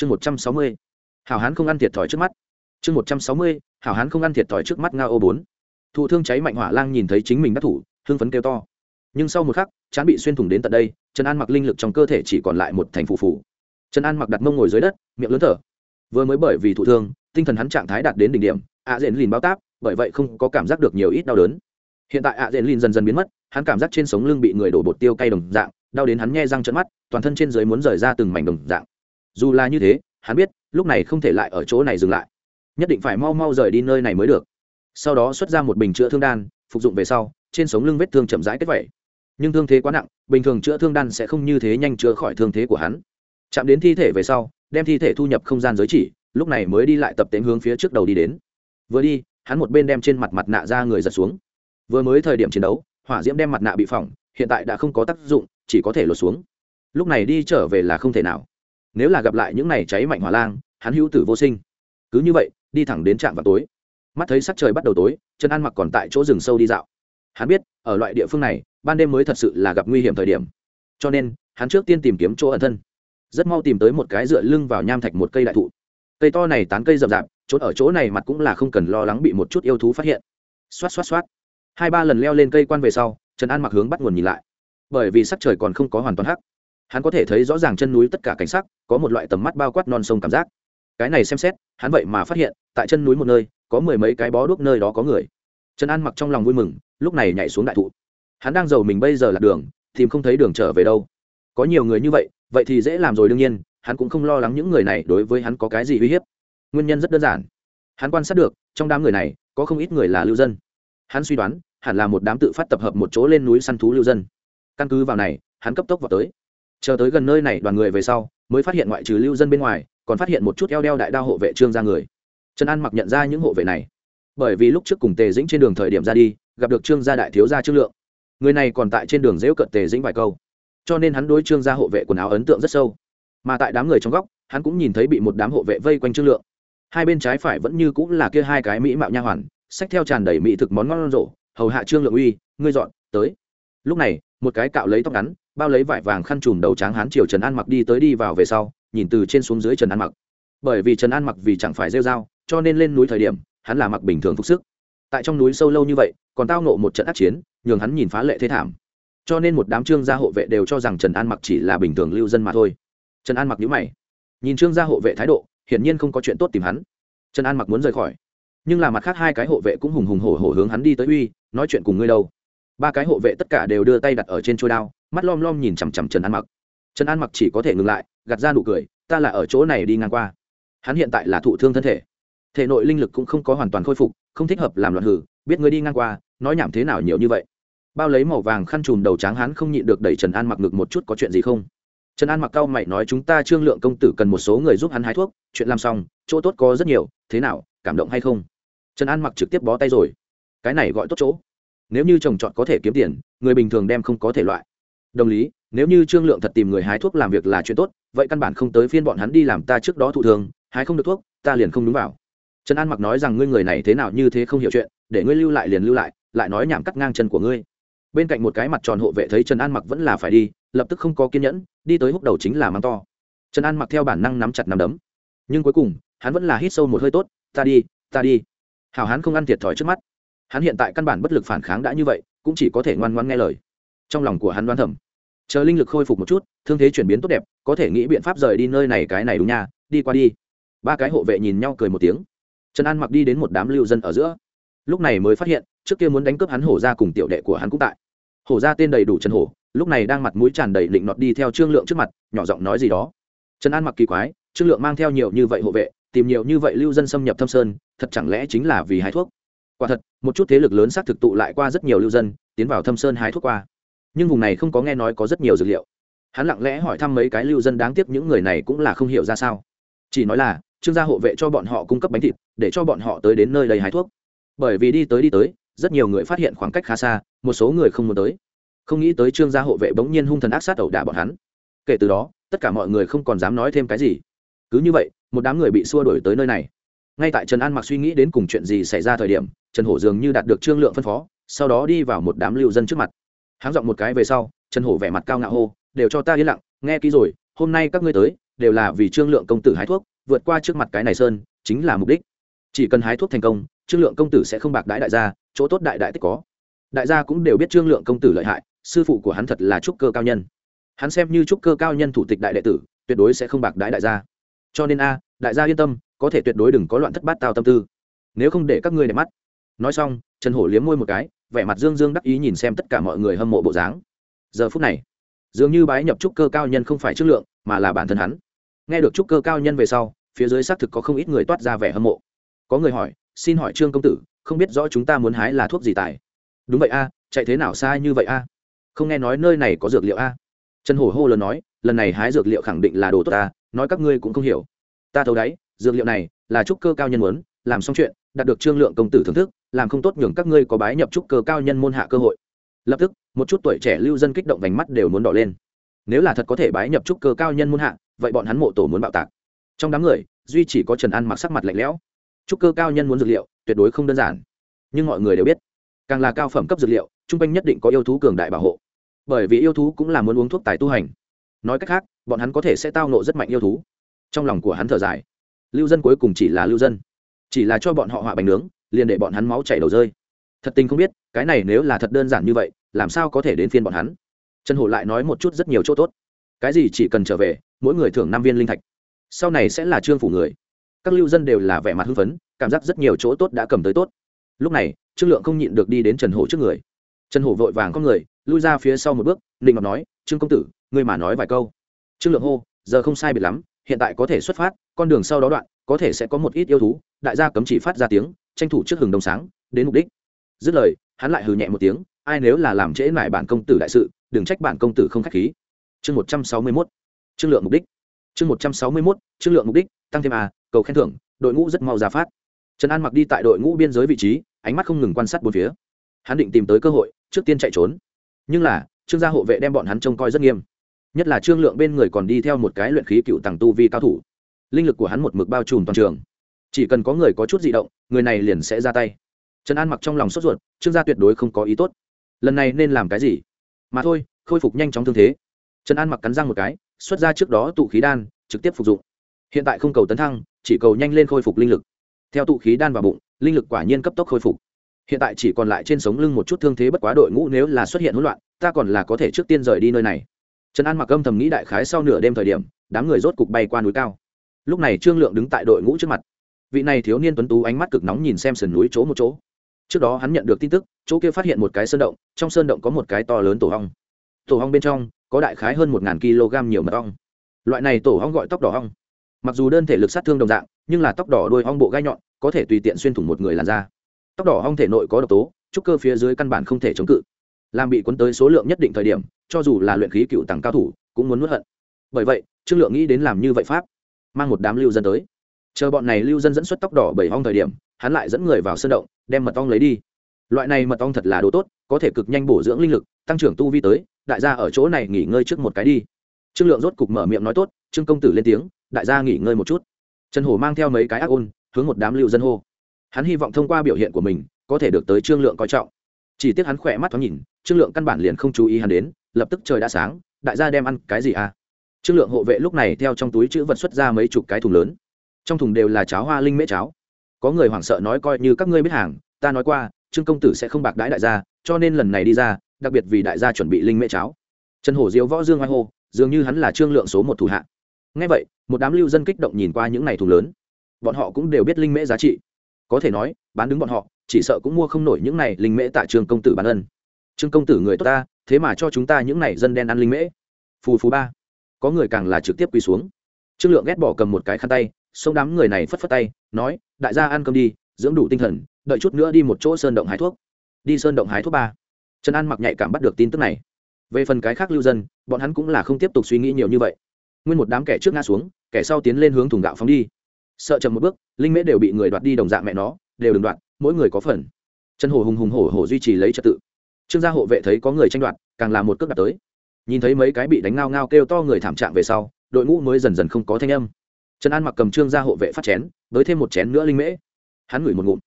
chương một trăm sáu mươi. Hảo hán không ăn thiệt thòi trước mắt. Chương một trăm sáu mươi, hảo hán không ăn thiệt thòi trước mắt nga ô bốn. Thụ thương cháy mạnh hỏa lang nhìn thấy chính mình đắc thủ, hưng phấn kêu to. Nhưng sau một khắc, chán bị xuyên thủng đến tận đây, trần an mặc linh lực trong cơ thể chỉ còn lại một thành phụ phủ trần an mặc đặt mông ngồi dưới đất, miệng lớn thở. Vừa mới bởi vì thụ thương, tinh thần hắn trạng thái đạt đến đỉnh điểm, ạ à dện lìn bao táp, bởi vậy không có cảm giác được nhiều ít đau đớn. Hiện tại ạ à dện lìn dần dần biến mất, hắn cảm giác trên sống lưng bị người đổ bột tiêu cay đồng dạng, đau đến hắn nghe răng trận mắt, toàn thân trên dưới muốn rời ra từng mảnh đồng dạng dù là như thế, hắn biết, lúc này không thể lại ở chỗ này dừng lại. Nhất định phải mau mau rời đi nơi này mới được. Sau đó xuất ra một bình chữa thương đan, phục dụng về sau, trên sống lưng vết thương chậm rãi kết vẩy nhưng thương thế quá nặng, bình thường chữa thương đan sẽ không như thế nhanh chữa khỏi thương thế của hắn. Chạm đến thi thể về sau, đem thi thể thu nhập không gian giới chỉ, lúc này mới đi lại tập tễnh hướng phía trước đầu đi đến. Vừa đi, hắn một bên đem trên mặt mặt nạ ra người giật xuống. Vừa mới thời điểm chiến đấu, hỏa diễm đem mặt nạ bị phỏng, hiện tại đã không có tác dụng, chỉ có thể lột xuống. Lúc này đi trở về là không thể nào nếu là gặp lại những này cháy mạnh hỏa lang, hắn hữu tử vô sinh. Cứ như vậy, đi thẳng đến trạm vào tối. Mắt thấy sắc trời bắt đầu tối, trần an mặc còn tại chỗ rừng sâu đi dạo. Hắn biết, ở loại địa phương này, ban đêm mới thật sự là gặp nguy hiểm thời điểm. Cho nên, hắn trước tiên tìm kiếm chỗ ẩn thân. Rất mau tìm tới một cái dựa lưng vào nham thạch một cây đại thụ. Cây to này tán cây rậm rạp, trốn ở chỗ này mặt cũng là không cần lo lắng bị một chút yêu thú phát hiện. Xoát xoát xoát. Hai ba lần leo lên cây quan về sau, trần an mặc hướng bắt nguồn nhìn lại. Bởi vì sắc trời còn không có hoàn toàn hắc hắn có thể thấy rõ ràng chân núi tất cả cảnh sắc, có một loại tầm mắt bao quát non sông cảm giác. Cái này xem xét, hắn vậy mà phát hiện, tại chân núi một nơi, có mười mấy cái bó đuốc nơi đó có người. Trần an mặc trong lòng vui mừng, lúc này nhảy xuống đại thụ. Hắn đang giàu mình bây giờ là đường, tìm không thấy đường trở về đâu. Có nhiều người như vậy vậy thì dễ làm rồi đương nhiên, hắn cũng không lo lắng những người này đối với hắn có cái gì uy hiếp. Nguyên nhân rất đơn giản. Hắn quan sát được, trong đám người này, có không ít người là lưu dân. Hắn suy đoán, hẳn là một đám tự phát tập hợp một chỗ lên núi săn thú lưu dân. Căn cứ vào này, hắn cấp tốc vào tới chờ tới gần nơi này, đoàn người về sau, mới phát hiện ngoại trừ lưu dân bên ngoài, còn phát hiện một chút eo đeo đại đao hộ vệ trương ra người. Trần an mặc nhận ra những hộ vệ này. Bởi vì lúc trước cùng tề dĩnh trên đường thời điểm ra đi, gặp được trương gia đại thiếu gia trương lượng. Người này còn tại trên đường dễu cận tề dĩnh vài câu. Cho nên hắn đối trương gia hộ vệ quần áo ấn tượng rất sâu. Mà tại đám người trong góc, hắn cũng nhìn thấy bị một đám hộ vệ vây quanh trương lượng. Hai bên trái phải vẫn như cũng là kia hai cái mỹ mạo nha hoàn, xách theo tràn đầy mỹ thực món ngon rộ, hầu hạ trương lượng uy, ngươi dọn, tới. Lúc này, một cái cạo lấy tóc ngắn bao lấy vải vàng khăn trùm đầu tráng hán triều trần an mặc đi tới đi vào về sau, nhìn từ trên xuống dưới trần an mặc. Bởi vì trần an mặc vì chẳng phải rêu dao cho nên lên núi thời điểm, hắn là mặc bình thường phục sức. Tại trong núi sâu lâu như vậy, còn tao nộ một trận ác chiến, nhường hắn nhìn phá lệ thế thảm. Cho nên một đám trương gia hộ vệ đều cho rằng trần an mặc chỉ là bình thường lưu dân mà thôi. Trần an mặc nhữ mày. Nhìn trương gia hộ vệ thái độ, hiển nhiên không có chuyện tốt tìm hắn. Trần an mặc muốn rời khỏi. Nhưng là mặt khác hai cái hộ vệ cũng hùng hùng hổ hổ hướng hắn đi tới uy, nói chuyện cùng ngươi đâu. Ba cái hộ vệ tất cả đều đưa tay đặt ở trên trôi đao mắt lom lom nhìn chằm chằm trần an mặc. Trần an mặc chỉ có thể ngừng lại, gạt ra nụ cười, ta là ở chỗ này đi ngang qua. Hắn hiện tại là thụ thương thân thể. Thể nội linh lực cũng không có hoàn toàn khôi phục, không thích hợp làm loạn hử, biết ngươi đi ngang qua, nói nhảm thế nào nhiều như vậy. Bao lấy màu vàng khăn trùm đầu tráng hắn không nhịn được đẩy trần an mặc ngực một chút, có chuyện gì không? Trần an mặc cao mày nói, chúng ta trương lượng công tử cần một số người giúp hắn hái thuốc, chuyện làm xong, chỗ tốt có rất nhiều, thế nào, cảm động hay không? Trần an mặc trực tiếp bó tay rồi. Cái này gọi tốt chỗ. Nếu như trồng trọt có thể kiếm tiền, người bình thường đem không có thể loại đồng lý, nếu như trương lượng thật tìm người hái thuốc làm việc là chuyện tốt, vậy căn bản không tới phiên bọn hắn đi làm ta trước đó thụ thường hái không được thuốc, ta liền không đúng vào. Trần an mặc nói rằng ngươi người này thế nào như thế không hiểu chuyện, để ngươi lưu lại liền lưu lại lại nói nhảm cắt ngang chân của ngươi. Bên cạnh một cái mặt tròn hộ vệ thấy trần an mặc vẫn là phải đi, lập tức không có kiên nhẫn, đi tới húc đầu chính là mắng to. Trần an mặc theo bản năng nắm chặt nắm đấm. Nhưng cuối cùng, hắn vẫn là hít sâu một hơi tốt, ta đi ta đi. Hảo hắn không ăn thiệt thòi trước mắt. Hắn hiện tại căn bản bất lực phản kháng đã như vậy, cũng chỉ có thể ngoan ngoan nghe lời. Trong lòng của hắn đoán thầm chờ linh lực khôi phục một chút, thương thế chuyển biến tốt đẹp, có thể nghĩ biện pháp rời đi nơi này cái này đúng nha, đi qua đi. Ba cái hộ vệ nhìn nhau cười một tiếng. Trần an mặc đi đến một đám lưu dân ở giữa. Lúc này mới phát hiện, trước kia muốn đánh cướp hắn hổ ra cùng tiểu đệ của hắn cũng tại. Hổ ra tên đầy đủ trần hổ, lúc này đang mặt mũi tràn đầy định nọt đi theo trương lượng trước mặt, nhỏ giọng nói gì đó. Trần an mặc kỳ quái, trương lượng mang theo nhiều như vậy hộ vệ, tìm nhiều như vậy lưu dân xâm nhập thâm sơn, thật chẳng lẽ chính là vì hái thuốc? Quả thật, một chút thế lực lớn xác thực tụ lại qua rất nhiều lưu dân, tiến vào thâm sơn hái thuốc qua nhưng vùng này không có nghe nói có rất nhiều dược liệu. Hắn lặng lẽ hỏi thăm mấy cái lưu dân đáng tiếc những người này cũng là không hiểu ra sao. Chỉ nói là, trương gia hộ vệ cho bọn họ cung cấp bánh thịt, để cho bọn họ tới đến nơi đầy hái thuốc. Bởi vì đi tới đi tới, rất nhiều người phát hiện khoảng cách khá xa, một số người không muốn tới. Không nghĩ tới trương gia hộ vệ bỗng nhiên hung thần ác sát ẩu đả bọn hắn. Kể từ đó, tất cả mọi người không còn dám nói thêm cái gì. Cứ như vậy, một đám người bị xua đuổi tới nơi này. Ngay tại trần an mặc suy nghĩ đến cùng chuyện gì xảy ra thời điểm, trần hổ dường như đạt được trương lượng phân phó, sau đó đi vào một đám lưu dân trước mặt háng giọng một cái về sau, trần hổ vẻ mặt cao ngạo hô, đều cho ta yên lặng, nghe kỹ rồi, hôm nay các ngươi tới, đều là vì trương lượng công tử hái thuốc, vượt qua trước mặt cái này sơn, chính là mục đích. Chỉ cần hái thuốc thành công, trương lượng công tử sẽ không bạc đãi đại gia, chỗ tốt đại đại tích có. Đại gia cũng đều biết trương lượng công tử lợi hại, sư phụ của hắn thật là trúc cơ cao nhân. Hắn xem như trúc cơ cao nhân thủ tịch đại đệ tử, tuyệt đối sẽ không bạc đãi đại gia. Cho nên a, đại gia yên tâm, có thể tuyệt đối đừng có loạn thất bát tao tâm tư. Nếu không để các ngươi để mắt. Nói xong, trần hổ liếm môi một cái vẻ mặt dương dương đắc ý nhìn xem tất cả mọi người hâm mộ bộ dáng. Giờ phút này, dường như bái nhập trúc cơ cao nhân không phải chất lượng, mà là bản thân hắn. Nghe được trúc cơ cao nhân về sau, phía dưới xác thực có không ít người toát ra vẻ hâm mộ. Có người hỏi, xin hỏi trương công tử, không biết rõ chúng ta muốn hái là thuốc gì tài? Đúng vậy a, chạy thế nào xa như vậy a? Không nghe nói nơi này có dược liệu a. Trần hổ hô lớn nói, lần này hái dược liệu khẳng định là đồ tốt ta, nói các ngươi cũng không hiểu. Ta thấu đáy, dược liệu này là trúc cơ cao nhân muốn, làm xong chuyện, đạt được trương lượng công tử thưởng thức làm không tốt nhường các ngươi có bái nhập trúc cơ cao nhân môn hạ cơ hội. Lập tức, một chút tuổi trẻ lưu dân kích động vành mắt đều muốn đỏ lên. Nếu là thật có thể bái nhập trúc cơ cao nhân môn hạ, vậy bọn hắn mộ tổ muốn bạo tạc. Trong đám người, duy chỉ có trần an mặc sắc mặt lạnh lẽo. Trúc cơ cao nhân muốn dược liệu, tuyệt đối không đơn giản. Nhưng mọi người đều biết, càng là cao phẩm cấp dược liệu, trung quanh nhất định có yêu thú cường đại bảo hộ. Bởi vì yêu thú cũng là muốn uống thuốc tài tu hành. Nói cách khác, bọn hắn có thể sẽ tao nộ rất mạnh yêu thú. Trong lòng của hắn thở dài. Lưu dân cuối cùng chỉ là lưu dân. Chỉ là cho bọn họ họa bánh nướng liền để bọn hắn máu chảy đầu rơi. Thật tình không biết, cái này nếu là thật đơn giản như vậy, làm sao có thể đến phiên bọn hắn? Trần hổ lại nói một chút rất nhiều chỗ tốt. Cái gì chỉ cần trở về, mỗi người thưởng năm viên linh thạch. Sau này sẽ là trương phủ người. Các lưu dân đều là vẻ mặt hưng phấn, cảm giác rất nhiều chỗ tốt đã cầm tới tốt. Lúc này, trương lượng không nhịn được đi đến trần hổ trước người. Trần hổ vội vàng con người, lui ra phía sau một bước định ngọc nói, trương công tử, ngươi mà nói vài câu. Trương lượng hô, giờ không sai biệt lắm, hiện tại có thể xuất phát, con đường sau đó đoạn, có thể sẽ có một ít yêu thú. Đại gia cấm chỉ phát ra tiếng tranh thủ trước hừng đông sáng, đến mục đích. Dứt lời, hắn lại hừ nhẹ một tiếng, ai nếu là làm trễ lại bản công tử đại sự, đừng trách bản công tử không khách khí. Chương một trăm sáu mươi mốt, chương lượng mục đích. Chương một trăm sáu mươi mốt, chương lượng mục đích, tăng thêm à cầu khen thưởng, đội ngũ rất mau ra phát. Trần an mặc đi tại đội ngũ biên giới vị trí, ánh mắt không ngừng quan sát bốn phía. Hắn định tìm tới cơ hội, trước tiên chạy trốn. Nhưng là, trương gia hộ vệ đem bọn hắn trông coi rất nghiêm. Nhất là trương lượng bên người còn đi theo một cái luyện khí cựu tàng tu vi cao thủ. Linh lực của hắn một mực bao trùm toàn trường chỉ cần có người có chút di động, người này liền sẽ ra tay. Trần an mặc trong lòng sốt ruột, trương gia tuyệt đối không có ý tốt. Lần này nên làm cái gì? Mà thôi, khôi phục nhanh chóng thương thế. Trần an mặc cắn răng một cái, xuất ra trước đó tụ khí đan, trực tiếp phục dụng. Hiện tại không cầu tấn thăng, chỉ cầu nhanh lên khôi phục linh lực. Theo tụ khí đan vào bụng, linh lực quả nhiên cấp tốc khôi phục. Hiện tại chỉ còn lại trên sống lưng một chút thương thế bất quá đội ngũ nếu là xuất hiện hỗn loạn, ta còn là có thể trước tiên rời đi nơi này. Trần an mặc âm thầm nghĩ đại khái sau nửa đêm thời điểm, đám người rốt cục bay qua núi cao. Lúc này trương lượng đứng tại đội ngũ trước mặt vị này thiếu niên tuấn tú ánh mắt cực nóng nhìn xem sườn núi chỗ một chỗ. Trước đó hắn nhận được tin tức, chỗ kia phát hiện một cái sơn động, trong sơn động có một cái to lớn tổ hong. Tổ hong bên trong, có đại khái hơn một kg nhiều mật ong. Loại này tổ hong gọi tóc đỏ hong. Mặc dù đơn thể lực sát thương đồng dạng, nhưng là tóc đỏ đôi hong bộ gai nhọn, có thể tùy tiện xuyên thủng một người làn da. Tóc đỏ hong thể nội có độc tố, trúc cơ phía dưới căn bản không thể chống cự. Làm bị cuốn tới số lượng nhất định thời điểm, cho dù là luyện khí cựu tầng cao thủ, cũng muốn nuốt hận. Bởi vậy, trương lượng nghĩ đến làm như vậy pháp, mang một đám lưu dân tới chờ bọn này lưu dân dẫn xuất tóc đỏ bảy ong thời điểm, hắn lại dẫn người vào sân động, đem mật ong lấy đi. Loại này mật ong thật là đồ tốt, có thể cực nhanh bổ dưỡng linh lực, tăng trưởng tu vi tới, đại gia ở chỗ này nghỉ ngơi trước một cái đi. Trương lượng rốt cục mở miệng nói tốt, trương công tử lên tiếng, đại gia nghỉ ngơi một chút. Trần hổ mang theo mấy cái ác ôn, hướng một đám lưu dân hô. Hắn hy vọng thông qua biểu hiện của mình, có thể được tới trương lượng coi trọng. Chỉ tiếc hắn khỏe mắt thoáng nhìn, trương lượng căn bản liền không chú ý hắn đến, lập tức trời đã sáng, đại gia đem ăn cái gì à? Trương lượng hộ vệ lúc này theo trong túi chữ vật xuất ra mấy chục cái thùng lớn trong thùng đều là cháo hoa linh mễ cháo. Có người hoảng sợ nói coi như các ngươi biết hàng, ta nói qua, trương công tử sẽ không bạc đãi đại gia, cho nên lần này đi ra, đặc biệt vì đại gia chuẩn bị linh mễ cháo. Trần hổ diếu võ dương oai hô, dường như hắn là trương lượng số một thủ hạ. Ngay vậy, một đám lưu dân kích động nhìn qua những n à y thùng lớn. Bọn họ cũng đều biết linh mễ giá trị. Có thể nói, bán đứng bọn họ, chỉ sợ cũng mua không nổi những này linh mễ tại trương công tử bán ân. Trương công tử người tốt ta, thế mà cho chúng ta những này dân đen ăn linh mễ. Phù phú ba. Có người càng là trực tiếp quỳ xuống. Trương lượng ghét bỏ cầm một cái khăn tay xông đám người này phất phất tay, nói, đại gia ăn cơm đi, dưỡng đủ tinh thần, đợi chút nữa đi một chỗ sơn động hái thuốc. Đi sơn động hái thuốc ba. Trần an mặc nhạy cảm bắt được tin tức này. Về phần cái khác lưu dân, bọn hắn cũng là không tiếp tục suy nghĩ nhiều như vậy. Nguyên một đám kẻ trước ngã xuống, kẻ sau tiến lên hướng thùng gạo phóng đi. Sợ chậm một bước, linh mễ đều bị người đoạt đi đồng dạng mẹ nó, đều đừng đoạt, mỗi người có phần. Trần hồ hùng hùng hổ hổ duy trì lấy trật tự. Trương gia hộ vệ thấy có người tranh đoạt, càng là một cước đặt tới. Nhìn thấy mấy cái bị đánh ngao ngao kêu to người thảm trạng về sau, đội ngũ mới dần dần không có thanh âm trần an mặc cầm trương gia hộ vệ phát chén với thêm một chén nữa linh mễ. Hắn ngửi một ngụm.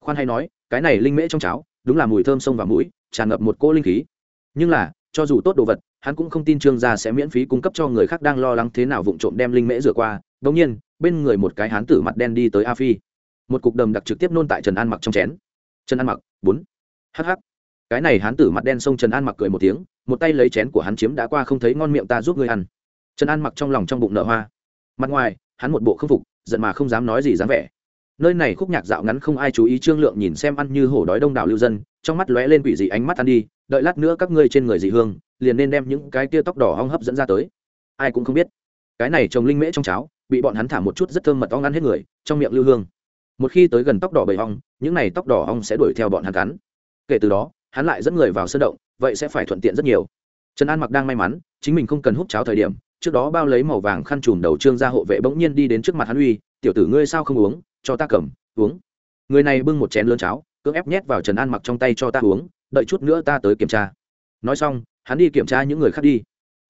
Khoan hay nói, cái này linh mễ trong cháo, đúng là mùi thơm sông và mũi, tràn ngập một cô linh khí. Nhưng là, cho dù tốt đồ vật, hắn cũng không tin trương gia sẽ miễn phí cung cấp cho người khác đang lo lắng thế nào vụng trộm đem linh mễ rửa qua. Đ nhiên, bên người một cái hán tử mặt đen đi tới a phi. Một cục đầm đặc trực tiếp nôn tại trần an mặc trong chén. Trần an mặc, bốn. Hh cái này hán tử mặt đen xông trần an mặc cười một tiếng, một tay lấy chén của hắn chiếm đã qua không thấy ngon miệng ta giúp ngươi ăn. Trần an mặc trong lòng trong bụng nở hoa. Mặt ngoài hắn một bộ k phục giận mà không dám nói gì dám vẻ. Nơi này khúc nhạc dạo ngắn không ai chú ý trương lượng nhìn xem ăn như hổ đói đông đảo lưu dân trong mắt lóe lên quỷ dị ánh mắt ăn đi đợi lát nữa các ngươi trên người dị hương liền nên đem những cái tia tóc đỏ hong hấp dẫn ra tới. Ai cũng không biết. Cái này trồng linh mễ trong cháo bị bọn hắn thả một chút rất thơm mật ong ăn hết người trong miệng lưu hương. Một khi tới gần tóc đỏ bầy hong, những này tóc đỏ hong sẽ đuổi theo bọn hắn cắn. Kể từ đó hắn lại dẫn người vào sân động vậy sẽ phải thuận tiện rất nhiều. Trần an mặc đang may mắn chính mình không cần hút cháo thời điểm trước đó bao lấy màu vàng khăn trùm đầu trương gia hộ vệ bỗng nhiên đi đến trước mặt hắn uy, tiểu tử ngươi sao không uống? Cho ta cầm, uống. Người này bưng một chén lớn cháo, cưỡng ép nhét vào trần an mặc trong tay cho ta uống, đợi chút nữa ta tới kiểm tra. Nói xong, hắn đi kiểm tra những người khác đi.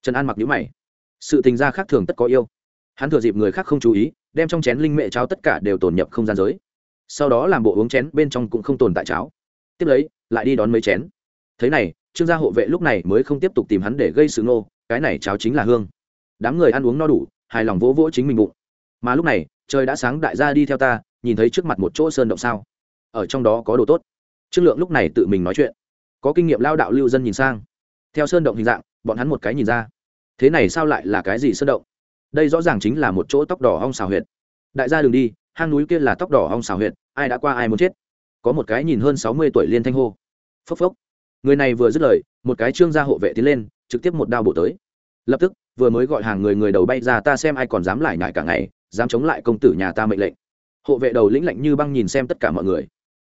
Trần an mặc nhữ mày. Sự tình gia khác thường tất có yêu. Hắn thừa dịp người khác không chú ý, đem trong chén linh mệ cháo tất cả đều tổn nhập không gian giới. Sau đó làm bộ uống chén, bên trong cũng không tồn tại cháo. Tiếp lấy, lại đi đón mấy chén. Thế này, trương gia hộ vệ lúc này mới không tiếp tục tìm hắn để gây sự nô cái này cháo chính là hương đám người ăn uống no đủ, hài lòng vỗ vỗ chính mình bụng. Mà lúc này, trời đã sáng đại gia đi theo ta, nhìn thấy trước mặt một chỗ sơn động sao. Ở trong đó có đồ tốt. Trương lượng lúc này tự mình nói chuyện. Có kinh nghiệm lao đạo lưu dân nhìn sang. Theo sơn động hình dạng, bọn hắn một cái nhìn ra. Thế này sao lại là cái gì sơn động? Đây rõ ràng chính là một chỗ tóc đỏ hong xào huyệt. Đại gia đ ừ n g đi, hang núi kia là tóc đỏ hong xào huyệt, ai đã qua ai muốn chết. Có một cái nhìn hơn sáu mươi tuổi liên thanh hô. Phốc phốc. Người này vừa dứt lời, một cái trương gia hộ vệ tiến lên, trực tiếp một đao bổ tới. Lập tức vừa mới gọi hàng người người đầu bay ra ta xem ai còn dám lại nhại cả ngày, dám chống lại công tử nhà ta mệnh lệnh. Hộ vệ đầu lĩnh lạnh như băng nhìn xem tất cả mọi người.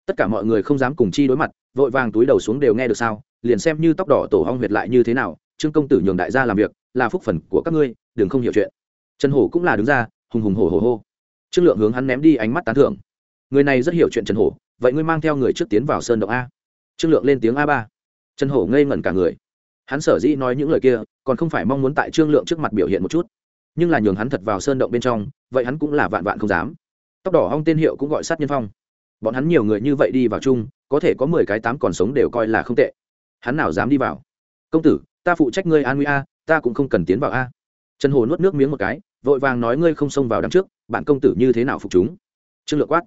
Tất cả mọi người không dám cùng chi đối mặt, vội vàng túi đầu xuống đều nghe được sao, liền xem như tóc đỏ tổ hong huyệt lại như thế nào, trương công tử nhường đại gia làm việc, là phúc phần của các ngươi, đừng không hiểu chuyện. Trần hổ cũng là đứng ra, hùng hùng hổ hổ hô. Trương lượng hướng hắn ném đi ánh mắt tán thưởng. Người này rất hiểu chuyện trần hổ, vậy ngươi mang theo người trước tiến vào sơn động a. Trương lượng lên tiếng a ba. Trần hổ ngây ngẩn cả người hắn sở dĩ nói những lời kia, còn không phải mong muốn tại trương lượng trước mặt biểu hiện một chút. Nhưng là nhường hắn thật vào sơn động bên trong, vậy hắn cũng là vạn vạn không dám. Tóc đỏ hong tên hiệu cũng gọi sát nhân phong. Bọn hắn nhiều người như vậy đi vào chung, có thể có mười cái tám còn sống đều coi là không tệ. Hắn nào dám đi vào? Công tử, ta phụ trách ngươi an nguy a, ta cũng không cần tiến vào a. Trần hồ nuốt nước miếng một cái, vội vàng nói ngươi không xông vào đằng trước, bạn công tử như thế nào phục chúng? Trương lượng quát.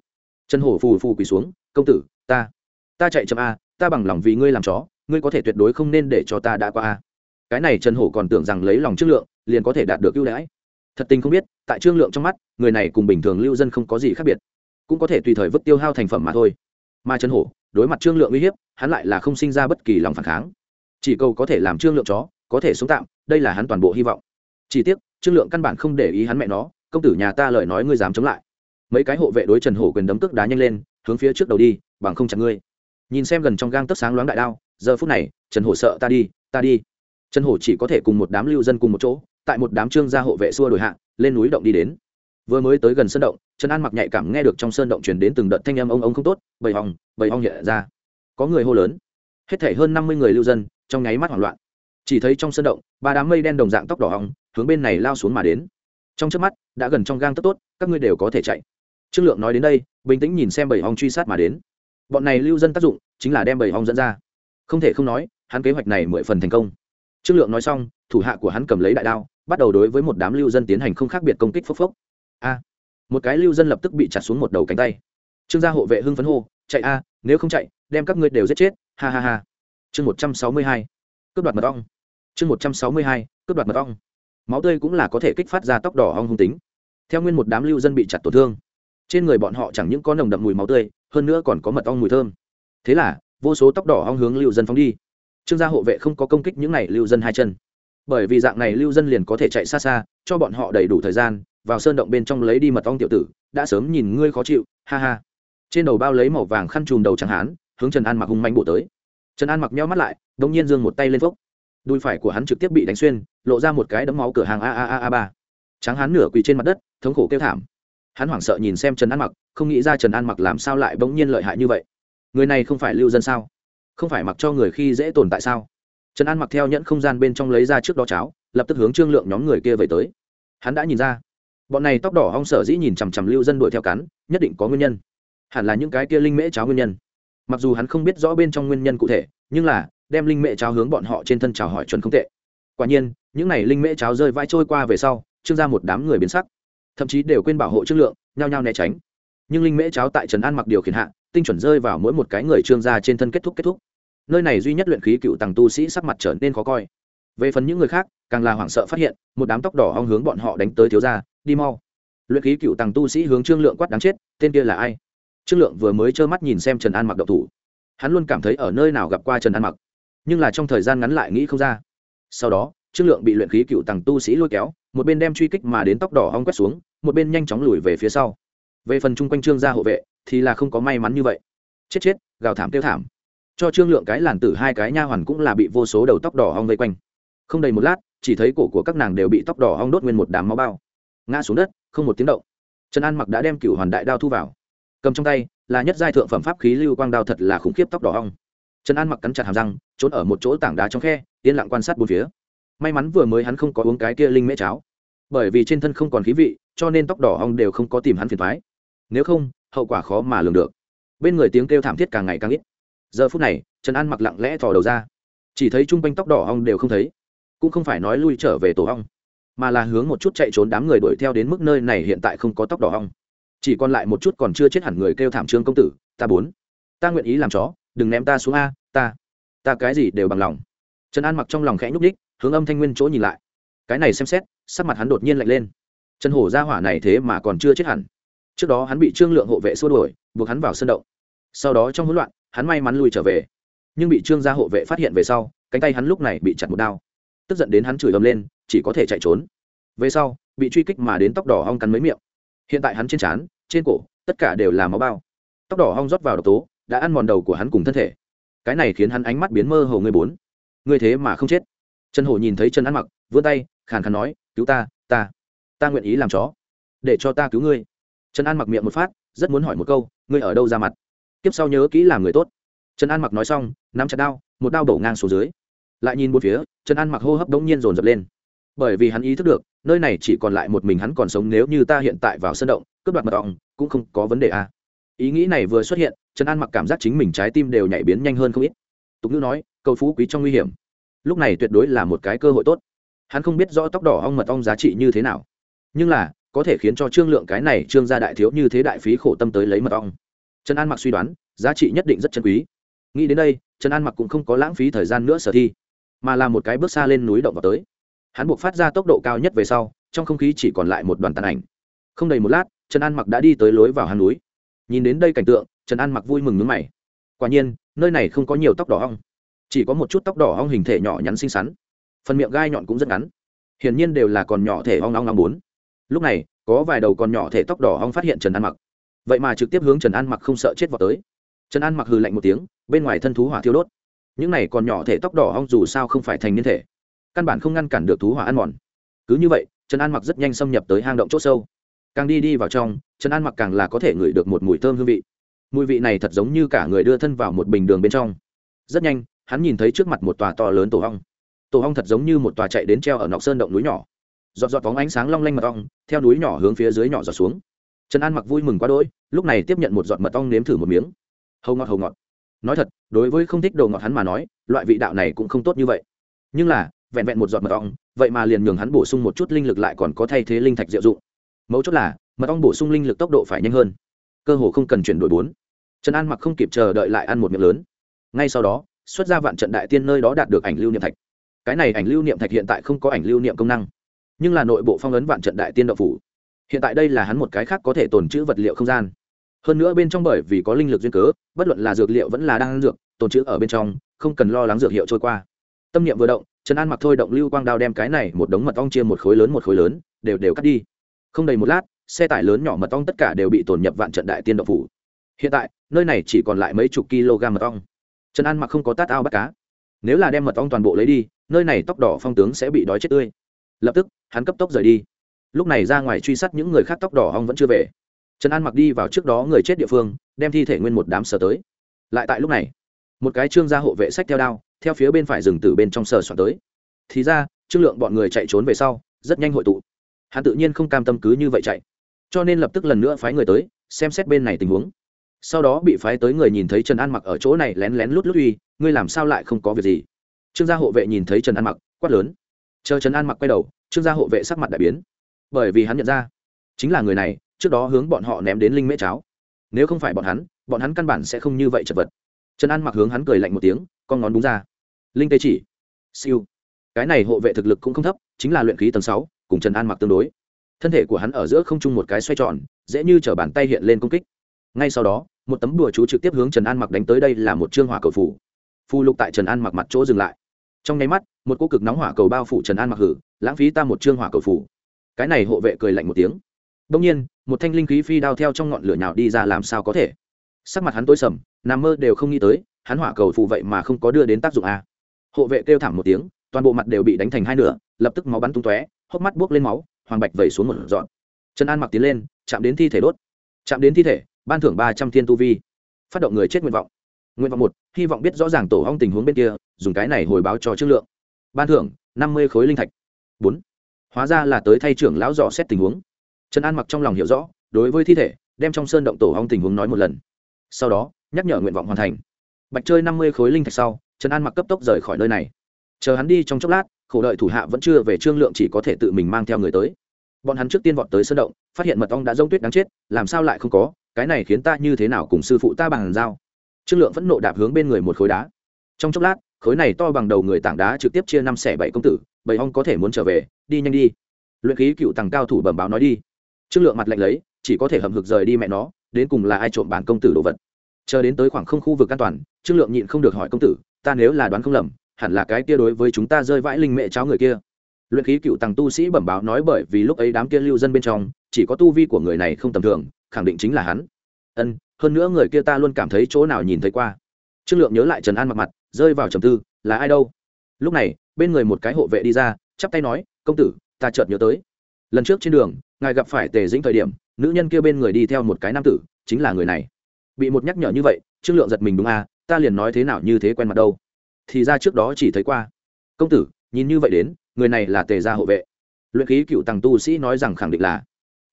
Trần hồ phù phù quỳ xuống, công tử, ta ta chạy chậm a, ta bằng lòng vì ngươi làm chó ngươi có thể tuyệt đối không nên để cho ta đã qua. Cái này trần hổ còn tưởng rằng lấy lòng trương lượng, liền có thể đạt được ưu đãi. Thật tình không biết, tại trương lượng trong mắt, người này cùng bình thường lưu dân không có gì khác biệt. Cũng có thể tùy thời vứt tiêu hao thành phẩm mà thôi. Mà trần hổ, đối mặt trương lượng uy hiếp, hắn lại là không sinh ra bất kỳ lòng phản kháng. Chỉ cầu có thể làm trương lượng chó, có thể sống tạm, đây là hắn toàn bộ hy vọng. Chỉ tiếc, trương lượng căn bản không để ý hắn mẹ nó, công tử nhà ta lời nói ngươi dám chống lại. Mấy cái hộ vệ đối trần hổ quyền đấm tức đá nhanh lên, hướng phía trước đầu đi, bằng không chặt ngươi. Nhìn xem gần trong gang tấc sáng loáng đại đao giờ phút này, trần hổ sợ ta đi ta đi. Trần hổ chỉ có thể cùng một đám lưu dân cùng một chỗ, tại một đám trương gia hộ vệ xua đổi hạ, lên núi động đi đến. Vừa mới tới gần sơn động, trần an mặc nhạy cảm nghe được trong sơn động truyền đến từng đợt thanh âm ông ông không tốt, bầy hòng, bầy hong hiện ra. Có người hô lớn. Hết thể hơn năm mươi người lưu dân, trong nháy mắt hoảng loạn. Chỉ thấy trong sơn động, ba đám mây đen đồng dạng tóc đỏ hòng hướng bên này lao xuống mà đến. Trong trước mắt, đã gần trong gang tất tốt, các ngươi đều có thể chạy. Trương lượng nói đến đây, bình tĩnh nhìn xem bầy hong truy sát mà đến. Bọn này lưu dân tác dụng chính là đem bầy hong dẫn ra không thể không nói, hắn kế hoạch này mười phần thành công. Trương lượng nói xong, thủ hạ của hắn cầm lấy đại đao, bắt đầu đối với một đám lưu dân tiến hành không khác biệt công kích phốc phốc. A! Một cái lưu dân lập tức bị chặt xuống một đầu cánh tay. Trương gia hộ vệ hưng phấn hô, chạy a, nếu không chạy, đem các ngươi đều giết chết. Ha ha ha. Chương một trăm sáu mươi hai, cướp đoạt mật ong. Chương một trăm sáu mươi hai, cướp đoạt mật ong. Máu tươi cũng là có thể kích phát ra tóc đỏ ong hung tính. Theo nguyên một đám lưu dân bị chặt tổn thương, trên người bọn họ chẳng những có nồng đậm mùi máu tươi, hơn nữa còn có mật ong mùi thơm. Thế là vô số tóc đỏ hong hướng lưu dân phóng đi. Trương gia hộ vệ không có công kích những này lưu dân hai chân. Bởi vì dạng này lưu dân liền có thể chạy xa xa, cho bọn họ đầy đủ thời gian, vào sơn động bên trong lấy đi mật ong tiểu tử, đã sớm nhìn ngươi khó chịu, ha ha. Trên đầu bao lấy màu vàng khăn chùm đầu chẳng hán hướng trần an mặc hung manh bổ tới. Trần an mặc nhau mắt lại đ ỗ n g nhiên giương một tay lên phốc. Đùi phải của hắn trực tiếp bị đánh xuyên, lộ ra một cái đấm máu cửa hàng a a a a ba. Tráng hán nửa quỳ trên mặt đất, thống khổ kêu thảm. Hắn hoảng sợ nhìn xem trần an mặc, không nghĩ ra trần an mặc làm sao lại bỗng nhiên lợi hại như vậy người này không phải lưu dân sao? Không phải mặc cho người khi dễ tồn tại sao? Trần an mặc theo nhẫn không gian bên trong lấy ra trước đó cháo, lập tức hướng trương lượng nhóm người kia về tới. Hắn đã nhìn ra. Bọn này tóc đỏ hong sở dĩ nhìn chằm chằm lưu dân đuổi theo cắn, nhất định có nguyên nhân. Hẳn là những cái kia linh mễ cháo nguyên nhân. Mặc dù hắn không biết rõ bên trong nguyên nhân cụ thể, nhưng là, đem linh mễ cháo hướng bọn họ trên thân chào hỏi chuẩn không tệ. Quả nhiên, những n à y linh mễ cháo rơi vãi trôi qua về sau, trương ra một đám người biến sắc. Thậm chí đều quên bảo hộ trương lượng, nhao nhao né tránh. Nhưng linh mễ cháo tại trần an mặc điều khiển hạ tinh chuẩn rơi vào mỗi một cái người trương gia trên thân kết thúc kết thúc. Nơi này duy nhất luyện khí cựu tàng tu sĩ sắc mặt trở nên khó coi. Về phần những người khác, càng là hoảng sợ phát hiện, một đám tóc đỏ hong hướng bọn họ đánh tới thiếu gia, đi mau. Luyện khí cựu tàng tu sĩ hướng trương lượng quát đáng chết, tên kia là ai? Trương lượng vừa mới trơ mắt nhìn xem trần an mặc độc thủ. Hắn luôn cảm thấy ở nơi nào gặp qua trần an mặc. Nhưng là trong thời gian ngắn lại nghĩ không ra. Sau đó, trương lượng bị luyện khí cựu tàng tu sĩ lôi kéo, một bên đem truy kích mà đến tóc đỏ hong quét xuống, một bên nhanh chóng lùi về phía sau về phần chung quanh trương gia hộ vệ, thì là không có may mắn như vậy. Chết chết, gào thảm kêu thảm. Cho trương lượng cái làn tử hai cái nha hoàn cũng là bị vô số đầu tóc đỏ hong vây quanh. Không đầy một lát, chỉ thấy cổ của các nàng đều bị tóc đỏ hong đốt nguyên một đám máu bao. Ngã xuống đất, không một tiếng động. Trần an mặc đã đem cửu hoàn đại đao thu vào. Cầm trong tay, là nhất giai thượng phẩm pháp khí lưu quang đao thật là khủng khiếp tóc đỏ hong. Trần an mặc cắn chặt hàm răng, trốn ở một chỗ tảng đá trong khe, yên lặng quan sát bốn phía. May mắn vừa mới hắn không có uống cái kia linh mễ cháo. Bởi vì trên thân không còn khí vị, cho nên tóc đỏ hong đều không có tìm hắn phiền thoái nếu không, hậu quả khó mà lường được. Bên người tiếng kêu thảm thiết càng ngày càng ít. Giờ phút này, trần an mặc lặng lẽ thò đầu ra. Chỉ thấy chung quanh tóc đỏ ong đều không thấy. Cũng không phải nói lui trở về tổ ong, mà là hướng một chút chạy trốn đám người đuổi theo đến mức nơi này hiện tại không có tóc đỏ ong. Chỉ còn lại một chút còn chưa chết hẳn người kêu thảm trương công tử, ta bốn, ta nguyện ý làm chó, đừng ném ta xuống a, ta ta cái gì đều bằng lòng. Trần an mặc trong lòng khẽ nhúc ních hướng âm thanh nguyên chỗ nhìn lại. Cái này xem xét, sắc mặt hắn đột nhiên lạnh lên. Trần hổ ra hỏa này thế mà còn chưa chết hẳn trước đó hắn bị trương lượng hộ vệ xua đuổi, buộc hắn vào sân động. Sau đó trong hỗn loạn, hắn may mắn lùi trở về. Nhưng bị trương gia hộ vệ phát hiện về sau, cánh tay hắn lúc này bị chặt một đao. Tức giận đến hắn chửi ầm lên, chỉ có thể chạy trốn. Về sau, bị truy kích mà đến tóc đỏ hong cắn mấy miệng. Hiện tại hắn trên trán, trên cổ, tất cả đều là máu bao. Tóc đỏ hong rót vào độc tố, đã ăn mòn đầu của hắn cùng thân thể. Cái này khiến hắn ánh mắt biến mơ hồ người bốn. Người thế mà không chết. Trần hổ nhìn thấy trần ăn mặc, vươn tay, khàn khàn nói, cứu ta ta ta nguyện ý làm chó. Để cho ta cứu ngươi trần an mặc miệng một phát, rất muốn hỏi một câu, ngươi ở đâu ra mặt? Tiếp sau nhớ kỹ làm người tốt. Trần an mặc nói xong, nắm chặt đao, một đao đổ ngang xuống dưới. Lại nhìn một phía, trần an mặc hô hấp đống nhiên dồn dập lên. Bởi vì hắn ý thức được, nơi này chỉ còn lại một mình hắn còn sống nếu như ta hiện tại vào sân động, cướp đoạt mật ong, cũng không có vấn đề à. ý nghĩ này vừa xuất hiện, trần an mặc cảm giác chính mình trái tim đều nhảy biến nhanh hơn không ít. Tục ngữ nói, cầu phú quý trong nguy hiểm. Lúc này tuyệt đối là một cái cơ hội tốt. Hắn không biết rõ tóc đỏ ong mật ong giá trị như thế nào. Nhưng là có thể khiến cho trương lượng cái này trương gia đại thiếu như thế đại phí khổ tâm tới lấy mật ong. Trần an mặc suy đoán, giá trị nhất định rất chân quý. Nghĩ đến đây, trần an mặc cũng không có lãng phí thời gian nữa sở thi, mà là một cái bước xa lên núi động vào tới. Hắn buộc phát ra tốc độ cao nhất về sau, trong không khí chỉ còn lại một đoàn tàn ảnh. Không đầy một lát, trần an mặc đã đi tới lối vào hang núi. Nhìn đến đây cảnh tượng, trần an mặc vui mừng nước mày. Quả nhiên, nơi này không có nhiều tóc đỏ ong, chỉ có một chút tóc đỏ ong hình thể nhỏ nhắn xinh xắn. Phần miệng gai nhọn cũng rất ngắn. Hiển nhiên đều là còn nhỏ thể ong ong ong bốn lúc này, có vài đầu còn nhỏ thể tóc đỏ hong phát hiện trần an mặc. Vậy mà trực tiếp hướng trần an mặc không sợ chết vào tới. Trần an mặc hừ lạnh một tiếng, bên ngoài thân thú hỏa thiêu đốt. Những này còn nhỏ thể tóc đỏ hong dù sao không phải thành niên thể, căn bản không ngăn cản được thú hỏa ăn mòn. Cứ như vậy, trần an mặc rất nhanh xâm nhập tới hang động c h ỗ sâu. Càng đi đi vào trong, trần an mặc càng là có thể ngửi được một mùi thơm hương vị. Mùi vị này thật giống như cả người đưa thân vào một bình đường bên trong. Rất nhanh, hắn nhìn thấy trước mặt một tòa to lớn tổ hong. Tổ hong thật giống như một tòa chạy đến treo ở nọc sơn động núi nhỏ giọt giọt bóng ánh sáng long lanh mật ong, theo núi nhỏ hướng phía dưới nhỏ giọt xuống. Trần an mặc vui mừng quá đỗi, lúc này tiếp nhận một giọt mật ong nếm thử một miếng. Hầu ngọt hầu ngọt. Nói thật, đối với không thích đồ ngọt hắn mà nói, loại vị đạo này cũng không tốt như vậy. Nhưng là, vẹn vẹn một giọt mật ong, vậy mà liền nhường hắn bổ sung một chút linh lực lại còn có thay thế linh thạch diệu dụng. Mấu chốt là, mật ong bổ sung linh lực tốc độ phải nhanh hơn. Cơ hồ không cần chuyển đổi bốn. Trần an mặc không kịp chờ đợi lại ăn một miệng lớn. Ngay sau đó, xuất ra vạn trận đại tiên nơi đó đạt được ảnh lưu niệm thạch. Cái này ảnh lưu niệm thạch hiện tại không có ảnh lưu niệm công năng nhưng là nội bộ phong ấn vạn trận đại tiên đạo phủ. Hiện tại đây là hắn một cái khác có thể tồn trữ vật liệu không gian. Hơn nữa bên trong bởi vì có linh lực duyên cớ, bất luận là dược liệu vẫn là đang dược, tồn trữ ở bên trong, không cần lo lắng dược hiệu trôi qua. Tâm niệm vừa động, trần an mặc thôi động lưu quang đao đem cái này một đống mật ong chia một khối lớn một khối lớn, đều đều cắt đi. Không đầy một lát, xe tải lớn nhỏ mật ong tất cả đều bị tổn nhập vạn trận đại tiên đậu phủ. Hiện tại, nơi này chỉ còn lại mấy chục kg mật ong. Trần an mặc không có tát ao bắt cá. Nếu là đem mật ong toàn bộ lấy đi, nơi này tóc đỏ phong tướng sẽ bị đói chết tươi. Lập tức hắn cấp tốc rời đi. Lúc này ra ngoài truy sát những người khác tóc đỏ hong vẫn chưa về. Trần an mặc đi vào trước đó người chết địa phương, đem thi thể nguyên một đám sờ tới. Lại tại lúc này, một cái trương gia hộ vệ sách theo đao, theo phía bên phải rừng từ bên trong sờ soạn tới. Thì ra, trương lượng bọn người chạy trốn về sau, rất nhanh hội tụ. Hắn tự nhiên không cam tâm cứ như vậy chạy. Cho nên lập tức lần nữa phái người tới, xem xét bên này tình huống. Sau đó bị phái tới người nhìn thấy trần an mặc ở chỗ này lén lén lút lút uy, ngươi làm sao lại không có việc gì? Trương gia hộ vệ nhìn thấy trần an mặc, quát lớn. Chờ trần an mặc quay đầu trương gia hộ vệ sắc mặt đại biến. Bởi vì hắn nhận ra, chính là người này, trước đó hướng bọn họ ném đến linh mễ cháo. Nếu không phải bọn hắn bọn hắn căn bản sẽ không như vậy chật vật. Trần an mặc hướng hắn cười lạnh một tiếng, con ngón đúng ra. Linh tê chỉ. Siêu. Cái này hộ vệ thực lực cũng không thấp, chính là luyện khí tầng sáu, cùng trần an mặc tương đối. Thân thể của hắn ở giữa không trung một cái xoay tròn, dễ như t bàn tay hiện lên công kích. Ngay sau đó, một tấm đùa chú trực tiếp hướng trần an mặc đánh tới đây là một chương hỏa cầu phủ phù lục tại trần an mặc mặt chỗ dừng lại trong nháy mắt, một cô cực nóng hỏa cầu bao phủ trần an mặc hử, lãng phí ta một chương hỏa cầu phủ. Cái này hộ vệ cười lạnh một tiếng. Đông nhiên, một thanh linh khí phi đao theo trong ngọn lửa nhào đi ra làm sao có thể? Sắc mặt hắn tối sầm, nằm mơ đều không nghĩ tới, hắn hỏa cầu phù vậy mà không có đưa đến tác dụng a. Hộ vệ kêu thảm một tiếng, toàn bộ mặt đều bị đánh thành hai nửa, lập tức máu bắn tung tóe, hốc mắt buốc lên máu, hoàng bạch vẩy xuống một dọn trần an mặc tiến lên, chạm đến thi thể đốt. Chạm đến thi thể, ban thưởng ba trăm thiên tu vi. Phát động người chết nguyện vọng. Nguyện vọng một, hy vọng biết rõ ràng tổ hong tình huống bên kia dùng cái này hồi báo cho chất lượng. Ban thưởng, năm mươi khối linh thạch. Bốn. Hóa ra là tới thay trưởng lão dò xét tình huống. Trần an mặc trong lòng hiểu rõ, đối với thi thể, đem trong sơn động tổ hong tình huống nói một lần. Sau đó, nhắc nhở nguyện vọng hoàn thành. Bạch chơi năm mươi khối linh thạch sau, trần an mặc cấp tốc rời khỏi nơi này. Chờ hắn đi trong chốc lát, khổ đợi thủ hạ vẫn chưa về trương lượng chỉ có thể tự mình mang theo người tới. Bọn hắn trước tiên vọt tới sơn động, phát hiện mật ong đã rông tuyết đáng chết, làm sao lại không có, cái này khiến ta như thế nào cùng sư phụ ta bằng giao. Trương lượng vẫn nộ đạp hướng bên người một khối đá. Trong chốc lát khối này to bằng đầu người tảng đá trực tiếp chia năm xẻ bảy công tử, bảy ong có thể muốn trở về, đi nhanh đi. Luyện khí cựu tàng cao thủ bẩm báo nói đi. Trương lượng mặt lạnh lấy, chỉ có thể hầm hực rời đi mẹ nó, đến cùng là ai trộm bản công tử đồ vật. Chờ đến tới khoảng không khu vực an toàn, trương lượng nhịn không được hỏi công tử, ta nếu là đoán không lầm, hẳn là cái kia đối với chúng ta rơi vãi linh mẹ cháu người kia. Luyện khí cựu tàng tu sĩ bẩm báo nói bởi vì lúc ấy đám kia lưu dân bên trong, chỉ có tu vi của người này không tầm thường, khẳng định chính là hắn. Ân, hơn nữa người kia ta luôn cảm thấy chỗ nào nhìn thấy qua. Trương lượng nhớ lại trần an mặt mặt rơi vào trầm tư, là ai đâu? Lúc này, bên người một cái hộ vệ đi ra, chắp tay nói, công tử, ta chợt nhớ tới. Lần trước trên đường, ngài gặp phải tề dĩnh thời điểm, nữ nhân kia bên người đi theo một cái nam tử, chính là người này. Bị một nhắc nhở như vậy, trương lượng giật mình đúng à ta liền nói thế nào như thế quen mặt đâu. Thì ra trước đó chỉ thấy qua. Công tử, nhìn như vậy đến, người này là tề gia hộ vệ. Luyện khí cựu tàng tu sĩ nói rằng khẳng định là.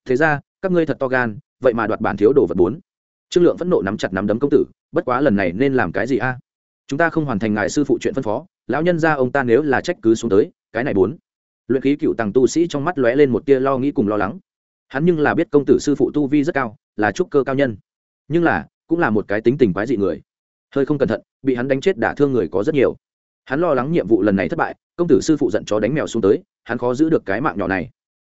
Thế ra, các ngươi thật to gan, vậy mà đoạt bản thiếu đồ vật bốn. Trương lượng phẫn nộ nắm chặt nắm đấm công tử, bất quá lần này nên làm cái gì a? Chúng ta không hoàn thành ngài sư phụ chuyện phân phó, lão nhân ra ông ta nếu là trách cứ xuống tới, cái này bốn. Luyện khí cựu tàng tu sĩ trong mắt lóe lên một tia lo nghĩ cùng lo lắng. Hắn nhưng là biết công tử sư phụ tu vi rất cao, là trúc cơ cao nhân. Nhưng là, cũng là một cái tính tình quái dị người. Hơi không cẩn thận, bị hắn đánh chết đả thương người có rất nhiều. Hắn lo lắng nhiệm vụ lần này thất bại, công tử sư phụ giận chó đánh mèo xuống tới, hắn khó giữ được cái mạng nhỏ này.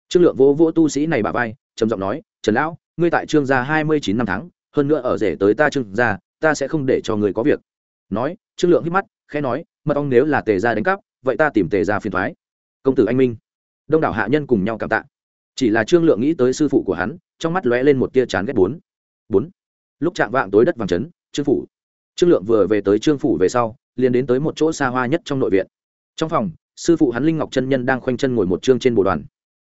Trương lượng vô vô tu sĩ này bà vai, trầm giọng nói, trần lão, ngươi tại trương gia hai mươi chín năm tháng, hơn nữa ở rể tới ta trương gia, ta sẽ không để cho người có việc. Nói trương lượng hít mắt khẽ nói mật ong nếu là tề gia đánh cắp vậy ta tìm tề gia phiền thoái. Công tử anh minh. Đông đảo hạ nhân cùng nhau cảm tạ. Chỉ là trương lượng nghĩ tới sư phụ của hắn trong mắt lóe lên một tia chán ghét bốn. Bốn. Lúc chạm vạng tối đất vàng trấn trương phủ. Trương lượng vừa về tới trương phủ về sau liền đến tới một chỗ xa hoa nhất trong nội viện. Trong phòng sư phụ hắn linh ngọc chân nhân đang khoanh chân ngồi một chương trên bồ đoàn.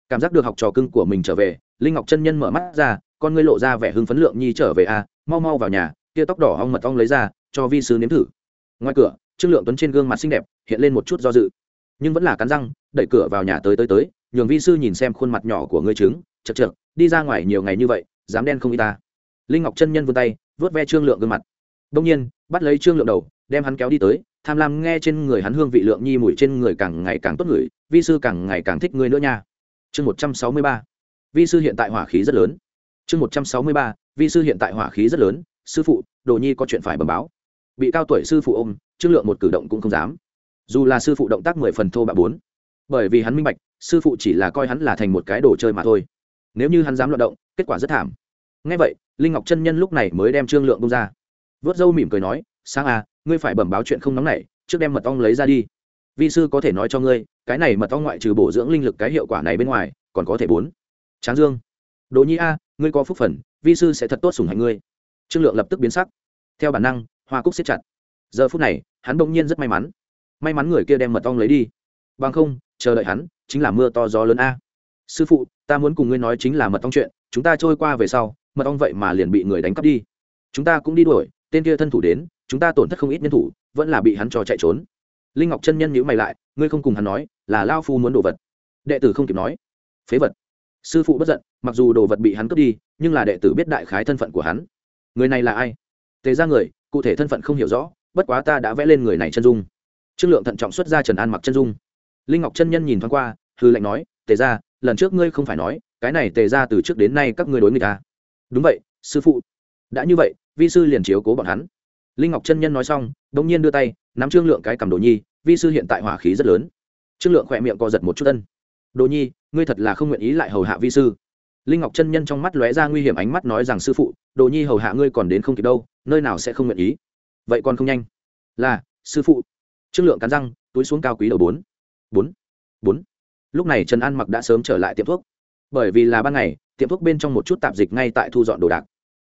Cảm giác được học trò cưng của mình trở về linh ngọc chân nhân mở mắt ra con ngươi lộ ra vẻ hưng phấn lượng nhi trở về a à, mau mau vào nhà tia tóc đỏ ong mật ong lấy ra cho vi sứ nếm thử ngoài cửa, trương lượng tuấn trên gương mặt xinh đẹp hiện lên một chút do dự. Nhưng vẫn là cắn răng, đẩy cửa vào nhà tới tới tới, nhường vi sư nhìn xem khuôn mặt nhỏ của ngươi trứng, chật chật đi ra ngoài nhiều ngày như vậy, dám đen không y ta. Linh ngọc chân nhân vươn tay vớt ve trương lượng gương mặt. Đông nhiên, bắt lấy trương lượng đầu, đem hắn kéo đi tới, tham lam nghe trên người hắn hương vị lượng nhi mùi trên người càng ngày càng tốt ngửi, vi sư càng ngày càng thích ngươi nữa nha. Chương một trăm sáu mươi ba, vi sư hiện tại hỏa khí rất lớn. Chương một trăm sáu mươi ba, vi sư hiện tại hỏa khí rất lớn, sư phụ, đồ nhi có chuyện phải bầm báo bị cao tuổi sư phụ ôm trương lượng một cử động cũng không dám. Dù là sư phụ động tác mười phần thô bạ bốn, bởi vì hắn minh bạch, sư phụ chỉ là coi hắn là thành một cái đồ chơi mà thôi. Nếu như hắn dám loạt động, kết quả rất thảm. Ngay vậy, linh ngọc chân nhân lúc này mới đem trương lượng bông ra. Vớt dâu mỉm cười nói sang à ngươi phải bẩm báo chuyện không nóng này, trước đem mật ong lấy ra đi. Vi sư có thể nói cho ngươi, cái này mật ong ngoại trừ bổ dưỡng linh lực cái hiệu quả này bên ngoài, còn có thể bốn. Tráng dương, đồ nhi a, ngươi có phúc phần, vi sư sẽ thật tốt sủng hạnh ngươi. Trương lượng lập tức biến sắc. Theo bản năng hoa cúc siết chặt. Giờ phút này, hắn bỗng nhiên rất may mắn. May mắn người kia đem mật ong lấy đi. Bằng không, chờ đợi hắn chính là mưa to gió lớn a. Sư phụ, ta muốn cùng ngươi nói chính là mật ong chuyện, chúng ta trôi qua về sau, mật ong vậy mà liền bị người đánh cắp đi. Chúng ta cũng đi đuổi, tên kia thân thủ đến, chúng ta tổn thất không ít nhân thủ, vẫn là bị hắn cho chạy trốn. Linh ngọc chân nhân nhữ mày lại, ngươi không cùng hắn nói, là lao phu muốn đồ vật. Đệ tử không kịp nói. Phế vật. Sư phụ bất giận, mặc dù đồ vật bị hắn cướp đi, nhưng là đệ tử biết đại khái thân phận của hắn. Người này là ai? Tề ra người cụ thể thân phận không hiểu rõ, bất quá ta đã vẽ lên người này chân dung. Trương lượng thận trọng xuất ra trần an mặc chân dung. Linh ngọc chân nhân nhìn thoáng qua hư lệnh nói, tề ra lần trước ngươi không phải nói, cái này tề ra từ trước đến nay các ngươi đối người ta. Đúng vậy, sư phụ. Đã như vậy, vi sư liền chiếu cố bọn hắn. Linh ngọc chân nhân nói xong đ ỗ n g nhiên đưa tay, nắm trương lượng cái cầm đồ nhi, vi sư hiện tại hỏa khí rất lớn. Trương lượng khỏe miệng co giật một chút tân đồ nhi, ngươi thật là không nguyện ý lại hầu hạ vi sư linh ngọc chân nhân trong mắt lóe ra nguy hiểm ánh mắt nói rằng, sư phụ, đồ nhi hầu hạ ngươi còn đến không kịp đâu, nơi nào sẽ không nguyện ý? Vậy còn không nhanh? Là, sư phụ. Trương lượng cắn răng, túi xuống cao quý đầu bốn. Bốn bốn. Lúc này trần an mặc đã sớm trở lại tiệm thuốc. Bởi vì là ban ngày, tiệm thuốc bên trong một chút tạp dịch ngay tại thu dọn đồ đạc.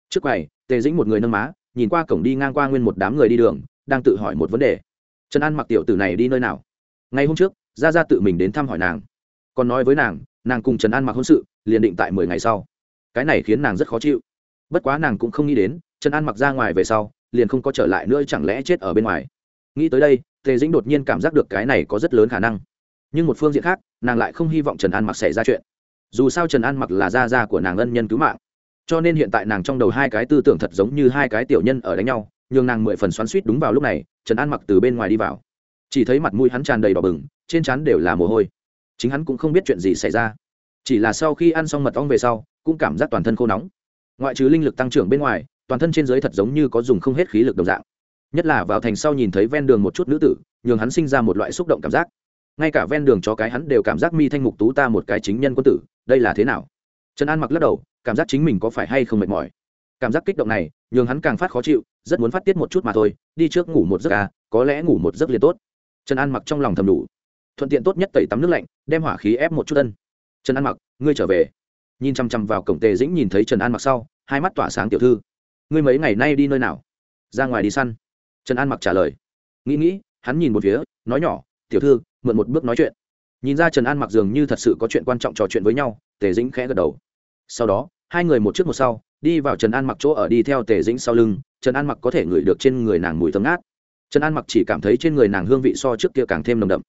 Trước quầy, tề dĩnh một người nâng má, nhìn qua cổng đi ngang qua nguyên một đám người đi đường, đang tự hỏi một vấn đề. Trần an mặc tiểu tử này đi nơi nào? Ngày hôm trước ra ra tự mình đến thăm hỏi nàng. Còn nói với nàng nàng cùng trần an mặc hôn sự liền định tại mười ngày sau. Cái này khiến nàng rất khó chịu. Bất quá nàng cũng không nghĩ đến, trần an mặc ra ngoài về sau, liền không có trở lại nữa, chẳng lẽ chết ở bên ngoài. Nghĩ tới đây, tề dĩnh đột nhiên cảm giác được cái này có rất lớn khả năng. Nhưng một phương diện khác, nàng lại không hy vọng trần an mặc xảy ra chuyện. Dù sao trần an mặc là gia gia của nàng ân nhân cứu mạng. Cho nên hiện tại nàng trong đầu hai cái tư tưởng thật giống như hai cái tiểu nhân ở đánh nhau, nhường nàng mười phần xoắn suýt đúng vào lúc này, trần an mặc từ bên ngoài đi vào. Chỉ thấy mặt mũi hắn tràn đầy đỏ bừng, trên trán đều là mồ hôi. Chính hắn cũng không biết chuyện gì xảy ra chỉ là sau khi ăn xong mật ong về sau, cũng cảm giác toàn thân khô nóng. Ngoại trừ linh lực tăng trưởng bên ngoài, toàn thân trên giới thật giống như có dùng không hết khí lực đồng dạng. Nhất là vào thành sau nhìn thấy ven đường một chút nữ tử, nhường hắn sinh ra một loại xúc động cảm giác. Ngay cả ven đường cho cái hắn đều cảm giác mi thanh mục tú ta một cái chính nhân quân tử, đây là thế nào? Trần an mặc lắc đầu, cảm giác chính mình có phải hay không mệt mỏi? Cảm giác kích động này, nhường hắn càng phát khó chịu, rất muốn phát tiết một chút mà thôi, đi trước ngủ một giấc à có lẽ ngủ một giấc liền tốt. Trần an mặc trong lòng thầm đủ. Thuận tiện tốt nhất tẩy tắm nước lạnh, đem hỏa khí ép một chút ân trần an mặc ngươi trở về nhìn chăm chăm vào cổng tề dĩnh nhìn thấy trần an mặc sau hai mắt tỏa sáng tiểu thư ngươi mấy ngày nay đi nơi nào ra ngoài đi săn trần an mặc trả lời nghĩ nghĩ hắn nhìn một phía nói nhỏ tiểu thư mượn một bước nói chuyện nhìn ra trần an mặc dường như thật sự có chuyện quan trọng trò chuyện với nhau tề dĩnh khẽ gật đầu sau đó hai người một trước một sau đi vào trần an mặc chỗ ở đi theo tề dĩnh sau lưng trần an mặc có thể ngửi được trên người nàng mùi thơm ngát trần an mặc chỉ cảm thấy trên người nàng hương vị so trước kia càng thêm nồng đậm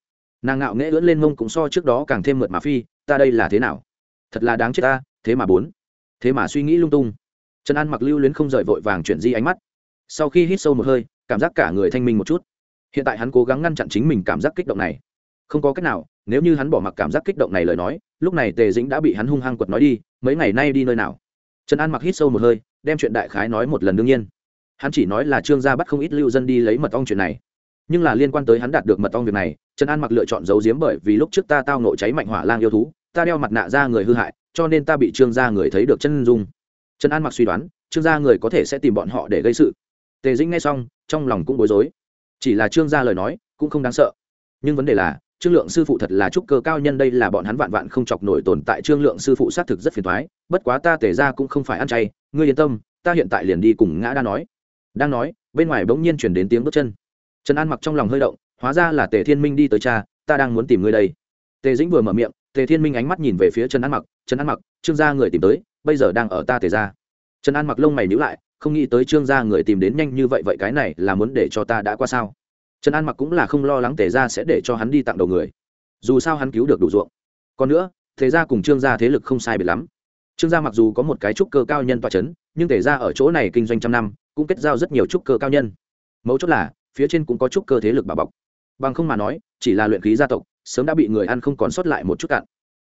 nàng ngạo nghễ ưỡn lên mông cũng so trước đó càng thêm mượt mà phi ta đây là thế nào? Thật là đáng chết ta, thế mà bốn. Thế mà suy nghĩ lung tung. Trần an mặc lưu luyến không rời vội vàng chuyển di ánh mắt. Sau khi hít sâu một hơi, cảm giác cả người thanh minh một chút. Hiện tại hắn cố gắng ngăn chặn chính mình cảm giác kích động này. Không có cách nào, nếu như hắn bỏ mặc cảm giác kích động này lời nói, lúc này tề dĩnh đã bị hắn hung hăng quật nói đi, mấy ngày nay đi nơi nào? Trần an mặc hít sâu một hơi, đem chuyện đại khái nói một lần đương nhiên. Hắn chỉ nói là trương gia bắt không ít lưu dân đi lấy mật ong chuyện này. Nhưng là liên quan tới hắn đạt được mật ong việc này, trần an mặc lựa chọn giấu giếm bởi vì lúc trước ta tao nộ cháy mạnh hỏa lang yêu thú ta đeo mặt nạ ra người hư hại, cho nên ta bị trương gia người thấy được chân dung. Trần an mặc suy đoán, trương gia người có thể sẽ tìm bọn họ để gây sự. Tề dĩnh nghe xong, trong lòng cũng bối rối. Chỉ là trương gia lời nói, cũng không đáng sợ. Nhưng vấn đề là, trương lượng sư phụ thật là trúc cơ cao nhân, đây là bọn hắn vạn vạn không chọc nổi tồn tại. Trương lượng sư phụ xác thực rất phiền thoái bất quá ta tề ra cũng không phải ăn chay. Ngươi yên tâm, ta hiện tại liền đi cùng ngã đa nói. Đang nói, bên ngoài bỗng nhiên chuyển đến tiếng bước chân. Trần an mặc trong lòng hơi động, hóa ra là tề thiên minh đi tới cha, ta đang muốn tìm ngươi đây. Tề dĩnh vừa mở miệng tề thiên minh ánh mắt nhìn về phía trần an mặc, trần an mặc, trương gia người tìm tới, bây giờ đang ở ta tề ra trần an mặc lông mày nhữ lại, không nghĩ tới trương gia người tìm đến nhanh như vậy vậy cái này là muốn để cho ta đã qua sao? Trần an mặc cũng là không lo lắng tề ra sẽ để cho hắn đi tặng đầu người. Dù sao hắn cứu được đủ ruộng. Còn nữa, tề ra cùng trương gia thế lực không sai biệt lắm. Trương gia mặc dù có một cái trúc cơ cao nhân toa c h ấ n nhưng tề ra ở chỗ này kinh doanh trăm năm, cũng kết giao rất nhiều trúc cơ cao nhân. Mấu chốt là, phía trên cũng có trúc cơ thế lực bà bọc. Bằng không mà nói, chỉ là luyện khí gia tộc sớm đã bị người ăn không còn sót lại một chút cạn.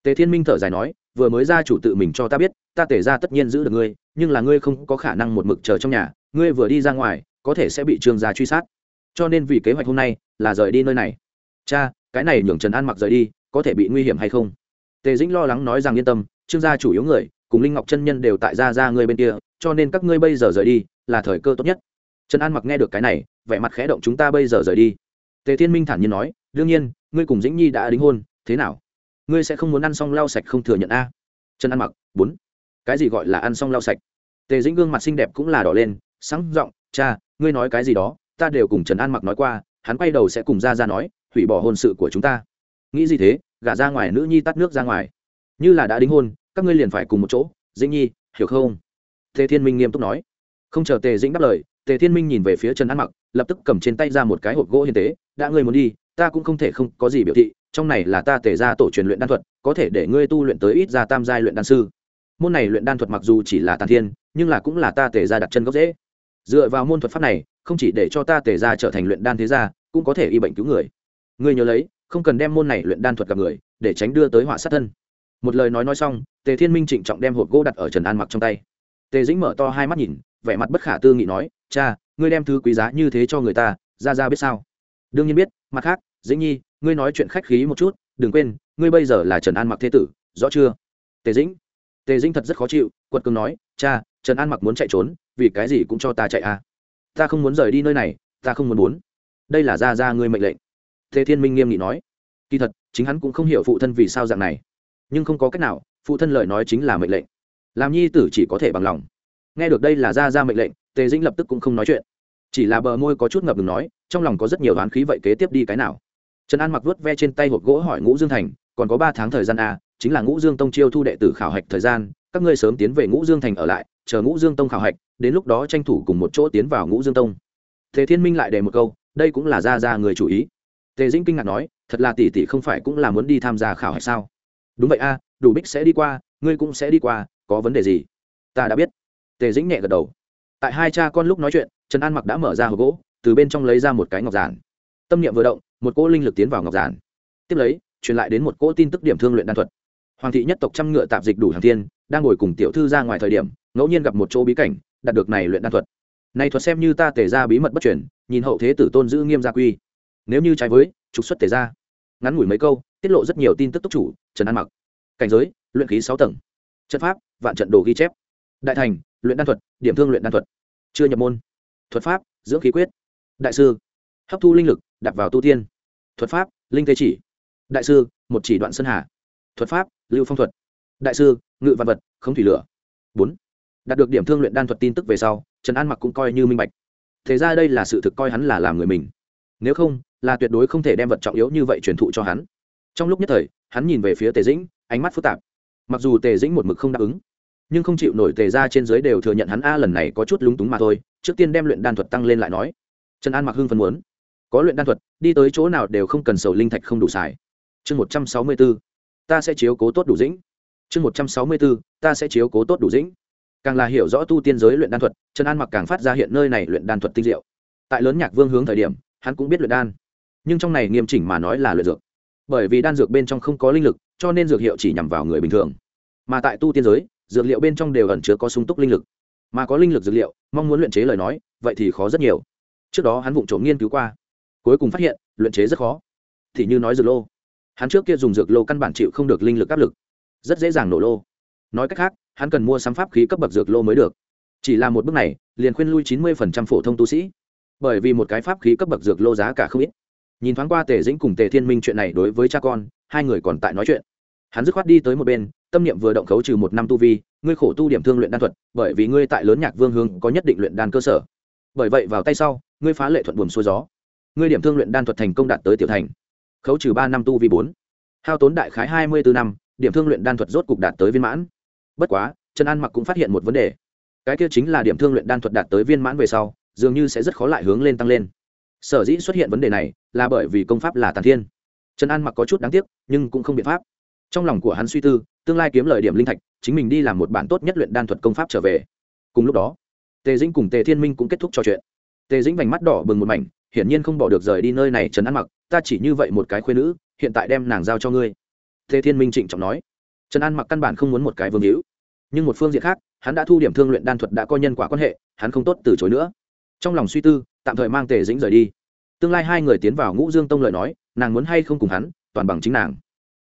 Tề thiên minh thở dài nói, vừa mới ra chủ tự mình cho ta biết, ta tề ra tất nhiên giữ được ngươi, nhưng là ngươi không có khả năng một mực chờ trong nhà, ngươi vừa đi ra ngoài, có thể sẽ bị trương gia truy sát. Cho nên vì kế hoạch hôm nay, là rời đi nơi này. Cha, cái này nhường trần an mặc rời đi, có thể bị nguy hiểm hay không? Tề dĩnh lo lắng nói rằng yên tâm, trương gia chủ yếu người, cùng linh ngọc chân nhân đều tại gia gia ngươi bên kia, cho nên các ngươi bây giờ rời đi, là thời cơ tốt nhất. Trần an mặc nghe được cái này, vẻ mặt khẽ động chúng ta bây giờ rời đi. Tề thiên minh thản nhiên nói đương nhiên, ngươi cùng dĩnh nhi đã đính hôn, thế nào? Ngươi sẽ không muốn ăn xong lau sạch không thừa nhận a? Trần an mặc, bốn. Cái gì gọi là ăn xong lau sạch? Tề dĩnh gương mặt xinh đẹp cũng là đỏ lên, sáng giọng, cha, ngươi nói cái gì đó, ta đều cùng trần an mặc nói qua, hắn quay đầu sẽ cùng ra ra nói, hủy bỏ hôn sự của chúng ta. Nghĩ gì thế? Gả ra ngoài nữ nhi tắt nước ra ngoài. Như là đã đính hôn, các ngươi liền phải cùng một chỗ, dĩnh nhi, hiểu không? Tề thiên minh nghiêm túc nói. Không chờ tề dĩnh đáp lời, tề thiên minh nhìn về phía trần an mặc, lập tức cầm trên tay ra một cái hộp gỗ hiền tế, đã ngươi muốn đi ta cũng không thể không có gì biểu thị, trong này là ta tề ra tổ truyền luyện đan thuật, có thể để ngươi tu luyện tới ít ra tam giai luyện đan sư. Môn này luyện đan thuật mặc dù chỉ là tàn thiên, nhưng là cũng là ta tề ra đặt chân gốc dễ dựa vào môn thuật pháp này, không chỉ để cho ta tề ra trở thành luyện đan thế gia, cũng có thể y bệnh cứu người. Ngươi nhớ lấy, không cần đem môn này luyện đan thuật gặp người, để tránh đưa tới họa sát thân. Một lời nói nói xong, tề thiên minh trịnh trọng đem hộp gỗ đặt ở trần an mặc trong tay. Tề dĩnh mở to hai mắt nhìn, vẻ mặt bất khả tư nghị nói, cha, ngươi đem thứ quý giá như thế cho người ta, ra ra biết sao? Đương nhiên biết, mặt khác dĩnh nhi, ngươi nói chuyện khách khí một chút, đừng quên, ngươi bây giờ là trần an mặc thế tử, rõ chưa? Tề dĩnh. Tề dĩnh thật rất khó chịu, quật cường nói, cha, trần an mặc muốn chạy trốn, vì cái gì cũng cho ta chạy à? Ta không muốn rời đi nơi này, ta không muốn muốn. Đây là ra ra ngươi mệnh lệnh. Thế thiên minh nghiêm nghị nói. Kỳ thật, chính hắn cũng không hiểu phụ thân vì sao dạng này. Nhưng không có cách nào, phụ thân lời nói chính là mệnh lệnh. Làm nhi tử chỉ có thể bằng lòng. Nghe được đây là ra ra mệnh lệnh, tề dĩnh lập tức cũng không nói chuyện. Chỉ là bờ môi có chút ngập ngừng nói, trong lòng có rất nhiều đoán khí vậy kế tiếp đi cái nào? Trần an mặc vớt ve trên tay hộp gỗ hỏi ngũ dương thành, còn có ba tháng thời gian a chính là ngũ dương tông chiêu thu đệ tử khảo hạch thời gian, các ngươi sớm tiến về ngũ dương thành ở lại, chờ ngũ dương tông khảo hạch, đến lúc đó tranh thủ cùng một chỗ tiến vào ngũ dương tông. Thế thiên minh lại đề một câu, đây cũng là ra ra người chủ ý. Tề dĩnh kinh ngạc nói, thật là tỷ tỷ không phải cũng là muốn đi tham gia khảo hạch sao? Đúng vậy a, đủ bích sẽ đi qua, ngươi cũng sẽ đi qua, có vấn đề gì? Ta đã biết. Tề dĩnh nhẹ gật đầu. Tại hai cha con lúc nói chuyện, trần an mặc đã mở ra hộp gỗ, từ bên trong lấy ra một cái ngọc giản tâm niệm vừa động, một cỗ linh lực tiến vào ngọc giản. Tiếp lấy, truyền lại đến một cỗ tin tức điểm thương luyện đan thuật. Hoàng thị nhất tộc trăm ngựa tạp dịch đủ hàng thiên, đang ngồi cùng tiểu thư ra ngoài thời điểm, ngẫu nhiên gặp một chỗ bí cảnh, đạt được này luyện đan thuật. Này thuật xem như ta tề ra bí mật bất chuyển nhìn hậu thế tử tôn giữ nghiêm gia quy. Nếu như trái với, trục xuất tề ra. Ngắn ngủi mấy câu, tiết lộ rất nhiều tin tức túc chủ, trần an mặc. Cảnh giới, luyện khí sáu tầng. Trận pháp, vạn trận đồ ghi chép. Đại thành, luyện đan thuật, điểm thương luyện đan thuật. Chưa nhập môn. Thuật pháp, dưỡng khí quyết. Đại sư, hấp thu linh lực đặt vào tu tiên. Thuật pháp, linh thế chỉ. Đại sư, một chỉ đoạn sơn hà. Thuật pháp, lưu phong thuật. Đại sư, ngự văn vật không thủy lửa. Bốn. Đạt được điểm thương luyện đan thuật tin tức về sau, trần an mặc cũng coi như minh bạch. Thế ra đây là sự thực coi hắn là làm người mình. Nếu không, là tuyệt đối không thể đem vật trọng yếu như vậy truyền thụ cho hắn. Trong lúc nhất thời, hắn nhìn về phía tề dĩnh, ánh mắt phức tạp. Mặc dù tề dĩnh một mực không đáp ứng, nhưng không chịu nổi tề ra trên dưới đều thừa nhận hắn a lần này có chút lúng túng mà thôi, trước tiên đem luyện đan thuật tăng lên lại nói. Trần an mặc hưng phần muốn có luyện đan thuật, đi tới chỗ nào đều không cần sầu linh thạch không đủ xài. Chương một trăm sáu mươi b ố ta sẽ chiếu cố tốt đủ dĩnh. Chương một trăm sáu mươi b ố ta sẽ chiếu cố tốt đủ dĩnh. Càng là hiểu rõ tu tiên giới luyện đan thuật, trần an mặc càng phát ra hiện nơi này luyện đan thuật tinh diệu. Tại lớn nhạc vương hướng thời điểm, hắn cũng biết luyện đan. Nhưng trong này nghiêm chỉnh mà nói là luyện dược. Bởi vì đan dược bên trong không có linh lực, cho nên dược hiệu chỉ nhằm vào người bình thường. Mà tại tu tiên giới, dược liệu bên trong đều ẩn chứa có sung túc linh lực. Mà có linh lực dược liệu, mong muốn luyện chế lời nói, vậy thì khó rất nhiều. Trước đó hắn vụng trộm nghiên cứu qua cuối cùng phát hiện, luyện chế rất khó. Thì như nói dược lô. Hắn trước kia dùng dược lô căn bản chịu không được linh lực áp lực. Rất dễ dàng nổ lô. Nói cách khác, hắn cần mua sắm pháp khí cấp bậc dược lô mới được. Chỉ là một bước này, liền khuyên lui chín mươi phổ thông tu sĩ. Bởi vì một cái pháp khí cấp bậc dược lô giá cả không ít. Nhìn thoáng qua tề dĩnh cùng tề thiên minh chuyện này đối với cha con, hai người còn tại nói chuyện. Hắn dứt khoát đi tới một bên, tâm niệm vừa động khấu trừ một năm tu vi, ngươi khổ tu điểm thương luyện đan thuật, bởi vì ngươi tại lớn nhạc vương hương có nhất định luyện đan cơ sở. Bởi vậy vào tay sau, ngươi phá lệ thuận buồm xuôi gió ngươi điểm thương luyện đan thuật thành công đạt tới tiểu thành. Khấu trừ ba năm tu vi bốn. Hao tốn đại khái hai mươi bốn năm, điểm thương luyện đan thuật rốt cục đạt tới viên mãn. Bất quá, trần an mặc cũng phát hiện một vấn đề. Cái kia chính là điểm thương luyện đan thuật đạt tới viên mãn về sau, dường như sẽ rất khó lại hướng lên tăng lên. Sở dĩ xuất hiện vấn đề này, là bởi vì công pháp là tàn thiên. Trần an mặc có chút đáng tiếc, nhưng cũng không biện pháp. Trong lòng của hắn suy tư, tương lai kiếm lời điểm linh thạch, chính mình đi làm một bản tốt nhất luyện đan thuật công pháp trở về. Cùng lúc đó, tề dĩnh cùng tề thiên minh cũng kết thúc trò chuyện. Tề dĩnh vành mắt đỏ bừng một mảnh hiển nhiên không bỏ được rời đi nơi này trần an mặc, ta chỉ như vậy một cái khuyên nữ, hiện tại đem nàng giao cho ngươi. Thế thiên minh trịnh trọng nói. Trần an mặc căn bản không muốn một cái vương hữu. Nhưng một phương diện khác, hắn đã thu điểm thương luyện đan thuật đã có nhân quả quan hệ, hắn không tốt từ chối nữa. Trong lòng suy tư, tạm thời mang tề dĩnh rời đi. Tương lai hai người tiến vào ngũ dương tông lời nói, nàng muốn hay không cùng hắn, toàn bằng chính nàng.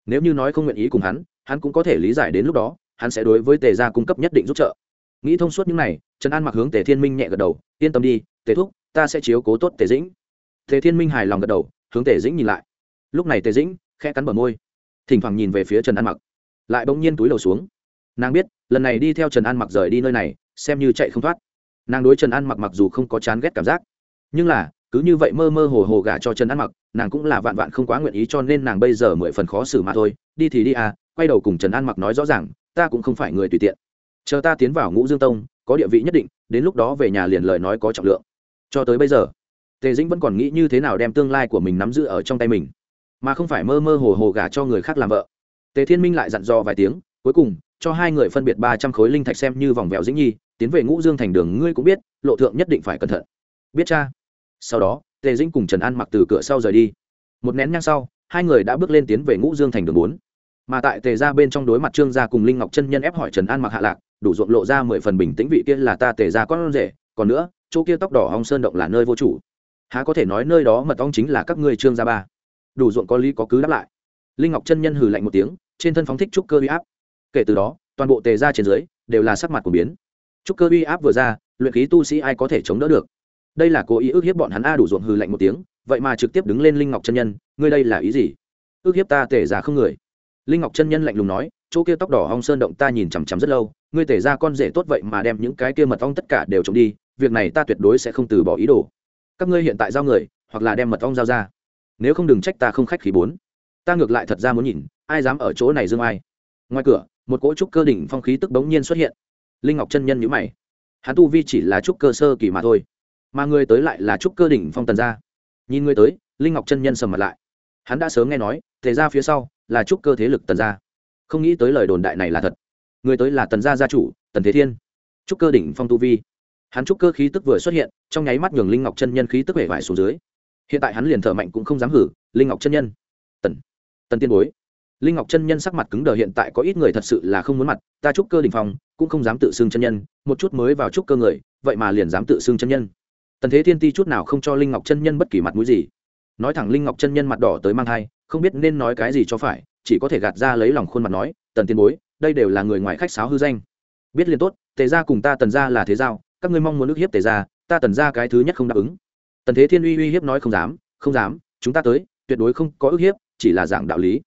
Nếu như nói không nguyện ý cùng hắn hắn cũng có thể lý giải đến lúc đó, hắn sẽ đối với tề gia cung cấp nhất định giúp trợ. Nghĩ thông suốt những này trần an mặc hướng tề thiên minh nhẹ gật đầu, yên tâm đi, tề thúc ta sẽ chiếu cố tốt tề dĩnh. Tề thiên minh hài lòng gật đầu, hướng tề dĩnh nhìn lại. Lúc này tề dĩnh khẽ cắn bờ môi, thỉnh thoảng nhìn về phía trần an mặc, lại bỗng nhiên túi đầu xuống. Nàng biết, lần này đi theo trần an mặc rời đi nơi này, xem như chạy không thoát. Nàng đối trần an mặc mặc dù không có chán ghét cảm giác, nhưng là, cứ như vậy mơ mơ hồ hồ gả cho trần an mặc, nàng cũng là vạn vạn không quá nguyện ý cho nên nàng bây giờ mười phần khó xử mà thôi. Đi thì đi à quay đầu cùng trần an mặc nói rõ ràng, ta cũng không phải người tùy tiện. Chờ ta tiến vào ngũ dương tông, có địa vị nhất định, đến lúc đó về nhà liền lời nói có trọng lượng cho tới bây giờ, tề dĩnh vẫn còn nghĩ như thế nào đem tương lai của mình nắm giữ ở trong tay mình, mà không phải mơ mơ hồ hồ gả cho người khác làm vợ. Tề thiên minh lại dặn dò vài tiếng, cuối cùng, cho hai người phân biệt ba trăm khối linh thạch xem như vòng vèo dĩnh nhi, tiến về ngũ dương thành đường ngươi cũng biết, lộ thượng nhất định phải cẩn thận. Biết cha. Sau đó, tề dĩnh cùng trần an mặc từ cửa sau rời đi. Một nén nhang sau, hai người đã bước lên tiến về ngũ dương thành đường bốn. Mà tại tề ra bên trong đối mặt trương gia cùng linh ngọc chân nhân ép hỏi trần an mặc hạ lạc, đủ ruộng lộ ra mười phần bình tĩnh vị kia là ta tề ra con rể, còn nữa chỗ kia tóc đỏ hong sơn động là nơi vô chủ. Há có thể nói nơi đó mật ong chính là các ngươi trương gia ba. Đủ ruộng có lý có cứ đáp lại. Linh ngọc chân nhân hừ lạnh một tiếng, trên thân phóng thích trúc cơ uy áp. Kể từ đó, toàn bộ tề ra trên dưới đều là sắc mặt của biến. Trúc cơ uy áp vừa ra, luyện khí tu sĩ ai có thể chống đỡ được? Đây là cố ý ước hiếp bọn hắn a đủ ruộng hừ lạnh một tiếng, vậy mà trực tiếp đứng lên linh ngọc chân nhân, ngươi đây là ý gì? Ước hiếp ta tề ra không người. Linh ngọc chân nhân lạnh lùng nói, chỗ kia tóc đỏ hong sơn động ta nhìn chằm chằm rất lâu, ngươi tể ra con rể tốt vậy mà đem những cái kia mật ong tất cả đều trộm đi việc này ta tuyệt đối sẽ không từ bỏ ý đồ. Các ngươi hiện tại giao người, hoặc là đem mật ong giao ra. Nếu không đừng trách ta không khách khí bốn. Ta ngược lại thật ra muốn nhìn, ai dám ở chỗ này dương ai. Ngoài cửa, một cỗ trúc cơ đỉnh phong khí tức bỗng nhiên xuất hiện. Linh ngọc chân nhân nhữ mày. Hắn tu vi chỉ là trúc cơ sơ kỳ mà thôi, mà người tới lại là trúc cơ đỉnh phong tần gia. Nhìn người tới, linh ngọc chân nhân sầm mặt lại. Hắn đã sớm nghe nói, tề ra phía sau là trúc cơ thế lực tần gia. Không nghĩ tới lời đồn đại này là thật. Người tới là tần gia gia chủ, tần thế thiên. Trúc cơ đỉnh phong tu vi hắn trúc cơ khí tức vừa xuất hiện, trong nháy mắt nhường linh ngọc chân nhân khí tức vẻ vải xuống dưới. Hiện tại hắn liền thở mạnh cũng không dám hử, linh ngọc chân nhân, tần tần tiên bối. Linh ngọc chân nhân sắc mặt cứng đờ, hiện tại có ít người thật sự là không muốn mặt, ta trúc cơ đỉnh phòng cũng không dám tự xưng chân nhân, một chút mới vào trúc cơ người, vậy mà liền dám tự xưng chân nhân. Tần thế thiên ti chút nào không cho linh ngọc chân nhân bất kỳ mặt mũi gì. Nói thẳng linh ngọc chân nhân mặt đỏ tới mang thai, không biết nên nói cái gì cho phải, chỉ có thể gạt ra lấy lòng khuôn mặt nói, tần tiên bối, đây đều là người ngoài khách sáo hư danh. Biết liền tốt, tề gia cùng ta tần gia là thế giao các ngươi mong muốn ức hiếp tề gia, ta tần gia cái thứ nhất không đáp ứng. Tần thế thiên uy uy hiếp nói không dám không dám, chúng ta tới, tuyệt đối không có ức hiếp, chỉ là giảng đạo lý.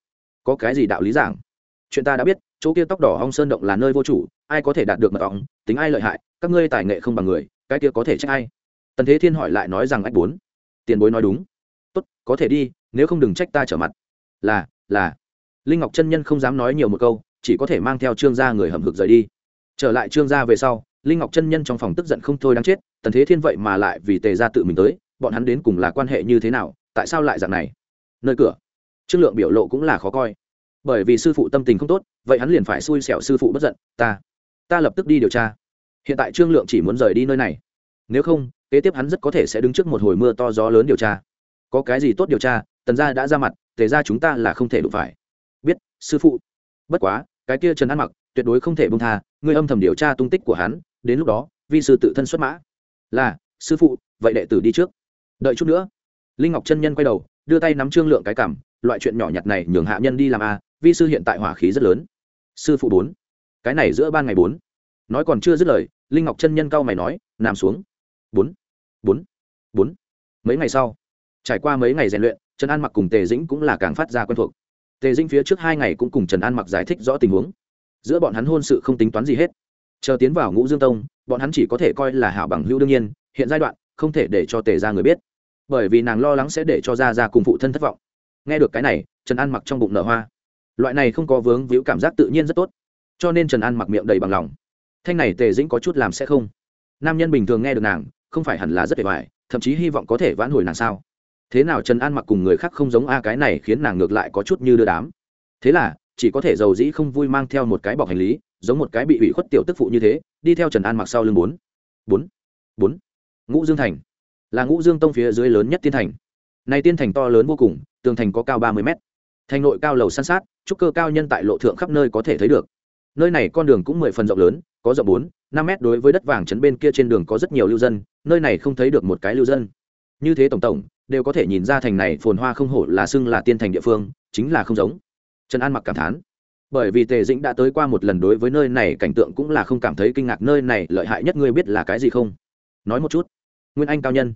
Có cái gì đạo lý giảng? Chuyện ta đã biết, chỗ kia tóc đỏ hong sơn động là nơi vô chủ, ai có thể đạt được mật ong, tính ai lợi hại, các ngươi tài nghệ không bằng người, cái kia có thể trách ai? Tần thế thiên hỏi lại nói rằng ách bốn. Tiền bối nói đúng. Tốt, có thể đi, nếu không đừng trách ta trở mặt. Là là. Linh ngọc chân nhân không dám nói nhiều một câu, chỉ có thể mang theo trương gia người hầm hực rời đi. Trở lại trương gia về sau linh ngọc chân nhân trong phòng tức giận không thôi đáng chết, tần thế thiên vậy mà lại vì tề gia tự mình tới, bọn hắn đến cùng là quan hệ như thế nào, tại sao lại dạng này? Nơi cửa, trương lượng biểu lộ cũng là khó coi. Bởi vì sư phụ tâm tình không tốt, vậy hắn liền phải xui xẻo sư phụ bất giận, ta ta lập tức đi điều tra. Hiện tại trương lượng chỉ muốn rời đi nơi này. Nếu không, kế tiếp hắn rất có thể sẽ đứng trước một hồi mưa to gió lớn điều tra. Có cái gì tốt điều tra, tần gia đã ra mặt, tề ra chúng ta là không thể đụng phải. Biết, sư phụ. Bất quá, cái kia trần ăn mặc tuyệt đối không thể bông tha, ngươi âm thầm điều tra tung tích của hắn đến lúc đó, vi sư tự thân xuất mã. Là, sư phụ, vậy đệ tử đi trước. Đợi chút nữa. Linh ngọc chân nhân quay đầu, đưa tay nắm trương lượng cái cảm, loại chuyện nhỏ nhặt này nhường hạ nhân đi làm a, vi sư hiện tại hỏa khí rất lớn. Sư phụ bốn. Cái này giữa ban ngày bốn. Nói còn chưa dứt lời, linh ngọc chân nhân cau mày nói, nằm xuống. Bốn. Bốn. Bốn. Mấy ngày sau, trải qua mấy ngày rèn luyện, trần an mặc cùng tề dĩnh cũng là càng phát ra quen thuộc. Tề dĩnh phía trước hai ngày cũng cùng trần an mặc giải thích rõ tình huống. Giữa bọn hắn hôn sự không tính toán gì hết chờ tiến vào ngũ dương tông, bọn hắn chỉ có thể coi là hảo bằng hữu đương nhiên, hiện giai đoạn, không thể để cho tề ra người biết. Bởi vì nàng lo lắng sẽ để cho ra ra cùng phụ thân thất vọng. Nghe được cái này, trần an mặc trong bụng nở hoa. Loại này không có vướng víu cảm giác tự nhiên rất tốt. Cho nên trần an mặc miệng đầy bằng lòng. Thanh này tề dĩnh có chút làm sẽ không? Nam nhân bình thường nghe được nàng, không phải hẳn là rất vẻ vải thậm chí hy vọng có thể vãn hồi nàng sao? Thế nào trần an mặc cùng người khác không giống a, cái này khiến nàng ngược lại có chút như đưa đám. Thế là, chỉ có thể giàu dĩ không vui mang theo một cái bọc hành lý giống một cái bị ủy khuất tiểu tức phụ như thế, đi theo trần an mặc sau lưng bốn. Bốn. Bốn. Ngũ dương thành. Là ngũ dương tông phía dưới lớn nhất tiên thành. Này tiên thành to lớn vô cùng, tường thành có cao ba mươi mét. Thành nội cao lầu san sát, trúc cơ cao nhân tại lộ thượng khắp nơi có thể thấy được. Nơi này con đường cũng mười phần rộng lớn, có rộng bốn, năm mét đối với đất vàng trấn bên kia trên đường có rất nhiều lưu dân, nơi này không thấy được một cái lưu dân. Như thế tổng tổng, đều có thể nhìn ra thành này phồn hoa không hổ là xưng là tiên thành địa phương, chính là không giống. Trần an mặc cảm thán bởi vì tề dĩnh đã tới qua một lần đối với nơi này cảnh tượng cũng là không cảm thấy kinh ngạc, nơi này lợi hại nhất ngươi biết là cái gì không? Nói một chút. Nguyên anh cao nhân.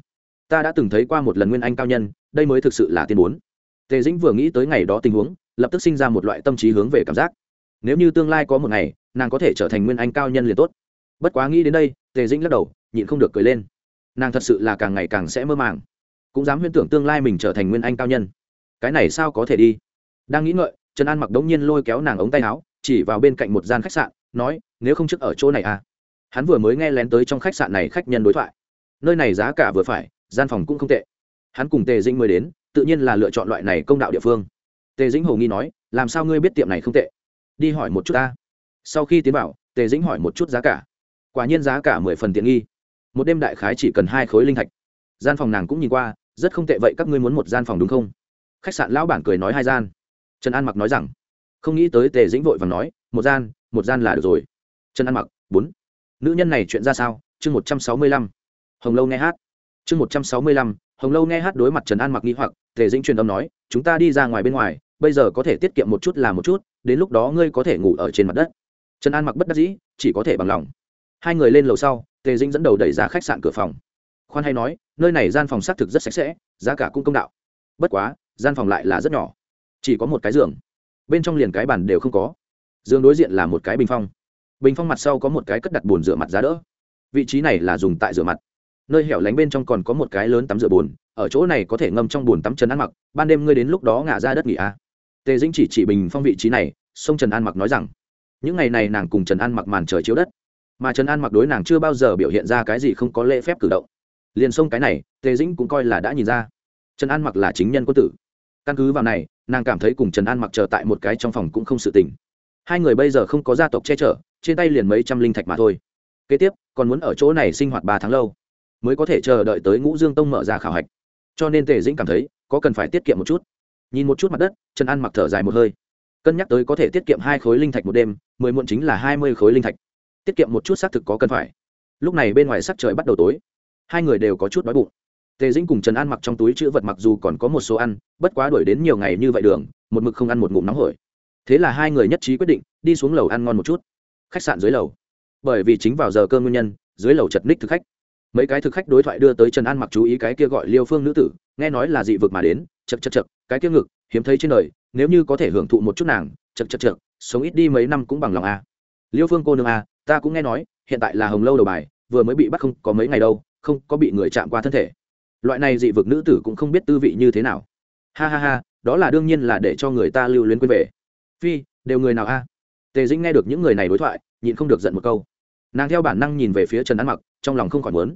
Ta đã từng thấy qua một lần nguyên anh cao nhân, đây mới thực sự là tiên bốn. Tề dĩnh vừa nghĩ tới ngày đó tình huống, lập tức sinh ra một loại tâm trí hướng về cảm giác. Nếu như tương lai có một ngày, nàng có thể trở thành nguyên anh cao nhân liền tốt. Bất quá nghĩ đến đây, tề dĩnh lắc đầu, nhịn không được cười lên. Nàng thật sự là càng ngày càng sẽ mơ màng. Cũng dám huyễn tưởng tương lai mình trở thành nguyên anh cao nhân. Cái này sao có thể đi? Đang nghĩ ngợi trần an mặc đống nhiên lôi kéo nàng ống tay áo, chỉ vào bên cạnh một gian khách sạn, nói, nếu không trước ở chỗ này à? Hắn vừa mới nghe lén tới trong khách sạn này khách nhân đối thoại. Nơi này giá cả vừa phải, gian phòng cũng không tệ. Hắn cùng tề dĩnh mới đến, tự nhiên là lựa chọn loại này công đạo địa phương. Tề dĩnh hồ nghi nói, làm sao ngươi biết tiệm này không tệ? Đi hỏi một chút ta. Sau khi tiến vào, tề dĩnh hỏi một chút giá cả. Quả nhiên giá cả mười phần tiện nghi. Một đêm đại khái chỉ cần hai khối linh thạch. Gian phòng nàng cũng nhìn qua, rất không tệ vậy các ngươi muốn một gian phòng đúng không? Khách sạn lão bản cười nói hai gian trần an mặc nói rằng, không nghĩ tới tề dĩnh vội và nói, một gian một gian là được rồi. Trần an mặc, bốn. Nữ nhân này chuyện ra sao? Chương một trăm sáu mươi lăm. Hồng lâu nghe hát. Chương một trăm sáu mươi lăm, hồng lâu nghe hát đối mặt trần an mặc nghi hoặc, tề dĩnh truyền âm nói, chúng ta đi ra ngoài bên ngoài, bây giờ có thể tiết kiệm một chút là một chút, đến lúc đó ngươi có thể ngủ ở trên mặt đất. Trần an mặc bất đắc dĩ, chỉ có thể bằng lòng. Hai người lên lầu sau, tề dĩnh dẫn đầu đẩy ra khách sạn cửa phòng. Khoan hay nói, nơi này gian phòng xác thực rất sạch sẽ, giá cả cũng công đạo. Bất quá, gian phòng lại là rất nhỏ chỉ có một cái giường. Bên trong liền cái bàn đều không có. Giường đối diện là một cái bình phong. Bình phong mặt sau có một cái cất đặt bồn rửa mặt giá đỡ. Vị trí này là dùng tại rửa mặt. Nơi hẻo lánh bên trong còn có một cái lớn tắm rửa bồn, ở chỗ này có thể ngâm trong bồn tắm trần ăn mặc. Ban đêm ngươi đến lúc đó ngả ra đất nghỉ a. À. tề dĩnh chỉ chỉ bình phong vị trí này, sông trần an mặc nói rằng, những ngày này nàng cùng trần an mặc màn trời chiếu đất, mà trần an mặc đối nàng chưa bao giờ biểu hiện ra cái gì không có lễ phép cử động. Liền sông cái này, tề dĩnh cũng coi là đã nhìn ra. Trần an mặc là chính nhân quân tử căn cứ vào này, nàng cảm thấy cùng trần an mặc chờ tại một cái trong phòng cũng không sự tình. Hai người bây giờ không có gia tộc che chở, trên tay liền mấy trăm linh thạch mà thôi. Kế tiếp, còn muốn ở chỗ này sinh hoạt ba tháng lâu, mới có thể chờ đợi tới ngũ dương tông mở ra khảo hạch. Cho nên tề dĩnh cảm thấy, có cần phải tiết kiệm một chút. Nhìn một chút mặt đất, trần an mặc thở dài một hơi. Cân nhắc tới có thể tiết kiệm hai khối linh thạch một đêm, mười muộn chính là hai mươi khối linh thạch. Tiết kiệm một chút xác thực có cần phải. Lúc này bên ngoài sắc trời bắt đầu tối. Hai người đều có chút đói bụng tề dĩnh cùng trần an mặc trong túi chữ vật mặc dù còn có một số ăn, bất quá đuổi đến nhiều ngày như vậy đường, một mực không ăn một ngụm nóng hổi. Thế là hai người nhất trí quyết định, đi xuống lầu ăn ngon một chút. Khách sạn dưới lầu. Bởi vì chính vào giờ cơm nguyên nhân, dưới lầu chật ních thực khách. Mấy cái thực khách đối thoại đưa tới trần an mặc chú ý cái kia gọi liêu phương nữ tử, nghe nói là dị vực mà đến, chật chật chật, cái kia ngực, hiếm thấy trên đời, nếu như có thể hưởng thụ một chút nàng, chật chật chật, sống ít đi mấy năm cũng bằng lòng a. Liêu phương cô nương a, ta cũng nghe nói, hiện tại là hồng lâu đầu bài, vừa mới bị bắt không có mấy ngày đâu, không có bị người chạm qua thân thể loại này dị vực nữ tử cũng không biết tư vị như thế nào. Ha ha ha, đó là đương nhiên là để cho người ta lưu luyến quên về. Phi, đều người nào a? Tề dĩnh nghe được những người này đối thoại, nhịn không được giận một câu. Nàng theo bản năng nhìn về phía trần an mặc, trong lòng không khỏi muốn.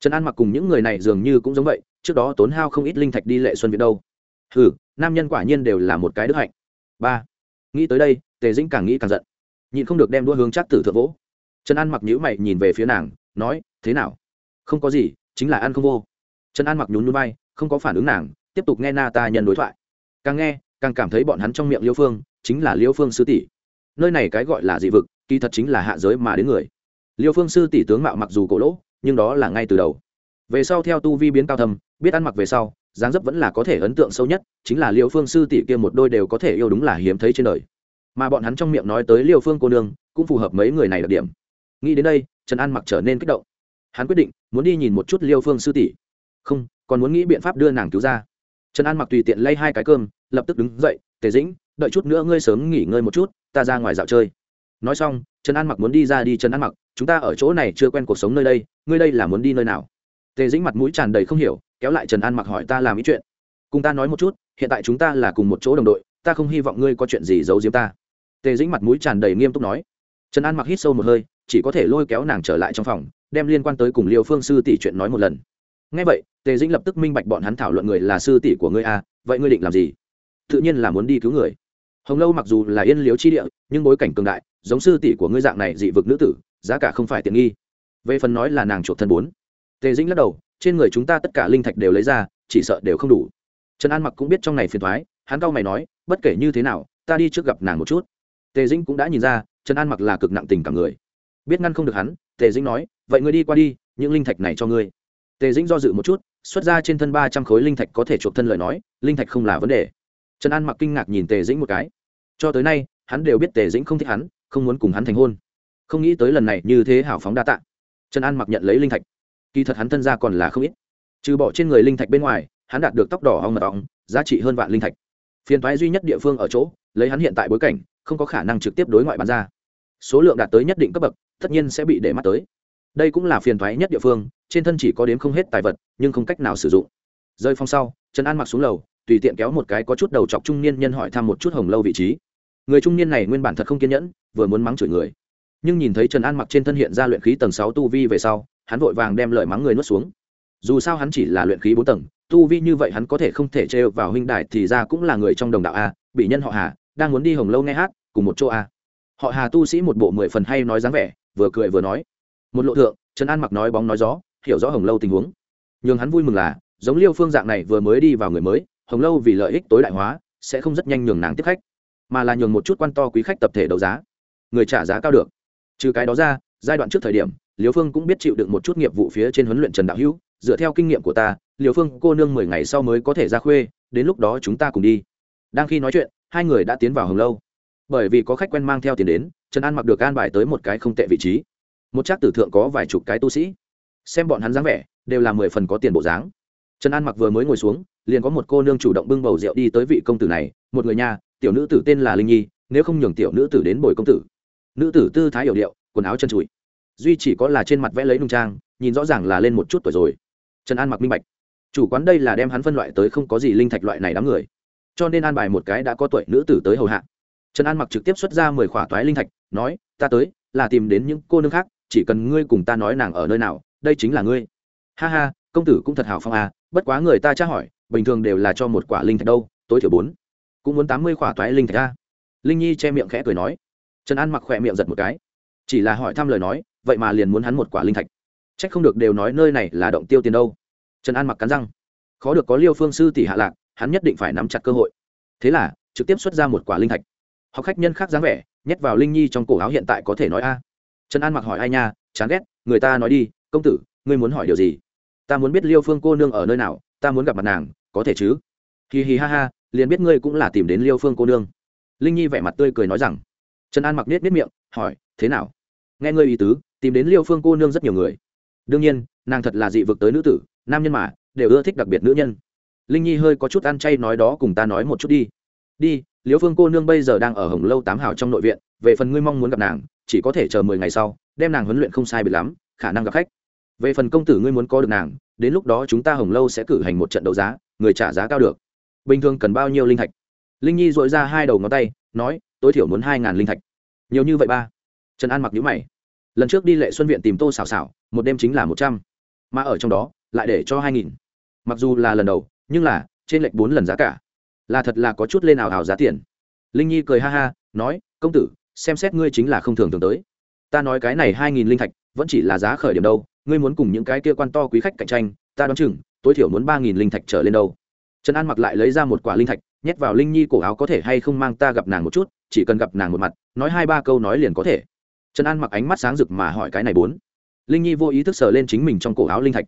Trần an mặc cùng những người này dường như cũng giống vậy, trước đó tốn hao không ít linh thạch đi lệ xuân viện đâu. Ừ nam nhân quả nhiên đều là một cái đức hạnh. Ba, nghĩ tới đây, tề dĩnh càng nghĩ càng giận. Nhịn không được đem đua hướng chát tử thượng vỗ. Trần an mặc nhữ mày nhìn về phía nàng, nói, thế nào? Không có gì, chính là ăn không vô trần an mặc nhún núi bay không có phản ứng nàng, tiếp tục nghe na ta nhân đối thoại. Càng nghe, càng cảm thấy bọn hắn trong miệng liêu phương chính là liêu phương sư tỷ. Nơi này cái gọi là dị vực, kỳ thật chính là hạ giới mà đến người. Liêu phương sư tỷ tướng mạo mặc dù cổ lỗ, nhưng đó là ngay từ đầu. Về sau theo tu vi biến cao thầm biết ăn mặc về sau, dáng dấp vẫn là có thể ấn tượng sâu nhất, chính là liêu phương sư tỷ kia một đôi đều có thể yêu đúng là hiếm thấy trên đời. Mà bọn hắn trong miệng nói tới liêu phương cô nương, cũng phù hợp mấy người này đặc điểm. Nghĩ đến đây, trần an mặc trở nên kích động. Hắn quyết định, muốn đi nhìn một chút liêu phương sư tỷ không, còn muốn nghĩ biện pháp đưa nàng cứu ra. Trần an mặc tùy tiện lay hai cái cơm, lập tức đứng dậy, tề dĩnh, đợi chút nữa ngươi sớm nghỉ ngơi một chút, ta ra ngoài dạo chơi. Nói xong, trần an mặc muốn đi ra đi, trần an mặc, chúng ta ở chỗ này chưa quen cuộc sống nơi đây, ngươi đây là muốn đi nơi nào? Tề dĩnh mặt mũi tràn đầy không hiểu, kéo lại trần an mặc hỏi, ta làm ý chuyện. Cùng ta nói một chút, hiện tại chúng ta là cùng một chỗ đồng đội, ta không hy vọng ngươi có chuyện gì giấu giếm ta. Tề dĩnh mặt mũi tràn đầy nghiêm túc nói. Trần an mặc hít sâu một hơi, chỉ có thể lôi kéo nàng trở lại trong phòng, đem liên quan tới cùng liều phương sư tỷ chuyện nói một lần ngay vậy tề dĩnh lập tức minh bạch bọn hắn thảo luận người là sư tỷ của ngươi a à, vậy ngươi định làm gì? Tự nhiên là muốn đi cứu người. Hồng lâu mặc dù là yên liếu chi địa nhưng bối cảnh cường đại giống sư tỷ của ngươi dạng này dị vực nữ tử giá cả không phải tiện nghi. Về phần nói là nàng chuột thân bốn tề dĩnh lắc đầu trên người chúng ta tất cả linh thạch đều lấy ra chỉ sợ đều không đủ. Trần an mặc cũng biết trong này phiền thoái hắn cau mày nói bất kể như thế nào ta đi trước gặp nàng một chút. Tề dĩnh cũng đã nhìn ra trần an mặc là cực nặng tình cả người. Biết ngăn không được hắn tề dĩnh nói vậy ngươi đi qua đi những linh thạch này cho ngươi tề dĩnh do dự một chút, xuất ra trên thân ba trăm khối linh thạch có thể chuộc thân lời nói, linh thạch không là vấn đề. Trần an mặc kinh ngạc nhìn tề dĩnh một cái. Cho tới nay, hắn đều biết tề dĩnh không thích hắn, không muốn cùng hắn thành hôn. Không nghĩ tới lần này như thế hảo phóng đa tạ. Trần an mặc nhận lấy linh thạch. Kỳ thật hắn thân ra còn là không ít. Trừ bỏ trên người linh thạch bên ngoài, hắn đạt được tóc đỏ ong mật ong, giá trị hơn vạn linh thạch. Phiền thoái duy nhất địa phương ở chỗ, lấy hắn hiện tại bối cảnh, không có khả năng trực tiếp đối ngoại bán ra. Số lượng đạt tới nhất định cấp bậc, tất nhiên sẽ bị để mắt tới đây cũng là phiền thoái nhất địa phương, trên thân chỉ có đến không hết tài vật, nhưng không cách nào sử dụng. Rơi phong sau, trần an mặc xuống lầu, tùy tiện kéo một cái có chút đầu chọc trung niên nhân hỏi thăm một chút hồng lâu vị trí. Người trung niên này nguyên bản thật không kiên nhẫn, vừa muốn mắng chửi người. Nhưng nhìn thấy trần an mặc trên thân hiện ra luyện khí tầng sáu tu vi về sau, hắn vội vàng đem lời mắng người nuốt xuống. Dù sao hắn chỉ là luyện khí bốn tầng, tu vi như vậy hắn có thể không thể trêu vào huynh đại thì ra cũng là người trong đồng đạo a, bị nhân họ hà, đang muốn đi hồng lâu nghe hát, cùng một chỗ a. Họ hà tu sĩ một bộ mười phần hay nói dáng vẻ, vừa cười vừa nói một lộ thượng, trần an mặc nói bóng nói gió, hiểu rõ hồng lâu tình huống. Nhưng hắn vui mừng là, giống liêu phương dạng này vừa mới đi vào người mới, hồng lâu vì lợi ích tối đại hóa, sẽ không rất nhanh nhường nàng tiếp khách, mà là nhường một chút quan to quý khách tập thể đấu giá. Người trả giá cao được. Trừ cái đó ra, giai đoạn trước thời điểm, Liêu phương cũng biết chịu đựng một chút nghiệp vụ phía trên huấn luyện trần đạo hữu, dựa theo kinh nghiệm của ta, Liêu phương cô nương mười ngày sau mới có thể ra khuê, đến lúc đó chúng ta cùng đi. Đang khi nói chuyện, hai người đã tiến vào hồng lâu. Bởi vì có khách quen mang theo tiền đến, trần an mặc được an bài tới một cái không tệ vị trí một trác tử thượng có vài chục cái tu sĩ. Xem bọn hắn dáng vẻ, đều là mười phần có tiền bộ dáng. Trần an mặc vừa mới ngồi xuống, liền có một cô nương chủ động bưng bầu rượu đi tới vị công tử này, một người nhà tiểu nữ tử tên là linh nhi, nếu không nhường tiểu nữ tử đến bồi công tử. Nữ tử tư thái hiểu điệu, quần áo chân trụi. Duy chỉ có là trên mặt vẽ lấy nung trang, nhìn rõ ràng là lên một chút tuổi rồi. Trần an mặc minh bạch. Chủ quán đây là đem hắn phân loại tới không có gì linh thạch loại này đám người. Cho nên an bài một cái đã có tuổi nữ tử tới hầu hạ. Trần an mặc trực tiếp xuất ra mười khỏa toái linh thạch, nói, ta tới, là tìm đến những cô nương khác chỉ cần ngươi cùng ta nói nàng ở nơi nào, đây chính là ngươi. Ha ha, công tử cũng thật hào phong à bất quá người ta tra hỏi, bình thường đều là cho một quả linh thạch đâu, tối thiểu bốn. Cũng muốn tám mươi quả toái linh thạch ra linh nhi che miệng khẽ cười nói. Trần an mặc khỏe miệng giật một cái. Chỉ là hỏi thăm lời nói, vậy mà liền muốn hắn một quả linh thạch. C h ắ c không được đều nói nơi này là động tiêu tiền đâu. Trần an mặc cắn răng. Khó được có liêu phương sư tỷ hạ lạc, hắn nhất định phải nắm chặt cơ hội. Thế là, trực tiếp xuất ra một quả linh thạch. Học khách nhân khác dáng vẻ, nhét vào linh nhi trong cổ áo hiện tại có thể nói a trần an mặc hỏi ai nha, chán ghét, người ta nói đi, công tử, ngươi muốn hỏi điều gì? Ta muốn biết liêu phương cô nương ở nơi nào, ta muốn gặp mặt nàng, có thể chứ? Hì hì ha ha, liền biết ngươi cũng là tìm đến liêu phương cô nương. Linh nhi vẻ mặt tươi cười nói rằng. Trần an mặc nết nết miệng, hỏi, thế nào? Nghe ngươi ý tứ, tìm đến liêu phương cô nương rất nhiều người. Đương nhiên, nàng thật là dị vực tới nữ tử, nam nhân mà, đều ưa thích đặc biệt nữ nhân. Linh nhi hơi có chút ăn chay nói đó cùng ta nói một chút đi. Đi, liêu phương cô nương bây giờ đang ở hồng lâu tám hào trong nội viện, về phần ngươi mong muốn gặp nàng chỉ có thể chờ mười ngày sau, đem nàng huấn luyện không sai biệt lắm, khả năng gặp khách. Về phần công tử ngươi muốn có được nàng, đến lúc đó chúng ta hồng lâu sẽ cử hành một trận đấu giá, người trả giá cao được. Bình thường cần bao nhiêu linh thạch? Linh nhi dội ra hai đầu ngón tay, nói, tối thiểu muốn hai ngàn linh thạch. Nhiều như vậy ba. Trần an mặc nhữ mày. Lần trước đi lệ xuân viện tìm tô xào xào một đêm chính là một trăm. Mà ở trong đó, lại để cho hai nghìn. Mặc dù là lần đầu, nhưng là, trên lệnh bốn lần giá cả. Là thật là có chút lên ảo ảo giá tiền. Linh nhi cười ha ha, nói, công tử xem xét ngươi chính là không thường thường tới. Ta nói cái này hai nghìn linh thạch, vẫn chỉ là giá khởi điểm đâu, ngươi muốn cùng những cái kia quan to quý khách cạnh tranh, ta đoán chừng, tối thiểu muốn ba nghìn linh thạch trở lên đâu. Trần an mặc lại lấy ra một quả linh thạch, nhét vào linh nhi cổ áo có thể hay không mang ta gặp nàng một chút, chỉ cần gặp nàng một mặt, nói hai ba câu nói liền có thể. Trần an mặc ánh mắt sáng rực mà hỏi cái này bốn. Linh nhi vô ý thức sờ lên chính mình trong cổ áo linh thạch.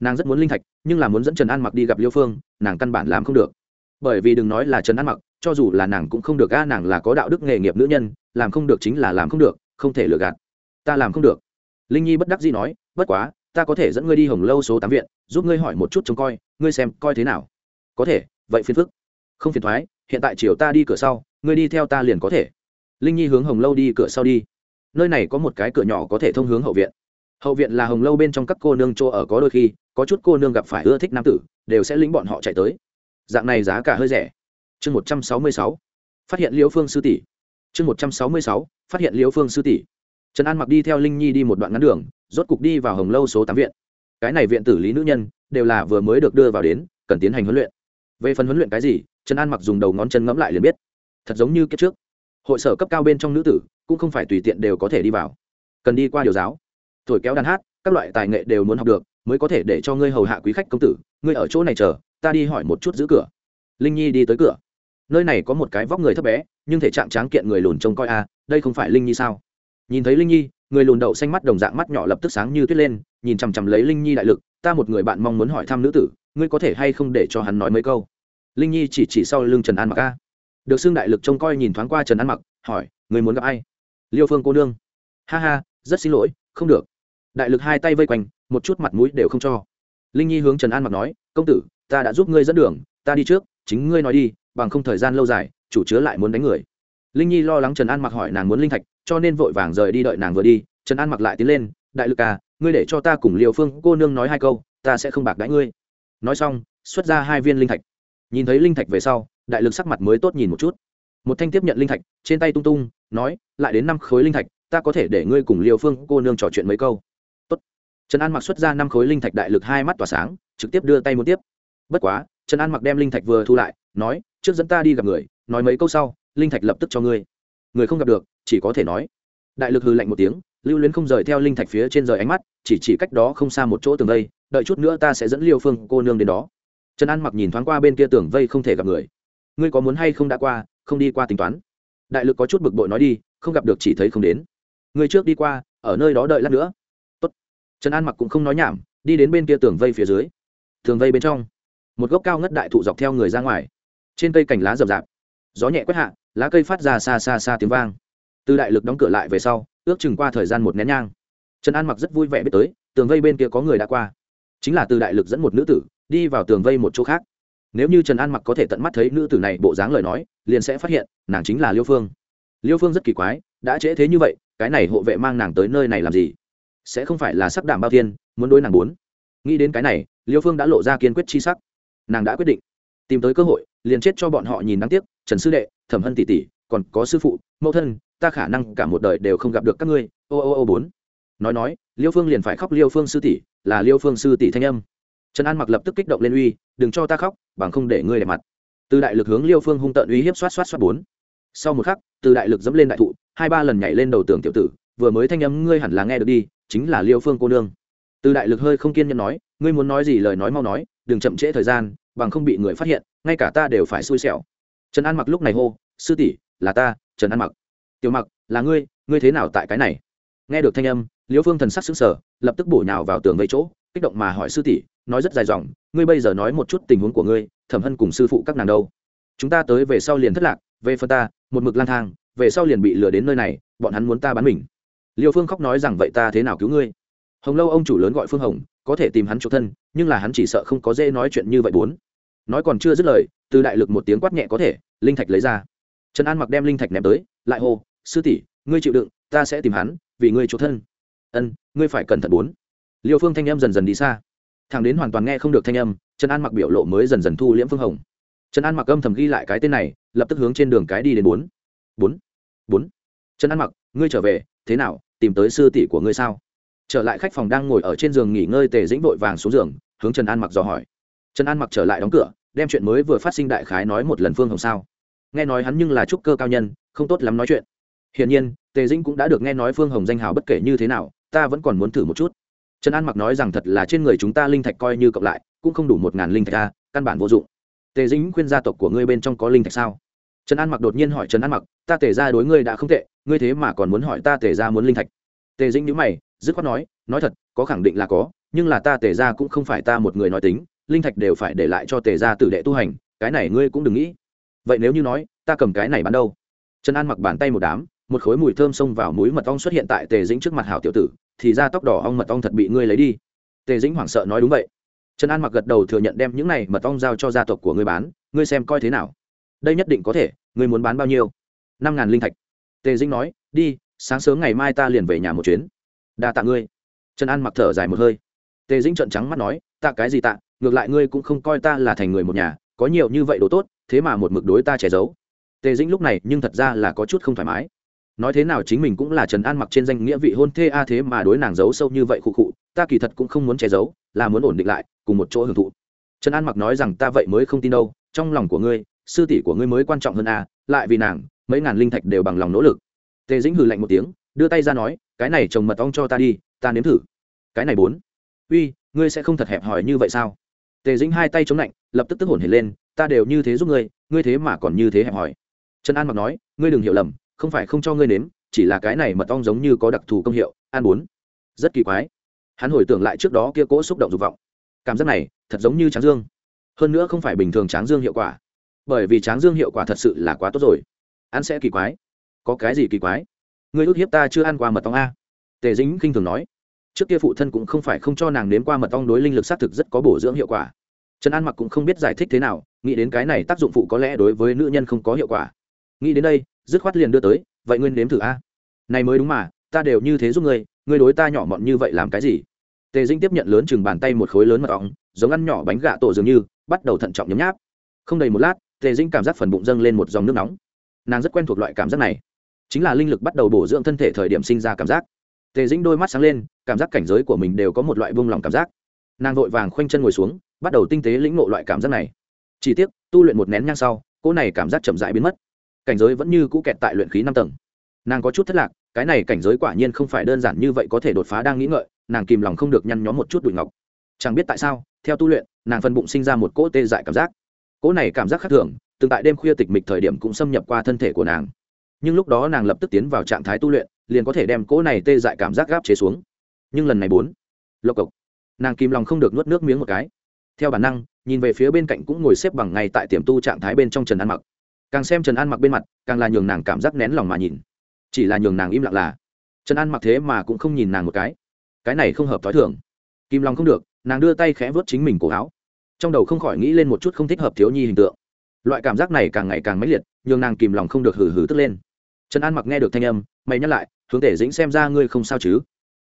Nàng rất muốn linh thạch, nhưng là muốn dẫn trần an mặc đi gặp liêu phương, nàng căn bản làm không được. Bởi vì đừng nói là trần an mặc cho dù là nàng cũng không được, a, nàng là có đạo đức nghề nghiệp nữ nhân, làm không được chính là làm không được, không thể lừa gạt. Ta làm không được. Linh nhi bất đắc dĩ nói, bất quá, ta có thể dẫn ngươi đi hồng lâu số tám viện, giúp ngươi hỏi một chút trông coi, ngươi xem coi thế nào. Có thể, vậy phiền phức. Không phiền thoái, hiện tại chiều ta đi cửa sau, ngươi đi theo ta liền có thể. Linh nhi hướng hồng lâu đi cửa sau đi. Nơi này có một cái cửa nhỏ có thể thông hướng hậu viện. Hậu viện là hồng lâu bên trong các cô nương chỗ ở có đôi khi, có chút cô nương gặp phải ưa thích nam tử, đều sẽ lính bọn họ chạy tới. Dạng này giá cả hơi rẻ chương một trăm sáu mươi sáu, phát hiện liễu phương sư tỷ. Chương một trăm sáu mươi sáu, phát hiện liễu phương sư tỷ. Trần an mặc đi theo linh nhi đi một đoạn ngắn đường, rốt cục đi vào hồng lâu số tám viện. Cái này viện tử lý nữ nhân, đều là vừa mới được đưa vào đến, cần tiến hành huấn luyện. Về phần huấn luyện cái gì, trần an mặc dùng đầu ngón chân ngẫm lại liền biết. Thật giống như kiếp trước, hội sở cấp cao bên trong nữ tử, cũng không phải tùy tiện đều có thể đi vào. Cần đi qua điều giáo, thổi kéo đàn hát, các loại tài nghệ đều muốn học được, mới có thể để cho ngươi hầu hạ quý khách công tử. Ngươi ở chỗ này chờ, ta đi hỏi một chút giữ cửa. Linh nhi đi tới cửa nơi này có một cái vóc người thấp bé, nhưng thể trạng tráng kiện người lùn trông coi a, đây không phải linh nhi sao? Nhìn thấy linh nhi, người lùn đậu xanh mắt đồng dạng mắt nhỏ lập tức sáng như tuyết lên, nhìn chằm chằm lấy linh nhi đại lực, ta một người bạn mong muốn hỏi thăm nữ tử, ngươi có thể hay không để cho hắn nói mấy câu? Linh nhi chỉ chỉ sau lưng trần an mặc a. Được xưng đại lực trông coi nhìn thoáng qua trần an mặc, hỏi người muốn gặp ai? Liêu phương cô nương. Ha ha, rất xin lỗi, không được. Đại lực hai tay vây quanh, một chút mặt mũi đều không cho. Linh nhi hướng trần an mặc nói, công tử, ta đã giúp ngươi dẫn đường, ta đi trước chính ngươi nói đi, bằng không thời gian lâu dài, chủ chứa lại muốn đánh người. Linh nhi lo lắng trần an mặc hỏi nàng muốn linh thạch, cho nên vội vàng rời đi đợi nàng vừa đi. Trần an mặc lại tiến lên, đại lực à ngươi để cho ta cùng liều phương cô nương nói hai câu, ta sẽ không bạc đãi ngươi. Nói xong, xuất ra hai viên linh thạch. Nhìn thấy linh thạch về sau, đại lực sắc mặt mới tốt nhìn một chút. Một thanh tiếp nhận linh thạch, trên tay tung tung, nói, lại đến năm khối linh thạch, ta có thể để ngươi cùng liều phương cô nương trò chuyện mấy câu. Tốt. trần an mặc xuất ra năm khối linh thạch đại lực hai mắt tỏa sáng, trực tiếp đưa tay một tiếp. Bất quá trần an mặc đem linh thạch vừa thu lại, nói, trước dẫn ta đi gặp người, nói mấy câu sau, linh thạch lập tức cho ngươi. Người không gặp được, chỉ có thể nói. Đại lực hư lạnh một tiếng, lưu luyến không rời theo linh thạch phía trên rời ánh mắt, chỉ chỉ cách đó không xa một chỗ tường vây. đợi chút nữa ta sẽ dẫn liêu phương cô nương đến đó. Trần an mặc nhìn thoáng qua bên kia tường vây không thể gặp người. Ngươi có muốn hay không đã qua, không đi qua tính toán. Đại lực có chút bực bội nói đi, không gặp được chỉ thấy không đến. Ngươi trước đi qua, ở nơi đó đợi lát nữa. Tốt. trần an mặc cũng không nói nhảm, đi đến bên kia tường vây phía dưới. Tường vây bên trong một gốc cao ngất đại thụ dọc theo người ra ngoài. Trên cây cành lá rậm rạp. Gió nhẹ quét hạ, lá cây phát ra xa xa xa tiếng vang. Từ đại lực đóng cửa lại về sau, ước chừng qua thời gian một nén nhang. Trần an mặc rất vui vẻ biết tới, tường vây bên kia có người đã qua. Chính là từ đại lực dẫn một nữ tử, đi vào tường vây một chỗ khác. Nếu như trần an mặc có thể tận mắt thấy nữ tử này bộ dáng lời nói, liền sẽ phát hiện, nàng chính là liêu phương. Liêu phương rất kỳ quái, đã trễ thế như vậy, cái này hộ vệ mang nàng tới nơi này làm gì? Sẽ không phải là sắc đảm bao thiên, muốn đối nàng bốn. Nghĩ đến cái này, liêu phương đã lộ ra kiên quyết chi sắc nàng đã quyết định. Tìm tới cơ hội, liền chết cho bọn họ nhìn đáng tiếc, trần sư đệ, thẩm hân tỷ tỷ, còn có sư phụ, mẫu thân, ta khả năng cả một đời đều không gặp được các ngươi. Ô ô ô bốn. Nói nói, liêu phương liền phải khóc liêu phương sư tỷ, là liêu phương sư tỷ thanh âm. Trần an mặc lập tức kích động lên uy, đừng cho ta khóc, bằng không để ngươi đẹp mặt. Từ đại lực hướng liêu phương hung tợn uy hiếp xoát xoát xoát bốn. Sau một khắc, từ đại lực dẫm lên đại thụ, hai ba lần nhảy lên đầu tường tiểu tử, vừa mới thanh âm ngươi hẳn là nghe được đi, chính là liêu phương cô nương từ đại lực hơi không kiên nhẫn nói, ngươi muốn nói gì lời nói mau nói, đừng chậm trễ thời gian, bằng không bị người phát hiện, ngay cả ta đều phải xui xẻo. Trần an mặc lúc này hô, sư tỷ, là ta, trần an mặc. Tiểu mặc, là ngươi ngươi thế nào tại cái này? Nghe được thanh âm liêu phương thần sắc xứng sở lập tức bổ nhào vào tường vây chỗ, kích động mà hỏi sư tỷ, nói rất dài dòng, ngươi bây giờ nói một chút tình huống của ngươi, thẩm hân cùng sư phụ các nàng đâu? Chúng ta tới về sau liền thất lạc, về phần ta, một mực lang thang, về sau liền bị lừa đến nơi này, bọn hắn muốn ta bán mình. Liêu phương khóc nói rằng, vậy ta thế nào cứu ngươi? Hồng lâu ông chủ lớn gọi phương hồng, có thể tìm hắn chỗ thân, nhưng là hắn chỉ sợ không có dễ nói chuyện như vậy bốn. Nói còn chưa dứt lời, từ đại lực một tiếng quát nhẹ có thể, linh thạch lấy ra. Trần an mặc đem linh thạch ném tới, lại hô, sư tỷ, ngươi chịu đựng, ta sẽ tìm hắn, vì ngươi chỗ thân. Ân, ngươi phải cẩn thận bốn. Liêu phương thanh âm dần dần đi xa. Thằng đến hoàn toàn nghe không được thanh âm, trần an mặc biểu lộ mới dần dần thu liễm phương hồng. Trần an mặc âm thầm ghi lại cái tên này, lập tức hướng trên đường cái đi đến bốn. Bốn bốn. Trần an mặc, ngươi trở về, thế nào, tìm tới sư tỷ của ngươi sao? Trở lại khách phòng đang ngồi ở trên giường nghỉ ngơi, tề dĩnh vội vàng xuống giường, hướng trần an mặc dò hỏi. Trần an mặc trở lại đóng cửa, đem chuyện mới vừa phát sinh đại khái nói một lần phương hồng sao. Nghe nói hắn nhưng là trúc cơ cao nhân, không tốt lắm nói chuyện. Hiển nhiên, tề dĩnh cũng đã được nghe nói phương hồng danh hào bất kể như thế nào, ta vẫn còn muốn thử một chút. Trần an mặc nói rằng thật là trên người chúng ta linh thạch coi như cộng lại, cũng không đủ một ngàn linh thạch ta căn bản vô dụng. Tề dĩnh khuyên gia tộc của ngươi bên trong có linh thạch sao? Trần an mặc đột nhiên hỏi trần an mặc, ta tề ra đối ngươi đã không tệ, ngươi thế mà còn muốn hỏi ta tề ra muốn linh thạch. Tề dĩnh nhữ mày dứt khoát nói nói thật, có khẳng định là có, nhưng là ta tề ra cũng không phải ta một người nói tính, linh thạch đều phải để lại cho tề ra tử đệ tu hành, cái này ngươi cũng đừng nghĩ. Vậy nếu như nói, ta cầm cái này bán đâu? Trần an mặc bàn tay một đám, một khối mùi thơm xông vào mũi mật ong xuất hiện tại tề dĩnh trước mặt hảo tiểu tử, thì ra tóc đỏ ong mật ong thật bị ngươi lấy đi. Tề dĩnh hoảng sợ nói đúng vậy. Trần an mặc gật đầu thừa nhận đem những này mật ong giao cho gia tộc của ngươi bán, ngươi xem coi thế nào. Đây nhất định có thể, ngươi muốn bán bao nhiêu? Năm ngàn linh thạch. Tề dĩnh nói, đi, sáng sớm ngày mai ta liền về nhà một chuyến đa tạ ngươi. Trần an mặc thở dài một hơi. Tề dĩnh trợn trắng mắt nói, tạ cái gì tạ? Ngược lại ngươi cũng không coi ta là thành người một nhà, có nhiều như vậy đồ tốt, thế mà một mực đối ta che giấu. Tề dĩnh lúc này nhưng thật ra là có chút không thoải mái. Nói thế nào chính mình cũng là trần an mặc trên danh nghĩa vị hôn thê a à thế mà đối nàng giấu sâu như vậy khụ khụ, ta kỳ thật cũng không muốn che giấu, là muốn ổn định lại, cùng một chỗ hưởng thụ. Trần an mặc nói rằng, ta vậy mới không tin đâu, trong lòng của ngươi, sư tỷ của ngươi mới quan trọng hơn a, lại vì nàng, mấy ngàn linh thạch đều bằng lòng nỗ lực. Tề dĩnh hừ lạnh một tiếng, đưa tay ra nói cái này trồng mật ong cho ta đi, ta nếm thử. Cái này bốn. Uy, ngươi sẽ không thật hẹp hòi như vậy sao? Tề dĩnh hai tay chống lạnh, lập tức tức hổn hển lên, ta đều như thế giúp ngươi ngươi thế mà còn như thế hẹp hòi. Trần an mặc nói, ngươi đừng hiểu lầm, không phải không cho ngươi nếm, chỉ là cái này mật ong giống như có đặc thù công hiệu an bốn. Rất kỳ quái. Hắn hồi tưởng lại trước đó kia cỗ xúc động dục vọng. Cảm giác này, thật giống như tráng dương. Hơn nữa không phải bình thường tráng dương hiệu quả. Bởi vì tráng dương hiệu quả thật sự là quá tốt rồi. Ăn sẽ kỳ quái. Có cái gì kỳ quái? Ngươi ước hiếp ta chưa ăn qua mật ong a? Tề dính khinh thường nói. Trước kia phụ thân cũng không phải không cho nàng nếm qua mật ong đối linh lực xác thực rất có bổ dưỡng hiệu quả. Trần an mặc cũng không biết giải thích thế nào, nghĩ đến cái này tác dụng phụ có lẽ đối với nữ nhân không có hiệu quả. Nghĩ đến đây, dứt khoát liền đưa tới, vậy ngươi nếm thử a. Này mới đúng mà, ta đều như thế giúp ngươi ngươi đối ta nhỏ mọn như vậy làm cái gì? Tề dinh tiếp nhận lớn chừng bàn tay một khối lớn mật ong, giống ăn nhỏ bánh gạ tổ dường như, bắt đầu thận trọng nhấm nháp. Không đầy một lát, tề dinh cảm giác phần bụng dâng lên một dòng nước nóng. Nàng rất quen thuộc loại cảm giác này chính là linh lực bắt đầu bổ dưỡng thân thể thời điểm sinh ra cảm giác. Tề dĩnh đôi mắt sáng lên, cảm giác cảnh giới của mình đều có một loại buông lỏng cảm giác. Nàng vội vàng khoanh chân ngồi xuống, bắt đầu tinh tế lĩnh ngộ loại cảm giác này. Chỉ tiếc, tu luyện một nén nhang sau cô này cảm giác chậm rãi biến mất. Cảnh giới vẫn như cũ kẹt tại luyện khí năm tầng. Nàng có chút thất lạc, cái này cảnh giới quả nhiên không phải đơn giản như vậy có thể đột phá đang nghĩ ngợi, nàng kìm lòng không được nhăn nhóm một chút đùi ngọc. Chẳng biết tại sao, theo tu luyện, nàng phân bụng sinh ra một cỗ tê dại cảm giác. Cỗ này cảm giác khác thường, từng tại đêm khuya tịch mịch thời điểm cũng xâm nhập qua thân thể của nàng nhưng lúc đó nàng lập tức tiến vào trạng thái tu luyện, liền có thể đem cỗ này tê dại cảm giác gáp chế xuống. Nhưng lần này bốn, lộc cộc. Nàng kìm lòng không được nuốt nước miếng một cái. Theo bản năng, nhìn về phía bên cạnh cũng ngồi xếp bằng ngay tại tiềm tu trạng thái bên trong trần an mặc. Càng xem trần an mặc bên mặt, càng là nhường nàng cảm giác nén lòng mà nhìn. Chỉ là nhường nàng im lặng là, trần an mặc thế mà cũng không nhìn nàng một cái. Cái này không hợp t h ó i thường. Kim lòng không được, nàng đưa tay khẽ vớt chính mình cổ áo. Trong đầu không khỏi nghĩ lên một chút không thích hợp thiếu nhi hình tượng. Loại cảm giác này càng ngày càng mãnh liệt, nhường nàng kìm lòng không được hừ hừ tức lên trần an mặc nghe được thanh âm, mày nhắc lại, hướng tề dĩnh xem ra ngươi không sao chứ?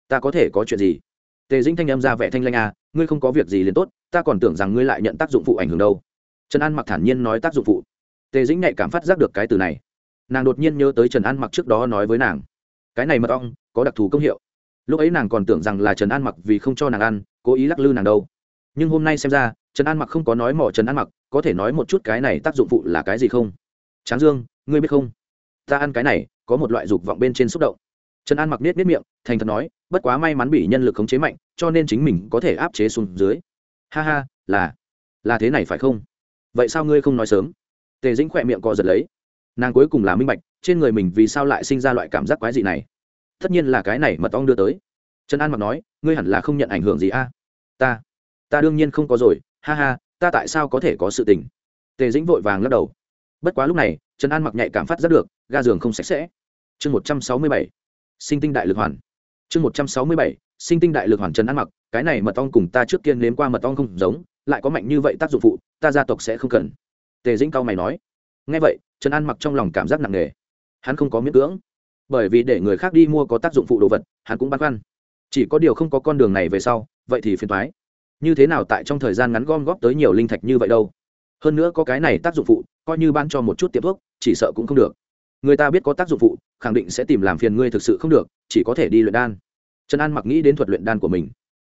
Ta có thể có chuyện gì? Tề dĩnh thanh âm ra vẻ thanh lanh à ngươi không có việc gì liền tốt, ta còn tưởng rằng ngươi lại nhận tác dụng phụ ảnh hưởng đâu. Trần an mặc thản nhiên nói tác dụng phụ. Tề dĩnh nhạy cảm phát giác được cái từ này. Nàng đột nhiên nhớ tới trần an mặc trước đó nói với nàng, cái này mật ong, có đặc thù công hiệu. Lúc ấy nàng còn tưởng rằng là trần an mặc vì không cho nàng ăn, cố ý lắc lư nàng đâu. Nhưng hôm nay xem ra, trần an mặc không có nói mỏ trần an mặc, có thể nói một chút cái này tác dụng phụ là cái gì không? Tráng dương, ngươi biết không? Ta ăn cái này, có một loại dục vọng bên trên xúc động. Trần an mặc nết nết miệng, thành thật nói, bất quá may mắn bị nhân lực khống chế mạnh, cho nên chính mình có thể áp chế xuống dưới. Ha ha, là là thế này phải không? Vậy sao ngươi không nói sớm? Tề dĩnh khỏe miệng co giật lấy. Nàng cuối cùng là minh bạch, trên người mình vì sao lại sinh ra loại cảm giác quái dị này? Tất nhiên là cái này mật ong đưa tới. Trần an mặc nói, ngươi hẳn là không nhận ảnh hưởng gì a. Ta ta đương nhiên không có rồi, ha ha, ta tại sao có thể có sự tình? Tề dĩnh vội vàng lắc đầu. Bất quá lúc này, trần an mặc nhạy cảm phát rất được ga giường không sạch sẽ. Chương một trăm sáu mươi bảy, sinh tinh đại lực hoàn. Chương một trăm sáu mươi bảy, sinh tinh đại lực hoàn trần ăn mặc, cái này mật ong cùng ta trước tiên nếm qua mật ong không giống, lại có mạnh như vậy tác dụng phụ, ta gia tộc sẽ không cần. Tề dĩnh cao mày nói. Ngay vậy, trần an mặc trong lòng cảm giác nặng nề. Hắn không có miễn cưỡng. Bởi vì để người khác đi mua có tác dụng phụ đồ vật, hắn cũng băn khoăn. Chỉ có điều không có con đường này về sau, vậy thì phiền thoái như thế nào tại trong thời gian ngắn gom góp tới nhiều linh thạch như vậy đâu? Hơn nữa có cái này tác dụng phụ, coi như ban cho một chút tiệm thuốc, chỉ sợ cũng không được người ta biết có tác dụng phụ, khẳng định sẽ tìm làm phiền ngươi thực sự không được, chỉ có thể đi luyện đan. Trần an mặc nghĩ đến thuật luyện đan của mình.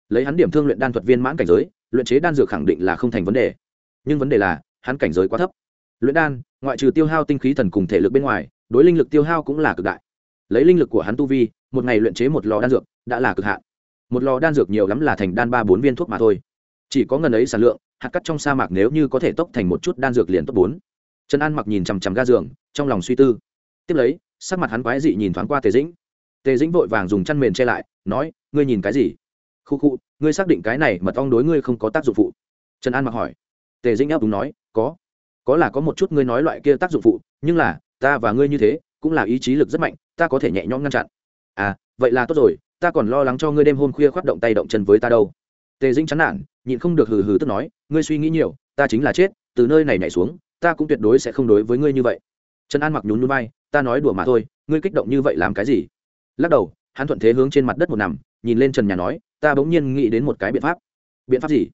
Lấy hắn điểm thương luyện đan thuật viên mãn cảnh giới, luyện chế đan dược khẳng định là không thành vấn đề. Nhưng vấn đề là, hắn cảnh giới quá thấp. Luyện đan, ngoại trừ tiêu hao tinh khí thần cùng thể lực bên ngoài, đối linh lực tiêu hao cũng là cực đại. Lấy linh lực của hắn tu vi, một ngày luyện chế một lò đan dược đã là cực hạn. Một lò đan dược nhiều lắm là thành đan ba bốn viên thuốc mà thôi. Chỉ có ngần ấy sản lượng, hạt cắt trong sa mạc nếu như có thể tốc thành một chút đan dược liền tốt bốn. Trần an mặc nhìn chằm chằm ga giường, trong lòng suy tư tiếp lấy, sắc mặt hắn quái dị nhìn thoáng qua tề dĩnh. Tề dĩnh vội vàng dùng chăn mền che lại, nói, ngươi nhìn cái gì? Khu khu, ngươi xác định cái này mật ong đối ngươi không có tác dụng phụ. Trần an mặc hỏi. Tề dĩnh áp đúng nói, có. Có là có một chút ngươi nói loại kia tác dụng phụ, nhưng là, ta và ngươi như thế, cũng là ý chí lực rất mạnh, ta có thể nhẹ nhõm ngăn chặn. À vậy là tốt rồi, ta còn lo lắng cho ngươi đêm hôm khuya khoát động tay động chân với ta đâu. Tề dĩnh chán nản, nhịn không được hừ hừ tức nói, ngươi suy nghĩ nhiều, ta chính là chết, từ nơi này nhảy xuống, ta cũng tuyệt đối sẽ không đối với ngươi như vậy. Trần an mặc nhún núi bay ta nói đùa mà thôi, ngươi kích động như vậy làm cái gì? Lắc đầu, hắn thuận thế hướng trên mặt đất một nằm, nhìn lên trần nhà nói, ta bỗng nhiên nghĩ đến một cái biện pháp. Biện pháp gì?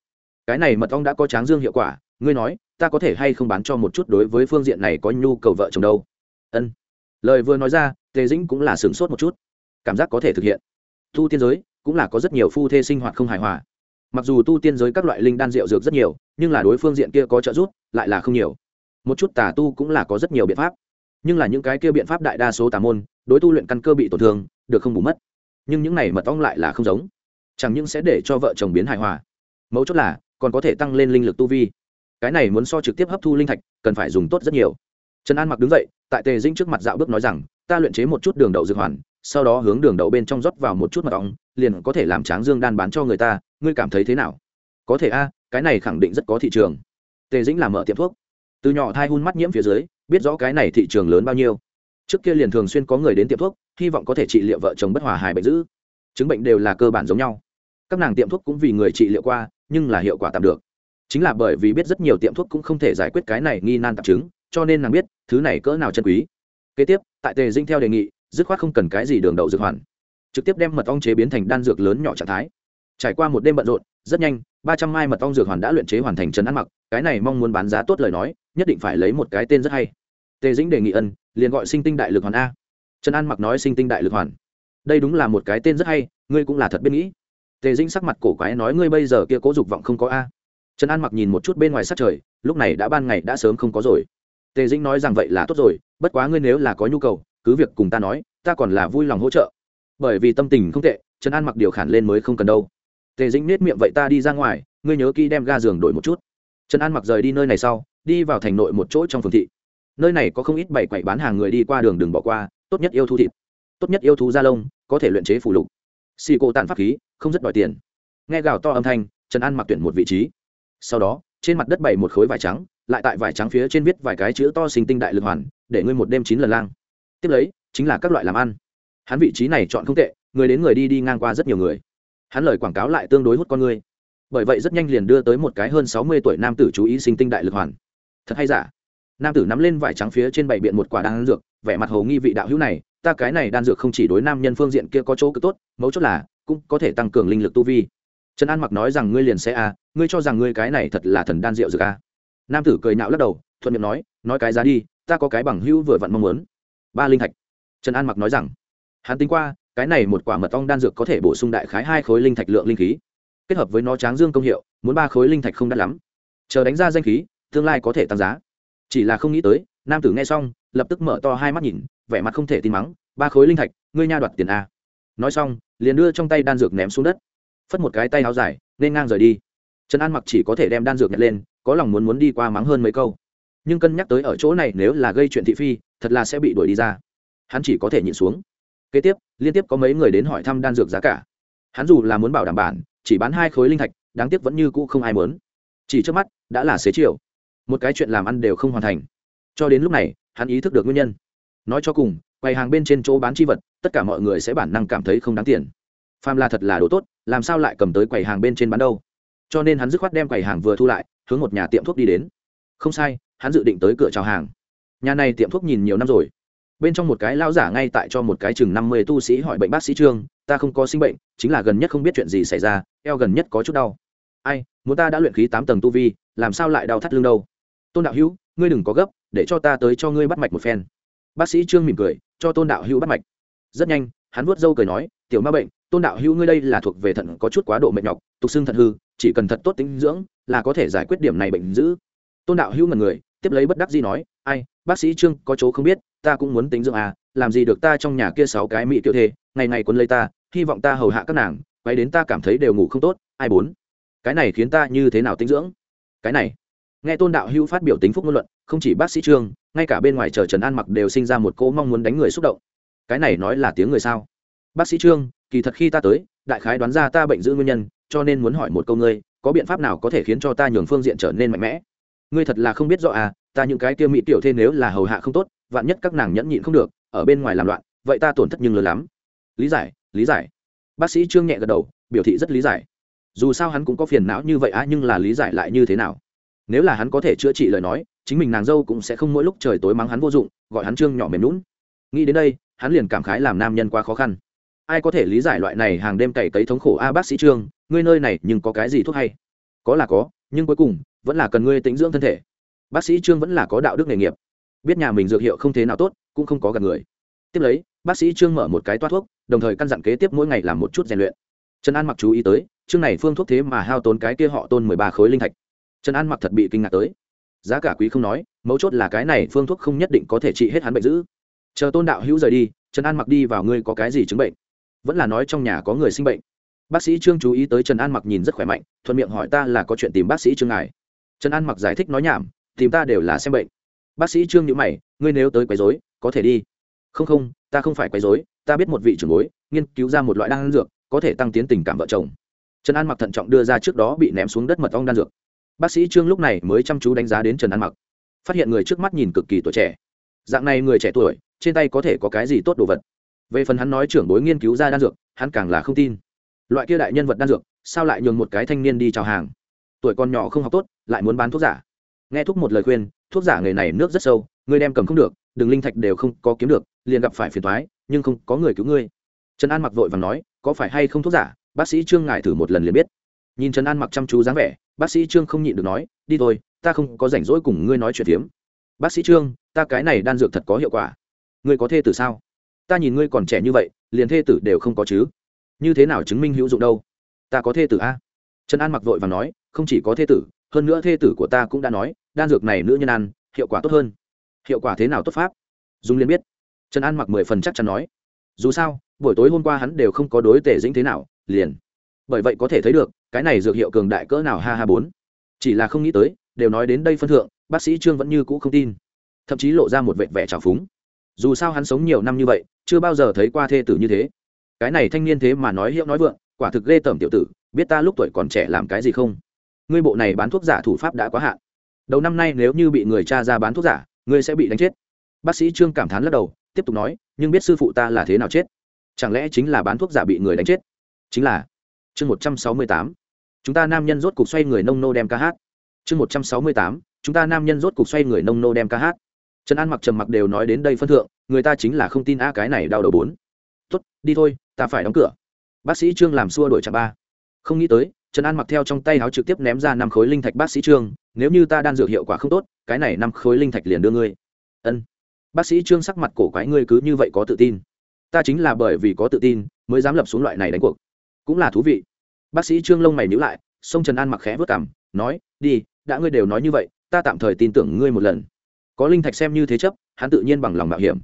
Cái này mật ong đã có tráng dương hiệu quả, ngươi nói, ta có thể hay không bán cho một chút đối với phương diện này có nhu cầu vợ chồng đâu? Ân. Lời vừa nói ra, tề dĩnh cũng là sửng sốt một chút. Cảm giác có thể thực hiện. Tu tiên giới cũng là có rất nhiều phu thê sinh hoạt không hài hòa. Mặc dù tu tiên giới các loại linh đan rượu dược rất nhiều, nhưng là đối phương diện kia có trợ giúp, lại là không nhiều. Một chút tà tu cũng là có rất nhiều biện pháp nhưng là những cái kia biện pháp đại đa số tà môn, đối tu luyện căn cơ bị tổn thương, được không bù mất. Nhưng những này mật ong lại là không giống. Chẳng những sẽ để cho vợ chồng biến hài hòa, mấu chốt là còn có thể tăng lên linh lực tu vi. Cái này muốn so trực tiếp hấp thu linh thạch, cần phải dùng tốt rất nhiều. Trần an mặc đứng dậy, tại tề dinh trước mặt dạo bước nói rằng, ta luyện chế một chút đường đậu dược hoàn, sau đó hướng đường đậu bên trong rót vào một chút mật ong, liền có thể làm tráng dương đan bán cho người ta, ngươi cảm thấy thế nào? Có thể a, cái này khẳng định rất có thị trường. Tề dĩnh làm mở tiệm thuốc. Từ nhỏ thai hun mắt nhiễm phía dưới biết rõ cái này thị trường lớn bao nhiêu. Trước kia liền thường xuyên có người đến tiệm thuốc, hy vọng có thể trị liệu vợ chồng bất hòa hài bệnh dữ. Chứng bệnh đều là cơ bản giống nhau. Các nàng tiệm thuốc cũng vì người trị liệu qua, nhưng là hiệu quả tạm được. Chính là bởi vì biết rất nhiều tiệm thuốc cũng không thể giải quyết cái này nghi nan tạp chứng, cho nên nàng biết, thứ này cỡ nào chân quý. Kế tiếp, tại tề dinh theo đề nghị, dứt khoát không cần cái gì đường đậu dược hoàn. Trực tiếp đem mật ong chế biến thành đan dược lớn nhỏ trạng thái trải qua một đêm bận rộn, rất nhanh, ba trăm mai mật ong dược hoàn đã luyện chế hoàn thành trần ăn mặc, cái này mong muốn bán giá tốt lời nói, nhất định phải lấy một cái tên rất hay. Tề dĩnh đề nghị ân, liền gọi sinh tinh đại lực hoàn a. Trần an mặc nói sinh tinh đại lực hoàn. Đây đúng là một cái tên rất hay, ngươi cũng là thật biết nghĩ. Tề dĩnh sắc mặt cổ quái nói ngươi bây giờ kia cố dục vọng không có a. Trần an mặc nhìn một chút bên ngoài sát trời, lúc này đã ban ngày đã sớm không có rồi. Tề dĩnh nói rằng vậy là tốt rồi, bất quá ngươi nếu là có nhu cầu, cứ việc cùng ta nói, ta còn là vui lòng hỗ trợ. Bởi vì tâm tình không tệ trần an mặc điều khản lên mới không cần đâu tề dĩnh nết miệng vậy ta đi ra ngoài, ngươi nhớ kỹ đem ga giường đổi một chút. Trần an mặc rời đi nơi này sau, đi vào thành nội một chỗ trong phường thị. Nơi này có không ít bảy quậy bán hàng người đi qua đường đừng bỏ qua, tốt nhất yêu thú thịt, tốt nhất yêu thú da lông, có thể luyện chế phủ lục. Xì cô tàn pháp khí, không rất đòi tiền. Nghe gào to âm thanh, trần an mặc tuyển một vị trí. Sau đó, trên mặt đất bày một khối vải trắng, lại tại vải trắng phía trên viết vài cái chữ to sinh tinh đại lực hoàn, để ngươi một đêm chín lần lang. Tiếp lấy, chính là các loại làm ăn. Hắn vị trí này chọn không tệ, người đến người đi đi ngang qua rất nhiều người hắn lời quảng cáo lại tương đối hút con người. Bởi vậy rất nhanh liền đưa tới một cái hơn sáu mươi tuổi nam tử chú ý sinh tinh đại lực hoàn. Thật hay giả? Nam tử nắm lên vải trắng phía trên bảy biện một quả đan dược vẻ mặt hầu nghi vị đạo hữu này ta cái này đan dược không chỉ đối nam nhân phương diện kia có chỗ cực tốt mấu chốt là cũng có thể tăng cường linh lực tu vi. Trần an mặc nói rằng ngươi liền sẽ a à, ngươi cho rằng ngươi cái này thật là thần đan rượu dược a à. nam tử cười nhạo lắc đầu thuận miệng nói nói cái giá đi ta có cái bằng hữu vừa vặn mong muốn. Ba linh thạch. Trần an mặc nói rằng hắn tính qua cái này một quả mật ong đan dược có thể bổ sung đại khái hai khối linh thạch lượng linh khí. Kết hợp với nó tráng dương công hiệu, muốn ba khối linh thạch không đắt lắm. Chờ đánh ra danh khí, tương lai có thể tăng giá. Chỉ là không nghĩ tới, nam tử nghe xong, lập tức mở to hai mắt nhìn, vẻ mặt không thể tin mắng, ba khối linh thạch, ngươi nha đoạt tiền a. Nói xong, liền đưa trong tay đan dược ném xuống đất. Phất một cái tay áo dài, nên ngang rời đi. Trần an mặc chỉ có thể đem đan dược nhặt lên, có lòng muốn muốn đi qua mắng hơn mấy câu. Nhưng cân nhắc tới ở chỗ này nếu là gây chuyện thị phi, thật là sẽ bị đuổi đi ra. Hắn chỉ có thể nhịn xuống kế tiếp, liên tiếp có mấy người đến hỏi thăm đan dược giá cả. Hắn dù là muốn bảo đảm bản, chỉ bán hai khối linh thạch, đáng tiếc vẫn như cũ không ai mớn chỉ trước mắt, đã là xế chiều. Một cái chuyện làm ăn đều không hoàn thành. Cho đến lúc này, hắn ý thức được nguyên nhân. Nói cho cùng, quầy hàng bên trên chỗ bán chi vật, tất cả mọi người sẽ bản năng cảm thấy không đáng tiền. Pham là thật là đồ tốt, làm sao lại cầm tới quầy hàng bên trên bán đâu? Cho nên hắn dứt khoát đem quầy hàng vừa thu lại, hướng một nhà tiệm thuốc đi đến. Không sai, hắn dự định tới cửa chào hàng. Nhà này tiệm thuốc nhìn nhiều năm rồi bên trong một cái lao giả ngay tại cho một cái chừng năm mươi tu sĩ hỏi bệnh bác sĩ trương, ta không có sinh bệnh, chính là gần nhất không biết chuyện gì xảy ra, eo gần nhất có chút đau. Ai, muốn ta đã luyện khí tám tầng tu vi, làm sao lại đau thắt lưng đâu? Tôn đạo hữu, ngươi đừng có gấp, để cho ta tới cho ngươi bắt mạch một phen. Bác sĩ trương mỉm cười, cho tôn đạo hữu bắt mạch. Rất nhanh, hắn vuốt râu cười nói, tiểu ma bệnh, tôn đạo hữu ngươi đây là thuộc về thận có chút quá độ mệt nhọc, tục xưng thận hư, chỉ cần thật tốt tính dưỡng, là có thể giải quyết điểm này bệnh dữ. Tôn đạo hữu ngần người, tiếp lấy bất đắc gì nói, ai bác sĩ trương có chỗ không biết, ta cũng muốn tính dưỡng à làm gì được ta trong nhà kia sáu cái mỹ tiểu thê, ngày ngày quân lấy ta, hy vọng ta hầu hạ các nàng, quay đến ta cảm thấy đều ngủ không tốt, ai bốn? Cái này khiến ta như thế nào tính dưỡng? Cái này. Nghe tôn đạo hữu phát biểu tính phúc ngôn luận, không chỉ bác sĩ trương, ngay cả bên ngoài chờ trần an mặc đều sinh ra một cỗ mong muốn đánh người xúc động. Cái này nói là tiếng người sao? Bác sĩ trương, kỳ thật khi ta tới, đại khái đoán ra ta bệnh giữ nguyên nhân, cho nên muốn hỏi một câu ngươi, có biện pháp nào có thể khiến cho ta nhường phương diện trở nên mạnh mẽ? Ngươi thật là không biết rõ à ta những cái kia mỹ tiểu thế nếu là hầu hạ không tốt, vạn nhất các nàng nhẫn nhịn không được, ở bên ngoài làm loạn, vậy ta tổn thất nhưng lớn lắm. Lý giải lý giải. Bác sĩ trương nhẹ gật đầu, biểu thị rất lý giải. Dù sao hắn cũng có phiền não như vậy á, nhưng là lý giải lại như thế nào? Nếu là hắn có thể chữa trị lời nói, chính mình nàng dâu cũng sẽ không mỗi lúc trời tối mắng hắn vô dụng, gọi hắn trương nhỏ mềm lún nghĩ đến đây, hắn liền cảm khái làm nam nhân quá khó khăn. Ai có thể lý giải loại này hàng đêm cày cấy thống khổ a, bác sĩ trương, ngươi nơi này nhưng có cái gì thuốc hay? Có là có, nhưng cuối cùng, vẫn là cần ngươi tĩnh dưỡng thân thể bác sĩ trương vẫn là có đạo đức nghề nghiệp biết nhà mình dược hiệu không thế nào tốt cũng không có gần người tiếp lấy bác sĩ trương mở một cái toát thuốc đồng thời căn dặn kế tiếp mỗi ngày làm một chút rèn luyện trần an mặc chú ý tới chương này phương thuốc thế mà hao tốn cái kia họ tôn mười ba khối linh thạch trần an mặc thật bị kinh ngạc tới giá cả quý không nói mấu chốt là cái này phương thuốc không nhất định có thể trị hết hắn bệnh dữ chờ tôn đạo hữu rời đi trần an mặc đi vào ngươi có cái gì chứng bệnh vẫn là nói trong nhà có người sinh bệnh bác sĩ trương chú ý tới trần an mặc nhìn rất khỏe mạnh thuận miệng hỏi ta là có chuyện tìm bác sĩ trương ngài trần an mặc giải thích nói nhảm tìm ta đều là xem bệnh. Bác sĩ trương nhữ mày, ngươi nếu tới quấy dối có thể đi. Không không, ta không phải quấy dối ta biết một vị trưởng bối, nghiên cứu ra một loại đan dược, có thể tăng tiến tình cảm vợ chồng. Trần an mặc thận trọng đưa ra trước đó bị ném xuống đất mật ong đan dược. Bác sĩ trương lúc này mới chăm chú đánh giá đến trần an mặc. Phát hiện người trước mắt nhìn cực kỳ tuổi trẻ. Dạng này người trẻ tuổi, trên tay có thể có cái gì tốt đồ vật? Về phần hắn nói trưởng bối nghiên cứu ra đan dược, hắn càng là không tin. Loại kia đại nhân vật đan dược, sao lại nhường một cái thanh niên đi chào hàng? Tuổi còn nhỏ không học tốt, lại muốn bán thuốc giả nghe thuốc một lời khuyên, thuốc giả nghề này nước rất sâu, ngươi đem cầm không được đừng linh thạch đều không có kiếm được, liền gặp phải phiền thoái nhưng không có người cứu ngươi. Trần an mặc vội và nói, có phải hay không thuốc giả? Bác sĩ trương ngài thử một lần liền biết. Nhìn trần an mặc chăm chú dáng vẻ, bác sĩ trương không nhịn được nói, đi thôi, ta không có rảnh rỗi cùng ngươi nói chuyện phiếm. Bác sĩ trương, ta cái này đan dược thật có hiệu quả. Ngươi có thê tử sao? Ta nhìn ngươi còn trẻ như vậy, liền thê tử đều không có chứ. Như thế nào chứng minh hữu dụng đâu? Ta có thê tử a? Trần an mặc vội và nói, không chỉ có thê tử hơn nữa thê tử của ta cũng đã nói, đan dược này nữ nhân ăn, hiệu quả tốt hơn. Hiệu quả thế nào tốt pháp? Dung liên biết. Trần an mặc mười phần chắc chắn nói. Dù sao, buổi tối hôm qua hắn đều không có đối tể dĩnh thế nào, liền. Bởi vậy có thể thấy được, cái này dược hiệu cường đại cỡ nào ha ha bốn. Chỉ là không nghĩ tới, đều nói đến đây phân thượng, bác sĩ trương vẫn như cũ không tin. Thậm chí lộ ra một vệ vẻ trào phúng. Dù sao hắn sống nhiều năm như vậy, chưa bao giờ thấy qua thê tử như thế. Cái này thanh niên thế mà nói hiệu nói vượng, quả thực ghê tởm tiểu tử, biết ta lúc tuổi còn trẻ làm cái gì không? Ngươi bộ này bán thuốc giả thủ pháp đã quá hạn. Đầu năm nay nếu như bị người cha ra bán thuốc giả, ngươi sẽ bị đánh chết. Bác sĩ trương cảm thán lắc đầu, tiếp tục nói, nhưng biết sư phụ ta là thế nào chết? Chẳng lẽ chính là bán thuốc giả bị người đánh chết? Chính là. Chương một trăm sáu mươi tám. Chúng ta nam nhân rốt cục xoay người nông nô đem ca hát. Chương một trăm sáu mươi tám. Chúng ta nam nhân rốt cục xoay người nông nô đem ca hát. Trần an mặc trầm mặc đều nói đến đây phân thượng, người ta chính là không tin a cái này đau đầu bốn. Tuất đi thôi, ta phải đóng cửa. Bác sĩ trương làm xua đổi chặng ba. Không nghĩ tới trần an mặc theo trong tay áo trực tiếp ném ra năm khối linh thạch bác sĩ trương, nếu như ta đan dược hiệu quả không tốt, cái này năm khối linh thạch liền đưa ngươi. Ân. Bác sĩ trương sắc mặt cổ quái, ngươi cứ như vậy có tự tin. Ta chính là bởi vì có tự tin, mới dám lập xuống loại này đánh cuộc. Cũng là thú vị. Bác sĩ trương lông mày nhữ lại sông trần an mặc khẽ vớt cảm nói, đi, đã ngươi đều nói như vậy, ta tạm thời tin tưởng ngươi một lần. Có linh thạch xem như thế chấp, hắn tự nhiên bằng lòng mạo hiểm.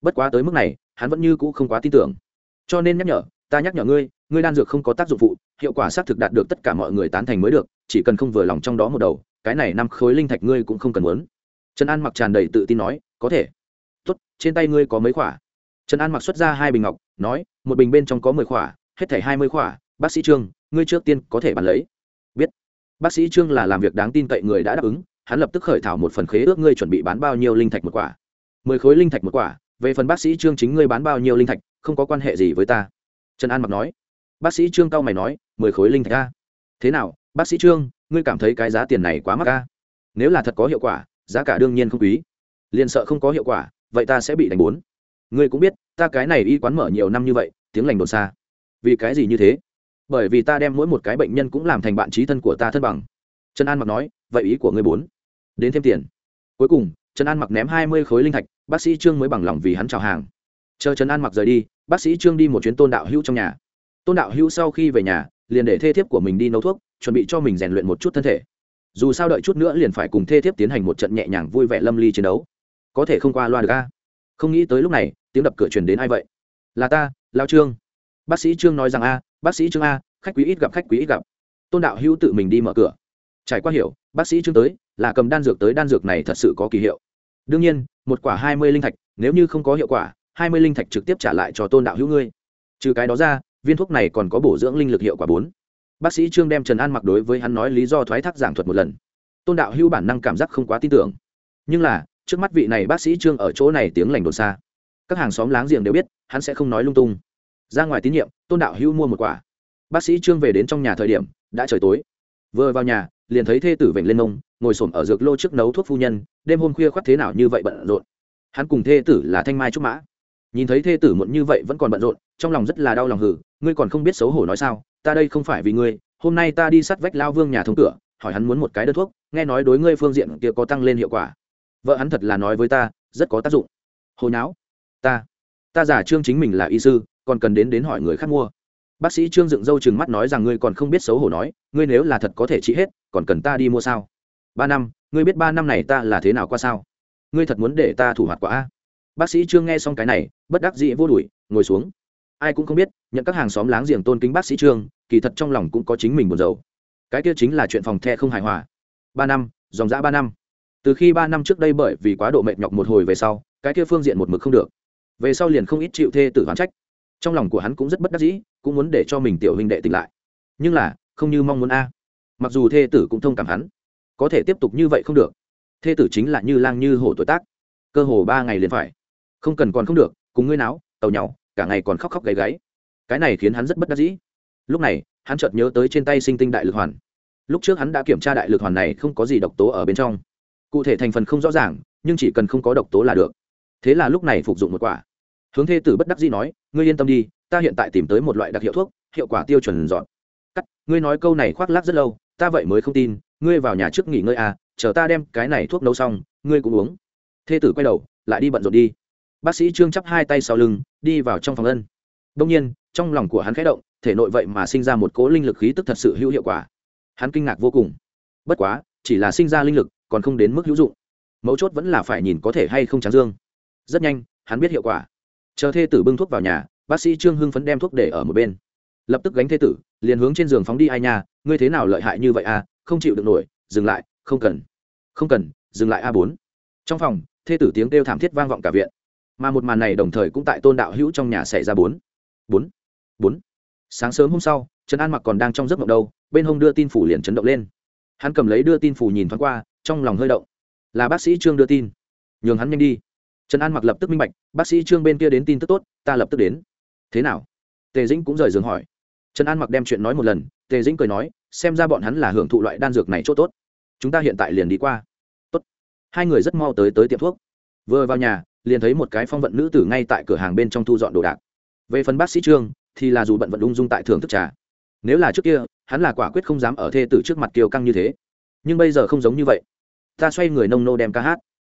Bất quá tới mức này, hắn vẫn như cũ không quá tin tưởng. Cho nên nhắc nhở, ta nhắc nhở ngươi ngươi đan dược không có tác dụng phụ, hiệu quả xác thực đạt được tất cả mọi người tán thành mới được, chỉ cần không vừa lòng trong đó một đầu, cái này năm khối linh thạch ngươi cũng không cần muốn. Trần an mặc tràn đầy tự tin nói, có thể. Tốt, trên tay ngươi có mấy khỏa? Trần an mặc xuất ra hai bình ngọc, nói, một bình bên trong có mười khỏa, hết thảy hai mươi khỏa, bác sĩ trương, ngươi trước tiên có thể bàn lấy. Biết. Bác sĩ trương là làm việc đáng tin cậy người đã đáp ứng, hắn lập tức khởi thảo một phần khế ước ngươi chuẩn bị bán bao nhiêu linh thạch một quả. Mười khối linh thạch một quả, về phần bác sĩ trương chính ngươi bán bao nhiêu linh thạch, không có quan hệ gì với ta. Trần an mặc nói bác sĩ trương cao mày nói, mười khối linh thạch a. Thế nào, bác sĩ trương, ngươi cảm thấy cái giá tiền này quá mắc a? Nếu là thật có hiệu quả, giá cả đương nhiên không quý. Liền sợ không có hiệu quả, vậy ta sẽ bị đánh bốn. Ngươi cũng biết, ta cái này y quán mở nhiều năm như vậy, tiếng lành đồn xa. Vì cái gì như thế? Bởi vì ta đem mỗi một cái bệnh nhân cũng làm thành bạn trí thân của ta thân bằng. Trần an mặc nói, vậy ý của ngươi bốn. Đến thêm tiền. Cuối cùng, trần an mặc ném hai mươi khối linh thạch, bác sĩ trương mới bằng lòng vì hắn chào hàng. Chờ trần an mặc rời đi, bác sĩ trương đi một chuyến tôn đạo hữu trong nhà tôn đạo hữu sau khi về nhà, liền để thê thiếp của mình đi nấu thuốc, chuẩn bị cho mình rèn luyện một chút thân thể. Dù sao đợi chút nữa liền phải cùng thê thiếp tiến hành một trận nhẹ nhàng vui vẻ lâm ly chiến đấu. Có thể không qua loa được a? Không nghĩ tới lúc này, tiếng đập cửa truyền đến ai vậy? Là ta, lao trương. Bác sĩ trương nói rằng a, bác sĩ trương a, khách quý ít gặp, khách quý ít gặp. Tôn đạo hữu tự mình đi mở cửa. Trải qua hiểu, bác sĩ trương tới, là cầm đan dược tới đan dược này thật sự có kỳ hiệu. Đương nhiên, một quả hai mươi linh thạch, nếu như không có hiệu quả, hai mươi linh thạch trực tiếp trả lại cho tôn đạo hữu ngươi. Trừ cái đó ra viên thuốc này còn có bổ dưỡng linh lực hiệu quả bốn. Bác sĩ trương đem trần an mặc đối với hắn nói lý do thoái thác giảng thuật một lần. Tôn đạo hưu bản năng cảm giác không quá tin tưởng. Nhưng là, trước mắt vị này bác sĩ trương ở chỗ này tiếng lành đồn xa. Các hàng xóm láng giềng đều biết, hắn sẽ không nói lung tung. Ra ngoài tín nhiệm, tôn đạo hưu mua một quả. Bác sĩ trương về đến trong nhà thời điểm, đã trời tối. Vừa vào nhà, liền thấy thê tử vểnh lên nông ngồi s ở dược lô trước nấu thuốc phu nhân, đêm hôm khuya khoác thế nào như vậy bận rộn. Hắn cùng thê tử là thanh mai trúc mã nhìn thấy thê tử muộn như vậy vẫn còn bận rộn, trong lòng rất là đau lòng hử ngươi còn không biết xấu hổ nói sao, ta đây không phải vì ngươi, hôm nay ta đi sát vách lao vương nhà thông cửa, hỏi hắn muốn một cái đơn thuốc, nghe nói đối ngươi phương diện kia có tăng lên hiệu quả. Vợ hắn thật là nói với ta, rất có tác dụng. Hồi não ta ta giả trương chính mình là y sư, còn cần đến đến hỏi người khác mua. Bác sĩ trương dựng râu chừng mắt nói rằng ngươi còn không biết xấu hổ nói, ngươi nếu là thật có thể trị hết, còn cần ta đi mua sao? Ba năm, ngươi biết ba năm này ta là thế nào qua sao? Ngươi thật muốn để ta thủ hoạt quả a? Bác sĩ trương nghe xong cái này, bất đắc dĩ vô đuổi, ngồi xuống. Ai cũng không biết, nhận các hàng xóm láng giềng tôn kính bác sĩ trương, kỳ thật trong lòng cũng có chính mình buồn rầu. Cái kia chính là chuyện phòng the không hài hòa. Ba năm, dòng dã ba năm. Từ khi ba năm trước đây bởi vì quá độ mệt nhọc một hồi về sau, cái kia phương diện một mực không được. Về sau liền không ít chịu thê tử hoán trách. Trong lòng của hắn cũng rất bất đắc dĩ, cũng muốn để cho mình tiểu huynh đệ tỉnh lại. Nhưng là, không như mong muốn a. Mặc dù thê tử cũng thông cảm hắn, có thể tiếp tục như vậy không được. Thê tử chính là như lang như hổ tuổi tác. Cơ hồ ba ngày liền phải không cần còn không được, cùng ngươi náo, tàu nhau, cả ngày còn khóc khóc gáy gáy. Cái này khiến hắn rất bất đắc dĩ. Lúc này, hắn chợt nhớ tới trên tay sinh tinh đại lực hoàn. Lúc trước hắn đã kiểm tra đại lực hoàn này không có gì độc tố ở bên trong. Cụ thể thành phần không rõ ràng, nhưng chỉ cần không có độc tố là được. Thế là lúc này phục dụng một quả. Hướng thê tử bất đắc dĩ nói, ngươi yên tâm đi, ta hiện tại tìm tới một loại đặc hiệu thuốc, hiệu quả tiêu chuẩn dọn cắt, ngươi nói câu này khoác lác rất lâu, ta vậy mới không tin, ngươi vào nhà trước nghỉ ngơi à chờ ta đem cái này thuốc nấu xong, ngươi cũng uống. Thê tử quay đầu, lại đi bận rộn đi bác sĩ trương chắp hai tay sau lưng, đi vào trong phòng ân. Đông nhiên, trong lòng của hắn khẽ động, thể nội vậy mà sinh ra một cỗ linh lực khí tức thật sự hữu hiệu quả. Hắn kinh ngạc vô cùng. Bất quá, chỉ là sinh ra linh lực, còn không đến mức hữu dụng. Mấu chốt vẫn là phải nhìn có thể hay không tráng dương. Rất nhanh, hắn biết hiệu quả. Chờ thê tử bưng thuốc vào nhà, bác sĩ trương hưng phấn đem thuốc để ở một bên. Lập tức gánh thê tử, liền hướng trên giường phóng đi ai nha, ngươi thế nào lợi hại như vậy à không chịu được nổi, dừng lại, không cần. Không cần, dừng lại a bốn. Trong phòng, thê tử tiếng kêu thảm thiết vang vọng cả viện mà một màn này đồng thời cũng tại tôn đạo hữu trong nhà xảy ra bốn. Bốn. Bốn. Sáng sớm hôm sau, trần an mặc còn đang trong giấc mộng đâu, bên hông đưa tin phủ liền chấn động lên. Hắn cầm lấy đưa tin phủ nhìn thoáng qua, trong lòng hơi động. Là bác sĩ trương đưa tin. Nhường hắn nhanh đi. Trần an mặc lập tức minh bạch, bác sĩ trương bên kia đến tin tức tốt, ta lập tức đến. Thế nào? Tề dĩnh cũng rời giường hỏi. Trần an mặc đem chuyện nói một lần, tề dĩnh cười nói, xem ra bọn hắn là hưởng thụ loại đan dược này c h ỗ t ố t chúng ta hiện tại liền đi qua. Tốt. hai người rất mau tới tới tiệm thuốc. Vừa vào nhà liền thấy một cái phong vận nữ tử ngay tại cửa hàng bên trong thu dọn đồ đạc. Về phần bác sĩ trương, thì là dù bận vận ung dung tại thưởng thức trà. Nếu là trước kia, hắn là quả quyết không dám ở thê tử trước mặt kiều căng như thế. Nhưng bây giờ không giống như vậy. Ta xoay người nông nô đem ca hát.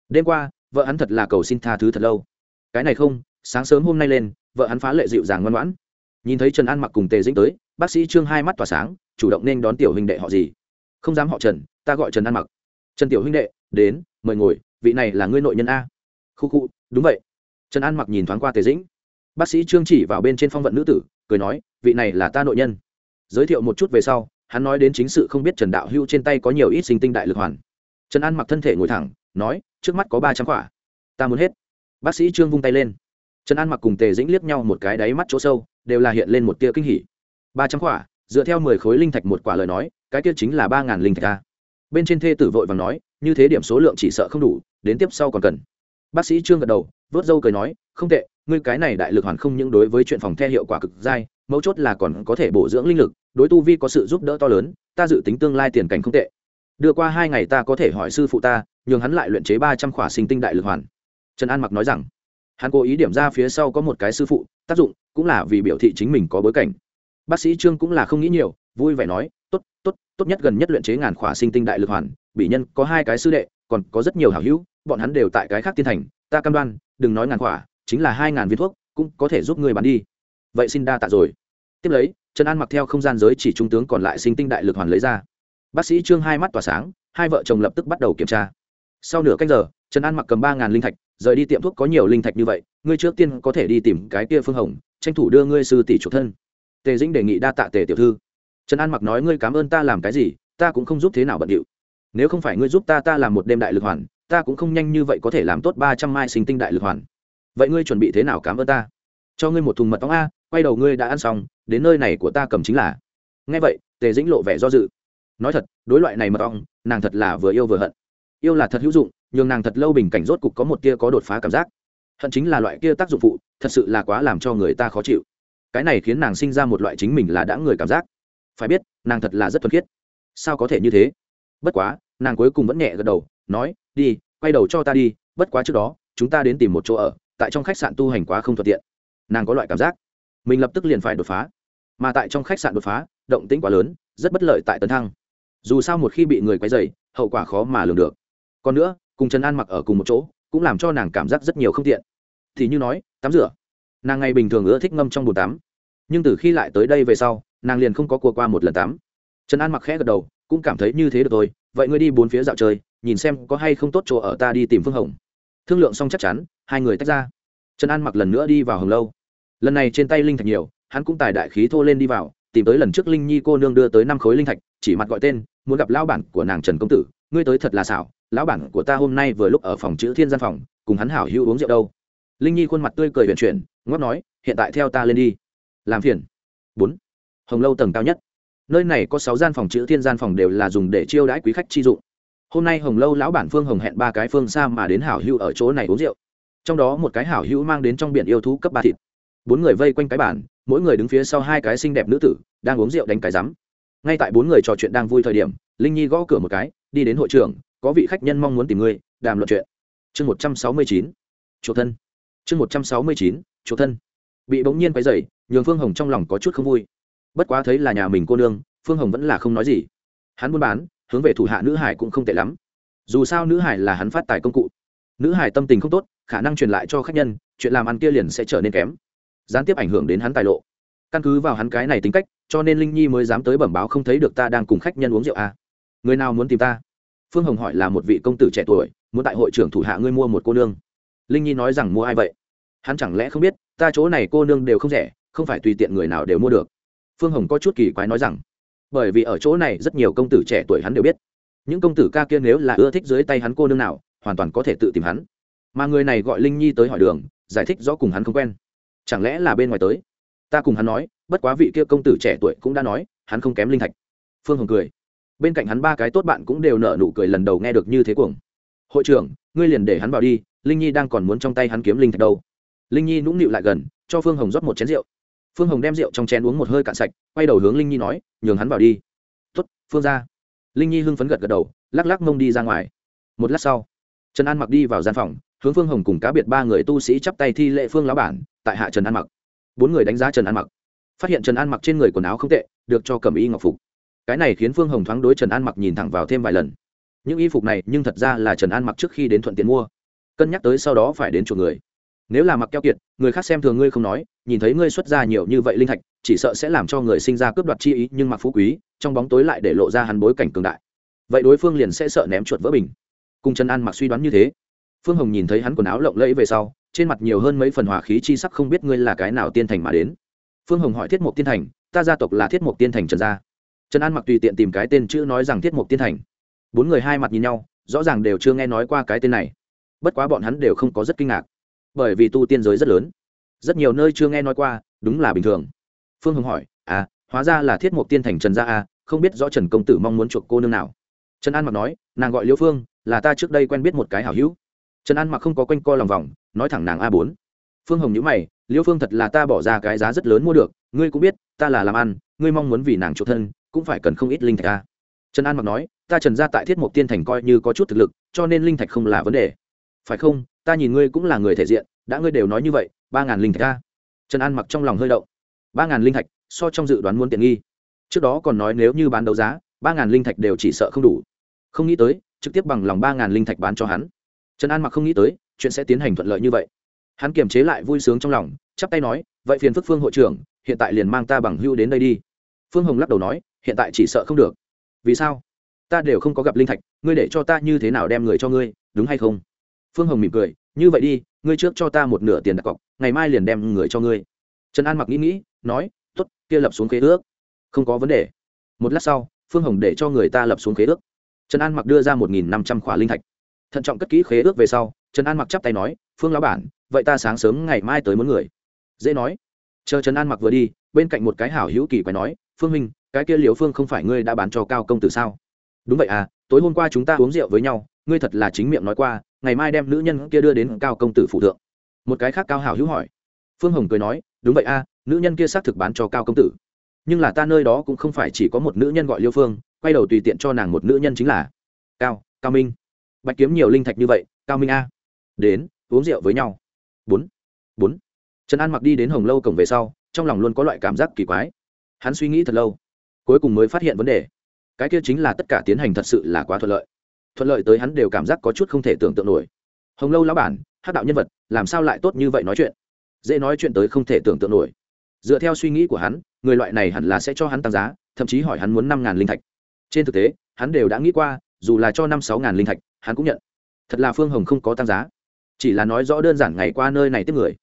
Đêm qua, vợ hắn thật là cầu xin tha thứ thật lâu. Cái này không, sáng sớm hôm nay lên, vợ hắn phá lệ dịu dàng ngoan ngoãn. Nhìn thấy trần an mặc cùng tề dĩnh tới, bác sĩ trương hai mắt tỏa sáng, chủ động nên đón tiểu huynh đệ họ gì. Không dám họ trần, ta gọi trần an mặc. Trần tiểu huynh đệ, đến, mời ngồi, vị này là ngươi nội nhân a. Khu khu đúng vậy. Trần an mặc nhìn thoáng qua tề dĩnh. Bác sĩ trương chỉ vào bên trên phong vận nữ tử, cười nói, vị này là ta nội nhân. Giới thiệu một chút về sau, hắn nói đến chính sự không biết trần đạo hưu trên tay có nhiều ít sinh tinh đại lực hoàn. Trần an mặc thân thể ngồi thẳng, nói, trước mắt có ba trăm quả. Ta muốn hết. Bác sĩ trương vung tay lên. Trần an mặc cùng tề dĩnh liếc nhau một cái đáy mắt chỗ sâu, đều là hiện lên một tia kinh hỉ. Ba trăm quả, dựa theo mười khối linh thạch một quả lời nói, cái kia chính là ba ngàn linh thạch a. Bên trên thê tử vội và nói, như thế điểm số lượng chỉ sợ không đủ, đến tiếp sau còn cần bác sĩ trương gật đầu, vớt dâu cười nói, không tệ, ngươi cái này đại lực hoàn không những đối với chuyện phòng the hiệu quả cực dai, mấu chốt là còn có thể bổ dưỡng linh lực, đối tu vi có sự giúp đỡ to lớn, ta dự tính tương lai tiền cảnh không tệ. Đưa qua hai ngày ta có thể hỏi sư phụ ta, nhường hắn lại luyện chế ba trăm khỏa sinh tinh đại lực hoàn. Trần an mặc nói rằng, hắn cố ý điểm ra phía sau có một cái sư phụ, tác dụng cũng là vì biểu thị chính mình có bối cảnh. Bác sĩ trương cũng là không nghĩ nhiều, vui vẻ nói, tốt tốt tốt nhất gần nhất luyện chế ngàn khỏa sinh tinh đại lực hoàn bị nhân có hai cái sư đệ, còn có rất nhiều hảo hữu bọn hắn đều tại cái khác tiên thành ta cam đoan đừng nói ngàn quả, chính là hai ngàn viên thuốc cũng có thể giúp người bán đi. Vậy xin đa tạ rồi. Tiếp lấy trần an mặc theo không gian giới chỉ trung tướng còn lại sinh tinh đại lực hoàn lấy ra. Bác sĩ trương hai mắt tỏa sáng hai vợ chồng lập tức bắt đầu kiểm tra. Sau nửa cách giờ trần an mặc cầm ba ngàn linh thạch rời đi tiệm thuốc có nhiều linh thạch như vậy ngươi trước tiên có thể đi tìm cái kia phương hồng tranh thủ đưa ngươi sư tỷ chủ thân. Tề dĩnh đề nghị đa tạ tề tiểu thư. Trần an mặc nói ngươi cảm ơn ta làm cái gì ta cũng không giúp thế nào bận điệu. Nếu không phải ngươi giúp ta ta làm một đêm đại lực hoàn ta cũng không nhanh như vậy có thể làm tốt ba trăm mai sinh tinh đại lực hoàn. Vậy ngươi chuẩn bị thế nào cảm ơn ta? Cho ngươi một thùng mật ong a, quay đầu ngươi đã ăn xong, đến nơi này của ta cầm chính là. Nghe vậy, tề dĩnh lộ vẻ do dự. Nói thật, đối loại này mật ong, nàng thật là vừa yêu vừa hận. Yêu là thật hữu dụng, nhưng nàng thật lâu bình cảnh rốt cục có một tia có đột phá cảm giác. Hận chính là loại kia tác dụng phụ, thật sự là quá làm cho người ta khó chịu. Cái này khiến nàng sinh ra một loại chính mình là đã người cảm giác. Phải biết, nàng thật là rất thuần khiết. Sao có thể như thế? Bất quá, nàng cuối cùng vẫn nhẹ gật đầu, nói đi, quay đầu cho ta đi, bất quá trước đó, chúng ta đến tìm một chỗ ở, tại trong khách sạn tu hành quá không thuận tiện. Nàng có loại cảm giác. Mình lập tức liền phải đột phá. Mà tại trong khách sạn đột phá, động tĩnh quá lớn, rất bất lợi tại tấn thăng. Dù sao một khi bị người quấy dày hậu quả khó mà lường được. Còn nữa, cùng trần an mặc ở cùng một chỗ, cũng làm cho nàng cảm giác rất nhiều không tiện. Thì như nói, tắm rửa. Nàng ngày bình thường ưa thích ngâm trong bồn tắm. Nhưng từ khi lại tới đây về sau, nàng liền không có cua qua một lần tắm. Trần an mặc khẽ gật đầu cũng cảm thấy như thế được rồi vậy ngươi đi bốn phía dạo chơi, nhìn xem có hay không tốt chỗ ở ta đi tìm phương hồng. Thương lượng xong chắc chắn, hai người tách ra. Trần an mặc lần nữa đi vào hồng lâu. Lần này trên tay linh thạch nhiều, hắn cũng tài đại khí thô lên đi vào, tìm tới lần trước linh nhi cô nương đưa tới năm khối linh thạch, chỉ mặt gọi tên, muốn gặp lão bản của nàng trần công tử, ngươi tới thật là xảo, lão bản của ta hôm nay vừa lúc ở phòng chữ thiên gian phòng, cùng hắn hảo hữu uống rượu đâu. Linh nhi khuôn mặt tươi cười huyền chuyển ngót nói, hiện tại theo ta lên đi. Làm phiền. Bốn. Hồng lâu tầng cao nhất nơi này có sáu gian phòng chữ thiên gian phòng đều là dùng để chiêu đãi quý khách chi dụng. Hôm nay hồng lâu lão bản phương hồng hẹn ba cái phương xa mà đến hảo hữu ở chỗ này uống rượu. Trong đó một cái hảo hữu mang đến trong biển yêu thú cấp ba thịt. Bốn người vây quanh cái bản mỗi người đứng phía sau hai cái xinh đẹp nữ tử, đang uống rượu đánh cái rắm. Ngay tại bốn người trò chuyện đang vui thời điểm, linh nhi gõ cửa một cái, đi đến hội trường có vị khách nhân mong muốn tìm ngươi, đàm luận chuyện. Chương một trăm sáu mươi chín chỗ thân. Chương một trăm sáu mươi chín chỗ thân. Bị bỗng nhiên quấy dày nhường phương hồng trong lòng có chút không vui bất quá thấy là nhà mình cô nương, phương hồng vẫn là không nói gì. Hắn buôn bán, hướng về thủ hạ nữ hải cũng không tệ lắm. Dù sao nữ hải là hắn phát tài công cụ. Nữ hải tâm tình không tốt, khả năng truyền lại cho khách nhân, chuyện làm ăn kia liền sẽ trở nên kém. Gián tiếp ảnh hưởng đến hắn tài lộ. Căn cứ vào hắn cái này tính cách, cho nên linh nhi mới dám tới bẩm báo không thấy được ta đang cùng khách nhân uống rượu à. người nào muốn tìm ta? Phương hồng hỏi là một vị công tử trẻ tuổi, muốn tại hội trưởng thủ hạ ngươi mua một cô nương. Linh nhi nói rằng mua ai vậy? Hắn chẳng lẽ không biết, ta chỗ này cô nương đều không rẻ, không phải tùy tiện người nào đều mua được phương hồng có chút kỳ quái nói rằng, bởi vì ở chỗ này rất nhiều công tử trẻ tuổi hắn đều biết. Những công tử ca kia nếu là ưa thích dưới tay hắn cô nương nào, hoàn toàn có thể tự tìm hắn. Mà người này gọi linh nhi tới hỏi đường, giải thích rõ cùng hắn không quen. Chẳng lẽ là bên ngoài tới? Ta cùng hắn nói, bất quá vị kia công tử trẻ tuổi cũng đã nói, hắn không kém linh thạch. Phương hồng cười. Bên cạnh hắn ba cái tốt bạn cũng đều nở nụ cười lần đầu nghe được như thế cuồng. Hội trưởng, ngươi liền để hắn vào đi, linh nhi đang còn muốn trong tay hắn kiếm linh thạch đâu. Linh nhi nũng nịu lại gần, cho phương hồng rót một chén rượu phương hồng đem rượu trong chén uống một hơi cạn sạch, quay đầu hướng linh nhi nói, nhường hắn vào đi. Tuất phương ra linh nhi hưng phấn gật gật đầu, lắc lắc mông đi ra ngoài. Một lát sau, trần an mặc đi vào gian phòng, hướng phương hồng cùng cá biệt ba người tu sĩ chắp tay thi lệ phương lão bản, tại hạ trần an mặc. Bốn người đánh giá trần an mặc. Phát hiện trần an mặc trên người quần áo không tệ, được cho cầm y ngọc phục. Cái này khiến phương hồng thoáng đối trần an mặc nhìn thẳng vào thêm vài lần. Những y phục này nhưng thật ra là trần an mặc trước khi đến thuận tiện mua. Cân nhắc tới sau đó phải đến chuộc người nếu là mặc keo kiệt, người khác xem thường ngươi không nói, nhìn thấy ngươi xuất ra nhiều như vậy linh thạch, chỉ sợ sẽ làm cho người sinh ra cướp đoạt chi ý, nhưng mặc phú quý, trong bóng tối lại để lộ ra hắn bối cảnh cường đại. Vậy đối phương liền sẽ sợ ném chuột vỡ bình. Cùng trần an mặc suy đoán như thế. Phương hồng nhìn thấy hắn quần áo lộng lẫy về sau, trên mặt nhiều hơn mấy phần hòa khí chi sắc không biết ngươi là cái nào tiên thành mà đến. Phương hồng hỏi thiết mục tiên thành, ta gia tộc là thiết mục tiên thành trần gia. Trần an mặc tùy tiện tìm cái tên chữ nói rằng thiết mục tiên thành. Bốn người hai mặt nhìn nhau, rõ ràng đều chưa nghe nói qua cái tên này. Bất quá bọn hắn đều không có rất kinh ngạc bởi vì tu tiên giới rất lớn. Rất nhiều nơi chưa nghe nói qua, đúng là bình thường. Phương hồng hỏi à hóa ra là thiết mục tiên thành trần gia à không biết rõ trần công tử mong muốn chuộc cô nương nào? Trần an mặc nói, nàng gọi liễu phương, là ta trước đây quen biết một cái hảo hữu. Trần an mặc không có quanh co lòng vòng, nói thẳng nàng a bốn. Phương hồng nhữ mày, liễu phương thật là ta bỏ ra cái giá rất lớn mua được, ngươi cũng biết, ta là làm ăn, ngươi mong muốn vì nàng chủ thân, cũng phải cần không ít linh thạch a trần an mặc nói, ta trần gia tại thiết mục tiên thành coi như có chút thực lực, cho nên linh thạch không là vấn đề phải không? Ta nhìn ngươi cũng là người thể diện, đã ngươi đều nói như vậy, ba ngàn linh thạch ta. Trần an mặc trong lòng hơi đậu ba ngàn linh thạch, so trong dự đoán muốn tiện nghi. Trước đó còn nói nếu như bán đấu giá, ba ngàn linh thạch đều chỉ sợ không đủ. Không nghĩ tới, trực tiếp bằng lòng ba ngàn linh thạch bán cho hắn. Trần an mặc không nghĩ tới, chuyện sẽ tiến hành thuận lợi như vậy. Hắn kiềm chế lại vui sướng trong lòng, chắp tay nói, vậy phiền phức phương hội trưởng, hiện tại liền mang ta bằng hưu đến đây đi. Phương hồng lắc đầu nói, hiện tại chỉ sợ không được. Vì sao? Ta đều không có gặp linh thạch, ngươi để cho ta như thế nào đem người cho ngươi, đúng hay không? Phương hồng mỉm cười, như vậy đi, ngươi trước cho ta một nửa tiền đặt cọc, ngày mai liền đem người cho ngươi. Trần an mặc nghĩ nghĩ, nói t ố t kia lập xuống khế ước. Không có vấn đề. Một lát sau, phương hồng để cho người ta lập xuống khế ước. Trần an mặc đưa ra một nghìn năm trăm khỏa linh thạch. Thận trọng cất kỹ khế ước về sau, trần an mặc chắp tay nói, phương lão bản, vậy ta sáng sớm ngày mai tới muốn người. Dễ nói. Chờ trần an mặc vừa đi, bên cạnh một cái hảo hữu kỳ quái nói, phương minh cái kia liều phương không phải ngươi đã bán cho cao công tử sao? Đúng vậy à tối hôm qua chúng ta uống rượu với nhau, ngươi thật là chính miệng nói qua ngày mai đem nữ nhân kia đưa đến cao công tử phụ thượng. Một cái khác cao hảo hữu hỏi. Phương hồng cười nói, đúng vậy à nữ nhân kia xác thực bán cho cao công tử. Nhưng là ta nơi đó cũng không phải chỉ có một nữ nhân gọi liêu phương, quay đầu tùy tiện cho nàng một nữ nhân chính là cao cao minh. Bạch kiếm nhiều linh thạch như vậy, cao minh a. Đến, uống rượu với nhau. Bốn bốn. Trần an mặc đi đến hồng lâu cổng về sau, trong lòng luôn có loại cảm giác kỳ quái. Hắn suy nghĩ thật lâu, cuối cùng mới phát hiện vấn đề. Cái kia chính là tất cả tiến hành thật sự là quá thuận lợi thuận lợi tới hắn đều cảm giác có chút không thể tưởng tượng nổi. Hồng lâu lão bản hát đạo nhân vật, làm sao lại tốt như vậy nói chuyện? Dễ nói chuyện tới không thể tưởng tượng nổi. Dựa theo suy nghĩ của hắn, người loại này hẳn là sẽ cho hắn tăng giá, thậm chí hỏi hắn muốn năm ngàn linh thạch. Trên thực tế, hắn đều đã nghĩ qua, dù là cho năm sáu ngàn linh thạch, hắn cũng nhận. Thật là phương hồng không có tăng giá. Chỉ là nói rõ đơn giản ngày qua nơi này tiếp người.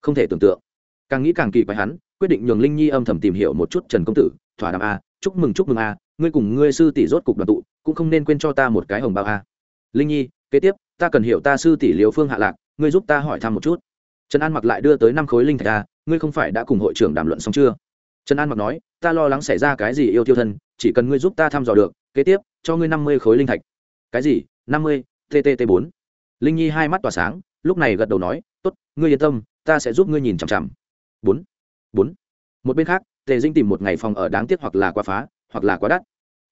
Không thể tưởng tượng. Càng nghĩ càng kỳ quái hắn, quyết định nhường linh nhi âm thầm tìm hiểu một chút trần công tử, thỏa đàm a chúc mừng chúc mừng a, ngươi cùng ngươi sư tỷ rốt cục đoàn tụ, cũng không nên quên cho ta một cái hồng bao a. Linh nhi, kế tiếp, ta cần hiểu ta sư tỷ liều phương hạ lạc, ngươi giúp ta hỏi thăm một chút. Trần an mặc lại đưa tới năm khối linh thạch a, ngươi không phải đã cùng hội trưởng đàm luận xong chưa? Trần an mặc nói, ta lo lắng xảy ra cái gì yêu tiêu thân, chỉ cần ngươi giúp ta thăm dò được, kế tiếp, cho ngươi năm mươi khối linh thạch. Cái gì? năm mươi tt bốn. Linh nhi hai mắt tỏa sáng, lúc này gật đầu nói, tốt, ngươi yên tâm, ta sẽ giúp ngươi nhìn chằm chằm. Bốn. Bốn. Một bên khác tề dinh tìm một ngày phòng ở đáng tiếc hoặc là quá phá, hoặc là quá đắt.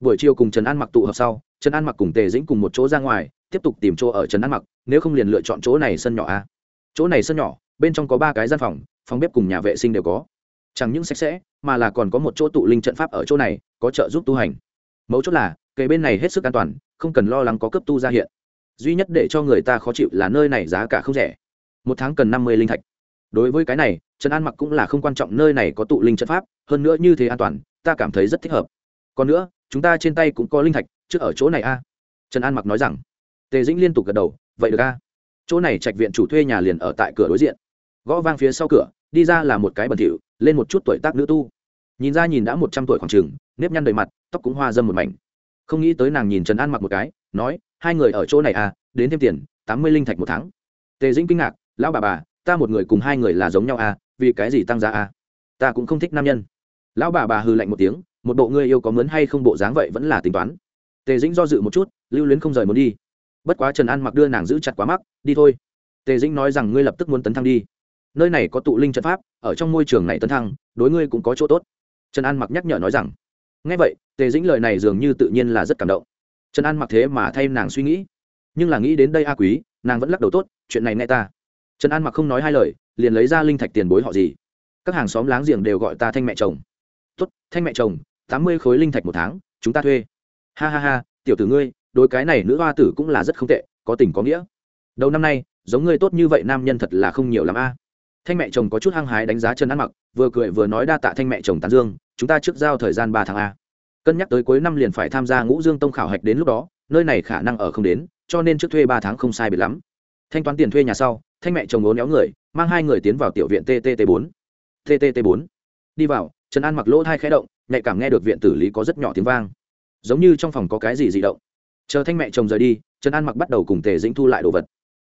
Buổi chiều cùng trần an mặc tụ hợp sau, trần an mặc cùng tề dĩnh cùng một chỗ ra ngoài, tiếp tục tìm chỗ ở trần an mặc, nếu không liền lựa chọn chỗ này sân nhỏ a. Chỗ này sân nhỏ, bên trong có ba cái gian phòng phòng bếp cùng nhà vệ sinh đều có. Chẳng những sạch sẽ, mà là còn có một chỗ tụ linh trận pháp ở chỗ này, có trợ giúp tu hành. Mấu chốt là cây bên này hết sức an toàn, không cần lo lắng có cấp tu ra hiện. Duy nhất để cho người ta khó chịu là nơi này giá cả không rẻ. Một tháng cần năm mươi linh thạch. Đối với cái này trần an mặc cũng là không quan trọng nơi này có tụ linh trận pháp, hơn nữa như thế an toàn, ta cảm thấy rất thích hợp. Còn nữa, chúng ta trên tay cũng có linh thạch chứ ở chỗ này a. Trần an mặc nói rằng. Tề dĩnh liên tục gật đầu, vậy được a. Chỗ này trạch viện chủ thuê nhà liền ở tại cửa đối diện. Gõ vang phía sau cửa, đi ra là một cái bẩn thỉu, lên một chút tuổi tác nữ tu. Nhìn ra nhìn đã một trăm tuổi khoảng trường nếp nhăn đầy mặt, tóc cũng hoa dâm một mảnh. Không nghĩ tới nàng nhìn trần an mặc một cái, nói, hai người ở chỗ này à đến thêm tiền, tám mươi linh thạch một tháng. Tề dĩnh kinh ngạc, lão bà bà, ta một người cùng hai người là giống nhau à vì cái gì tăng giá à? Ta cũng không thích nam nhân. Lão bà bà hư lạnh một tiếng, một bộ ngươi yêu có mướn hay không bộ dáng vậy vẫn là tính toán. Tề dĩnh do dự một chút, lưu luyến không rời muốn đi. Bất quá trần an mặc đưa nàng giữ chặt quá mắc, đi thôi. Tề dĩnh nói rằng ngươi lập tức muốn tấn thăng đi. Nơi này có tụ linh trận pháp, ở trong môi trường này tấn thăng, đối ngươi cũng có chỗ tốt. Trần an mặc nhắc nhở nói rằng. Ngay vậy, tề dĩnh lời này dường như tự nhiên là rất cảm động. Trần an mặc thế mà thay nàng suy nghĩ. Nhưng là nghĩ đến đây a quý, nàng vẫn lắc đầu tốt, chuyện này nghe ta. Trần an mặc không nói hai lời liền lấy ra linh thạch tiền bối họ gì? Các hàng xóm láng giềng đều gọi ta thanh mẹ chồng. Tốt, thanh mẹ chồng, tám mươi khối linh thạch một tháng, chúng ta thuê. Ha ha ha, tiểu tử ngươi, đối cái này nữ hoa tử cũng là rất không tệ, có tình có nghĩa. Đầu năm nay, giống ngươi tốt như vậy nam nhân thật là không nhiều l ắ m a. Thanh mẹ chồng có chút hăng hái đánh giá trần ăn mặc, vừa cười vừa nói đa tạ thanh mẹ chồng tán dương, chúng ta trước giao thời gian ba tháng a. Cân nhắc tới cuối năm liền phải tham gia ngũ dương tông khảo hạch đến lúc đó, nơi này khả năng ở không đến, cho nên trước thuê ba tháng không sai biệt lắm. Thanh toán tiền thuê nhà sau thanh mẹ chồng ố néo người, mang hai người tiến vào tiểu viện ttt bốn. Ttt bốn. Đi vào, trần an mặc lỗ thai khẽ động, nhạy cảm nghe được viện tử lý có rất nhỏ tiếng vang. Giống như trong phòng có cái gì dị động. Chờ thanh mẹ chồng rời đi, trần an mặc bắt đầu cùng tề dĩnh thu lại đồ vật.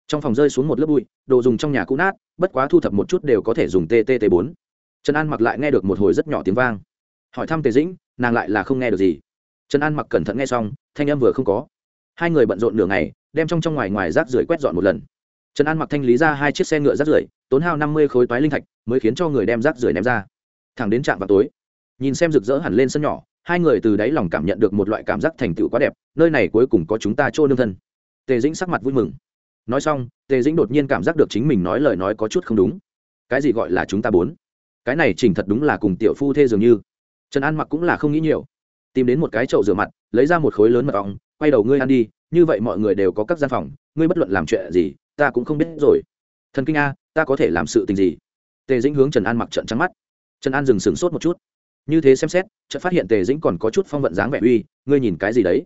Trong phòng rơi xuống một lớp bụi, đồ dùng trong nhà cũ nát, bất quá thu thập một chút đều có thể dùng ttt bốn. Trần an mặc lại nghe được một hồi rất nhỏ tiếng vang. Hỏi thăm tề dĩnh, nàng lại là không nghe được gì. Trần an mặc cẩn thận nghe xong, thanh âm vừa không có. Hai người bận rộn nửa ngày, đem trong trong ngoài ngoài rác rưởi quét dọn một lần trần an mặc thanh lý ra hai chiếc xe ngựa rác rưởi tốn hao năm mươi khối toái linh thạch mới khiến cho người đem rác rưởi ném ra thẳng đến trạm vào tối nhìn xem rực rỡ hẳn lên sân nhỏ hai người từ đáy lòng cảm nhận được một loại cảm giác thành tựu quá đẹp nơi này cuối cùng có chúng ta chỗ nương thân tề dĩnh sắc mặt vui mừng nói xong tề dĩnh đột nhiên cảm giác được chính mình nói lời nói có chút không đúng cái gì gọi là chúng ta bốn cái này chỉnh thật đúng là cùng tiểu phu thê dường như trần an mặc cũng là không nghĩ nhiều tìm đến một cái chậu rửa mặt lấy ra một khối lớn mật ong quay đầu ngươi ăn đi như vậy mọi người đều có các gian phòng, ngươi bất luận làm chuyện gì, ta cũng không biết rồi. Thần kinh a, ta có thể làm sự tình gì? Tề dĩnh hướng trần an mặc trận trắng mắt. Trần an dừng sửng sốt một chút. Như thế xem xét, chợt phát hiện tề dĩnh còn có chút phong vận dáng vẻ uy, ngươi nhìn cái gì đấy?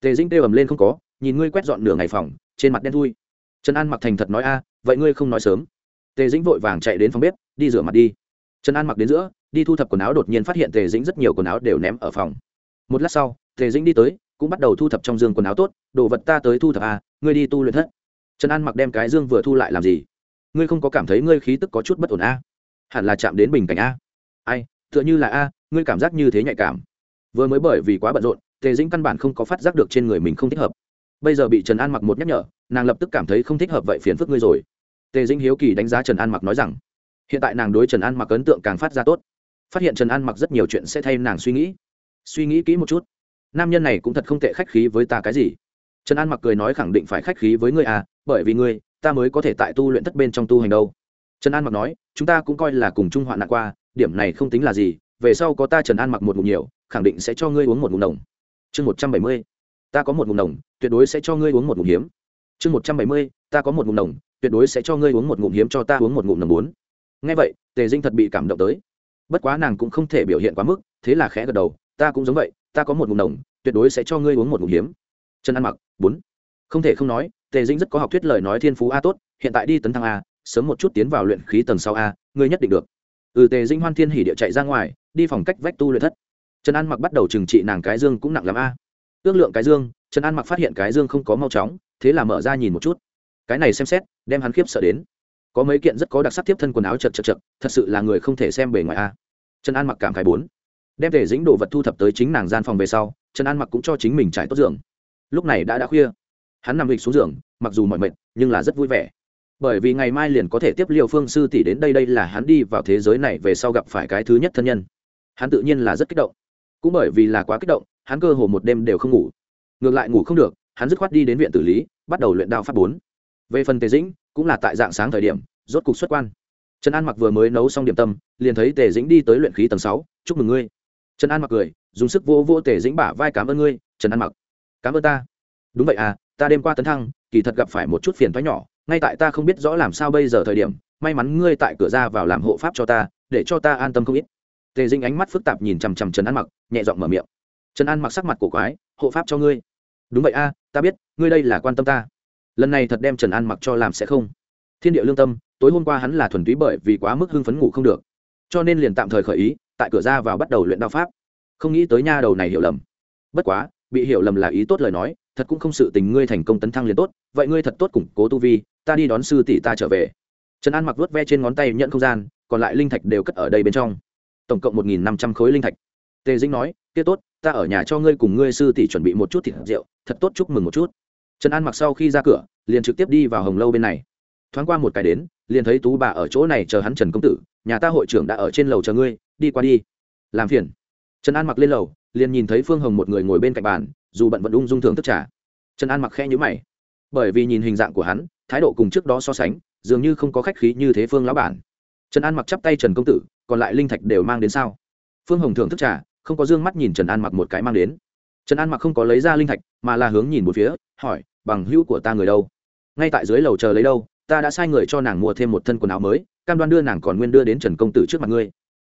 Tề dĩnh kêu ầm lên không có, nhìn ngươi quét dọn nửa ngày phòng, trên mặt đen thui. Trần an mặc thành thật nói a, vậy ngươi không nói sớm. Tề dĩnh vội vàng chạy đến phòng bếp, đi rửa mặt đi. Trần an mặc đến giữa, đi thu thập quần áo đột nhiên phát hiện tề dĩnh rất nhiều quần áo đều ném ở phòng. Một lát sau, tề dĩnh đi tới cũng bắt đầu thu thập trong dương quần áo tốt, đồ vật ta tới thu thập à ngươi đi tu luyện thất. Trần an mặc đem cái dương vừa thu lại làm gì? Ngươi không có cảm thấy ngươi khí tức có chút bất ổn a hẳn là chạm đến bình cảnh a ai, tựa như là a, ngươi cảm giác như thế nhạy cảm. Vừa mới bởi vì quá bận rộn, tề dĩnh căn bản không có phát giác được trên người mình không thích hợp. Bây giờ bị trần an mặc một nhắc nhở, nàng lập tức cảm thấy không thích hợp vậy phiền phức ngươi rồi. Tề dĩnh hiếu kỳ đánh giá trần an mặc nói rằng, hiện tại nàng đối trần an mặc ấn tượng càng phát ra tốt. Phát hiện trần an mặc rất nhiều chuyện sẽ thay nàng suy nghĩ. Suy nghĩ kỹ một chút nam nhân này cũng thật không tệ khách khí với ta cái gì. Trần an mặc cười nói khẳng định phải khách khí với ngươi à bởi vì ngươi, ta mới có thể tại tu luyện thất bên trong tu hành đâu. Trần an mặc nói, chúng ta cũng coi là cùng chung hoạn nạn qua, điểm này không tính là gì, về sau có ta trần an mặc một ngụm nhiều, khẳng định sẽ cho ngươi uống một ngụm đồng chương một trăm bảy mươi, ta có một ngụm đồng tuyệt đối sẽ cho ngươi uống một ngụm hiếm. Chương một trăm bảy mươi, ta có một ngụm đồng tuyệt đối sẽ cho ngươi uống một ngụm hiếm cho ta uống một ngụm đồng bốn. Ngay vậy, tề dinh thật bị cảm động tới. Bất quá nàng cũng không thể biểu hiện quá mức, thế là khẽ gật đầu, ta cũng giống vậy ta có một ngụm đồng tuyệt đối sẽ cho ngươi uống một ngụm hiếm. Trần an mặc, bốn. Không thể không nói, tề Dĩnh rất có học thuyết lời nói thiên phú a tốt, hiện tại đi tấn thăng a, sớm một chút tiến vào luyện khí tầng sau a, ngươi nhất định được. Ừ tề Dĩnh hoan thiên hỉ địa chạy ra ngoài, đi phòng cách vách tu luyện thất. Trần an mặc bắt đầu trừng trị nàng cái dương cũng nặng lắm a. Ước lượng cái dương, trần an mặc phát hiện cái dương không có mau chóng, thế là mở ra nhìn một chút. Cái này xem xét, đem hắn khiếp sợ đến. Có mấy kiện rất có đặc sắc tiếp thân quần áo chật chật chật, thật sự là người không thể xem bề ngoài a. Trần an mặc cảm khái bốn đem tề dĩnh đồ vật thu thập tới chính nàng gian phòng về sau, trần an mặc cũng cho chính mình trải tốt giường. Lúc này đã đã khuya. Hắn nằm lịch xuống giường, mặc dù mọi mệt, nhưng là rất vui vẻ. Bởi vì ngày mai liền có thể tiếp liều phương sư tỷ đến đây đây là hắn đi vào thế giới này về sau gặp phải cái thứ nhất thân nhân. Hắn tự nhiên là rất kích động. Cũng bởi vì là quá kích động, hắn cơ hồ một đêm đều không ngủ. Ngược lại ngủ không được, hắn dứt khoát đi đến viện tử lý, bắt đầu luyện đao pháp bốn. Về phần tề dĩnh, cũng là tại dạng sáng thời điểm, rốt cục xuất quan. Trần an mặc vừa mới nấu xong điểm tâm, liền thấy tề dĩnh đi tới luyện khí tầng sáu, chúc mừng ngươi trần an mặc cười, dùng sức vô vô tề dĩnh bả vai cảm ơn ngươi, trần an mặc. Cảm ơn ta. Đúng vậy à ta đêm qua tấn thăng, kỳ thật gặp phải một chút phiền thoái nhỏ, ngay tại ta không biết rõ làm sao bây giờ thời điểm, may mắn ngươi tại cửa ra vào làm hộ pháp cho ta, để cho ta an tâm không ít. Tề dinh ánh mắt phức tạp nhìn chằm chằm trần an mặc, nhẹ giọng mở miệng. Trần an mặc sắc mặt cổ quái, hộ pháp cho ngươi. Đúng vậy a ta biết, ngươi đây là quan tâm ta. Lần này thật đem trần an mặc cho làm sẽ không. Thiên địa lương tâm, tối hôm qua hắn là thuần túy bởi vì quá mức hưng phấn ngủ không được. Cho nên liền tạm thời khởi ý tại cửa ra vào bắt đầu luyện đao pháp. Không nghĩ tới nha đầu này hiểu lầm. Bất quá, bị hiểu lầm là ý tốt lời nói, thật cũng không sự tình ngươi thành công tấn thăng liền tốt, vậy ngươi thật tốt củng cố tu vi, ta đi đón sư tỷ ta trở về. Trần an mặc vớt ve trên ngón tay nhận không gian, còn lại linh thạch đều cất ở đây bên trong. Tổng cộng một nghìn năm trăm khối linh thạch. Tề dĩnh nói, kia tốt, ta ở nhà cho ngươi cùng ngươi sư tỷ chuẩn bị một chút thịt rượu, thật tốt chúc mừng một chút. Trần an mặc sau khi ra cửa, liền trực tiếp đi vào hồng lâu bên này. Thoáng qua một cái đến, liền thấy tú bà ở chỗ này chờ hắn trần công tử nhà ta hội trưởng đã ở trên lầu chờ ngươi, đi qua đi. Làm phiền. Trần an mặc lên lầu, liền nhìn thấy phương hồng một người ngồi bên cạnh bàn, dù bận vận ung dung thường thức trả trần an mặc khe nhữ mày. Bởi vì nhìn hình dạng của hắn, thái độ cùng trước đó so sánh, dường như không có khách khí như thế phương lão bản. Trần an mặc chắp tay trần công tử, còn lại linh thạch đều mang đến sao? Phương hồng thưởng thức trà, không có d ư ơ n g mắt nhìn trần an mặc một cái mang đến. Trần an mặc không có lấy ra linh thạch, mà là hướng nhìn một phía, hỏi, bằng hữu của ta người đâu? Ngay tại dưới lầu chờ lấy đâu ta đã sai người cho nàng mua thêm một thân quần áo mới, cam đoan đưa nàng còn nguyên đưa đến trần công tử trước mặt ngươi.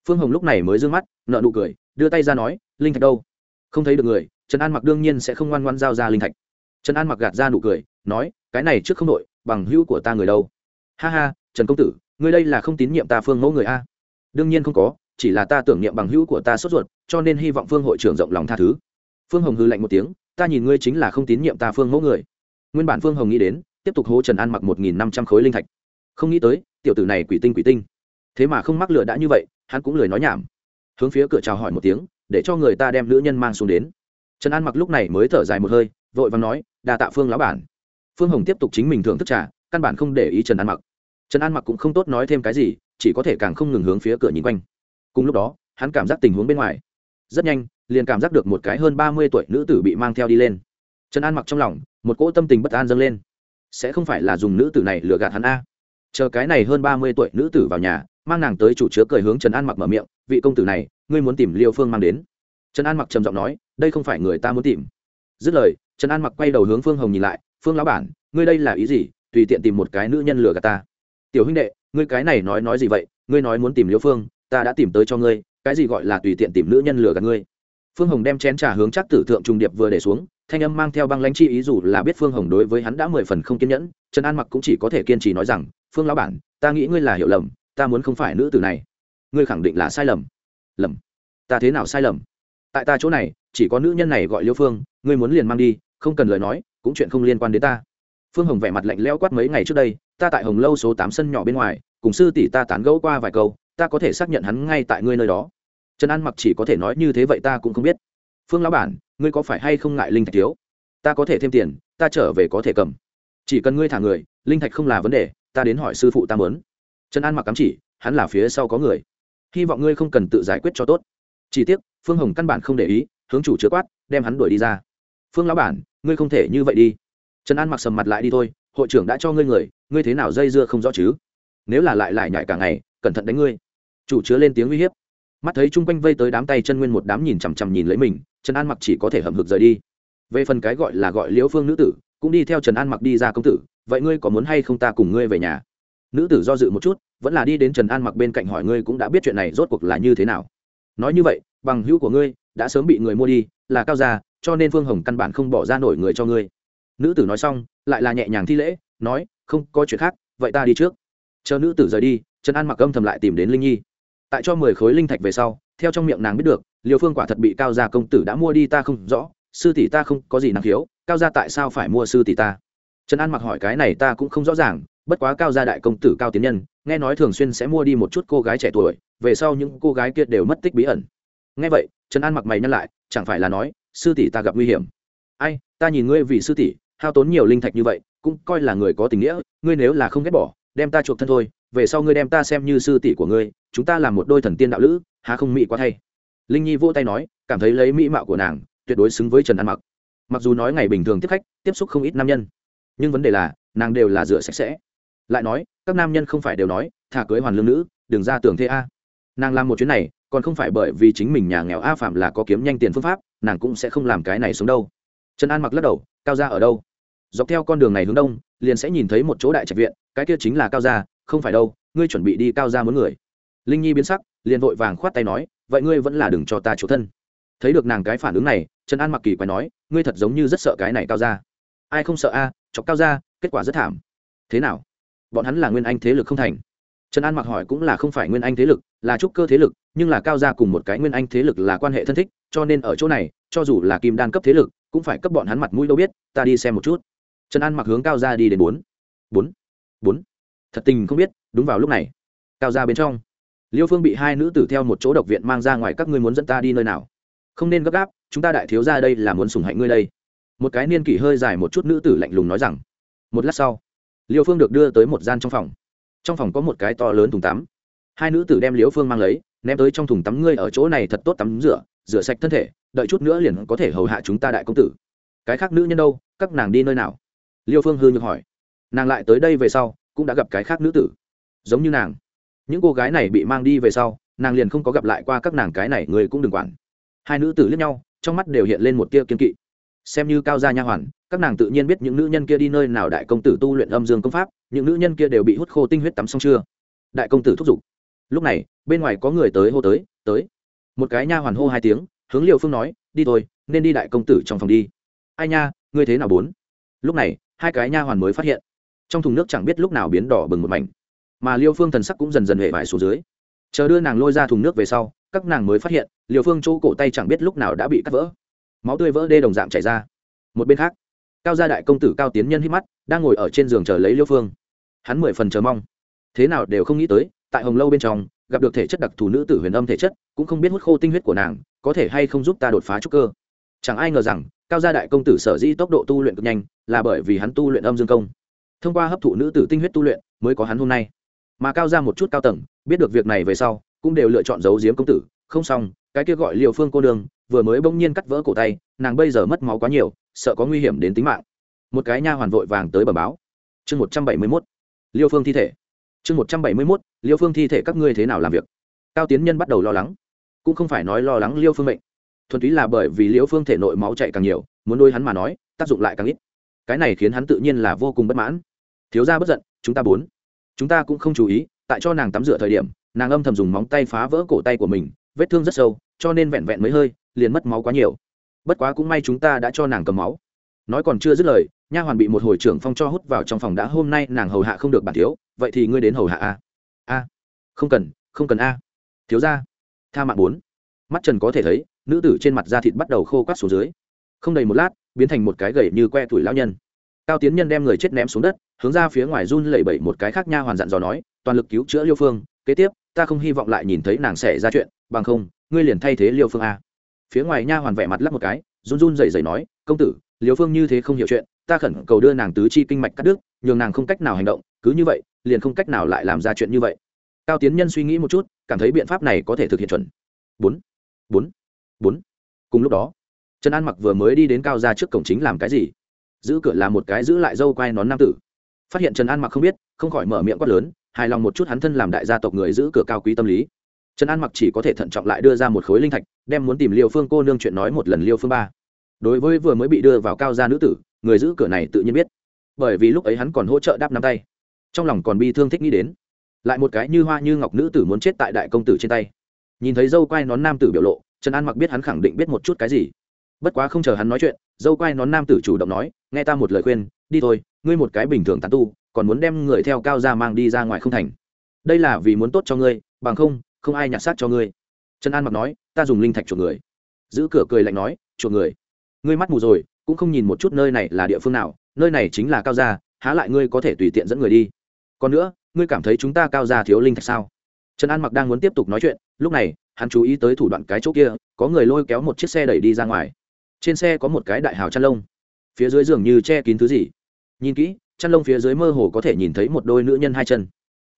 Phương hồng lúc này mới d ư ơ n g mắt nợ nụ cười, đưa tay ra nói, linh thạch đâu? Không thấy được người, trần an mặc đương nhiên sẽ không ngoan ngoan giao ra linh thạch. Trần an mặc gạt ra nụ cười, nói, cái này trước không đội bằng hữu của ta người đâu. Ha ha, trần công tử, ngươi đây là không tín nhiệm ta phương mẫu người a? Đương nhiên không có, chỉ là ta tưởng niệm bằng hữu của ta sốt ruột, cho nên hy vọng phương hội trưởng rộng lòng tha thứ. Phương hồng hư lạnh một tiếng, ta nhìn ngươi chính là không tín nhiệm ta phương mẫu người. Nguyên bản phương hồng nghĩ đến tiếp tục hố trần an mặc một nghìn năm trăm khối linh thạch. Không nghĩ tới, tiểu tử này quỷ tinh quỷ tinh. Thế mà không mắc lửa đã như vậy, hắn cũng lười nói nhảm. Hướng phía cửa chào hỏi một tiếng, để cho người ta đem nữ nhân mang xuống đến. Trần an mặc lúc này mới thở dài một hơi, vội và nói đà tạ phương lão bản. Phương hồng tiếp tục chính mình thưởng thức trà, căn bản không để ý trần an mặc. Trần an mặc cũng không tốt nói thêm cái gì, chỉ có thể càng không ngừng hướng phía cửa nhìn quanh. Cùng lúc đó, hắn cảm giác tình huống bên ngoài. Rất nhanh, liền cảm giác được một cái hơn ba mươi tuổi nữ tử bị mang theo đi lên. Trần an mặc trong lòng, một cỗ tâm tình bất an dâng lên sẽ không phải là dùng nữ tử này lừa gạt hắn a. Chờ cái này hơn ba mươi tuổi nữ tử vào nhà, mang nàng tới chủ chứa cười hướng trần an mặc mở miệng, vị công tử này, ngươi muốn tìm liêu phương mang đến? Trần an mặc trầm giọng nói, đây không phải người ta muốn tìm. Dứt lời, trần an mặc quay đầu hướng phương hồng nhìn lại, phương lão bản, ngươi đây là ý gì? Tùy tiện tìm một cái nữ nhân lừa gạt ta. Tiểu huynh đệ, ngươi cái này nói nói gì vậy? Ngươi nói muốn tìm liêu phương, ta đã tìm tới cho ngươi, cái gì gọi là tùy tiện tìm nữ nhân lừa gạt ngươi? Phương hồng đem chén trà hướng chắc tử thượng trùng điệp vừa để xuống thanh âm mang theo băng lãnh chi ý dù là biết phương hồng đối với hắn đã mười phần không kiên nhẫn, trần an mặc cũng chỉ có thể kiên trì nói rằng, phương lão bản, ta nghĩ ngươi là hiểu lầm, ta muốn không phải nữ tử này. Ngươi khẳng định là sai lầm. Lầm? Ta thế nào sai lầm? Tại ta chỗ này, chỉ có nữ nhân này gọi liêu phương, ngươi muốn liền mang đi, không cần lời nói, cũng chuyện không liên quan đến ta. Phương hồng vẻ mặt lạnh leo quát mấy ngày trước đây, ta tại hồng lâu số tám sân nhỏ bên ngoài, cùng sư tỷ ta tán gẫu qua vài câu, ta có thể xác nhận hắn ngay tại ngươi nơi đó. Trần an mặc chỉ có thể nói như thế vậy ta cũng không biết. Phương lão bản ngươi có phải hay không ngại linh thạch thiếu? Ta có thể thêm tiền, ta trở về có thể cầm. Chỉ cần ngươi thả người, linh thạch không là vấn đề, ta đến hỏi sư phụ ta mớn trần an mặc cắm chỉ, hắn là phía sau có người. Hy vọng ngươi không cần tự giải quyết cho tốt. Chỉ tiếc, phương hồng căn bản không để ý, hướng chủ chứa quát, đem hắn đuổi đi ra. Phương lão bản, ngươi không thể như vậy đi. Trần an mặc sầm mặt lại đi thôi, hội trưởng đã cho ngươi người, ngươi thế nào dây dưa không rõ chứ? Nếu là lại lại nhại cả ngày, cẩn thận đánh ngươi. Chủ chứa lên tiếng uy hiếp. Mắt thấy chung quanh vây tới đám tay chân nguyên một đám nhìn chằm chằm nhìn lấy mình trần an mặc chỉ có thể hậm hực rời đi về phần cái gọi là gọi liễu phương nữ tử cũng đi theo trần an mặc đi ra công tử vậy ngươi có muốn hay không ta cùng ngươi về nhà nữ tử do dự một chút vẫn là đi đến trần an mặc bên cạnh hỏi ngươi cũng đã biết chuyện này rốt cuộc là như thế nào nói như vậy bằng hữu của ngươi đã sớm bị người mua đi là cao gia cho nên phương hồng căn bản không bỏ ra nổi người cho ngươi nữ tử nói xong lại là nhẹ nhàng thi lễ nói không có chuyện khác vậy ta đi trước chờ nữ tử rời đi trần an mặc âm thầm lại tìm đến linh nhi tại cho mười khối linh thạch về sau, theo trong miệng nàng biết được liều phương quả thật bị cao gia công tử đã mua đi ta không rõ, sư tỷ ta không có gì năng khiếu, cao gia tại sao phải mua sư tỷ ta? Trần an mặc hỏi cái này ta cũng không rõ ràng, bất quá cao gia đại công tử cao tiến nhân, nghe nói thường xuyên sẽ mua đi một chút cô gái trẻ tuổi, về sau những cô gái kia đều mất tích bí ẩn. Nghe vậy, trần an mặc mày nhăn lại, chẳng phải là nói, sư tỷ ta gặp nguy hiểm. Ai, ta nhìn ngươi vì sư tỷ, hao tốn nhiều linh thạch như vậy, cũng coi là người có tình nghĩa, ngươi nếu là không ghét bỏ, đem ta chuộc thân thôi, về sau ngươi đem ta xem như sư tỷ của ngươi chúng ta làm một đôi thần tiên đạo lữ, há không mỹ quá thay. Linh nhi vỗ tay nói, cảm thấy lấy mỹ mạo của nàng, tuyệt đối xứng với trần an mặc. Mặc dù nói ngày bình thường tiếp khách, tiếp xúc không ít nam nhân, nhưng vấn đề là, nàng đều là rửa sạch sẽ. Lại nói, các nam nhân không phải đều nói, thả cưới hoàn lương nữ, đừng ra tưởng thế a. Nàng làm một chuyến này, còn không phải bởi vì chính mình nhà nghèo a phạm là có kiếm nhanh tiền phương pháp, nàng cũng sẽ không làm cái này xuống đâu. Trần an mặc lắc đầu, cao ra ở đâu? Dọc theo con đường này hướng đông, liền sẽ nhìn thấy một chỗ đại trạch viện, cái kia chính là cao gia, không phải đâu, ngươi chuẩn bị đi cao gia muốn người linh nhi biến sắc, liền vội vàng khoát tay nói, vậy ngươi vẫn là đừng cho ta chủ thân. Thấy được nàng cái phản ứng này, trần an mặc kỳ quái nói, ngươi thật giống như rất sợ cái này cao gia. Ai không sợ a, chọc cao gia, kết quả rất thảm. Thế nào? Bọn hắn là nguyên anh thế lực không thành. Trần an mặc hỏi, cũng là không phải nguyên anh thế lực, là trúc cơ thế lực, nhưng là cao gia cùng một cái nguyên anh thế lực là quan hệ thân thích, cho nên ở chỗ này, cho dù là kim đan cấp thế lực, cũng phải cấp bọn hắn mặt mũi đâu biết, ta đi xem một chút. Trần an mặc hướng cao gia đi đến bốn. Bốn. Bốn. Thật tình không biết, đúng vào lúc này, cao gia bên trong liêu phương bị hai nữ tử theo một chỗ độc viện mang ra ngoài, các ngươi muốn dẫn ta đi nơi nào? Không nên gấp gáp, chúng ta đại thiếu ra đây là muốn sủng hạnh ngươi đây. Một cái niên kỷ hơi dài một chút nữ tử lạnh lùng nói rằng. Một lát sau, liêu phương được đưa tới một gian trong phòng. Trong phòng có một cái to lớn thùng tắm. Hai nữ tử đem liêu phương mang lấy, ném tới trong thùng tắm. Ngươi ở chỗ này thật tốt tắm rửa rửa sạch thân thể, đợi chút nữa liền có thể hầu hạ chúng ta đại công tử. Cái khác nữ nhân đâu, các nàng đi nơi nào? Liêu phương hư nhược hỏi. Nàng lại tới đây về sau, cũng đã gặp cái khác nữ tử. Giống như nàng những cô gái này bị mang đi về sau, nàng liền không có gặp lại qua các nàng cái này, người cũng đừng quản. Hai nữ tử liếc nhau, trong mắt đều hiện lên một tia kiên kỵ. Xem như cao gia nha hoàn, các nàng tự nhiên biết những nữ nhân kia đi nơi nào đại công tử tu luyện âm dương công pháp, những nữ nhân kia đều bị hút khô tinh huyết tắm xong chưa? Đại công tử thúc giục. Lúc này, bên ngoài có người tới hô tới tới. Một cái nha hoàn hô hai tiếng, hướng liều phương nói, đi thôi, nên đi đại công tử trong phòng đi. Ai nha, ngươi thế nào bốn? Lúc này, hai cái nha hoàn mới phát hiện. Trong thùng nước chẳng biết lúc nào biến đỏ bừng một mảnh mà liêu phương thần sắc cũng dần dần hệ vải xuống dưới. Chờ đưa nàng lôi ra thùng nước về sau, các nàng mới phát hiện liều phương chỗ cổ tay chẳng biết lúc nào đã bị cắt vỡ. Máu tươi vỡ đê đồng dạng chảy ra. Một bên khác, cao gia đại công tử cao tiến nhân hít mắt, đang ngồi ở trên giường chờ lấy liêu phương. Hắn mười phần chờ mong. Thế nào đều không nghĩ tới, tại hồng lâu bên trong, gặp được thể chất đặc thù nữ tử huyền âm thể chất, cũng không biết hút khô tinh huyết của nàng, có thể hay không giúp ta đột phá trúc cơ. Chẳng ai ngờ rằng, cao gia đại công tử sở dĩ tốc độ tu luyện cực nhanh, là bởi vì hắn tu luyện âm dương công. Thông qua hấp thụ nữ tử tinh huyết tu luyện, mới có hắn hôm nay mà cao ra một chút cao tầng, biết được việc này về sau, cũng đều lựa chọn giấu giếm công tử. Không xong, cái kia gọi liệu phương cô đường vừa mới bỗng nhiên cắt vỡ cổ tay, nàng bây giờ mất máu quá nhiều, sợ có nguy hiểm đến tính mạng. Một cái nha hoàn vội vàng tới bẩm báo. Chương một trăm bảy mươi mốt. Liêu phương thi thể. Chương một trăm bảy mươi mốt liêu phương thi thể các ngươi thế nào làm việc? Cao tiến nhân bắt đầu lo lắng. Cũng không phải nói lo lắng liêu phương mệnh. Thuần túy là bởi vì liêu phương thể nội máu chạy càng nhiều, muốn đôi hắn mà nói, tác dụng lại càng ít. Cái này khiến hắn tự nhiên là vô cùng bất mãn. Thiếu ra bất giận, chúng ta bốn chúng ta cũng không chú ý, tại cho nàng tắm rửa thời điểm, nàng âm thầm dùng móng tay phá vỡ cổ tay của mình, vết thương rất sâu, cho nên vẹn vẹn mấy hơi, liền mất máu quá nhiều. Bất quá cũng may chúng ta đã cho nàng cầm máu. Nói còn chưa dứt lời, nha hoàn bị một hồi trưởng phong cho hút vào trong phòng đã hôm nay nàng hầu hạ không được bản thiếu, vậy thì ngươi đến hầu hạ a. A. Không cần không cần a. Thiếu ra tha mạng bốn. Mắt trần có thể thấy, nữ tử trên mặt da thịt bắt đầu khô quát xuống dưới. Không đầy một lát, biến thành một cái gầy như que tuổi lão nhân cao tiến nhân đem người chết ném xuống đất, hướng ra phía ngoài run lẩy bẩy một cái khác nha hoàn dặn dò nói, toàn lực cứu chữa liêu phương, kế tiếp, ta không hy vọng lại nhìn thấy nàng xảy ra chuyện, bằng không, ngươi liền thay thế liêu phương a. Phía ngoài nha hoàn vẻ mặt lắc một cái, run run rẩy rẩy nói, công tử, liêu phương như thế không hiểu chuyện, ta khẩn cầu đưa nàng tứ chi kinh mạch cắt đứt, nhường nàng không cách nào hành động, cứ như vậy, liền không cách nào lại làm ra chuyện như vậy. Cao tiến nhân suy nghĩ một chút, cảm thấy biện pháp này có thể thực hiện chuẩn. Bốn bốn bốn. Cùng lúc đó, trần an mặc vừa mới đi đến cao ra trước cổng chính làm cái gì? Giữ cửa là một cái giữ lại dâu quai nón nam tử. Phát hiện trần an mặc không biết, không khỏi mở miệng quát lớn, hài lòng một chút hắn thân làm đại gia tộc người giữ cửa cao quý tâm lý. Trần an mặc chỉ có thể thận trọng lại đưa ra một khối linh thạch, đem muốn tìm liêu phương cô nương chuyện nói một lần liêu phương ba. Đối với vừa mới bị đưa vào cao gia nữ tử, người giữ cửa này tự nhiên biết. Bởi vì lúc ấy hắn còn hỗ trợ đáp nắm tay. Trong lòng còn bi thương thích nghĩ đến. Lại một cái như hoa như ngọc nữ tử muốn chết tại đại công tử trên tay. Nhìn thấy dâu quai nón nam tử biểu lộ, trần an mặc biết hắn khẳng định biết một chút cái gì. Bất quá không chờ hắn nói chuyện, dâu quai nón nam tử chủ động nói nghe ta một lời khuyên, đi thôi, ngươi một cái bình thường tán tu, còn muốn đem người theo cao ra mang đi ra ngoài không thành. Đây là vì muốn tốt cho ngươi, bằng không không ai nhặt xác cho ngươi. Trần an mặc nói, ta dùng linh thạch chuộc người. Giữ cửa cười lạnh nói, chuộc người? Ngươi mắt mù rồi, cũng không nhìn một chút nơi này là địa phương nào, nơi này chính là cao gia, há lại ngươi có thể tùy tiện dẫn người đi? Còn nữa, ngươi cảm thấy chúng ta cao gia thiếu linh thạch sao? Trần an mặc đang muốn tiếp tục nói chuyện, lúc này, hắn chú ý tới thủ đoạn cái chỗ kia, có người lôi kéo một chiếc xe đẩy đi ra ngoài. Trên xe có một cái đại hào chăn lông phía dưới giường như che kín thứ gì. Nhìn kỹ, chăn lông phía dưới mơ hồ có thể nhìn thấy một đôi nữ nhân hai chân.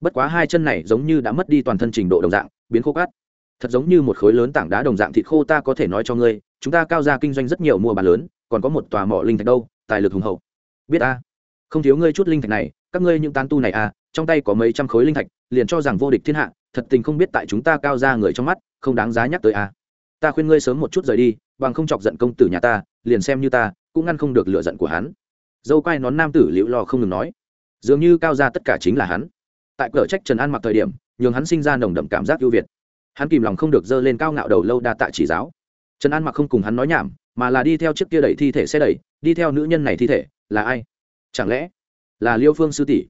Bất quá hai chân này giống như đã mất đi toàn thân trình độ đồng dạng, biến khô cát. Thật giống như một khối lớn tảng đá đồng dạng thịt khô ta có thể nói cho ngươi, chúng ta cao ra kinh doanh rất nhiều mua bán lớn, còn có một tòa mỏ linh thạch đâu, tài lực hùng hậu. Biết a không thiếu ngươi chút linh thạch này, các ngươi những tán tu này à trong tay có mấy trăm khối linh thạch, liền cho rằng vô địch thiên hạ, thật tình không biết tại chúng ta cao ra người trong mắt, không đáng giá nhắc tới à. Ta khuyên ngươi sớm một chút rời đi bằng không chọc giận công tử nhà ta, liền xem như ta, cũng ngăn không được lựa giận của hắn. Dâu quai nón nam tử liễu lo không ngừng nói. Dường như cao ra tất cả chính là hắn. Tại cửa trách trần an mặc thời điểm, nhường hắn sinh ra nồng đậm cảm giác ưu việt. Hắn kìm lòng không được dơ lên cao ngạo đầu lâu đa tạ chỉ giáo. Trần an mặc không cùng hắn nói nhảm, mà là đi theo chiếc kia đẩy thi thể xe đẩy, đi theo nữ nhân này thi thể, là ai? Chẳng lẽ là liêu phương sư tỷ?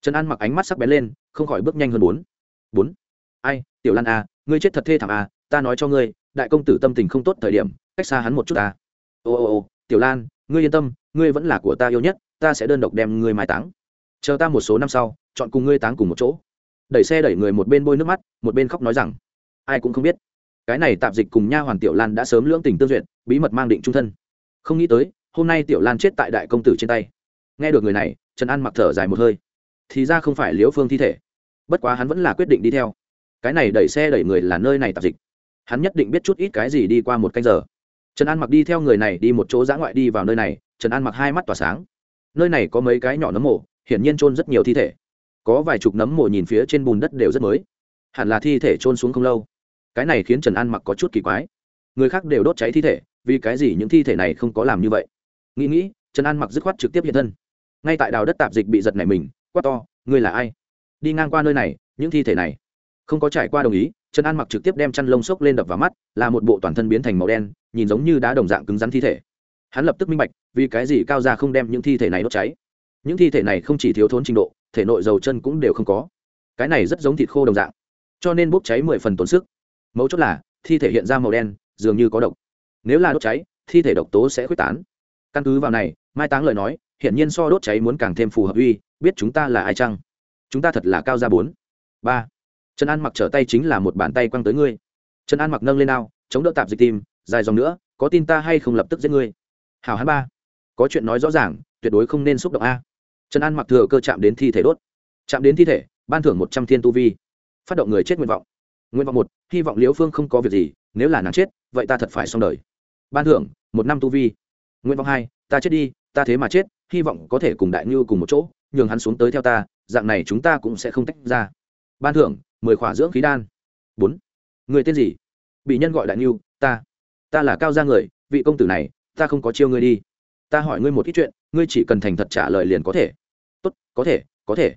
Trần an mặc ánh mắt sắc bén lên, không khỏi bước nhanh hơn bốn. Bốn. Ai, tiểu lan a ngươi chết thật thê thảm à ta nói cho ngươi, đại công tử tâm tình không tốt thời điểm cách xa hắn một chút ta. Ô ô ô, tiểu lan, ngươi yên tâm, ngươi vẫn là của ta yêu nhất, ta sẽ đơn độc đem ngươi mai táng. Chờ ta một số năm sau, chọn cùng ngươi táng cùng một chỗ. Đẩy xe đẩy người một bên bôi nước mắt, một bên khóc nói rằng, ai cũng không biết, cái này tạp dịch cùng nha hoàn tiểu lan đã sớm lưỡng tình tương duyệt, bí mật mang định trung thân. Không nghĩ tới, hôm nay tiểu lan chết tại đại công tử trên tay. Nghe được người này, trần an mặc thở dài một hơi. Thì ra không phải liễu phương thi thể. Bất quá hắn vẫn là quyết định đi theo. Cái này đẩy xe đẩy người là nơi này tạp dịch. Hắn nhất định biết chút ít cái gì đi qua một canh giờ trần an mặc đi theo người này đi một chỗ dã ngoại đi vào nơi này, trần an mặc hai mắt tỏa sáng. Nơi này có mấy cái nhỏ nấm mộ, hiển nhiên trôn rất nhiều thi thể. Có vài chục nấm mộ nhìn phía trên bùn đất đều rất mới. Hẳn là thi thể trôn xuống không lâu. Cái này khiến trần an mặc có chút kỳ quái. Người khác đều đốt cháy thi thể, vì cái gì những thi thể này không có làm như vậy? Nghĩ nghĩ, trần an mặc dứt khoát trực tiếp hiện thân. Ngay tại đào đất tạp dịch bị giật này mình, quát to, ngươi là ai? Đi ngang qua nơi này, những thi thể này. Không có trải qua đồng ý trần an mặc trực tiếp đem chăn lông xốc lên đập vào mắt, là một bộ toàn thân biến thành màu đen, nhìn giống như đá đồng dạng cứng rắn thi thể. Hắn lập tức minh bạch, vì cái gì cao ra không đem những thi thể này đốt cháy. Những thi thể này không chỉ thiếu thốn trình độ, thể nội dầu chân cũng đều không có. Cái này rất giống thịt khô đồng dạng, cho nên bốc cháy mười phần tốn sức. Mấu chốt là, thi thể hiện ra màu đen, dường như có độc. Nếu là đốt cháy, thi thể độc tố sẽ khuếch tán. Căn cứ vào này, mai táng lời nói hiện nhiên so đốt cháy muốn càng thêm phù hợp uy, biết chúng ta là ai chăng? Chúng ta thật là cao ra bốn. Ba trần an mặc trở tay chính là một bàn tay quăng tới ngươi. Trần an mặc nâng lên ao chống đỡ tạp dịch tim, dài dòng nữa, có tin ta hay không lập tức giết ngươi. Hào hắn ba, có chuyện nói rõ ràng, tuyệt đối không nên xúc động a. Trần an mặc thừa cơ chạm đến thi thể đốt. Chạm đến thi thể, ban thưởng một trăm thiên tu vi. Phát động người chết nguyện vọng. Nguyện vọng một, hy vọng liễu phương không có việc gì, nếu là nàng chết, vậy ta thật phải xong đời. Ban thưởng, một năm tu vi. Nguyện vọng hai, ta chết đi, ta thế mà chết, hy vọng có thể cùng đại ngư cùng một chỗ, nhường hắn xuống tới theo ta, dạng này chúng ta cũng sẽ không tách ra. Ban thưởng mười khỏa dưỡng khí đan. Bốn. Người tên gì? Bị nhân gọi đại ngư ta. Ta là cao gia người, vị công tử này, ta không có chiêu ngươi đi. Ta hỏi ngươi một ít chuyện, ngươi chỉ cần thành thật trả lời liền có thể. Tốt, có thể có thể.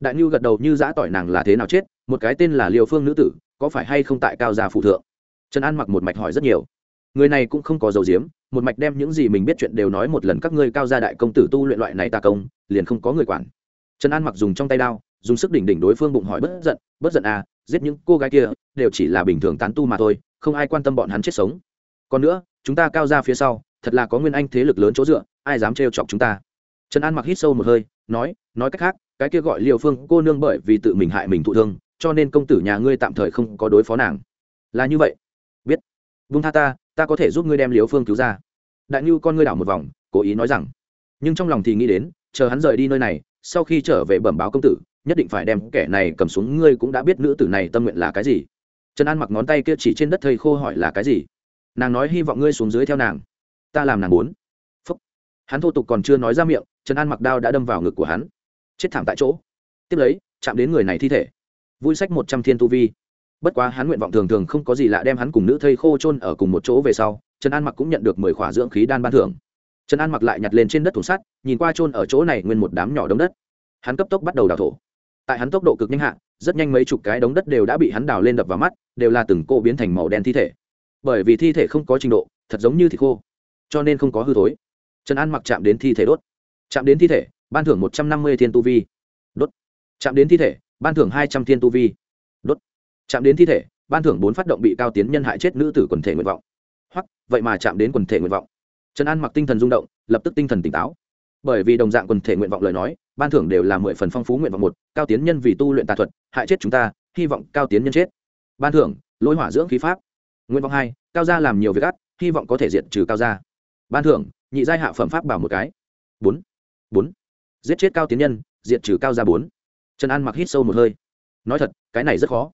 Đại ngư gật đầu như giã tỏi nàng là thế nào chết, một cái tên là liều phương nữ tử, có phải hay không tại cao gia phụ thượng? Trần an mặc một mạch hỏi rất nhiều. Người này cũng không có dầu diếm một mạch đem những gì mình biết chuyện đều nói một lần các ngươi cao gia đại công tử tu luyện loại này ta công, liền không có người quản. Trần an mặc dùng trong tay đao dùng sức đỉnh đỉnh đối phương bụng hỏi bất giận bất giận à giết những cô gái kia, đều chỉ là bình thường tán tu mà thôi, không ai quan tâm bọn hắn chết sống. Còn nữa, chúng ta cao ra phía sau, thật là có nguyên anh thế lực lớn chỗ dựa, ai dám trêu chọc chúng ta? Trần an mặc hít sâu một hơi, nói nói cách khác, cái kia gọi liều phương cô nương bởi vì tự mình hại mình thụ thương, cho nên công tử nhà ngươi tạm thời không có đối phó nàng. Là như vậy. Biết. Vung tha ta ta có thể giúp ngươi đem liều phương cứu ra. Đại ngưu con ngươi đảo một vòng, cố ý nói rằng. Nhưng trong lòng thì nghĩ đến, chờ hắn rời đi nơi này, sau khi trở về bẩm báo công tử nhất định phải đem kẻ này cầm xuống, ngươi cũng đã biết nữ tử này tâm nguyện là cái gì. Trần an mặc ngón tay kia chỉ trên đất thầy khô hỏi là cái gì. Nàng nói, hy vọng ngươi xuống dưới theo nàng. Ta làm nàng muốn. Phúc. Hắn thô tục còn chưa nói ra miệng, trần an mặc đao đã đâm vào ngực của hắn. Chết thảm tại chỗ. Tiếp lấy, chạm đến người này thi thể. Vui sách một trăm thiên tu vi. Bất quá hắn nguyện vọng thường thường không có gì lạ đem hắn cùng nữ thây khô chôn ở cùng một chỗ về sau, trần an mặc cũng nhận được mười khỏa dưỡng khí đan ban thưởng. Trần an mặc lại nhặt lên trên đất thùng sắt, nhìn qua chôn ở chỗ này nguyên một đám nhỏ đống đất. Hắn cấp tốc bắt đầu đào thổ tại hắn tốc độ cực nhanh hạ, rất nhanh mấy chục cái đống đất đều đã bị hắn đào lên đập vào mắt, đều là từng cô biến thành màu đen thi thể. Bởi vì thi thể không có trình độ, thật giống như thịt khô, cho nên không có hư thối. Trần an mặc chạm đến thi thể đốt. Chạm đến thi thể, ban thưởng một trăm năm mươi thiên tu vi. Đốt. Chạm đến thi thể, ban thưởng hai trăm thiên tu vi. Đốt. Chạm đến thi thể, ban thưởng bốn phát động bị cao tiến nhân hại chết nữ tử quần thể nguyện vọng. Hoặc vậy mà chạm đến quần thể nguyện vọng. Trần an mặc tinh thần rung động, lập tức tinh thần tỉnh táo bởi vì đồng dạng quần thể nguyện vọng lời nói, ban thưởng đều là mười phần phong phú nguyện vọng một, cao tiến nhân vì tu luyện tà thuật, hại chết chúng ta, hy vọng cao tiến nhân chết. Ban thưởng lỗi hỏa dưỡng khí pháp. Nguyện vọng hai, cao gia làm nhiều việc ác, hy vọng có thể diệt trừ cao gia. Ban thưởng, nhị giai hạ phẩm pháp bảo một cái. Bốn. Bốn. Giết chết cao tiến nhân, diệt trừ cao gia bốn. Trần an mặc hít sâu một hơi. Nói thật, cái này rất khó.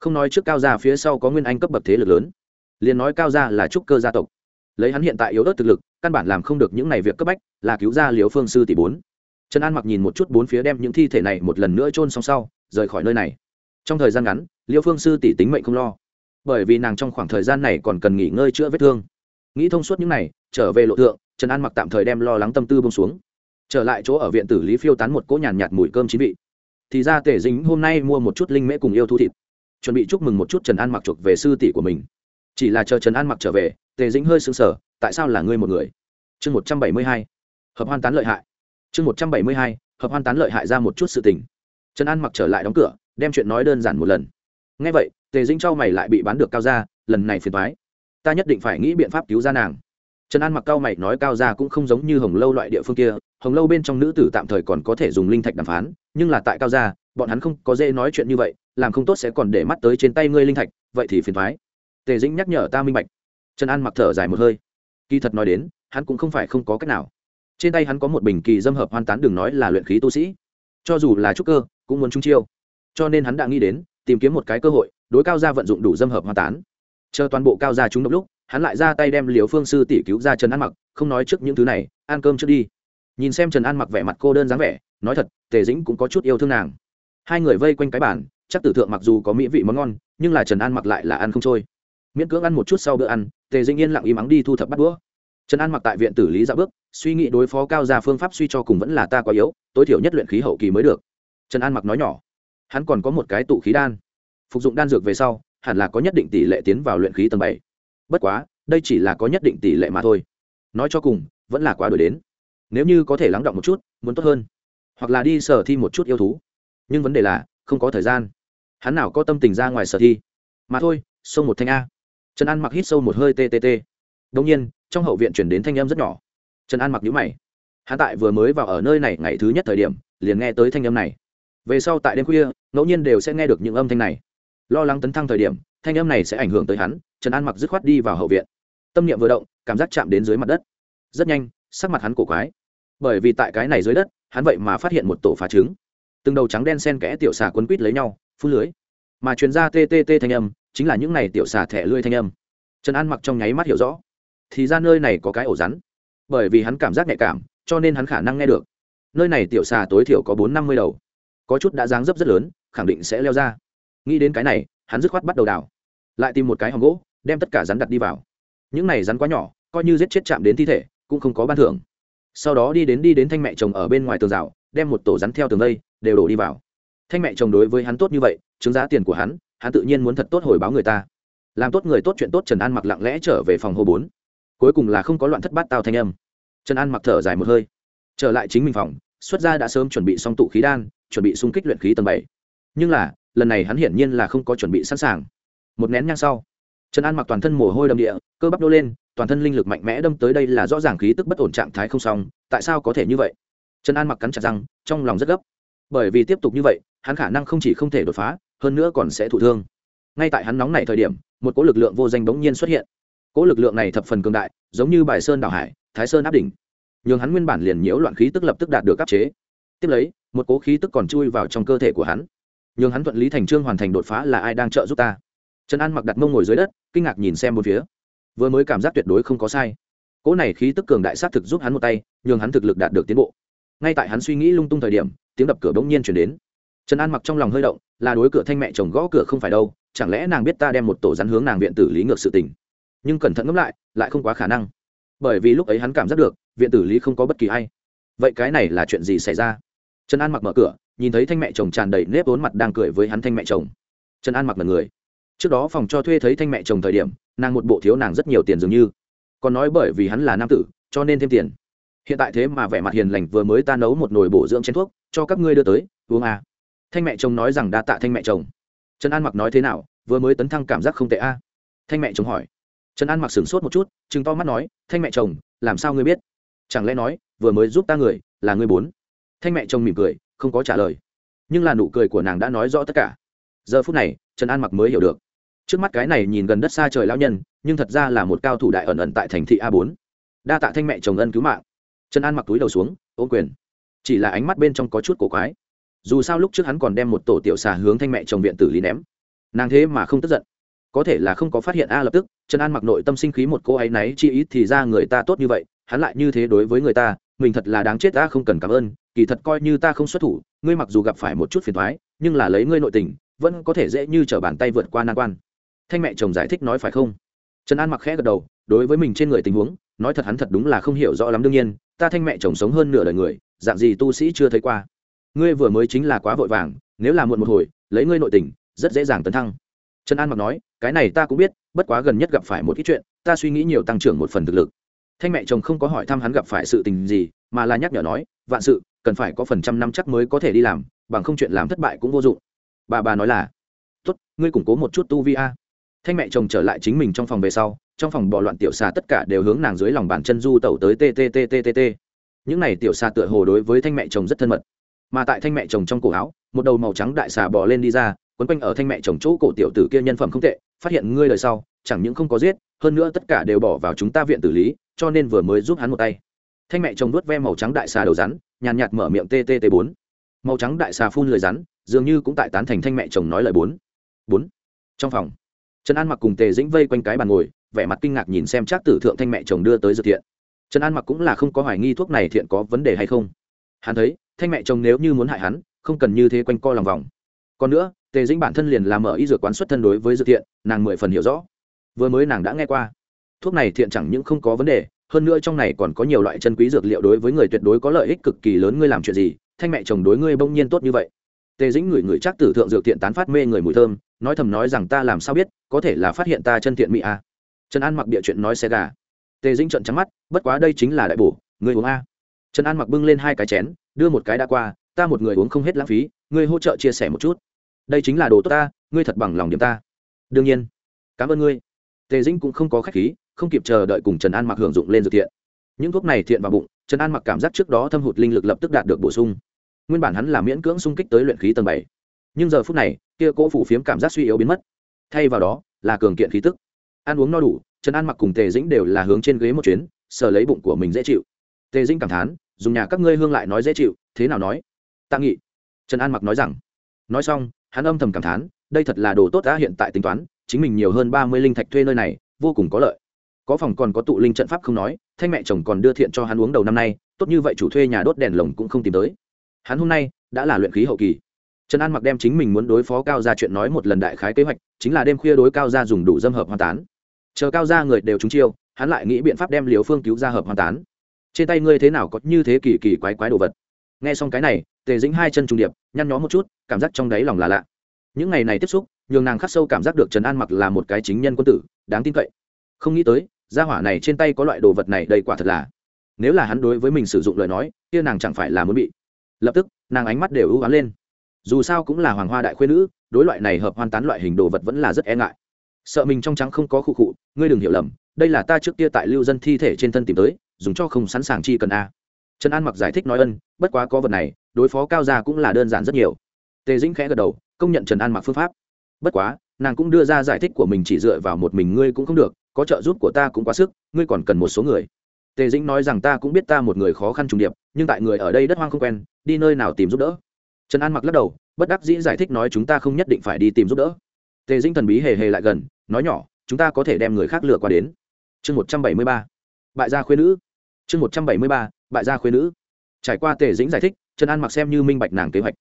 Không nói trước cao gia phía sau có nguyên anh cấp bậc thế lực lớn. Liền nói cao gia là trúc cơ gia tộc lấy hắn hiện tại yếu ớt thực lực, căn bản làm không được những này việc cấp bách, là cứu ra liều phương sư tỷ bốn. Trần an mặc nhìn một chút bốn phía đem những thi thể này một lần nữa chôn xong sau, rời khỏi nơi này. Trong thời gian ngắn liêu phương sư tỷ tính mệnh không lo, bởi vì nàng trong khoảng thời gian này còn cần nghỉ ngơi chữa vết thương. Nghĩ thông suốt những này, trở về lộ thượng, trần an mặc tạm thời đem lo lắng tâm tư bông xuống. Trở lại chỗ ở viện tử lý phiêu tán một cỗ nhàn nhạt mùi cơm chín vị. Thì ra tể dính hôm nay mua một chút linh mễ cùng yêu thu thịt, chuẩn bị chúc mừng một chút trần an mặc chuộc về sư tỷ của mình chỉ là chờ trần an mặc trở về, tề Dĩnh hơi sững sờ, tại sao là ngươi một người? Chương một trăm bảy mươi hai, hợp hoan tán lợi hại. Chương một trăm bảy mươi hai, hợp hoan tán lợi hại ra một chút sự tình. Trần an mặc trở lại đóng cửa, đem chuyện nói đơn giản một lần. Ngay vậy, tề dĩnh cho mày lại bị bán được cao ra, lần này phiền thoái ta nhất định phải nghĩ biện pháp cứu ra nàng. Trần an mặc cao mày nói cao ra cũng không giống như hồng lâu loại địa phương kia, hồng lâu bên trong nữ tử tạm thời còn có thể dùng linh thạch đàm phán, nhưng là tại cao gia bọn hắn không có dễ nói chuyện như vậy, làm không tốt sẽ còn để mắt tới trên tay ngươi linh thạch, vậy thì phiền thoái tề dĩnh nhắc nhở ta minh bạch. Trần an mặc thở dài một hơi. Kỳ thật nói đến, hắn cũng không phải không có cách nào. Trên tay hắn có một bình kỳ dâm hợp hoàn tán đừng nói là luyện khí tu sĩ. Cho dù là trúc cơ, cũng muốn trung chiêu. Cho nên hắn đã nghĩ đến, tìm kiếm một cái cơ hội, đối cao gia vận dụng đủ dâm hợp hoàn tán. Chờ toàn bộ cao gia chúng đ lúc, hắn lại ra tay đem liều phương sư tỷ cứu ra trần an mặc, không nói trước những thứ này, ăn cơm trước đi. Nhìn xem trần an mặc vẻ mặt cô đơn dáng vẻ, nói thật, tề dĩnh cũng có chút yêu thương nàng. Hai người vây quanh cái bàn, chắc tử thượng mặc dù có mỹ vị món ngon, nhưng là trần an mặc lại là ăn không trôi miễn cưỡng ăn một chút sau bữa ăn, tề dĩnh yên lặng im ắng đi thu thập bắt đũa. Trần an mặc tại viện tử lý dạ bước, suy nghĩ đối phó cao ra phương pháp suy cho cùng vẫn là ta quá yếu, tối thiểu nhất luyện khí hậu kỳ mới được. Trần an mặc nói nhỏ, hắn còn có một cái tụ khí đan. Phục dụng đan dược về sau, hẳn là có nhất định tỷ lệ tiến vào luyện khí tầng bảy. Bất quá, đây chỉ là có nhất định tỷ lệ mà thôi. Nói cho cùng, vẫn là quá đổi đến. Nếu như có thể lắng động một chút, muốn tốt hơn. Hoặc là đi sở thi một chút yêu thú. Nhưng vấn đề là, không có thời gian. Hắn nào có tâm tình ra ngoài sở thi. Mà thôi, xông một thanh a trần an mặc hít sâu một hơi ttt đông nhiên, trong hậu viện chuyển đến thanh âm rất nhỏ. Trần an mặc nhữ mày. Hạ tại vừa mới vào ở nơi này ngày thứ nhất thời điểm, liền nghe tới thanh âm này. Về sau tại đêm khuya, ngẫu nhiên đều sẽ nghe được những âm thanh này. Lo lắng tấn thăng thời điểm, thanh âm này sẽ ảnh hưởng tới hắn, trần an mặc dứt khoát đi vào hậu viện. Tâm niệm vừa động, cảm giác chạm đến dưới mặt đất. Rất nhanh, sắc mặt hắn cổ quái. Bởi vì tại cái này dưới đất, hắn vậy mà phát hiện một tổ phá trứng. Từng đầu trắng đen sen kẽ tiểu xà quấn quít lấy nhau, phun lưới. Mà truyền ra ttt thanh âm chính là những này tiểu xà thẻ lươi thanh âm. Trần an mặc trong nháy mắt hiểu rõ. Thì ra nơi này có cái ổ rắn. Bởi vì hắn cảm giác nhạy cảm, cho nên hắn khả năng nghe được. Nơi này tiểu xà tối thiểu có bốn năm mươi đầu. Có chút đã dáng dấp rất lớn, khẳng định sẽ leo ra. Nghĩ đến cái này, hắn dứt khoát bắt đầu đào. Lại tìm một cái hòm gỗ, đem tất cả rắn đặt đi vào. Những này rắn quá nhỏ, coi như giết chết chạm đến thi thể, cũng không có ban thưởng. Sau đó đi đến đi đến thanh mẹ chồng ở bên ngoài tường rào, đem một tổ rắn theo tường đây, đều đổ đi vào. Thanh mẹ chồng đối với hắn tốt như vậy chứng giá tiền của hắn hắn tự nhiên muốn thật tốt hồi báo người ta. Làm tốt người tốt chuyện tốt trần an mặc lặng lẽ trở về phòng hô bốn. Cuối cùng là không có loạn thất bát tao thanh âm. Trần an mặc thở dài một hơi. Trở lại chính mình phòng, xuất gia đã sớm chuẩn bị xong tụ khí đan, chuẩn bị xung kích luyện khí tầng bảy. Nhưng là, lần này hắn hiển nhiên là không có chuẩn bị sẵn sàng. Một nén nhang sau, trần an mặc toàn thân mồ hôi đầm địa, cơ bắp đô lên, toàn thân linh lực mạnh mẽ đâm tới đây là rõ ràng khí tức bất ổn trạng thái không xong, tại sao có thể như vậy? Trần an mặc cắn chặt răng, trong lòng rất gấp. Bởi vì tiếp tục như vậy, hắn khả năng không chỉ không thể đột phá hơn nữa còn sẽ thụ thương. Ngay tại hắn nóng này thời điểm, một cỗ lực lượng vô danh bỗng nhiên xuất hiện. Cỗ lực lượng này thập phần cường đại, giống như bài sơn đảo hải, thái sơn áp đỉnh. Nhường hắn nguyên bản liền nhiễu loạn khí tức lập tức đạt được áp chế. Tiếp lấy, một cỗ khí tức còn chui vào trong cơ thể của hắn. Nhường hắn thuận lý thành trương hoàn thành đột phá là ai đang trợ giúp ta? Trần an mặc đặt mông ngồi dưới đất, kinh ngạc nhìn xem một phía. Vừa mới cảm giác tuyệt đối không có sai. Cỗ này khí tức cường đại s á t thực giúp hắn một tay nhường hắn thực lực đạt được tiến bộ. Ngay tại hắn suy nghĩ lung tung thời điểm, tiếng đập cửa bỗng nhiên chuyển đến trần an mặc trong lòng hơi động, là đối cửa thanh mẹ chồng gõ cửa không phải đâu, chẳng lẽ nàng biết ta đem một tổ rắn hướng nàng viện tử lý ngược sự tình. Nhưng cẩn thận ngẫm lại lại không quá khả năng. Bởi vì lúc ấy hắn cảm giác được, viện tử lý không có bất kỳ a i vậy cái này là chuyện gì xảy ra? Trần an mặc mở cửa, nhìn thấy thanh mẹ chồng tràn đầy nếp ốn mặt đang cười với hắn thanh mẹ chồng. Trần an mặc là người. Trước đó phòng cho thuê thấy thanh mẹ chồng thời điểm, nàng một bộ thiếu nàng rất nhiều tiền dường như. Còn nói bởi vì hắn là nam tử, cho nên thêm tiền. Hiện tại thế mà vẻ mặt hiền lành vừa mới ta nấu một nồi bổ dưỡng chén thuốc, cho các ngươi đưa tới, uống à thanh mẹ chồng nói rằng đa tạ thanh mẹ chồng. Trần an mặc nói thế nào, vừa mới tấn thăng cảm giác không tệ a. À. thanh mẹ chồng hỏi. Trần an mặc sửng sốt một chút chừng to mắt nói, thanh mẹ chồng, làm sao ngươi biết? Chẳng lẽ nói, vừa mới giúp ta người, là ngươi bốn? Thanh mẹ chồng mỉm cười, không có trả lời. Nhưng là nụ cười của nàng đã nói rõ tất cả. Giờ phút này, trần an mặc mới hiểu được. Trước mắt cái này nhìn gần đất xa trời lao nhân, nhưng thật ra là một cao thủ đại ẩn ẩn tại thành thị a bốn. Đa tạ thanh mẹ chồng ân cứu mạng. Trần an mặc túi đầu xuống ôm quyền. Chỉ là ánh mắt bên trong có chút cổ quái dù sao lúc trước hắn còn đem một tổ tiểu xà hướng thanh mẹ chồng viện tử lý ném. Nàng thế mà không tức giận. Có thể là không có phát hiện a lập tức, trần an mặc nội tâm sinh khí một cô ấy náy chi ý thì ra người ta tốt như vậy, hắn lại như thế đối với người ta, mình thật là đáng chết ta không cần cảm ơn, kỳ thật coi như ta không xuất thủ, ngươi mặc dù gặp phải một chút phiền thoái nhưng là lấy ngươi nội tình, vẫn có thể dễ như t r ở bàn tay vượt qua nan quan. Thanh mẹ chồng giải thích nói phải không? Trần an mặc khẽ gật đầu, đối với mình trên người tình huống, nói thật hắn thật đúng là không hiểu rõ lắm đương nhiên, ta thanh mẹ chồng sống hơn nửa đời người, dạng gì tu sĩ chưa thấy qua ngươi vừa mới chính là quá vội vàng, nếu là muộn một hồi, lấy ngươi nội tình, rất dễ dàng tấn thăng. Trần an mặc nói, cái này ta cũng biết, bất quá gần nhất gặp phải một ít chuyện, ta suy nghĩ nhiều tăng trưởng một phần thực lực. Thanh mẹ chồng không có hỏi thăm hắn gặp phải sự tình gì, mà là nhắc nhở nói, vạn sự, cần phải có phần trăm năm chắc mới có thể đi làm, bằng không chuyện làm thất bại cũng vô dụng. Bà bà nói là, tốt, ngươi củng cố một chút tu vi a. Thanh mẹ chồng trở lại chính mình trong phòng về sau, trong phòng bọ loạn tiểu xà tất cả đều hướng nàng dưới lòng bàn chân du tẩu tới tttttt những này tiểu xà tựa hồ đối với thanh mẹ chồng rất thân mật mà tại thanh mẹ chồng trong cổ áo, một đầu màu trắng đại xà bò lên đi ra, quấn quanh ở thanh mẹ chồng chỗ cổ tiểu tử kia nhân phẩm không tệ, phát hiện ngươi lời sau, chẳng những không có giết, hơn nữa tất cả đều bỏ vào chúng ta viện tử lý, cho nên vừa mới giúp hắn một tay. Thanh mẹ chồng nuốt ve màu trắng đại xà đầu rắn, nhàn nhạt mở miệng ttt bốn. Màu trắng đại xà phun lời rắn, dường như cũng tại tán thành thanh mẹ chồng nói lời bốn. Bốn. Trong phòng, trần an mặc cùng tề dĩnh vây quanh cái bàn ngồi, vẻ mặt kinh ngạc nhìn xem trác tử thượng thanh mẹ chồng đưa tới dự thiện. Trần an mặc cũng là không có hoài nghi thuốc này thiện có vấn đề hay không hắn thấy, thanh mẹ chồng nếu như muốn hại hắn, không cần như thế quanh co lòng vòng. Còn nữa, tề dĩnh bản thân liền làm mở y dược quán xuất thân đối với dự thiện, nàng mười phần hiểu rõ. Vừa mới nàng đã nghe qua. Thuốc này thiện chẳng những không có vấn đề, hơn nữa trong này còn có nhiều loại chân quý dược liệu đối với người tuyệt đối có lợi ích cực kỳ lớn, ngươi làm chuyện gì, thanh mẹ chồng đối ngươi bỗng nhiên tốt như vậy. Tề dĩnh ngửi ngửi chắc tử thượng dược thiện tán phát mê người mùi thơm, nói thầm nói rằng ta làm sao biết, có thể là phát hiện ta chân thiện mỹ a à. trần an mặc địa chuyện nói xe gà. Tề dĩnh trận trắng mắt, bất quá đây chính là đại bổ người uống a trần an mặc bưng lên hai cái chén, đưa một cái đã qua, ta một người uống không hết lãng phí, ngươi hỗ trợ chia sẻ một chút. Đây chính là đồ tốt ta, ngươi thật bằng lòng điểm ta. Đương nhiên. Cảm ơn ngươi. Tề dĩnh cũng không có khách khí, không kịp chờ đợi cùng trần an mặc hưởng dụng lên dược thiện. Những thuốc này thiện vào bụng, trần an mặc cảm giác trước đó thâm hụt linh lực lập tức đạt được bổ sung. Nguyên bản hắn là miễn cưỡng xung kích tới luyện khí tầng bảy. Nhưng giờ phút này, kia cỗ phủ phiếm cảm giác suy yếu biến mất. Thay vào đó, là cường kiện khí tức. Ăn uống no đủ, trần an mặc cùng tề dĩnh đều là hướng trên ghế một chuyến sờ lấy bụng của mình dễ chịu tề dĩnh cảm thán, dùng nhà các ngươi hương lại nói dễ chịu, thế nào nói? Tạ nghị. Trần an mặc nói rằng, nói xong, hắn âm thầm cảm thán, đây thật là đồ tốt đã hiện tại tính toán, chính mình nhiều hơn ba mươi linh thạch thuê nơi này, vô cùng có lợi. Có phòng còn có tụ linh trận pháp không nói, thanh mẹ chồng còn đưa thiện cho hắn uống đầu năm nay, tốt như vậy chủ thuê nhà đốt đèn lồng cũng không tìm tới. Hắn hôm nay đã là luyện khí hậu kỳ. Trần an mặc đem chính mình muốn đối phó cao ra chuyện nói một lần đại khái kế hoạch, chính là đêm khuya đối cao ra dùng đủ dâm hợp hoàn tán. Chờ cao ra người đều trúng chiêu, hắn lại nghĩ biện pháp đem liều phương cứu ra hợp hoàn tán trên tay ngươi thế nào có như thế kỳ kỳ quái quái đồ vật? Nghe xong cái này, tề dĩnh hai chân trùng điệp, nhăn nhó một chút, cảm giác trong đáy lòng là lạ. Những ngày này tiếp xúc, nhường nàng khắc sâu cảm giác được trần an mặc là một cái chính nhân quân tử, đáng tin cậy. Không nghĩ tới, gia hỏa này trên tay có loại đồ vật này đầy quả thật là. Nếu là hắn đối với mình sử dụng lời nói, kia nàng chẳng phải là muốn bị. Lập tức, nàng ánh mắt đều ưu ám lên. Dù sao cũng là hoàng hoa đại khuyên nữ, đối loại này hợp hoan tán loại hình đồ vật vẫn là rất e ngại. Sợ mình trong trắng không có khu cụ ngươi đừng hiểu lầm, đây là ta trước kia tại lưu dân thi thể trên thân tìm tới dùng cho không sẵn sàng chi cần a. Trần an mặc giải thích nói ân, bất quá có vật này, đối phó cao gia cũng là đơn giản rất nhiều. Tề dĩnh khẽ gật đầu, công nhận trần an mặc phương pháp. Bất quá, nàng cũng đưa ra giải thích của mình chỉ dựa vào một mình ngươi cũng không được, có trợ giúp của ta cũng quá sức, ngươi còn cần một số người. Tề dĩnh nói rằng ta cũng biết ta một người khó khăn trùng điệp, nhưng tại người ở đây đất hoang không quen, đi nơi nào tìm giúp đỡ? Trần an mặc lắc đầu, bất đắc dĩ giải thích nói chúng ta không nhất định phải đi tìm giúp đỡ. Tề dĩnh thần bí hề hề lại gần, nói nhỏ, chúng ta có thể đem người khác lừa qua đến. Chương một trăm bảy mươi ba. Bại gia khuyên nữ chương một trăm bảy mươi ba, bại gia khuyên nữ. Trải qua tề dĩnh giải thích, trần an mặc xem như minh bạch nàng kế hoạch.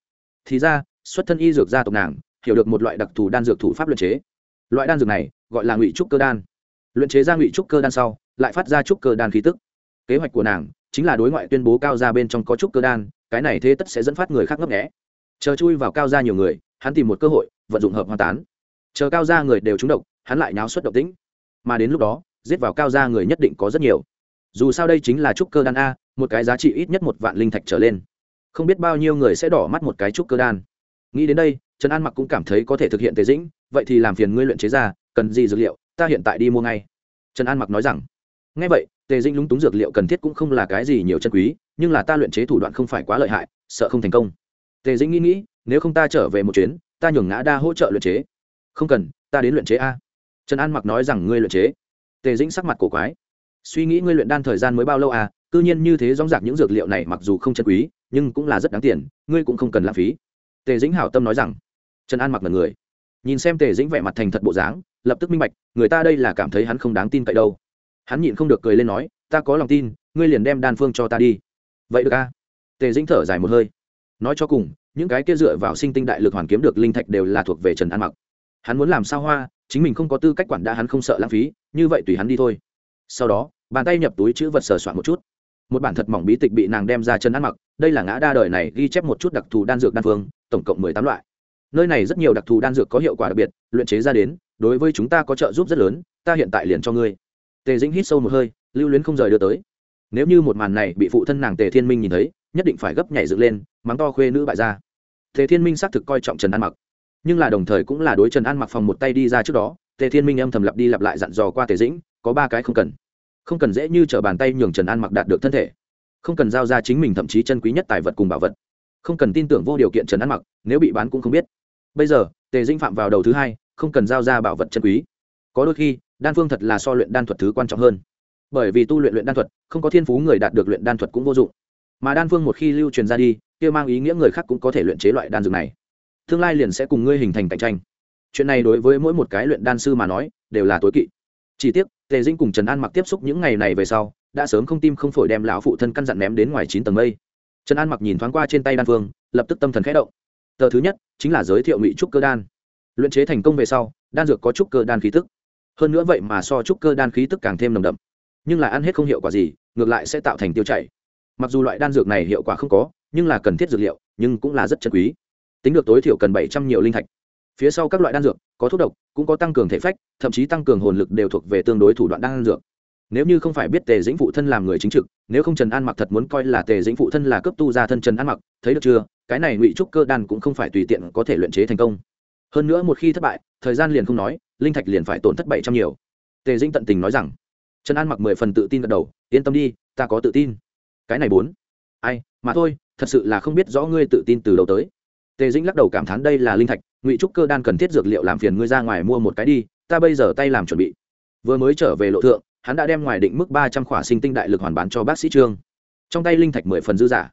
Thì ra, xuất thân y dược gia tộc nàng, hiểu được một loại đặc thù đan dược thủ pháp luyện chế. Loại đan dược này, gọi là ngụy trúc cơ đan. Luyện chế ra ngụy trúc cơ đan sau, lại phát ra trúc cơ đan khí tức. Kế hoạch của nàng, chính là đối ngoại tuyên bố cao ra bên trong có trúc cơ đan, cái này thế tất sẽ dẫn phát người khác ngấp nghẽ chờ chui vào cao ra nhiều người, hắn tìm một cơ hội, vận dụng hợp hoa tán. Chờ cao ra người đều trúng độc, hắn lại nháo xuất độc tĩnh. Mà đến lúc đó, giết vào cao ra người nhất định có rất nhiều dù sao đây chính là trúc cơ đan a, một cái giá trị ít nhất một vạn linh thạch trở lên. Không biết bao nhiêu người sẽ đỏ mắt một cái trúc cơ đan. Nghĩ đến đây, trần an mặc cũng cảm thấy có thể thực hiện tề dĩnh, vậy thì làm phiền ngươi luyện chế ra, cần gì dược liệu, ta hiện tại đi mua ngay. Trần an mặc nói rằng ngay vậy, tề dĩnh lúng túng dược liệu cần thiết cũng không là cái gì nhiều chân quý, nhưng là ta luyện chế thủ đoạn không phải quá lợi hại, sợ không thành công. Tề dĩnh nghĩ nghĩ, nếu không ta trở về một chuyến, ta nhường ngã đa hỗ trợ luyện chế. Không cần, ta đến luyện chế a. Trần an mặc nói rằng, ngươi luyện chế. Tề dĩnh sắc mặt cổ quái suy nghĩ ngươi luyện đan thời gian mới bao lâu à? Tự nhiên như thế dóng dạc những dược liệu này mặc dù không chân quý, nhưng cũng là rất đáng tiền, ngươi cũng không cần lãng phí. Tề dĩnh hảo tâm nói rằng. Trần an mặc là người. Nhìn xem tề dĩnh vẻ mặt thành thật bộ dáng, lập tức minh bạch, người ta đây là cảm thấy hắn không đáng tin cậy đâu. Hắn nhịn không được cười lên nói, ta có lòng tin, ngươi liền đem đan phương cho ta đi. Vậy được a tề dĩnh thở dài một hơi. Nói cho cùng, những cái kia dựa vào sinh tinh đại lực hoàn kiếm được linh thạch đều là thuộc về trần an mặc. Hắn muốn làm sao hoa, chính mình không có tư cách quản đã hắn không sợ lãng phí, như vậy tùy hắn đi thôi. Sau đó bàn tay nhập túi chữ vật sờ soạn một chút. Một bản thật mỏng bí tịch bị nàng đem ra chân ăn mặc, đây là ngã đa đời này ghi chép một chút đặc thù đan dược đan phương, tổng cộng mười tám loại. Nơi này rất nhiều đặc thù đan dược có hiệu quả đặc biệt, luyện chế ra đến, đối với chúng ta có trợ giúp rất lớn, ta hiện tại liền cho ngươi. Tề dĩnh hít sâu một hơi, lưu luyến không rời đưa tới. Nếu như một màn này bị phụ thân nàng tề thiên minh nhìn thấy, nhất định phải gấp nhảy dựng lên, mắng to khuê nữ bại ra tề thiên minh xác thực coi trọng trần an mặc. Nhưng là đồng thời cũng là đối trần an mặc phòng một tay đi ra trước đó, tề thiên minh âm thầm lặp đi lặp lại dặn dò qua tề dĩnh, có ba cái không cần không cần dễ như t r ở bàn tay nhường trần an mặc đạt được thân thể, không cần giao ra chính mình thậm chí chân quý nhất tài vật cùng bảo vật, không cần tin tưởng vô điều kiện trần an mặc, nếu bị bán cũng không biết. Bây giờ, tề dĩnh phạm vào đầu thứ hai, không cần giao ra bảo vật chân quý. Có đôi khi, đan phương thật là so luyện đan thuật thứ quan trọng hơn. Bởi vì tu luyện luyện đan thuật, không có thiên phú người đạt được luyện đan thuật cũng vô dụng. Mà đan phương một khi lưu truyền ra đi, kia mang ý nghĩa người khác cũng có thể luyện chế loại đan dược này. Tương lai liền sẽ cùng ngươi hình thành cạnh tranh. Chuyện này đối với mỗi một cái luyện đan sư mà nói, đều là tối kỵ. Chỉ tiếc tề dinh cùng trần an mặc tiếp xúc những ngày này về sau, đã sớm không tim không phổi đem lão phụ thân căn dặn ném đến ngoài chín tầng mây. Trần an mặc nhìn thoáng qua trên tay đan phương, lập tức tâm thần khẽ động. Tờ thứ nhất chính là giới thiệu ngụy trúc cơ đan. Luyện chế thành công về sau, đan dược có trúc cơ đan khí tức. Hơn nữa vậy mà so trúc cơ đan khí tức càng thêm nồng đậm. Nhưng là ăn hết không hiệu quả gì, ngược lại sẽ tạo thành tiêu chảy. Mặc dù loại đan dược này hiệu quả không có, nhưng là cần thiết dược liệu, nhưng cũng là rất chân quý. Tính được tối thiểu cần bảy trăm nhiều linh thạch phía sau các loại đan dược, có thuốc độc, cũng có tăng cường thể phách, thậm chí tăng cường hồn lực đều thuộc về tương đối thủ đoạn đan dược. Nếu như không phải biết tề dĩnh phụ thân làm người chính trực, nếu không trần an mặc thật muốn coi là tề dĩnh phụ thân là cấp tu gia thân trần an mặc, thấy được chưa? Cái này ngụy trúc cơ đan cũng không phải tùy tiện có thể luyện chế thành công. Hơn nữa một khi thất bại, thời gian liền không nói, linh thạch liền phải tổn thất bảy trăm nhiều. Tề dĩnh tận tình nói rằng. Trần an mặc mười phần tự tin gật đầu, yên tâm đi, ta có tự tin. Cái này bốn. Ai, mà thôi, thật sự là không biết rõ ngươi tự tin từ đầu tới. Tề dĩnh lắc đầu cảm thán đây là linh thạch ngụy trúc cơ đan cần thiết dược liệu làm phiền ngươi ra ngoài mua một cái đi, ta bây giờ tay làm chuẩn bị. Vừa mới trở về lộ thượng, hắn đã đem ngoài định mức ba trăm khỏa sinh tinh đại lực hoàn bán cho bác sĩ trương. Trong tay linh thạch mười phần dư giả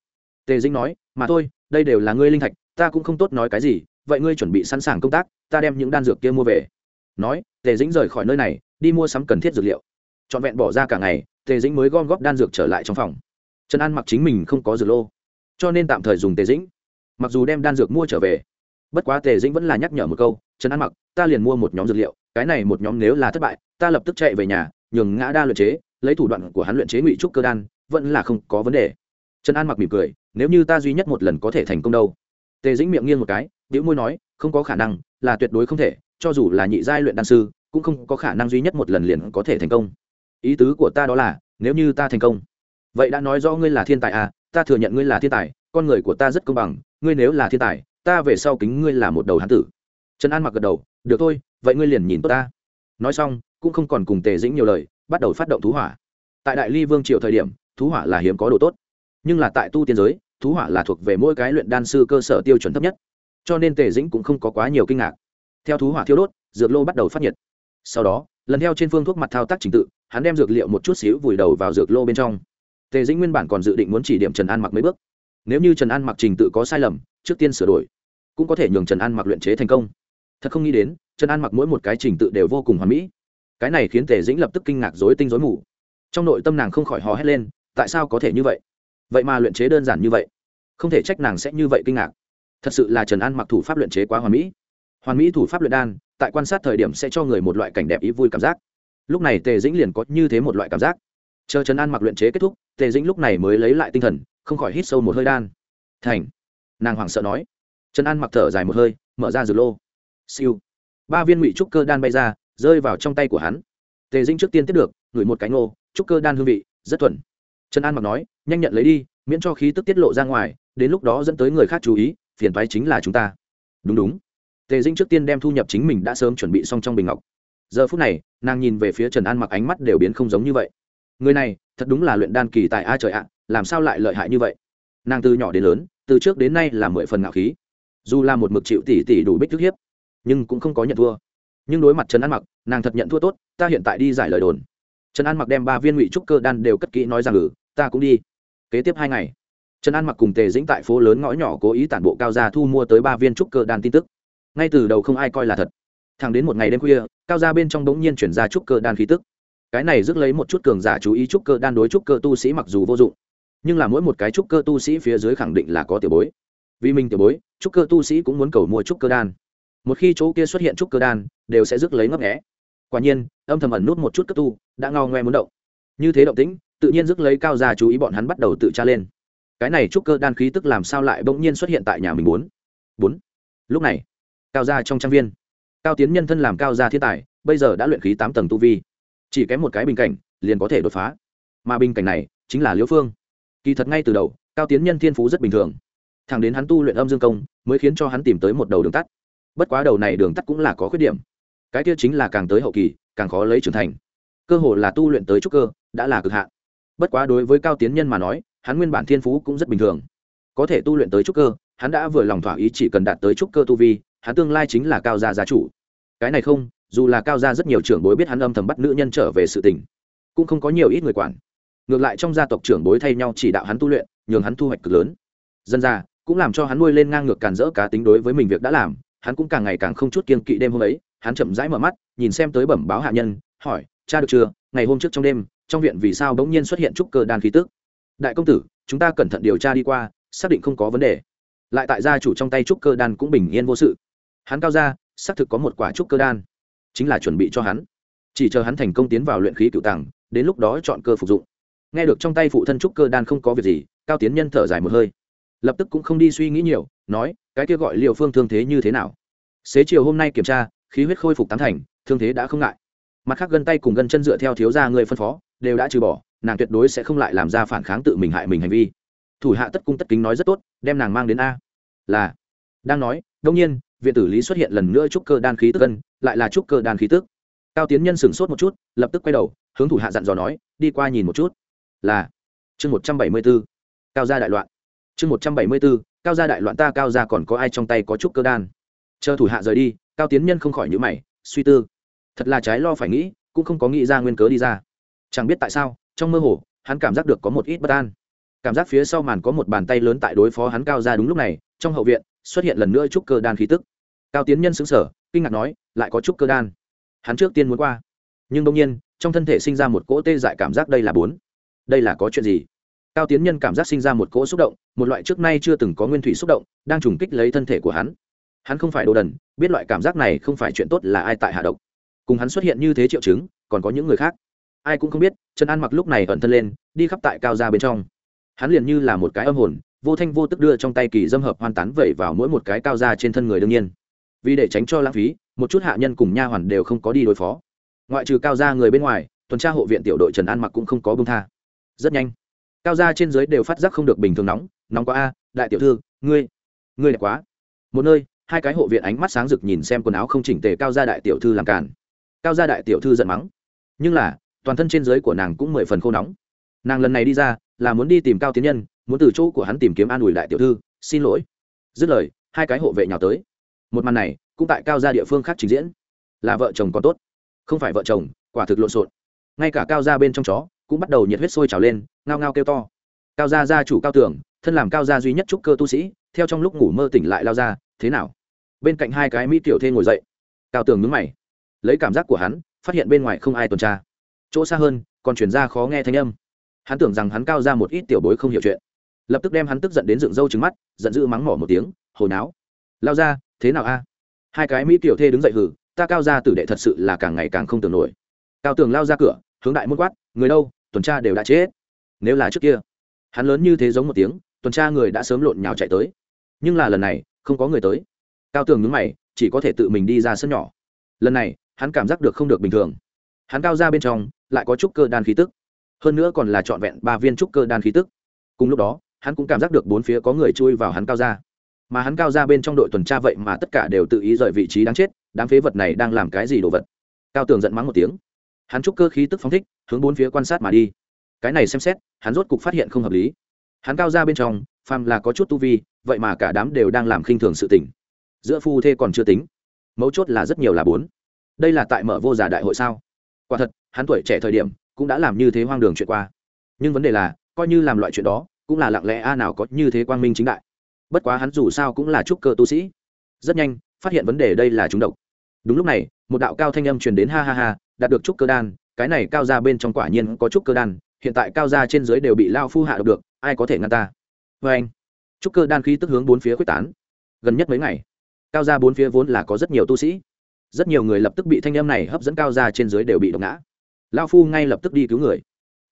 tề dĩnh nói, mà thôi, đây đều là ngươi linh thạch, ta cũng không tốt nói cái gì, vậy ngươi chuẩn bị sẵn sàng công tác, ta đem những đan dược kia mua về. Nói, tề dĩnh rời khỏi nơi này, đi mua sắm cần thiết dược liệu. Trọn vẹn bỏ ra cả ngày, tề dĩnh mới gom góp đan dược trở lại trong phòng. Trần an mặc chính mình không có dược lô, cho nên tạm thời dùng tề dĩnh. Mặc dù đem đan dược mua trở về bất quá tề dĩnh vẫn là nhắc nhở một câu, trần an mặc, ta liền mua một nhóm dược liệu, cái này một nhóm nếu là thất bại, ta lập tức chạy về nhà, nhường ngã đa luyện chế, lấy thủ đoạn của hắn luyện chế ngụy trúc cơ đan, vẫn là không có vấn đề. Trần an mặc mỉm cười, nếu như ta duy nhất một lần có thể thành công đâu? Tề dĩnh miệng nghiêng một cái đĩu môi nói, không có khả năng, là tuyệt đối không thể, cho dù là nhị giai luyện đan sư, cũng không có khả năng duy nhất một lần liền có thể thành công. Ý tứ của ta đó là, nếu như ta thành công, vậy đã nói rõ ngươi là thiên tài à ta thừa nhận ngươi là thiên tài, con người của ta rất công bằng, ngươi nếu là thiên tài ta về sau kính ngươi là một đầu hán tử. Trần an mặc gật đầu, được thôi, vậy ngươi liền nhìn tốt ta. Nói xong, cũng không còn cùng tề dĩnh nhiều lời, bắt đầu phát động thú hỏa. Tại đại ly vương triều thời điểm, thú hỏa là hiếm có đồ tốt. Nhưng là tại tu tiên giới, thú hỏa là thuộc về mỗi cái luyện đan sư cơ sở tiêu chuẩn thấp nhất. Cho nên tề dĩnh cũng không có quá nhiều kinh ngạc. Theo thú hỏa thiêu đốt, dược lô bắt đầu phát nhiệt. Sau đó, lần theo trên phương thuốc mặt thao tác trình tự, hắn đem dược liệu một chút xíu vùi đầu vào dược lô bên trong. Tề dĩnh nguyên bản còn dự định muốn chỉ điểm trần an mặc mấy bước nếu như trần an mặc trình tự có sai lầm trước tiên sửa đổi cũng có thể nhường trần an mặc luyện chế thành công thật không nghĩ đến trần an mặc mỗi một cái trình tự đều vô cùng hoàn mỹ cái này khiến tề dĩnh lập tức kinh ngạc dối tinh dối mù trong nội tâm nàng không khỏi hò hét lên tại sao có thể như vậy vậy mà luyện chế đơn giản như vậy không thể trách nàng sẽ như vậy kinh ngạc thật sự là trần an mặc thủ pháp luyện chế quá hoàn mỹ hoàn mỹ thủ pháp luyện đan tại quan sát thời điểm sẽ cho người một loại cảnh đẹp ý vui cảm giác lúc này tề dĩnh liền có như thế một loại cảm giác chờ trần an mặc luyện chế kết thúc tề dĩnh lúc này mới lấy lại tinh thần không khỏi hít sâu một hơi đan. Thành. Nàng hoảng sợ nói. Trần an mặc thở dài một hơi, mở ra dược lô. Siêu. Ba viên ngụy trúc cơ đan bay ra, rơi vào trong tay của hắn. Tề dinh trước tiên tiếp được, ngửi một cánh ngô, trúc cơ đan hương vị, rất thuần. Trần an mặc nói, nhanh nhận lấy đi, miễn cho khí tức tiết lộ ra ngoài, đến lúc đó dẫn tới người khác chú ý, phiền toái chính là chúng ta. Đúng đúng. Tề dinh trước tiên đem thu nhập chính mình đã sớm chuẩn bị xong trong bình ngọc. Giờ phút này, nàng nhìn về phía trần an mặc ánh mắt đều biến không giống như vậy. Người này, thật đúng là luyện đan kỳ tại a trời ạ làm sao lại lợi hại như vậy? Nàng từ nhỏ đến lớn, từ trước đến nay là mười phần ngạo khí. Dù là một mực chịu tỷ tỷ đủ bích thức hiếp, nhưng cũng không có nhận thua. Nhưng đối mặt trần an mặc, nàng thật nhận thua tốt, ta hiện tại đi giải lời đồn. Trần an mặc đem ba viên ngụy trúc cơ đan đều cất kỹ nói rằng ừ ta cũng đi. Kế tiếp hai ngày, trần an mặc cùng tề dĩnh tại phố lớn ngõ nhỏ cố ý tản bộ cao gia thu mua tới ba viên trúc cơ đan tin tức. Ngay từ đầu không ai coi là thật. Thẳng đến một ngày đêm khuya, cao gia bên trong đống nhiên chuyển ra trúc cơ đan khí tức. Cái này rước lấy một chút cường giả chú ý trúc cơ đan đối trúc cơ tu sĩ mặc dù vô dụng nhưng là mỗi một cái trúc cơ tu sĩ phía dưới khẳng định là có tiểu bối. Vì mình tiểu bối, trúc cơ tu sĩ cũng muốn cầu mua trúc cơ đan. Một khi chỗ kia xuất hiện trúc cơ đan, đều sẽ rước lấy ngấp nghẽ quả nhiên, âm thầm ẩn nút một chút cấp tu, đã ngao ngoe muốn động. Như thế động tĩnh, tự nhiên rước lấy cao gia chú ý bọn hắn bắt đầu tự tra lên. Cái này trúc cơ đan khí tức làm sao lại bỗng nhiên xuất hiện tại nhà mình bốn? Bốn. Lúc này, cao gia trong trang viên. Cao tiến nhân thân làm cao gia thiên tài, bây giờ đã luyện khí tám tầng tu vi. Chỉ kém một cái bình cảnh, liền có thể đột phá. Mà bình cảnh này, chính là liễu phương kỳ thật ngay từ đầu, cao tiến nhân thiên phú rất bình thường. Thẳng đến hắn tu luyện âm dương công, mới khiến cho hắn tìm tới một đầu đường tắt. Bất quá đầu này đường tắt cũng là có khuyết điểm. Cái kia chính là càng tới hậu kỳ, càng khó lấy trưởng thành. Cơ hồ là tu luyện tới trúc cơ, đã là cực hạn. Bất quá đối với cao tiến nhân mà nói, hắn nguyên bản thiên phú cũng rất bình thường. Có thể tu luyện tới trúc cơ, hắn đã vừa lòng thỏa ý chỉ cần đạt tới trúc cơ tu vi, hắn tương lai chính là cao gia gia chủ. Cái này không, dù là cao gia rất nhiều trưởng bối biết hắn âm thầm bắt nữ nhân trở về sự tình, cũng không có nhiều ít người quản ngược lại trong gia tộc trưởng bối thay nhau chỉ đạo hắn tu luyện, nhường hắn thu hoạch cực lớn. Dân ra cũng làm cho hắn nuôi lên ngang ngược càn rỡ cá tính đối với mình việc đã làm, hắn cũng càng ngày càng không chút kiên kỵ đêm hôm ấy, hắn chậm rãi mở mắt, nhìn xem tới bẩm báo hạ nhân, hỏi, cha được chưa? Ngày hôm trước trong đêm, trong viện vì sao bỗng nhiên xuất hiện trúc cơ đan khí tức? Đại công tử, chúng ta cẩn thận điều tra đi qua, xác định không có vấn đề. Lại tại gia chủ trong tay trúc cơ đan cũng bình yên vô sự. Hắn cao ra xác thực có một quả trúc cơ đan, chính là chuẩn bị cho hắn. Chỉ chờ hắn thành công tiến vào luyện khí cựu tàng, đến lúc đó chọn cơ phục dụng nghe được trong tay phụ thân trúc cơ đan không có việc gì, cao tiến nhân thở dài một hơi. Lập tức cũng không đi suy nghĩ nhiều, nói, cái kia gọi liệu phương thương thế như thế nào? Xế chiều hôm nay kiểm tra, khí huyết khôi phục tám thành, thương thế đã không ngại. Mặt khác gân tay cùng gân chân dựa theo thiếu gia người phân phó, đều đã trừ bỏ, nàng tuyệt đối sẽ không lại làm ra phản kháng tự mình hại mình hành vi. Thủ hạ tất cung tất kính nói rất tốt, đem nàng mang đến a. Là. Đang nói đông nhiên, viện tử lý xuất hiện lần nữa trúc cơ đan khí tức gân, lại là trúc cơ đan khí tức. Cao tiến nhân sửng sốt một chút, lập tức quay đầu, hướng thủ hạ dặn dò nói, đi qua nhìn một chút là chương một trăm bảy mươi b ố cao gia đại loạn. Chương một trăm bảy mươi b ố cao gia đại loạn ta, cao gia còn có ai trong tay có chút cơ đan? Chờ thủ hạ rời đi, cao tiến nhân không khỏi nhữ mày, suy tư. Thật là trái lo phải nghĩ, cũng không có nghĩ ra nguyên cớ đi ra. Chẳng biết tại sao, trong mơ hồ, hắn cảm giác được có một ít bất an. Cảm giác phía sau màn có một bàn tay lớn tại đối phó hắn cao ra đúng lúc này, trong hậu viện, xuất hiện lần nữa trúc cơ đan khí tức. Cao tiến nhân xứng sở kinh ngạc nói, lại có trúc cơ đan. Hắn trước tiên muốn qua. Nhưng đông nhiên, trong thân thể sinh ra một cỗ tê dại cảm giác đây là bốn đây là có chuyện gì? Cao tiến nhân cảm giác sinh ra một cỗ xúc động, một loại trước nay chưa từng có nguyên thủy xúc động, đang trùng kích lấy thân thể của hắn. Hắn không phải đồ đần, biết loại cảm giác này không phải chuyện tốt là ai tại hạ độc. Cùng hắn xuất hiện như thế triệu chứng, còn có những người khác. Ai cũng không biết, trần an mặc lúc này ẩn thân lên, đi khắp tại cao ra bên trong. Hắn liền như là một cái âm hồn, vô thanh vô tức đưa trong tay kỳ dâm hợp hoàn tán vẩy vào mỗi một cái cao ra trên thân người đương nhiên. Vì để tránh cho lãng phí, một chút hạ nhân cùng nha hoàn đều không có đi đối phó. Ngoại trừ cao ra người bên ngoài, tuần tra hộ viện tiểu đội trần an mặc cũng không có bông tha rất nhanh. Cao ra trên dưới đều phát giác không được bình thường nóng nóng quá a, đại tiểu thư, ngươi ngươi đẹp quá. Một nơi, hai cái hộ viện ánh mắt sáng rực nhìn xem quần áo không chỉnh tề cao gia đại tiểu thư làm cản cao gia đại tiểu thư giận mắng, nhưng là, toàn thân trên dưới của nàng cũng mười phần khô nóng. Nàng lần này đi ra, là muốn đi tìm cao tiến nhân, muốn từ chỗ của hắn tìm kiếm an ủi đại tiểu thư, xin lỗi. Dứt lời, hai cái hộ vệ nhào tới. Một màn này, cũng tại cao gia địa phương khác trình diễn. Là vợ chồng còn tốt, không phải vợ chồng, quả thực lộn xộn. Ngay cả cao gia bên trong chó cũng bắt đầu nhiệt huyết sôi trào lên, ngao ngao kêu to. Cao gia gia chủ cao tưởng thân làm cao gia duy nhất trúc cơ tu sĩ, theo trong lúc ngủ mơ tỉnh lại lao ra, thế nào? Bên cạnh hai cái mỹ tiểu thê ngồi dậy. Cao tường nhướng mày. Lấy cảm giác của hắn, phát hiện bên ngoài không ai tuần tra. Chỗ xa hơn, còn chuyển ra khó nghe thanh âm. Hắn tưởng rằng hắn cao ra một ít tiểu bối không hiểu chuyện. Lập tức đem hắn tức giận đến dựng râu trứng mắt, giận dữ mắng mỏ một tiếng hồi náo. Lao ra, thế nào a? Hai cái mỹ tiểu thê đứng dậy hử, ta cao ra tử đệ thật sự là càng ngày càng không tưởng nổi. Cao tường lao ra cửa, hướng đại môn quát, người đâu? Tuần tra đều đã chết. Nếu là trước kia, hắn lớn như thế giống một tiếng, tuần tra người đã sớm lộn nhào chạy tới. Nhưng là lần này, không có người tới. Cao tường nhúng mày, chỉ có thể tự mình đi ra sân nhỏ. Lần này, hắn cảm giác được không được bình thường. Hắn cao ra bên trong, lại có trúc cơ đan khí tức. Hơn nữa còn là trọn vẹn ba viên trúc cơ đan khí tức. Cùng lúc đó, hắn cũng cảm giác được bốn phía có người chui vào hắn cao ra. Mà hắn cao ra bên trong đội tuần tra vậy mà tất cả đều tự ý rời vị trí đáng chết, đám phế vật này đang làm cái gì đồ vật? Cao tường giận mắng một tiếng hắn trúc cơ khí tức phóng thích, hướng bốn phía quan sát mà đi. Cái này xem xét, hắn rốt cục phát hiện không hợp lý. Hắn cao ra bên trong, phàm là có chút tu vi, vậy mà cả đám đều đang làm khinh thường sự tình. Giữa phu thê còn chưa tính. Mấu chốt là rất nhiều là bốn. Đây là tại mở vô giả đại hội sao? Quả thật, hắn tuổi trẻ thời điểm, cũng đã làm như thế hoang đường chuyện qua. Nhưng vấn đề là, coi như làm loại chuyện đó, cũng là lặng lẽ a nào có như thế quang minh chính đại. Bất quá hắn dù sao cũng là trúc cơ tu sĩ. Rất nhanh, phát hiện vấn đề đây là chúng độc. Đúng lúc này, một đạo cao thanh âm truyền đến ha ha ha đạt được trúc cơ đan, cái này cao ra bên trong quả nhiên có trúc cơ đan, hiện tại cao ra trên dưới đều bị lao phu hạ độc được, ai có thể ngăn ta? Vê anh. Trúc cơ đan khí tức hướng bốn phía quyết tán. Gần nhất mấy ngày, cao ra bốn phía vốn là có rất nhiều tu sĩ. Rất nhiều người lập tức bị thanh em này hấp dẫn cao ra trên dưới đều bị độc ngã. Lao phu ngay lập tức đi cứu người.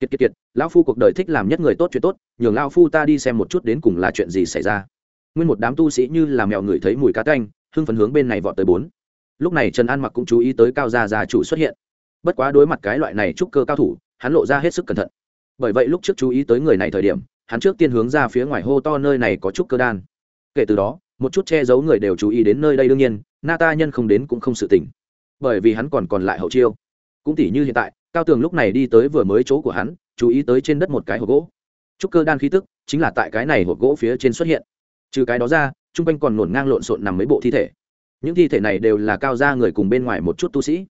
Kiệt kiệt kiệt, lao phu cuộc đời thích làm nhất người tốt chuyện tốt, nhường lao phu ta đi xem một chút đến cùng là chuyện gì xảy ra. Nguyên một đám tu sĩ như là mèo người thấy mùi cá canh hưng phấn hướng bên này vọt tới bốn. Lúc này trần an mặc cũng chú ý tới cao gia gia chủ xuất hiện bất quá đối mặt cái loại này trúc cơ cao thủ, hắn lộ ra hết sức cẩn thận. Bởi vậy lúc trước chú ý tới người này thời điểm, hắn trước tiên hướng ra phía ngoài hô to nơi này có trúc cơ đan. Kể từ đó, một chút che giấu người đều chú ý đến nơi đây đương nhiên na ta nhân không đến cũng không sự tỉnh. Bởi vì hắn còn còn lại hậu chiêu. Cũng tỉ như hiện tại, cao tường lúc này đi tới vừa mới chỗ của hắn, chú ý tới trên đất một cái hộp gỗ. Trúc cơ đan khí tức, chính là tại cái này hộp gỗ phía trên xuất hiện. Trừ cái đó ra chung quanh còn nổn ngang lộn xộn nằm mấy bộ thi thể. Những thi thể này đều là cao gia người cùng bên ngoài một chút tu sĩ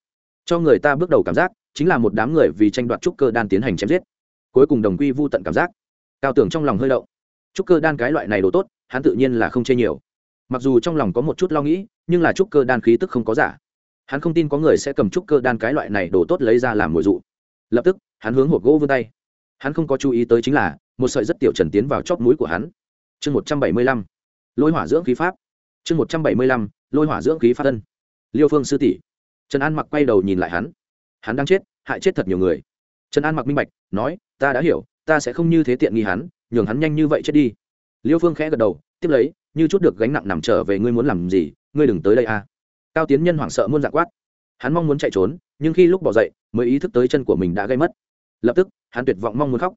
cho người ta bước đầu cảm giác, chính là một đám người vì tranh đoạt trúc cơ đan tiến hành chém giết. Cuối cùng đồng quy vô tận cảm giác. Cao tưởng trong lòng hơi động. Trúc cơ đan cái loại này đồ tốt, hắn tự nhiên là không chê nhiều. Mặc dù trong lòng có một chút lo nghĩ, nhưng là trúc cơ đan khí tức không có giả. Hắn không tin có người sẽ cầm trúc cơ đan cái loại này đồ tốt lấy ra làm mồi dụ. Lập tức, hắn hướng hộp gỗ vươn tay. Hắn không có chú ý tới chính là, một sợi rất tiểu trần tiến vào chóp mũi của hắn. Chương một trăm bảy mươi lăm. Lôi hỏa dưỡng khí pháp. Chương một trăm bảy mươi lăm. Lôi hỏa dưỡng khí pháp thân liêu phương sư tỷ trần an mặc quay đầu nhìn lại hắn. Hắn đang chết, hại chết thật nhiều người. Trần an mặc minh bạch, nói, ta đã hiểu, ta sẽ không như thế tiện nghi hắn, nhường hắn nhanh như vậy chết đi. Liêu phương khẽ gật đầu, tiếp lấy, như chút được gánh nặng nằm trở về, ngươi muốn làm gì? Ngươi đừng tới đây a. Cao tiến nhân hoảng sợ muôn dạng quát. Hắn mong muốn chạy trốn, nhưng khi lúc bỏ dậy, mới ý thức tới chân của mình đã gây mất. Lập tức, hắn tuyệt vọng mong muốn khóc.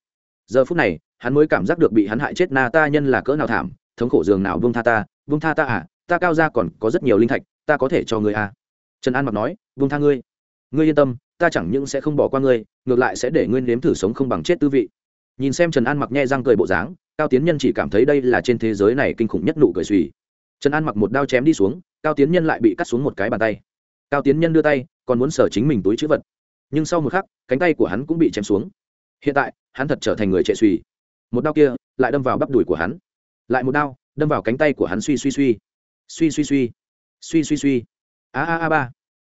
Giờ phút này, hắn mới cảm giác được bị hắn hại chết na ta nhân là cỡ nào thảm, thống khổ giường nào vung tha ta vung tha ta à ta cao ra còn có rất nhiều linh thạch, ta có thể cho ngươi à trần an mặc nói vung tha ngươi. Ngươi yên tâm, ta chẳng những sẽ không bỏ qua ngươi, ngược lại sẽ để ngươi nếm thử sống không bằng chết tư vị. Nhìn xem trần an mặc nhẹ răng cười bộ dáng, cao tiến nhân chỉ cảm thấy đây là trên thế giới này kinh khủng nhất nụ cười suy. Trần an mặc một đao chém đi xuống, cao tiến nhân lại bị cắt xuống một cái bàn tay. Cao tiến nhân đưa tay, còn muốn sở chính mình túi chữ vật. Nhưng sau một khắc, cánh tay của hắn cũng bị chém xuống. Hiện tại, hắn thật trở thành người chạy suy. Một đao kia, lại đâm vào bắp đùi của hắn. Lại một đao, đâm vào cánh tay của hắn suy suy suy. Suy suy suy. Suy suy suy. A a a ba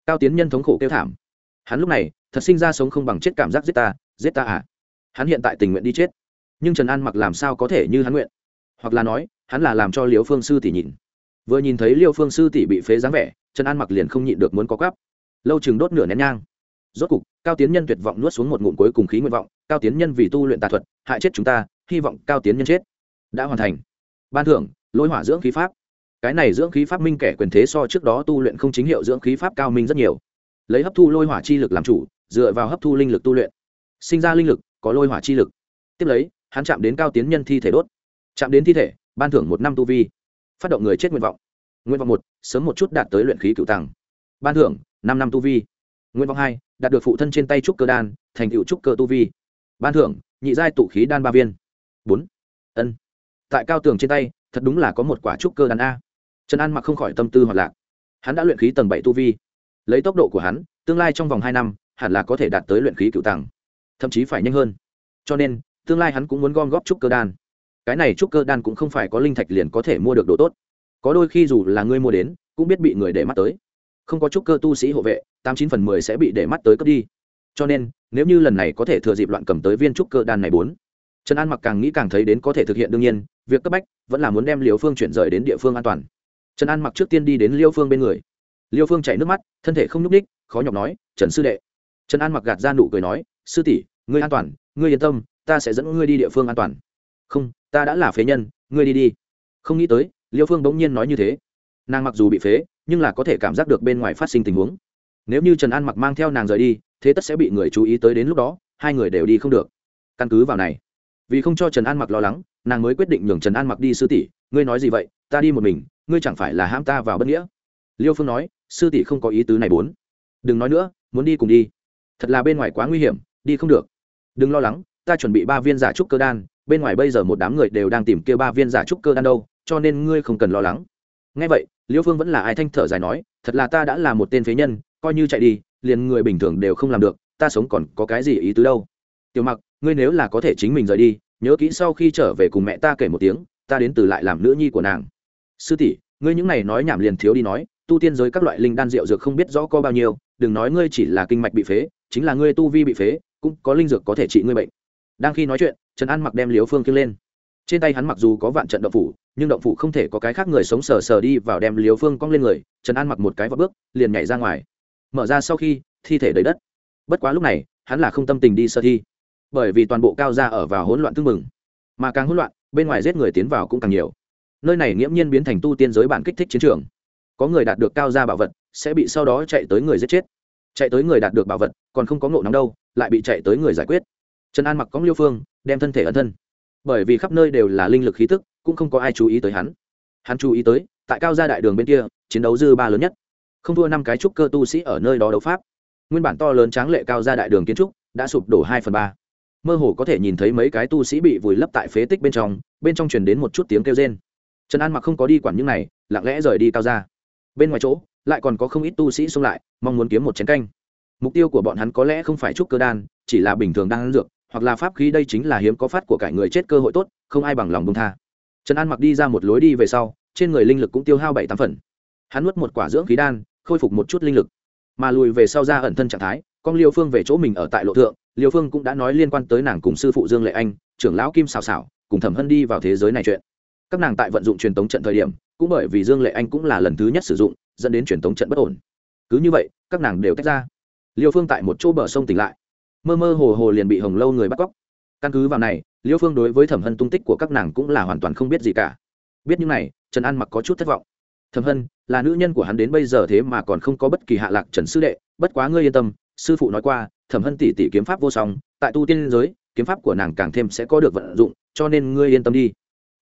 cao tiến nhân thống khổ kêu thảm. Hắn lúc này, thật sinh ra sống không bằng chết cảm giác giết ta giết ta à? Hắn hiện tại tình nguyện đi chết. Nhưng trần an mặc làm sao có thể như hắn nguyện? Hoặc là nói, hắn là làm cho liêu phương sư tỷ nhìn vừa nhìn thấy liêu phương sư tỷ bị phế dáng vẻ, trần an mặc liền không nhịn được muốn có cắp lâu chừng đốt nửa nén nhang. Rốt cục, cao tiến nhân tuyệt vọng nuốt xuống một ngụm cuối cùng khí nguyện vọng. Cao tiến nhân vì tu luyện tà thuật, hại chết chúng ta, hy vọng cao tiến nhân chết. Đã hoàn thành. Ban thưởng, lôi hỏa dưỡng khí pháp cái này dưỡng khí pháp minh kẻ quyền thế so trước đó tu luyện không chính hiệu dưỡng khí pháp cao minh rất nhiều. Lấy hấp thu lôi hỏa chi lực làm chủ, dựa vào hấp thu linh lực tu luyện. Sinh ra linh lực, có lôi hỏa chi lực. Tiếp lấy, hắn chạm đến cao tiến nhân thi thể đốt. Chạm đến thi thể, ban thưởng một năm tu vi. Phát động người chết nguyện vọng. Nguyện vọng một, sớm một chút đạt tới luyện khí cựu tàng ban thưởng, năm năm tu vi. Nguyện vọng hai, đạt được phụ thân trên tay trúc cơ đan, thành cựu trúc cơ tu vi. Ban thưởng, nhị giai tụ khí đan ba viên. Bốn, ân. Tại cao tường trên tay, thật đúng là có một quả trúc cơ đan a trần an mặc không khỏi tâm tư hoạt lạc. Hắn đã luyện khí tầng bảy tu vi. Lấy tốc độ của hắn, tương lai trong vòng hai năm, hẳn là có thể đạt tới luyện khí cựu tầng, thậm chí phải nhanh hơn. Cho nên, tương lai hắn cũng muốn gom góp trúc cơ đan. Cái này trúc cơ đan cũng không phải có linh thạch liền có thể mua được đồ tốt. Có đôi khi dù là ngươi mua đến, cũng biết bị người để mắt tới. Không có trúc cơ tu sĩ hộ vệ, tám chín phần mười sẽ bị để mắt tới cướp đi. Cho nên, nếu như lần này có thể thừa dịp loạn cầm tới viên trúc cơ đan này bốn, trần an mặc càng nghĩ càng thấy đến có thể thực hiện đương nhiên, việc cấp bách vẫn là muốn đem liều phương chuyển rời đến địa phương an toàn trần an mặc trước tiên đi đến liêu phương bên người. Liêu phương chảy nước mắt, thân thể không nhúc ních khó nhọc nói, trần sư đệ. Trần an mặc gạt ra nụ cười nói, sư tỷ, ngươi an toàn, ngươi yên tâm, ta sẽ dẫn ngươi đi địa phương an toàn. Không, ta đã là phế nhân, ngươi đi đi. Không nghĩ tới, liêu phương bỗng nhiên nói như thế. Nàng mặc dù bị phế, nhưng là có thể cảm giác được bên ngoài phát sinh tình huống. Nếu như trần an mặc mang theo nàng rời đi, thế tất sẽ bị người chú ý tới đến lúc đó, hai người đều đi không được. Căn cứ vào này, vì không cho trần an mặc lo lắng, nàng mới quyết định nhường trần an mặc đi, sư tỷ, ngươi nói gì vậy? Ta đi một mình ngươi chẳng phải là ham ta vào bất nghĩa. Liêu phương nói, sư tỷ không có ý tứ này bốn. Đừng nói nữa, muốn đi cùng đi. Thật là bên ngoài quá nguy hiểm, đi không được. Đừng lo lắng, ta chuẩn bị ba viên giả trúc cơ đan, bên ngoài bây giờ một đám người đều đang tìm kêu ba viên giả trúc cơ đan đâu, cho nên ngươi không cần lo lắng. Ngay vậy, liêu phương vẫn là ai thanh thở dài nói, thật là ta đã là một tên phế nhân, coi như chạy đi, liền người bình thường đều không làm được, ta sống còn có cái gì ý tứ đâu. Tiểu mặc, ngươi nếu là có thể chính mình rời đi, nhớ kỹ sau khi trở về cùng mẹ ta kể một tiếng, ta đến từ lại làm nữ nhi của nàng sư tỷ, ngươi những này nói nhảm liền thiếu đi nói, tu tiên giới các loại linh đan rượu dược không biết rõ có bao nhiêu, đừng nói ngươi chỉ là kinh mạch bị phế, chính là ngươi tu vi bị phế, cũng có linh dược có thể trị ngươi bệnh. Đang khi nói chuyện, trần an mặc đem liếu phương kiêng lên. Trên tay hắn mặc dù có vạn trận động phủ, nhưng động phủ không thể có cái khác người sống sờ sờ đi vào đem liếu phương cong lên người, trần an mặc một cái vào bước, liền nhảy ra ngoài. Mở ra sau khi, thi thể đầy đất. Bất quá lúc này, hắn là không tâm tình đi sơ thi. Bởi vì toàn bộ cao ra ở vào hỗn loạn tương mừng. Mà càng hỗn loạn, bên ngoài giết người tiến vào cũng càng nhiều nơi này nghiễm nhiên biến thành tu tiên giới bản kích thích chiến trường. Có người đạt được cao ra bảo vật, sẽ bị sau đó chạy tới người giết chết. Chạy tới người đạt được bảo vật, còn không có ngộ nóng đâu, lại bị chạy tới người giải quyết. Trần an mặc cóng liêu phương, đem thân thể ẩn thân. Bởi vì khắp nơi đều là linh lực khí tức, cũng không có ai chú ý tới hắn. Hắn chú ý tới, tại cao gia đại đường bên kia, chiến đấu dư ba lớn nhất. Không thua năm cái trúc cơ tu sĩ ở nơi đó đấu pháp. Nguyên bản to lớn tráng lệ cao gia đại đường kiến trúc, đã sụp đổ hai phần ba. Mơ hồ có thể nhìn thấy mấy cái tu sĩ bị vùi lấp tại phế tích bên trong bên trong truyền đến một chút tiếng kêu rên trần an mặc không có đi quản những này lặng lẽ rời đi cao ra bên ngoài chỗ lại còn có không ít tu sĩ xông lại mong muốn kiếm một chén canh mục tiêu của bọn hắn có lẽ không phải trúc cơ đan chỉ là bình thường đang ăn dược hoặc là pháp khí đây chính là hiếm có phát của cải người chết cơ hội tốt không ai bằng lòng bông tha trần an mặc đi ra một lối đi về sau trên người linh lực cũng tiêu hao bảy tám phần hắn nuốt một quả dưỡng khí đan khôi phục một chút linh lực mà lùi về sau ra ẩn thân trạng thái con liêu phương về chỗ mình ở tại lộ thượng liêu phương cũng đã nói liên quan tới nàng cùng sư phụ dương lệ anh trưởng lão kim xào xào cùng thẩm hân đi vào thế giới này chuyện các nàng tại vận dụng truyền tống trận thời điểm, cũng bởi vì dương lệ anh cũng là lần thứ nhất sử dụng, dẫn đến truyền tống trận bất ổn. Cứ như vậy, các nàng đều tách ra. Liêu phương tại một chỗ bờ sông tỉnh lại. Mơ mơ hồ hồ liền bị hồng lâu người bắt cóc. Căn cứ vào này, liêu phương đối với thẩm hân tung tích của các nàng cũng là hoàn toàn không biết gì cả. Biết những này, trần an mặc có chút thất vọng. Thẩm hân, là nữ nhân của hắn đến bây giờ thế mà còn không có bất kỳ hạ lạc trần sư đệ, bất quá ngươi yên tâm, sư phụ nói qua, thẩm hân tỷ tỷ kiếm pháp vô song, tại tu tiên giới, kiếm pháp của nàng càng thêm sẽ có được vận dụng, cho nên ngươi yên tâm đi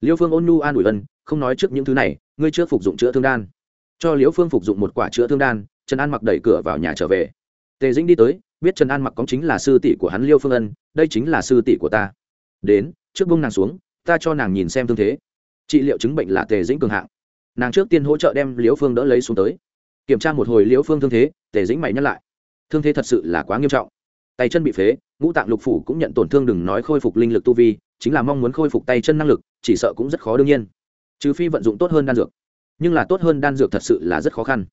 liêu phương ôn nhu an ủi ân, không nói trước những thứ này, ngươi chưa phục dụng chữa thương đan. Cho liễu phương phục dụng một quả chữa thương đan, trần an mặc đẩy cửa vào nhà trở về. Tề dĩnh đi tới, biết trần an mặc có chính là sư tỷ của hắn liêu phương ân, đây chính là sư tỷ của ta. Đến, trước bông nàng xuống, ta cho nàng nhìn xem thương thế. Trị liệu chứng bệnh là tề dĩnh cường hạng. Nàng trước tiên hỗ trợ đem liễu phương đỡ lấy xuống tới. Kiểm tra một hồi liễu phương thương thế, tề dĩnh mày nhắc lại. Thương thế thật sự là quá nghiêm trọng. Tay chân bị phế, ngũ tạng lục phủ cũng nhận tổn thương đừng nói khôi phục linh lực tu vi chính là mong muốn khôi phục tay chân năng lực, chỉ sợ cũng rất khó đương nhiên. Trừ phi vận dụng tốt hơn đan dược. Nhưng là tốt hơn đan dược thật sự là rất khó khăn.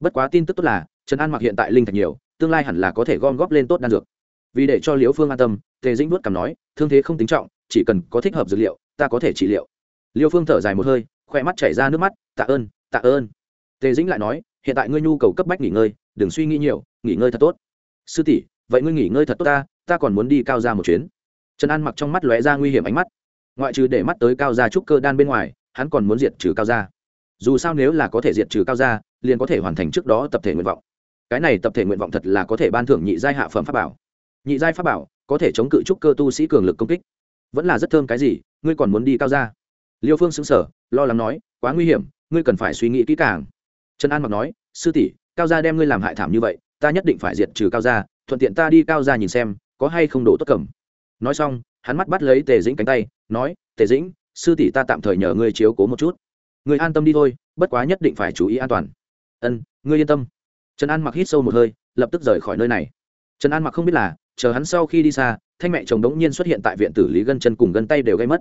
Bất quá tin tức tốt là, trần an mặc hiện tại linh thạch nhiều, tương lai hẳn là có thể gom góp lên tốt đan dược. Vì để cho liễu phương an tâm, tề dĩnh vuốt cằm nói, thương thế không tính trọng, chỉ cần có thích hợp dược liệu, ta có thể trị liệu. Liêu phương thở dài một hơi khoe mắt chảy ra nước mắt, tạ ơn tạ ơn. Tề dĩnh lại nói, hiện tại ngươi nhu cầu cấp bách nghỉ ngơi, đừng suy nghĩ nhiều, nghỉ ngơi thật tốt. Sư tỷ, vậy ngươi nghỉ ngơi thật tốt ta ta còn muốn đi cao ra một chuyến trần an mặc trong mắt lóe ra nguy hiểm ánh mắt. Ngoại trừ để mắt tới cao gia trúc cơ đan bên ngoài, hắn còn muốn diệt trừ cao gia. Dù sao nếu là có thể diệt trừ cao gia, liền có thể hoàn thành trước đó tập thể nguyện vọng. Cái này tập thể nguyện vọng thật là có thể ban thưởng nhị giai hạ phẩm pháp bảo. Nhị giai pháp bảo có thể chống cự trúc cơ tu sĩ cường lực công kích. Vẫn là rất thơm cái gì, ngươi còn muốn đi cao gia? Liêu phương xứng sở lo lắng nói, quá nguy hiểm, ngươi cần phải suy nghĩ kỹ càng. Trần an mặc nói, sư tỷ, cao gia đem ngươi làm hại thảm như vậy, ta nhất định phải diệt trừ cao gia, thuận tiện ta đi cao gia nhìn xem, có hay không đổ tốt cầm nói xong, hắn mắt bắt lấy tề dĩnh cánh tay, nói, tề dĩnh, sư tỷ ta tạm thời nhờ ngươi chiếu cố một chút. Người an tâm đi thôi, bất quá nhất định phải chú ý an toàn. Ân, ngươi yên tâm. Trần an mặc hít sâu một hơi, lập tức rời khỏi nơi này. Trần an mặc không biết là, chờ hắn sau khi đi xa, thanh mẹ chồng đống nhiên xuất hiện tại viện tử lý gân chân cùng gân tay đều gây mất.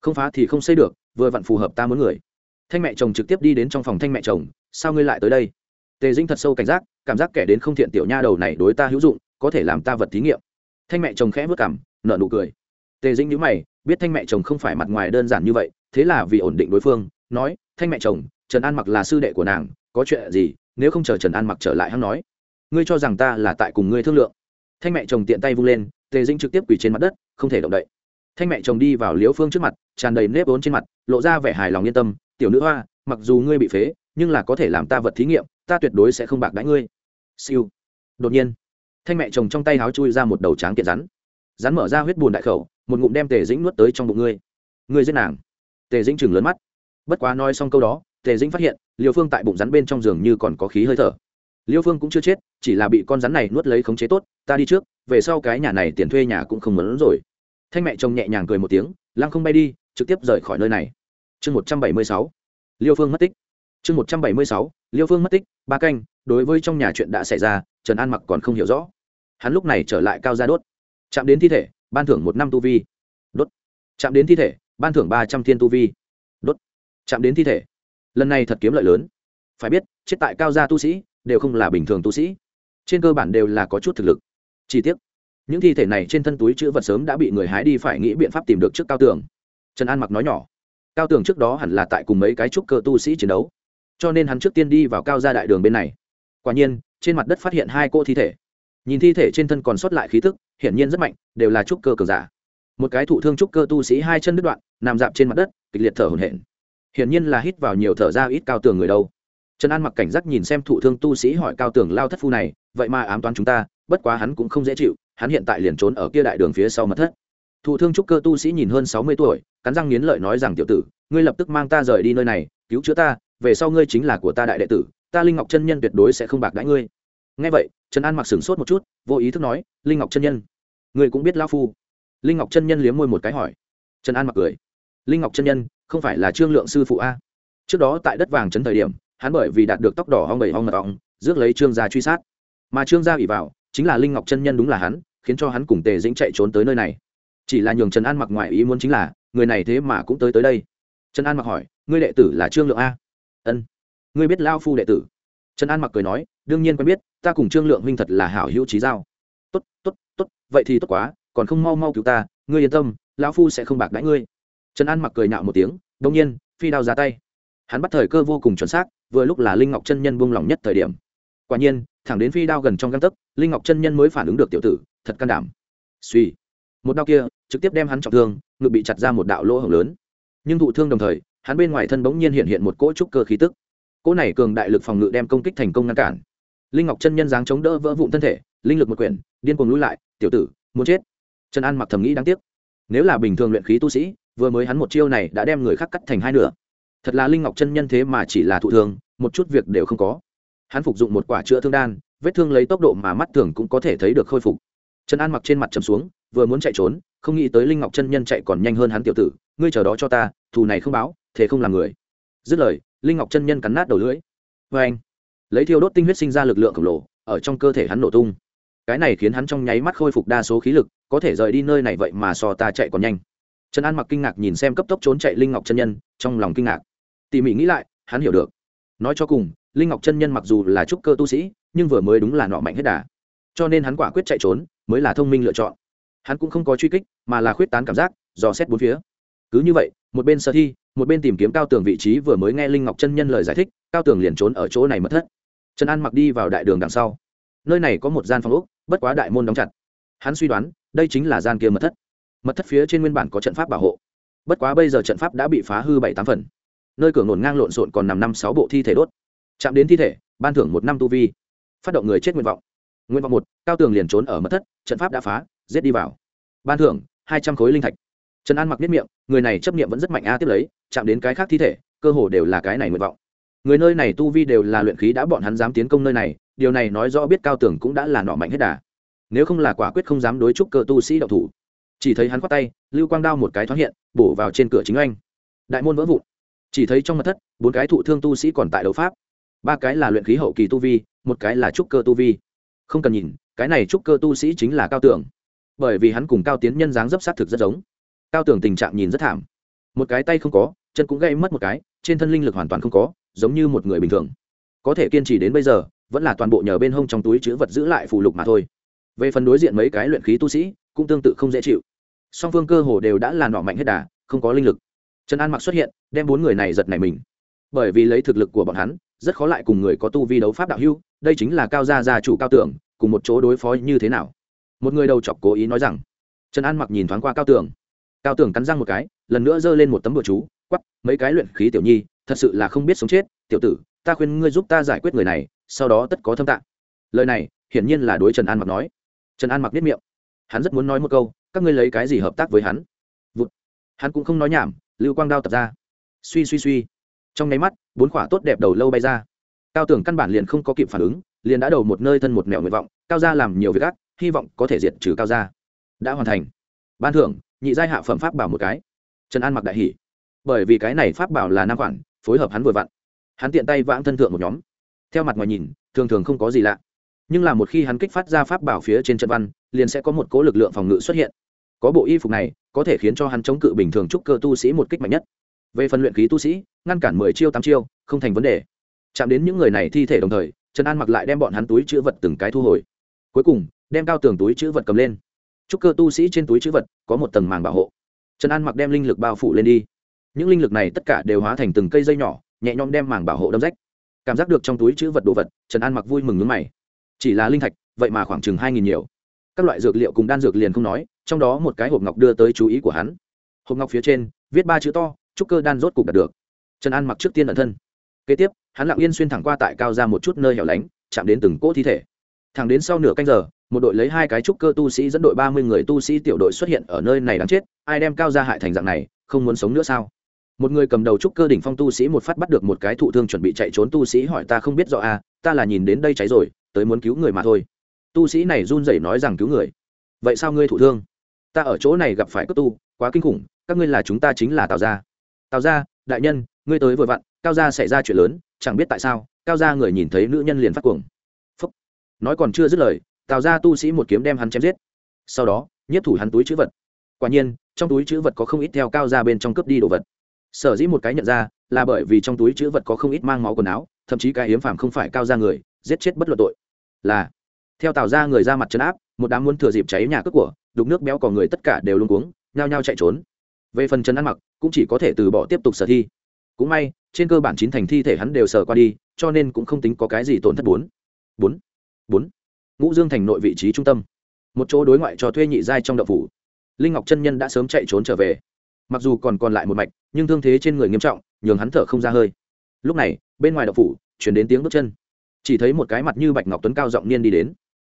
Không phá thì không xây được, vừa vặn phù hợp ta muốn người. Thanh mẹ chồng trực tiếp đi đến trong phòng thanh mẹ chồng, sao ngươi lại tới đây? Tề dĩnh thật sâu cảnh giác, cảm giác kẻ đến không thiện tiểu nha đầu này đối ta hữu dụng, có thể làm ta vật thí nghiệm. Thanh mẹ chồng khẽ vất cảm nợ nụ cười. Tề dĩnh nhữ mày, biết thanh mẹ chồng không phải mặt ngoài đơn giản như vậy, thế là vì ổn định đối phương, nói, thanh mẹ chồng, trần an mặc là sư đệ của nàng, có chuyện gì, nếu không chờ trần an mặc trở lại hắn nói. Ngươi cho rằng ta là tại cùng ngươi thương lượng. Thanh mẹ chồng tiện tay vung lên, tề dĩnh trực tiếp quỳ trên mặt đất, không thể động đậy. Thanh mẹ chồng đi vào liễu phương trước mặt, tràn đầy nếp ốn trên mặt, lộ ra vẻ hài lòng yên tâm, tiểu nữ hoa, mặc dù ngươi bị phế, nhưng là có thể làm ta vật thí nghiệm, ta tuyệt đối sẽ không bạc đãi ngươi. Siêu. Đột nhiên, thanh mẹ chồng trong tay háo chui ra một đầu tráng kiện rắn rắn mở ra huyết bùn đại khẩu, một ngụm đem tề dĩnh nuốt tới trong bụng ngươi. Ngươi giết nàng. Tề dĩnh chừng lớn mắt. Bất quá nói xong câu đó, tề dĩnh phát hiện, liêu phương tại bụng rắn bên trong giường như còn có khí hơi thở. Liêu phương cũng chưa chết, chỉ là bị con rắn này nuốt lấy khống chế tốt, ta đi trước, về sau cái nhà này tiền thuê nhà cũng không muốn rồi. Thanh mẹ chồng nhẹ nhàng cười một tiếng, lăng không bay đi, trực tiếp rời khỏi nơi này. Chương một trăm bảy mươi sáu. Liêu phương mất tích. Chương một trăm bảy mươi sáu. Liêu phương mất tích, ba canh, đối với trong nhà chuyện đã xảy ra, trần an mặc còn không hiểu rõ. Hắn lúc này trở lại cao gia đốt chạm đến thi thể, ban thưởng một năm tu vi. Đốt. Chạm đến thi thể, ban thưởng ba trăm thiên tu vi. Đốt. Chạm đến thi thể. Lần này thật kiếm lợi lớn. Phải biết, chết tại cao gia tu sĩ, đều không là bình thường tu sĩ. Trên cơ bản đều là có chút thực lực. Chi tiết những thi thể này trên thân túi chữ vật sớm đã bị người hái đi phải nghĩ biện pháp tìm được trước cao tường. Trần an mặc nói nhỏ, cao tường trước đó hẳn là tại cùng mấy cái trúc cơ tu sĩ chiến đấu, cho nên hắn trước tiên đi vào cao gia đại đường bên này. Quả nhiên, trên mặt đất phát hiện hai cô thi thể nhìn thi thể trên thân còn sót lại khí tức, hiển nhiên rất mạnh, đều là trúc cơ cường giả. Một cái thụ thương trúc cơ tu sĩ hai chân đứt đoạn, nằm dạp trên mặt đất, kịch liệt thở hổn hển. Hiển nhiên là hít vào nhiều thở ra ít cao tường người đâu. Trần an mặc cảnh giác nhìn xem thụ thương tu sĩ hỏi cao tường lao thất phu này, vậy mà ám toán chúng ta, bất quá hắn cũng không dễ chịu, hắn hiện tại liền trốn ở kia đại đường phía sau mật thất. Thụ thương trúc cơ tu sĩ nhìn hơn sáu mươi tuổi, cắn răng nghiến lợi nói rằng, tiểu tử, ngươi lập tức mang ta rời đi nơi này, cứu chữa ta, về sau ngươi chính là của ta đại đệ tử, ta linh ngọc chân nhân tuyệt đối sẽ không bạc đãi ngươi. Ngay vậy trần an mặc sửng sốt một chút, vô ý thức nói, linh ngọc chân nhân. Người cũng biết lao phu. Linh ngọc chân nhân liếm môi một cái hỏi. Trần an mặc cười. Linh ngọc chân nhân, không phải là trương lượng sư phụ a? Trước đó tại đất vàng trấn thời điểm, hắn bởi vì đạt được tóc đỏ hong bảy hong mật ong, rước lấy trương gia truy sát. Mà trương gia ủy vào, chính là linh ngọc chân nhân đúng là hắn, khiến cho hắn cùng tề dĩnh chạy trốn tới nơi này. Chỉ là nhường trần an mặc ngoại ý muốn chính là, người này thế mà cũng tới tới đây. Trần an mặc hỏi, ngươi đệ tử là trương lượng a? Ân. Ngươi biết lao phu đệ tử? Trần an mặc cười nói, đương nhiên quen biết, ta cùng trương lượng huynh thật là hảo hữu trí giao. Tốt tốt tốt, vậy thì tốt quá, còn không mau mau cứu ta, ngươi yên tâm, lão phu sẽ không bạc đãi ngươi. Trần an mặc cười nhạo một tiếng đông nhiên, phi đao ra tay. Hắn bắt thời cơ vô cùng chuẩn xác, vừa lúc là linh ngọc chân nhân buông lỏng nhất thời điểm. Quả nhiên, thẳng đến phi đao gần trong găng tấc, linh ngọc chân nhân mới phản ứng được tiểu tử, thật can đảm. Suy một đao kia, trực tiếp đem hắn trọng thương, ngực bị chặt ra một đạo lỗ hổng lớn. Nhưng thụ thương đồng thời, hắn bên ngoài thân bỗng nhiên hiện hiện một cỗ trúc cơ khí tức cỗ này cường đại lực phòng ngự đem công kích thành công ngăn cản. Linh ngọc chân nhân dáng chống đỡ vỡ vụn thân thể, linh lực một quyển, điên cuồng lui lại, tiểu tử, muốn chết. Trần an mặc thầm nghĩ đáng tiếc. Nếu là bình thường luyện khí tu sĩ, vừa mới hắn một chiêu này đã đem người khác cắt thành hai nửa. Thật là linh ngọc chân nhân thế mà chỉ là thụ thường một chút việc đều không có. Hắn phục dụng một quả chữa thương đan, vết thương lấy tốc độ mà mắt thường cũng có thể thấy được khôi phục. Trần an mặc trên mặt trầm xuống, vừa muốn chạy trốn, không nghĩ tới linh ngọc chân nhân chạy còn nhanh hơn hắn tiểu tử, ngươi chờ đó cho ta, thù này không báo, thế không làm người. Dứt lời linh ngọc chân nhân cắn nát đầu lưỡi. Vê anh, lấy thiêu đốt tinh huyết sinh ra lực lượng khổng lồ, ở trong cơ thể hắn nổ tung. Cái này khiến hắn trong nháy mắt khôi phục đa số khí lực, có thể rời đi nơi này vậy mà so ta chạy còn nhanh. Trần an mặc kinh ngạc nhìn xem cấp tốc trốn chạy linh ngọc chân nhân, trong lòng kinh ngạc. Tỉ mỉ nghĩ lại, hắn hiểu được. Nói cho cùng, linh ngọc chân nhân mặc dù là trúc cơ tu sĩ, nhưng vừa mới đúng là nọ mạnh hết đà. Cho nên hắn quả quyết chạy trốn, mới là thông minh lựa chọn. Hắn cũng không có truy kích, mà là khuyết tán cảm giác, dò xét bốn phía. Cứ như vậy một bên sơ thi, một bên tìm kiếm cao tường vị trí vừa mới nghe linh ngọc chân nhân lời giải thích, cao tường liền trốn ở chỗ này mất thất. Trần an mặc đi vào đại đường đằng sau. Nơi này có một gian phòng úc bất quá đại môn đóng chặt. Hắn suy đoán, đây chính là gian kia mật thất. Mật thất phía trên nguyên bản có trận pháp bảo hộ. Bất quá bây giờ trận pháp đã bị phá hư bảy tám phần. Nơi cửa ngổn ngang lộn xộn còn nằm năm sáu bộ thi thể đốt. Chạm đến thi thể, ban thưởng một năm tu vi. Phát động người chết nguyện vọng. Nguyện vọng một, cao tường liền trốn ở mật thất, trận pháp đã phá, giết đi vào. Ban thưởng, hai trăm khối linh thạch trần an mặc biết miệng, người này chấp nghiệm vẫn rất mạnh a tiếp lấy, chạm đến cái khác thi thể, cơ hồ đều là cái này nguyện vọng. Người nơi này tu vi đều là luyện khí đã bọn hắn dám tiến công nơi này, điều này nói rõ biết cao Tưởng cũng đã là nọ mạnh hết đà. Nếu không là quả quyết không dám đối chúc cơ tu sĩ đậu thủ. Chỉ thấy hắn khoát tay, lưu quang đao một cái thoáng hiện, bổ vào trên cửa chính anh. đại môn vỡ vụn. Chỉ thấy trong mặt thất, bốn cái thụ thương tu sĩ còn tại đấu pháp. Ba cái là luyện khí hậu kỳ tu vi, một cái là trúc cơ tu vi. Không cần nhìn, cái này trúc cơ tu sĩ chính là cao tưởng bởi vì hắn cùng cao tiến nhân dáng dấp sát thực rất giống cao tưởng tình trạng nhìn rất thảm. Một cái tay không có, chân cũng gây mất một cái, trên thân linh lực hoàn toàn không có, giống như một người bình thường. Có thể kiên trì đến bây giờ, vẫn là toàn bộ nhờ bên hông trong túi chữ vật giữ lại phù lục mà thôi. Về phần đối diện mấy cái luyện khí tu sĩ, cũng tương tự không dễ chịu. Song phương cơ hồ đều đã là nọ mạnh hết đà, không có linh lực. Trần an mặc xuất hiện, đem bốn người này giật này mình. Bởi vì lấy thực lực của bọn hắn, rất khó lại cùng người có tu vi đấu pháp đạo hưu đây chính là cao gia gia chủ cao tưởng cùng một chỗ đối phó như thế nào? Một người đầu chọc cố ý nói rằng. Trần an mặc nhìn thoáng qua cao tưởng cao tưởng cắn răng một cái, lần nữa giơ lên một tấm bừa chú quắp mấy cái luyện khí tiểu nhi, thật sự là không biết sống chết, tiểu tử, ta khuyên ngươi giúp ta giải quyết người này, sau đó tất có thâm tạng. Lời này, hiển nhiên là đối trần an mặc nói. Trần an mặc biết miệng. Hắn rất muốn nói một câu, các ngươi lấy cái gì hợp tác với hắn? Vụt. hắn cũng không nói nhảm, lưu quang đao tập ra. Suy suy suy. Trong nháy mắt, bốn khỏa tốt đẹp đầu lâu bay ra. Cao tưởng căn bản liền không có kịp phản ứng, liền đã đầu một nơi thân một mèo nguyện vọng, cao gia làm nhiều việc ác, hy vọng có thể diệt trừ cao gia. Đã hoàn thành. Ban thưởng nhị giai hạ phẩm pháp bảo một cái. Trần an mặc đại hỉ, bởi vì cái này pháp bảo là nam khoản phối hợp hắn vừa vặn. Hắn tiện tay vãng thân thượng một nhóm. Theo mặt ngoài nhìn thường thường không có gì lạ. Nhưng là một khi hắn kích phát ra pháp bảo phía trên trận văn liền sẽ có một cố lực lượng phòng ngự xuất hiện. Có bộ y phục này có thể khiến cho hắn chống cự bình thường trúc cơ tu sĩ một kích mạnh nhất. Về phần luyện khí tu sĩ ngăn cản mười chiêu tám chiêu không thành vấn đề. Chạm đến những người này thi thể đồng thời trần an mặc lại đem bọn hắn túi chữ vật từng cái thu hồi. Cuối cùng đem cao tường túi chữ vật cầm lên trúc cơ tu sĩ trên túi chữ vật, có một tầng màng bảo hộ. Trần an mặc đem linh lực bao phủ lên đi. Những linh lực này tất cả đều hóa thành từng cây dây nhỏ, nhẹ nhõm đem màng bảo hộ đâm rách. Cảm giác được trong túi chữ vật đồ vật, trần an mặc vui mừng ngứng mày. Chỉ là linh thạch, vậy mà khoảng chừng hai nghìn nhiều. Các loại dược liệu cùng đan dược liền không nói, trong đó một cái hộp ngọc đưa tới chú ý của hắn. Hộp ngọc phía trên, viết ba chữ to, trúc cơ đan rốt cục đạt được. Trần an mặc trước tiên ẩn thân. Kế tiếp, hắn lặng yên xuyên thẳng qua tại cao ra một chút nơi hẻo lánh, chạm đến từng cỗ thi thể. Thẳng đến sau nửa canh giờ một đội lấy hai cái trúc cơ tu sĩ dẫn đội ba mươi người tu sĩ tiểu đội xuất hiện ở nơi này đáng chết, ai đem cao ra hại thành dạng này, không muốn sống nữa sao? Một người cầm đầu trúc cơ đỉnh phong tu sĩ một phát bắt được một cái thụ thương chuẩn bị chạy trốn tu sĩ hỏi ta không biết rõ à ta là nhìn đến đây cháy rồi, tới muốn cứu người mà thôi. Tu sĩ này run rẩy nói rằng cứu người. Vậy sao ngươi thụ thương? Ta ở chỗ này gặp phải cất tu, quá kinh khủng, các ngươi là chúng ta chính là tào gia. Tào gia, đại nhân, ngươi tới vội vặn, cao gia xảy ra chuyện lớn, chẳng biết tại sao, cao gia người nhìn thấy nữ nhân liền phát cuồng. Phúc. nói còn chưa dứt lời tào gia tu sĩ một kiếm đem hắn chém giết. Sau đó nhất thủ hắn túi chữ vật. Quả nhiên, trong túi chữ vật có không ít theo cao gia bên trong cướp đi đồ vật. Sở dĩ một cái nhận ra, là bởi vì trong túi chữ vật có không ít mang máu quần áo, thậm chí cái hiếm phàm không phải cao gia người, giết chết bất luận tội. Là, theo tào gia người ra mặt trấn áp, một đám muốn thừa dịp cháy nhà cướp của, đục nước béo cò người tất cả đều luôn cuống, nhao nhao chạy trốn. Về phần trần ăn mặc, cũng chỉ có thể từ bỏ tiếp tục sở thi. Cũng may, trên cơ bản chín thành thi thể hắn đều sờ qua đi, cho nên cũng không tính có cái gì tổn thất bốn. Bốn. Bốn ngũ dương thành nội vị trí trung tâm. Một chỗ đối ngoại cho thuê nhị giai trong đậu phủ. Linh ngọc chân nhân đã sớm chạy trốn trở về. Mặc dù còn còn lại một mạch, nhưng thương thế trên người nghiêm trọng, nhường hắn thở không ra hơi. Lúc này, bên ngoài đậu phủ, chuyển đến tiếng bước chân. Chỉ thấy một cái mặt như bạch ngọc tuấn cao giọng niên đi đến.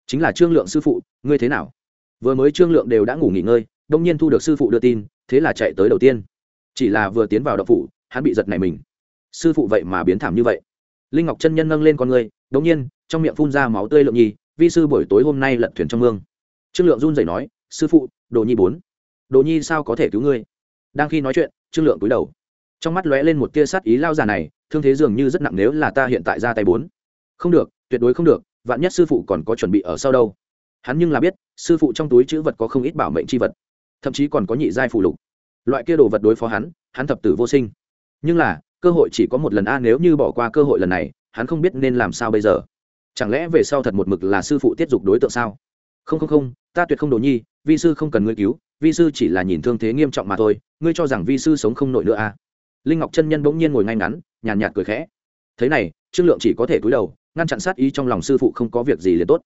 Chính là trương lượng sư phụ, ngươi thế nào? Vừa mới trương lượng đều đã ngủ nghỉ ngơi, đông nhiên thu được sư phụ đưa tin, thế là chạy tới đầu tiên. Chỉ là vừa tiến vào đậu phủ, hắn bị giật nảy mình. Sư phụ vậy mà biến thảm như vậy. Linh ngọc chân nhân nâng lên con người đống nhiên, trong miệng phun ra máu tươi lượng nhi vi sư buổi tối hôm nay lật thuyền trong mương. Trương lượng run rẩy nói, sư phụ, đồ nhi bốn. Đồ nhi sao có thể cứu ngươi? Đang khi nói chuyện, trương lượng cúi đầu. Trong mắt lóe lên một tia sát ý lao già này, thương thế dường như rất nặng nếu là ta hiện tại ra tay bốn. Không được, tuyệt đối không được, vạn nhất sư phụ còn có chuẩn bị ở sau đâu. Hắn nhưng là biết, sư phụ trong túi chữ vật có không ít bảo mệnh c h i vật, thậm chí còn có nhị giai phụ lục. Loại kia đồ vật đối phó hắn hắn thập tử vô sinh. Nhưng là, cơ hội chỉ có một lần a, nếu như bỏ qua cơ hội lần này, hắn không biết nên làm sao bây giờ chẳng lẽ về sau thật một mực là sư phụ tiết dục đối tượng sao? Không không không, ta tuyệt không đồ nhi, vi sư không cần ngươi cứu, vi sư chỉ là nhìn thương thế nghiêm trọng mà thôi, ngươi cho rằng vi sư sống không nổi nữa à? Linh ngọc chân nhân bỗng nhiên ngồi ngay ngắn, nhàn nhạt cười khẽ. Thế này, trương lượng chỉ có thể cúi đầu, ngăn chặn sát ý trong lòng sư phụ không có việc gì liền tốt.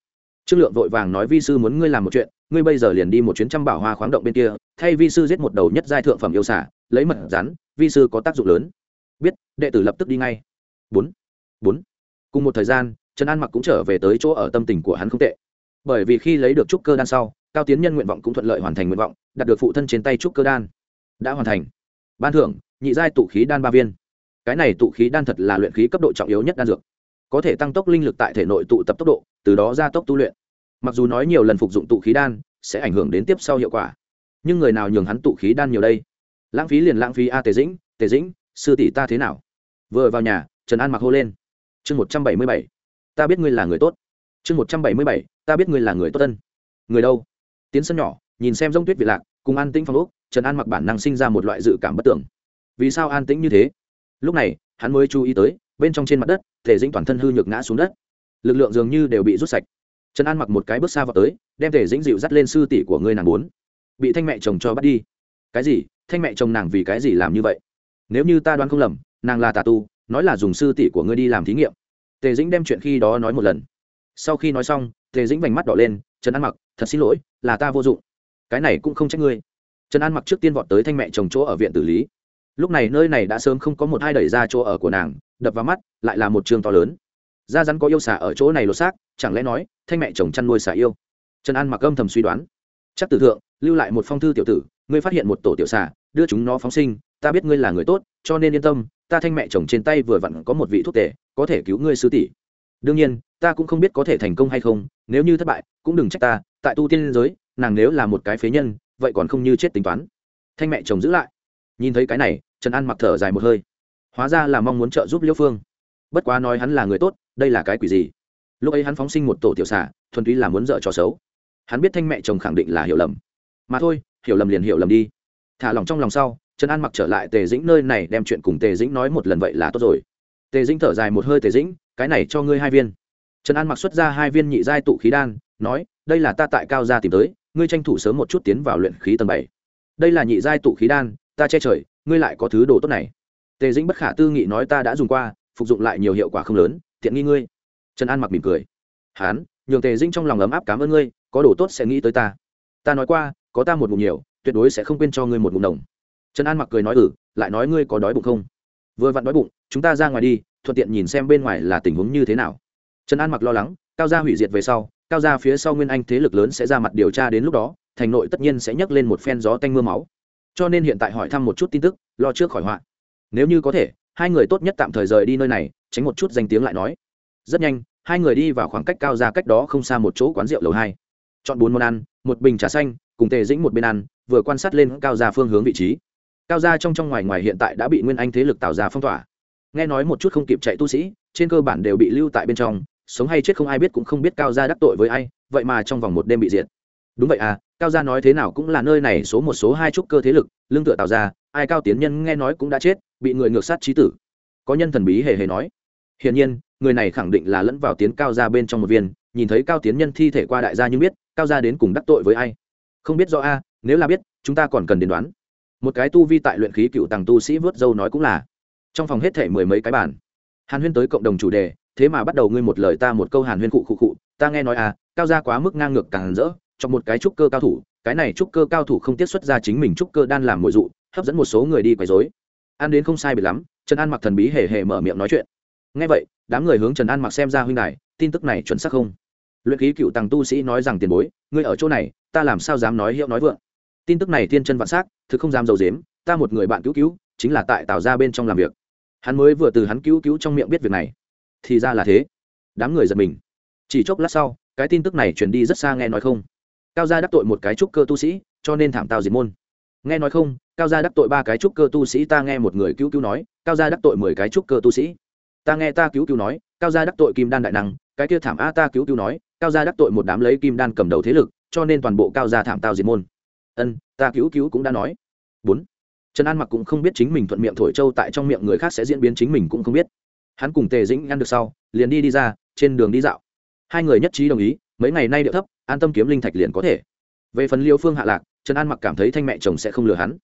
Trương lượng vội vàng nói vi sư muốn ngươi làm một chuyện, ngươi bây giờ liền đi một chuyến trăm bảo hoa khoáng động bên kia, thay vi sư giết một đầu nhất giai thượng phẩm yêu xả lấy mật rắn, vi sư có tác dụng lớn. Biết, đệ tử lập tức đi ngay. Bốn bốn. Cùng một thời gian trần an mặc cũng trở về tới chỗ ở tâm tình của hắn không tệ. bởi vì khi lấy được trúc cơ đan sau, cao tiến nhân nguyện vọng cũng thuận lợi hoàn thành nguyện vọng, đạt được phụ thân trên tay trúc cơ đan. đã hoàn thành. ban thưởng, nhị giai tụ khí đan ba viên. cái này tụ khí đan thật là luyện khí cấp độ trọng yếu nhất đan dược. có thể tăng tốc linh lực tại thể nội tụ tập tốc độ, từ đó gia tốc tu luyện. mặc dù nói nhiều lần phục dụng tụ khí đan, sẽ ảnh hưởng đến tiếp sau hiệu quả. nhưng người nào nhường hắn tụ khí đan nhiều đây? lãng phí liền lãng phí a, tề dĩnh tề dĩnh, sư tỷ ta thế nào? vừa vào nhà, trần an mặc hô lên. chương một trăm bảy mươi bảy ta biết ngươi là người tốt. Chương một trăm bảy mươi bảy, ta biết ngươi là người tốt tân người đâu? Tiến sân nhỏ, nhìn xem rông tuyết việt lạc, cùng an tĩnh phong úc, trần an mặc bản năng sinh ra một loại dự cảm bất tưởng vì sao an tĩnh như thế? Lúc này, hắn mới chú ý tới, bên trong trên mặt đất, thể dĩnh toàn thân hư nhược ngã xuống đất. Lực lượng dường như đều bị rút sạch. Trần an mặc một cái bước xa vào tới, đem thể dĩnh dịu dắt lên sư tỷ của ngươi nàng bốn bị thanh mẹ chồng cho bắt đi. Cái gì? Thanh mẹ chồng nàng vì cái gì làm như vậy? Nếu như ta đoán không lầm, nàng là tà tu, nói là dùng sư tỷ của ngươi đi làm thí nghiệm tề dĩnh đem chuyện khi đó nói một lần. Sau khi nói xong, tề dĩnh vành mắt đỏ lên, trần an mặc, thật xin lỗi, là ta vô dụng. Cái này cũng không trách ngươi. Trần an mặc trước tiên vọt tới thanh mẹ chồng chỗ ở viện tử lý. Lúc này nơi này đã sớm không có một hai đẩy ra chỗ ở của nàng, đập vào mắt, lại là một trường to lớn. Da rắn có yêu xả ở chỗ này lột xác, chẳng lẽ nói, thanh mẹ chồng chăn nuôi xả yêu? Trần an mặc âm thầm suy đoán. Chắc tử thượng, lưu lại một phong thư tiểu tử, ngươi phát hiện một tổ tiểu xả đưa chúng nó phóng sinh, ta biết ngươi là người tốt, cho nên yên tâm, ta thanh mẹ chồng trên tay vừa vặn có một vị thuốc tể, có thể cứu ngươi sư tỷ. Đương nhiên, ta cũng không biết có thể thành công hay không, nếu như thất bại, cũng đừng trách ta, tại tu tiên giới, nàng nếu là một cái phế nhân, vậy còn không như chết tính toán. Thanh mẹ chồng giữ lại. Nhìn thấy cái này, trần an mặc thở dài một hơi. Hóa ra là mong muốn trợ giúp liễu phương. Bất quá nói hắn là người tốt, đây là cái quỷ gì? Lúc ấy hắn phóng sinh một tổ tiểu xả thuần túy là muốn dợ trò xấu. Hắn biết thanh mẹ chồng khẳng định là hiểu lầm. Mà thôi, hiểu lầm liền hiểu lầm đi thả lòng trong lòng sau, trần an mặc trở lại tề dĩnh nơi này đem chuyện cùng tề dĩnh nói một lần vậy là tốt rồi. Tề dĩnh thở dài một hơi tề dĩnh, cái này cho ngươi hai viên. Trần an mặc xuất ra hai viên nhị giai tụ khí đan, nói, đây là ta tại cao gia tìm tới, ngươi tranh thủ sớm một chút tiến vào luyện khí tầng bảy. Đây là nhị giai tụ khí đan, ta che trời, ngươi lại có thứ đồ tốt này. Tề dĩnh bất khả tư nghị nói ta đã dùng qua, phục dụng lại nhiều hiệu quả không lớn, tiện nghi ngươi. Trần an mặc mỉm cười. Hán, nhường tề dĩnh trong lòng ấm áp cảm ơn ngươi, có đồ tốt sẽ nghĩ tới ta. Ta nói qua, có ta một mục nhiều tuyệt đối sẽ không quên cho ngươi một ngụm đồng. Trần an mặc cười nói ừ lại nói ngươi có đói bụng không? Vừa vặn đói bụng, chúng ta ra ngoài đi, thuận tiện nhìn xem bên ngoài là tình huống như thế nào. Trần an mặc lo lắng, cao gia hủy diệt về sau, cao gia phía sau nguyên anh thế lực lớn sẽ ra mặt điều tra đến lúc đó, thành nội tất nhiên sẽ nhấc lên một phen gió tanh mưa máu. Cho nên hiện tại hỏi thăm một chút tin tức, lo trước khỏi họa. Nếu như có thể, hai người tốt nhất tạm thời rời đi nơi này, tránh một chút danh tiếng lại nói. Rất nhanh, hai người đi vào khoảng cách cao ra cách đó không xa một chỗ quán rượu lầu hai. Chọn bốn món ăn, một bình trà xanh cùng tề dĩnh một bên ăn, vừa quan sát lên cao ra phương hướng vị trí. Cao ra trong trong ngoài ngoài hiện tại đã bị nguyên anh thế lực tạo ra phong tỏa. Nghe nói một chút không kịp chạy tu sĩ, trên cơ bản đều bị lưu tại bên trong, sống hay chết không ai biết cũng không biết cao gia đắc tội với ai, vậy mà trong vòng một đêm bị diệt. Đúng vậy à cao gia nói thế nào cũng là nơi này số một số hai trúc cơ thế lực, lương tựa tạo ra, ai cao tiến nhân nghe nói cũng đã chết, bị người ngược sát trí tử. Có nhân thần bí hề hề nói. Hiển nhiên, người này khẳng định là lẫn vào tiến cao gia bên trong một viên, nhìn thấy cao tiến nhân thi thể qua đại gia nhưng biết, cao gia đến cùng đắc tội với ai không biết do a, nếu là biết, chúng ta còn cần đến đoán. Một cái tu vi tại luyện khí cựu tàng tu sĩ vớt dâu nói cũng là. Trong phòng hết thể mười mấy cái bản hàn huyên tới cộng đồng chủ đề, thế mà bắt đầu ngươi một lời ta một câu hàn huyên cụ cụ cụ ta nghe nói à cao gia quá mức ngang ngược càng rỡ trong một cái trúc cơ cao thủ, cái này trúc cơ cao thủ không tiết xuất ra chính mình trúc cơ đan làm mồi dụ, hấp dẫn một số người đi quấy rối. Ăn đến không sai biệt lắm, trần an mặc thần bí hề hề mở miệng nói chuyện. Nghe vậy, đám người hướng trần an mặc xem ra huynh đài, tin tức này chuẩn xác không? Luyện khí cựu tàng tu sĩ nói rằng tiền bối, ngươi ở chỗ này, ta làm sao dám nói hiệu nói vượng? Tin tức này thiên chân vạn s á c thực không dám d i ấ u dếm, ta một người bạn cứu cứu, chính là tại tạo ra bên trong làm việc. Hắn mới vừa từ hắn cứu cứu trong miệng biết việc này. Thì ra là thế. Đám người giật mình. Chỉ chốc lát sau, cái tin tức này truyền đi rất xa nghe nói không. Cao gia đắc tội một cái trúc cơ tu sĩ, cho nên thảm tào diệt môn. Nghe nói không, cao gia đắc tội ba cái trúc cơ tu sĩ, ta nghe một người cứu cứu nói, cao gia đắc tội mười cái trúc cơ tu sĩ. Ta nghe ta cứu cứu nói, cao gia đắc tội kim đan đại năng, cái kia thảm a ta cứu cứu nói cao gia đắc tội một đám lấy kim đan cầm đầu thế lực, cho nên toàn bộ cao gia thảm tao diệt môn. Ân, ta cứu cứu cũng đã nói. Bốn, trần an mặc cũng không biết chính mình thuận miệng thổi châu tại trong miệng người khác sẽ diễn biến chính mình cũng không biết. Hắn cùng tề dĩnh ăn được sau, liền đi đi ra, trên đường đi dạo. Hai người nhất trí đồng ý, mấy ngày nay điệu thấp, an tâm kiếm linh thạch liền có thể. Về phần liêu phương hạ lạc, trần an mặc cảm thấy thanh mẹ chồng sẽ không lừa hắn.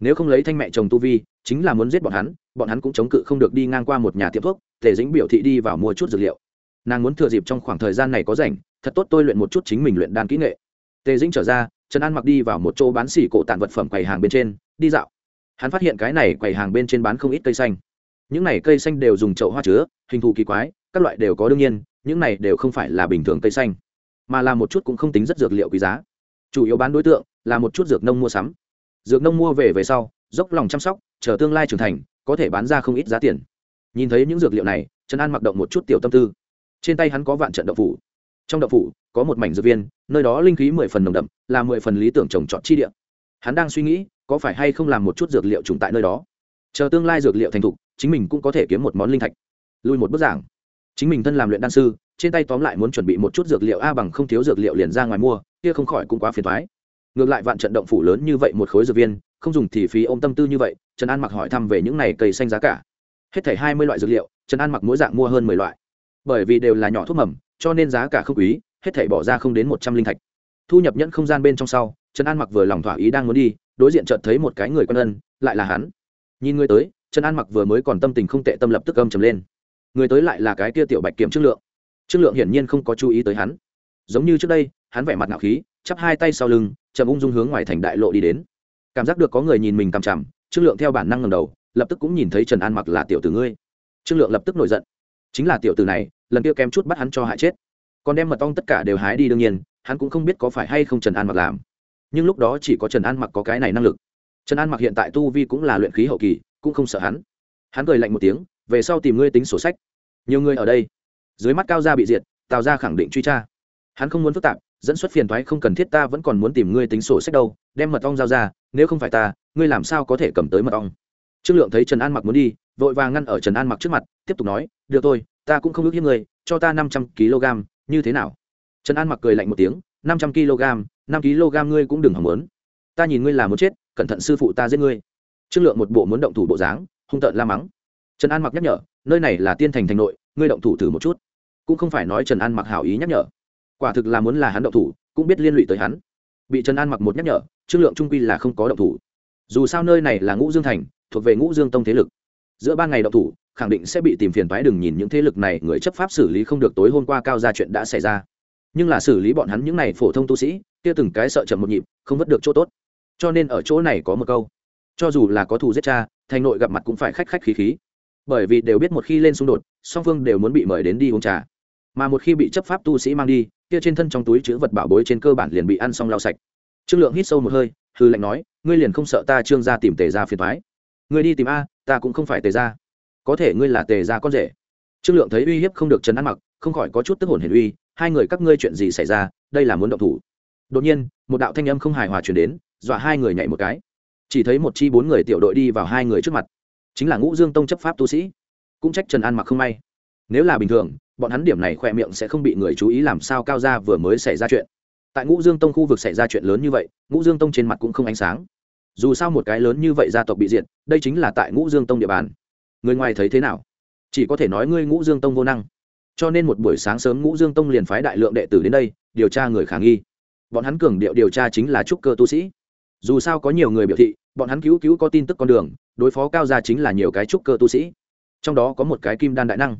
Nếu không lấy thanh mẹ chồng tu vi, chính là muốn giết bọn hắn bọn hắn cũng chống cự không được đi ngang qua một nhà tiệm thuốc, tề dĩnh biểu thị đi vào mua chút dược liệu nàng muốn thừa dịp trong khoảng thời gian này có rảnh, thật tốt tôi luyện một chút chính mình luyện đan kỹ nghệ. Tề dĩnh trở ra, trần an mặc đi vào một chỗ bán xỉ cổ tàn vật phẩm quầy hàng bên trên, đi dạo. Hắn phát hiện cái này quầy hàng bên trên bán không ít cây xanh. Những này cây xanh đều dùng chậu hoa chứa, hình thù kỳ quái, các loại đều có đương nhiên, những này đều không phải là bình thường cây xanh, mà là một chút cũng không tính rất dược liệu quý giá. Chủ yếu bán đối tượng là một chút dược nông mua sắm. Dược nông mua về về sau, dốc lòng chăm sóc, chờ tương lai trưởng thành, có thể bán ra không ít giá tiền. Nhìn thấy những dược liệu này, trần an mặc động một chút tiểu tâm tư trên tay hắn có vạn trận đậu phủ. Trong đậu phủ, có một mảnh dược viên, nơi đó linh khí mười phần nồng đậm, là mười phần lý tưởng trồng trọt chi địa. Hắn đang suy nghĩ, có phải hay không làm một chút dược liệu trùng tại nơi đó. Chờ tương lai dược liệu thành thục, chính mình cũng có thể kiếm một món linh thạch. Lui một bức giảng. Chính mình thân làm luyện đan sư, trên tay tóm lại muốn chuẩn bị một chút dược liệu a bằng không thiếu dược liệu liền ra ngoài mua, kia không khỏi cũng quá phiền thoái ngược lại vạn trận động phủ lớn như vậy một khối dược viên, không dùng thì phí ôm tâm tư như vậy, trần an mặc hỏi thăm về những này cây xanh giá cả. Hết thảy hai mươi loại dược liệu, trần an mặc mỗi dạng mua hơn mười loại bởi vì đều là nhỏ thuốc mầm, cho nên giá cả không quý, hết thảy bỏ ra không đến một trăm linh thạch. Thu nhập nhẫn không gian bên trong sau, trần an mặc vừa lòng thỏa ý đang muốn đi, đối diện chợt thấy một cái người con ân, lại là hắn. Nhìn người tới, trần an mặc vừa mới còn tâm tình không tệ tâm lập tức âm trầm lên. Người tới lại là cái kia tiểu bạch kiểm trương lượng. Trương lượng hiển nhiên không có chú ý tới hắn. Giống như trước đây, hắn vẻ mặt ngạo khí, chắp hai tay sau lưng, chậm ung dung hướng ngoài thành đại lộ đi đến. Cảm giác được có người nhìn mình cằm chằm, trương lượng theo bản năng ngầm đầu, lập tức cũng nhìn thấy trần an mặc là tiểu tử ngươi. Trương lượng lập tức nổi giận chính là tiểu tử này, lần kia kém chút bắt hắn cho hại chết. Còn đem mật ong tất cả đều hái đi đương nhiên, hắn cũng không biết có phải hay không trần an mặc làm. Nhưng lúc đó chỉ có trần an mặc có cái này năng lực. Trần an mặc hiện tại tu vi cũng là luyện khí hậu kỳ, cũng không sợ hắn. Hắn cười lạnh một tiếng, về sau tìm ngươi tính sổ sách. Nhiều người ở đây. Dưới mắt cao gia bị diệt, tào gia khẳng định truy tra. Hắn không muốn phức tạp, dẫn xuất phiền thoái không cần thiết ta vẫn còn muốn tìm ngươi tính sổ sách đâu, đem mật ong giao ra, nếu không phải ta, ngươi làm sao có thể cầm tới mật ong? Trương lượng thấy trần an mặc muốn đi vội vàng ngăn ở trần an mặc trước mặt tiếp tục nói được thôi ta cũng không ước hiếp người, cho ta năm trăm kg như thế nào? Trần an mặc cười lạnh một tiếng năm trăm kg năm kg ngươi cũng đừng hỏng muốn. Ta nhìn ngươi là muốn chết cẩn thận sư phụ ta giết ngươi. Trương lượng một bộ muốn động thủ bộ dáng hung tợn la mắng. Trần an mặc nhắc nhở nơi này là tiên thành thành nội ngươi động thủ thử một chút. Cũng không phải nói trần an mặc hảo ý nhắc nhở. Quả thực là muốn là hắn động thủ cũng biết liên lụy tới hắn. Bị trần an mặc một nhắc nhở trương lượng trung quy là không có động thủ. Dù sao nơi này là ngũ dương thành thuộc về ngũ dương tông thế lực giữa ban ngày động thủ, khẳng định sẽ bị tìm phiền toái. đừng nhìn những thế lực này, người chấp pháp xử lý không được tối hôm qua cao ra chuyện đã xảy ra. Nhưng là xử lý bọn hắn những này phổ thông tu sĩ, kia từng cái sợ chậm một nhịp, không vất được chỗ tốt. Cho nên ở chỗ này có một câu. Cho dù là có thù giết cha, thành nội gặp mặt cũng phải khách khách khí khí. Bởi vì đều biết một khi lên xung đột, song phương đều muốn bị mời đến đi uống trà. Mà một khi bị chấp pháp tu sĩ mang đi, kia trên thân trong túi chữ vật bảo bối trên cơ bản liền bị ăn xong lau sạch. Trương lượng hít sâu một hơi hư lạnh nói, ngươi liền không sợ ta trương ra tìm tề ra phiền thoái ngươi đi tìm a ta cũng không phải tề gia. Có thể ngươi là tề gia con rể. Trương lượng thấy uy hiếp không được trần ăn mặc, không khỏi có chút tức hồn hiển uy, hai người các ngươi chuyện gì xảy ra, đây là muốn động thủ. Đột nhiên, một đạo thanh âm không hài hòa chuyển đến, dọa hai người nhảy một cái. Chỉ thấy một chi bốn người tiểu đội đi vào hai người trước mặt. Chính là ngũ dương tông chấp pháp tu sĩ. Cũng trách trần an mặc không may. Nếu là bình thường, bọn hắn điểm này khoe miệng sẽ không bị người chú ý làm sao cao gia vừa mới xảy ra chuyện. Tại ngũ dương tông khu vực xảy ra chuyện lớn như vậy, ngũ dương tông trên mặt cũng không ánh sáng dù sao một cái lớn như vậy gia tộc bị diệt, đây chính là tại ngũ dương tông địa bàn. Người ngoài thấy thế nào? Chỉ có thể nói ngươi ngũ dương tông vô năng. Cho nên một buổi sáng sớm ngũ dương tông liền phái đại lượng đệ tử đến đây, điều tra người khả nghi. Bọn hắn cường điệu điều tra chính là trúc cơ tu sĩ. Dù sao có nhiều người biểu thị, bọn hắn cứu cứu có tin tức con đường, đối phó cao gia chính là nhiều cái trúc cơ tu sĩ. Trong đó có một cái kim đan đại năng.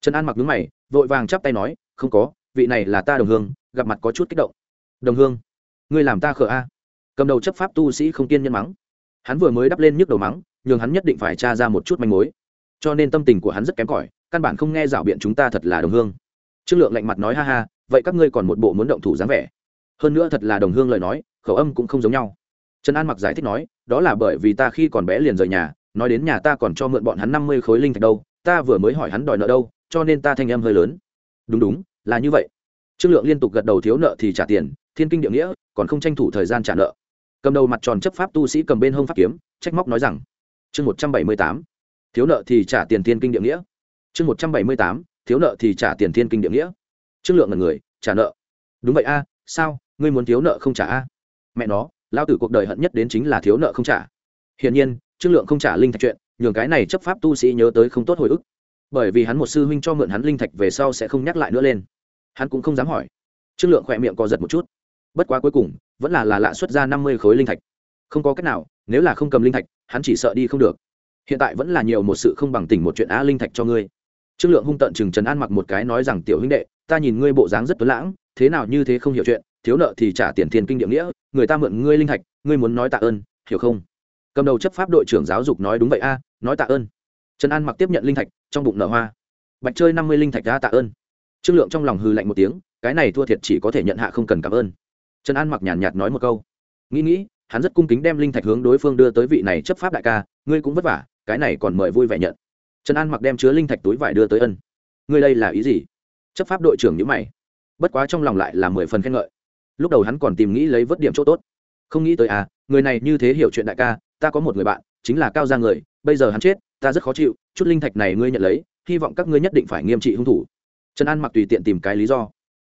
Trần an mặc đứng mày, vội vàng chắp tay nói, không có, vị này là ta đồng hương, gặp mặt có chút kích động. Đồng hương, ngươi làm ta khờ a? Cầm đầu chấp pháp tu sĩ không tiên nhân mắng. Hắn vừa mới đắp lên nhức đầu mắng, nhường hắn nhất định phải tra ra một chút manh mối. Cho nên tâm tình của hắn rất kém cỏi, căn bản không nghe rảo biện chúng ta thật là đồng hương. Trương lượng lạnh mặt nói, ha ha, vậy các ngươi còn một bộ muốn động thủ dáng vẻ. Hơn nữa thật là đồng hương lời nói, khẩu âm cũng không giống nhau. Trần an mặc giải thích nói, đó là bởi vì ta khi còn bé liền rời nhà, nói đến nhà ta còn cho mượn bọn hắn năm mươi khối linh thạch đâu, ta vừa mới hỏi hắn đòi nợ đâu, cho nên ta thanh em hơi lớn. Đúng đúng, là như vậy. Trương lượng liên tục gật đầu thiếu nợ thì trả tiền, thiên kinh địa nghĩa, còn không tranh thủ thời gian trả nợ cầm đầu mặt tròn chấp pháp tu sĩ cầm bên hông pháp kiếm, trách móc nói rằng, chương một trăm bảy mươi tám, thiếu nợ thì trả tiền thiên kinh địa nghĩa. Chương một trăm bảy mươi tám, thiếu nợ thì trả tiền thiên kinh địa nghĩa. Trương lượng là người, trả nợ. Đúng vậy a, sao, ngươi muốn thiếu nợ không trả a? Mẹ nó lao tử cuộc đời hận nhất đến chính là thiếu nợ không trả. Hiển nhiên, trương lượng không trả linh thạch chuyện, nhường cái này chấp pháp tu sĩ nhớ tới không tốt hồi ức. Bởi vì hắn một sư huynh cho mượn hắn linh thạch về sau sẽ không nhắc lại nữa lên. Hắn cũng không dám hỏi. Trương lượng khỏe miệng co giật một chút. Bất quá cuối cùng vẫn là là lạ xuất ra năm mươi khối linh thạch. Không có cách nào, nếu là không cầm linh thạch, hắn chỉ sợ đi không được. Hiện tại vẫn là nhiều một sự không bằng tỉnh một chuyện á linh thạch cho ngươi. Trương lượng hung tận chừng trần an mặc một cái nói rằng, tiểu huynh đệ, ta nhìn ngươi bộ dáng rất tuấn lãng, thế nào như thế không hiểu chuyện, thiếu nợ thì trả tiền thiên kinh địa nghĩa, người ta mượn ngươi linh thạch, ngươi muốn nói tạ ơn, hiểu không? Cầm đầu chấp pháp đội trưởng giáo dục nói, đúng vậy a, nói tạ ơn. Trần an mặc tiếp nhận linh thạch, trong bụng nở hoa. Bạch chơi năm mươi linh thạch ra tạ ơn. Trương lượng trong lòng hư lạnh một tiếng, cái này thua thiệt chỉ có thể nhận hạ không cần cảm ơn trần an mặc nhàn nhạt, nói một câu. Nghĩ nghĩ hắn rất cung kính đem linh thạch hướng đối phương đưa tới vị này chấp pháp đại ca ngươi cũng vất vả cái này còn mời vui vẻ nhận. Trần an mặc đem chứa linh thạch túi vải đưa tới ân. Ngươi đây là ý gì? Chấp pháp đội trưởng nhữ mày. Bất quá trong lòng lại là mười phần khen ngợi. Lúc đầu hắn còn tìm nghĩ lấy vớt điểm chỗ tốt. Không nghĩ tới à người này như thế hiểu chuyện đại ca ta có một người bạn chính là cao gia người bây giờ hắn chết ta rất khó chịu chút linh thạch này ngươi nhận lấy hy vọng các ngươi nhất định phải nghiêm trị hung thủ. Trần an mặc tùy tiện tìm cái lý do.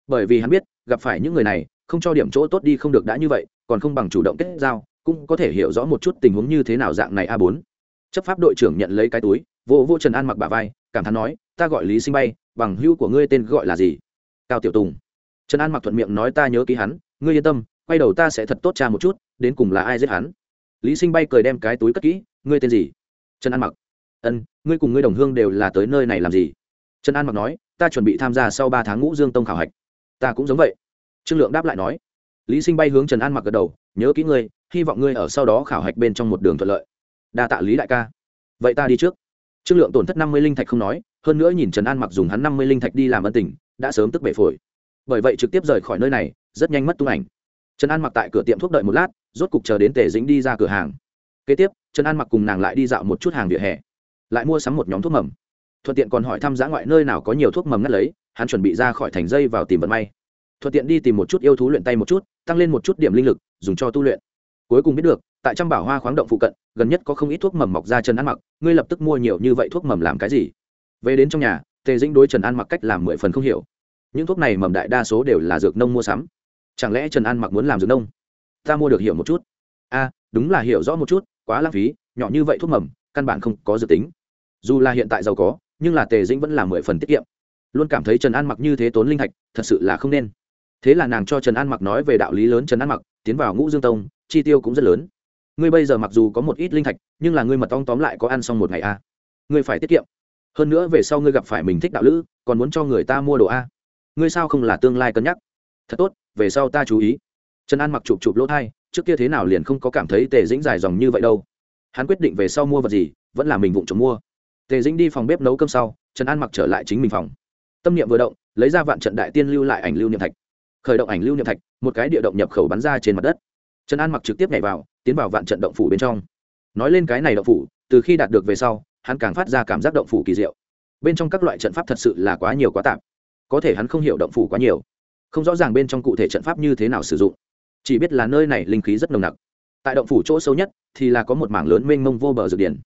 Bởi vì hắn biết gặp phải những người này không cho điểm chỗ tốt đi không được đã như vậy, còn không bằng chủ động kết giao, cũng có thể hiểu rõ một chút tình huống như thế nào dạng này a bốn. Chấp pháp đội trưởng nhận lấy cái túi, vô vô trần an mặc bà vai, cảm thán nói, ta gọi lý sinh bay, bằng hữu của ngươi tên gọi là gì? Cao tiểu tùng. Trần an mặc thuận miệng nói, ta nhớ ký hắn, ngươi yên tâm, quay đầu ta sẽ thật tốt cha một chút, đến cùng là ai giết hắn. Lý sinh bay cười đem cái túi cất kỹ, ngươi tên gì? Trần an mặc, ân, ngươi cùng ngươi đồng hương đều là tới nơi này làm gì? Trần an mặc nói, ta chuẩn bị tham gia sau ba tháng ngũ dương tông khảo hạch. Ta cũng giống vậy trương lượng đáp lại nói, lý sinh bay hướng trần an mặc gật đầu, nhớ kỹ ngươi, hy vọng ngươi ở sau đó khảo hạch bên trong một đường thuận lợi. Đa tạ lý đại ca. Vậy ta đi trước. Trương lượng tổn thất năm mươi linh thạch không nói, hơn nữa nhìn trần an mặc dùng hắn năm mươi linh thạch đi làm ân tình, đã sớm tức bể phổi. Bởi vậy trực tiếp rời khỏi nơi này, rất nhanh mất tung ảnh. Trần an mặc tại cửa tiệm thuốc đợi một lát, rốt cục chờ đến tề dĩnh đi ra cửa hàng. Kế tiếp, trần an mặc cùng nàng lại đi dạo một chút hàng vỉa hè, lại mua sắm một nhóm thuốc mầm. Thuận tiện còn hỏi thăm giã ngoại nơi nào có nhiều thuốc mầm ngắt lấy, hắn chuẩn bị ra khỏi thành dây vào tìm vận may thuận tiện đi tìm một chút yêu thú luyện tay một chút, tăng lên một chút điểm linh lực, dùng cho tu luyện. Cuối cùng biết được, tại trăm bảo hoa khoáng động phụ cận, gần nhất có không ít thuốc mầm mọc ra trần an mặc, ngươi lập tức mua nhiều như vậy thuốc mầm làm cái gì? Về đến trong nhà, tề dĩnh đối trần an mặc cách làm mười phần không hiểu. Những thuốc này mầm đại đa số đều là dược nông mua sắm. Chẳng lẽ trần an mặc muốn làm dược nông? Ta mua được hiểu một chút. A, đúng là hiểu rõ một chút, quá lãng phí, nhỏ như vậy thuốc mầm, căn bản không có dự tính. Dù là hiện tại giàu có, nhưng là tề dĩnh vẫn là mười phần tiết kiệm. Luôn cảm thấy trần an mặc như thế tốn linh thạch, thật sự là không nên thế là nàng cho trần an mặc nói về đạo lý lớn trần an mặc, tiến vào ngũ dương tông, chi tiêu cũng rất lớn. Ngươi bây giờ mặc dù có một ít linh thạch, nhưng là ngươi mật ong tóm lại có ăn xong một ngày a à. ngươi phải tiết kiệm. Hơn nữa về sau ngươi gặp phải mình thích đạo lữ, còn muốn cho người ta mua đồ a ngươi sao không là tương lai cân nhắc? Thật tốt, về sau ta chú ý. Trần an mặc chụp chụp lỗ thai, trước kia thế nào liền không có cảm thấy tề dĩnh dài dòng như vậy đâu. Hắn quyết định về sau mua vật gì, vẫn là mình vụng trộm mua. Tề dĩnh đi phòng bếp nấu cơm sau, trần an mặc trở lại chính mình phòng. Tâm niệm vừa động, lấy ra vạn trận đại tiên lưu lại ảnh lưu niệm thạch khởi động ảnh lưu niệm thạch, một cái địa động nhập khẩu bắn ra trên mặt đất. Trần an mặc trực tiếp nhảy vào, tiến vào vạn trận động phủ bên trong. Nói lên cái này động phủ, từ khi đạt được về sau, hắn càng phát ra cảm giác động phủ kỳ diệu. Bên trong các loại trận pháp thật sự là quá nhiều quá tạp. Có thể hắn không hiểu động phủ quá nhiều. Không rõ ràng bên trong cụ thể trận pháp như thế nào sử dụng. Chỉ biết là nơi này linh khí rất nồng nặc. Tại động phủ chỗ sâu nhất, thì là có một mảng lớn mênh mông vô bờ dược điển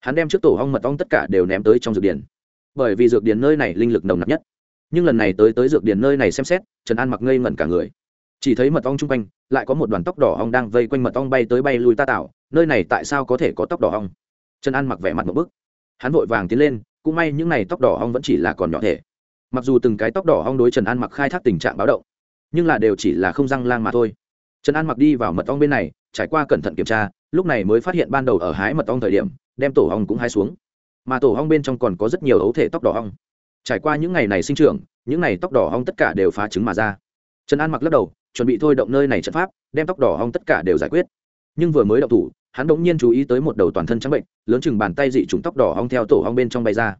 hắn đem trước tổ hong mật ong tất cả đều ném tới trong dược điển bởi vì dược điển nơi này linh lực nồng nặc nhất nhưng lần này tới tới dược điển nơi này xem xét, trần an mặc ngây ngẩn cả người. Chỉ thấy mật ong chung quanh, lại có một đoàn tóc đỏ ong đang vây quanh mật ong bay tới bay lui ta tạo, nơi này tại sao có thể có tóc đỏ ong trần an mặc vẻ mặt một bức. Hắn vội vàng tiến lên, cũng may những n à y tóc đỏ ong vẫn chỉ là còn nhỏ thể. Mặc dù từng cái tóc đỏ ong đối trần an mặc khai thác tình trạng báo động, nhưng là đều chỉ là không răng lang mà thôi. Trần an mặc đi vào mật ong bên này, trải qua cẩn thận kiểm tra, lúc này mới phát hiện ban đầu ở hái mật ong thời điểm, đem tổ ong cũng hái xuống. Mà tổ ong bên trong còn có rất nhiều ấu thể tóc đỏ ong trải qua những ngày này sinh trưởng, những ngày tóc đỏ ong tất cả đều phá trứng mà ra. Trần an mặc lắc đầu, chuẩn bị thôi động nơi này trận pháp, đem tóc đỏ ong tất cả đều giải quyết. Nhưng vừa mới động thủ, hắn đ ỗ n g nhiên chú ý tới một đầu toàn thân trắng bệnh, lớn chừng bàn tay dị trùng tóc đỏ ong theo tổ ong bên trong bay ra.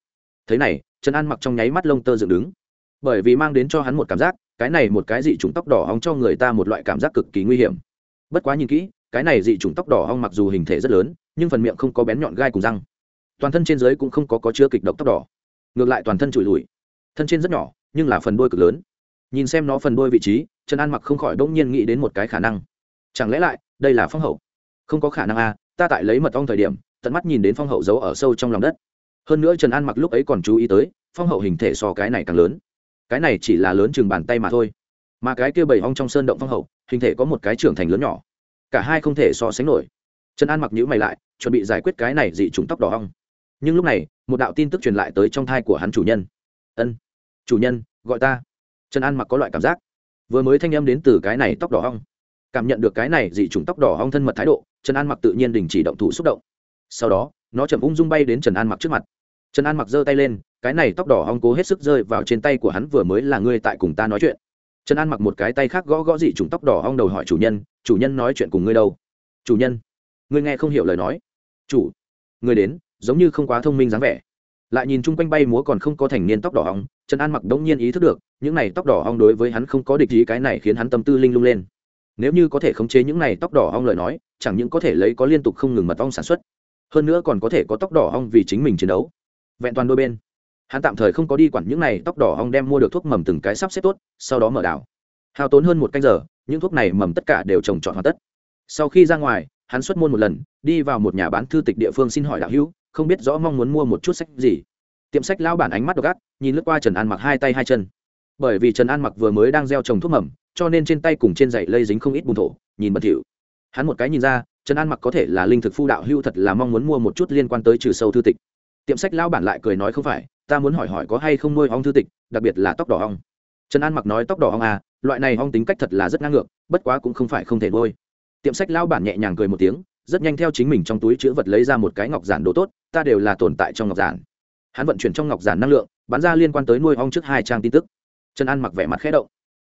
Thế này, trần an mặc trong nháy mắt lông tơ dựng đứng. Bởi vì mang đến cho hắn một cảm giác, cái này một cái dị trùng tóc đỏ ong cho người ta một loại cảm giác cực kỳ nguy hiểm. Bất quá nhìn kỹ, cái này dị trùng tóc đỏ ong mặc dù hình thể rất lớn, nhưng phần miệng không có bén nhọn gai cùng răng. Toàn thân trên dưới cũng không có có chứa kịch độc tóc đỏ ngược lại toàn thân trụi lùi. Thân trên rất nhỏ nhưng là phần đôi cực lớn. Nhìn xem nó phần đôi vị trí trần an mặc không khỏi đông nhiên nghĩ đến một cái khả năng. Chẳng lẽ lại đây là phong hậu? Không có khả năng a à, ta tại lấy mật ong thời điểm tận mắt nhìn đến phong hậu giấu ở sâu trong lòng đất. Hơn nữa trần an mặc lúc ấy còn chú ý tới phong hậu hình thể so cái này càng lớn. Cái này chỉ là lớn chừng bàn tay mà thôi. Mà cái kia bảy ong trong sơn động phong hậu hình thể có một cái trưởng thành lớn nhỏ. Cả hai không thể so sánh nổi. Trần an mặc nhữ mày lại chuẩn bị giải quyết cái này dị trùng tóc đỏ ong nhưng lúc này, một đạo tin tức truyền lại tới trong thai của hắn chủ nhân. Ân, chủ nhân, gọi ta. Trần an mặc có loại cảm giác. Vừa mới thanh âm đến từ cái này tóc đỏ hong. Cảm nhận được cái này dị chủng tóc đỏ hong thân mật thái độ, trần an mặc tự nhiên đình chỉ động thủ xúc động. Sau đó, nó chậm ung dung bay đến trần an mặc trước mặt. Trần an mặc giơ tay lên, cái này tóc đỏ hong cố hết sức rơi vào trên tay của hắn vừa mới là ngươi tại cùng ta nói chuyện. Trần an mặc một cái tay khác gõ gõ dị chủng tóc đỏ hong đầu hỏi chủ nhân chủ nhân nói chuyện cùng ngươi đâu? Chủ nhân. Ngươi nghe không hiểu lời nói. Chủ người đến giống như không quá thông minh dáng vẻ. Lại nhìn chung quanh bay múa còn không có thành niên tóc đỏ hong trần an mặc đống nhiên ý thức được, những này tóc đỏ hong đối với hắn không có địch ý, cái này khiến hắn tâm tư linh lung lên. Nếu như có thể khống chế những này tóc đỏ hong lời nói, chẳng những có thể lấy có liên tục không ngừng mật ong sản xuất, hơn nữa còn có thể có tóc đỏ hong vì chính mình chiến đấu. Vẹn toàn đôi bên, hắn tạm thời không có đi quản những này tóc đỏ hong đem mua được thuốc mầm từng cái sắp xếp tốt, sau đó mở đảo. Hao tốn hơn một canh giờ, những thuốc này mầm tất cả đều trồng trọt hoàn tất. Sau khi ra ngoài hắn xuất môn một lần, đi vào một nhà bán thư tịch địa phương xin hỏi đạo hữu, không biết rõ mong muốn mua một chút sách gì. Tiệm sách lao bản ánh mắt đ ộ gắt nhìn lướt qua trần an mặc hai tay hai chân. Bởi vì trần an mặc vừa mới đang gieo trồng thuốc mầm, cho nên trên tay cùng trên dậy lây dính không ít bùn thổ, nhìn bẩn thỉu. Hắn một cái nhìn ra, trần an mặc có thể là linh thực phu đạo hưu thật là mong muốn mua một chút liên quan tới trừ sâu thư tịch. Tiệm sách lao bản lại cười nói không phải, ta muốn hỏi hỏi có hay không nuôi ong thư tịch, đặc biệt là tóc đỏ ong. Trần an mặc nói tóc đỏ ong à loại này ong tính cách thật là rất ngang ngược, bất quá cũng không phải không thể nuôi tiệm sách lao bản nhẹ nhàng cười một tiếng, rất nhanh theo chính mình trong túi chữ vật lấy ra một cái ngọc giản đồ tốt, ta đều là tồn tại trong ngọc giản. Hắn vận chuyển trong ngọc giản năng lượng bán ra liên quan tới nuôi ong trước hai trang tin tức. Trần an mặc vẻ mặt khẽ động.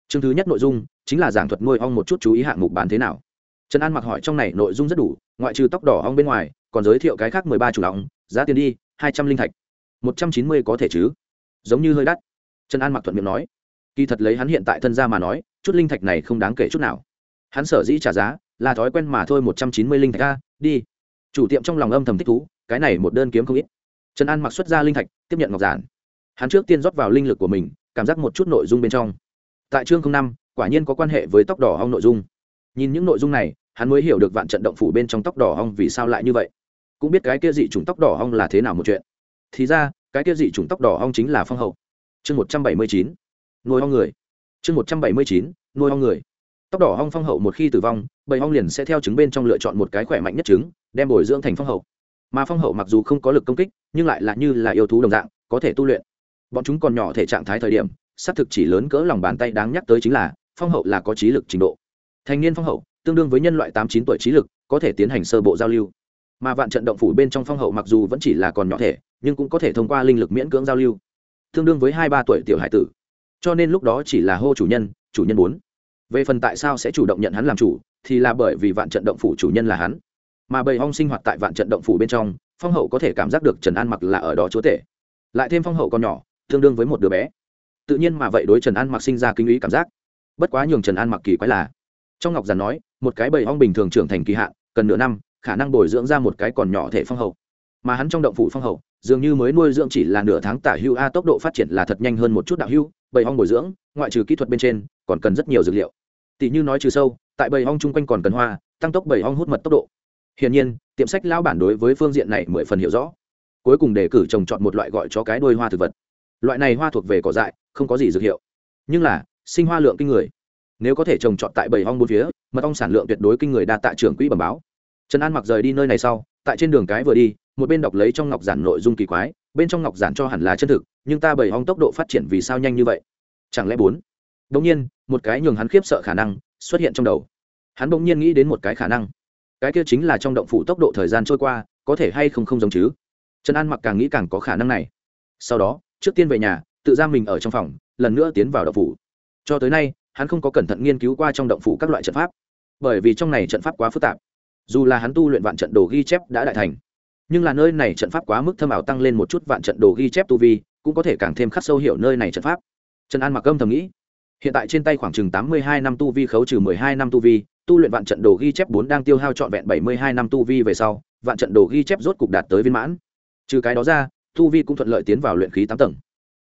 Chương thứ nhất nội dung, chính là giảng thuật nuôi ong một chút chú ý hạng mục bán thế nào. Trần an mặc hỏi trong này nội dung rất đủ, ngoại trừ tóc đỏ ong bên ngoài, còn giới thiệu cái khác mười ba chủ ong, giá tiền đi, hai trăm linh thạch. Một trăm chín mươi có thể chứ? Giống như hơi đắt. Trần an mặc thuận miệng nói. Kỳ thật lấy hắn hiện tại thân gia mà nói, chút linh thạch này không đáng kể chút nào. Hắn sở dĩ trả giá là thói quen mà thôi một trăm chín mươi linh thạch a, đi. Chủ tiệm trong lòng âm thầm thích thú, cái này một đơn kiếm không ít. Trần an mặc xuất ra linh thạch, tiếp nhận ngọc giản. Hắn trước tiên rót vào linh lực của mình, cảm giác một chút nội dung bên trong. Tại chương năm, quả nhiên có quan hệ với tóc đỏ ong nội dung. Nhìn những nội dung này, hắn mới hiểu được vạn trận động phủ bên trong tóc đỏ ong vì sao lại như vậy. Cũng biết cái kia dị chủng tóc đỏ ong là thế nào một chuyện. Thì ra, cái kia dị chủng tóc đỏ ong chính là phong hậu. Chương một trăm bảy mươi chín, nuôi ong người. Chương một trăm bảy mươi chín, nuôi ong người tóc đỏ hong phong hậu một khi tử vong, bầy hong liền sẽ theo trứng bên trong lựa chọn một cái khỏe mạnh nhất trứng, đem bồi dưỡng thành phong hậu. Mà phong hậu mặc dù không có lực công kích, nhưng lại là như là yêu thú đồng dạng, có thể tu luyện. Bọn chúng còn nhỏ thể trạng thái thời điểm, xác thực chỉ lớn cỡ lòng bàn tay đáng nhắc tới chính là, phong hậu là có trí lực trình độ. Thành niên phong hậu, tương đương với nhân loại tám chín tuổi trí lực, có thể tiến hành sơ bộ giao lưu. Mà vạn trận động phủ bên trong phong hậu mặc dù vẫn chỉ là còn nhỏ thể, nhưng cũng có thể thông qua linh lực miễn cưỡng giao lưu. Tương đương với hai ba tuổi tiểu hải tử. Cho nên lúc đó chỉ là hô chủ nhân chủ nhân bốn về phần tại sao sẽ chủ động nhận hắn làm chủ, thì là bởi vì vạn trận động phủ chủ nhân là hắn. Mà bầy hong sinh hoạt tại vạn trận động phủ bên trong, phong hậu có thể cảm giác được trần an mặc là ở đó chúa tể. Lại thêm phong hậu còn nhỏ, tương đương với một đứa bé. Tự nhiên mà vậy đối trần an mặc sinh ra kinh ý cảm giác. Bất quá nhường trần an mặc kỳ quái là, trong ngọc giản nói, một cái bầy hong bình thường trưởng thành kỳ hạn, cần nửa năm, khả năng bồi dưỡng ra một cái còn nhỏ thể phong hậu. Mà hắn trong động phủ phong hậu, dường như mới nuôi dưỡng chỉ là nửa tháng tả hưu a tốc độ phát triển là thật nhanh hơn một chút đạo hưu, bầy hong bồi dưỡng, ngoại trừ kỹ thuật bên trên, còn cần rất nhiều dược liệu tỷ như nói trừ sâu, tại bầy hong chung quanh còn cần hoa, tăng tốc bầy hong hút mật tốc độ. Hiển nhiên, tiệm sách lão bản đối với phương diện này mười phần hiểu rõ. Cuối cùng đề cử trồng chọn một loại gọi cho cái đôi hoa thực vật. Loại này hoa thuộc về cỏ dại, không có gì dược hiệu. Nhưng là, sinh hoa lượng kinh người. Nếu có thể trồng trọt tại bảy hong bốn phía, mật ong sản lượng tuyệt đối kinh người đa tạ trưởng quỹ bẩm báo. Trần an mặc rời đi nơi này sau, tại trên đường cái vừa đi, một bên đọc lấy trong ngọc giản nội dung kỳ quái, bên trong ngọc giản cho hẳn là chân thực, nhưng ta bảy hong tốc độ phát triển vì sao nhanh như vậy? Chẳng lẽ bốn? Đống nhiên, một cái nhường hắn khiếp sợ khả năng xuất hiện trong đầu. Hắn bỗng nhiên nghĩ đến một cái khả năng. Cái kia chính là trong động phủ tốc độ thời gian trôi qua, có thể hay không không giống chứ? Trần an mặc càng nghĩ càng có khả năng này. Sau đó, trước tiên về nhà, tự giam mình ở trong phòng, lần nữa tiến vào động phủ. Cho tới nay, hắn không có cẩn thận nghiên cứu qua trong động phủ các loại trận pháp. Bởi vì trong này trận pháp quá phức tạp. Dù là hắn tu luyện vạn trận đồ ghi chép đã đại thành, nhưng là nơi này trận pháp quá mức thâm ảo tăng lên một chút vạn trận đồ ghi chép tu vi, cũng có thể càng thêm khắc sâu hiểu nơi này trận pháp. Trần an mặc âm thầm nghĩ hiện tại trên tay khoảng chừng tám mươi hai năm tu vi khấu trừ mười hai năm tu vi, tu luyện vạn trận đồ ghi chép bốn đang tiêu hao trọn vẹn bảy mươi hai năm tu vi về sau, vạn trận đồ ghi chép rốt cục đạt tới viên mãn. Trừ cái đó ra, tu vi cũng thuận lợi tiến vào luyện khí tám tầng.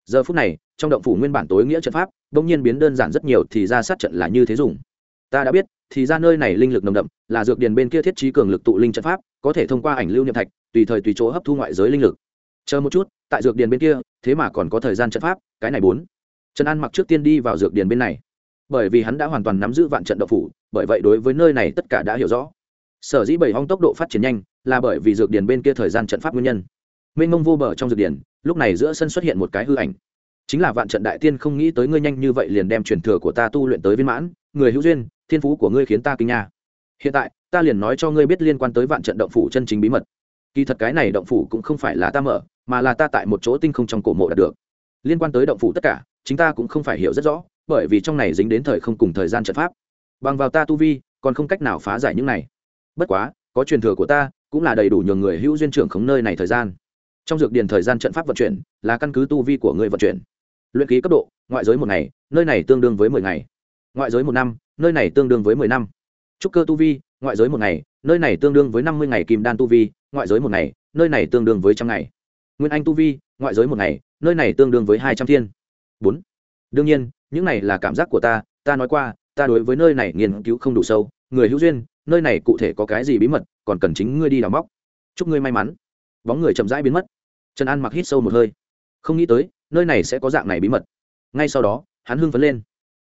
Giờ phút này, trong động phủ nguyên bản tối nghĩa trận pháp, bỗng nhiên biến đơn giản rất nhiều thì ra sát trận là như thế dùng. Ta đã biết, thì ra nơi này linh lực nồng đậm, là dược điền bên kia thiết trí cường lực tụ linh trận pháp, có thể thông qua ảnh lưu niệm thạch, tùy thời tùy chỗ hấp thu ngoại giới linh lực. Chờ một chút, tại dược điền bên kia, thế mà còn có thời gian trận pháp, cái này bốn trần an mặc trước tiên đi vào dược điền bên này. Bởi vì hắn đã hoàn toàn nắm giữ vạn trận động phủ, bởi vậy đối với nơi này tất cả đã hiểu rõ. Sở dĩ bảy hong tốc độ phát triển nhanh, là bởi vì dược điền bên kia thời gian trận pháp nguyên nhân. Mênh mông vô bờ trong dược điền, lúc này giữa sân xuất hiện một cái hư ảnh. Chính là vạn trận đại tiên không nghĩ tới ngươi nhanh như vậy liền đem truyền thừa của ta tu luyện tới viên mãn, người hữu duyên, thiên phú của ngươi khiến ta kinh nha. Hiện tại, ta liền nói cho ngươi biết liên quan tới vạn trận động phủ chân chính bí mật. Kỳ thật cái này động phủ cũng không phải là ta mở, mà là ta tại một chỗ tinh không trong cổ mộ đạt được. Liên quan tới động phủ tất cả chúng ta cũng không phải hiểu rất rõ, bởi vì trong này dính đến thời không cùng thời gian trận pháp. Bằng vào ta tu vi, còn không cách nào phá giải những này. Bất quá, có truyền thừa của ta, cũng là đầy đủ nhường người hữu duyên trưởng khống nơi này thời gian. Trong dược điền thời gian trận pháp vận chuyển, là căn cứ tu vi của người vận chuyển. Luyện ký cấp độ, ngoại giới một ngày, nơi này tương đương với mười ngày. Ngoại giới một năm, nơi này tương đương với mười năm. Trúc cơ tu vi, ngoại giới một ngày, nơi này tương đương với năm mươi ngày kim đan tu vi, ngoại giới một ngày, nơi này tương đương với trăm ngày. Nguyên anh tu vi, ngoại giới một ngày, nơi này tương đương với hai trăm thiên bốn. Đương nhiên, những này là cảm giác của ta ta nói qua, ta đối với nơi này nghiên cứu không đủ sâu, người hữu duyên, nơi này cụ thể có cái gì bí mật, còn cần chính ngươi đi đào móc. Chúc ngươi may mắn. Bóng người chậm rãi biến mất. Trần an mặc hít sâu một hơi. Không nghĩ tới, nơi này sẽ có dạng này bí mật. Ngay sau đó, hắn hưng phấn lên.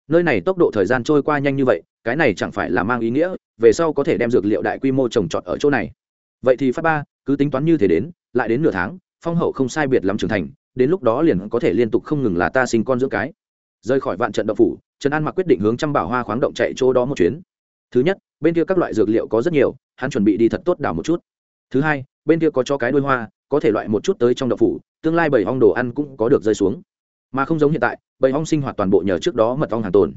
Nơi này tốc độ thời gian trôi qua nhanh như vậy, cái này chẳng phải là mang ý nghĩa, về sau có thể đem dược liệu đại quy mô trồng trọt ở chỗ này. Vậy thì phát ba, cứ tính toán như thế đến, lại đến nửa tháng, phong hậu không sai biệt lắm trưởng thành đến lúc đó liền có thể liên tục không ngừng là ta sinh con dưỡng cái. Rời khỏi vạn trận động phủ, trần an mặc quyết định hướng trăm bảo hoa khoáng động chạy chỗ đó một chuyến. Thứ nhất, bên kia các loại dược liệu có rất nhiều, hắn chuẩn bị đi thật tốt đảo một chút. Thứ hai, bên kia có cho cái đuôi hoa, có thể loại một chút tới trong động phủ, tương lai bảy hong đồ ăn cũng có được rơi xuống. Mà không giống hiện tại, bảy hong sinh hoạt toàn bộ nhờ trước đó mật ong hàng tồn.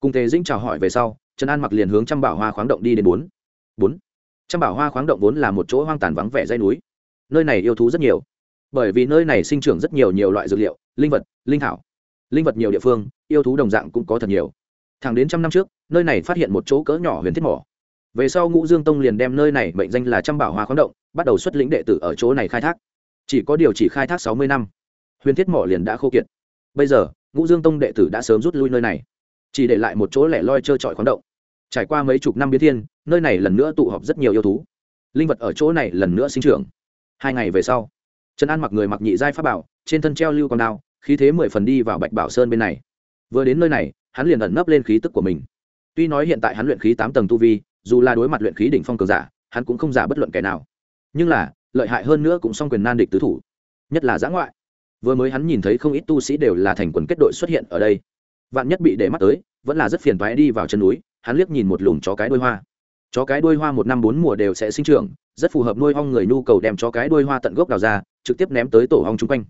Cùng tề dĩnh chào hỏi về sau, trần an mặc liền hướng trăm bảo hoa khoáng động đi đến bốn. Bốn. Trăm bảo hoa khoáng động vốn là một chỗ hoang tàn vắng vẻ dây núi. Nơi này yêu thú rất nhiều bởi vì nơi này sinh trưởng rất nhiều nhiều loại dược liệu, linh vật, linh thảo. Linh vật nhiều địa phương, yêu thú đồng dạng cũng có thật nhiều. Thẳng đến trăm năm trước, nơi này phát hiện một chỗ cỡ nhỏ huyền thiết mỏ. Về sau ngũ dương tông liền đem nơi này mệnh danh là trăm bảo hoa khoáng động, bắt đầu xuất lĩnh đệ tử ở chỗ này khai thác. Chỉ có điều chỉ khai thác sáu mươi năm, huyền thiết mỏ liền đã khô kiệt. Bây giờ, ngũ dương tông đệ tử đã sớm rút lui nơi này, chỉ để lại một chỗ lẻ loi trơ trọi khoáng động. Trải qua mấy chục năm biến thiên, nơi này lần nữa tụ họp rất nhiều yêu thú. Linh vật ở chỗ này lần nữa sinh trưởng. Hai ngày về sau trần an mặc người mặc nhị giai pháp bảo, trên thân treo lưu con đao, khí thế mười phần đi vào bạch bảo sơn bên này. Vừa đến nơi này, hắn liền ẩn nấp lên khí tức của mình. Tuy nói hiện tại hắn luyện khí tám tầng tu vi, dù là đối mặt luyện khí đỉnh phong cường giả, hắn cũng không giả bất luận kẻ nào. Nhưng là, lợi hại hơn nữa cũng song quyền nan địch tứ thủ, nhất là giã ngoại. Vừa mới hắn nhìn thấy không ít tu sĩ đều là thành quần kết đội xuất hiện ở đây. Vạn nhất bị để mắt tới, vẫn là rất phiền toái đi vào chân núi, hắn liếc nhìn một lùm chó cái đuôi hoa chó cái đuôi hoa một năm bốn mùa đều sẽ sinh trưởng, rất phù hợp nuôi hong người nhu cầu đem chó cái đuôi hoa tận gốc đào ra, trực tiếp ném tới tổ hong chung quanh.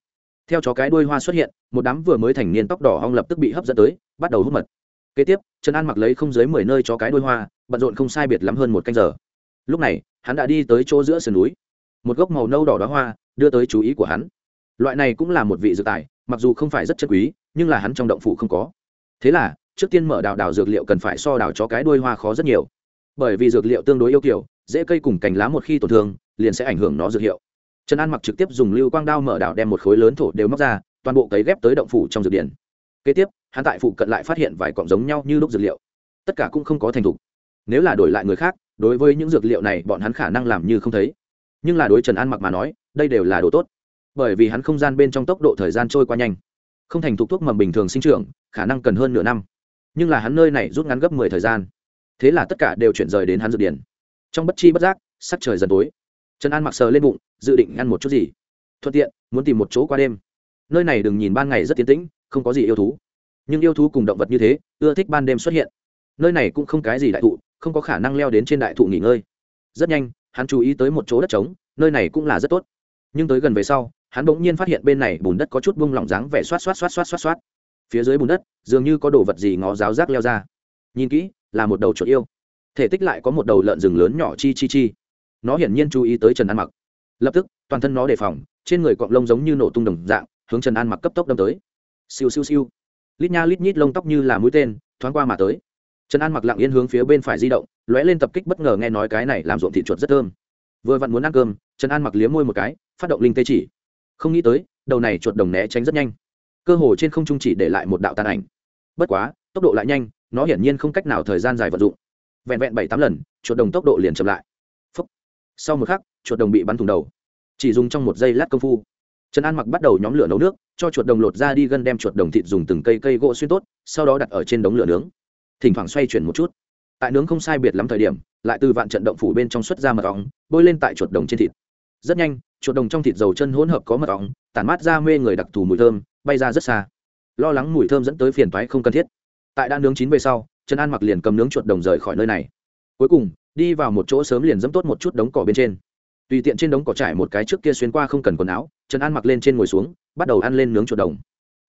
Theo chó cái đuôi hoa xuất hiện, một đám vừa mới thành niên tóc đỏ hong lập tức bị hấp dẫn tới, bắt đầu hút mật. Kế tiếp, trần an mặc lấy không dưới mười nơi chó cái đuôi hoa, bận rộn không sai biệt lắm hơn một canh giờ. Lúc này, hắn đã đi tới chỗ giữa sườn núi. Một gốc màu nâu đỏ đó hoa đưa tới chú ý của hắn. Loại này cũng là một vị dược tài, mặc dù không phải rất chân quý, nhưng là hắn trong động phủ không có. Thế là, trước tiên mở đào đào dược liệu cần phải so đào chó cái đuôi hoa khó rất nhiều bởi vì dược liệu tương đối yêu kiểu, dễ cây cùng cành lá một khi tổn thương, liền sẽ ảnh hưởng nó dược hiệu. Trần an mặc trực tiếp dùng lưu quang đao mở đảo đem một khối lớn thổ đều móc ra, toàn bộ cấy ghép tới động phủ trong dược điển kế tiếp, hắn tại phụ cận lại phát hiện vài cọng giống nhau như lúc dược liệu. Tất cả cũng không có thành thục. Nếu là đổi lại người khác, đối với những dược liệu này bọn hắn khả năng làm như không thấy. Nhưng là đối trần an mặc mà nói, đây đều là đồ tốt. Bởi vì hắn không gian bên trong tốc độ thời gian trôi qua nhanh. Không thành thục thuốc mầm bình thường sinh trưởng, khả năng cần hơn nửa năm. Nhưng là hắn nơi này rút ngắn gấp mười thời gian thế là tất cả đều chuyển rời đến hắn dược điển trong bất chi bất giác, sắc trời dần tối. Trần an mặc sờ lên bụng, dự định ăn một chút gì. Thuận tiện, muốn tìm một chỗ qua đêm. Nơi này đừng nhìn ban ngày rất tiến tĩnh, không có gì yêu thú. Nhưng yêu thú cùng động vật như thế, ưa thích ban đêm xuất hiện. Nơi này cũng không cái gì đại thụ, không có khả năng leo đến trên đại thụ nghỉ ngơi. Rất nhanh, hắn chú ý tới một chỗ đất trống, nơi này cũng là rất tốt. Nhưng tới gần về sau, hắn bỗng nhiên phát hiện bên này bùn đất có chút bung lỏng dáng vẻ xoát xoát xoát xoát xoát xoát. Phía dưới bùn đất, dường như có đồ vật gì ngó giáo rác leo ra. Nhìn kỹ là một đầu chuột yêu. Thể tích lại có một đầu lợn rừng lớn nhỏ chi chi chi. Nó hiển nhiên chú ý tới trần an mặc. Lập tức, toàn thân nó đề phòng, trên người cọng lông giống như nổ tung đồng dạng, hướng trần an mặc cấp tốc đâm tới. Siêu siêu siêu. Lít nha lít nhít lông tóc như là mũi tên, thoáng qua mà tới. Trần an mặc lặng yên hướng phía bên phải di động, lóe lên tập kích bất ngờ nghe nói cái này làm ruộng thịt chuột rất thơm. Vừa vặn muốn ăn cơm, trần an mặc liếm môi một cái, phát động linh tê chỉ. Không nghĩ tới, đầu này chuột đồng né tránh rất nhanh. Cơ hồ trên không trung chỉ để lại một đạo tàn ảnh. Bất quá, tốc độ lại nhanh nó hiển nhiên không cách nào thời gian dài vận dụng. Vẹn vẹn bảy tám lần, chuột đồng tốc độ liền chậm lại. Phúc. sau một khắc, chuột đồng bị bắn thùng đầu. Chỉ dùng trong một giây lát công phu, trần an mặc bắt đầu nhóm lửa nấu nước, cho chuột đồng lột ra đi gân đem chuột đồng thịt dùng từng cây cây gỗ xuyên tốt, sau đó đặt ở trên đống lửa nướng. Thỉnh thoảng xoay chuyển một chút. Tại nướng không sai biệt lắm thời điểm, lại từ vạn trận động phủ bên trong xuất ra mật ong, bôi lên tại chuột đồng trên thịt. Rất nhanh, chuột đồng trong thịt dầu chân hỗn hợp có mật ong, tản mát ra mê người đặc thù mùi thơm, bay ra rất xa. Lo lắng mùi thơm dẫn tới phiền toái không cần thiết tại đã nướng chín về sau, trần an mặc liền cầm nướng chuột đồng rời khỏi nơi này. Cuối cùng, đi vào một chỗ sớm liền dẫm tốt một chút đống cỏ bên trên. Tùy tiện trên đống cỏ trải một cái trước kia xuyên qua không cần quần áo, trần an mặc lên trên ngồi xuống, bắt đầu ăn lên nướng chuột đồng.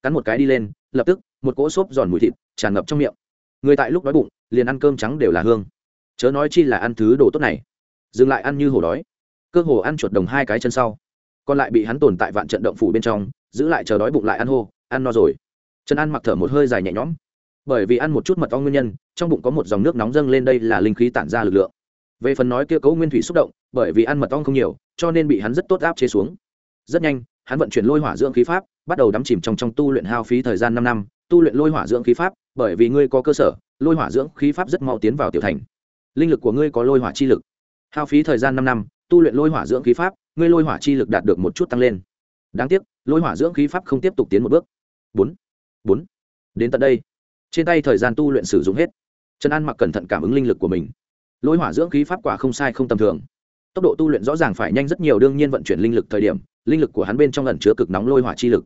Cắn một cái đi lên, lập tức, một cỗ xốp giòn mùi thịt tràn ngập trong miệng. Người tại lúc đói bụng, liền ăn cơm trắng đều là hương. Chớ nói chi là ăn thứ đồ tốt này. Dừng lại ăn như hổ đói. Cơ hồ ăn chuột đồng hai cái chân sau. Còn lại bị hắn tồn tại vạn trận động phủ bên trong, giữ lại chờ đói bụng lại ăn hô, ăn no rồi. Trần an mặc thở một hơi dài nhẹ nhõm bởi vì ăn một chút mật ong nguyên nhân, trong bụng có một dòng nước nóng dâng lên đây là linh khí tản ra lực lượng. Về phần nói kia cấu nguyên thủy xúc động, bởi vì ăn mật ong không nhiều, cho nên bị hắn rất tốt áp chế xuống. Rất nhanh, hắn vận chuyển lôi hỏa dưỡng khí pháp, bắt đầu đắm chìm trong trong tu luyện hao phí thời gian năm năm. Tu luyện lôi hỏa dưỡng khí pháp, bởi vì ngươi có cơ sở, lôi hỏa dưỡng khí pháp rất mau tiến vào tiểu thành. Linh lực của ngươi có lôi hỏa chi lực. Hao phí thời gian năm năm, tu luyện lôi hỏa dưỡng khí pháp, ngươi lôi hỏa chi lực đạt được một chút tăng lên. Đáng tiếc, lôi hỏa dưỡng khí pháp không tiếp tục tiến một bước. Bốn. Bốn. Đến tận đây trên tay thời gian tu luyện sử dụng hết. Trần an mặc cẩn thận cảm ứng linh lực của mình. Lôi hỏa dưỡng khí pháp quả không sai, không tầm thường. Tốc độ tu luyện rõ ràng phải nhanh rất nhiều, đương nhiên vận chuyển linh lực thời điểm, linh lực của hắn bên trong lần chứa cực nóng lôi hỏa chi lực.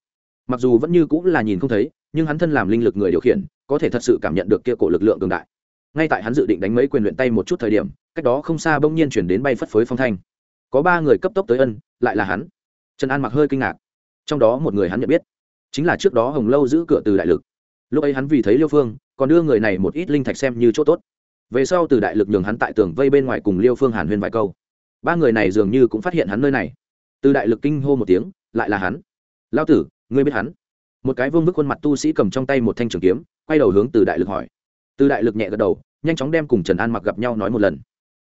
Mặc dù vẫn như cũng là nhìn không thấy, nhưng hắn thân làm linh lực người điều khiển, có thể thật sự cảm nhận được kia cổ lực lượng cường đại. Ngay tại hắn dự định đánh mấy quyền luyện tay một chút thời điểm, cách đó không xa bỗng nhiên chuyển đến bay phất phới phong thanh. Có ba người cấp tốc tới ân, lại là hắn. Trần an mặc hơi kinh ngạc. Trong đó một người hắn nhận biết, chính là trước đó hồng lâu giữ cửa từ đại lực lúc ấy hắn vì thấy liêu phương, còn đưa người này một ít linh thạch xem như chỗ tốt. Về sau từ đại lực nhường hắn tại tường vây bên ngoài cùng liêu phương hàn huyên vài câu. Ba người này dường như cũng phát hiện hắn nơi này. Từ đại lực kinh hô một tiếng, lại là hắn. Lao tử, ngươi biết hắn? Một cái vương bức khuôn mặt tu sĩ cầm trong tay một thanh trường kiếm, quay đầu hướng từ đại lực hỏi. Từ đại lực nhẹ gật đầu, nhanh chóng đem cùng trần an mặc gặp nhau nói một lần.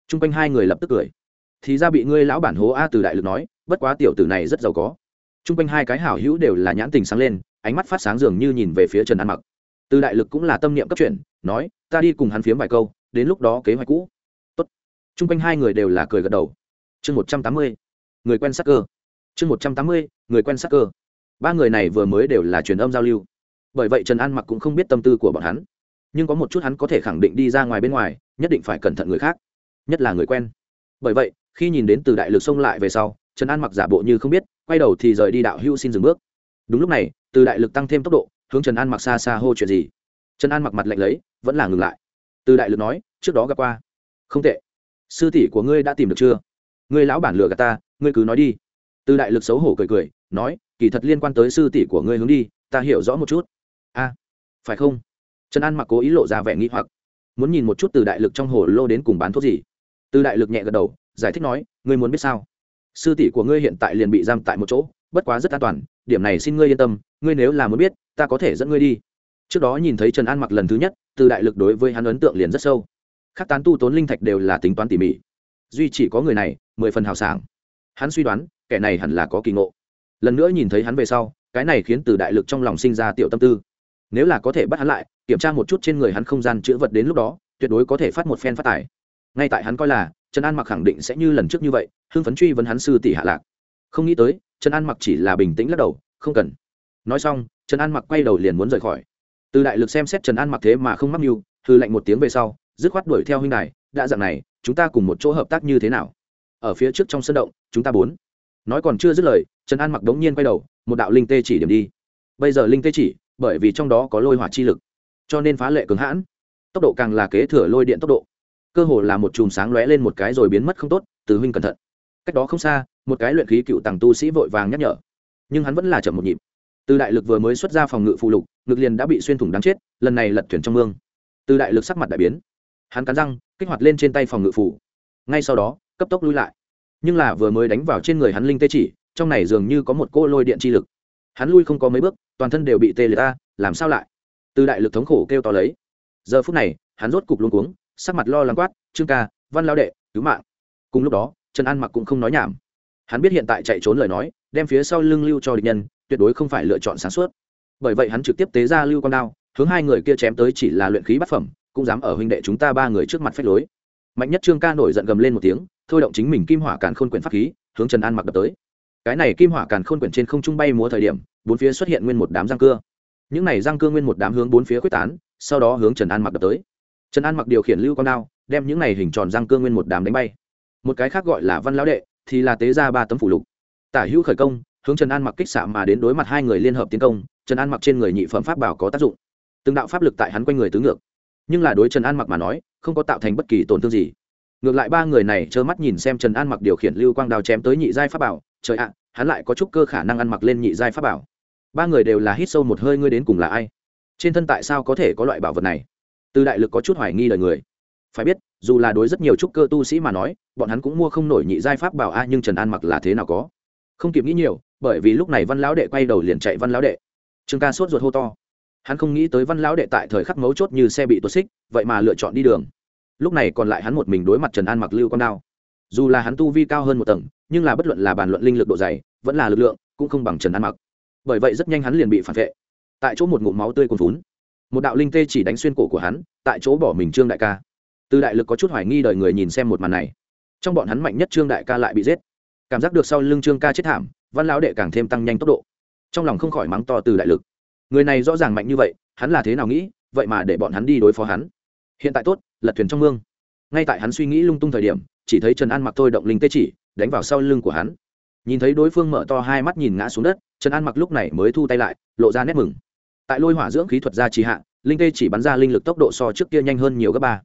T r u n g quanh hai người lập tức cười. Thì ra bị ngươi lão bản hố a, từ đại lực nói, bất quá tiểu tử này rất giàu có. T r u n g quanh hai cái hảo hữu đều là nhãn tình sáng lên, ánh mắt phát sáng dường như nhìn về phía trần an mặc từ đại lực cũng là tâm niệm cấp chuyển, nói, ta đi cùng hắn phiếm vài câu, đến lúc đó kế hoạch cũ. Tốt. Trung quanh hai người đều là cười gật đầu. Chương một trăm tám mươi, người quen sắc cơ. Chương một trăm tám mươi, người quen sắc cơ. Ba người này vừa mới đều là truyền âm giao lưu. Bởi vậy trần an mặc cũng không biết tâm tư của bọn hắn. Nhưng có một chút hắn có thể khẳng định đi ra ngoài bên ngoài, nhất định phải cẩn thận người khác, nhất là người quen. Bởi vậy, khi nhìn đến từ đại lực xông lại về sau, trần an mặc giả bộ như không biết, quay đầu thì rời đi đạo hưu xin dừng bước. Đúng lúc này, từ đại lực tăng thêm tốc độ hướng trần an mặc xa xa hô chuyện gì trần an mặc mặt lạnh lấy vẫn là ngừng lại từ đại lực nói trước đó gặp qua không tệ sư tỷ của ngươi đã tìm được chưa ngươi lão bản lừa gạt ta ngươi cứ nói đi từ đại lực xấu hổ cười cười nói kỳ thật liên quan tới sư tỷ của ngươi hướng đi ta hiểu rõ một chút a phải không trần an mặc cố ý lộ ra vẻ nghĩ hoặc muốn nhìn một chút từ đại lực trong hồ lô đến cùng bán thuốc gì từ đại lực nhẹ gật đầu giải thích nói ngươi muốn biết sao sư tỷ của ngươi hiện tại liền bị giam tại một chỗ bất quá rất an toàn điểm này xin ngươi yên tâm, ngươi nếu là muốn biết, ta có thể dẫn ngươi đi. Trước đó nhìn thấy trần an mặc lần thứ nhất, từ đại lực đối với hắn ấn tượng liền rất sâu. Các tán tu tốn linh thạch đều là tính toán tỉ mỉ. Duy chỉ có người này, mười phần hào sảng. Hắn suy đoán, kẻ này hẳn là có kỳ ngộ. Lần nữa nhìn thấy hắn về sau, cái này khiến từ đại lực trong lòng sinh ra tiểu tâm tư. Nếu là có thể bắt hắn lại, kiểm tra một chút trên người hắn không gian chữ vật đến lúc đó, tuyệt đối có thể phát một phen phát tài. Ngay tại hắn coi là, trần an mặc khẳng định sẽ như lần trước như vậy, hưng phấn truy vấn hắn sư tỷ hạ lạc không nghĩ tới, trần an mặc chỉ là bình tĩnh lắc đầu, không cần. Nói xong, trần an mặc quay đầu liền muốn rời khỏi. Từ đại lực xem xét trần an mặc thế mà không mắc mưu hư lạnh một tiếng về sau, dứt khoát đuổi theo huynh đài, đã dặn này, chúng ta cùng một chỗ hợp tác như thế nào? Ở phía trước trong sân động, chúng ta bốn. Nói còn chưa dứt lời, trần an mặc đống nhiên quay đầu, một đạo linh tê chỉ điểm đi. Bây giờ linh tê chỉ, bởi vì trong đó có lôi hỏa chi lực, cho nên phá lệ cứng hãn. Tốc độ càng là kế thừa lôi điện tốc độ. Cơ hồ là một chùm sáng lóe lên một cái rồi biến mất không tốt, từ huynh cẩn thận. Cách đó không xa một cái luyện khí cựu tàng tu sĩ vội vàng nhắc nhở. Nhưng hắn vẫn là chậm một nhịp. Từ đại lực vừa mới xuất ra phòng ngự phụ lục, ngực liền đã bị xuyên thủng đáng chết, lần này lật thuyền trong mương. Từ đại lực sắc mặt đại biến. Hắn cắn răng, kích hoạt lên trên tay phòng ngự phủ ngay sau đó, cấp tốc lui lại. Nhưng là vừa mới đánh vào trên người hắn linh tê chỉ, trong này dường như có một cô lôi điện chi lực. Hắn lui không có mấy bước, toàn thân đều bị tê liệt ta làm sao lại? Từ đại lực thống khổ kêu to lấy. Giờ phút này, hắn rốt cục luôn cuống, sắc mặt lo lắng quát, trương ca, văn lao đệ, cứu mạng. Cùng lúc đó, trần an mặc cũng không nói nhảm hắn biết hiện tại chạy trốn lời nói, đem phía sau lưng lưu cho địch nhân, tuyệt đối không phải lựa chọn sáng suốt. Bởi vậy hắn trực tiếp tế ra lưu con đao, hướng hai người kia chém tới chỉ là luyện khí bát phẩm, cũng dám ở huynh đệ chúng ta ba người trước mặt phách lối. Mạnh nhất trương ca nổi giận gầm lên một tiếng, thôi động chính mình kim hỏa càn khôn quyển pháp khí, hướng trần an mặc đập tới. Cái này kim hỏa càn khôn quyển trên không trung bay múa thời điểm, bốn phía xuất hiện nguyên một đám răng cưa. Những này răng cưa nguyên một đám hướng bốn phía quyết tán, sau đó hướng trần an mặc đập tới. Trần an mặc điều khiển lưu con đao, đem những này hình tròn răng cưa nguyên một đám đánh bay. Một cái khác gọi là văn lão đệ thì là tế ra ba tấm phủ lục. Tả hữu khởi công, hướng trần an mặc kích xạ mà đến đối mặt hai người liên hợp tiến công, trần an mặc trên người nhị phẩm pháp bảo có tác dụng. Từng đạo pháp lực tại hắn quanh người tứ ngược. Nhưng là đối trần an mặc mà nói, không có tạo thành bất kỳ tổn thương gì. Ngược lại ba người này trơ mắt nhìn xem trần an mặc điều khiển lưu quang đào chém tới nhị giai pháp bảo, trời ạ, hắn lại có chút cơ khả năng ăn mặc lên nhị giai pháp bảo. Ba người đều là hít sâu một hơi ngươi đến cùng là ai? Trên thân tại sao có thể có loại bảo vật này? Từ đại lực có chút hoài nghi lời người phải biết, dù là đối rất nhiều trúc cơ tu sĩ mà nói, bọn hắn cũng mua không nổi nhị giai pháp bảo a, nhưng trần an mặc là thế nào có? Không kịp nghĩ nhiều, bởi vì lúc này văn lão đệ quay đầu liền chạy văn lão đệ. Trương ca sốt ruột hô to. Hắn không nghĩ tới văn lão đệ tại thời khắc mấu chốt như xe bị tuột xích, vậy mà lựa chọn đi đường. Lúc này còn lại hắn một mình đối mặt trần an mặc lưu con đao. Dù là hắn tu vi cao hơn một tầng, nhưng là bất luận là bàn luận linh lực độ dày, vẫn là lực lượng, cũng không bằng trần an mặc. Bởi vậy rất nhanh hắn liền bị phản vệ. Tại chỗ một ngụm máu tươi cuồn vún một đạo linh tê chỉ đánh xuyên cổ của hắn, tại chỗ bỏ mình trương đại ca từ đại lực có chút hoài nghi đời người nhìn xem một màn này. Trong bọn hắn mạnh nhất trương đại ca lại bị giết. Cảm giác được sau lưng trương ca chết thảm, văn lão đệ càng thêm tăng nhanh tốc độ. Trong lòng không khỏi mắng to từ đại lực. Người này rõ ràng mạnh như vậy, hắn là thế nào nghĩ, vậy mà để bọn hắn đi đối phó hắn. Hiện tại tốt, lật thuyền trong mương. Ngay tại hắn suy nghĩ lung tung thời điểm, chỉ thấy trần an mặc thôi động linh tê chỉ, đánh vào sau lưng của hắn. Nhìn thấy đối phương mở to hai mắt nhìn ngã xuống đất, trần an mặc lúc này mới thu tay lại, lộ ra nét mừng. Tại lôi hỏa dưỡng khí thuật ra trì hạ, linh tê chỉ bắn ra linh lực tốc độ so trước kia nhanh hơn nhiều gấp ba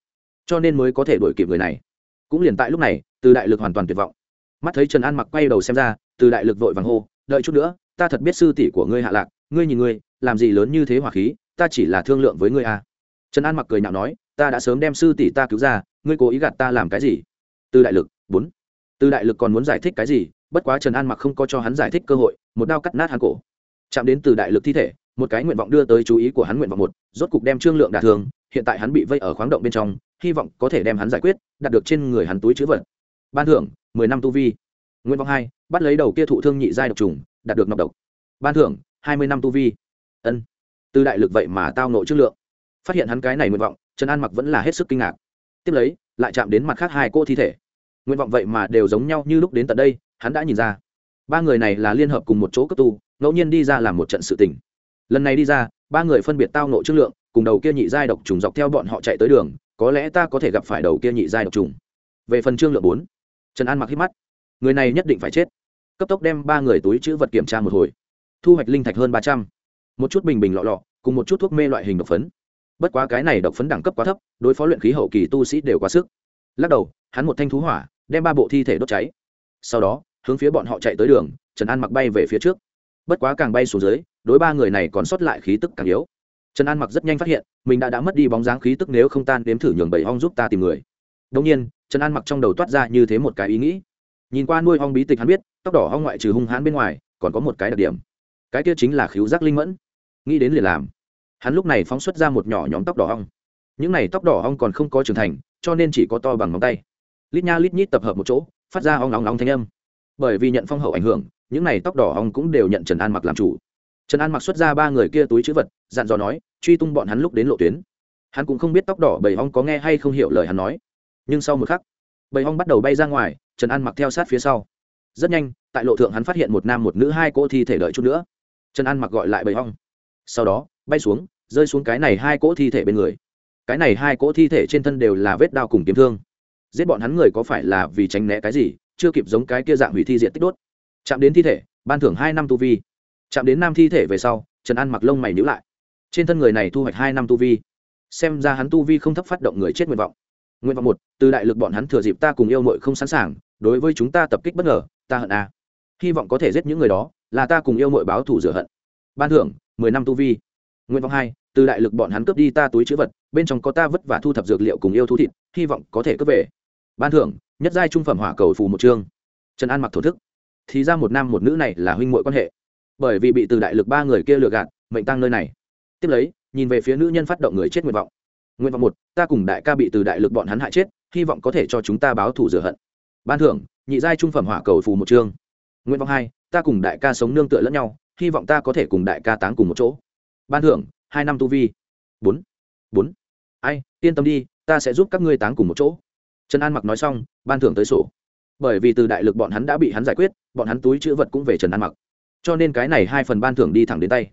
cho nên mới có thể đuổi kịp người này. Cũng liền tại lúc này, từ đại lực hoàn toàn tuyệt vọng. Mắt thấy trần an mặc quay đầu xem ra, từ đại lực vội vàng hô, đợi chút nữa, ta thật biết sư tỷ của ngươi hạ lạc, ngươi nhìn ngươi, làm gì lớn như thế hỏa khí, ta chỉ là thương lượng với ngươi à. trần an mặc cười nhạo nói, ta đã sớm đem sư tỷ ta cứu ra, ngươi cố ý gạt ta làm cái gì? Từ đại lực, bốn. Từ đại lực còn muốn giải thích cái gì, bất quá trần an mặc không có cho hắn giải thích cơ hội, một đao cắt nát hắn cổ. Chạm đến từ đại lực thi thể, một cái nguyện vọng đưa tới chú ý của hắn nguyện vọng một, rốt cục đem trương lượng đả thương, hiện tại hắn bị vây ở khoáng động bên trong hy vọng có thể đem hắn giải quyết, đạt được trên người hắn túi chữ vật. Ban thưởng, mười năm tu vi. Nguyên vọng hai, bắt lấy đầu kia thụ thương nhị giai độc trùng, đạt được nọc độc. Ban thưởng, hai mươi năm tu vi. Ân. Từ đại lực vậy mà tao nộ chất lượng. Phát hiện hắn cái này nguyện vọng, trần an mặc vẫn là hết sức kinh ngạc. Tiếp lấy, lại chạm đến mặt khác hai cô thi thể. Nguyện vọng vậy mà đều giống nhau như lúc đến tận đây, hắn đã nhìn ra. Ba người này là liên hợp cùng một chỗ cấp tu, ngẫu nhiên đi ra làm một trận sự tình. Lần này đi ra, ba người phân biệt tao nộ chất lượng, cùng đầu kia nhị giai độc trùng dọc theo bọn họ chạy tới đường có lẽ ta có thể gặp phải đầu kia nhị giai độc trùng. Về phần trương lượng bốn, trần an mặc hít mắt. Người này nhất định phải chết. Cấp tốc đem ba người túi chữ vật kiểm tra một hồi. Thu hoạch linh thạch hơn ba trăm. Một chút bình bình lọ lọ, cùng một chút thuốc mê loại hình độc phấn. Bất quá cái này độc phấn đẳng cấp quá thấp, đối phó luyện khí hậu kỳ tu sĩ đều quá sức. Lắc đầu, hắn một thanh thú hỏa, đem ba bộ thi thể đốt cháy. Sau đó, hướng phía bọn họ chạy tới đường, trần an mặc bay về phía trước. Bất quá càng bay xuống dưới, đối ba người này còn sót lại khí tức càng yếu trần an mặc rất nhanh phát hiện, mình đã đã mất đi bóng dáng khí tức nếu không tan đếm thử nhường bầy hong giúp ta tìm người. Đông nhiên, trần an mặc trong đầu toát ra như thế một cái ý nghĩ. Nhìn qua nuôi hong bí tịch hắn biết, tóc đỏ hong ngoại trừ hung hãn bên ngoài, còn có một cái đặc điểm. Cái kia chính là khiếu giác linh mẫn. Nghĩ đến liền làm. Hắn lúc này phóng xuất ra một nhỏ nhóm tóc đỏ hong. Những này tóc đỏ hong còn không có trưởng thành, cho nên chỉ có to bằng ngón tay. Lít nha lít nhít tập hợp một chỗ, phát ra ong nóng nóng thanh âm. Bởi vì nhận phong hậu ảnh hưởng, những này tóc đỏ ong cũng đều nhận trần an mặc làm chủ trần an mặc xuất ra ba người kia túi chữ vật, dặn dò nói, truy tung bọn hắn lúc đến lộ tuyến. Hắn cũng không biết tóc đỏ bầy ong có nghe hay không hiểu lời hắn nói. Nhưng sau một khắc, bầy ong bắt đầu bay ra ngoài, trần an mặc theo sát phía sau. Rất nhanh, tại lộ thượng hắn phát hiện một nam một nữ hai cỗ thi thể đợi chút nữa. Trần an mặc gọi lại bầy ong. Sau đó, bay xuống, rơi xuống cái này hai cỗ thi thể bên người. Cái này hai cỗ thi thể trên thân đều là vết đao cùng kiếm thương. Giết bọn hắn người có phải là vì tránh né cái gì, chưa kịp giống cái kia dạng hủy thi diện tích đốt. Chạm đến thi thể, ban thưởng hai năm tu vi chạm đến nam thi thể về sau, trần an mặc lông mày nhữ lại. Trên thân người này thu hoạch hai năm tu vi. Xem ra hắn tu vi không thấp phát động người chết nguyện vọng. Nguyện vọng một, từ đại lực bọn hắn thừa dịp ta cùng yêu mội không sẵn sàng, đối với chúng ta tập kích bất ngờ, ta hận a. Hy vọng có thể giết những người đó, là ta cùng yêu mội báo thủ rửa hận. Ban thưởng, mười năm tu vi. Nguyện vọng hai, từ đại lực bọn hắn cướp đi ta túi chữ vật, bên trong có ta vất vả thu thập dược liệu cùng yêu thú thịt, hy vọng có thể cướp về. Ban thưởng, nhất giai trung phẩm hỏa cầu phù một chương. Trần an mặc thổ thức. Thì ra một nam một nữ này là huynh muội quan hệ bởi vì bị từ đại lực ba người kia lừa gạt, mệnh tăng nơi này. Tiếp lấy, nhìn về phía nữ nhân phát động người chết nguyện vọng. Nguyện vọng một, ta cùng đại ca bị từ đại lực bọn hắn hại chết, hy vọng có thể cho chúng ta báo thù rửa hận. Ban thưởng, nhị giai trung phẩm hỏa cầu phù một chương. Nguyện vọng hai, ta cùng đại ca sống nương tựa lẫn nhau, hy vọng ta có thể cùng đại ca táng cùng một chỗ. Ban thưởng, hai năm tu vi. Bốn. Bốn. Ai, yên tâm đi, ta sẽ giúp các ngươi táng cùng một chỗ. Trần an mặc nói xong, ban thưởng tới sổ. Bởi vì từ đại lực bọn hắn đã bị hắn giải quyết, bọn hắn túi chữ vật cũng về trần an mặc cho nên cái này hai phần ban thưởng đi thẳng đến tay.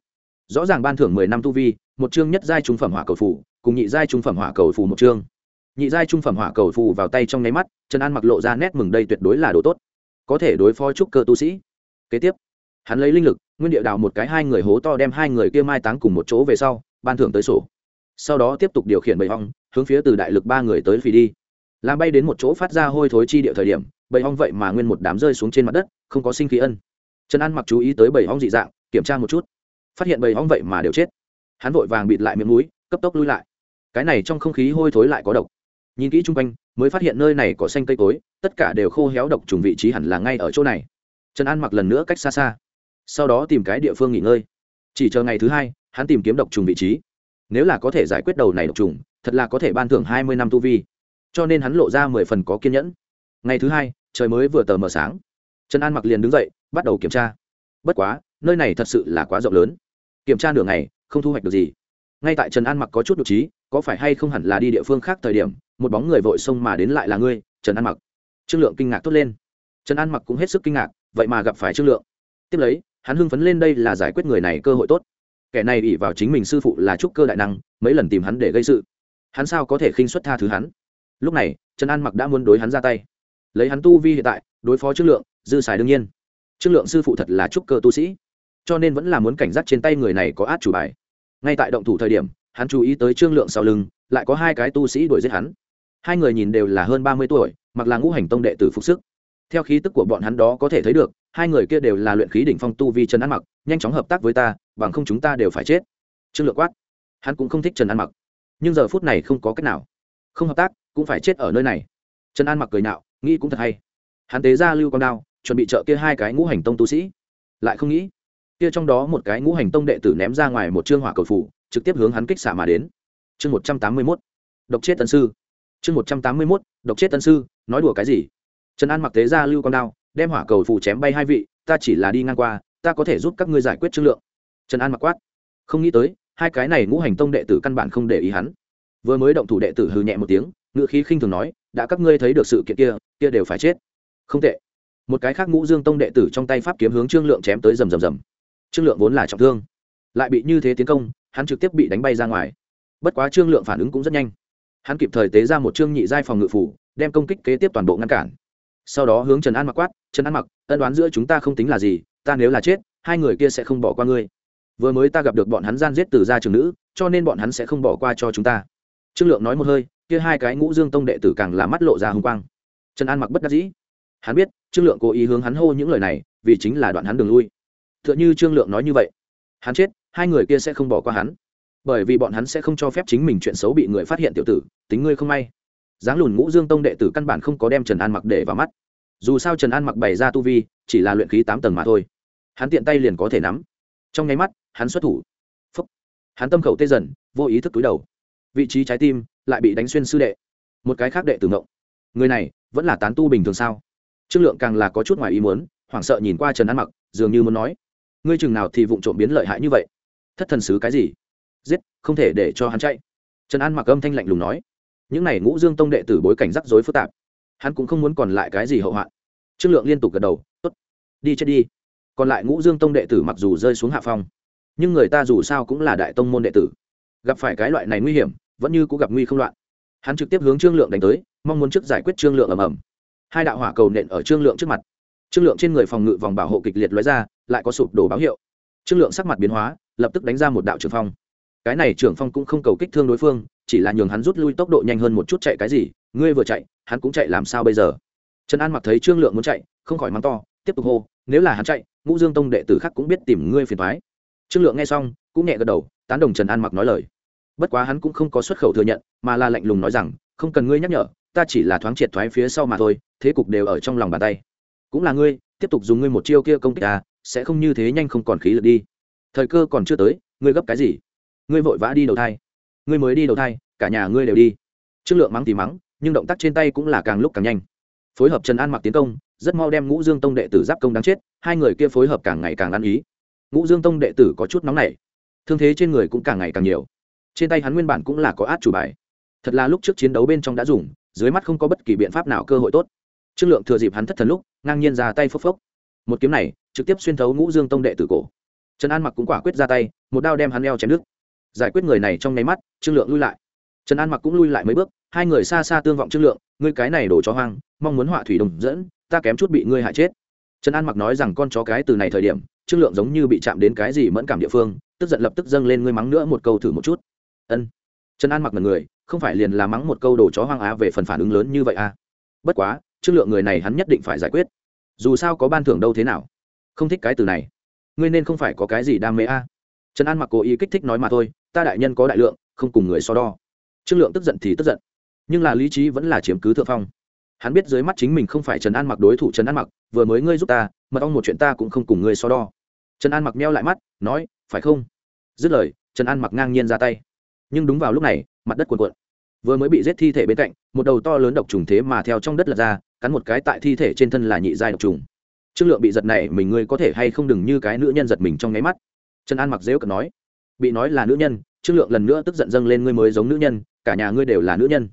Rõ ràng ban thưởng mười năm tu vi, một chương nhất giai trung phẩm hỏa cầu phủ cùng nhị giai trung phẩm hỏa cầu phủ một chương. Nhị giai trung phẩm hỏa cầu phủ vào tay trong nháy mắt, trần an mặc lộ ra nét mừng đây tuyệt đối là đồ tốt. Có thể đối phó trúc cơ tu sĩ. Kế tiếp, hắn lấy linh lực, nguyên địa đào một cái hai người hố to đem hai người kia mai táng cùng một chỗ về sau, ban thưởng tới sổ. Sau đó tiếp tục điều khiển bầy hong hướng phía từ đại lực ba người tới phì đi. Làm bay đến một chỗ phát ra hôi thối chi địa thời điểm, bầy hong vậy mà nguyên một đám rơi xuống trên mặt đất, không có sinh khí ân trần an mặc chú ý tới bầy hong dị dạng, kiểm tra một chút. Phát hiện bầy hong vậy mà đều chết. Hắn vội vàng bịt lại miệng núi cấp tốc lui lại. Cái này trong không khí hôi thối lại có độc. Nhìn kỹ chung quanh, mới phát hiện nơi này có xanh cây cối, tất cả đều khô héo độc trùng vị trí hẳn là ngay ở chỗ này. Trần an mặc lần nữa cách xa xa. Sau đó tìm cái địa phương nghỉ ngơi. Chỉ chờ ngày thứ hai, hắn tìm kiếm độc trùng vị trí. Nếu là có thể giải quyết đầu này độc trùng, thật là có thể ban thưởng hai mươi năm tu vi. Cho nên hắn lộ ra mười phần có kiên nhẫn. Ngày thứ hai, trời mới vừa tờ mờ sáng trần an mặc liền đứng dậy, bắt đầu kiểm tra. Bất quá, nơi này thật sự là quá rộng lớn. Kiểm tra nửa ngày, không thu hoạch được gì. Ngay tại trần an mặc có chút nhục trí, có phải hay không hẳn là đi địa phương khác thời điểm, một bóng người vội xông mà đến lại là ngươi, trần an mặc. Trương lượng kinh ngạc thốt lên. Trần an mặc cũng hết sức kinh ngạc, vậy mà gặp phải trương lượng. Tiếp lấy, hắn hưng phấn lên đây là giải quyết người này cơ hội tốt. Kẻ này ỉ vào chính mình sư phụ là trúc cơ đại năng, mấy lần tìm hắn để gây sự. Hắn sao có thể khinh xuất tha thứ hắn? Lúc này, trần an mặc đã muốn đối hắn ra tay. Lấy hắn tu vi hiện tại đối phó trương lượng, dư xài đương nhiên. Trương lượng sư phụ thật là trúc cơ tu sĩ, cho nên vẫn là muốn cảnh giác trên tay người này có át chủ bài. Ngay tại động thủ thời điểm, hắn chú ý tới trương lượng sau lưng, lại có hai cái tu sĩ đuổi giết hắn. Hai người nhìn đều là hơn ba mươi tuổi, mặc là ngũ hành tông đệ tử phục sức. Theo khí tức của bọn hắn đó có thể thấy được, hai người kia đều là luyện khí đỉnh phong tu vi trần an mặc, nhanh chóng hợp tác với ta, bằng không chúng ta đều phải chết. Trương lượng quát. Hắn cũng không thích trần an mặc. Nhưng giờ phút này không có cách nào. Không hợp tác, cũng phải chết ở nơi này. Trần an mặc cười nạo, nghĩ cũng thật hay hắn tế ra lưu con đao, chuẩn bị trợ kia hai cái ngũ hành tông tu sĩ. Lại không nghĩ, kia trong đó một cái ngũ hành tông đệ tử ném ra ngoài một chương hỏa cầu phủ, trực tiếp hướng hắn kích xạ mà đến. Chương một trăm tám mươi mốt, độc chết tân sư. Chương một trăm tám mươi mốt, độc chết tân sư, nói đùa cái gì? Trần an mặc tế ra lưu con đao, đem hỏa cầu phủ chém bay hai vị, ta chỉ là đi ngang qua, ta có thể giúp các ngươi giải quyết trương lượng. Trần an mặc quát. Không nghĩ tới, hai cái này ngũ hành tông đệ tử căn bản không để ý hắn. Vừa mới động thủ đệ tử hư nhẹ một tiếng ngựa khí khinh thường nói, đã các ngươi thấy được sự kiện kia kia đều phải chết không tệ. Một cái khác ngũ dương tông đệ tử trong tay pháp kiếm hướng trương lượng chém tới rầm rầm rầm. Trương lượng vốn là trọng thương, lại bị như thế tiến công, hắn trực tiếp bị đánh bay ra ngoài. Bất quá trương lượng phản ứng cũng rất nhanh. Hắn kịp thời tế ra một trương nhị giai phòng ngự phủ, đem công kích kế tiếp toàn bộ ngăn cản. Sau đó hướng trần an mặc quát, trần an mặc, ân đoán giữa chúng ta không tính là gì, ta nếu là chết, hai người kia sẽ không bỏ qua ngươi. Vừa mới ta gặp được bọn hắn gian giết từ gia trường nữ, cho nên bọn hắn sẽ không bỏ qua cho chúng ta. Trương lượng nói một hơi, kia hai cái ngũ dương tông đệ tử càng là mắt lộ ra hùng quang. Trần an mặc bất đắc dĩ hắn biết, trương lượng cố ý hướng hắn hô những lời này, vì chính là đoạn hắn đường lui. T h ư ợ n h ư trương lượng nói như vậy. Hắn chết, hai người kia sẽ không bỏ qua hắn. Bởi vì bọn hắn sẽ không cho phép chính mình chuyện xấu bị người phát hiện tiểu tử, tính ngươi không may. Dáng lùn ngũ dương tông đệ tử căn bản không có đem trần an mặc để vào mắt. Dù sao trần an mặc bày ra tu vi, chỉ là luyện khí tám tầng mà thôi. Hắn tiện tay liền có thể nắm. Trong nháy mắt, hắn xuất thủ. Phúc. Hắn tâm khẩu tê dần, vô ý thức túi đầu. Vị trí trái tim lại bị đánh xuyên sư đệ. Một cái khác đệ tử ngộng. Người này, vẫn là tán tu bình thường sao? Trương lượng càng là có chút ngoài ý muốn, hoảng sợ nhìn qua trần an mặc, dường như muốn nói, ngươi chừng nào thì vụng trộm biến lợi hại như vậy? Thất thần sứ cái gì? Giết, không thể để cho hắn chạy. Trần an mặc âm thanh lạnh lùng nói, những này ngũ dương tông đệ tử bối cảnh rắc rối phức tạp, hắn cũng không muốn còn lại cái gì hậu hoạn. Trương lượng liên tục gật đầu, tốt, đi chết đi. Còn lại ngũ dương tông đệ tử mặc dù rơi xuống hạ phong, nhưng người ta dù sao cũng là đại tông môn đệ tử. Gặp phải cái loại này nguy hiểm, vẫn như cũng gặp nguy không loạn. Hắn trực tiếp hướng trương lượng đánh tới, mong muốn trước giải quyết trương lượng ầm ầm hai đạo hỏa cầu nện ở trương lượng trước mặt. Trương lượng trên người phòng ngự vòng bảo hộ kịch liệt lóe ra, lại có sụp đổ báo hiệu. Trương lượng sắc mặt biến hóa, lập tức đánh ra một đạo trường phong. Cái này trưởng phong cũng không cầu kích thương đối phương, chỉ là nhường hắn rút lui tốc độ nhanh hơn một chút chạy cái gì, ngươi vừa chạy, hắn cũng chạy làm sao bây giờ? Trần an mặc thấy trương lượng muốn chạy, không khỏi mắng to, tiếp tục hô, nếu là hắn chạy, ngũ dương tông đệ tử khác cũng biết tìm ngươi phiền thoái trương lượng nghe xong, cũng nhẹ gật đầu, tán đồng trần an mặc nói lời. Bất quá hắn cũng không có xuất khẩu thừa nhận, mà là lạnh lùng nói rằng, không cần ngươi nhắc nhở ta chỉ là thoáng triệt thoái phía sau mà thôi, thế cục đều ở trong lòng bàn tay. Cũng là ngươi, tiếp tục dùng ngươi một chiêu kia công kích ta, sẽ không như thế nhanh không còn khí lực đi. Thời cơ còn chưa tới, ngươi gấp cái gì? Ngươi vội vã đi đầu thai. Ngươi mới đi đầu thai, cả nhà ngươi đều đi. Trương lượng mắng thì mắng, nhưng động tác trên tay cũng là càng lúc càng nhanh. Phối hợp trần an mặc tiến công, rất mau đem ngũ dương tông đệ tử giáp công đáng chết, hai người kia phối hợp càng ngày càng ăn ý. Ngũ dương tông đệ tử có chút nóng nảy, thương thế trên người cũng càng ngày càng nhiều. Trên tay hắn nguyên bản cũng là có át chủ bài. Thật là lúc trước chiến đấu bên trong đã dùng dưới mắt không có bất kỳ biện pháp nào cơ hội tốt. Trương lượng thừa dịp hắn thất thần lúc, ngang nhiên ra tay phốc phốc. Một kiếm này, trực tiếp xuyên thấu ngũ dương tông đệ tử cổ. Trần an mặc cũng quả quyết ra tay, một đao đem hắn leo chém nước giải quyết người này trong nháy mắt, trương lượng lui lại. Trần an mặc cũng lui lại mấy bước, hai người xa xa tương vọng trương lượng, ngươi cái này đổ chó hoang, mong muốn họa thủy đồng dẫn, ta kém chút bị ngươi hại chết. Trần an mặc nói rằng con chó cái từ này thời điểm, trương lượng giống như bị chạm đến cái gì mẫn cảm địa phương, tức giận lập tức dâng lên ngươi mắng nữa một câu thử một chút. Ân trần an mặc là người, không phải liền là mắng một câu đồ chó hoang á về phần phản ứng lớn như vậy à? Bất quá trương lượng người này hắn nhất định phải giải quyết. Dù sao có ban thưởng đâu thế nào? Không thích cái từ này. Ngươi nên không phải có cái gì đam mê a trần an mặc cố ý kích thích nói mà thôi, ta đại nhân có đại lượng, không cùng người so đo. Trương lượng tức giận thì tức giận, nhưng là lý trí vẫn là chiếm cứ thượng phong. Hắn biết dưới mắt chính mình không phải trần an mặc đối thủ trần an mặc, vừa mới ngươi giúp ta, mật ong một chuyện ta cũng không cùng ngươi so đo. Trần an mặc meo lại mắt, nói, phải không? Dứt lời, trần an mặc ngang nhiên ra tay nhưng đúng vào lúc này, mặt đất cuộn cuộn. Vừa mới bị giết thi thể bên cạnh, một đầu to lớn độc trùng thế mà theo trong đất lật ra, cắn một cái tại thi thể trên thân là nhị giai độc trùng. Trương lượng bị giật này, mình ngươi có thể hay không đừng như cái nữ nhân giật mình trong nháy mắt. Trần an mặc dễu cận nói. Bị nói là nữ nhân, trương lượng lần nữa tức giận dâng lên ngươi mới giống nữ nhân, cả nhà ngươi đều là nữ nhân.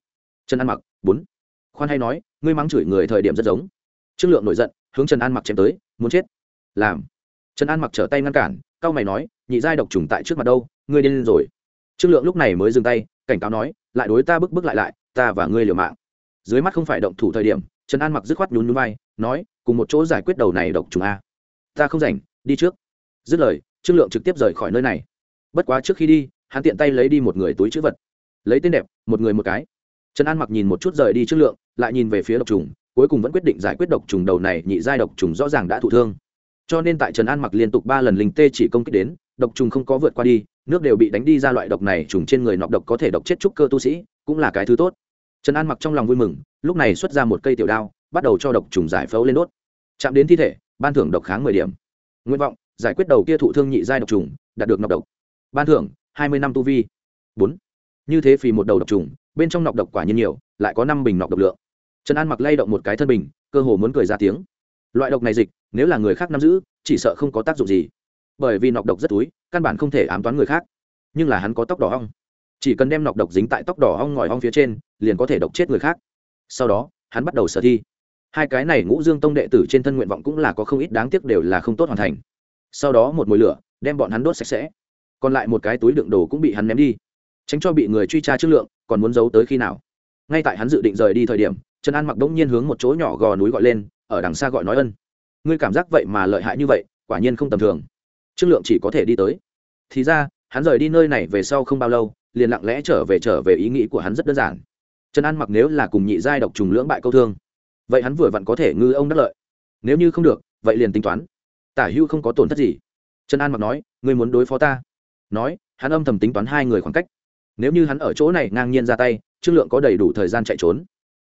Trần an mặc, bốn. Khoan hay nói, ngươi mắng chửi người thời điểm rất giống. Trương lượng nổi giận, hướng trần an mặc chém tới, muốn chết. Làm. Trần an mặc trở tay ngăn cản cao mày nói, nhị giai độc trùng tại trước mặt đâu, ngươi điên rồi trương lượng lúc này mới dừng tay, cảnh cáo nói, lại đối ta bức bức lại lại, ta và ngươi liều mạng. Dưới mắt không phải động thủ thời điểm, trần an mặc dứt khoát nhún nhún vai, nói, cùng một chỗ giải quyết đầu này độc trùng a. Ta không rảnh, đi trước. Dứt lời, trương lượng trực tiếp rời khỏi nơi này. Bất quá trước khi đi, hắn tiện tay lấy đi một người túi chữ vật. Lấy tên đẹp, một người một cái. Trần an mặc nhìn một chút rời đi trương lượng, lại nhìn về phía độc trùng, cuối cùng vẫn quyết định giải quyết độc trùng đầu này, nhị giai độc trùng rõ ràng đã thụ thương. Cho nên tại trần an mặc liên tục ba lần linh tê chỉ công kích đến, độc trùng không có vượt qua đi nước đều bị đánh đi ra loại độc này trùng trên người nọc độc có thể độc chết trúc cơ tu sĩ, cũng là cái thứ tốt. Trần an mặc trong lòng vui mừng, lúc này xuất ra một cây tiểu đao, bắt đầu cho độc trùng giải phẫu lên đốt. Chạm đến thi thể, ban thưởng độc kháng mười điểm. Nguyện vọng, giải quyết đầu kia thụ thương nhị giai độc trùng, đạt được nọc độc. Ban thưởng, hai mươi năm tu vi. Bốn. Như thế phì một đầu độc trùng, bên trong nọc độc quả nhiên nhiều, lại có năm bình nọc độc lượng. Trần an mặc lay động một cái thân bình, cơ hồ muốn cười ra tiếng. Loại độc này dịch, nếu là người khác nắm giữ, chỉ sợ không có tác dụng gì bởi vì nọc độc rất túi, căn bản không thể ám toán người khác. Nhưng là hắn có tóc đỏ hong chỉ cần đem nọc độc dính tại tóc đỏ hong ngòi hong phía trên, liền có thể độc chết người khác. Sau đó, hắn bắt đầu sở thi. Hai cái này ngũ dương tông đệ tử trên thân nguyện vọng cũng là có không ít đáng tiếc đều là không tốt hoàn thành. Sau đó một mùi lửa, đem bọn hắn đốt sạch sẽ. Còn lại một cái túi đựng đồ cũng bị hắn ném đi. Tránh cho bị người truy tra chất lượng, còn muốn giấu tới khi nào. Ngay tại hắn dự định rời đi thời điểm, trần an mặc đ ỗ n g nhiên hướng một chỗ nhỏ gò núi gọi lên, ở đằng xa gọi nói ân. Ngươi cảm giác vậy mà lợi hại như vậy, quả nhiên không tầm thường trương lượng chỉ có thể đi tới. Thì ra, hắn rời đi nơi này về sau không bao lâu, liền lặng lẽ trở về trở về ý nghĩ của hắn rất đơn giản. Trần an mặc nếu là cùng nhị giai độc trùng lưỡng bại câu thương, vậy hắn vừa vặn có thể ngư ông đắc lợi. Nếu như không được, vậy liền tính toán. Tả hưu không có tổn thất gì. Trần an mặc nói, ngươi muốn đối phó ta? Nói, hắn âm thầm tính toán hai người khoảng cách. Nếu như hắn ở chỗ này ngang nhiên ra tay, trương lượng có đầy đủ thời gian chạy trốn.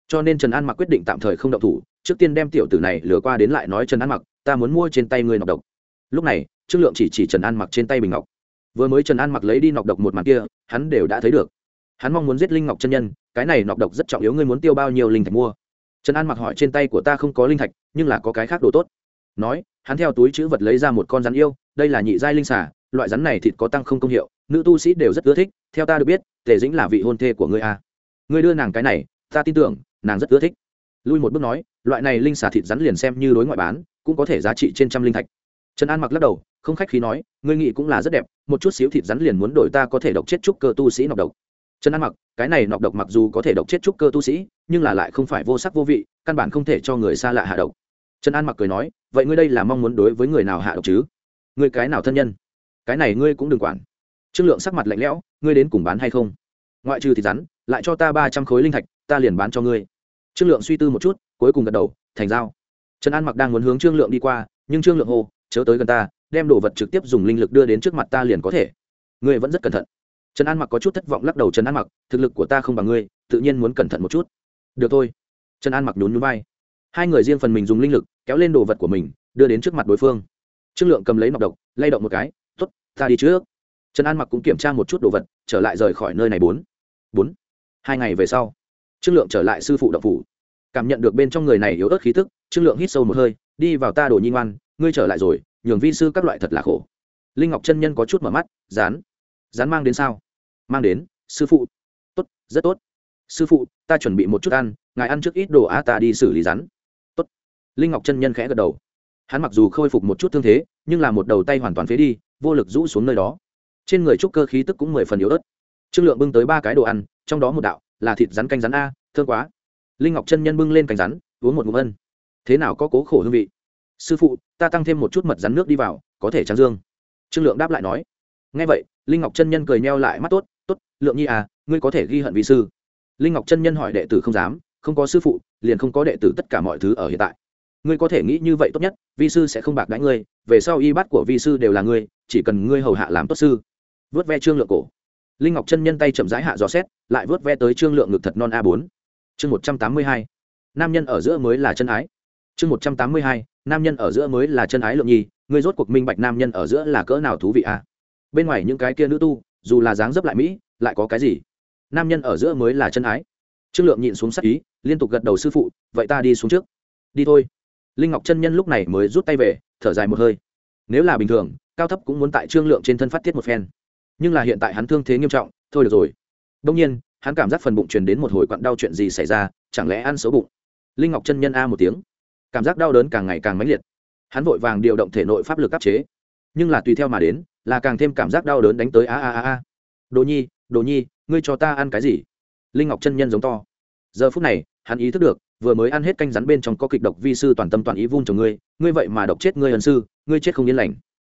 Cho nên trần an mặc quyết định tạm thời không động thủ, trước tiên đem tiểu tử này lừa qua đến lại nói trần an mặc, ta muốn mua trên tay ngươi nọc độc lúc này, trương lượng chỉ chỉ trần an mặc trên tay bình ngọc. Vừa mới trần an mặc lấy đi nọc độc một màn kia, hắn đều đã thấy được. Hắn mong muốn giết linh ngọc chân nhân, cái này nọc độc rất trọng yếu, ngươi muốn tiêu bao nhiêu linh thạch mua? Trần an mặc hỏi trên tay của ta không có linh thạch, nhưng là có cái khác đồ tốt. Nói, hắn theo túi chữ vật lấy ra một con rắn yêu, đây là nhị giai linh xả loại rắn này thịt có tăng không công hiệu, nữ tu sĩ đều rất ưa thích, theo ta được biết, tề dĩnh là vị hôn thê của ngươi a. À. ngươi đưa nàng cái này, ta tin tưởng, nàng rất ưa thích. Lui một bước nói, loại này linh xả thịt rắn liền xem như đối ngoại bán, cũng có thể giá trị trên trăm linh thạch trần an mặc lắc đầu, không khách khí nói, ngươi nghĩ cũng là rất đẹp, một chút xíu thịt rắn liền muốn đổi ta có thể độc chết trúc cơ tu sĩ nọc độc. Trần an mặc, cái này nọc độc mặc dù có thể độc chết trúc cơ tu sĩ, nhưng là lại không phải vô sắc vô vị, căn bản không thể cho người xa lạ hạ độc. Trần an mặc cười nói, vậy ngươi đây là mong muốn đối với người nào hạ độc chứ? Ngươi cái nào thân nhân? Cái này ngươi cũng đừng quản. Trương lượng sắc mặt lạnh lẽo, ngươi đến cùng bán hay không? Ngoại trừ thịt rắn, lại cho ta ba trăm khối linh thạch, ta liền bán cho ngươi. Trương lượng suy tư một chút, cuối cùng gật đầu, thành giao. Trần an mặc đang muốn hướng trương lượng đi qua, nhưng trương lượng hô chớ tới gần ta, đem đồ vật trực tiếp dùng linh lực đưa đến trước mặt ta liền có thể. Ngươi vẫn rất cẩn thận. Trần an mặc có chút thất vọng lắc đầu trần an mặc, thực lực của ta không bằng ngươi, tự nhiên muốn cẩn thận một chút. Được thôi. Trần an mặc nhún nhún vai. Hai người riêng phần mình dùng linh lực, kéo lên đồ vật của mình, đưa đến trước mặt đối phương. Trương lượng cầm lấy nọc độc, lay động một cái t ố t ta đi trước. Trần an mặc cũng kiểm tra một chút đồ vật, trở lại rời khỏi nơi này bốn. Bốn. Hai ngày về sau, trương lượng trở lại sư phụ đậu phủ. Cảm nhận được bên trong người này yếu ớt khí tức, trương lượng hít sâu một hơi, đi vào ta đồ nhi ngoan ngươi trở lại rồi, nhường vi sư các loại thật là khổ. Linh ngọc chân nhân có chút mở mắt dán dán mang đến sao? Mang đến, sư phụ. Tốt, rất tốt. Sư phụ, ta chuẩn bị một chút ăn, ngài ăn trước ít đồ a ta đi xử lý rắn tốt. Linh ngọc chân nhân khẽ gật đầu. Hắn mặc dù khôi phục một chút thương thế, nhưng là một đầu tay hoàn toàn phế đi, vô lực rũ xuống nơi đó. Trên người trúc cơ khí tức cũng mười phần yếu ớt. Trương lượng bưng tới ba cái đồ ăn, trong đó một đạo là thịt rắn canh rắn a thương quá. Linh ngọc chân nhân bưng lên canh rắn, uống một ngụm ân. Thế nào có cố khổ hương vị? Sư phụ, ta tăng thêm một chút mật rắn nước đi vào, có thể trắng dương. Trương lượng đáp lại nói. Ngay vậy, linh ngọc chân nhân cười neo lại mắt tốt tốt, lượng nhi à ngươi có thể ghi hận vị sư. Linh ngọc chân nhân hỏi đệ tử không dám, không có sư phụ, liền không có đệ tử tất cả mọi thứ ở hiện tại. Ngươi có thể nghĩ như vậy tốt nhất, vi sư sẽ không bạc đãi ngươi, về sau y bắt của vi sư đều là ngươi, chỉ cần ngươi hầu hạ làm tốt sư. Vớt ve trương lượng cổ. Linh ngọc chân nhân tay chậm rãi hạ dò xét, lại vớt ve tới trương lượng ngực thật non a bốn. Chương một trăm tám mươi hai. Nam nhân ở giữa mới là chân ái chương một trăm tám mươi hai, nam nhân ở giữa mới là chân ái lượng nhi, ngươi rốt cuộc minh bạch nam nhân ở giữa là cỡ nào thú vị à? Bên ngoài những cái kia nữ tu, dù là dáng dấp lại mỹ, lại có cái gì? Nam nhân ở giữa mới là chân ái. Trương lượng nhịn xuống sắc ý, liên tục gật đầu sư phụ, vậy ta đi xuống trước. Đi thôi. Linh ngọc chân nhân lúc này mới rút tay về, thở dài một hơi. Nếu là bình thường, cao thấp cũng muốn tại trương lượng trên thân phát tiết một phen. Nhưng là hiện tại hắn thương thế nghiêm trọng, thôi được rồi. Đông nhiên, hắn cảm giác phần bụng truyền đến một hồi quặn đau chuyện gì xảy ra, chẳng lẽ ăn xấu bụng? Linh ngọc chân nhân a một tiếng cảm giác đau đớn càng ngày càng mãnh liệt. Hắn vội vàng điều động thể nội pháp lực áp chế. Nhưng là tùy theo mà đến, là càng thêm cảm giác đau đớn đánh tới a a a a. Đồ nhi đồ nhi, ngươi cho ta ăn cái gì? Linh ngọc chân nhân giống to. Giờ phút này, hắn ý thức được, vừa mới ăn hết canh rắn bên trong có kịch độc vi sư toàn tâm toàn ý vun chồng ngươi ngươi vậy mà độc chết ngươi ân sư, ngươi chết không yên lành.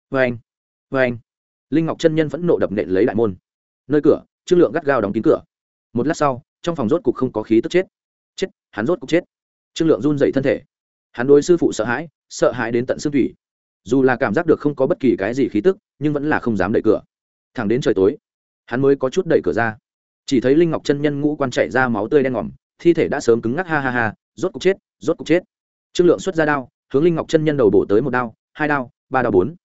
Vê anh vê anh. Linh ngọc chân nhân vẫn nộ đập nện lấy đại môn. Nơi cửa, trương lượng gắt gao đóng kín cửa. Một lát sau, trong phòng rốt cục không có khí tức chết. Chết, hắn rốt cục chết. Trương lượng run dậy thân thể hắn đối sư phụ sợ hãi sợ hãi đến tận xương thủy. Dù là cảm giác được không có bất kỳ cái gì khí tức, nhưng vẫn là không dám đẩy cửa. Thẳng đến trời tối, hắn mới có chút đẩy cửa ra. Chỉ thấy linh ngọc chân nhân ngũ quan chạy ra máu tươi đen ngòm, thi thể đã sớm cứng ngắc, ha ha ha, rốt cục chết, rốt cục chết. Trương lượng xuất ra đao, hướng linh ngọc chân nhân đầu bổ tới một đao, hai đao, ba đao, bốn.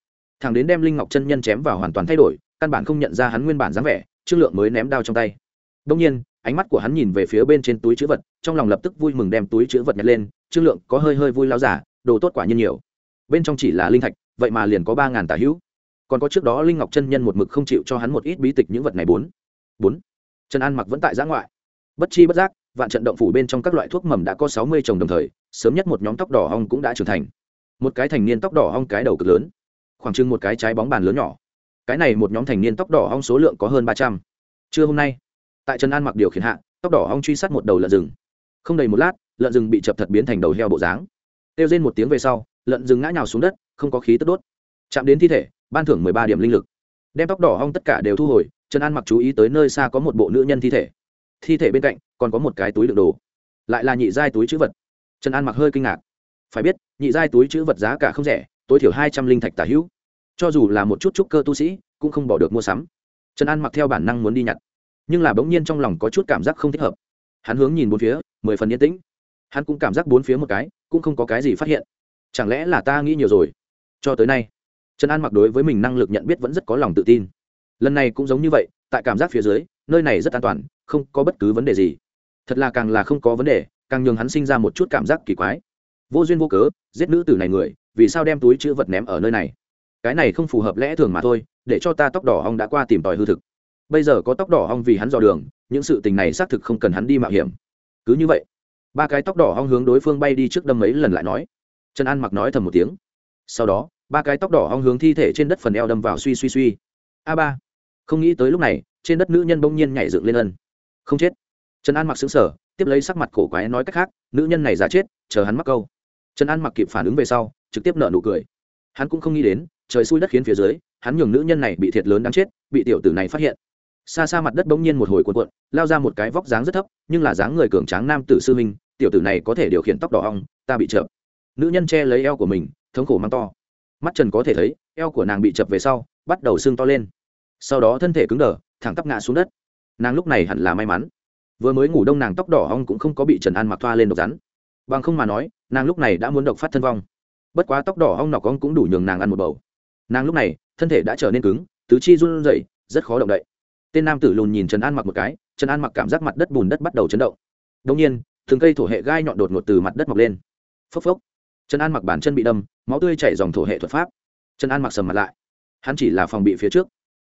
Thẳng đến đem linh ngọc chân nhân chém vào hoàn toàn thay đổi, căn bản không nhận ra hắn nguyên bản dáng vẻ, trương lượng mới ném đao trong tay. Đông nhiên, ánh mắt của hắn nhìn về phía bên trên túi chữ vật, trong lòng lập tức vui mừng đem túi chữ vật nhặt lên trương lượng có hơi hơi vui lao giả, đồ tốt quả nhiên nhiều. Bên trong chỉ là linh thạch, vậy mà liền có ba ngàn tả hữu. Còn có trước đó linh ngọc chân nhân một mực không chịu cho hắn một ít bí tịch những vật này bốn. Bốn. Trần an mặc vẫn tại giã ngoại. Bất chi bất giác, vạn trận động phủ bên trong các loại thuốc mầm đã có sáu mươi trồng đồng thời, sớm nhất một nhóm tóc đỏ hong cũng đã trưởng thành. Một cái thành niên tóc đỏ hong cái đầu cực lớn, khoảng chừng một cái trái bóng bàn lớn nhỏ. Cái này một nhóm thành niên tóc đỏ hong số lượng có hơn ba trăm. Trưa hôm nay, tại trần an mặc điều khiển hạ, tóc đỏ hong truy sát một đầu lợn rừng. Không đầy một lát lợn rừng bị chập thật biến thành đầu heo bộ dáng. Kêu rên một tiếng về sau, lợn rừng ngã nhào xuống đất, không có khí tức đốt. Chạm đến thi thể, ban thưởng mười ba điểm linh lực. Đem tóc đỏ hong tất cả đều thu hồi, trần an mặc chú ý tới nơi xa có một bộ nữ nhân thi thể. Thi thể bên cạnh, còn có một cái túi đựng đồ. Lại là nhị giai túi chữ vật. Trần an mặc hơi kinh ngạc. Phải biết, nhị giai túi chữ vật giá cả không rẻ, tối thiểu hai trăm linh thạch tả hữu. Cho dù là một chút trúc cơ tu sĩ, cũng không bỏ được mua sắm. Trần an mặc theo bản năng muốn đi nhặt. Nhưng là bỗng nhiên trong lòng có chút cảm giác không thích hợp. Hắn hướng nhìn bốn phía, mười phần yên tĩnh hắn cũng cảm giác bốn phía một cái, cũng không có cái gì phát hiện. Chẳng lẽ là ta nghĩ nhiều rồi? Cho tới nay, trần an mặc đối với mình năng lực nhận biết vẫn rất có lòng tự tin. Lần này cũng giống như vậy, tại cảm giác phía dưới, nơi này rất an toàn, không có bất cứ vấn đề gì. Thật là càng là không có vấn đề, càng nhường hắn sinh ra một chút cảm giác kỳ quái. Vô duyên vô cớ, giết nữ tử này người, vì sao đem túi chữ vật ném ở nơi này? Cái này không phù hợp lẽ thường mà thôi, để cho ta tóc đỏ hong đã qua tìm tòi hư thực. Bây giờ có tóc đỏ hong vì hắn dò đường, những sự tình này xác thực không cần hắn đi mạo hiểm. Cứ như vậy ba cái tóc đỏ hong hướng đối phương bay đi trước đâm mấy lần lại nói. Trần an mặc nói thầm một tiếng. Sau đó, ba cái tóc đỏ hong hướng thi thể trên đất phần eo đâm vào suy suy suy. A ba. Không nghĩ tới lúc này, trên đất nữ nhân bỗng nhiên nhảy dựng lên ân. Không chết. Trần an mặc xứng sở tiếp lấy sắc mặt cổ quái nói cách khác, nữ nhân này giả chết, chờ hắn mắc câu. Trần an mặc kịp phản ứng về sau, trực tiếp nợ nụ cười. Hắn cũng không nghĩ đến, trời xui đất khiến phía dưới, hắn nhường nữ nhân này bị thiệt lớn đáng chết, bị tiểu tử này phát hiện. Xa xa mặt đất bỗng nhiên một hồi cuộn cuộn, lao ra một cái vóc dáng rất thấp, nhưng là dáng người cường tráng nam tử sư minh tiểu tử này có thể điều khiển tóc đỏ ong, ta bị chợp. Nữ nhân che lấy eo của mình, thống khổ mang to. Mắt trần có thể thấy, eo của nàng bị chập về sau, bắt đầu sưng to lên. Sau đó thân thể cứng đờ, thẳng tắp ngã xuống đất. Nàng lúc này hẳn là may mắn. Vừa mới ngủ đông nàng tóc đỏ ong cũng không có bị trần an mặc thoa lên độc rắn. Bằng không mà nói, nàng lúc này đã muốn độc phát thân vong. Bất quá tóc đỏ ong nọc ong cũng đủ nhường nàng ăn một bầu. Nàng lúc này, thân thể đã trở nên cứng, tứ chi run rẩy, rất khó động đậy. Tên nam tử lùn nhìn trần an mặc một cái, trần an mặc cảm giác mặt đất bùn đất bắt đầu chấn động. Đông nhiên từng cây thổ hệ gai nhọn đột ngột từ mặt đất mọc lên. Phốc phốc. Trần an mặc bản chân bị đâm, máu tươi chảy dòng thổ hệ thuật pháp. Trần an mặc sầm mặt lại. Hắn chỉ là phòng bị phía trước.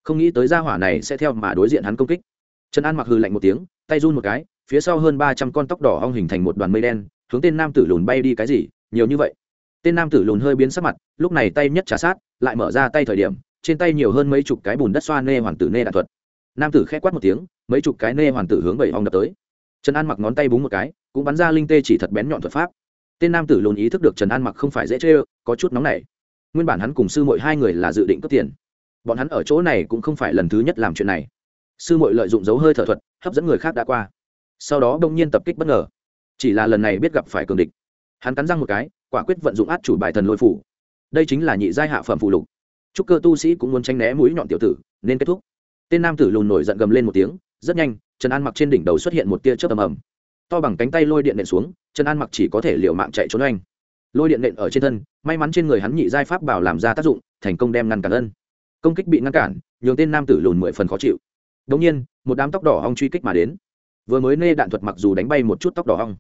Không nghĩ tới gia hỏa này sẽ theo mà đối diện hắn công kích. Trần an mặc hư lạnh một tiếng, tay run một cái, phía sau hơn ba trăm con tóc đỏ ong hình thành một đoàn mây đen, hướng tên nam tử lùn bay đi cái gì, nhiều như vậy. Tên nam tử lùn hơi biến sắc mặt, lúc này tay nhất trả sát, lại mở ra tay thời điểm, trên tay nhiều hơn mấy chục cái bùn đất xoa nê hoàn tử nê đạn thuật. Nam tử khẽ quát một tiếng, mấy chục cái nê hoàn tử hướng bảy ong đập tới trần an mặc ngón tay búng một cái, cũng bắn ra linh tê chỉ thật bén nhọn thuật pháp. Tên nam tử lùn ý thức được trần an mặc không phải dễ chê có chút nóng nảy. Nguyên bản hắn cùng sư mội hai người là dự định cướp tiền. Bọn hắn ở chỗ này cũng không phải lần thứ nhất làm chuyện này. Sư mội lợi dụng dấu hơi thở thuật, hấp dẫn người khác đã qua. Sau đó đông nhiên tập kích bất ngờ. Chỉ là lần này biết gặp phải cường địch. Hắn cắn răng một cái, quả quyết vận dụng át chủ bài thần lôi phủ. Đây chính là nhị giai hạ phẩm phụ lục. Chúc cơ tu sĩ cũng muốn tranh né mũi nhọn tiểu tử, nên kết thúc. Tên nam tử lùn nổi giận gầm lên một tiếng, rất nhanh trần an mặc trên đỉnh đầu xuất hiện một tia chớp tầm ầm. To bằng cánh tay lôi điện nện xuống, trần an mặc chỉ có thể liều mạng chạy trốn oanh. Lôi điện nện ở trên thân, may mắn trên người hắn nhị giai pháp bảo làm ra tác dụng, thành công đem ngăn cản ân. Công kích bị ngăn cản, nhường tên nam tử lùn mười phần khó chịu. Đống nhiên, một đám tóc đỏ hong truy kích mà đến. Vừa mới nê đạn thuật mặc dù đánh bay một chút tóc đỏ hong,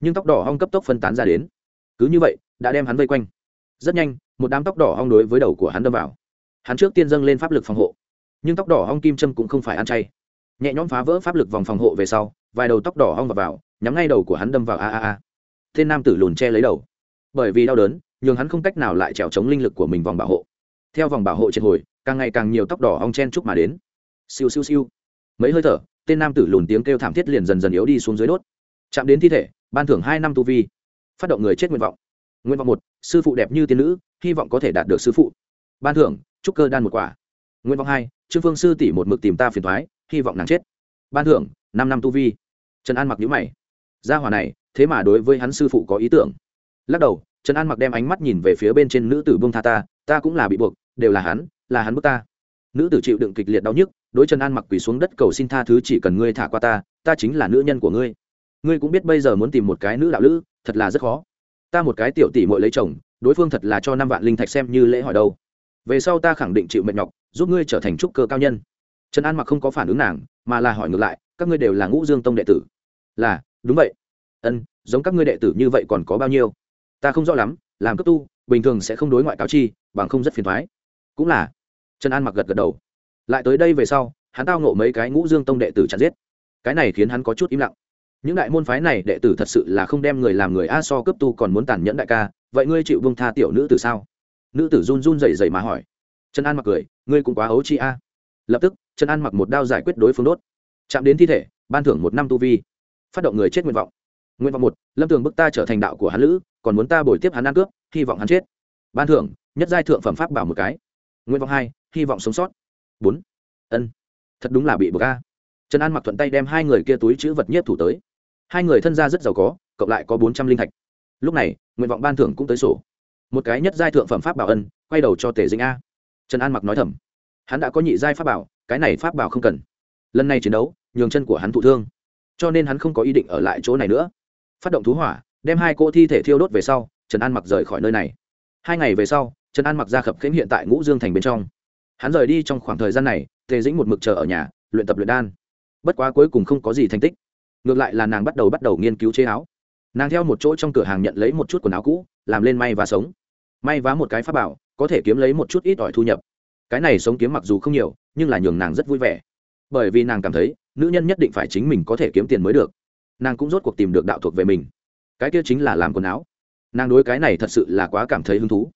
nhưng tóc đỏ hong cấp tốc phân tán ra đến. Cứ như vậy, đã đem hắn vây quanh. Rất nhanh, một đám tóc đỏ hong đối với đầu của hắn đâm vào. Hắn trước tiên dâng lên pháp lực phòng hộ, nhưng tóc đỏ hong kim châm cũng không phải ăn chay nhẹ nhõm phá vỡ pháp lực vòng phòng hộ về sau vài đầu tóc đỏ hong vào, vào nhắm ngay đầu của hắn đâm vào a a a. Tên nam tử lùn che lấy đầu. Bởi vì đau đớn nhường hắn không cách nào lại trèo chống linh lực của mình vòng bảo hộ. Theo vòng bảo hộ triệt hồi càng ngày càng nhiều tóc đỏ hong chen chúc mà đến. Siêu siêu siêu. Mấy hơi thở tên nam tử lùn tiếng kêu thảm thiết liền dần dần yếu đi xuống dưới đốt. Chạm đến thi thể ban thưởng hai năm tu vi. Phát động người chết nguyện vọng. Nguyện vọng một sư phụ đẹp như tiên nữ hy vọng có thể đạt được sư phụ. Ban thưởng trúc cơ đan một quả. Nguyện vọng hai trương phương sư tỷ một mực tìm ta phiền thoái hy vọng nàng chết. Ban thưởng, năm năm tu vi. Trần an mặc nhữ mày. Gia hòa này, thế mà đối với hắn sư phụ có ý tưởng. Lắc đầu, trần an mặc đem ánh mắt nhìn về phía bên trên nữ tử bông tha ta ta cũng là bị buộc, đều là hắn là hắn bức ta. Nữ tử chịu đựng kịch liệt đau nhức, đối trần an mặc quỳ xuống đất cầu xin tha thứ chỉ cần ngươi thả qua ta ta chính là nữ nhân của ngươi. Ngươi cũng biết bây giờ muốn tìm một cái nữ đạo lữ, thật là rất khó. Ta một cái tiểu tỷ mội lấy chồng, đối phương thật là cho năm vạn linh thạch xem như lễ hỏi đâu. Về sau ta khẳng định chịu mệt nhọc, giúp ngươi trở thành trúc cơ cao nhân trần an mặc không có phản ứng nàng mà là hỏi ngược lại các ngươi đều là ngũ dương tông đệ tử là đúng vậy ân giống các ngươi đệ tử như vậy còn có bao nhiêu ta không rõ lắm làm cấp tu bình thường sẽ không đối ngoại cáo chi bằng không rất phiền thoái cũng là trần an mặc gật gật đầu lại tới đây về sau hắn tao nộ mấy cái ngũ dương tông đệ tử chặt giết cái này khiến hắn có chút im lặng những đại môn phái này đệ tử thật sự là không đem người làm người a so cấp tu còn muốn tàn nhẫn đại ca vậy ngươi chịu vương tha tiểu nữ tử sao nữ tử run run rẩy rẩy mà hỏi trần an mặc cười ngươi cũng quá ấu chi a lập tức trần an mặc một đao giải quyết đối phương đốt. Chạm đến thi thể, ban thưởng một năm tu vi. Phát động người chết nguyện vọng. Nguyện vọng một, lâm tường bức ta trở thành đạo của hắn lữ, còn muốn ta bồi tiếp hắn ăn cướp, hy vọng hắn chết. Ban thưởng, nhất giai thượng phẩm pháp bảo một cái. Nguyện vọng hai, hy vọng sống sót. Bốn, ân, thật đúng là bị bờ ca trần an mặc thuận tay đem hai người kia túi chữ vật nhất thủ tới. Hai người thân gia rất giàu có, cộng lại có bốn trăm linh thạch. Lúc này, nguyện vọng ban thưởng cũng tới sổ. Một cái nhất giai thượng phẩm pháp bảo ân, quay đầu cho tề dĩnh a. Trần an mặc nói thầm hắn đã có nhị giai pháp bảo, cái này pháp bảo không cần. Lần này chiến đấu, nhường chân của hắn thụ thương. Cho nên hắn không có ý định ở lại chỗ này nữa. Phát động thú hỏa, đem hai cô thi thể thiêu đốt về sau, trần an mặc rời khỏi nơi này. Hai ngày về sau, trần an mặc ra khập khiễng hiện tại ngũ dương thành bên trong. Hắn rời đi trong khoảng thời gian này, tề dĩnh một mực chờ ở nhà, luyện tập luyện đan. Bất quá cuối cùng không có gì thành tích. Ngược lại là nàng bắt đầu bắt đầu nghiên cứu chế áo. Nàng theo một chỗ trong cửa hàng nhận lấy một chút quần áo cũ, làm lên may và sống. May vá một cái pháp bảo, có thể kiếm lấy một chút ít ỏi thu nhập cái này sống kiếm mặc dù không nhiều, nhưng là nhường nàng rất vui vẻ. Bởi vì nàng cảm thấy, nữ nhân nhất định phải chính mình có thể kiếm tiền mới được. Nàng cũng rốt cuộc tìm được đạo thuộc về mình. Cái kia chính là làm quần áo. Nàng đối cái này thật sự là quá cảm thấy hứng thú.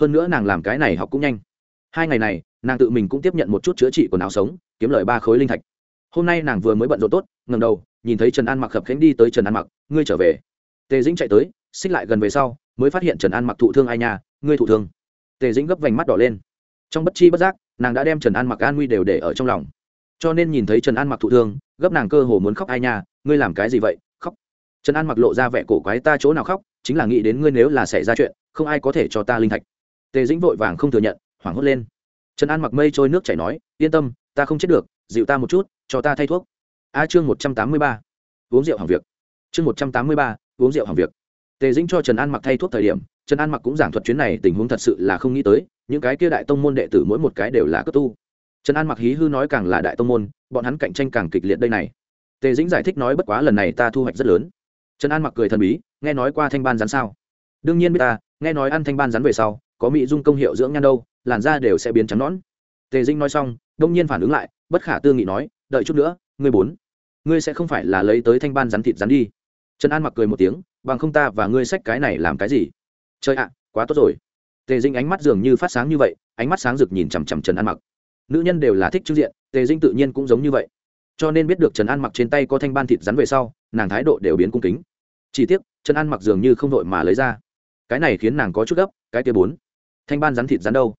Hơn nữa nàng làm cái này học cũng nhanh. Hai ngày này, nàng tự mình cũng tiếp nhận một chút chữa trị quần áo sống, kiếm lời ba khối linh thạch. Hôm nay nàng vừa mới bận rộn tốt ngầm đầu, nhìn thấy trần an mặc khập khánh đi tới trần an mặc, ngươi trở về. Tề dĩnh chạy tới, xích lại gần về sau, mới phát hiện trần an mặc thụ thương ai nha, ngươi thụ thương. Tề dĩnh gấp vành mắt đỏ lên trong bất chi bất giác, nàng đã đem trần an mặc an nguy đều để ở trong lòng. Cho nên nhìn thấy trần an mặc thụ thương, gấp nàng cơ hồ muốn khóc ai nha, ngươi làm cái gì vậy, khóc. Trần an mặc lộ ra vẻ cổ quái, ta chỗ nào khóc, chính là nghĩ đến ngươi nếu là xảy ra chuyện, không ai có thể cho ta linh thạch. Tề dĩnh vội vàng không thừa nhận, hoảng hốt lên. Trần an mặc mây trôi nước chảy nói, yên tâm, ta không chết được, dịu ta một chút, cho ta thay thuốc. A chương một trăm tám mươi ba, uống rượu hàng việc. Chương một trăm tám mươi ba, uống rượu hàng việc. Tề dĩnh cho trần an mặc thay thuốc thời điểm trần an mặc cũng giảng thuật chuyến này tình huống thật sự là không nghĩ tới, những cái kia đại tông môn đệ tử mỗi một cái đều là cấp tu. Trần an mặc hí hư nói càng là đại tông môn, bọn hắn cạnh tranh càng kịch liệt đây này. Tề dĩnh giải thích nói bất quá lần này ta thu hoạch rất lớn. Trần an mặc cười thần bí, nghe nói qua thanh ban rắn sao? Đương nhiên biết ta, nghe nói ăn thanh ban rắn về sau, có mỹ dung công hiệu dưỡng nhan đâu, làn da đều sẽ biến trắng nón. tề dĩnh nói xong, đông nhiên phản ứng lại, bất khả tư nghị nói, đợi chút nữa, ngươi bốn, ngươi sẽ không phải là lấy tới thanh ban rắn thịt rắn đi. Trần an mặc cười một tiếng, bằng không ta và ngươi sách cái này làm cái gì? Chơi ạ, quá tốt rồi. Tề dinh ánh mắt dường như phát sáng như vậy, ánh mắt sáng rực nhìn chằm chằm trần an mặc. Nữ nhân đều là thích trưng diện, tề dinh tự nhiên cũng giống như vậy. Cho nên biết được trần an mặc trên tay có thanh ban thịt rắn về sau, nàng thái độ đều biến cung kính. Chỉ tiếc, trần an mặc dường như không đội mà lấy ra. Cái này khiến nàng có chút gấp, cái kia bốn. Thanh ban rắn thịt rắn đâu?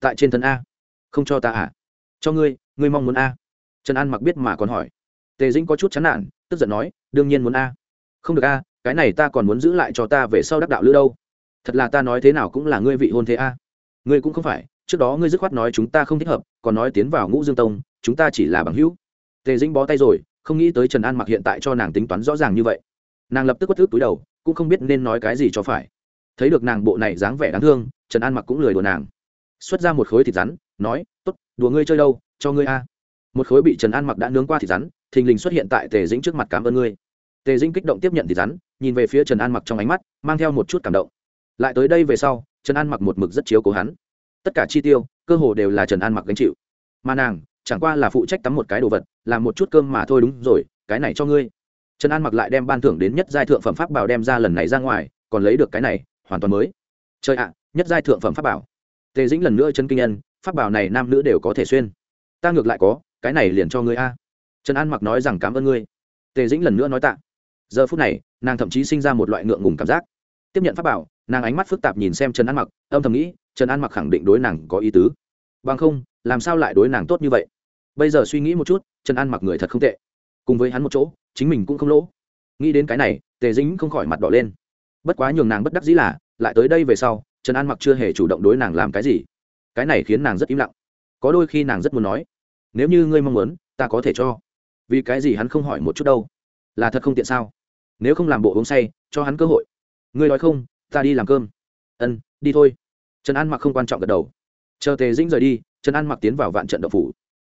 Tại trên thân a. Không cho ta à? Cho ngươi ngươi mong muốn a. Trần an mặc biết mà còn hỏi. Tề dĩnh có chút chán nản, tức giận nói, đương nhiên muốn a. Không được a, cái này ta còn muốn giữ lại cho ta về sau đắc đạo lữ đâu thật là ta nói thế nào cũng là ngươi vị hôn thế a. Ngươi cũng không phải, trước đó ngươi dứt khoát nói chúng ta không thích hợp, còn nói tiến vào ngũ dương tông, chúng ta chỉ là bằng hữu. Tề dĩnh bó tay rồi, không nghĩ tới trần an mặc hiện tại cho nàng tính toán rõ ràng như vậy. Nàng lập tức quất thức túi đầu, cũng không biết nên nói cái gì cho phải. Thấy được nàng bộ này dáng vẻ đáng thương, trần an mặc cũng lười đùa nàng. Xuất ra một khối thịt rắn, nói t ố t đùa ngươi chơi đâu, cho ngươi a. Một khối bị trần an mặc đã nướng qua thịt rắn, thình lình xuất hiện tại tề dĩnh trước mặt cảm ơn ngươi. Tề dĩnh kích động tiếp nhận thịt rắn, nhìn về phía trần an mặc trong ánh mắt, mang theo một chút cảm động lại tới đây về sau, trần an mặc một mực rất chiếu cố hắn. Tất cả chi tiêu, cơ hồ đều là trần an mặc gánh chịu. Mà nàng, chẳng qua là phụ trách tắm một cái đồ vật, làm một chút cơm mà thôi đúng rồi, cái này cho ngươi. Trần an mặc lại đem ban thưởng đến nhất giai thượng phẩm pháp bảo đem ra lần này ra ngoài, còn lấy được cái này, hoàn toàn mới. Chơi ạ, nhất giai thượng phẩm pháp bảo. Tề dĩnh lần nữa chân kinh nhân, pháp bảo này nam nữ đều có thể xuyên. Ta ngược lại có, cái này liền cho ngươi a. Trần an mặc nói rằng cảm ơn ngươi. Tề dĩnh lần nữa nói tạ. Giờ phút này, nàng thậm chí sinh ra một loại ngượng ngùng cảm giác. Tiếp nhận pháp bảo nàng ánh mắt phức tạp nhìn xem trần an mặc âm thầm nghĩ trần an mặc khẳng định đối nàng có ý tứ bằng không làm sao lại đối nàng tốt như vậy bây giờ suy nghĩ một chút trần an mặc người thật không tệ cùng với hắn một chỗ chính mình cũng không lỗ nghĩ đến cái này tề dính không khỏi mặt đỏ lên bất quá nhường nàng bất đắc dĩ là lại tới đây về sau trần an mặc chưa hề chủ động đối nàng làm cái gì cái này khiến nàng rất im lặng có đôi khi nàng rất muốn nói nếu như ngươi mong muốn ta có thể cho vì cái gì hắn không hỏi một chút đâu là thật không tiện sao nếu không làm bộ uống say cho hắn cơ hội ngươi nói không ta đi làm cơm. Ân, đi thôi. Trần an mặc không quan trọng gật đầu. Chờ tề dĩnh rời đi, trần an mặc tiến vào vạn trận đậu phủ.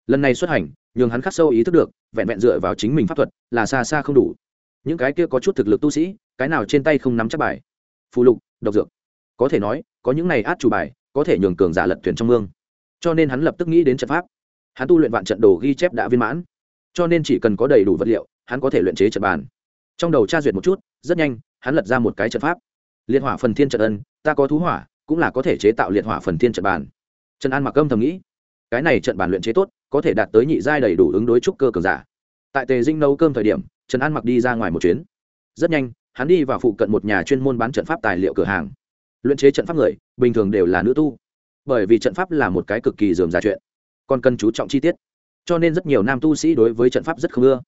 Lần này xuất hành, nhường hắn khắc sâu ý thức được, vẹn vẹn dựa vào chính mình pháp thuật, là xa xa không đủ. Những cái kia có chút thực lực tu sĩ, cái nào trên tay không nắm chắc bài. Phù lục, độc dược. Có thể nói, có những này át chủ bài, có thể nhường cường giả lật thuyền trong mương. Cho nên hắn lập tức nghĩ đến trận pháp. Hắn tu luyện vạn trận đồ ghi chép đã viên mãn. Cho nên chỉ cần có đầy đủ vật liệu, hắn có thể luyện chế trận bàn. Trong đầu tra duyệt một chút, rất nhanh, hắn lật ra một cái trận pháp liệt hỏa phần thiên trận ân, ta có thú hỏa, cũng là có thể chế tạo liệt hỏa phần thiên trận bàn. Trần an mặc âm thầm nghĩ, cái này trận bàn luyện chế tốt, có thể đạt tới nhị giai đầy đủ ứng đối trúc cơ cường giả. Tại tề dinh nấu cơm thời điểm, trần an mặc đi ra ngoài một chuyến. Rất nhanh, hắn đi vào phụ cận một nhà chuyên môn bán trận pháp tài liệu cửa hàng. Luyện chế trận pháp người, bình thường đều là nữ tu. Bởi vì trận pháp là một cái cực kỳ dườm ra chuyện, còn cần chú trọng chi tiết. Cho nên rất nhiều nam tu sĩ đối với trận pháp rất không ưa.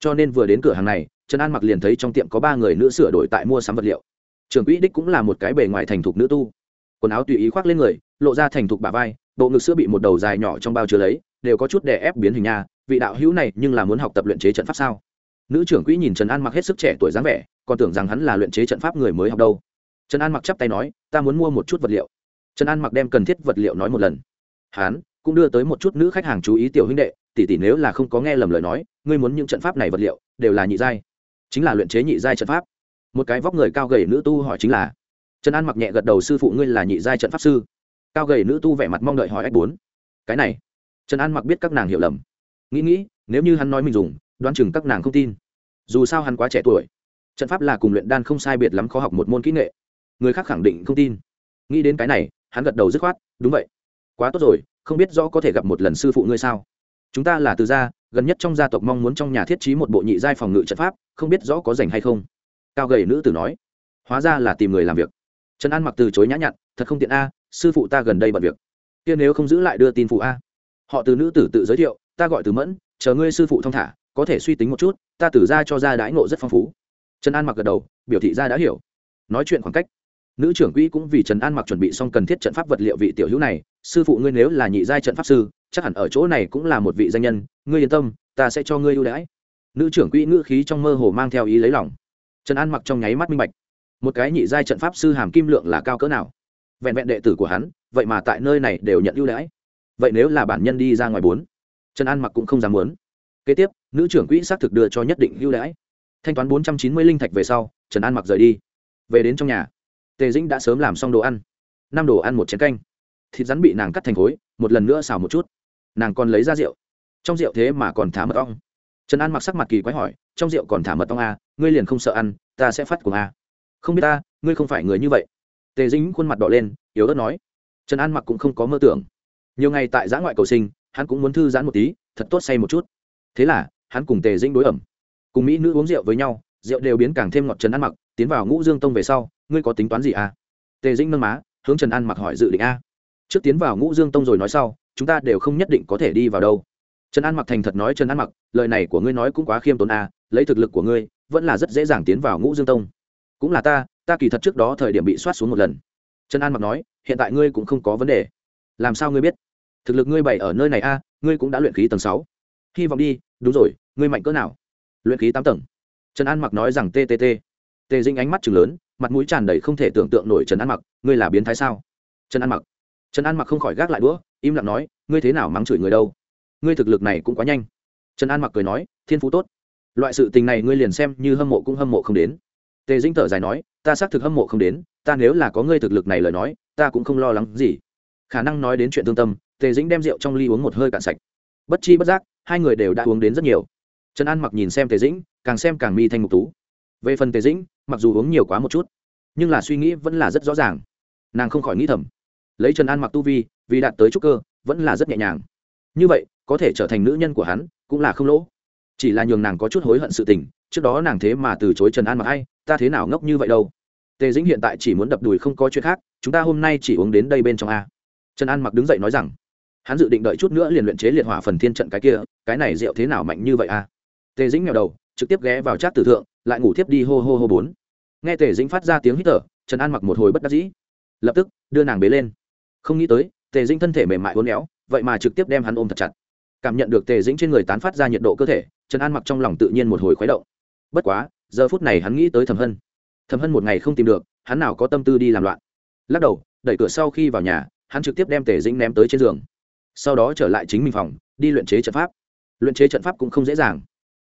Cho nên vừa đến cửa hàng này, trần an mặc liền thấy trong tiệm có ba người nữ sửa đổi tại mua sắm vật liệu. Trưởng quỹ đích cũng là một cái bề ngoài thành thục nữ tu. Quần áo tùy ý khoác lên người, lộ ra thành thục bả vai, bộ ngực sữa bị một đầu dài nhỏ trong bao chứa lấy, đều có chút đè ép biến hình nha, vị đạo hữu này nhưng là muốn học tập luyện chế trận pháp sao? Nữ trưởng quỹ nhìn trần an mặc hết sức trẻ tuổi dáng vẻ, còn tưởng rằng hắn là luyện chế trận pháp người mới học đâu. Trần an mặc chắp tay nói, ta muốn mua một chút vật liệu. Trần an mặc đem cần thiết vật liệu nói một lần. Hắn cũng đưa tới một chút nữ khách hàng chú ý tiểu huynh đệ, tỷ tỷ nếu là không có nghe lầm lời nói, ngươi muốn những trận pháp này vật liệu, đều là nhị giai. Chính là luyện chế nhị giai trận pháp một cái vóc người cao gầy nữ tu hỏi chính là, trần an mặc nhẹ gật đầu, sư phụ ngươi là nhị giai trận pháp sư. Cao gầy nữ tu vẻ mặt mong đợi hỏi ách bốn. Cái này? Trần an mặc biết các nàng hiểu lầm. Nghĩ nghĩ, nếu như hắn nói mình dùng, đoán chừng các nàng không tin. Dù sao hắn quá trẻ tuổi. Trận pháp là cùng luyện đan không sai biệt lắm, khó học một môn kỹ nghệ. Người khác khẳng định không tin. Nghĩ đến cái này, hắn gật đầu dứt khoát, đúng vậy. Quá tốt rồi, không biết rõ có thể gặp một lần sư phụ ngươi sao? Chúng ta là từ gia, gần nhất trong gia tộc mong muốn trong nhà thiết trí một bộ nhị giai phòng ngự trận pháp, không biết rõ có rảnh hay không cao gầy nữ tử nói, hóa ra là tìm người làm việc. Trần an mặc từ chối nhã nhặn, thật không tiện a, sư phụ ta gần đây bận việc. Kia nếu không giữ lại đưa tin phụ a. Họ từ nữ tử tự giới thiệu, ta gọi từ mẫn, chờ ngươi sư phụ thông thả, có thể suy tính một chút, ta tử ra cho ra đãi ngộ rất phong phú. Trần an mặc gật đầu, biểu thị ra đã hiểu. Nói chuyện khoảng cách, nữ trưởng quỹ cũng vì trần an mặc chuẩn bị xong cần thiết trận pháp vật liệu vị tiểu hữu này, sư phụ ngươi nếu là nhị giai trận pháp sư, chắc hẳn ở chỗ này cũng là một vị danh nhân, ngươi yên tâm, ta sẽ cho ngươi ưu đãi. Nữ trưởng quỹ ngữ khí trong mơ hồ mang theo ý lấy lòng trần an mặc trong nháy mắt minh bạch. Một cái nhị giai trận pháp sư hàm kim lượng là cao cỡ nào? Vẹn vẹn đệ tử của hắn, vậy mà tại nơi này đều nhận ưu đãi. Vậy nếu là bản nhân đi ra ngoài bốn, trần an mặc cũng không dám muốn. Kế tiếp, nữ trưởng quỹ xác thực đưa cho nhất định ưu đãi. Thanh toán bốn trăm chín mươi linh thạch về sau, trần an mặc rời đi. Về đến trong nhà, tề dĩnh đã sớm làm xong đồ ăn. Năm đồ ăn một chén canh. Thịt rắn bị nàng cắt thành khối, một lần nữa xào một chút. Nàng còn lấy ra rượu. Trong rượu thế mà còn thả mật ong trần an mặc sắc mặt kỳ quái hỏi trong rượu còn thả mật ong à, ngươi liền không sợ ăn ta sẽ phát cùng à. không biết ta ngươi không phải người như vậy. Tề dính khuôn mặt đỏ lên yếu ớt nói. Trần an mặc cũng không có mơ tưởng. Nhiều ngày tại giã ngoại cầu sinh hắn cũng muốn thư giãn một tí thật tốt say một chút. Thế là hắn cùng tề dĩnh đối ẩm. Cùng mỹ nữ uống rượu với nhau rượu đều biến càng thêm ngọt trần an mặc tiến vào ngũ dương tông về sau ngươi có tính toán gì à? Tề dĩnh nâng má hướng trần an mặc hỏi dự định a trước tiến vào ngũ dương tông rồi nói sau chúng ta đều không nhất định có thể đi vào đâu trần an mặc thành thật nói, trần an mặc, lời này của ngươi nói cũng quá khiêm tốn a lấy thực lực của ngươi, vẫn là rất dễ dàng tiến vào ngũ dương tông. Cũng là ta ta kỳ thật trước đó thời điểm bị soát xuống một lần. Trần an mặc nói, hiện tại ngươi cũng không có vấn đề. Làm sao ngươi biết? Thực lực ngươi bày ở nơi này a ngươi cũng đã luyện khí tầng sáu. Hy vọng đi, đúng rồi, ngươi mạnh cỡ nào? Luyện khí tám tầng. Trần an mặc nói rằng ttt tề dinh ánh mắt chừng lớn, mặt mũi tràn đầy không thể tưởng tượng nổi trần an mặc, ngươi là biến thái sao? Trần an mặc. Trần an mặc không khỏi gác lại đũa, im lặng nói, ngươi thế nào mắng chửi người đâu? Ngươi thực lực này cũng quá nhanh. Trần an mặc cười nói, thiên phú tốt. Loại sự tình này ngươi liền xem như hâm mộ cũng hâm mộ không đến. Tề Dĩnh thở dài nói, ta xác thực hâm mộ không đến, ta nếu là có ngươi thực lực này lời nói, ta cũng không lo lắng gì. Khả năng nói đến chuyện tương tâm, tề dĩnh đem rượu trong ly uống một hơi cạn sạch. Bất chi bất giác, hai người đều đã uống đến rất nhiều. Trần an mặc nhìn xem tề dĩnh, càng xem càng mi thanh mục tú. Về phần tề dĩnh, mặc dù uống nhiều quá một chút, nhưng là suy nghĩ vẫn là rất rõ ràng. Nàng không khỏi nghĩ thầm. Lấy trần an mặc tu vi, vì đạt tới trúc cơ, vẫn là rất nhẹ nhàng như vậy, có thể trở thành nữ nhân của hắn, cũng là không lỗ. Chỉ là nhường nàng có chút hối hận sự tình, trước đó nàng thế mà từ chối trần an mặc ai ta thế nào ngốc như vậy đâu? Tề dĩnh hiện tại chỉ muốn đập đùi không có chuyện khác, chúng ta hôm nay chỉ uống đến đây bên trong a. Trần an mặc đứng dậy nói rằng, hắn dự định đợi chút nữa liền luyện chế liệt hỏa phần thiên trận cái kia, cái này rượu thế nào mạnh như vậy a? Tề dĩnh nghèo đầu, trực tiếp ghé vào trát tử thượng, lại ngủ tiếp đi hô hô hô bốn. Nghe tề dĩnh phát ra tiếng hít thở, trần an mặc một hồi bất đắc dĩ. Lập tức, đưa nàng bế lên. Không nghĩ tới, tề dĩnh thân thể mềm mại uốn éo vậy mà trực tiếp đem hắn ôm thật chặt. Cảm nhận được tề dĩnh trên người tán phát ra nhiệt độ cơ thể, trần an mặc trong lòng tự nhiên một hồi khuấy động. Bất quá, giờ phút này hắn nghĩ tới thầm hân. Thầm hân một ngày không tìm được, hắn nào có tâm tư đi làm loạn. Lắc đầu, đẩy cửa sau khi vào nhà, hắn trực tiếp đem tề dĩnh ném tới trên giường. Sau đó trở lại chính mình phòng, đi luyện chế trận pháp. Luyện chế trận pháp cũng không dễ dàng.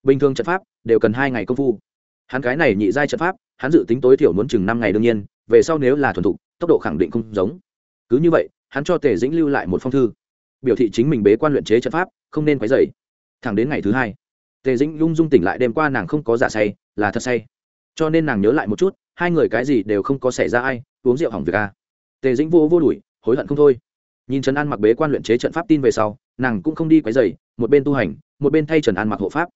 Bình thường trận pháp đều cần hai ngày công phu. Hắn cái này nhị giai trận pháp, hắn dự tính tối thiểu muốn chừng năm ngày đương nhiên, về sau nếu là thuần thục, tốc độ khẳng định không giống. Cứ như vậy, hắn cho tề dĩnh lưu lại một phong thư biểu thị chính mình bế quan luyện chế trận pháp, không nên quấy dày thẳng đến ngày thứ hai, tề dĩnh lung dung tỉnh lại đêm qua nàng không có giả say, là thật say. Cho nên nàng nhớ lại một chút, hai người cái gì đều không có xảy ra ai, uống rượu hỏng việc a tề dĩnh vô vô đuổi, hối hận không thôi. Nhìn trần an mặc bế quan luyện chế trận pháp tin về sau, nàng cũng không đi quấy dày một bên tu hành, một bên thay trần an mặc hộ pháp.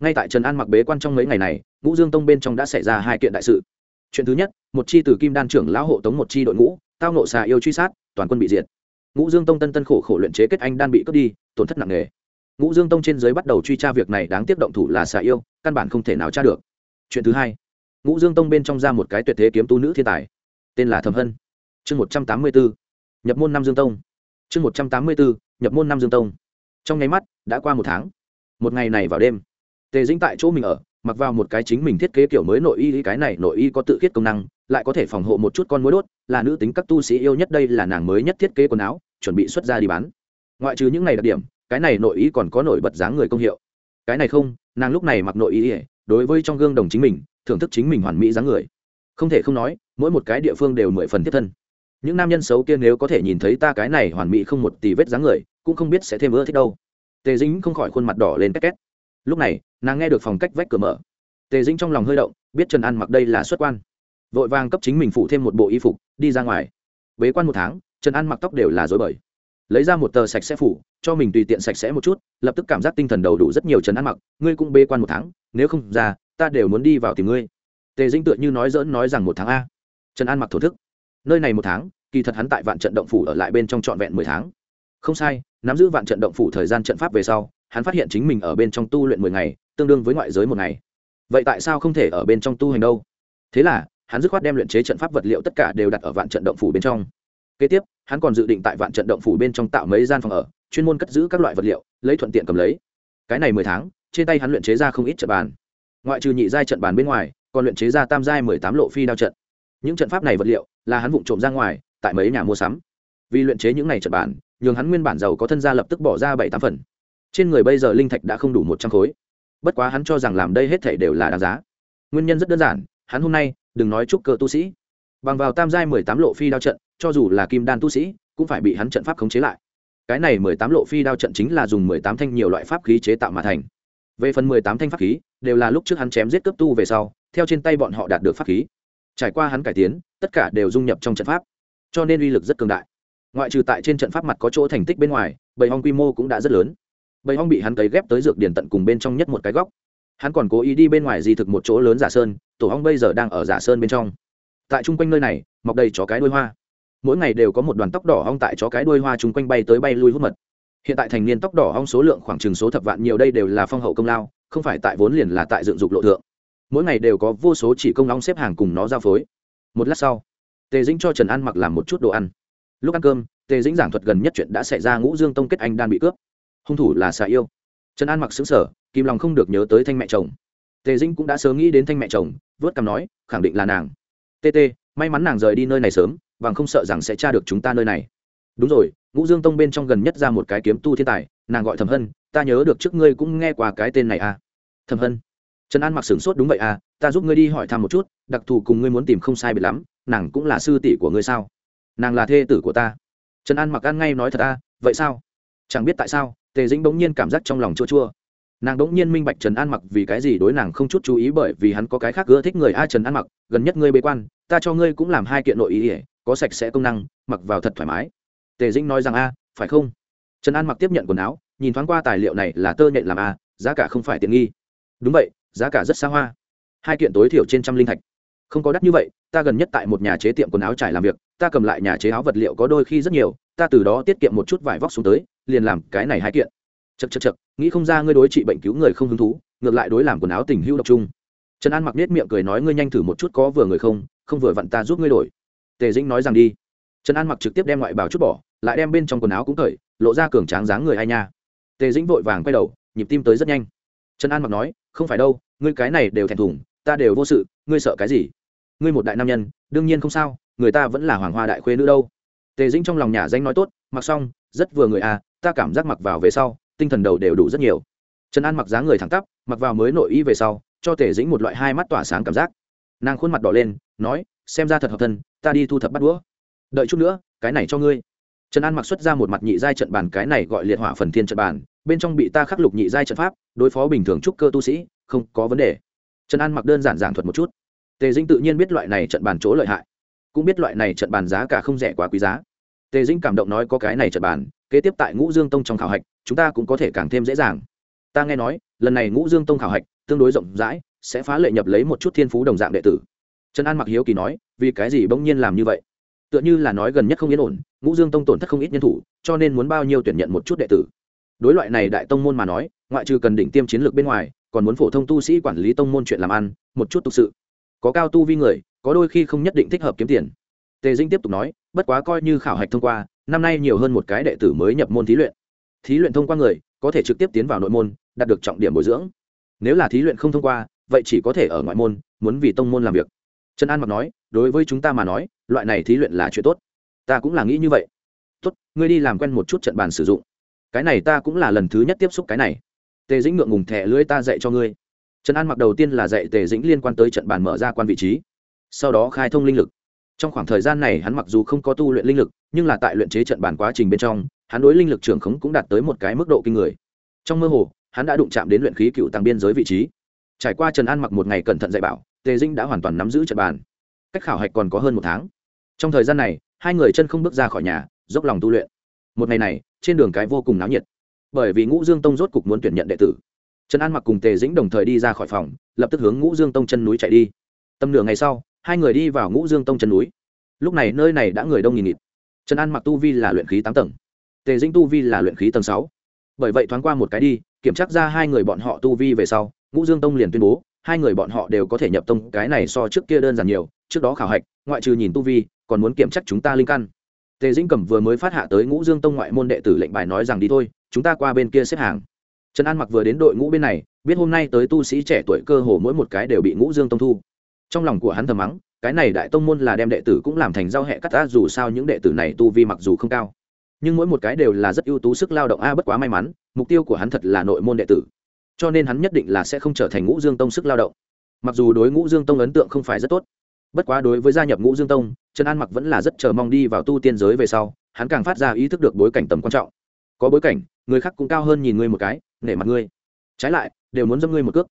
Ngay tại trần an mặc bế quan trong mấy ngày này, ngũ dương tông bên trong đã xảy ra hai kiện đại sự. Chuyện thứ nhất, một chi từ kim đan trưởng lão hộ tống một chi đội ngũ, tao nộ xà yêu truy sát, toàn quân bị diệt ngũ dương tông tân tân khổ khổ luyện chế kết anh đan bị cướp đi, tổn thất nặng nề. Ngũ dương tông trên giới bắt đầu truy tra việc này đáng tiếc động thủ là xà yêu, căn bản không thể nào tra được. Chuyện thứ hai, ngũ dương tông bên trong ra một cái tuyệt thế kiếm tu nữ thiên tài, tên là thầm hân. Chương một trăm tám mươi bốn, nhập môn năm dương tông. Chương một trăm tám mươi bốn, nhập môn năm dương tông. Trong nháy mắt, đã qua một tháng. Một ngày này vào đêm, tề dĩnh tại chỗ mình ở, mặc vào một cái chính mình thiết kế kiểu mới nội y, cái này nội y có tự khiết công năng lại có thể phòng hộ một chút con mối đốt, là nữ tính các tu sĩ yêu nhất đây là nàng mới nhất thiết kế quần áo, chuẩn bị xuất ra đi bán. Ngoại trừ những ngày đặc điểm, cái này nội y còn có nổi bật dáng người công hiệu. Cái này không, nàng lúc này mặc nội y đối với trong gương đồng chính mình, thưởng thức chính mình hoàn mỹ dáng người. Không thể không nói, mỗi một cái địa phương đều mười phần tiếp thân. Những nam nhân xấu kia nếu có thể nhìn thấy ta cái này hoàn mỹ không một tì vết dáng người, cũng không biết sẽ thêm ưa thích đâu. Tề dính không khỏi khuôn mặt đỏ lên két két. Lúc này, nàng nghe được phòng cách vách cửa mở. Tề dính trong lòng hơi động, biết trần an mặc đây là xuất quan vội vàng cấp chính mình phụ thêm một bộ y phục, đi ra ngoài. Bế quan một tháng, trần an mặc tóc đều là dối bời. Lấy ra một tờ sạch sẽ phủ, cho mình tùy tiện sạch sẽ một chút, lập tức cảm giác tinh thần đầu đủ rất nhiều trần an mặc. Ngươi cũng bế quan một tháng, nếu không ra, ta đều muốn đi vào tìm ngươi. Tề dinh tựa như nói dỡn nói rằng một tháng a. Trần an mặc thổ thức. Nơi này một tháng, kỳ thật hắn tại vạn trận động phủ ở lại bên trong trọn vẹn mười tháng. Không sai, nắm giữ vạn trận động phủ thời gian trận pháp về sau, hắn phát hiện chính mình ở bên trong tu luyện mười ngày, tương đương với ngoại giới một ngày. Vậy tại sao không thể ở bên trong tu hành đâu? Thế là hắn dứt khoát đem luyện chế trận pháp vật liệu tất cả đều đặt ở vạn trận động phủ bên trong. Kế tiếp hắn còn dự định tại vạn trận động phủ bên trong tạo mấy gian phòng ở chuyên môn cất giữ các loại vật liệu lấy thuận tiện cầm lấy. Cái này mười tháng trên tay hắn luyện chế ra không ít trận bàn. Ngoại trừ nhị giai trận bàn bên ngoài còn luyện chế ra tam giai mười tám lộ phi đao trận. Những trận pháp này vật liệu là hắn vụng trộm ra ngoài tại mấy nhà mua sắm. Vì luyện chế những này trận bàn, nhường hắn nguyên bản giàu có thân gia lập tức bỏ ra bảy tám phần. Trên người bây giờ linh thạch đã không đủ một trăm khối. Bất quá hắn cho rằng làm đây hết thể đều là đáng giá. Nguyên nhân rất đơn giản hắn hôm nay đừng nói chúc cơ tu sĩ. Bằng vào tam giai mười tám lộ phi đao trận, cho dù là kim đan tu sĩ, cũng phải bị hắn trận pháp khống chế lại. Cái này mười tám lộ phi đao trận chính là dùng mười tám thanh nhiều loại pháp khí chế tạo mà thành. Về phần mười tám thanh pháp khí, đều là lúc trước hắn chém giết cấp tu về sau, theo trên tay bọn họ đạt được pháp khí. Trải qua hắn cải tiến, tất cả đều dung nhập trong trận pháp. Cho nên uy lực rất cường đại. Ngoại trừ tại trên trận pháp mặt có chỗ thành tích bên ngoài, bầy hong quy mô cũng đã rất lớn. Bầy hong bị hắn cấy ghép tới dược điển tận cùng bên trong nhất một cái góc. Hắn còn cố ý đi bên ngoài di thực một chỗ lớn giả sơn tổ hong bây giờ đang ở giả sơn bên trong. Tại chung quanh nơi này, mọc đầy chó cái đuôi hoa. Mỗi ngày đều có một đoàn tóc đỏ hong tại chó cái đuôi hoa chung quanh bay tới bay lui hút mật. Hiện tại thành niên tóc đỏ hong số lượng khoảng chừng số thập vạn nhiều đây đều là phong hậu công lao, không phải tại vốn liền là tại dựng dục lộ thượng. Mỗi ngày đều có vô số chỉ công long xếp hàng cùng nó giao phối. Một lát sau, tề dĩnh cho trần an mặc làm một chút đồ ăn. Lúc ăn cơm, tề dĩnh giảng thuật gần nhất chuyện đã xảy ra ngũ dương tông kết anh đan bị cướp. Hung thủ là xà yêu. Trần an mặc xứng sở kim lòng không được nhớ tới thanh mẹ chồng. Tề dĩnh cũng đã sớm nghĩ đến thanh mẹ chồng vớt cằm nói, khẳng định là nàng. Tt may mắn nàng rời đi nơi này sớm và không sợ rằng sẽ tra được chúng ta nơi này. Đúng rồi, ngũ dương tông bên trong gần nhất ra một cái kiếm tu thiên tài, nàng gọi thẩm hân, ta nhớ được trước ngươi cũng nghe qua cái tên này à. Thẩm hân. Trần an mặc sửng sốt, đúng vậy à ta giúp ngươi đi hỏi thăm một chút, đặc thù cùng ngươi muốn tìm không sai biệt lắm, nàng cũng là sư tỷ của ngươi sao? Nàng là thê tử của ta. Trần an mặc ăn ngay nói, thật à vậy sao? Chẳng biết tại sao. Tề dĩnh bỗng nhiên cảm giác trong lòng chua chua nàng bỗng nhiên minh bạch trần an mặc vì cái gì đối nàng không chút chú ý bởi vì hắn có cái khác ưa thích người a trần an mặc, gần nhất ngươi bế quan, ta cho ngươi cũng làm hai kiện nội ý ỉa có sạch sẽ công năng, mặc vào thật thoải mái. Tề dĩnh nói rằng, a, phải không? Trần an mặc tiếp nhận quần áo, nhìn thoáng qua tài liệu này là tơ nhện làm a, giá cả không phải tiện nghi. Đúng vậy, giá cả rất xa hoa. Hai kiện tối thiểu trên trăm linh thạch. Không có đắt như vậy, ta gần nhất tại một nhà chế tiệm quần áo trải làm việc, ta cầm lại nhà chế áo vật liệu có đôi khi rất nhiều, ta từ đó tiết kiệm một chút vải vóc xuống tới, liền làm cái này hai kiện chật chật chật, nghĩ không ra ngươi đối trị bệnh cứu người không hứng thú, ngược lại đối làm quần áo tình hữu độc trung trần an mặc nết miệng cười nói ngươi nhanh thử một chút có vừa người không không vừa vặn ta giúp ngươi đổi. Tề dĩnh nói rằng đi. Trần an mặc trực tiếp đem ngoại bào chút bỏ, lại đem bên trong quần áo cũng cởi, lộ ra cường tráng dáng người ai nha. Tề dĩnh vội vàng quay đầu, nhịp tim tới rất nhanh. Trần an mặc nói, không phải đâu, ngươi cái này đều thèm thùng, ta đều vô sự, ngươi sợ cái gì? Ngươi một đại nam nhân, đương nhiên không sao, người ta vẫn là hoàng hoa đại khuê nữ đâu. Tề dĩnh trong lòng nhà danh nói tốt, mặc xong, rất vừa người à ta cảm giác mặc vào về sau tinh thần đầu đều đủ rất nhiều. Trần an mặc dáng người thẳng tắp, mặc vào mới nội y về sau, cho tề dĩnh một loại hai mắt tỏa sáng cảm giác. Nàng khuôn mặt đỏ lên, nói, xem ra thật hợp thân, ta đi thu thập bắt đũa. Đợi chút nữa, cái này cho ngươi. Trần an mặc xuất ra một mặt nhị giai trận bàn, cái này gọi liệt hỏa phần thiên trận bàn, bên trong bị ta khắc lục nhị giai trận pháp, đối phó bình thường trúc cơ tu sĩ, không có vấn đề. Trần an mặc đơn giản giảng thuật một chút. Tề dĩnh tự nhiên biết loại này trận bàn chỗ lợi hại, cũng biết loại này trận bàn giá cả không rẻ quá quý giá. Tề dĩnh cảm động nói có cái này trận bàn, kế tiếp tại ngũ dương tông trong khảo hạch chúng ta cũng có thể càng thêm dễ dàng. Ta nghe nói, lần này ngũ dương tông khảo hạch tương đối rộng rãi, sẽ phá lệ nhập lấy một chút thiên phú đồng dạng đệ tử. Trần an mặc hiếu kỳ nói, vì cái gì bỗng nhiên làm như vậy? Tựa như là nói gần nhất không yên ổn, ngũ dương tông tổn thất không ít nhân thủ, cho nên muốn bao nhiêu tuyển nhận một chút đệ tử. Đối loại này đại tông môn mà nói, ngoại trừ cần đỉnh tiêm chiến lược bên ngoài, còn muốn phổ thông tu sĩ quản lý tông môn chuyện làm ăn, một chút thực sự. Có cao tu vi người, có đôi khi không nhất định thích hợp kiếm tiền. Tề dinh tiếp tục nói, bất quá coi như khảo hạch thông qua, năm nay nhiều hơn một cái đệ tử mới nhập môn thí luyện thí luyện thông qua người, có thể trực tiếp tiến vào nội môn, đạt được trọng điểm bồi dưỡng. Nếu là thí luyện không thông qua, vậy chỉ có thể ở ngoại môn, muốn vì tông môn làm việc. Trần an mặc nói, đối với chúng ta mà nói, loại này thí luyện là chuyện tốt. Ta cũng là nghĩ như vậy. Tốt, ngươi đi làm quen một chút trận bàn sử dụng. Cái này ta cũng là lần thứ nhất tiếp xúc cái này. Tề dĩnh ngượng ngùng thẻ lưỡi ta dạy cho ngươi. Trần an mặc đầu tiên là dạy tề dĩnh liên quan tới trận bàn mở ra quan vị trí. Sau đó khai thông linh lực. Trong khoảng thời gian này hắn mặc dù không có tu luyện linh lực, nhưng là tại luyện chế trận bàn quá trình bên trong hắn đối linh lực trưởng khống cũng đạt tới một cái mức độ kinh người. Trong mơ hồ, hắn đã đụng chạm đến luyện khí cựu tăng biên giới vị trí. Trải qua trần an mặc một ngày cẩn thận dạy bảo, tề dinh đã hoàn toàn nắm giữ trận bàn. Cách khảo hạch còn có hơn một tháng. Trong thời gian này, hai người chân không bước ra khỏi nhà, dốc lòng tu luyện. Một ngày này, trên đường cái vô cùng náo nhiệt. Bởi vì ngũ dương tông rốt cục muốn tuyển nhận đệ tử. Trần an mặc cùng tề dĩnh đồng thời đi ra khỏi phòng, lập tức hướng ngũ dương tông chân núi chạy đi. Tầm nửa ngày sau, hai người đi vào ngũ dương tông chân núi. Lúc này nơi này đã người đông nghỉ nghịt. Trần an mặc tu vi là luyện khí tám tầng tề dĩnh tu vi là luyện khí tầng sáu. Bởi vậy thoáng qua một cái đi, kiểm tra ra hai người bọn họ tu vi về sau, ngũ dương tông liền tuyên bố, hai người bọn họ đều có thể nhập tông, cái này so trước kia đơn giản nhiều, trước đó khảo hạch, ngoại trừ nhìn tu vi, còn muốn kiểm tra chúng ta linh căn. Tề dĩnh cẩm vừa mới phát hạ tới ngũ dương tông ngoại môn đệ tử lệnh bài nói rằng đi thôi, chúng ta qua bên kia xếp hàng. Trần an mặc vừa đến đội ngũ bên này, biết hôm nay tới tu sĩ trẻ tuổi cơ hồ mỗi một cái đều bị ngũ dương tông thu. Trong lòng của hắn thầm mắng, cái này đại tông môn là đem đệ tử cũng làm thành giao hẹ cắt ta dù sao những đệ tử này tu vi mặc dù không cao nhưng mỗi một cái đều là rất ưu tú sức lao động a, bất quá may mắn, mục tiêu của hắn thật là nội môn đệ tử. Cho nên hắn nhất định là sẽ không trở thành ngũ dương tông sức lao động. Mặc dù đối ngũ dương tông ấn tượng không phải rất tốt, bất quá đối với gia nhập ngũ dương tông, trần an mặc vẫn là rất chờ mong đi vào tu tiên giới về sau, hắn càng phát ra ý thức được bối cảnh tầm quan trọng. Có bối cảnh, người khác cũng cao hơn nhìn ngươi một cái, nể mặt ngươi. Trái lại, đều muốn dâm ngươi một cước.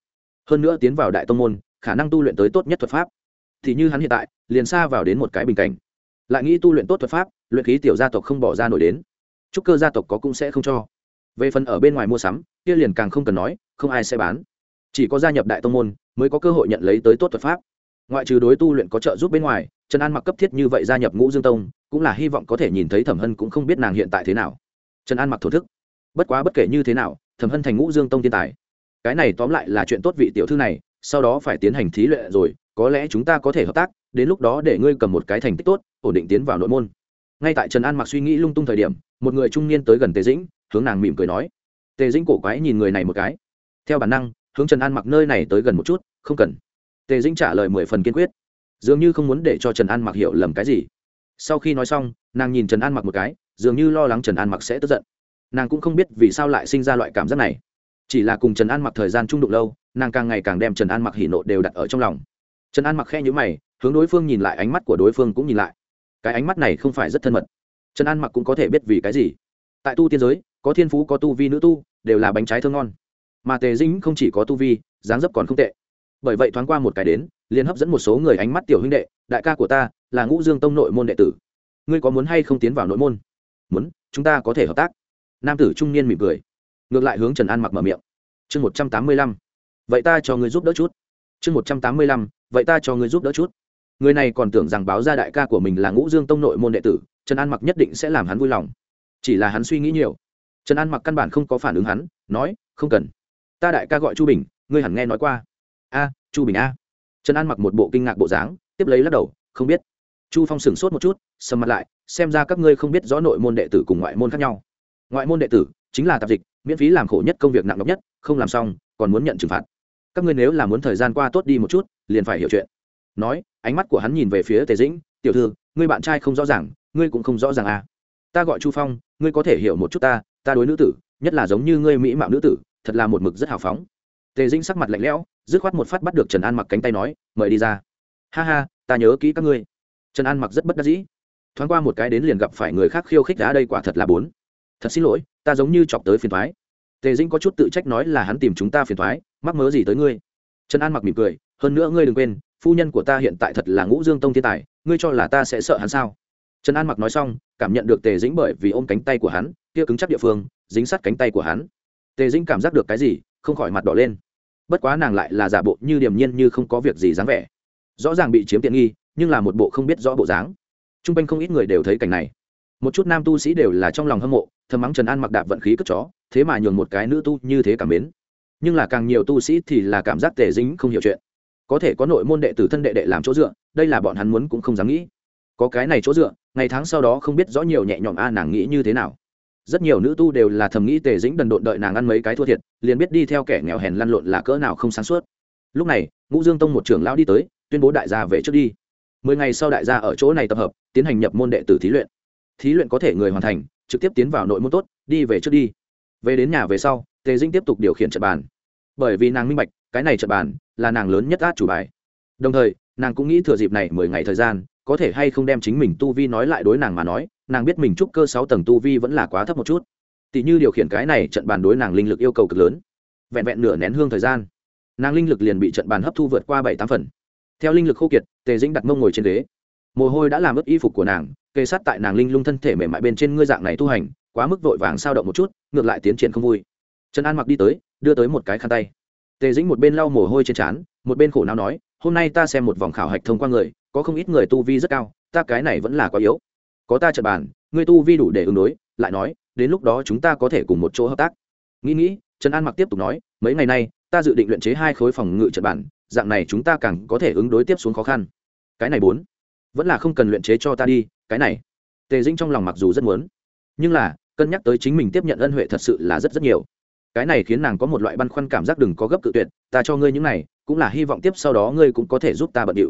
Hơn nữa tiến vào đại tông môn, khả năng tu luyện tới tốt nhất thuật pháp. Thì như hắn hiện tại, liền xa vào đến một cái bình cảnh. Lại nghĩ tu luyện tốt thuật pháp luyện khí tiểu gia tộc không bỏ ra nổi đến. Trúc cơ gia tộc có cũng sẽ không cho. Về phần ở bên ngoài mua sắm, kia liền càng không cần nói, không ai sẽ bán. Chỉ có gia nhập đại tông môn mới có cơ hội nhận lấy tới tốt thuật pháp. Ngoại trừ đối tu luyện có trợ giúp bên ngoài, trần an mặc cấp thiết như vậy gia nhập ngũ dương tông, cũng là hy vọng có thể nhìn thấy thẩm hân cũng không biết nàng hiện tại thế nào. Trần an mặc thổ thức. Bất quá bất kể như thế nào, thẩm hân thành ngũ dương tông thiên tài. Cái này tóm lại là chuyện tốt vị tiểu thư này, sau đó phải tiến hành thí luyện rồi, có lẽ chúng ta có thể hợp tác, đến lúc đó để ngươi cầm một cái thành tích tốt, ổn định tiến vào nội môn ngay tại trần an mặc suy nghĩ lung tung thời điểm, một người trung niên tới gần tề dĩnh, hướng nàng mỉm cười nói, tề dĩnh cổ quái nhìn người này một cái. Theo bản năng, hướng trần an mặc nơi này tới gần một chút, không cần. Tề dĩnh trả lời mười phần kiên quyết, dường như không muốn để cho trần an mặc hiểu lầm cái gì. Sau khi nói xong, nàng nhìn trần an mặc một cái, dường như lo lắng trần an mặc sẽ tức giận. Nàng cũng không biết vì sao lại sinh ra loại cảm giác này. Chỉ là cùng trần an mặc thời gian trung đụng lâu, nàng càng ngày càng đem trần an mặc hỉ nộ đều đặt ở trong lòng. Trần an mặc khe nhữ mày, hướng đối phương nhìn lại, ánh mắt của đối phương cũng nhìn lại cái ánh mắt này không phải rất thân mật. Trần an mặc cũng có thể biết vì cái gì. Tại tu tiên giới, có thiên phú, có tu vi nữ tu, đều là bánh trái thơm ngon. Mà tề dĩnh không chỉ có tu vi, dáng dấp còn không tệ. Bởi vậy thoáng qua một cái đến, liền hấp dẫn một số người ánh mắt tiểu huynh đệ, đại ca của ta là ngũ dương tông nội môn đệ tử. Ngươi có muốn hay không tiến vào nội môn? Muốn, chúng ta có thể hợp tác. Nam tử trung niên mỉm cười. Ngược lại hướng trần an mặc mở miệng. Chương một trăm tám mươi lăm, vậy ta cho ngươi giúp đỡ chút. Chương một trăm tám mươi lăm, vậy ta cho ngươi giúp đỡ chút người này còn tưởng rằng báo ra đại ca của mình là ngũ dương tông nội môn đệ tử, trần an mặc nhất định sẽ làm hắn vui lòng. Chỉ là hắn suy nghĩ nhiều. Trần an mặc căn bản không có phản ứng hắn, nói, không cần. Ta đại ca gọi chu bình, ngươi hẳn nghe nói qua. A, chu bình a. Trần an mặc một bộ kinh ngạc bộ dáng, tiếp lấy lắc đầu, không biết. Chu phong sửng sốt một chút, sầm mặt lại, xem ra các ngươi không biết rõ nội môn đệ tử cùng ngoại môn khác nhau. Ngoại môn đệ tử chính là tạp dịch, miễn phí làm khổ nhất công việc nặng nhọc nhất, không làm xong, còn muốn nhận trừng phạt. Các ngươi nếu là muốn thời gian qua tốt đi một chút, liền phải hiểu chuyện nói, ánh mắt của hắn nhìn về phía tề dĩnh, tiểu thư, ngươi bạn trai không rõ ràng, ngươi cũng không rõ ràng à. Ta gọi chu phong, ngươi có thể hiểu một chút ta ta đối nữ tử, nhất là giống như ngươi mỹ mạo nữ tử, thật là một mực rất hào phóng. Tề dĩnh sắc mặt lạnh lẽo, dứt khoát một phát bắt được trần an mặc cánh tay nói, mời đi ra. Ha ha, ta nhớ kỹ các ngươi. Trần an mặc rất bất đắc dĩ. Thoáng qua một cái đến liền gặp phải người khác khiêu khích đã đây quả thật là bốn. Thật xin lỗi, ta giống như chọc tới phiền thoái. Tề dĩnh có chút tự trách nói là hắn tìm chúng ta phiền thoái, mắc mớ gì tới ngươi? Trần an mặc mỉm cười hơn nữa ngươi đừng quên, phu nhân của ta hiện tại thật là ngũ dương tông thiên tài, ngươi cho là ta sẽ sợ hắn sao? Trần an mặc nói xong, cảm nhận được tề dĩnh bởi vì ôm cánh tay của hắn, kia cứng chắc địa phương, dính sát cánh tay của hắn. Tề dĩnh cảm giác được cái gì, không khỏi mặt đỏ lên. Bất quá nàng lại là giả bộ như điềm nhiên như không có việc gì dáng vẻ. Rõ ràng bị chiếm tiện nghi, nhưng là một bộ không biết rõ bộ dáng. T r u n g quanh không ít người đều thấy cảnh này. Một chút nam tu sĩ đều là trong lòng hâm mộ, thầm mắng trần an mặc đạp vận khí cất chó, thế mà nhường một cái nữ tu như thế cảm mến. Nhưng là càng nhiều tu sĩ thì là cảm giác tề dính không hiểu chuyện có thể có nội môn đệ tử thân đệ đệ làm chỗ dựa, đây là bọn hắn muốn cũng không dám nghĩ. Có cái này chỗ dựa, ngày tháng sau đó không biết rõ nhiều nhẹ nhõm a, nàng nghĩ như thế nào. Rất nhiều nữ tu đều là thầm nghĩ tề dĩnh đần độn đợi nàng ăn mấy cái thua thiệt, liền biết đi theo kẻ nghèo hèn lăn lộn là cỡ nào không sáng suốt. Lúc này, ngũ dương tông một trưởng lão đi tới, tuyên bố đại gia về trước đi. Mười ngày sau đại gia ở chỗ này tập hợp, tiến hành nhập môn đệ tử thí luyện. Thí luyện có thể người hoàn thành, trực tiếp tiến vào nội môn tốt, đi về trước đi. Về đến nhà về sau, tề dĩnh tiếp tục điều khiển trận bàn. Bởi vì nàng minh bạch cái này trận bàn là nàng lớn nhất át chủ bài. Đồng thời, nàng cũng nghĩ thừa dịp này mười ngày thời gian, có thể hay không đem chính mình tu vi nói lại đối nàng mà nói, nàng biết mình trúc cơ sáu tầng tu vi vẫn là quá thấp một chút. Tỷ như điều khiển cái này trận bàn đối nàng linh lực yêu cầu cực lớn, vẹn vẹn nửa nén hương thời gian, nàng linh lực liền bị trận bàn hấp thu vượt qua bảy tám phần. Theo linh lực khô kiệt, tề dĩnh đặt mông ngồi trên ghế. Mồ hôi đã làm ướt y phục của nàng kê sát tại nàng linh lung thân thể mềm mại bên trên ngươi dạng này tu hành, quá mức vội vàng sao động một chút, ngược lại tiến triển không vui. Trần an mặc đi tới, đưa tới một cái khăn tay tề dĩnh một bên lau mồ hôi trên trán, một bên khổ não nói, hôm nay ta xem một vòng khảo hạch thông qua người, có không ít người tu vi rất cao, ta cái này vẫn là quá yếu. Có ta trật bàn ngươi tu vi đủ để ứng đối. Lại nói, đến lúc đó chúng ta có thể cùng một chỗ hợp tác. Nghĩ nghĩ, trần an mặc tiếp tục nói, mấy ngày nay, ta dự định luyện chế hai khối phòng ngự trật bản dạng này chúng ta càng có thể ứng đối tiếp xuống khó khăn. Cái này bốn, vẫn là không cần luyện chế cho ta đi, cái này. Tề dĩnh trong lòng mặc dù rất muốn, nhưng là, cân nhắc tới chính mình tiếp nhận ân huệ thật sự là rất rất nhiều cái này khiến nàng có một loại băn khoăn cảm giác đừng có gấp cự tuyệt, ta cho ngươi những này, cũng là hy vọng tiếp sau đó ngươi cũng có thể giúp ta bận điệu.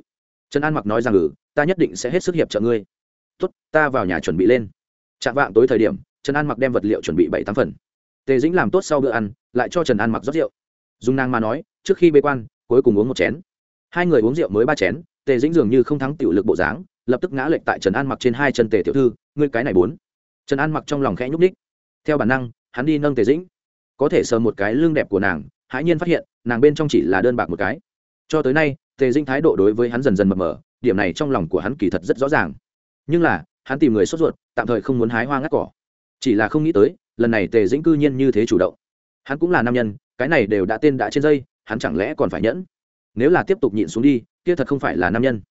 Trần an mặc nói rằng ừ ta nhất định sẽ hết sức hiệp trợ ngươi. Tốt, ta vào nhà chuẩn bị lên. Chạm vạng tối thời điểm, trần an mặc đem vật liệu chuẩn bị bảy tám phần. Tề dĩnh làm tốt sau bữa ăn, lại cho trần an mặc rót rượu. Dùng nàng mà nói, trước khi bê quan, cuối cùng uống một chén. Hai người uống rượu mới ba chén, tề dĩnh dường như không thắng tiểu lực bộ dáng, lập tức ngã lệch tại trần an mặc trên hai chân tề tiểu thư, ngươi cái này bốn. Trần an mặc trong lòng khẽ nhúc ních theo bản năng, hắn đi nâng tề dĩnh có thể sờ một cái lưng đẹp của nàng, hãi nhiên phát hiện, nàng bên trong chỉ là đơn bạc một cái. Cho tới nay, tề dĩnh thái độ đối với hắn dần dần mập mờ, điểm này trong lòng của hắn kỳ thật rất rõ ràng. Nhưng là, hắn tìm người sốt ruột, tạm thời không muốn hái hoa ngắt cỏ. Chỉ là không nghĩ tới, lần này tề dĩnh cư nhiên như thế chủ động. Hắn cũng là nam nhân, cái này đều đã tên đã trên dây, hắn chẳng lẽ còn phải nhẫn? Nếu là tiếp tục nhịn xuống đi, kia thật không phải là nam nhân.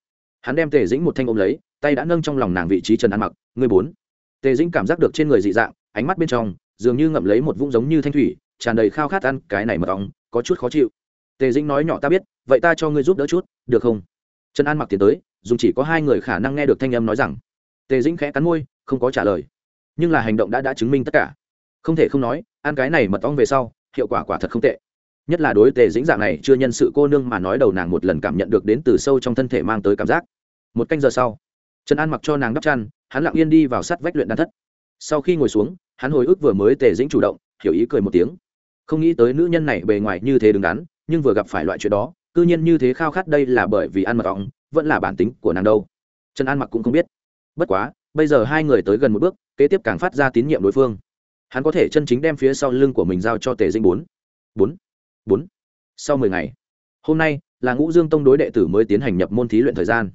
Hắn đem tề dĩnh một thanh ôm lấy, tay đã nâng trong lòng nàng vị trí trần ăn mặc. Người bốn. Tề dĩnh cảm giác được trên người dị dạng, ánh mắt bên trong dường như ngậm lấy một vũng giống như thanh thủy, tràn đầy khao khát ăn cái này mật ong có chút khó chịu. Tề dĩnh nói nhỏ, ta biết, vậy ta cho ngươi giúp đỡ chút, được không? Trần an mặc tiến tới, dùng chỉ có hai người khả năng nghe được thanh âm nói rằng. Tề dĩnh khẽ cắn môi, không có trả lời. Nhưng là hành động đã đã chứng minh tất cả. Không thể không nói, ăn cái này mật ong về sau, hiệu quả quả thật không tệ. Nhất là đối tề dĩnh dạng này chưa nhân sự cô nương mà nói đầu nàng một lần cảm nhận được đến từ sâu trong thân thể mang tới cảm giác. Một canh giờ sau, trần an mặc cho nàng đắp chăn, hắn lặng yên đi vào sát vách luyện đan thất. Sau khi ngồi xuống hắn hồi ức vừa mới tề dĩnh chủ động, hiểu ý cười một tiếng. Không nghĩ tới nữ nhân này bề ngoài như thế đứng đắn, nhưng vừa gặp phải loại chuyện đó, cư nhiên như thế khao khát đây là bởi vì ăn mật ong vẫn là bản tính của nàng đâu. Trần an mặc cũng không biết. Bất quá, bây giờ hai người tới gần một bước, kế tiếp càng phát ra tín nhiệm đối phương. Hắn có thể chân chính đem phía sau lưng của mình giao cho tề dĩnh bốn. Bốn? Bốn? Sau mười ngày. Hôm nay là ngũ dương tông đối đệ tử mới tiến hành nhập môn thí luyện thời gian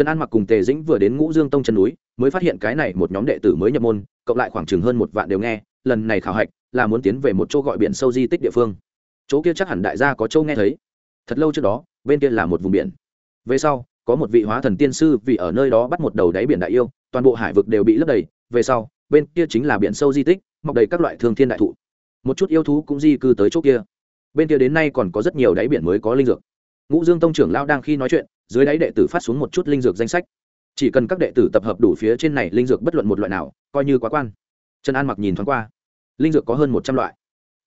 trần an mặc cùng tề dĩnh vừa đến ngũ dương tông chân núi, mới phát hiện cái này một nhóm đệ tử mới nhập môn, cộng lại khoảng chừng hơn một vạn đều nghe, lần này khảo hạch là muốn tiến về một chỗ gọi biển sâu di tích địa phương. Chỗ kia chắc hẳn đại gia có châu nghe thấy. Thật lâu trước đó, bên kia là một vùng biển. Về sau, có một vị hóa thần tiên sư vì ở nơi đó bắt một đầu đáy biển đại yêu, toàn bộ hải vực đều bị lấp đầy. Về sau, bên kia chính là biển sâu di tích, mọc đầy các loại thương thiên đại thụ. Một chút yêu thú cũng di cư tới chỗ kia. Bên kia đến nay còn có rất nhiều đáy biển mới có linh dược. Ngũ dương tông trưởng lao đang khi nói chuyện dưới đáy đệ tử phát xuống một chút linh dược danh sách. Chỉ cần các đệ tử tập hợp đủ phía trên này linh dược bất luận một loại nào, coi như quá quan. Trần an mặc nhìn thoáng qua. Linh dược có hơn một trăm loại.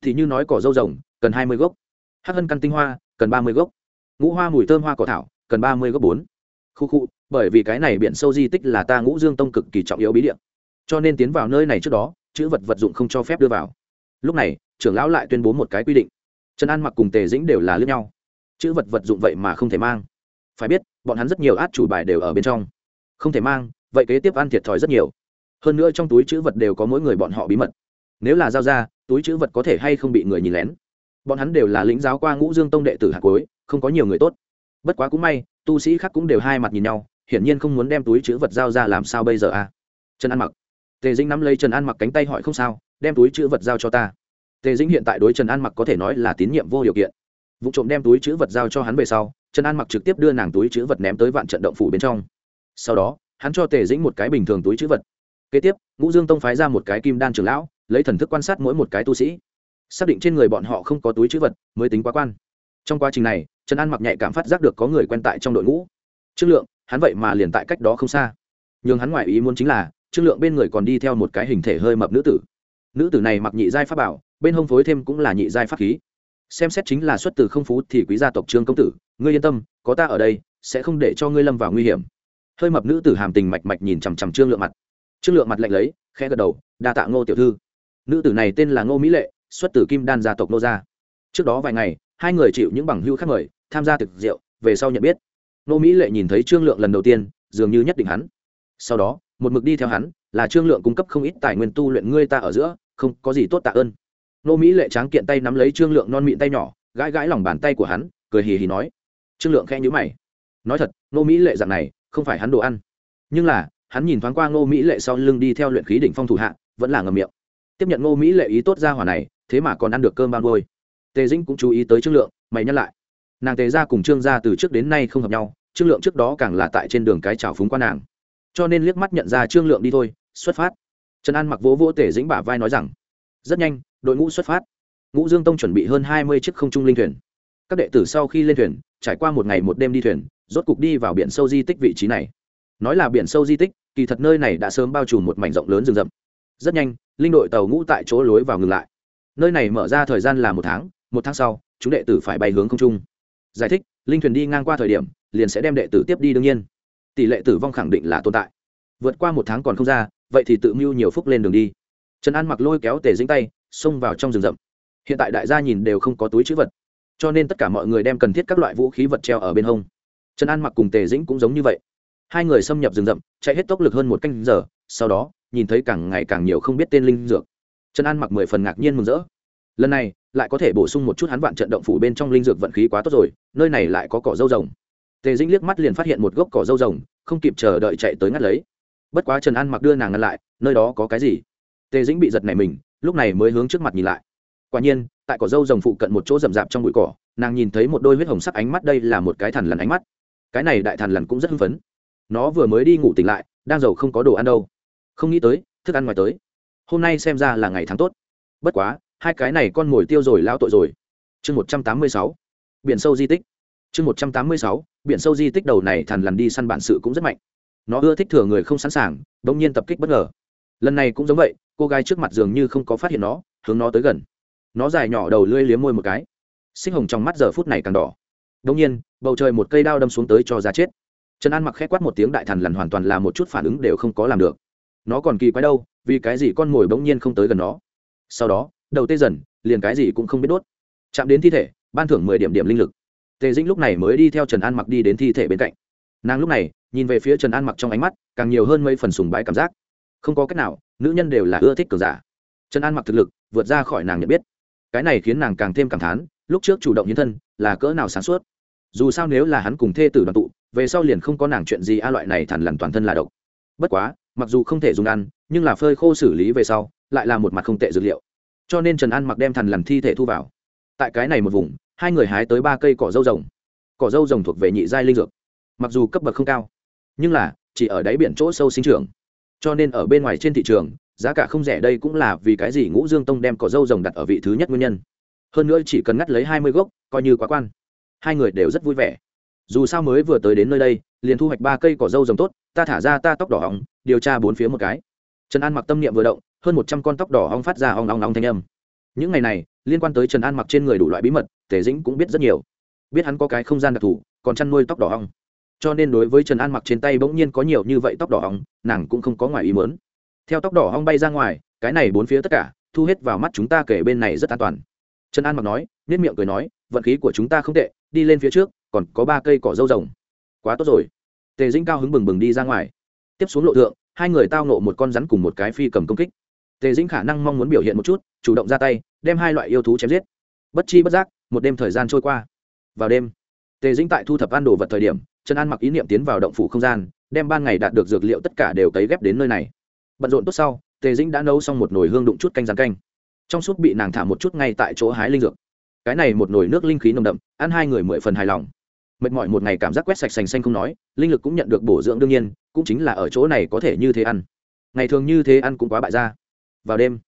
Thì như nói cỏ dâu rồng, cần hai mươi gốc. Hắc hân căn tinh hoa, cần ba mươi gốc. Ngũ hoa mùi thơm hoa cỏ thảo, cần ba mươi gốc bốn. Khu khu, bởi vì cái này biển sâu di tích là ta ngũ dương tông cực kỳ trọng yếu bí điện cho nên tiến vào nơi này trước đó, chữ vật vật dụng không cho phép đưa vào. Lúc này, trưởng lão lại tuyên bố một cái quy định. Trần an mặc cùng tề dĩnh đều là lướt nhau. Chữ vật vật dụng vậy mà không thể mang phải biết, bọn hắn rất nhiều át chủ bài đều ở bên trong. Không thể mang, vậy kế tiếp ăn thiệt thòi rất nhiều. Hơn nữa trong túi chữ vật đều có mỗi người bọn họ bí mật. Nếu là giao ra, túi chữ vật có thể hay không bị người nhìn lén. Bọn hắn đều là lĩnh giáo qua ngũ dương tông đệ tử hạt cối không có nhiều người tốt. Bất quá cũng may, tu sĩ khác cũng đều hai mặt nhìn nhau, hiển nhiên không muốn đem túi chữ vật giao ra làm sao bây giờ à? Trần an mặc. Tề dĩnh nắm lấy trần an mặc cánh tay hỏi không sao, đem túi chữ vật giao cho ta. Tề dĩnh hiện tại đối trần an mặc có thể nói là tín nhiệm vô điều kiện. Vụ trộm đem túi chữ vật giao cho hắn về sau trần an mặc trực tiếp đưa nàng túi chữ vật ném tới vạn trận động phủ bên trong. Sau đó, hắn cho tề dĩnh một cái bình thường túi chữ vật. Kế tiếp, ngũ dương tông phái ra một cái kim đan trường lão, lấy thần thức quan sát mỗi một cái tu sĩ. Xác định trên người bọn họ không có túi chữ vật, mới tính quá quan. Trong quá trình này, trần an mặc nhạy cảm phát giác được có người quen tại trong đội ngũ. Trương lượng, hắn vậy mà liền tại cách đó không xa. N h ư n g hắn ngoại ý muốn chính là, trương lượng bên người còn đi theo một cái hình thể hơi mập nữ tử. Nữ tử này mặc nhị giai pháp bảo, bên hông phối thêm cũng là nhị giai pháp khí. Xem xét chính là xuất từ không phú thì quý gia tộc trương công tử ngươi yên tâm, có ta ở đây, sẽ không để cho ngươi lâm vào nguy hiểm. Hơi mập nữ tử hàm tình mạch mạch nhìn chằm chằm trương lượng mặt. Trương lượng mặt lạnh lấy, khẽ gật đầu, đa tạ ngô tiểu thư. Nữ tử này tên là ngô mỹ lệ, xuất từ kim đan gia tộc nô gia. Trước đó vài ngày, hai người chịu những bằng hưu khác mời, tham gia thực rượu, về sau nhận biết. Ngô mỹ lệ nhìn thấy trương lượng lần đầu tiên, dường như nhất định hắn. Sau đó, một mực đi theo hắn, là trương lượng cung cấp không ít tài nguyên tu luyện ngươi ta ở giữa, không có gì tốt tạ ơn. Ngô mỹ lệ tráng kiện tay nắm lấy trương lượng non mịn tay nhỏ, gãi gãi lòng bàn tay của hắn, cười hì hì nói trương lượng khẽ nhíu mày. Nói thật, Ngô mỹ lệ dạng này, không phải hắn đồ ăn. Nhưng là, hắn nhìn thoáng qua ngô mỹ lệ sau lưng đi theo luyện khí đỉnh phong thủ hạ, vẫn là ngầm miệng. Tiếp nhận ngô mỹ lệ ý tốt ra hỏa này, thế mà còn ăn được cơm bao ngôi tề dĩnh cũng chú ý tới trương lượng, mày nhắc lại. Nàng tề ra cùng trương gia từ trước đến nay không hợp nhau, trương lượng trước đó càng là tại trên đường cái trào phúng qua nàng. Cho nên liếc mắt nhận ra trương lượng đi thôi, xuất phát. Trần an mặc vỗ vỗ tề dĩnh bả vai nói rằng, rất nhanh, đội ngũ xuất phát. Ngũ dương tông chuẩn bị hơn hai mươi chiếc không trung linh thuyền các đệ tử sau khi lên thuyền, trải qua một ngày một đêm đi thuyền, rốt cục đi vào biển sâu di tích vị trí này. Nói là biển sâu di tích, kỳ thật nơi này đã sớm bao trùm một mảnh rộng lớn rừng rậm. Rất nhanh, linh đội tàu ngũ tại chỗ lối vào ngừng lại. Nơi này mở ra thời gian là một tháng một tháng sau, chúng đệ tử phải bay hướng không trung. Giải thích, linh thuyền đi ngang qua thời điểm, liền sẽ đem đệ tử tiếp đi đương nhiên. Tỷ lệ tử vong khẳng định là tồn tại. Vượt qua một tháng còn không ra, vậy thì tự mưu nhiều phúc lên đường đi. Trần an mặc lôi kéo tề dính tay, xông vào trong rừng rậm. Hiện tại đại gia nhìn đều không có túi chữ vật cho nên tất cả mọi người đem cần thiết các loại vũ khí vật treo ở bên hông. Trần an mặc cùng tề dĩnh cũng giống như vậy. Hai người xâm nhập rừng rậm, chạy hết tốc lực hơn một canh giờ, sau đó, nhìn thấy càng ngày càng nhiều không biết tên linh dược. Trần an mặc mười phần ngạc nhiên mừng rỡ. Lần này, lại có thể bổ sung một chút hắn vạn trận động phủ bên trong linh dược vận khí quá tốt rồi, nơi này lại có cỏ dâu rồng. Tề dĩnh liếc mắt liền phát hiện một gốc cỏ dâu rồng, không kịp chờ đợi chạy tới ngắt lấy. Bất quá trần an mặc đưa nàng ngăn lại, nơi đó có cái gì? Tề dĩnh bị giật này mình, lúc này mới hướng trước mặt nhìn lại. Quả nhiên tại cỏ dâu rồng phụ cận một chỗ rậm rạp trong bụi cỏ, nàng nhìn thấy một đôi huyết hồng sắc ánh mắt, đây là một cái thằn lằn ánh mắt. Cái này đại thằn lằn cũng rất hưng phấn. Nó vừa mới đi ngủ tỉnh lại, đang giàu không có đồ ăn đâu. Không nghĩ tới, thức ăn ngoài tới. Hôm nay xem ra là ngày tháng tốt. Bất quá, hai cái này con mồi tiêu rồi lao tội rồi. Chương một trăm tám mươi sáu, biển sâu di tích. Chương một trăm tám mươi sáu, biển sâu di tích đầu này thằn lằn đi săn bản sự cũng rất mạnh. Nó ưa thích thừa người không sẵn sàng đ ỗ n g nhiên tập kích bất ngờ. Lần này cũng giống vậy, cô gái trước mặt dường như không có phát hiện nó, hướng nó tới gần nó dài nhỏ đầu lưỡi liếm môi một cái. Sinh hồng trong mắt giờ phút này càng đỏ. Đông nhiên, bầu trời một cây đao đâm xuống tới cho ra chết. Trần an mặc khẽ quát một tiếng đại thần lằn hoàn toàn là một chút phản ứng đều không có làm được. Nó còn kỳ quái đâu, vì cái gì con mồi bỗng nhiên không tới gần nó? Sau đó, đầu tê dần, liền cái gì cũng không biết đốt. Chạm đến thi thể, ban thưởng mười điểm điểm linh lực. Tề dĩnh lúc này mới đi theo trần an mặc đi đến thi thể bên cạnh. Nàng lúc này, nhìn về phía trần an mặc trong ánh mắt, càng nhiều hơn mấy phần sùng bái cảm giác. Không có cách nào, nữ nhân đều là ưa thích cường giả. Trần an mặc thực lực, vượt ra khỏi nàng nhận biết cái này khiến nàng càng thêm cảm thán, lúc trước chủ động hiến thân, là cỡ nào sáng suốt. Dù sao nếu là hắn cùng thê tử đoàn tụ, về sau liền không có nàng chuyện gì a, loại này thằn lằn toàn thân là độc. Bất quá, mặc dù không thể dùng ăn, nhưng là phơi khô xử lý về sau, lại là một mặt không tệ dược liệu. Cho nên trần an mặc đem thằn lằn thi thể thu vào. Tại cái này một vùng, hai người hái tới ba cây cỏ dâu rồng. Cỏ dâu rồng thuộc về nhị giai linh dược. Mặc dù cấp bậc không cao, nhưng là chỉ ở đáy biển chỗ sâu sinh trưởng. Cho nên ở bên ngoài trên thị trường giá cả không rẻ đây cũng là vì cái gì ngũ dương tông đem cỏ dâu rồng đặt ở vị thứ nhất nguyên nhân. Hơn nữa chỉ cần ngắt lấy hai mươi gốc, coi như quá quan. Hai người đều rất vui vẻ. Dù sao mới vừa tới đến nơi đây, liền thu hoạch ba cây cỏ dâu rồng tốt, ta thả ra ta tóc đỏ hỏng điều tra bốn phía một cái. Trần an mặc tâm niệm vừa động, hơn một trăm con tóc đỏ hong phát ra hong long long thanh âm. Những ngày này, liên quan tới trần an mặc trên người đủ loại bí mật, tề dĩnh cũng biết rất nhiều. Biết hắn có cái không gian đặc thù, còn chăn nuôi tóc đỏ hong cho nên đối với trần an mặc trên tay bỗng nhiên có nhiều như vậy tóc đỏ hong nàng cũng không có ngoài ý mớn theo tóc đỏ hong bay ra ngoài, cái này bốn phía tất cả, thu hết vào mắt chúng ta kể bên này rất an toàn. Trần an mặc nói nết miệng cười nói, vận khí của chúng ta không tệ, đi lên phía trước, còn có ba cây cỏ dâu rồng. Quá tốt rồi. Tề dĩnh cao hứng bừng bừng đi ra ngoài. Tiếp xuống lộ thượng, hai người tao nộ một con rắn cùng một cái phi cầm công kích. Tề dĩnh khả năng mong muốn biểu hiện một chút, chủ động ra tay, đem hai loại yêu thú chém giết. Bất chi bất giác, một đêm thời gian trôi qua. Vào đêm, tề dĩnh tại thu thập ăn đồ vật thời điểm, trần an mặc ý niệm tiến vào động phủ không gian, đem ban ngày đạt được dược liệu tất cả đều cấy ghép đến nơi này bận rộn tốt sau, tề dĩnh đã nấu xong một nồi hương đụng chút canh rán canh. Trong suốt bị nàng thả một chút ngay tại chỗ hái linh dược. Cái này một nồi nước linh khí nồng đậm, ăn hai người mười phần hài lòng. Mệt mỏi một ngày cảm giác quét sạch sành xanh không nói, linh lực cũng nhận được bổ dưỡng đương nhiên, cũng chính là ở chỗ này có thể như thế ăn. Ngày thường như thế ăn cũng quá bại ra vào đêm,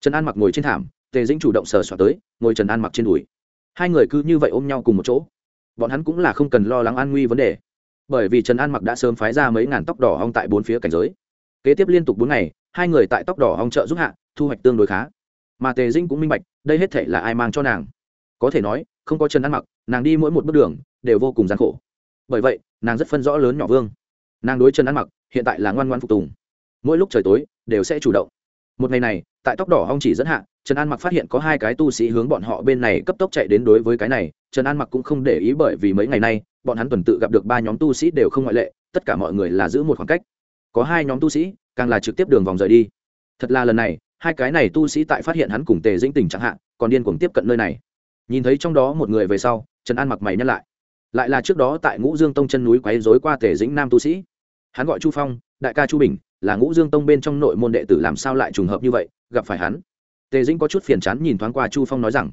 trần an mặc ngồi trên thảm, tề dĩnh chủ động sờ soạt tới, ngồi trần an mặc trên đùi. Hai người cứ như vậy ôm nhau cùng một chỗ. Bọn hắn cũng là không cần lo lắng an nguy vấn đề. Bởi vì trần an mặc đã sớm phái ra mấy ngàn tóc đỏ hong tại bốn phía cảnh giới kế tiếp liên tục bốn ngày, hai người tại tóc đỏ hong trợ giúp hạ, thu hoạch tương đối khá. Mà tề dinh cũng minh bạch, đây hết thể là ai mang cho nàng. Có thể nói, không có trần ăn mặc, nàng đi mỗi một bước đường, đều vô cùng gian khổ. Bởi vậy, nàng rất phân rõ lớn nhỏ vương. Nàng đối trần ăn mặc, hiện tại là ngoan ngoan phục tùng. Mỗi lúc trời tối, đều sẽ chủ động. Một ngày này, tại tóc đỏ hong chỉ dẫn hạ, trần an mặc phát hiện có hai cái tu sĩ hướng bọn họ bên này cấp tốc chạy đến đối với cái này. Trần an mặc cũng không để ý bởi vì mấy ngày nay, bọn hắn tuần tự gặp được ba nhóm tu sĩ đều không ngoại lệ, tất cả mọi người là giữ một khoảng cách có hai nhóm tu sĩ, càng là trực tiếp đường vòng rời đi. Thật là lần này, hai cái này tu sĩ tại phát hiện hắn cùng tề dĩnh tình chẳng hạn, còn điên cuồng tiếp cận nơi này. Nhìn thấy trong đó một người về sau, trần an mặc mày nhắc lại. Lại là trước đó tại ngũ dương tông chân núi quấy dối qua tề dĩnh nam tu sĩ. Hắn gọi chu phong, đại ca chu bình, là ngũ dương tông bên trong nội môn đệ tử làm sao lại trùng hợp như vậy, gặp phải hắn. Tề dĩnh có chút phiền chán nhìn thoáng qua chu phong nói rằng,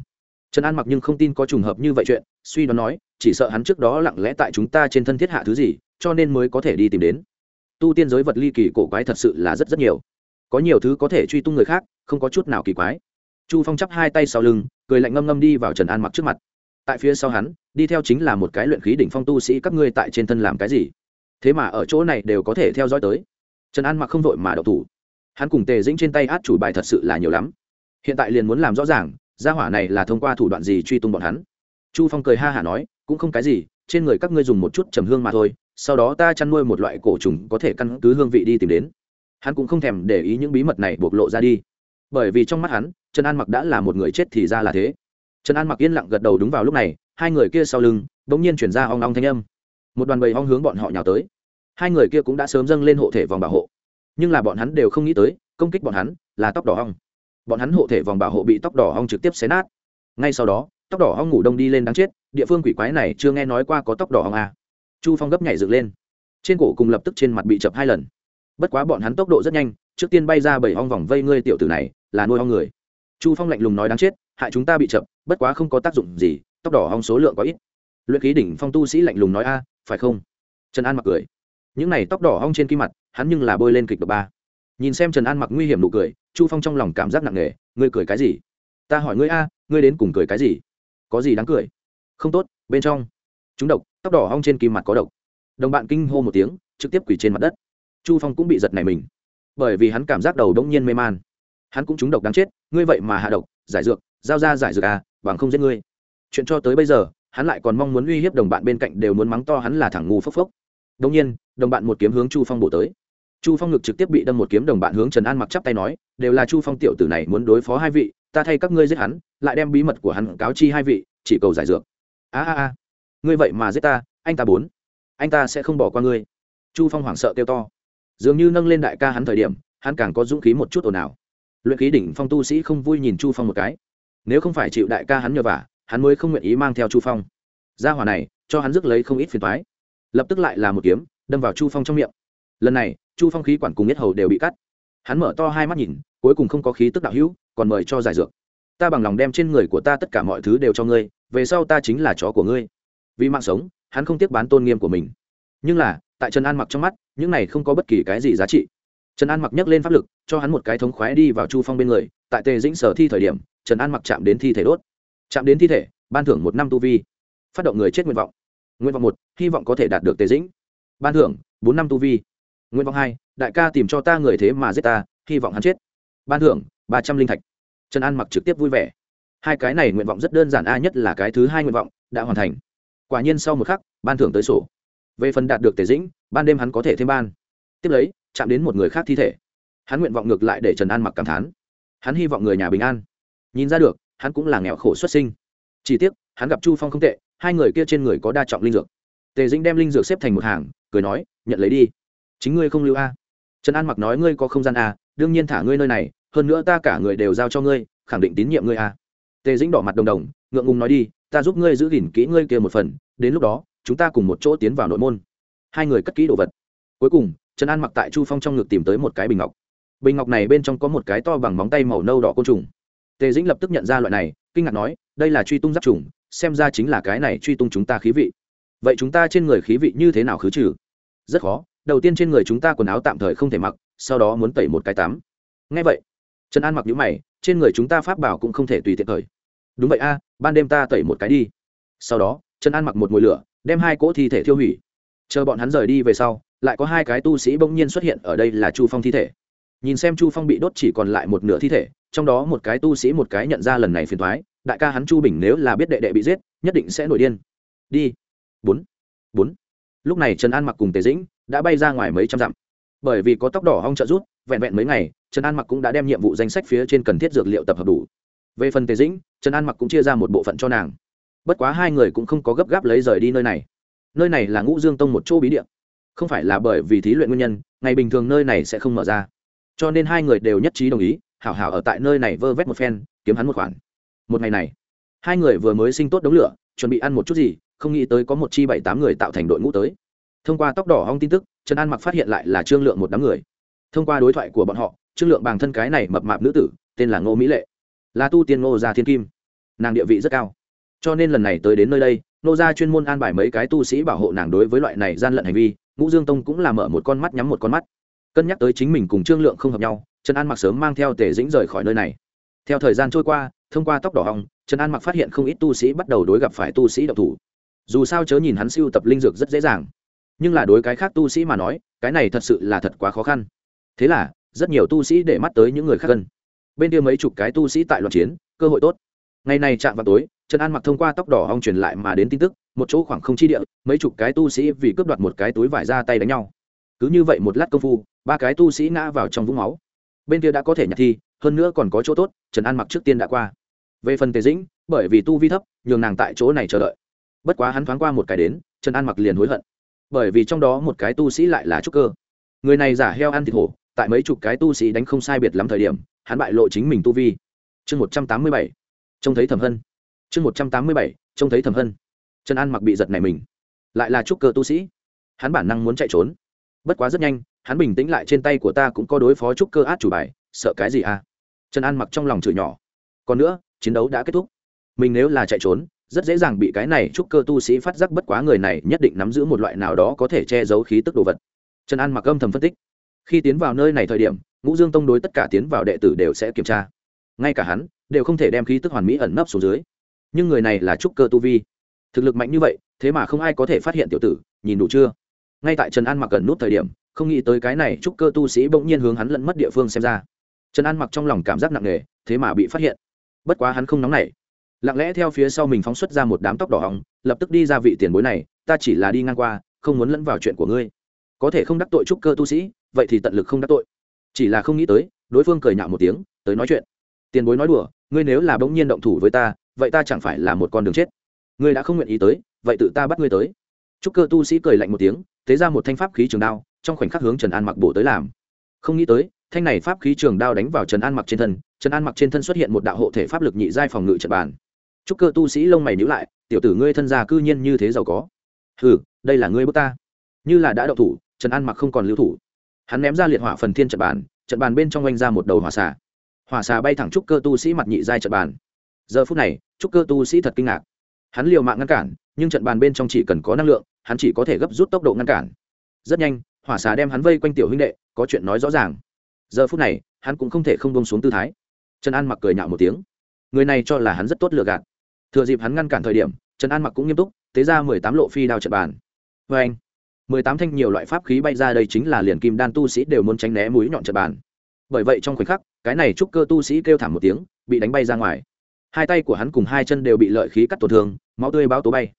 trần an mặc nhưng không tin có trùng hợp như vậy chuyện, suy đoán nói, chỉ sợ hắn trước đó lặng lẽ tại chúng ta trên thân thiết hạ thứ gì, cho nên mới có thể đi tìm đến tu tiên giới vật ly kỳ cổ quái thật sự là rất rất nhiều. Có nhiều thứ có thể truy tung người khác, không có chút nào kỳ quái. Chu phong chắp hai tay sau lưng, cười lạnh ngâm ngâm đi vào trần an mặc trước mặt. Tại phía sau hắn, đi theo chính là một cái luyện khí đỉnh phong tu sĩ các ngươi tại trên thân làm cái gì? Thế mà ở chỗ này đều có thể theo dõi tới. Trần an mặc không vội mà đậu thủ. Hắn cùng tề dĩnh trên tay át chủ bài thật sự là nhiều lắm. Hiện tại liền muốn làm rõ ràng, gia hỏa này là thông qua thủ đoạn gì truy tung bọn hắn. Chu phong cười ha hả nói, cũng không cái gì, trên người các ngươi dùng một chút trầm hương mà thôi sau đó ta chăn nuôi một loại cổ trùng có thể căn cứ hương vị đi tìm đến. Hắn cũng không thèm để ý những bí mật này bộc lộ ra đi. Bởi vì trong mắt hắn, trần an mặc đã là một người chết thì ra là thế. Trần an mặc yên lặng gật đầu đúng vào lúc này, hai người kia sau lưng đ ỗ n g nhiên chuyển ra ong ong thanh âm. Một đoàn bầy ong hướng bọn họ nhào tới. Hai người kia cũng đã sớm dâng lên hộ thể vòng bảo hộ. Nhưng là bọn hắn đều không nghĩ tới, công kích bọn hắn là tóc đỏ ong. Bọn hắn hộ thể vòng bảo hộ bị tóc đỏ ong trực tiếp xé nát. Ngay sau đó, tóc đỏ ong ngủ đông đi lên đáng chết, địa phương quỷ quái này chưa nghe nói qua có tóc đỏ ong à chu phong gấp nhảy dựng lên. Trên cổ cùng lập tức trên mặt bị chập hai lần. Bất quá bọn hắn tốc độ rất nhanh, trước tiên bay ra bảy hong vòng vây ngươi tiểu tử này, là nuôi hong người. Chu phong lạnh lùng nói đáng chết, hại chúng ta bị chậm bất quá không có tác dụng gì, tóc đỏ hong số lượng có ít. Luyện ký đỉnh phong tu sĩ lạnh lùng nói a, phải không? Trần an mặc cười. Những này tóc đỏ hong trên kim mặt, hắn nhưng là bôi lên kịch độ ba. Nhìn xem trần an mặc nguy hiểm nụ cười, chu phong trong lòng cảm giác nặng nề, ngươi cười cái gì? Ta hỏi ngươi a, ngươi đến cùng cười cái gì? Có gì đáng cười? Không tốt, bên trong chúng độc, tóc đỏ hong trên kim mặt có độc. Đồng bạn kinh hô một tiếng, trực tiếp quỷ trên mặt đất. Chu phong cũng bị giật này mình. Bởi vì hắn cảm giác đầu đông nhiên mê man. Hắn cũng trúng độc đáng chết, ngươi vậy mà hạ độc, giải dược, giao ra giải dược à bằng không giết ngươi. Chuyện cho tới bây giờ, hắn lại còn mong muốn uy hiếp đồng bạn bên cạnh đều muốn mắng to hắn là thằng ngu phốc phốc. Đông nhiên, đồng bạn một kiếm hướng chu phong bổ tới. Chu phong ngực trực tiếp bị đâm một kiếm, đồng bạn hướng trần an mặc chắp tay nói, đều là chu phong tiểu tử này muốn đối phó hai vị, ta thay các ngươi giết hắn, lại đem bí mật của hắn cáo chi hai vị, chỉ cầu giải dược. A a a ngươi vậy mà giết ta, anh ta bốn. Anh ta sẽ không bỏ qua ngươi. Chu phong hoảng sợ kêu to. Dường như nâng lên đại ca hắn thời điểm, hắn càng có dũng khí một chút ồn ào. Luyện khí đỉnh phong tu sĩ không vui nhìn chu phong một cái. Nếu không phải chịu đại ca hắn nhờ vả, hắn mới không nguyện ý mang theo chu phong. Gia hỏa này, cho hắn rước lấy không ít phiền thoái lập tức lại là một kiếm, đâm vào chu phong trong miệng. Lần này, chu phong khí quản cùng nhất hầu đều bị cắt. Hắn mở to hai mắt nhìn, cuối cùng không có khí tức đạo hữu, còn mời cho giải dược. Ta bằng lòng đem trên người của ta tất cả mọi thứ đều cho ngươi, về sau ta chính là chó của ngươi vì mạng sống, hắn không tiếc bán tôn nghiêm của mình. Nhưng là, tại trần an mặc trong mắt, những này không có bất kỳ cái gì giá trị. Trần an mặc nhấc lên pháp lực, cho hắn một cái thống khoái đi vào chu phong bên người, tại tề dĩnh sở thi thời điểm, trần an mặc chạm đến thi thể đốt. Chạm đến thi thể, ban thưởng một năm tu vi. Phát động người chết nguyện vọng. Nguyện vọng một, hy vọng có thể đạt được tề dĩnh. Ban thưởng, bốn năm tu vi. Nguyện vọng hai, đại ca tìm cho ta người thế mà giết ta, hy vọng hắn chết. Ban thưởng, ba trăm linh thạch. Trần an mặc trực tiếp vui vẻ. Hai cái này nguyện vọng rất đơn giản, a nhất là cái thứ hai nguyện vọng, đã hoàn thành quả nhiên sau một khắc, ban thưởng tới sổ. Về phần đạt được tề dĩnh, ban đêm hắn có thể thêm ban. Tiếp lấy, chạm đến một người khác thi thể. Hắn nguyện vọng ngược lại để trần an mặc cảm thán. Hắn hy vọng người nhà bình an. Nhìn ra được, hắn cũng là nghèo khổ xuất sinh. Chỉ tiếc, hắn gặp chu phong không tệ, hai người kia trên người có đa trọng linh dược. Tề dĩnh đem linh dược xếp thành một hàng, cười nói, nhận lấy đi. Chính ngươi không lưu a. Trần an mặc nói, ngươi có không gian a, đương nhiên thả ngươi nơi này, hơn nữa ta cả người đều giao cho ngươi, khẳng định tín nhiệm ngươi a. Tề dĩnh đỏ mặt đồng đồng, ngượng ngùng nói đi ta giúp ngươi giữ gìn kỹ ngươi kia một phần, đến lúc đó, chúng ta cùng một chỗ tiến vào nội môn. Hai người cất kỹ đồ vật. Cuối cùng, trần an mặc tại chu phong trong ngực tìm tới một cái bình ngọc. Bình ngọc này bên trong có một cái to bằng móng tay màu nâu đỏ côn trùng. Tề dĩnh lập tức nhận ra loại này, kinh ngạc nói, đây là truy tung giáp trùng, xem ra chính là cái này truy tung chúng ta khí vị. Vậy chúng ta trên người khí vị như thế nào khứ trừ? Rất khó, đầu tiên trên người chúng ta quần áo tạm thời không thể mặc, sau đó muốn tẩy một cái tắm. Ngay vậy. Trần an mặc nhũ mày, trên người chúng ta pháp bảo cũng không thể tùy tiện thời đúng vậy a, ban đêm ta tẩy một cái đi. Sau đó, trần an mặc một mùi lửa, đem hai cỗ thi thể thiêu hủy. Chờ bọn hắn rời đi về sau, lại có hai cái tu sĩ bỗng nhiên xuất hiện ở đây là chu phong thi thể. Nhìn xem chu phong bị đốt chỉ còn lại một nửa thi thể, trong đó một cái tu sĩ một cái nhận ra lần này phiền thoái đại ca hắn chu bình nếu là biết đệ đệ bị giết, nhất định sẽ nổi điên. Đi. Bốn. Bốn. Lúc này trần an mặc cùng tề dĩnh đã bay ra ngoài mấy trăm dặm. Bởi vì có tóc đỏ hong trợ rút, vẹn vẹn mấy ngày, trần an mặc cũng đã đem nhiệm vụ danh sách phía trên cần thiết dược liệu tập hợp đủ về phần tề dĩnh, trần an mặc cũng chia ra một bộ phận cho nàng. Bất quá hai người cũng không có gấp gáp lấy rời đi nơi này. Nơi này là ngũ dương tông một chỗ bí địa. Không phải là bởi vì thí luyện nguyên nhân, ngày bình thường nơi này sẽ không mở ra. Cho nên hai người đều nhất trí đồng ý, hảo hảo ở tại nơi này vơ vét một phen, kiếm hắn một khoản. Một ngày này, hai người vừa mới sinh tốt đống lửa, chuẩn bị ăn một chút gì, không nghĩ tới có một chi bảy tám người tạo thành đội ngũ tới. Thông qua tóc đỏ hong tin tức, trần an mặc phát hiện lại là trương lượng một đám người. Thông qua đối thoại của bọn họ, trương lượng bằng thân cái này mập mạp nữ tử, tên là ngô mỹ lệ là tu tiên ngô gia thiên kim. Nàng địa vị rất cao. Cho nên lần này tới đến nơi đây nô gia chuyên môn an bài mấy cái tu sĩ bảo hộ nàng đối với loại này gian lận hành vi, ngũ dương tông cũng là mở một con mắt nhắm một con mắt. Cân nhắc tới chính mình cùng trương lượng không hợp nhau, trần an mặc sớm mang theo tề dĩnh rời khỏi nơi này. Theo thời gian trôi qua, thông qua tóc đỏ hồng, trần an mặc phát hiện không ít tu sĩ bắt đầu đối gặp phải tu sĩ độc thủ. Dù sao chớ nhìn hắn siêu tập linh dược rất dễ dàng. Nhưng là đối cái khác tu sĩ mà nói, cái này thật sự là thật quá khó khăn. Thế là, rất nhiều tu sĩ để mắt tới những người khác gần bên kia mấy chục cái tu sĩ tại loạt chiến, cơ hội tốt. Ngày này chạm vào tối, trần an mặc thông qua tóc đỏ hong truyền lại mà đến tin tức, một chỗ khoảng không chi địa, mấy chục cái tu sĩ vì cướp đoạt một cái túi vải ra tay đánh nhau. Cứ như vậy một lát công phu, ba cái tu sĩ ngã vào trong vũng máu. Bên kia đã có thể nhặt thi, hơn nữa còn có chỗ tốt, trần an mặc trước tiên đã qua. Về phần tề dĩnh, bởi vì tu vi thấp, nhường nàng tại chỗ này chờ đợi. Bất quá hắn thoáng qua một cái đến, trần an mặc liền hối hận. Bởi vì trong đó một cái tu sĩ lại là trúc cơ. Người này giả heo ăn thịt hổ, tại mấy chục cái tu sĩ đánh không sai biệt lắm thời điểm hắn bại lộ chính mình tu vi. Chương một trăm tám mươi bảy, trông thấy thẩm hân. Chương một trăm tám mươi bảy, trông thấy thẩm hân. Trần an mặc bị giật này mình. Lại là trúc cơ tu sĩ. Hắn bản năng muốn chạy trốn. Bất quá rất nhanh, hắn bình tĩnh lại trên tay của ta cũng có đối phó trúc cơ át chủ bài, sợ cái gì à? Trần an mặc trong lòng chửi nhỏ. Còn nữa, chiến đấu đã kết thúc. Mình nếu là chạy trốn, rất dễ dàng bị cái này trúc cơ tu sĩ phát giác bất quá người này nhất định nắm giữ một loại nào đó có thể che giấu khí tức đồ vật. Trần an mặc âm thầm phân tích khi tiến vào nơi này thời điểm, ngũ dương tông đối tất cả tiến vào đệ tử đều sẽ kiểm tra. Ngay cả hắn, đều không thể đem khí tức hoàn mỹ ẩn nấp xuống dưới. Nhưng người này là trúc cơ tu vi. Thực lực mạnh như vậy, thế mà không ai có thể phát hiện tiểu tử, nhìn đủ chưa? Ngay tại trần an mặc gần nút thời điểm, không nghĩ tới cái này trúc cơ tu sĩ bỗng nhiên hướng hắn lẫn mất địa phương xem ra. Trần an mặc trong lòng cảm giác nặng nề, thế mà bị phát hiện. Bất quá hắn không nóng nảy. Lặng lẽ theo phía sau mình phóng xuất ra một đám tóc đỏ hỏng lập tức đi ra vị tiền bối này, ta chỉ là đi ngang qua, không muốn lẫn vào chuyện của ngươi. Có thể không đắc tội trúc cơ tu sĩ vậy thì tận lực không đắc tội. Chỉ là không nghĩ tới, đối phương cười nhạo một tiếng, tới nói chuyện. Tiền bối nói đùa, ngươi nếu là bỗng nhiên động thủ với ta, vậy ta chẳng phải là một con đường chết. Ngươi đã không nguyện ý tới, vậy tự ta bắt ngươi tới. Trúc cơ tu sĩ cười lạnh một tiếng thế ra một thanh pháp khí trường đao, trong khoảnh khắc hướng trần an mặc bổ tới làm. Không nghĩ tới, thanh này pháp khí trường đao đánh vào trần an mặc trên thân, trần an mặc trên thân xuất hiện một đạo hộ thể pháp lực nhị giai phòng ngự trận bàn. Trúc cơ tu sĩ lông mày nhíu lại, tiểu tử ngươi thân già cư nhiên như thế giàu có. Ừ đây là ngươi bước ta. Như là đã đậu thủ, trần an mặc không còn lưu thủ hắn ném ra liệt hỏa phần thiên trận bàn trận bàn bên trong oanh ra một đầu hỏa xà. Hỏa xà bay thẳng trúc cơ tu sĩ mặt nhị giai trận bàn. Giờ phút này, trúc cơ tu sĩ thật kinh ngạc. Hắn liều mạng ngăn cản, nhưng trận bàn bên trong chỉ cần có năng lượng, hắn chỉ có thể gấp rút tốc độ ngăn cản. Rất nhanh, hỏa xà đem hắn vây quanh tiểu huynh đệ, có chuyện nói rõ ràng. Giờ phút này, hắn cũng không thể không bông xuống tư thái. Trần an mặc cười nhạo một tiếng. Người này cho là hắn rất tốt lừa gạt. Thừa dịp hắn ngăn cản thời điểm, trần an mặc cũng nghiêm túc, tế ra mười tám lộ phi đao trận bàn. Vê anh mười tám thanh nhiều loại pháp khí bay ra đây chính là liền kim đan tu sĩ đều muốn tránh né mũi nhọn trận bàn. Bởi vậy trong khoảnh khắc, cái này trúc cơ tu sĩ kêu thảm một tiếng, bị đánh bay ra ngoài. Hai tay của hắn cùng hai chân đều bị lợi khí cắt tổn thương, máu tươi báo tố bay.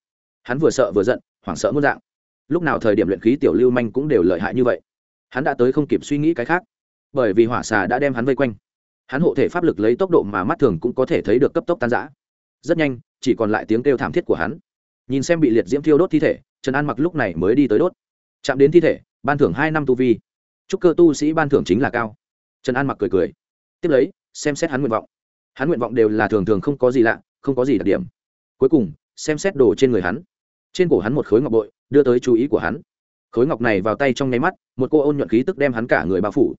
Hắn vừa sợ vừa giận, hoảng sợ muốn dạng. Lúc nào thời điểm luyện khí tiểu lưu manh cũng đều lợi hại như vậy. Hắn đã tới không kịp suy nghĩ cái khác. Bởi vì hỏa xà đã đem hắn vây quanh. Hắn hộ thể pháp lực lấy tốc độ mà mắt thường cũng có thể thấy được cấp tốc tan giã rất nhanh, chỉ còn lại tiếng kêu thảm thiết của hắn. Nhìn xem bị liệt diễm thiêu đốt thi thể, trần an mặc lúc này mới đi tới đốt chạm đến thi thể, ban thưởng hai năm tu vi. Chúc cơ tu sĩ ban thưởng chính là cao. Trần an mặc cười cười. Tiếp lấy, xem xét hắn nguyện vọng. Hắn nguyện vọng đều là thường thường không có gì lạ, không có gì đặc điểm. Cuối cùng, xem xét đồ trên người hắn. Trên cổ hắn một khối ngọc bội, đưa tới chú ý của hắn. Khối ngọc này vào tay trong nháy mắt, một cô ôn nhuận khí tức đem hắn cả người bao phủ.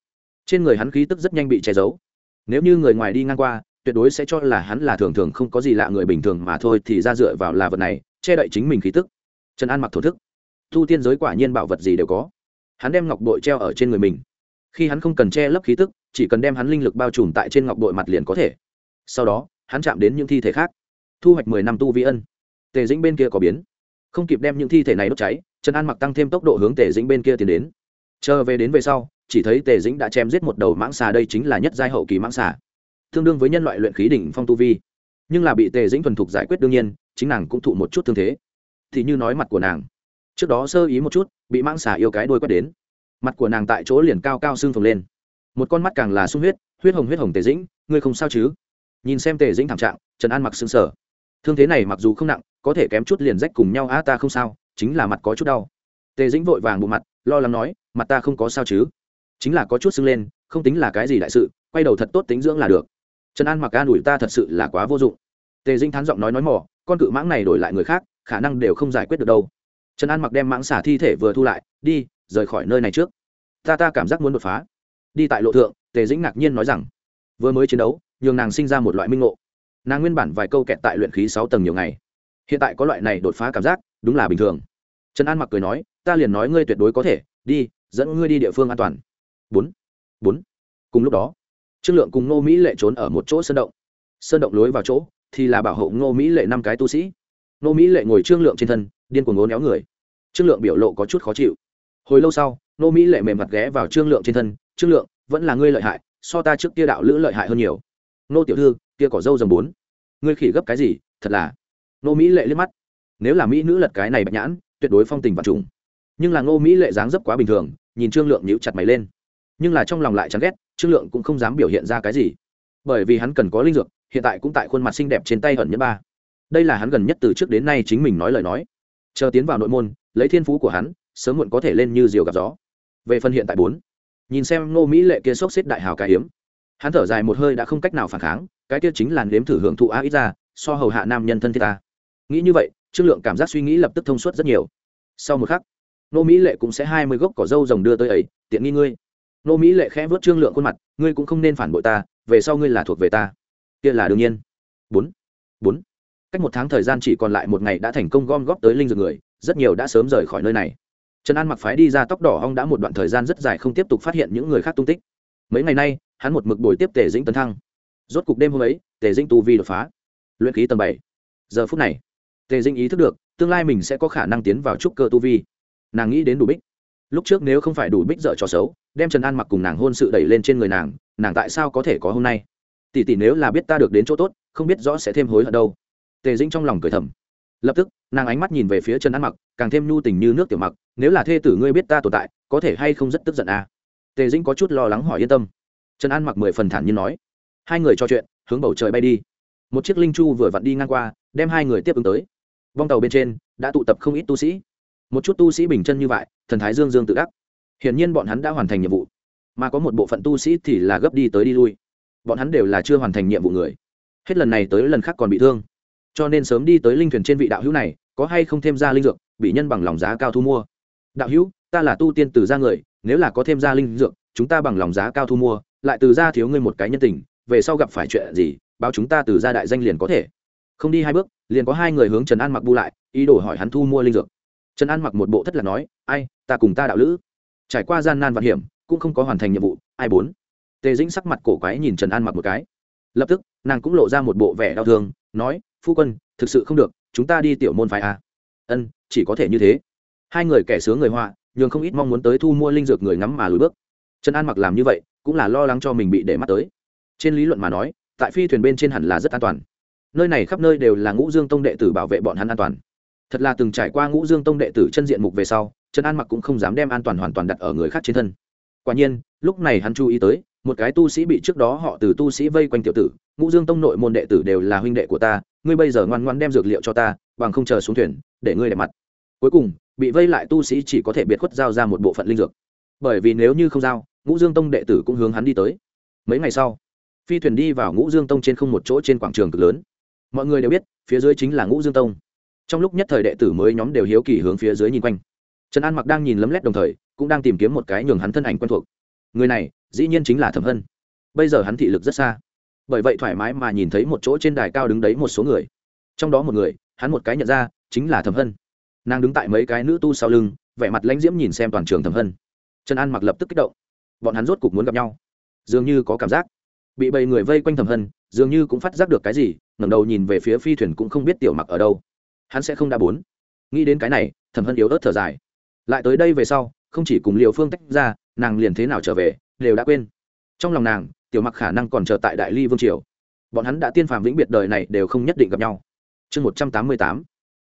Trên người hắn khí tức rất nhanh bị che giấu. Nếu như người ngoài đi ngang qua, tuyệt đối sẽ cho là hắn là thường thường không có gì lạ người bình thường mà thôi thì ra dựa vào là vật này, che đậy chính mình khí tức. Trần an mặc thổ thức thu tiên giới quả nhiên bảo vật gì đều có. Hắn đem ngọc bội treo ở trên người mình. Khi hắn không cần che lấp khí tức, chỉ cần đem hắn linh lực bao trùm tại trên ngọc bội mặt liền có thể. Sau đó, hắn chạm đến những thi thể khác. Thu hoạch mười năm tu vi ân. Tề dĩnh bên kia có biến. Không kịp đem những thi thể này đốt cháy, trần an mặc tăng thêm tốc độ hướng tề dĩnh bên kia tiến đến. Chờ về đến về sau, chỉ thấy tề dĩnh đã chém giết một đầu mãng xà đây chính là nhất giai hậu kỳ mãng xà. Tương đương với nhân loại luyện khí đỉnh phong tu vi. Nhưng là bị tề dĩnh thuần thục giải quyết đương nhiên, chính nàng cũng thụ một chút thương thế. Thì như nói mặt của nàng trước đó sơ ý một chút, bị mang xả yêu cái đôi quét đến. Mặt của nàng tại chỗ liền cao cao xương phồng lên. Một con mắt càng là sung huyết huyết hồng huyết hồng tề dĩnh, ngươi không sao chứ? Nhìn xem tề dĩnh thảm trạng, trần an mặc xương sở thương thế này mặc dù không nặng, có thể kém chút liền rách cùng nhau, a, ta không sao, chính là mặt có chút đau. Tề dĩnh vội vàng bộ mặt, lo lắng nói, mặt ta không có sao chứ? Chính là có chút sưng lên, không tính là cái gì đại sự, quay đầu thật tốt tính dưỡng là được. Trần an mặc an ủi, ta thật sự là quá vô dụng. Tề dĩnh thán giọng nói nói mỏ, con cự mãng này đổi lại người khác, khả năng đều không giải quyết được đâu trần an mặc đem mãng xả thi thể vừa thu lại, đi, rời khỏi nơi này trước. Ta ta cảm giác muốn đột phá. Đi tại lộ thượng, tề dĩnh ngạc nhiên nói rằng, vừa mới chiến đấu, nhường nàng sinh ra một loại minh ngộ. Nàng nguyên bản vài câu kẹt tại luyện khí sáu tầng nhiều ngày. Hiện tại có loại này đột phá cảm giác, đúng là bình thường. Trần an mặc cười nói, ta liền nói ngươi tuyệt đối có thể. Đi, dẫn ngươi đi địa phương an toàn. Bốn bốn. Cùng lúc đó, trương lượng cùng ngô mỹ lệ trốn ở một chỗ sơn động. Sơn động lối vào chỗ thì là bảo hộ ngô mỹ lệ năm cái tu sĩ. Ngô mỹ lệ ngồi trương lượng trên thân điên cuồng ngốn éo người. Trương lượng biểu lộ có chút khó chịu. Hồi lâu sau, nô mỹ lệ mềm mặt ghé vào trương lượng trên thân, trương lượng, vẫn là ngươi lợi hại, so ta trước kia đạo lữ lợi hại hơn nhiều. Nô tiểu thư, kia cỏ dâu dầm bốn. Ngươi khỉ gấp cái gì, thật là. Nô mỹ lệ liếc mắt. Nếu là mỹ nữ lật cái này bạch nhãn, tuyệt đối phong tình và trùng. Nhưng là ngô mỹ lệ dáng dấp quá bình thường, nhìn trương lượng nhíu chặt mày lên. Nhưng là trong lòng lại chán ghét, trương lượng cũng không dám biểu hiện ra cái gì. Bởi vì hắn cần có linh dược, hiện tại cũng tại khuôn mặt xinh đẹp trên tay ẩn nhất ba. Đây là hắn gần nhất từ trước đến nay chính mình nói lời nói chờ tiến vào nội môn, lấy thiên phú của hắn, sớm muộn có thể lên như diều gặp gió. Về phần hiện tại bốn, nhìn xem ngô mỹ lệ kia sốc xếp đại hào cái hiếm. Hắn thở dài một hơi đã không cách nào phản kháng, cái kia chính là nếm thử hưởng thụ a ít ra, so hầu hạ nam nhân thân thiết ta. Nghĩ như vậy, trương lượng cảm giác suy nghĩ lập tức thông suốt rất nhiều. Sau một khắc nô mỹ lệ cũng sẽ hai mươi gốc cỏ dâu rồng đưa tới ấy, tiện nghi ngươi. Nô mỹ lệ khẽ vớt trương lượng khuôn mặt, ngươi cũng không nên phản bội ta, về sau ngươi là thuộc về ta. Kia là đương nhiên. Bốn bốn cách một tháng thời gian chỉ còn lại một ngày đã thành công gom góp tới linh dược người, rất nhiều đã sớm rời khỏi nơi này. Trần an mặc phái đi ra tóc đỏ hong đã một đoạn thời gian rất dài không tiếp tục phát hiện những người khác tung tích. Mấy ngày nay, hắn một mực bồi tiếp tề dĩnh tấn thăng. Rốt cục đêm hôm ấy, tề dĩnh tu vi đột phá. Luyện khí tầng bảy. Giờ phút này, tề dĩnh ý thức được, tương lai mình sẽ có khả năng tiến vào trúc cơ tu vi. Nàng nghĩ đến đủ bích. Lúc trước nếu không phải đủ bích dở trò xấu, đem trần an mặc cùng nàng hôn sự đẩy lên trên người nàng nàng tại sao có thể có hôm nay? Tỷ tỷ nếu là biết ta được đến chỗ tốt, không biết rõ sẽ thêm hối hận đâu tề dĩnh trong lòng cười thầm. Lập tức, nàng ánh mắt nhìn về phía trần an mặc, càng thêm nhu tình như nước tiểu mặc, nếu là thê tử ngươi biết ta tồn tại, có thể hay không rất tức giận à? Tề dĩnh có chút lo lắng hỏi yên tâm. Trần an mặc mười phần thản nhiên nói, hai người trò chuyện, hướng bầu trời bay đi. Một chiếc linh chu vừa vặn đi ngang qua, đem hai người tiếp ứng tới. Vong tàu bên trên, đã tụ tập không ít tu sĩ. Một chút tu sĩ bình chân như vậy, thần thái dương dương tự ác hiển nhiên bọn hắn đã hoàn thành nhiệm vụ. Mà có một bộ phận tu sĩ thì là gấp đi tới đi lui. Bọn hắn đều là chưa hoàn thành nhiệm vụ người. Hết lần này tới lần khác còn bị thương cho nên sớm đi tới linh thuyền trên vị đạo hữu này, có hay không thêm ra linh dược, bị nhân bằng lòng giá cao thu mua. Đạo hữu, ta là tu tiên từ gia người, nếu là có thêm ra linh dược, chúng ta bằng lòng giá cao thu mua, lại từ gia thiếu ngươi một cái nhân tình, về sau gặp phải chuyện gì, báo chúng ta từ gia đại danh liền có thể. Không đi hai bước, liền có hai người hướng trần an mặc bu lại, ý đồ hỏi hắn thu mua linh dược. Trần an mặc một bộ thất là nói, ai, ta cùng ta đạo lữ. Trải qua gian nan vạn hiểm, cũng không có hoàn thành nhiệm vụ, ai bốn. Tề dĩnh sắc mặt cổ quái nhìn trần an mặc một cái lập tức, nàng cũng lộ ra một bộ vẻ đau thương, nói, phu quân, thực sự không được, chúng ta đi tiểu môn phái à. ân, chỉ có thể như thế. Hai người kẻ sướng người họa, nhường không ít mong muốn tới thu mua linh dược người ngắm mà lùi bước. Trần an mặc làm như vậy, cũng là lo lắng cho mình bị để mắt tới. Trên lý luận mà nói, tại phi thuyền bên trên hẳn là rất an toàn. Nơi này khắp nơi đều là ngũ dương tông đệ tử bảo vệ bọn hắn an toàn. Thật là từng trải qua ngũ dương tông đệ tử chân diện mục về sau, trần an mặc cũng không dám đem an toàn hoàn toàn đặt ở người khác trên thân. Quả nhiên, lúc này hắn chú ý tới một cái tu sĩ bị trước đó họ từ tu sĩ vây quanh tiểu tử, ngũ dương tông nội môn đệ tử đều là huynh đệ của ta, ngươi bây giờ ngoan ngoan đem dược liệu cho ta, bằng không chờ xuống thuyền, để ngươi đẹp mặt. Cuối cùng, bị vây lại tu sĩ chỉ có thể biệt khuất giao ra một bộ phận linh dược. Bởi vì nếu như không giao, ngũ dương tông đệ tử cũng hướng hắn đi tới. Mấy ngày sau, phi thuyền đi vào ngũ dương tông trên không một chỗ trên quảng trường cực lớn. Mọi người đều biết, phía dưới chính là ngũ dương tông. Trong lúc nhất thời đệ tử mới nhóm đều hiếu kỳ hướng phía dưới nhìn quanh. Trần an mặc đang nhìn lấm lét đồng thời, cũng đang tìm kiếm một cái nhường hắn thân ảnh quen thuộc. Người này dĩ nhiên chính là thẩm hân. Bây giờ hắn thị lực rất xa. Bởi vậy thoải mái mà nhìn thấy một chỗ trên đài cao đứng đấy một số người. Trong đó một người, hắn một cái nhận ra, chính là thẩm hân. Nàng đứng tại mấy cái nữ tu sau lưng, vẻ mặt lãnh diễm nhìn xem toàn trường thẩm hân. Trần an mặc lập tức kích động. Bọn hắn rốt cục muốn gặp nhau. Dường như có cảm giác. Bị bầy người vây quanh thẩm hân, dường như cũng phát giác được cái gì, ngẩng đầu nhìn về phía phi thuyền cũng không biết tiểu mặc ở đâu. Hắn sẽ không đa bốn. Nghĩ đến cái này, thẩm hân yếu ớt thở dài. Lại tới đây về sau, không chỉ cùng liều phương tách ra, nàng liền thế nào trở về đều đã quên. Trong lòng nàng, tiểu mặc khả năng còn chờ tại đại ly vương triều. Bọn hắn đã tiên phàm vĩnh biệt đời này đều không nhất định gặp nhau. Chương một trăm tám mươi tám,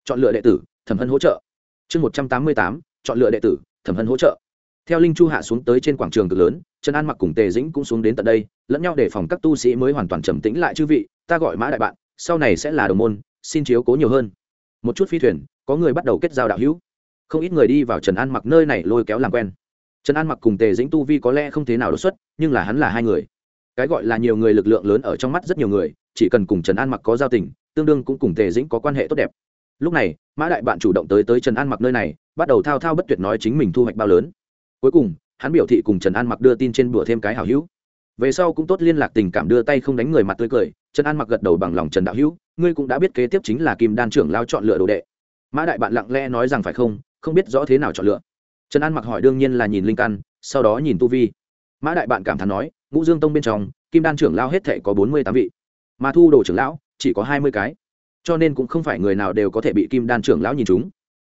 chọn lựa đệ tử, thẩm hân hỗ trợ. Chương một trăm tám mươi tám, chọn lựa đệ tử, thẩm hân hỗ trợ. Theo linh chu hạ xuống tới trên quảng trường cực lớn, trần an mặc cùng tề dĩnh cũng xuống đến tận đây, lẫn nhau để phòng các tu sĩ mới hoàn toàn trầm tĩnh lại chư vị, ta gọi mã đại bạn, sau này sẽ là đồng môn, xin chiếu cố nhiều hơn. Một chút phi thuyền, có người bắt đầu kết giao đạo hữu. Không ít người đi vào trần an mặc nơi này lôi kéo làm quen trần an mặc cùng tề dĩnh tu vi có lẽ không thế nào đột xuất, nhưng là hắn là hai người. Cái gọi là nhiều người lực lượng lớn ở trong mắt rất nhiều người, chỉ cần cùng trần an mặc có giao tình, tương đương cũng cùng tề dĩnh có quan hệ tốt đẹp. Lúc này, mã đại bạn chủ động tới tới trần an mặc nơi này, bắt đầu thao thao bất tuyệt nói chính mình thu hoạch bao lớn. Cuối cùng, hắn biểu thị cùng trần an mặc đưa tin trên bữa thêm cái hảo hữu. Về sau cũng tốt liên lạc tình cảm đưa tay không đánh người mặt tươi cười, trần an mặc gật đầu bằng lòng trần đạo hữu, ngươi cũng đã biết kế tiếp chính là kim đan trưởng lao chọn lựa đồ đệ. Mã đại bạn lặng lẽ nói rằng phải không không biết rõ thế nào chọn lựa trần an mặc hỏi đương nhiên là nhìn linh căn sau đó nhìn tu vi. Mã đại bạn cảm thán nói, ngũ dương tông bên trong, kim đan trưởng lao hết thể có bốn mươi tám vị, mà thu đồ trưởng lão chỉ có hai mươi cái. Cho nên cũng không phải người nào đều có thể bị kim đan trưởng lão nhìn chúng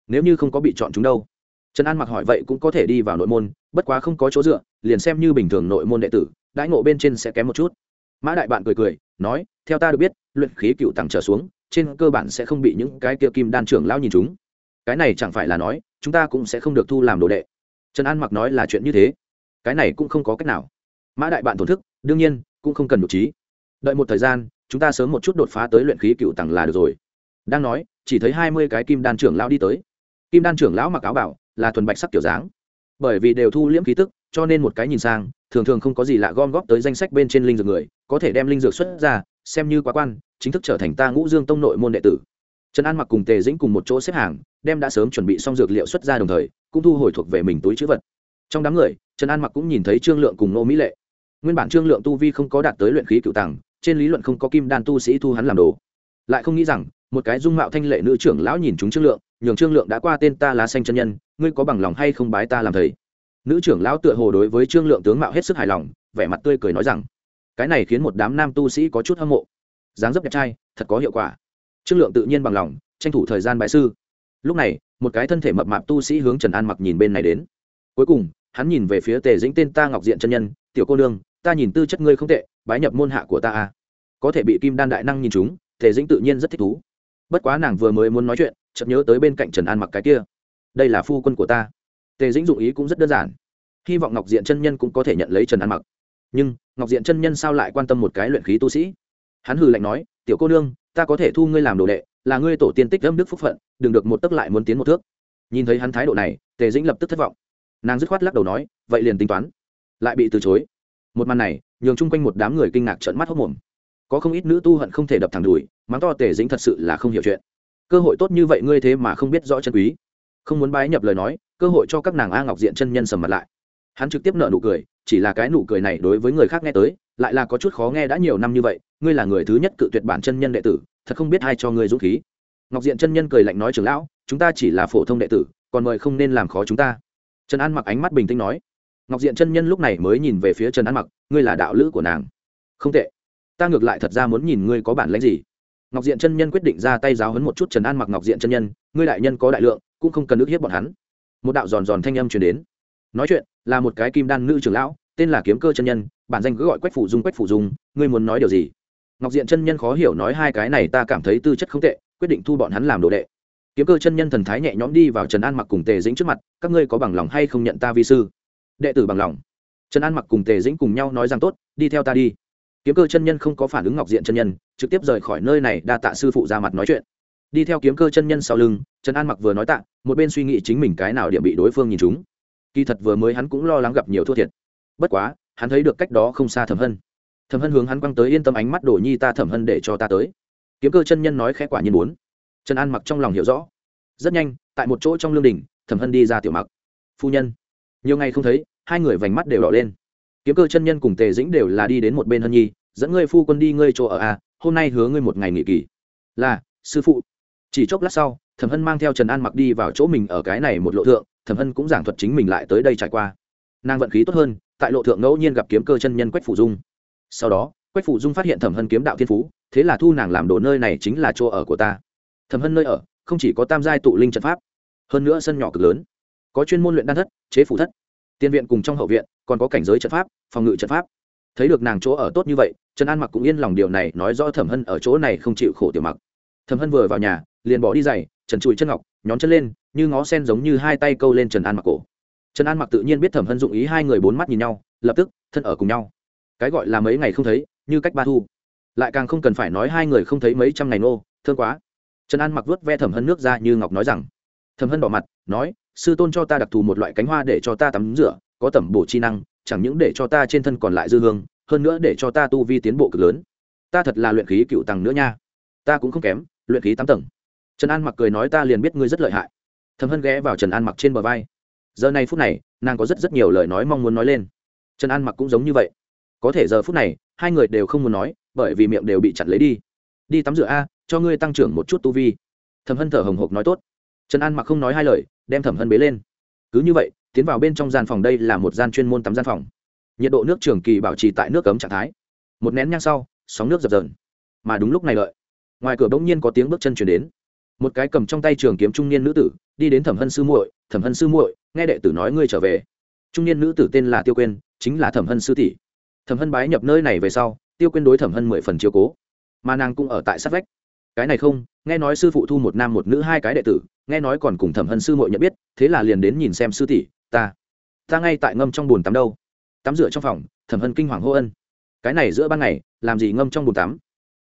nếu như không có bị chọn chúng đâu. Trần an mặc hỏi vậy cũng có thể đi vào nội môn, bất quá không có chỗ dựa, liền xem như bình thường nội môn đệ tử, đãi ngộ bên trên sẽ kém một chút. Mã đại bạn cười cười, nói, theo ta được biết, luyện khí cựu tặng trở xuống, trên cơ bản sẽ không bị những cái kia kim đan trưởng lão nhìn chúng cái này chẳng phải là nói chúng ta cũng sẽ không được thu làm đồ đệ. Trần an mặc nói là chuyện như thế. Cái này cũng không có cách nào. Mã đại bạn thổn thức, đương nhiên, cũng không cần nhục trí. Đợi một thời gian, chúng ta sớm một chút đột phá tới luyện khí cựu tặng là được rồi. Đang nói, chỉ thấy hai mươi cái kim đan trưởng lão đi tới. Kim đan trưởng lão mặc áo bảo, là thuần bạch sắc kiểu dáng. Bởi vì đều thu liễm khí tức, cho nên một cái nhìn sang, thường thường không có gì lạ gom góp tới danh sách bên trên linh dược người, có thể đem linh dược xuất ra, xem như quá quan, chính thức trở thành ta ngũ dương tông nội môn đệ tử trần an mặc cùng tề dĩnh cùng một chỗ xếp hàng, đem đã sớm chuẩn bị xong dược liệu xuất ra đồng thời, cũng thu hồi thuộc về mình túi chữ vật. Trong đám người, trần an mặc cũng nhìn thấy trương lượng cùng nô mỹ lệ. Nguyên bản trương lượng tu vi không có đạt tới luyện khí cựu tàng trên lý luận không có kim đan tu sĩ thu hắn làm đồ. Lại không nghĩ rằng, một cái dung mạo thanh lệ nữ trưởng lão nhìn chúng trương lượng, nhường trương lượng đã qua tên ta lá xanh chân nhân, ngươi có bằng lòng hay không bái ta làm thầy? Nữ trưởng lão tựa hồ đối với trương lượng tướng mạo hết sức hài lòng, vẻ mặt tươi cười nói rằng, cái này khiến một đám nam tu sĩ có chút hâm mộ. Dáng dấp đẹp trai, thật có hiệu quả trương lượng tự nhiên bằng lòng, tranh thủ thời gian bại sư. Lúc này, một cái thân thể mập mạp tu sĩ hướng trần an mặc nhìn bên này đến. Cuối cùng, hắn nhìn về phía tề dĩnh tên ta ngọc diện chân nhân, tiểu cô nương, ta nhìn tư chất ngươi không tệ, bái nhập môn hạ của ta à. có thể bị kim đan đại năng nhìn chúng, tề dĩnh tự nhiên rất thích thú. Bất quá nàng vừa mới muốn nói chuyện, chợt nhớ tới bên cạnh trần an mặc cái kia. Đây là phu quân của ta. Tề dĩnh dụng ý cũng rất đơn giản. Hy vọng ngọc diện chân nhân cũng có thể nhận lấy trần an mặc. Nhưng, ngọc diện chân nhân sao lại quan tâm một cái luyện khí tu sĩ? Hắn hừ lạnh nói, tiểu cô nương ta có thể thu ngươi làm đồ đệ, là ngươi tổ tiên tích âm đức phúc phận, đừng được một tấc lại muốn tiến một thước. Nhìn thấy hắn thái độ này, tề dĩnh lập tức thất vọng. Nàng dứt khoát lắc đầu nói, vậy liền tính toán. Lại bị từ chối. Một màn này, nhường chung quanh một đám người kinh ngạc trợn mắt hốc mồm. Có không ít nữ tu hận không thể đập thẳng đùi, mắng to tề dĩnh thật sự là không hiểu chuyện. Cơ hội tốt như vậy ngươi thế mà không biết rõ chân quý. Không muốn bái nhập lời nói, cơ hội cho các nàng a ngọc diện chân nhân sầm mặt lại. Hắn trực tiếp nợ nụ cười, chỉ là cái nụ cười này đối với người khác nghe tới, lại là có chút khó nghe đã nhiều năm như vậy ngươi là người thứ nhất cự tuyệt bản chân nhân đệ tử, thật không biết ai cho ngươi dũng khí. Ngọc diện chân nhân cười lạnh nói, trưởng lão, chúng ta chỉ là phổ thông đệ tử, còn mời không nên làm khó chúng ta. Trần an mặc ánh mắt bình tĩnh nói. Ngọc diện chân nhân lúc này mới nhìn về phía trần an mặc, ngươi là đạo lữ của nàng. Không tệ. Ta ngược lại thật ra muốn nhìn ngươi có bản lãnh gì. Ngọc diện chân nhân quyết định ra tay giáo hấn một chút trần an mặc ngọc diện chân nhân, ngươi đại nhân có đại lượng, cũng không cần ước hiếp bọn hắn. Một đạo giòn giòn thanh âm truyền đến. Nói chuyện, là một cái kim đan nữ trưởng lão, tên là kiếm cơ chân nhân, bản danh cứ gọi quách phủ dung, quách phủ dung, ngươi muốn nói điều gì? Ngọc diện chân nhân khó hiểu nói hai cái này ta cảm thấy tư chất không tệ, quyết định thu bọn hắn làm đồ đệ. Kiếm cơ chân nhân thần thái nhẹ nhõm đi vào trần an mặc cùng tề dĩnh trước mặt, các ngươi có bằng lòng hay không nhận ta vi sư? Đệ tử bằng lòng. Trần an mặc cùng tề dĩnh cùng nhau nói rằng tốt, đi theo ta đi. Kiếm cơ chân nhân không có phản ứng ngọc diện chân nhân, trực tiếp rời khỏi nơi này, đa tạ sư phụ ra mặt nói chuyện. Đi theo kiếm cơ chân nhân sau lưng, trần an mặc vừa nói tạ, một bên suy nghĩ chính mình cái nào điểm bị đối phương nhìn chúng. Kỳ thật vừa mới hắn cũng lo lắng gặp nhiều thua thiệt. Bất quá, hắn thấy được cách đó không xa thầm hân thẩm hân hướng hắn quăng tới yên tâm ánh mắt đổ nhi ta thẩm hân để cho ta tới. Kiếm cơ chân nhân nói khẽ quả nhiên muốn. Trần an mặc trong lòng hiểu rõ. Rất nhanh, tại một chỗ trong lương đình, thẩm hân đi ra tiểu mặc. Phu nhân. Nhiều ngày không thấy, hai người vành mắt đều đỏ lên. Kiếm cơ chân nhân cùng tề dĩnh đều là đi đến một bên hân nhi, dẫn ngươi phu quân đi ngươi chỗ ở a hôm nay hứa ngươi một ngày nghỉ kỳ. Là, sư phụ. Chỉ chốc lát sau, thẩm hân mang theo trần an mặc đi vào chỗ mình ở cái này một lộ thượng, thẩm hân cũng giảng thuật chính mình lại tới đây trải qua. Nàng vận khí tốt hơn, tại lộ thượng ngẫu nhiên gặp kiếm cơ chân nhân quách phủ dung sau đó, quách phụ dung phát hiện thẩm hân kiếm đạo thiên phú, thế là thu nàng làm đồ nơi này chính là chỗ ở của ta. Thẩm hân nơi ở, không chỉ có tam giai tụ linh trận pháp, hơn nữa sân nhỏ cực lớn, có chuyên môn luyện đan thất, chế phủ thất. Tiên viện cùng trong hậu viện, còn có cảnh giới trận pháp, phòng ngự trận pháp. Thấy được nàng chỗ ở tốt như vậy, trần an mặc cũng yên lòng điều này, nói rõ thẩm hân ở chỗ này không chịu khổ tiểu mặc. Thẩm hân vừa vào nhà, liền bỏ đi giày, trần chùi chân ngọc, nhón chân lên, như ngó sen giống như hai tay câu lên trần an mặc cổ. Trần an mặc tự nhiên biết thẩm hân dụng ý hai người bốn mắt nhìn nhau, lập tức, thân ở cùng nhau cái gọi là mấy ngày không thấy, như cách ba thu. Lại càng không cần phải nói hai người không thấy mấy trăm ngày nô thương quá. Trần an mặc vớt ve thẩm hân nước ra như ngọc nói rằng, thẩm hân bỏ mặt, nói, sư tôn cho ta đặc thù một loại cánh hoa để cho ta tắm rửa, có tẩm bổ chi năng, chẳng những để cho ta trên thân còn lại dư hương, hơn nữa để cho ta tu vi tiến bộ cực lớn. Ta thật là luyện khí cựu tầng nữa nha. Ta cũng không kém, luyện khí tám tầng. Trần an mặc cười nói ta liền biết ngươi rất lợi hại. Thầm hân ghé vào trần an mặc trên bờ vai. Giờ này phút này, nàng có rất rất nhiều lời nói mong muốn nói lên. Trần an mặc cũng giống như vậy có thể giờ phút này, hai người đều không muốn nói, bởi vì miệng đều bị chặt lấy đi. Đi tắm rửa a, cho ngươi tăng trưởng một chút tu vi. Thẩm hân thở hồng hộc nói tốt. Trần an mặc không nói hai lời, đem thẩm hân bế lên. Cứ như vậy, tiến vào bên trong gian phòng đây là một gian chuyên môn tắm gian phòng. Nhiệt độ nước trường kỳ bảo trì tại nước cấm trạng thái. Một nén nhang sau, sóng nước dập dờn. Mà đúng lúc này lợi, ngoài cửa bỗng nhiên có tiếng bước chân chuyển đến. Một cái cầm trong tay trường kiếm trung niên nữ tử, đi đến thẩm hân sư muội, thẩm hân sư muội, nghe đệ tử nói ngươi trở về. Trung niên nữ tử tên là tiêu quên chính là thẩm hân sư tỷ thẩm hân bái nhập nơi này về sau, tiêu Quyên đối thẩm hân mười phần chiếu cố. Mà nàng cũng ở tại sát vách. Cái này không, nghe nói sư phụ thu một nam một nữ hai cái đệ tử, nghe nói còn cùng thẩm hân sư muội nhận biết, thế là liền đến nhìn xem sư tỷ, ta ta ngay tại ngâm trong bồn tắm đâu. Tắm rửa trong phòng, thẩm hân kinh hoàng hô ân. Cái này giữa ban ngày, làm gì ngâm trong bồn tắm?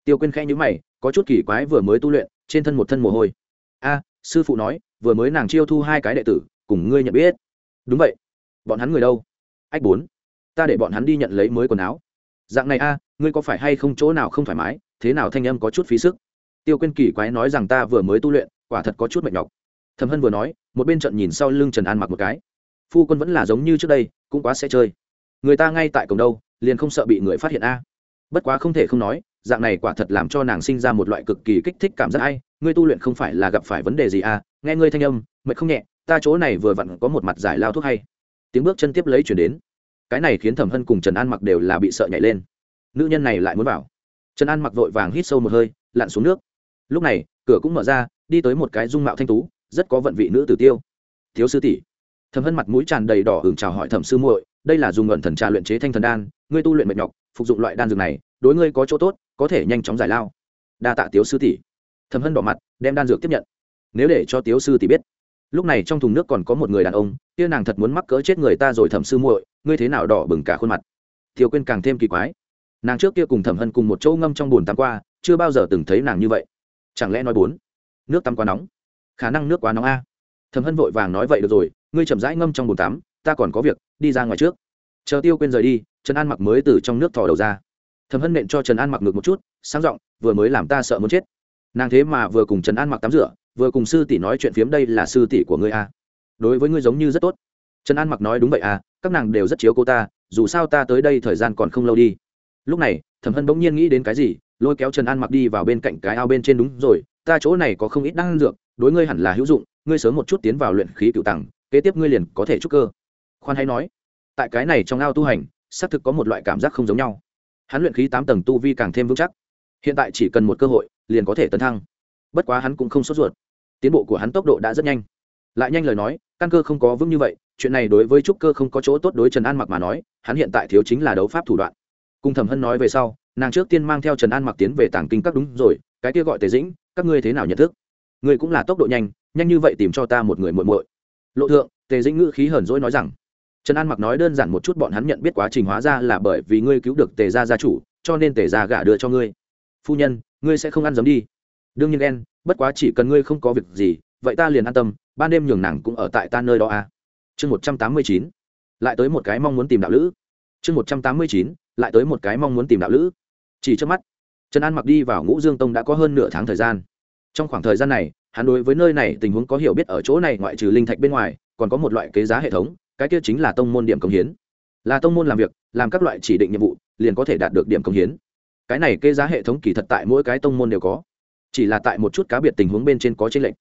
Tiêu Quyên khẽ nhữ mày, có chút kỳ quái vừa mới tu luyện, trên thân một thân mồ hôi. A, sư phụ nói, vừa mới nàng chiêu thu hai cái đệ tử, cùng ngươi nhận biết. Đúng vậy. Bọn hắn người đâu? Ách bốn ta để bọn hắn đi nhận lấy mới quần áo. Dạng này a ngươi có phải hay không chỗ nào không thoải mái? Thế nào thanh âm có chút phí sức? Tiêu quên kỳ quái nói rằng ta vừa mới tu luyện quả thật có chút mệt nhọc. Thầm hân vừa nói một bên trận nhìn sau lưng trần an mặc một cái. Phu quân vẫn là giống như trước đây cũng quá sẽ chơi. Người ta ngay tại cổng đâu liền không sợ bị người phát hiện a. Bất quá không thể không nói dạng này quả thật làm cho nàng sinh ra một loại cực kỳ kích thích cảm giác ai, ngươi tu luyện không phải là gặp phải vấn đề gì à nghe ngươi thanh âm mệt không nhẹ ta chỗ này vừa vặn có một mặt giải lao thuốc hay. Tiếng bước chân tiếp lấy chuyển đến cái này khiến thẩm hân cùng trần an mặc đều là bị sợ nhảy lên nữ nhân này lại muốn vào trần an mặc vội vàng hít sâu một hơi lặn xuống nước lúc này cửa cũng mở ra đi tới một cái dung mạo thanh tú rất có vận vị nữ tử tiêu thiếu sư tỷ thẩm hân mặt mũi tràn đầy đỏ hưởng chào hỏi thẩm sư muội đây là dùng ngẩn thần trà luyện chế thanh thần đan ngươi tu luyện mệt nhọc phục dụng loại đan dược này đối ngươi có chỗ tốt có thể nhanh chóng giải lao đa tạ tiếu sư tỷ thẩm hân đỏ mặt đem đan dược tiếp nhận nếu để cho tiếu sư tỷ biết lúc này trong thùng nước còn có một người đàn ông, kia nàng thật muốn mắc cỡ chết người ta rồi thẩm sư muội, ngươi thế nào đỏ bừng cả khuôn mặt. Thiều quên càng thêm kỳ quái. Nàng trước kia cùng thẩm hân cùng một chỗ ngâm trong bồn tắm qua, chưa bao giờ từng thấy nàng như vậy. Chẳng lẽ nói bốn, nước tắm quá nóng? Khả năng nước quá nóng a. Thẩm hân vội vàng nói, vậy được rồi, ngươi chậm rãi ngâm trong bồn tắm, ta còn có việc, đi ra ngoài trước. Chờ tiêu quên rời đi, trần an mặc mới từ trong nước thò đầu ra. Thẩm hân nện cho trần an mặc ngược một chút, sáng giọng, vừa mới làm ta sợ muốn chết. Nàng thế mà vừa cùng trần an mặc tắm rửa vừa cùng sư tỷ nói chuyện phiếm đây là sư tỷ của ngươi a đối với ngươi giống như rất tốt. Trần an mặc nói đúng vậy à các nàng đều rất chiếu cô ta, dù sao ta tới đây thời gian còn không lâu đi. Lúc này, thẩm hân bỗng nhiên nghĩ đến cái gì, lôi kéo trần an mặc đi vào bên cạnh cái ao bên trên đúng rồi, ta chỗ này có không ít đan dược, đối ngươi hẳn là hữu dụng, ngươi sớm một chút tiến vào luyện khí cựu tặng kế tiếp ngươi liền có thể trúc cơ. Khoan hay nói, tại cái này trong ao tu hành, xác thực có một loại cảm giác không giống nhau. Hắn luyện khí tám tầng tu vi càng thêm vững chắc. Hiện tại chỉ cần một cơ hội, liền có thể tấn thăng. Bất quá hắn cũng không sốt ruột tiến bộ của hắn tốc độ đã rất nhanh. Lại nhanh lời nói, căn cơ không có vững như vậy, chuyện này đối với trúc cơ không có chỗ tốt đối trần an mặc mà nói, hắn hiện tại thiếu chính là đấu pháp thủ đoạn. Cùng thẩm hân nói về sau, nàng trước tiên mang theo trần an mặc tiến về tảng kinh các đúng rồi, cái kia gọi tề dĩnh, các ngươi thế nào nhận thức? Người cũng là tốc độ nhanh nhanh như vậy tìm cho ta một người muội muội. Lộ thượng, tề dĩnh ngữ khí hờn dỗi nói rằng, trần an mặc nói đơn giản một chút bọn hắn nhận biết quá trình hóa ra là bởi vì ngươi cứu được tề gia gia chủ, cho nên tề gia gả đưa cho ngươi. Phu nhân, ngươi sẽ không ăn giấm đi. Đương nhiên đen bất quá chỉ cần ngươi không có việc gì, vậy ta liền an tâm, ban đêm nhường nàng cũng ở tại ta nơi đó à. Chương một trăm tám mươi chín, lại tới một cái mong muốn tìm đạo lữ. Chương một trăm tám mươi chín, lại tới một cái mong muốn tìm đạo lữ. Chỉ trước mắt, trần an mặc đi vào ngũ dương tông đã có hơn nửa tháng thời gian. Trong khoảng thời gian này, hắn đối với nơi này tình huống có hiểu biết ở chỗ này ngoại trừ linh thạch bên ngoài, còn có một loại kế giá hệ thống, cái kia chính là tông môn điểm công hiến. Là tông môn làm việc, làm các loại chỉ định nhiệm vụ, liền có thể đạt được điểm công hiến. Cái này kế giá hệ thống kỳ thật tại mỗi cái tông môn đều có chỉ là tại một chút cá biệt tình huống bên trên có chênh lệch.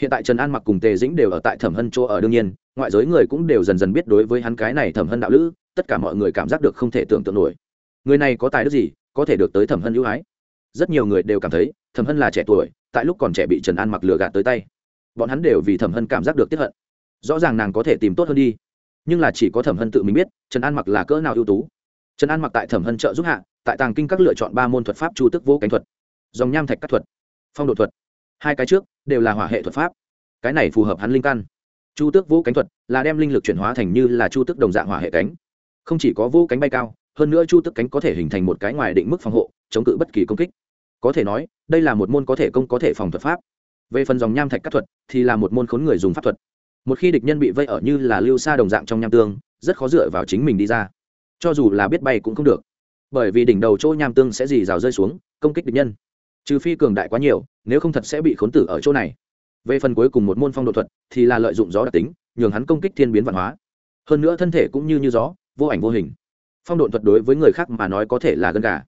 Hiện tại trần an mặc cùng tề dĩnh đều ở tại thẩm hân chỗ ở đương nhiên, ngoại giới người cũng đều dần dần biết đối với hắn cái này thẩm hân đạo lữ, tất cả mọi người cảm giác được không thể tưởng tượng nổi. Người này có tài đức gì, có thể được tới thẩm hân ưu ái? Rất nhiều người đều cảm thấy, thẩm hân là trẻ tuổi, tại lúc còn trẻ bị trần an mặc lừa gạt tới tay. Bọn hắn đều vì thẩm hân cảm giác được tiếp hận. Rõ ràng nàng có thể tìm tốt hơn đi, nhưng là chỉ có thẩm hân tự mình biết, trần an mặc là cỡ nào ưu tú. Trần an mặc tại thẩm hân trợ giúp hạ, tại tàng kinh các lựa chọn ba môn thuật pháp chu tức vô cánh thuật, dòng nham thạch các thuật phong độ thuật. Hai cái trước, đều là hỏa hệ thuật pháp. Cái này phù hợp hắn linh căn. Chu tước vũ cánh thuật là đem linh lực chuyển hóa thành như là chu tước đồng dạng hỏa hệ cánh. Không chỉ có vũ cánh bay cao, hơn nữa chu tước cánh có thể hình thành một cái ngoài định mức phòng hộ, chống cự bất kỳ công kích. Có thể nói, đây là một môn có thể công, có thể phòng thuật pháp. Về phần dòng nham thạch các thuật, thì là một môn khốn người dùng pháp thuật. Một khi địch nhân bị vây ở như là lưu xa đồng dạng trong nham tương, rất khó dựa vào chính mình đi ra. Cho dù là biết bay cũng không được. Bởi vì đỉnh đầu chỗ nham tương sẽ dì rào rơi xuống, công kích địch nhân trừ phi cường đại quá nhiều, nếu không thật sẽ bị khốn tử ở chỗ này. Về phần cuối cùng một môn phong độ thuật, thì là lợi dụng gió đặc tính, nhường hắn công kích thiên biến văn hóa. Hơn nữa thân thể cũng như như gió, vô ảnh vô hình. Phong độ thuật đối với người khác mà nói có thể là gân gà.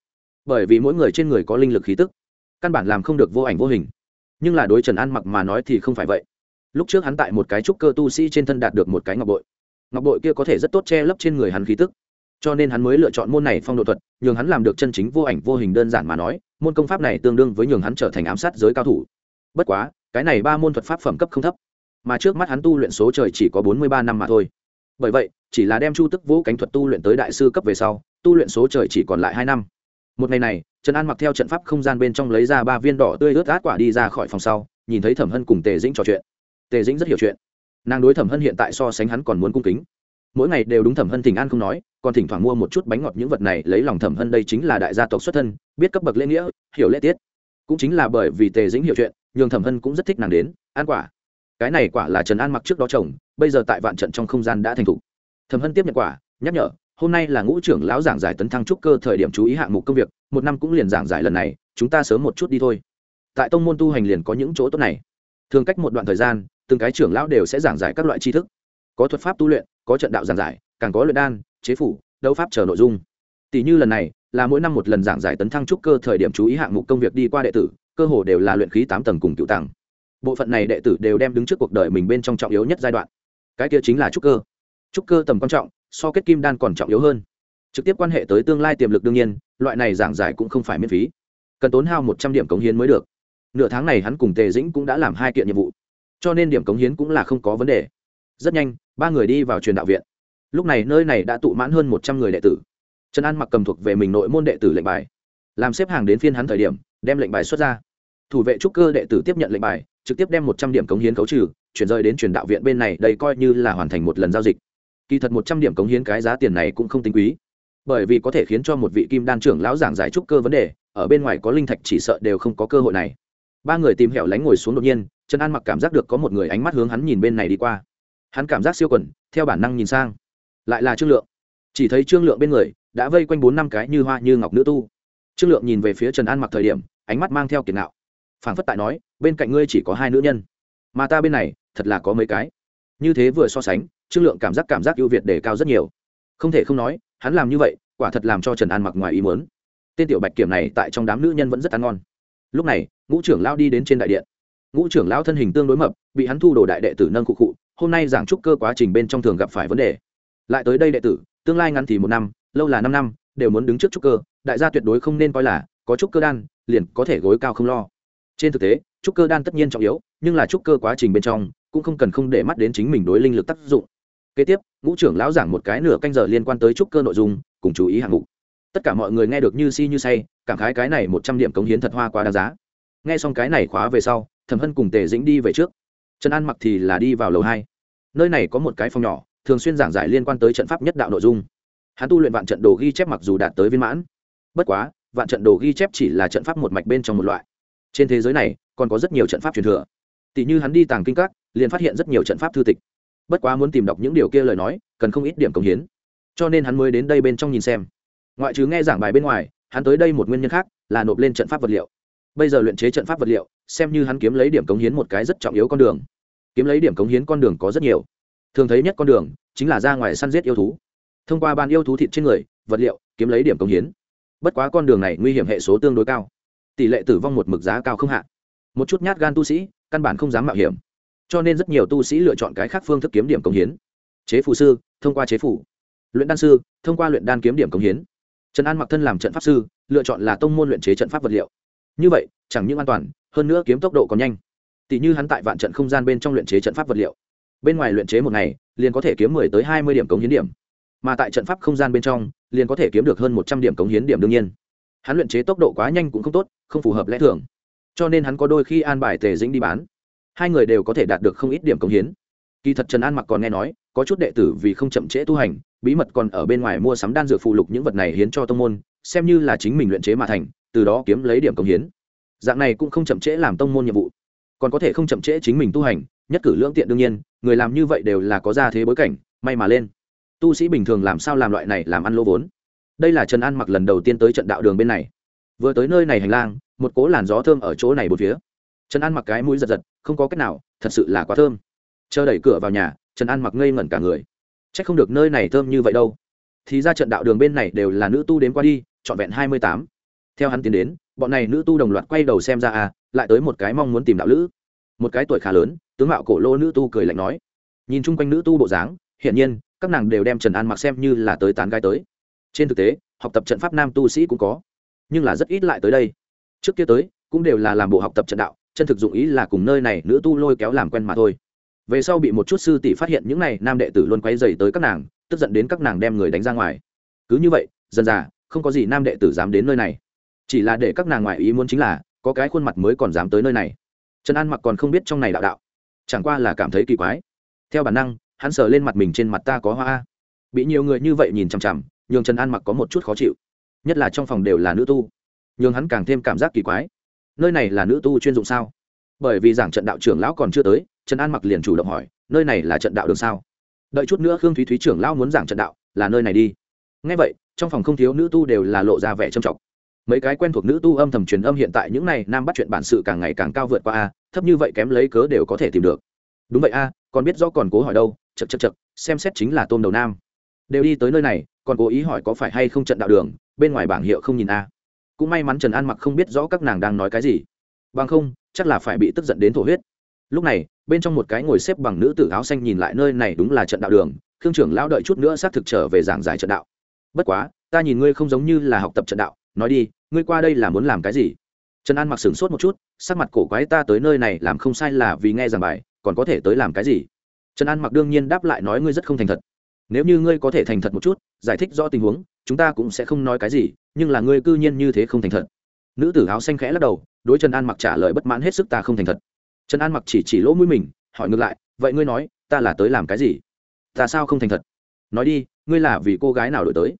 Bởi vì mỗi người trên người có linh lực khí tức, căn bản làm không được vô ảnh vô hình. Nhưng là đối trần an mặc mà nói thì không phải vậy. Lúc trước hắn tại một cái trúc cơ tu sĩ trên thân đạt được một cái ngọc bội. Ngọc bội kia có thể rất tốt che lấp trên người hắn khí tức. Cho nên hắn mới lựa chọn môn này phong độ thuật, nhường hắn làm được chân chính vô ảnh vô hình đơn giản mà nói môn công pháp này tương đương với nhường hắn trở thành ám sát giới cao thủ. Bất quá, cái này ba môn thuật pháp phẩm cấp không thấp, mà trước mắt hắn tu luyện số trời chỉ có bốn mươi ba năm mà thôi. Bởi vậy, chỉ là đem chu tức vũ cánh thuật tu luyện tới đại sư cấp về sau, tu luyện số trời chỉ còn lại hai năm. Một ngày này, trần an mặc theo trận pháp không gian bên trong lấy ra ba viên đỏ tươi ướt át quả đi ra khỏi phòng sau, nhìn thấy thẩm hân cùng tề dĩnh trò chuyện. Tề dĩnh rất hiểu chuyện. Nàng đối thẩm hân hiện tại so sánh hắn còn muốn cung kính mỗi ngày đều đúng thẩm hân thỉnh an không nói, còn thỉnh thoảng mua một chút bánh ngọt những vật này, lấy lòng thẩm hân đây chính là đại gia tộc xuất thân, biết cấp bậc lễ nghĩa, hiểu lễ tiết. Cũng chính là bởi vì tề dĩnh hiểu chuyện, nhường thẩm hân cũng rất thích nàng đến ăn quả. Cái này quả là trần an mặc trước đó trồng, bây giờ tại vạn trận trong không gian đã thành thục. Thẩm hân tiếp nhận quả, nhắc nhở, hôm nay là ngũ trưởng lão giảng giải tấn thăng trúc cơ thời điểm chú ý hạng mục công việc, một năm cũng liền giảng giải lần này, chúng ta sớm một chút đi thôi. Tại tông môn tu hành liền có những chỗ tốt này. Thường cách một đoạn thời gian, từng cái trưởng lão đều sẽ giảng giải các loại tri thức. Có thuật pháp tu luyện có trận đạo giảng giải, càng có luyện đan, chế phủ, đấu pháp chờ nội dung. Tỷ như lần này, là mỗi năm một lần giảng giải tấn thăng trúc cơ thời điểm chú ý hạng mục công việc đi qua đệ tử, cơ hồ đều là luyện khí tám tầng cùng cựu tầng. Bộ phận này đệ tử đều đem đứng trước cuộc đời mình bên trong trọng yếu nhất giai đoạn. Cái kia chính là trúc cơ. Trúc cơ tầm quan trọng, so kết kim đan còn trọng yếu hơn. Trực tiếp quan hệ tới tương lai tiềm lực đương nhiên, loại này giảng giải cũng không phải miễn phí. Cần tốn hao một trăm điểm cống hiến mới được. Nửa tháng này hắn cùng tề dĩnh cũng đã làm hai kiện nhiệm vụ. Cho nên điểm cống hiến cũng là không có vấn đề. Rất nhanh ba người đi vào truyền đạo viện. Lúc này nơi này đã tụ mãn hơn một trăm người đệ tử. Trần an mặc cầm thuộc về mình nội môn đệ tử lệnh bài, làm xếp hàng đến phiên hắn thời điểm, đem lệnh bài xuất ra. Thủ vệ trúc cơ đệ tử tiếp nhận lệnh bài, trực tiếp đem một trăm điểm cống hiến khấu trừ, chuyển rời đến truyền đạo viện bên này, đây coi như là hoàn thành một lần giao dịch. Kỳ thật một trăm điểm cống hiến cái giá tiền này cũng không tính quý, bởi vì có thể khiến cho một vị kim đan trưởng lão giảng giải trúc cơ vấn đề, ở bên ngoài có linh thạch chỉ sợ đều không có cơ hội này. Ba người tìm hẻo lánh ngồi xuống đột nhiên, trần an mặc cảm giác được có một người ánh mắt hướng hắn nhìn bên này đi qua hắn cảm giác siêu quẩn theo bản năng nhìn sang. Lại là trương lượng. Chỉ thấy trương lượng bên người đã vây quanh bốn năm cái như hoa như ngọc nữ tu. Trương lượng nhìn về phía trần an mặc thời điểm, ánh mắt mang theo kiệt ngạo. Phảng phất tại nói, bên cạnh ngươi chỉ có hai nữ nhân, mà ta bên này thật là có mấy cái. Như thế vừa so sánh, trương lượng cảm giác cảm giác ưu việt đề cao rất nhiều. Không thể không nói, hắn làm như vậy, quả thật làm cho trần an mặc ngoài ý muốn. Tên tiểu bạch kiểm này tại trong đám nữ nhân vẫn rất ăn ngon. Lúc này, ngũ trưởng lao đi đến trên đại điện. Ngũ trưởng lao thân hình tương đối mập, bị hắn thu đồ đại đệ tử nâng cụ cụ hôm nay giảng trúc cơ quá trình bên trong thường gặp phải vấn đề. Lại tới đây đệ tử, tương lai ngắn thì một năm, lâu là năm năm, đều muốn đứng trước trúc cơ, đại gia tuyệt đối không nên coi là có trúc cơ đan, liền có thể gối cao không lo. Trên thực tế, trúc cơ đan tất nhiên trọng yếu, nhưng là trúc cơ quá trình bên trong, cũng không cần không để mắt đến chính mình đối linh lực tác dụng. Kế tiếp, ngũ trưởng lão giảng một cái nửa canh giờ liên quan tới trúc cơ nội dung, cùng chú ý hạng mục. Tất cả mọi người nghe được như si như say, cảm khái cái này một trăm điểm cống hiến thật hoa quá đáng giá. Nghe xong cái này khóa về sau, thẩm hân cùng tề dĩnh đi về trước trần an mặc thì là đi vào lầu hai. Nơi này có một cái phòng nhỏ, thường xuyên giảng giải liên quan tới trận pháp nhất đạo nội dung. Hắn tu luyện vạn trận đồ ghi chép mặc dù đạt tới viên mãn. Bất quá, vạn trận đồ ghi chép chỉ là trận pháp một mạch bên trong một loại. Trên thế giới này, còn có rất nhiều trận pháp truyền thừa. Tỷ như hắn đi tàng kinh các, liền phát hiện rất nhiều trận pháp thư tịch. Bất quá muốn tìm đọc những điều kia lời nói, cần không ít điểm công hiến. Cho nên hắn mới đến đây bên trong nhìn xem. Ngoại trừ nghe giảng bài bên ngoài, hắn tới đây một nguyên nhân khác, là nộp lên trận pháp vật liệu. Bây giờ luyện chế trận pháp vật liệu, xem như hắn kiếm lấy điểm cống hiến một cái rất trọng yếu con đường kiếm lấy điểm cống hiến con đường có rất nhiều. Thường thấy nhất con đường chính là ra ngoài săn giết yêu thú. Thông qua ban yêu thú thịt trên người, vật liệu, kiếm lấy điểm cống hiến. Bất quá con đường này nguy hiểm hệ số tương đối cao. Tỷ lệ tử vong một mực giá cao không hạ. Một chút nhát gan tu sĩ, căn bản không dám mạo hiểm. Cho nên rất nhiều tu sĩ lựa chọn cái khác phương thức kiếm điểm cống hiến. Chế phù sư, thông qua chế phủ luyện đan sư, thông qua luyện đan kiếm điểm cống hiến. Trần an mặc thân làm trận pháp sư, lựa chọn là tông môn luyện chế trận pháp vật liệu. Như vậy, chẳng những an toàn, hơn nữa kiếm tốc độ còn nhanh tỷ như hắn tại vạn trận không gian bên trong luyện chế trận pháp vật liệu. Bên ngoài luyện chế một ngày, liền có thể kiếm mười tới hai mươi điểm cống hiến điểm. Mà tại trận pháp không gian bên trong, liền có thể kiếm được hơn một trăm điểm cống hiến điểm đương nhiên. Hắn luyện chế tốc độ quá nhanh cũng không tốt, không phù hợp lẽ thường. Cho nên hắn có đôi khi an bài tề dĩnh đi bán. Hai người đều có thể đạt được không ít điểm cống hiến. Kỳ thật trần an mặc còn nghe nói, có chút đệ tử vì không chậm trễ tu hành, bí mật còn ở bên ngoài mua sắm đan dược phụ lục những vật này hiến cho tông môn, xem như là chính mình luyện chế mà thành, từ đó kiếm lấy điểm cống hiến. Dạng này cũng không chậm trễ làm tông môn nhiệm vụ còn có thể không chậm trễ chính mình tu hành, nhất cử lưỡng tiện đương nhiên, người làm như vậy đều là có ra thế bối cảnh, may mà lên. Tu sĩ bình thường làm sao làm loại này làm ăn lỗ vốn? Đây là trần an mặc lần đầu tiên tới trận đạo đường bên này. Vừa tới nơi này hành lang, một cố làn gió thơm ở chỗ này một phía. Trần an mặc cái mũi giật giật, không có cách nào, thật sự là quá thơm. Chờ đẩy cửa vào nhà, trần an mặc ngây ngẩn cả người. C h ắ c không được nơi này thơm như vậy đâu. Thì ra trận đạo đường bên này đều là nữ tu đến qua đi, trọn vẹn hai mươi tám theo hắn tiến đến, bọn này nữ tu đồng loạt quay đầu xem ra à lại tới một cái mong muốn tìm đạo lữ. Một cái tuổi khá lớn, tướng mạo cổ lô nữ tu cười lạnh nói. Nhìn chung quanh nữ tu bộ dáng, hiển nhiên, các nàng đều đem trần an mặc xem như là tới tán gai tới. Trên thực tế, học tập trận pháp nam tu sĩ cũng có, nhưng là rất ít lại tới đây. Trước kia tới, cũng đều là làm bộ học tập trận đạo, chân thực dụng ý là cùng nơi này nữ tu lôi kéo làm quen mà thôi. Về sau bị một chút sư tỷ phát hiện những n à y nam đệ tử luôn quay dày tới các nàng, tức giận đến các nàng đem người đánh ra ngoài. Cứ như vậy, dần dà, không có gì nam đệ tử dám đến nơi này chỉ là để các nàng ngoại ý muốn chính là, có cái khuôn mặt mới còn dám tới nơi này. Trần an mặc còn không biết trong này đạo đạo. Chẳng qua là cảm thấy kỳ quái. Theo bản năng, hắn sờ lên mặt mình trên mặt ta có hoa. Bị nhiều người như vậy nhìn chằm chằm, nhường trần an mặc có một chút khó chịu. Nhất là trong phòng đều là nữ tu. Nhường hắn càng thêm cảm giác kỳ quái. Nơi này là nữ tu chuyên dụng sao? Bởi vì giảng trận đạo trưởng lão còn chưa tới, trần an mặc liền chủ động hỏi, nơi này là trận đạo đường sao? Đợi chút nữa khương thúy thúy trưởng lão muốn giảng trận đạo, là nơi này đi. Ngay vậy, trong phòng không thiếu nữ tu đều là lộ ra vẻ trầm trọng mấy cái quen thuộc nữ tu âm thầm truyền âm hiện tại những này nam bắt chuyện bản sự càng ngày càng cao vượt qua a, thấp như vậy kém lấy cớ đều có thể tìm được. Đúng vậy a, còn biết rõ còn cố hỏi đâu chật chật chật xem xét chính là tôm đầu nam. Đều đi tới nơi này, còn cố ý hỏi có phải hay không trận đạo đường, bên ngoài bảng hiệu không nhìn a. Cũng may mắn trần an mặc không biết rõ các nàng đang nói cái gì. Bằng không, chắc là phải bị tức giận đến thổ huyết. Lúc này, bên trong một cái ngồi xếp bằng nữ tử áo xanh nhìn lại nơi này đúng là trận đạo đường, khương trưởng lão đợi chút nữa xác thực trở về giảng giải trận đạo. Bất quá, ta nhìn ngươi không giống như là học tập trận đạo nói đi, ngươi qua đây là muốn làm cái gì? Trần an mặc sửng sốt một chút, sắc mặt cổ quái ta tới nơi này làm không sai là vì nghe giảng bài, còn có thể tới làm cái gì? Trần an mặc đương nhiên đáp lại nói ngươi rất không thành thật. Nếu như ngươi có thể thành thật một chút, giải thích rõ tình huống, chúng ta cũng sẽ không nói cái gì, nhưng là ngươi cư nhiên như thế không thành thật. Nữ tử áo xanh khẽ lắc đầu, đối trần an mặc trả lời bất mãn hết sức ta không thành thật. Trần an mặc chỉ chỉ lỗ mũi mình, hỏi ngược lại, vậy ngươi nói, ta là tới làm cái gì? Ta sao không thành thật? Nói đi, ngươi là vì cô gái nào đổi tới?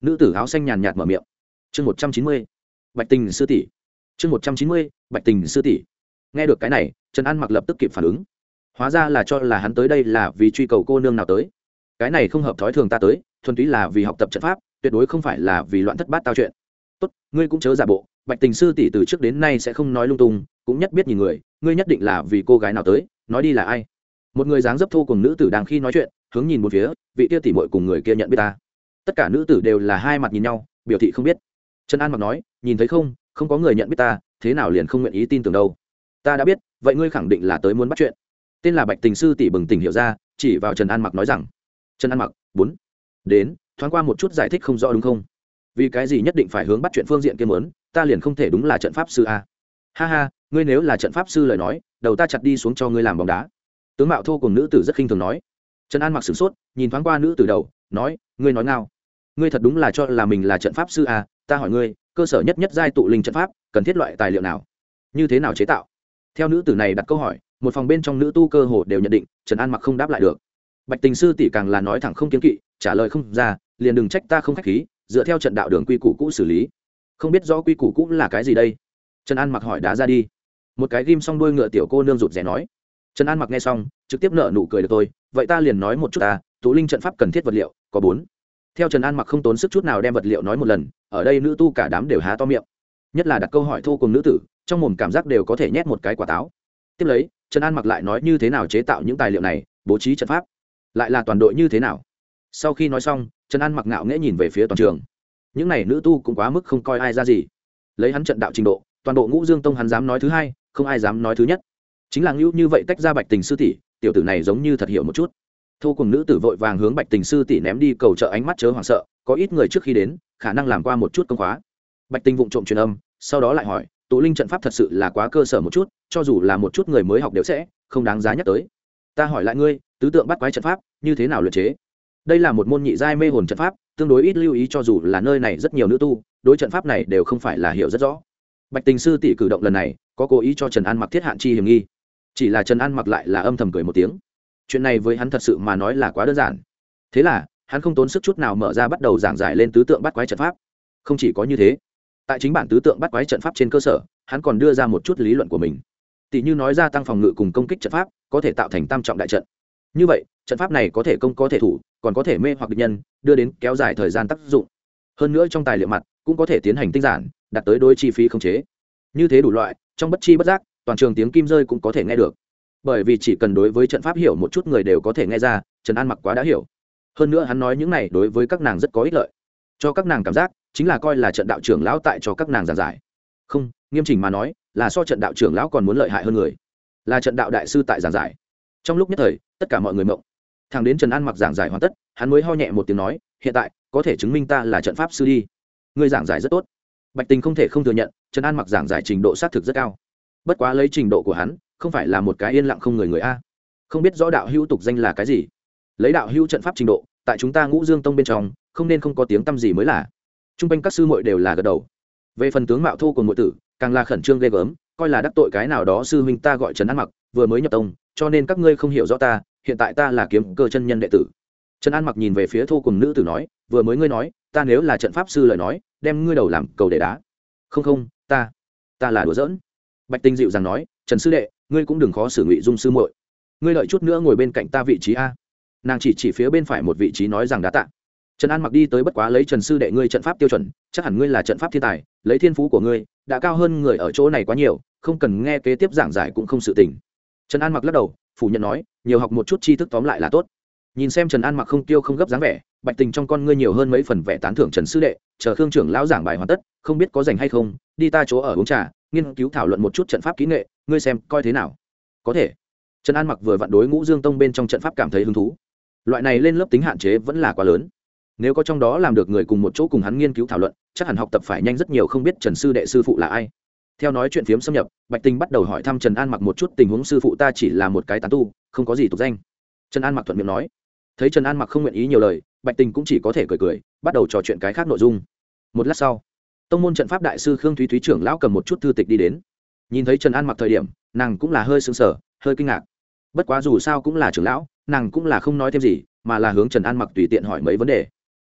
Nữ tử áo xanh nhàn nhạt mở miệng chương một trăm chín mươi, bạch tình sư tỷ. Chương một trăm chín mươi, bạch tình sư tỷ. Nghe được cái này, trần an mặc lập tức kịp phản ứng. Hóa ra là cho là hắn tới đây là vì truy cầu cô nương nào tới. Cái này không hợp thói thường ta tới, thuần túy là vì học tập trận pháp, tuyệt đối không phải là vì loạn thất bát tao chuyện. Tốt, ngươi cũng chớ giả bộ, bạch tình sư tỷ từ trước đến nay sẽ không nói lung tung, cũng nhất biết nhìn người, ngươi nhất định là vì cô gái nào tới, nói đi là ai. Một người dáng dấp thô cùng nữ tử đang khi nói chuyện, hướng nhìn một phía, vị kia tỷ muội cùng người kia nhận biết ta. Tất cả nữ tử đều là hai mặt nhìn nhau, biểu thị không biết trần an mặc nói, nhìn thấy không? Không có người nhận biết ta, thế nào liền không nguyện ý tin tưởng đâu? Ta đã biết, vậy ngươi khẳng định là tới muốn bắt chuyện. Tên là bạch tình sư tỷ bừng tỉnh hiểu ra, chỉ vào trần an mặc nói rằng, trần an mặc, bốn, đến, thoáng qua một chút giải thích không rõ đúng không? Vì cái gì nhất định phải hướng bắt chuyện phương diện kia mớn ta liền không thể đúng là trận pháp sư a. Ha ha, ngươi nếu là trận pháp sư lời nói, đầu ta chặt đi xuống cho ngươi làm bóng đá. Tướng mạo thô cùng nữ tử rất khinh thường nói. Trần an mặc sửng sốt, nhìn thoáng qua nữ tử đầu, nói, ngươi nói ngao, ngươi thật đúng là cho là mình là trận pháp sư à? Ta hỏi ngươi, cơ sở nhất nhất giai tụ linh trận pháp, cần thiết loại tài liệu nào? Như thế nào chế tạo? Theo nữ tử này đặt câu hỏi, một phòng bên trong nữ tu cơ hồ đều nhận định, trần an mặc không đáp lại được. Bạch tình sư tỷ càng là nói thẳng không kiến kỵ, trả lời không ra, liền đừng trách ta không khách khí, dựa theo trận đạo đường quy củ cũ xử lý. Không biết rõ quy củ cũ là cái gì đây? Trần an mặc hỏi đá ra đi. Một cái ghim xong đuôi ngựa tiểu cô nương rụt rè nói. Trần an mặc nghe xong, trực tiếp nợ nụ cười được tôi vậy ta liền nói một chút ta, tụ linh trận pháp cần thiết vật liệu, có bốn theo trần an mặc không tốn sức chút nào đem vật liệu nói một lần, ở đây nữ tu cả đám đều há to miệng. Nhất là đặt câu hỏi thô cùng nữ tử, trong mồm cảm giác đều có thể nhét một cái quả táo. Tiếp lấy, trần an mặc lại nói như thế nào chế tạo những tài liệu này, bố trí trận pháp, lại là toàn đội như thế nào. Sau khi nói xong, trần an mặc ngạo nghễ nhìn về phía toàn trường. Những n à y nữ tu cũng quá mức không coi ai ra gì. Lấy hắn trận đạo trình độ, toàn bộ ngũ dương tông hắn dám nói thứ hai, không ai dám nói thứ nhất. Chính là ngữ như vậy tách ra bạch tình sư tỷ, tiểu tử này giống như thật hiểu một chút thu cùng nữ tử vội vàng hướng bạch tình sư tỷ ném đi cầu trợ ánh mắt chớ hoảng sợ, có ít người trước khi đến, khả năng làm qua một chút công khóa. Bạch tình vụng trộm truyền âm, sau đó lại hỏi, tụ linh trận pháp thật sự là quá cơ sở một chút, cho dù là một chút người mới học đều sẽ không đáng giá nhắc tới. Ta hỏi lại ngươi, tứ tượng bắt quái trận pháp, như thế nào luyện chế? Đây là một môn nhị giai mê hồn trận pháp, tương đối ít lưu ý cho dù là nơi này rất nhiều nữ tu, đối trận pháp này đều không phải là hiểu rất rõ. Bạch tình sư tỷ cử động lần này, có cố ý cho trần an mặc thiết hạn chi hiểm nghi. Chỉ là trần an mặc lại là âm thầm cười một tiếng chuyện này với hắn thật sự mà nói là quá đơn giản. Thế là, hắn không tốn sức chút nào mở ra bắt đầu giảng giải lên tứ tượng bắt quái trận pháp. Không chỉ có như thế, tại chính bản tứ tượng bắt quái trận pháp trên cơ sở, hắn còn đưa ra một chút lý luận của mình. Tỷ như nói ra tăng phòng ngự cùng công kích trận pháp, có thể tạo thành tam trọng đại trận. Như vậy, trận pháp này có thể công, có thể thủ, còn có thể mê hoặc địch nhân, đưa đến kéo dài thời gian tác dụng. Hơn nữa trong tài liệu mặt, cũng có thể tiến hành tinh giản, đạt tới đôi chi phí khống chế. Như thế đủ loại, trong bất chi bất giác, toàn trường tiếng kim rơi cũng có thể nghe được bởi vì chỉ cần đối với trận pháp hiểu một chút người đều có thể nghe ra, trần an mặc quá đã hiểu. Hơn nữa hắn nói những này đối với các nàng rất có ích lợi. Cho các nàng cảm giác, chính là coi là trận đạo trưởng lão tại cho các nàng giảng giải. Không, nghiêm chỉnh mà nói, là so trận đạo trưởng lão còn muốn lợi hại hơn người. Là trận đạo đại sư tại giảng giải. Trong lúc nhất thời, tất cả mọi người mộng. Thằng đến trần an mặc giảng giải hoàn tất, hắn mới ho nhẹ một tiếng nói, hiện tại, có thể chứng minh ta là trận pháp sư đi. Ngươi giảng giải rất tốt. Bạch tình không thể không thừa nhận, trần an mặc giảng giải trình độ xác thực rất cao. Bất quá lấy trình độ của hắn không phải là một cái yên lặng không người người a. Không biết rõ đạo hữu tục danh là cái gì. Lấy đạo hữu trận pháp trình độ, tại chúng ta ngũ dương tông bên trong, không nên không có tiếng tăm gì mới là. T r u n g quanh các sư muội đều là gật đầu. Về phần tướng mạo thô của ngụ tử, càng là khẩn trương ghê gớm, coi là đắc tội cái nào đó sư huynh ta gọi trần an mặc, vừa mới nhập tông, cho nên các ngươi không hiểu rõ ta, hiện tại ta là kiếm cơ chân nhân đệ tử. Trần an mặc nhìn về phía thô cùng nữ tử nói, vừa mới ngươi nói, ta nếu là trận pháp sư lời nói, đem ngươi đầu làm cầu để đá. Không không, ta ta là đùa giỡn. Bạch tinh dịu rằng nói, trần sư đệ ngươi cũng đừng khó xử ngụy dung sư muội. Ngươi lợi chút nữa ngồi bên cạnh ta vị trí a. Nàng chỉ chỉ phía bên phải một vị trí nói rằng đã tạ. Trần an mặc đi tới bất quá lấy trần sư đệ ngươi trận pháp tiêu chuẩn, chắc hẳn ngươi là trận pháp thiên tài, lấy thiên phú của ngươi, đã cao hơn người ở chỗ này quá nhiều, không cần nghe kế tiếp giảng giải cũng không sự tình. Trần an mặc lắc đầu, phủ nhận nói, nhiều học một chút tri thức tóm lại là tốt. Nhìn xem trần an mặc không tiêu không gấp dáng vẻ, bạch tình trong con ngươi nhiều hơn mấy phần vẻ tán thưởng trần sư đệ, chờ khương trưởng lão giảng bài hoàn tất, không biết có dành hay không, đi ta chỗ ở uống trà, nghiên cứu thảo luận một chút trận pháp kỹ nghệ ngươi xem, coi thế nào? Có thể. Trần an mặc vừa vặn đối ngũ dương tông bên trong trận pháp cảm thấy hứng thú. Loại này lên lớp tính hạn chế vẫn là quá lớn. Nếu có trong đó làm được người cùng một chỗ cùng hắn nghiên cứu thảo luận, chắc hẳn học tập phải nhanh rất nhiều không biết trần sư đệ sư phụ là ai. Theo nói chuyện phiếm xâm nhập, bạch tinh bắt đầu hỏi thăm trần an mặc một chút tình huống sư phụ ta chỉ là một cái tán tu, không có gì tục danh. Trần an mặc thuận miệng nói. Thấy trần an mặc không nguyện ý nhiều lời, bạch tinh cũng chỉ có thể cười cười, bắt đầu trò chuyện cái khác nội dung. Một lát sau, tông môn trận pháp đại sư khương thúy thúy trưởng lão cầm một chút thư tịch đi đến nhìn thấy trần an mặc thời điểm, nàng cũng là hơi sững sờ, hơi kinh ngạc. Bất quá dù sao cũng là trưởng lão, nàng cũng là không nói thêm gì, mà là hướng trần an mặc tùy tiện hỏi mấy vấn đề.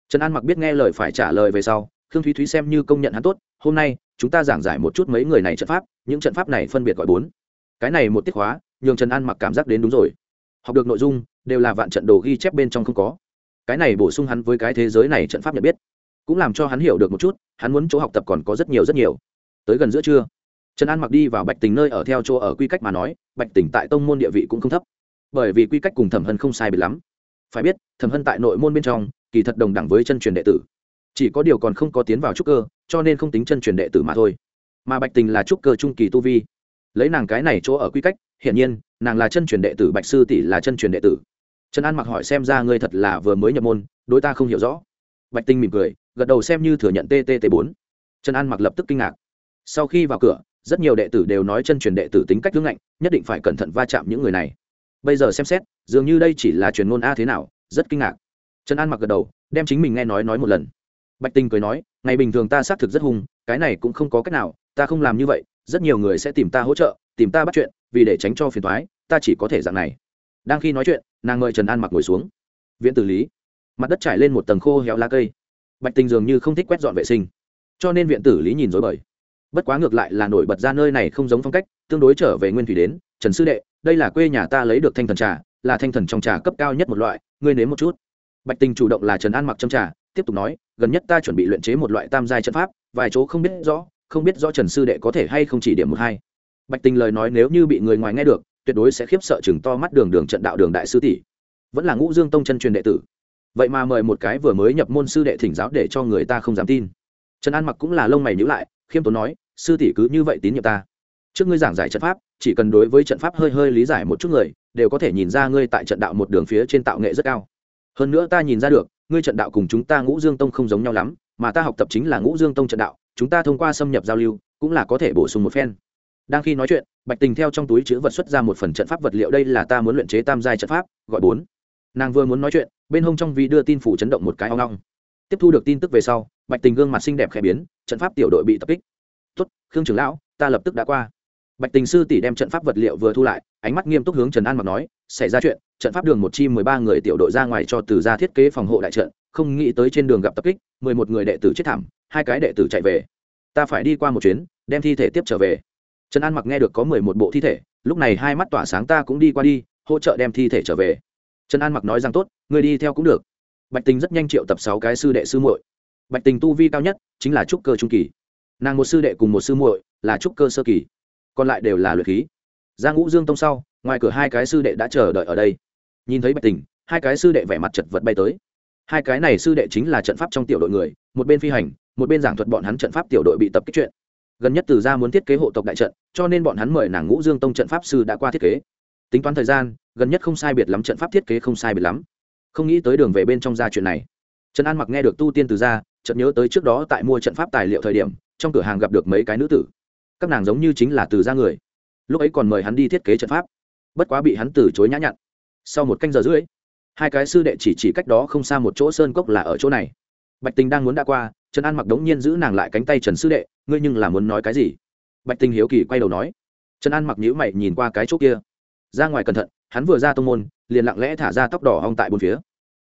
Trần an mặc biết nghe lời phải trả lời về sau, khương thúy thúy xem như công nhận hắn tốt, hôm nay, chúng ta giảng giải một chút mấy người này trận pháp, những trận pháp này phân biệt gọi bốn. Cái này một tiết hóa nhường trần an mặc cảm giác đến đúng rồi. Học được nội dung, đều là vạn trận đồ ghi chép bên trong không có. Cái này bổ sung hắn với cái thế giới này trận pháp nhận biết, cũng làm cho hắn hiểu được một chút, hắn muốn chỗ học tập còn có rất nhiều rất nhiều. Tới gần giữa trưa trần an mặc đi vào bạch tình nơi ở theo chỗ ở quy cách mà nói, bạch tình tại tông môn địa vị cũng không thấp, bởi vì quy cách cùng thẩm hân không sai biệt lắm. Phải biết, thẩm hân tại nội môn bên trong, kỳ thật đồng đẳng với chân truyền đệ tử. Chỉ có điều còn không có tiến vào trúc cơ, cho nên không tính chân truyền đệ tử mà thôi. Mà bạch tình là trúc cơ trung kỳ tu vi. Lấy nàng cái này chỗ ở quy cách, hiển nhiên, nàng là chân truyền đệ tử, bạch sư tỷ là chân truyền đệ tử. Trần an mặc hỏi xem ra ngươi thật là vừa mới nhập môn, đối ta không hiểu rõ. Bạch tinh mỉm cười, gật đầu xem như thừa nhận tt bốn. Trần an mặc lập tức kinh ngạc. Sau khi vào cửa rất nhiều đệ tử đều nói chân truyền đệ tử tính cách hướng ngạnh, nhất định phải cẩn thận va chạm những người này. Bây giờ xem xét, dường như đây chỉ là truyền ngôn a thế nào, rất kinh ngạc. Trần an mặc gật đầu, đem chính mình nghe nói nói một lần. Bạch tinh cười nói, ngày bình thường ta xác thực rất hung, cái này cũng không có cách nào, ta không làm như vậy, rất nhiều người sẽ tìm ta hỗ trợ, tìm ta bắt chuyện, vì để tránh cho phiền thoái ta chỉ có thể dạng này. Đang khi nói chuyện, nàng mời trần an mặc ngồi xuống. Viện tử lý. Mặt đất trải lên một tầng khô héo lá cây. Bạch tinh dường như không thích quét dọn vệ sinh. Cho nên viện tử lý nhìn dối bời bất quá ngược lại là nổi bật ra nơi này không giống phong cách, tương đối trở về nguyên thủy đến, trần sư đệ, đây là quê nhà ta lấy được thanh thần trà, là thanh thần trong trà cấp cao nhất một loại, ngươi nếm một chút. Bạch tình chủ động là trần an mặc trong trà, tiếp tục nói, gần nhất ta chuẩn bị luyện chế một loại tam giai trận pháp, vài chỗ không biết rõ, không biết rõ trần sư đệ có thể hay không chỉ điểm một hai. Bạch tình lời nói nếu như bị người ngoài nghe được, tuyệt đối sẽ khiếp sợ chừng to mắt đường đường trận đạo đường đại sư tỷ. Vẫn là ngũ dương tông chân truyền đệ tử. Vậy mà mời một cái vừa mới nhập môn sư đệ thỉnh giáo để cho người ta không dám tin trần an mặc cũng là lông mày nhữ lại khiêm tốn nói sư tỷ cứ như vậy tín nhiệm ta trước ngươi giảng giải trận pháp chỉ cần đối với trận pháp hơi hơi lý giải một chút người đều có thể nhìn ra ngươi tại trận đạo một đường phía trên tạo nghệ rất cao hơn nữa ta nhìn ra được ngươi trận đạo cùng chúng ta ngũ dương tông không giống nhau lắm mà ta học tập chính là ngũ dương tông trận đạo chúng ta thông qua xâm nhập giao lưu cũng là có thể bổ sung một phen đang khi nói chuyện bạch tình theo trong túi chữ vật xuất ra một phần trận pháp vật liệu đây là ta muốn luyện chế tam giai trận pháp gọi bốn nàng vừa muốn nói chuyện bên hông trong vi đưa tin phủ chấn động một cái ong ngong tiếp thu được tin tức về sau, bạch tình gương mặt xinh đẹp khẽ biến, trận pháp tiểu đội bị tập kích. Tuất khương trưởng lão, ta lập tức đã qua. Bạch tình sư tỷ đem trận pháp vật liệu vừa thu lại, ánh mắt nghiêm túc hướng trần an mặc nói, xảy ra chuyện, trận pháp đường một chi mười ba người tiểu đội ra ngoài cho từ ra thiết kế phòng hộ đại trận, không nghĩ tới trên đường gặp tập kích, mười một người đệ tử chết thảm, hai cái đệ tử chạy về. Ta phải đi qua một chuyến, đem thi thể tiếp trở về. Trần an mặc nghe được có mười một bộ thi thể, lúc này hai mắt tỏa sáng, ta cũng đi qua đi, hỗ trợ đem thi thể trở về. Trần an mặc nói rằng, tốt, người đi theo cũng được bạch tình rất nhanh triệu tập sáu cái sư đệ sư muội. Bạch tình tu vi cao nhất chính là trúc cơ trung kỳ. Nàng một sư đệ cùng một sư muội là trúc cơ sơ kỳ. Còn lại đều là luyện khí. Ra ngũ dương tông sau, ngoài cửa hai cái sư đệ đã chờ đợi ở đây. Nhìn thấy bạch tình, hai cái sư đệ vẻ mặt chật vật bay tới. Hai cái này sư đệ chính là trận pháp trong tiểu đội người, một bên phi hành, một bên giảng thuật bọn hắn trận pháp tiểu đội bị tập kích chuyện. Gần nhất từ gia muốn thiết kế hộ tộc đại trận, cho nên bọn hắn mời nàng ngũ dương tông trận pháp sư đã qua thiết kế. Tính toán thời gian, gần nhất không sai biệt lắm trận pháp thiết kế không sai biệt lắm không nghĩ tới đường về bên trong ra chuyện này. Trần an mặc nghe được tu tiên từ gia chợt nhớ tới trước đó tại mua trận pháp tài liệu thời điểm, trong cửa hàng gặp được mấy cái nữ tử. Các nàng giống như chính là từ gia người. Lúc ấy còn mời hắn đi thiết kế trận pháp. Bất quá bị hắn từ chối nhã nhặn. Sau một canh giờ rưỡi, hai cái sư đệ chỉ chỉ cách đó không xa một chỗ sơn cốc là ở chỗ này. Bạch tình đang muốn đã qua, trần an mặc đống nhiên giữ nàng lại cánh tay trần sư đệ, ngươi nhưng là muốn nói cái gì? Bạch tình hiếu kỳ quay đầu nói. Trần an mặc nhữ mày nhìn qua cái chỗ kia ra ngoài cẩn thận, hắn vừa ra tông môn, liền lặng lẽ thả ra tóc đỏ hong tại bốn phía.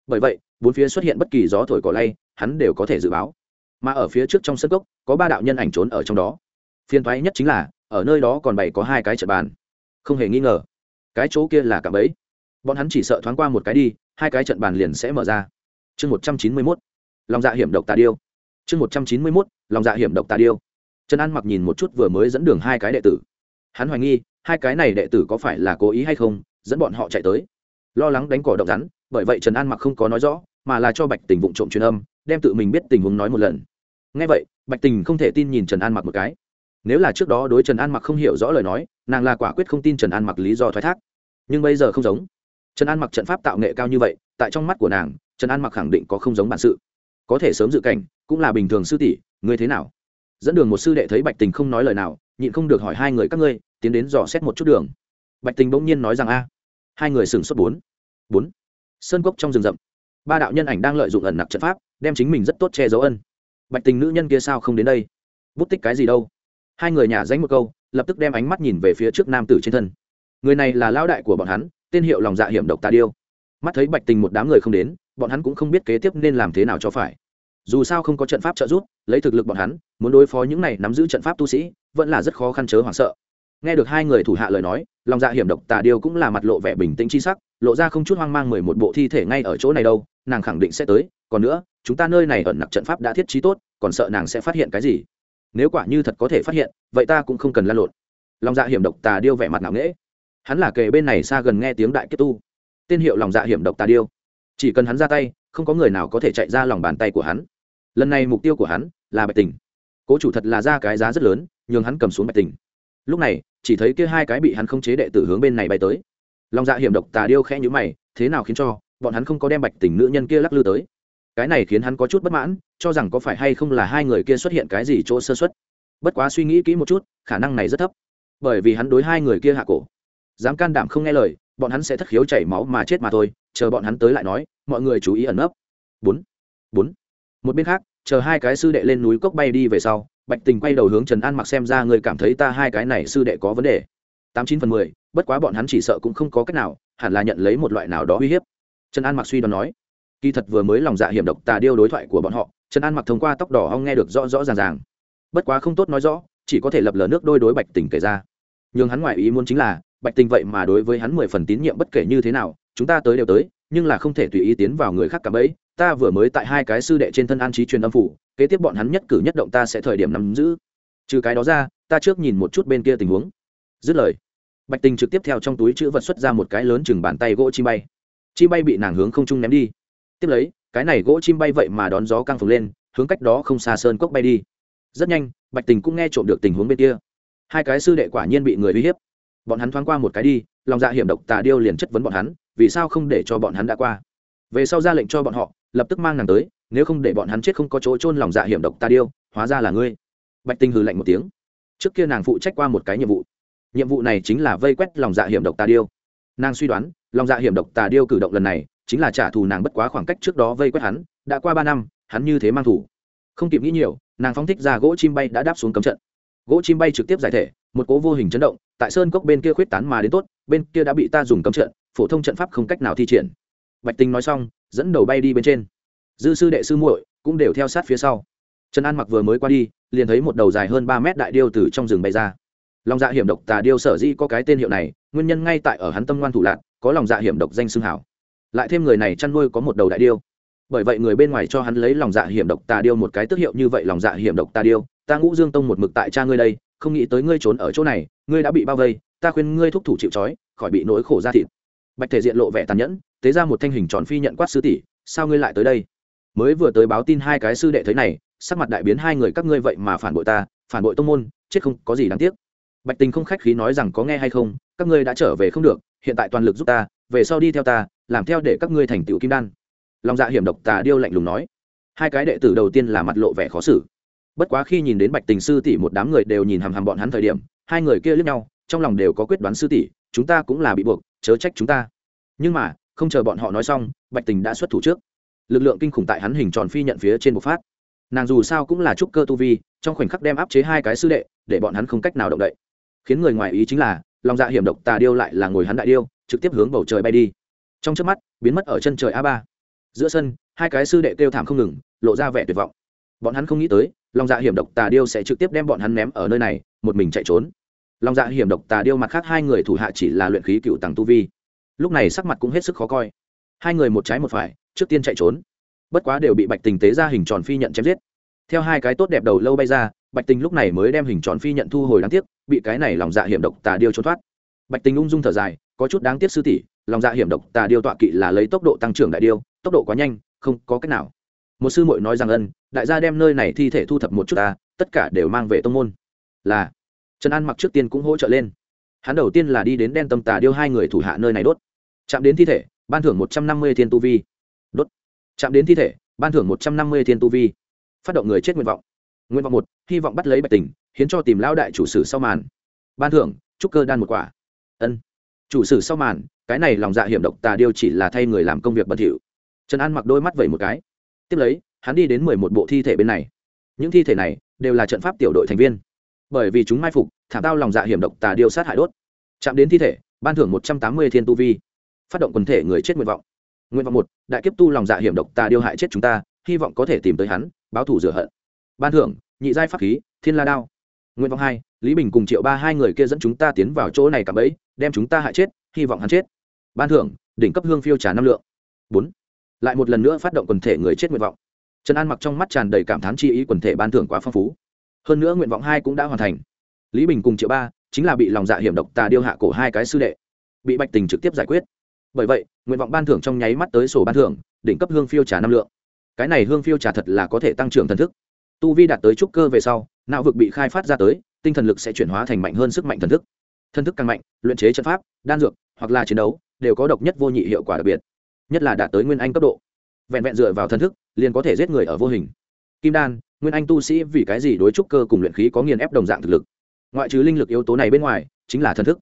Bởi vậy, bốn phía xuất hiện bất kỳ gió thổi cỏ lay, hắn đều có thể dự báo. Mà ở phía trước trong sân cốc, có ba đạo nhân ảnh trốn ở trong đó. Phiên thoái nhất chính là, ở nơi đó còn bày có hai cái trận bàn. Không hề nghi ngờ, cái chỗ kia là cả bẫy. Bọn hắn chỉ sợ thoáng qua một cái đi, hai cái trận bàn liền sẽ mở ra. Chương một trăm chín mươi mốt, lòng dạ hiểm độc tà điêu. Chương một trăm chín mươi mốt, lòng dạ hiểm độc tà điêu. Trần an mặc nhìn một chút vừa mới dẫn đường hai cái đệ tử. Hắn hoài nghi hai cái này đệ tử có phải là cố ý hay không, dẫn bọn họ chạy tới. Lo lắng đánh cỏ động rắn, bởi vậy trần an mặc không có nói rõ, mà là cho bạch tình vụng trộm truyền âm, đem tự mình biết tình huống nói một lần. Ngay vậy, bạch tình không thể tin nhìn trần an mặc một cái. Nếu là trước đó đối trần an mặc không hiểu rõ lời nói, nàng là quả quyết không tin trần an mặc lý do thoái thác. Nhưng bây giờ không giống. Trần an mặc trận pháp tạo nghệ cao như vậy, tại trong mắt của nàng, trần an mặc khẳng định có không giống bản sự. Có thể sớm dự cảnh, cũng là bình thường sư tỷ, ngươi thế nào? Dẫn đường một sư đệ thấy bạch tình không nói lời nào, nhịn không được hỏi hai người các ngươi tiến đến dò xét một chút đường. Bạch tình bỗng nhiên nói rằng, a, hai người sửng sốt bốn. Bốn. Sơn cốc trong rừng rậm. Ba đạo nhân ảnh đang lợi dụng ẩn nặc trận pháp, đem chính mình rất tốt che giấu ân. Bạch tình nữ nhân kia sao không đến đây? Bút tích cái gì đâu? Hai người nhả danh một câu, lập tức đem ánh mắt nhìn về phía trước nam tử trên thân. Người này là lão đại của bọn hắn, tên hiệu lòng dạ hiểm độc tà điêu. Mắt thấy bạch tình một đám người không đến, bọn hắn cũng không biết kế tiếp nên làm thế nào cho phải. Dù sao không có trận pháp trợ giúp, lấy thực lực bọn hắn, muốn đối phó những này nắm giữ trận pháp tu sĩ, vẫn là rất khó khăn chớ hoảng sợ nghe được hai người thủ hạ lời nói lòng dạ hiểm độc tà điêu cũng là mặt lộ vẻ bình tĩnh chi sắc, lộ ra không chút hoang mang mười một bộ thi thể ngay ở chỗ này đâu, nàng khẳng định sẽ tới, còn nữa, chúng ta nơi này ẩn nặc trận pháp đã thiết trí tốt, còn sợ nàng sẽ phát hiện cái gì? Nếu quả như thật có thể phát hiện, vậy ta cũng không cần lan lộn. Lòng dạ hiểm độc tà điêu vẻ mặt nặng nễ hắn là kề bên này xa gần nghe tiếng đại kết tu. Tên hiệu lòng dạ hiểm độc tà điêu. Chỉ cần hắn ra tay, không có người nào có thể chạy ra lòng bàn tay của hắn. Lần này mục tiêu của hắn là bạch tình. Cố chủ thật là ra cái giá rất lớn, nhường hắn cầm xuống bạch tình lúc này, chỉ thấy kia hai cái bị hắn không chế đệ tử hướng bên này bay tới. Lòng dạ hiểm độc tà điêu khẽ nhữ mày, thế nào khiến cho bọn hắn không có đem bạch tình nữ nhân kia lắc lư tới? Cái này khiến hắn có chút bất mãn, cho rằng có phải hay không là hai người kia xuất hiện cái gì chỗ sơ xuất bất quá suy nghĩ kỹ một chút, khả năng này rất thấp. Bởi vì hắn đối hai người kia hạ cổ. Dám can đảm không nghe lời, bọn hắn sẽ thất khiếu chảy máu mà chết mà thôi, chờ bọn hắn tới lại nói, mọi người chú ý ẩn nấp. Bốn. Bốn. Một bên khác, chờ hai cái sư đệ lên núi cốc bay đi về sau bạch tình quay đầu hướng trần an mặc xem ra người cảm thấy ta hai cái này sư đệ có vấn đề. Tám chín phần mười, bất quá bọn hắn chỉ sợ cũng không có cách nào, hẳn là nhận lấy một loại nào đó uy hiếp. Trần an mặc suy đoán nói. Kỳ thật vừa mới lòng dạ hiểm độc tà điêu đối thoại của bọn họ, trần an mặc thông qua tóc đỏ hong nghe được rõ rõ ràng ràng. Bất quá không tốt nói rõ, chỉ có thể lập lờ nước đôi đối bạch tình kể ra. Nhưng hắn ngoại ý muốn chính là, bạch tình vậy mà đối với hắn mười phần tín nhiệm bất kể như thế nào, chúng ta tới đều tới, nhưng là không thể tùy ý tiến vào người khác cả bẫy ta vừa mới tại hai cái sư đệ trên thân an trí truyền âm phủ, kế tiếp bọn hắn nhất cử nhất động ta sẽ thời điểm nắm giữ. Trừ cái đó ra, ta trước nhìn một chút bên kia tình huống. Dứt lời, bạch tình trực tiếp theo trong túi chữ vật xuất ra một cái lớn chừng bàn tay gỗ chim bay. Chim bay bị nàng hướng không trung ném đi. Tiếp lấy, cái này gỗ chim bay vậy mà đón gió căng phồng lên, hướng cách đó không xa sơn cốc bay đi. Rất nhanh, bạch tình cũng nghe trộm được tình huống bên kia. Hai cái sư đệ quả nhiên bị người uy hiếp. Bọn hắn thoáng qua một cái đi, lòng dạ hiểm độc tà điêu liền chất vấn bọn hắn, vì sao không để cho bọn hắn đã qua? Về sau ra lệnh cho bọn họ lập tức mang nàng tới, nếu không để bọn hắn chết không có chỗ trôn lòng dạ hiểm độc ta điêu, hóa ra là ngươi. Bạch tinh hừ lạnh một tiếng. Trước kia nàng phụ trách qua một cái nhiệm vụ. Nhiệm vụ này chính là vây quét lòng dạ hiểm độc tà điêu. Nàng suy đoán, lòng dạ hiểm độc tà điêu cử động lần này, chính là trả thù nàng bất quá khoảng cách trước đó vây quét hắn, đã qua ba năm, hắn như thế mang thủ. Không kịp nghĩ nhiều, nàng phóng thích ra gỗ chim bay đã đáp xuống cấm trận. Gỗ chim bay trực tiếp giải thể, một cố vô hình chấn động, tại sơn cốc bên kia khuyết tán mà đến tốt, bên kia đã bị ta dùng cấm trận, phổ thông trận pháp không cách nào thi triển. Bạch tinh nói xong dẫn đầu bay đi bên trên. Dư sư đệ sư muội cũng đều theo sát phía sau. Trần an mặc vừa mới qua đi, liền thấy một đầu dài hơn ba mét đại điêu từ trong rừng bay ra. Lòng dạ hiểm độc tà điêu sở di có cái tên hiệu này, nguyên nhân ngay tại ở hắn tâm ngoan thủ lạc có lòng dạ hiểm độc danh xưng hảo. Lại thêm người này chăn nuôi có một đầu đại điêu. Bởi vậy người bên ngoài cho hắn lấy lòng dạ hiểm độc tà điêu một cái tước hiệu như vậy lòng dạ hiểm độc tà điêu, ta ngũ dương tông một mực tại cha ngươi đây, không nghĩ tới ngươi trốn ở chỗ này, ngươi đã bị bao vây, ta khuyên ngươi thúc thủ chịu trói, khỏi bị nỗi khổ ra thịt. Bạch thể diện lộ vẻ tàn nhẫn tế ra một thanh hình tròn phi nhận quát sư tỷ, sao ngươi lại tới đây? Mới vừa tới báo tin hai cái sư đệ thấy này, sắc mặt đại biến hai người các ngươi vậy mà phản bội ta, phản bội tông môn, chết không có gì đáng tiếc. Bạch tình không khách khí nói rằng có nghe hay không, các ngươi đã trở về không được, hiện tại toàn lực giúp ta, về sau đi theo ta, làm theo để các ngươi thành tựu kim đan. Lòng dạ hiểm độc tà điêu lạnh lùng nói. Hai cái đệ tử đầu tiên là mặt lộ vẻ khó xử. Bất quá khi nhìn đến bạch tình sư tỷ một đám người đều nhìn hằm hằm bọn hắn thời điểm, hai người kia lướt nhau, trong lòng đều có quyết đoán sư tỷ, chúng ta cũng là bị buộc, chớ trách chúng ta. Nhưng mà không chờ bọn họ nói xong, bạch tình đã xuất thủ trước. Lực lượng kinh khủng tại hắn hình tròn phi nhận phía trên bộc phát. Nàng dù sao cũng là trúc cơ tu vi, trong khoảnh khắc đem áp chế hai cái sư đệ, để bọn hắn không cách nào động đậy. Khiến người ngoài ý chính là lòng dạ hiểm độc tà điêu lại là ngồi hắn đại điêu, trực tiếp hướng bầu trời bay đi. Trong trước mắt, biến mất ở chân trời a ba. Giữa sân, hai cái sư đệ kêu thảm không ngừng, lộ ra vẻ tuyệt vọng. Bọn hắn không nghĩ tới lòng dạ hiểm độc tà điêu sẽ trực tiếp đem bọn hắn ném ở nơi này, một mình chạy trốn. Lòng dạ hiểm độc tà điêu mặt khác hai người thủ hạ chỉ là luyện khí cựu tàng tu vi lúc này sắc mặt cũng hết sức khó coi. Hai người một trái một phải, trước tiên chạy trốn. Bất quá đều bị bạch tình tế ra hình tròn phi nhận chém giết. Theo hai cái tốt đẹp đầu lâu bay ra, bạch tình lúc này mới đem hình tròn phi nhận thu hồi đáng tiếc, bị cái này lòng dạ hiểm độc tà điêu trốn thoát. Bạch tình ung dung thở dài, có chút đáng tiếc sư tỷ, lòng dạ hiểm độc tà điêu tọa kỵ là lấy tốc độ tăng trưởng đại điêu, tốc độ quá nhanh, không có cách nào. Một sư muội nói rằng ân, đại gia đem nơi này thi thể thu thập một chút ta, tất cả đều mang về tông môn. Là. Trần an mặc trước tiên cũng hỗ trợ lên. Hắn đầu tiên là đi đến đen tâm tà điêu hai người thủ hạ nơi này đốt chạm đến thi thể, ban thưởng một trăm năm mươi thiên tu vi. Đốt. Chạm đến thi thể, ban thưởng một trăm năm mươi thiên tu vi. Phát động người chết nguyện vọng. Nguyện vọng một, hy vọng bắt lấy bạch tình, hiến cho tìm lão đại chủ sử sau màn. Ban thưởng trúc cơ đan một quả. Ân. Chủ sử sau màn, cái này lòng dạ hiểm độc tà điêu chỉ là thay người làm công việc bẩn thỉu. Trần an mặc đôi mắt vẩy một cái. Tiếp lấy, hắn đi đến mười một bộ thi thể bên này. Những thi thể này đều là trận pháp tiểu đội thành viên. Bởi vì chúng mai phục thảm tao lòng dạ hiểm độc tà điêu sát hại đốt. Chạm đến thi thể, ban thưởng một trăm tám mươi thiên tu vi phát động quần thể người chết nguyện vọng. Nguyện vọng một, đại kiếp tu lòng dạ hiểm độc tà điêu hại chết chúng ta, hy vọng có thể tìm tới hắn, báo thủ rửa hận. Ban thưởng, nhị giai pháp khí, thiên la đao. Nguyện vọng hai, lý bình cùng triệu ba hai người kia dẫn chúng ta tiến vào chỗ này cả bẫy, đem chúng ta hại chết, hy vọng hắn chết. Ban thưởng, đỉnh cấp hương phiêu trà năm lượng. Bốn, lại một lần nữa phát động quần thể người chết nguyện vọng. Trần an mặc trong mắt tràn đầy cảm thán chi ý quần thể ban thưởng quá phong phú. Hơn nữa nguyện vọng hai cũng đã hoàn thành. Lý bình cùng triệu ba chính là bị lòng dạ hiểm độc tà điêu hạ cổ hai cái sư đệ, bị bạch tình trực tiếp giải quyết bởi vậy, nguyện vọng ban thưởng trong nháy mắt tới sổ ban thưởng, đỉnh cấp hương phiêu trà năm lượng. Cái này hương phiêu trà thật là có thể tăng trưởng thần thức. Tu vi đạt tới trúc cơ về sau, não vực bị khai phát ra tới, tinh thần lực sẽ chuyển hóa thành mạnh hơn sức mạnh thần thức. Thần thức càng mạnh, luyện chế trận pháp, đan dược, hoặc là chiến đấu, đều có độc nhất vô nhị hiệu quả đặc biệt. Nhất là đạt tới nguyên anh cấp độ. Vẹn vẹn dựa vào thần thức, liền có thể giết người ở vô hình. Kim đan, nguyên anh tu sĩ vì cái gì đối trúc cơ cùng luyện khí có nghiền ép đồng dạng thực lực? Ngoại trừ linh lực yếu tố này bên ngoài, chính là thần thức.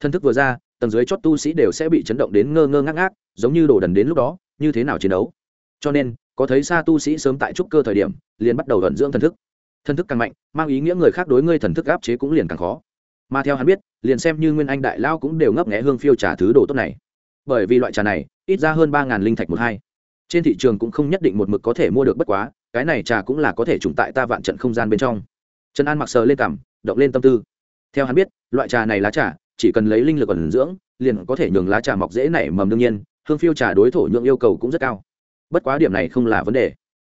Thần thức vừa ra tầng dưới chót tu sĩ đều sẽ bị chấn động đến ngơ ngơ ngác ngác, giống như đổ đần đến lúc đó, như thế nào chiến đấu? Cho nên, có thấy xa tu sĩ sớm tại trúc cơ thời điểm, liền bắt đầu vận dưỡng thần thức. Thần thức càng mạnh, mang ý nghĩa người khác đối ngươi thần thức áp chế cũng liền càng khó. Mà theo hắn biết, liền xem như nguyên anh đại lao cũng đều ngấp nghẽ hương phiêu trà thứ đồ tốt này. Bởi vì loại trà này, ít ra hơn ba linh thạch một hai. Trên thị trường cũng không nhất định một mực có thể mua được bất quá, cái này trà cũng là có thể trùng tại ta vạn trận không gian bên trong. Trần an mặc sờ lên cảm, động lên tâm tư. Theo hắn biết, loại trà này lá trà chỉ cần lấy linh lực ẩn dưỡng, liền có thể nhường lá trà mọc dễ nảy mầm đương nhiên, hương phiêu trà đối thổ nhượng yêu cầu cũng rất cao. Bất quá điểm này không là vấn đề.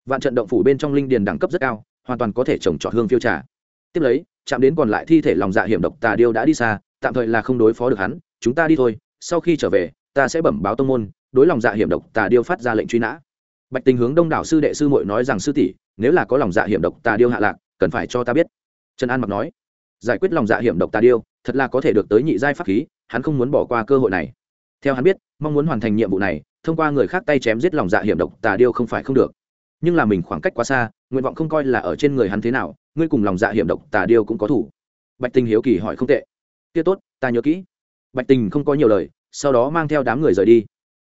Vạn trận động phủ bên trong linh điền đẳng cấp rất cao, hoàn toàn có thể trồng trọt hương phiêu trà. Tiếp lấy, chạm đến còn lại thi thể lòng dạ hiểm độc tà điêu đã đi xa, tạm thời là không đối phó được hắn, chúng ta đi thôi, sau khi trở về, ta sẽ bẩm báo tông môn, đối lòng dạ hiểm độc tà điêu phát ra lệnh truy nã. Bạch tình hướng đông đảo sư đệ sư muội nói rằng, sư tỷ, nếu là có lòng dạ hiểm độc tà điêu hạ lạc, cần phải cho ta biết. Trần an mặc nói. Giải quyết lòng dạ hiểm độc tà điêu thật là có thể được tới nhị giai pháp khí, hắn không muốn bỏ qua cơ hội này. Theo hắn biết, mong muốn hoàn thành nhiệm vụ này, thông qua người khác tay chém giết lòng dạ hiểm độc, tà điêu không phải không được. Nhưng là mình khoảng cách quá xa, nguyện vọng không coi là ở trên người hắn thế nào, ngươi cùng lòng dạ hiểm độc, tà điêu cũng có thủ. Bạch tình hiếu kỳ hỏi không tệ. Kia tốt, ta nhớ kỹ. Bạch tình không có nhiều lời, sau đó mang theo đám người rời đi.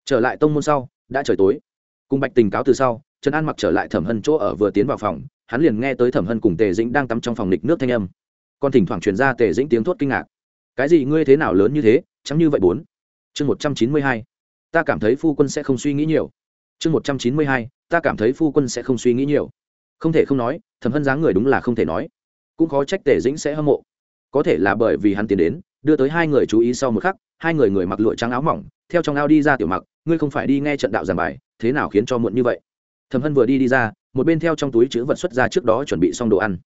Trở lại tông môn sau, đã trời tối. Cùng bạch tình cáo từ sau, trần an mặc trở lại thẩm hân chỗ ở vừa tiến vào phòng, hắn liền nghe tới thẩm hân cùng tề dĩnh đang tắm trong phòng nịch nước thanh âm còn thỉnh thoảng truyền ra tề dĩnh tiếng thốt kinh ngạc. Cái gì, ngươi thế nào lớn như thế? Chẳng như vậy bốn. Chương một trăm chín mươi hai. Ta cảm thấy phu quân sẽ không suy nghĩ nhiều. Chương một trăm chín mươi hai. Ta cảm thấy phu quân sẽ không suy nghĩ nhiều. Không thể không nói, thẩm hân dáng người đúng là không thể nói. Cũng khó trách tề dĩnh sẽ hâm mộ. Có thể là bởi vì hắn tiến đến, đưa tới hai người chú ý sau một khắc, hai người người mặc lụa trắng áo mỏng, theo trong ao đi ra tiểu mặc, ngươi không phải đi nghe trận đạo giảng bài, thế nào khiến cho muộn như vậy? Thẩm hân vừa đi đi ra, một bên theo trong túi chữ vật xuất ra trước đó chuẩn bị xong đồ ăn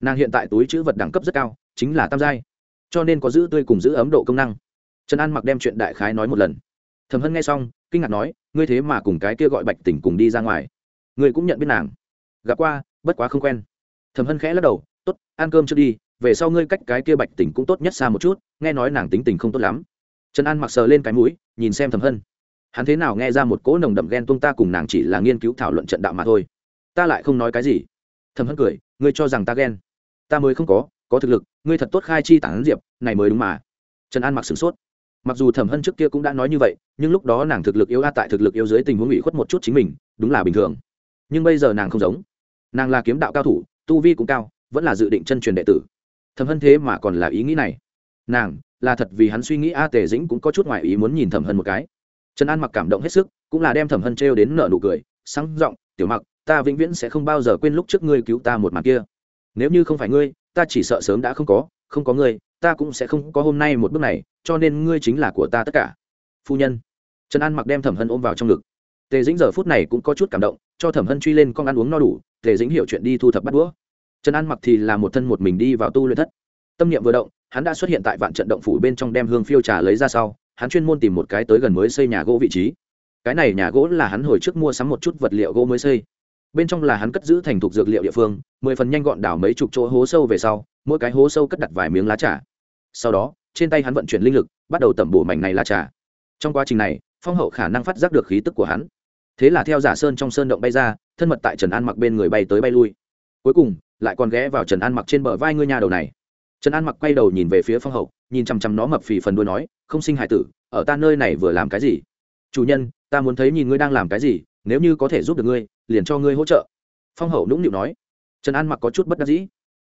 nàng hiện tại túi chữ vật đẳng cấp rất cao, chính là tam giai. Cho nên có giữ tươi cùng giữ ấm độ công năng. Trần an mặc đem chuyện đại khái nói một lần. Thẩm hân nghe xong, kinh ngạc nói, ngươi thế mà cùng cái kia gọi bạch tỉnh cùng đi ra ngoài. Ngươi cũng nhận biết nàng. Gặp qua, bất quá không quen. Thẩm hân khẽ lắc đầu, tốt, ăn cơm trước đi, về sau ngươi cách cái kia bạch tỉnh cũng tốt nhất xa một chút, nghe nói nàng tính tình không tốt lắm. Trần an mặc sờ lên cái mũi, nhìn xem thẩm hân. Hắn thế nào nghe ra một cỗ nồng đậm ghen tuông ta cùng nàng chỉ là nghiên cứu thảo luận trận đạo mà thôi. Ta lại không nói cái gì. Thẩm hân cười, ngươi cho rằng ta ghen? Ta mới không có có thực lực, ngươi thật tốt khai chi tản diệp, này mới đúng mà. Trần an mặc sửng sốt. Mặc dù thẩm hân trước kia cũng đã nói như vậy, nhưng lúc đó nàng thực lực yếu a tại thực lực yếu dưới tình huống ủy khuất một chút chính mình, đúng là bình thường. Nhưng bây giờ nàng không giống. Nàng là kiếm đạo cao thủ, tu vi cũng cao, vẫn là dự định chân truyền đệ tử. Thẩm hân thế mà còn là ý nghĩ này. Nàng, là thật vì hắn suy nghĩ a tề dĩnh cũng có chút ngoại ý muốn nhìn thẩm hân một cái. Trần an mặc cảm động hết sức, cũng là đem thẩm hân trêu đến nợ nụ cười, sáng giọng, tiểu mặc, ta vĩnh viễn sẽ không bao giờ quên lúc trước ngươi cứu ta một mặt kia nếu như không phải ngươi, ta chỉ sợ sớm đã không có không có ngươi, ta cũng sẽ không có hôm nay một bước này, cho nên ngươi chính là của ta tất cả. Phu nhân. Trần an mặc đem thẩm hân ôm vào trong ngực. Tề dĩnh giờ phút này cũng có chút cảm động, cho thẩm hân truy lên con ăn uống no đủ, tề dĩnh hiểu chuyện đi thu thập bắt đũa. Trần an mặc thì là một thân một mình đi vào tu luyện thất. Tâm niệm vừa động, hắn đã xuất hiện tại vạn trận động phủ bên trong đem hương phiêu trà lấy ra sau, hắn chuyên môn tìm một cái tới gần mới xây nhà gỗ vị trí. Cái này nhà gỗ là hắn hồi trước mua sắm một chút vật liệu gỗ mới xây bên trong là hắn cất giữ thành thục dược liệu địa phương, mười phần nhanh gọn đảo mấy chục chỗ hố sâu về sau, mỗi cái hố sâu cất đặt vài miếng lá trà. Sau đó, trên tay hắn vận chuyển linh lực, bắt đầu tẩm bổ mảnh này lá trà. Trong quá trình này, phong hậu khả năng phát giác được khí tức của hắn. Thế là theo giả sơn trong sơn động bay ra, thân mật tại trần an mặc bên người bay tới bay lui. Cuối cùng, lại còn ghé vào trần an mặc trên bờ vai ngươi nhà đầu này. Trần an mặc quay đầu nhìn về phía phong hậu, nhìn chằm chằm nó mập phì phần đuôi nói, không sinh hải tử, ở ta nơi này vừa làm cái gì? Chủ nhân, ta muốn thấy nhìn ngươi đang làm cái gì, nếu như có thể giúp được ngươi liền cho ngươi hỗ trợ. Phong hậu nũng nịu nói. Trần an mặc có chút bất đắc dĩ.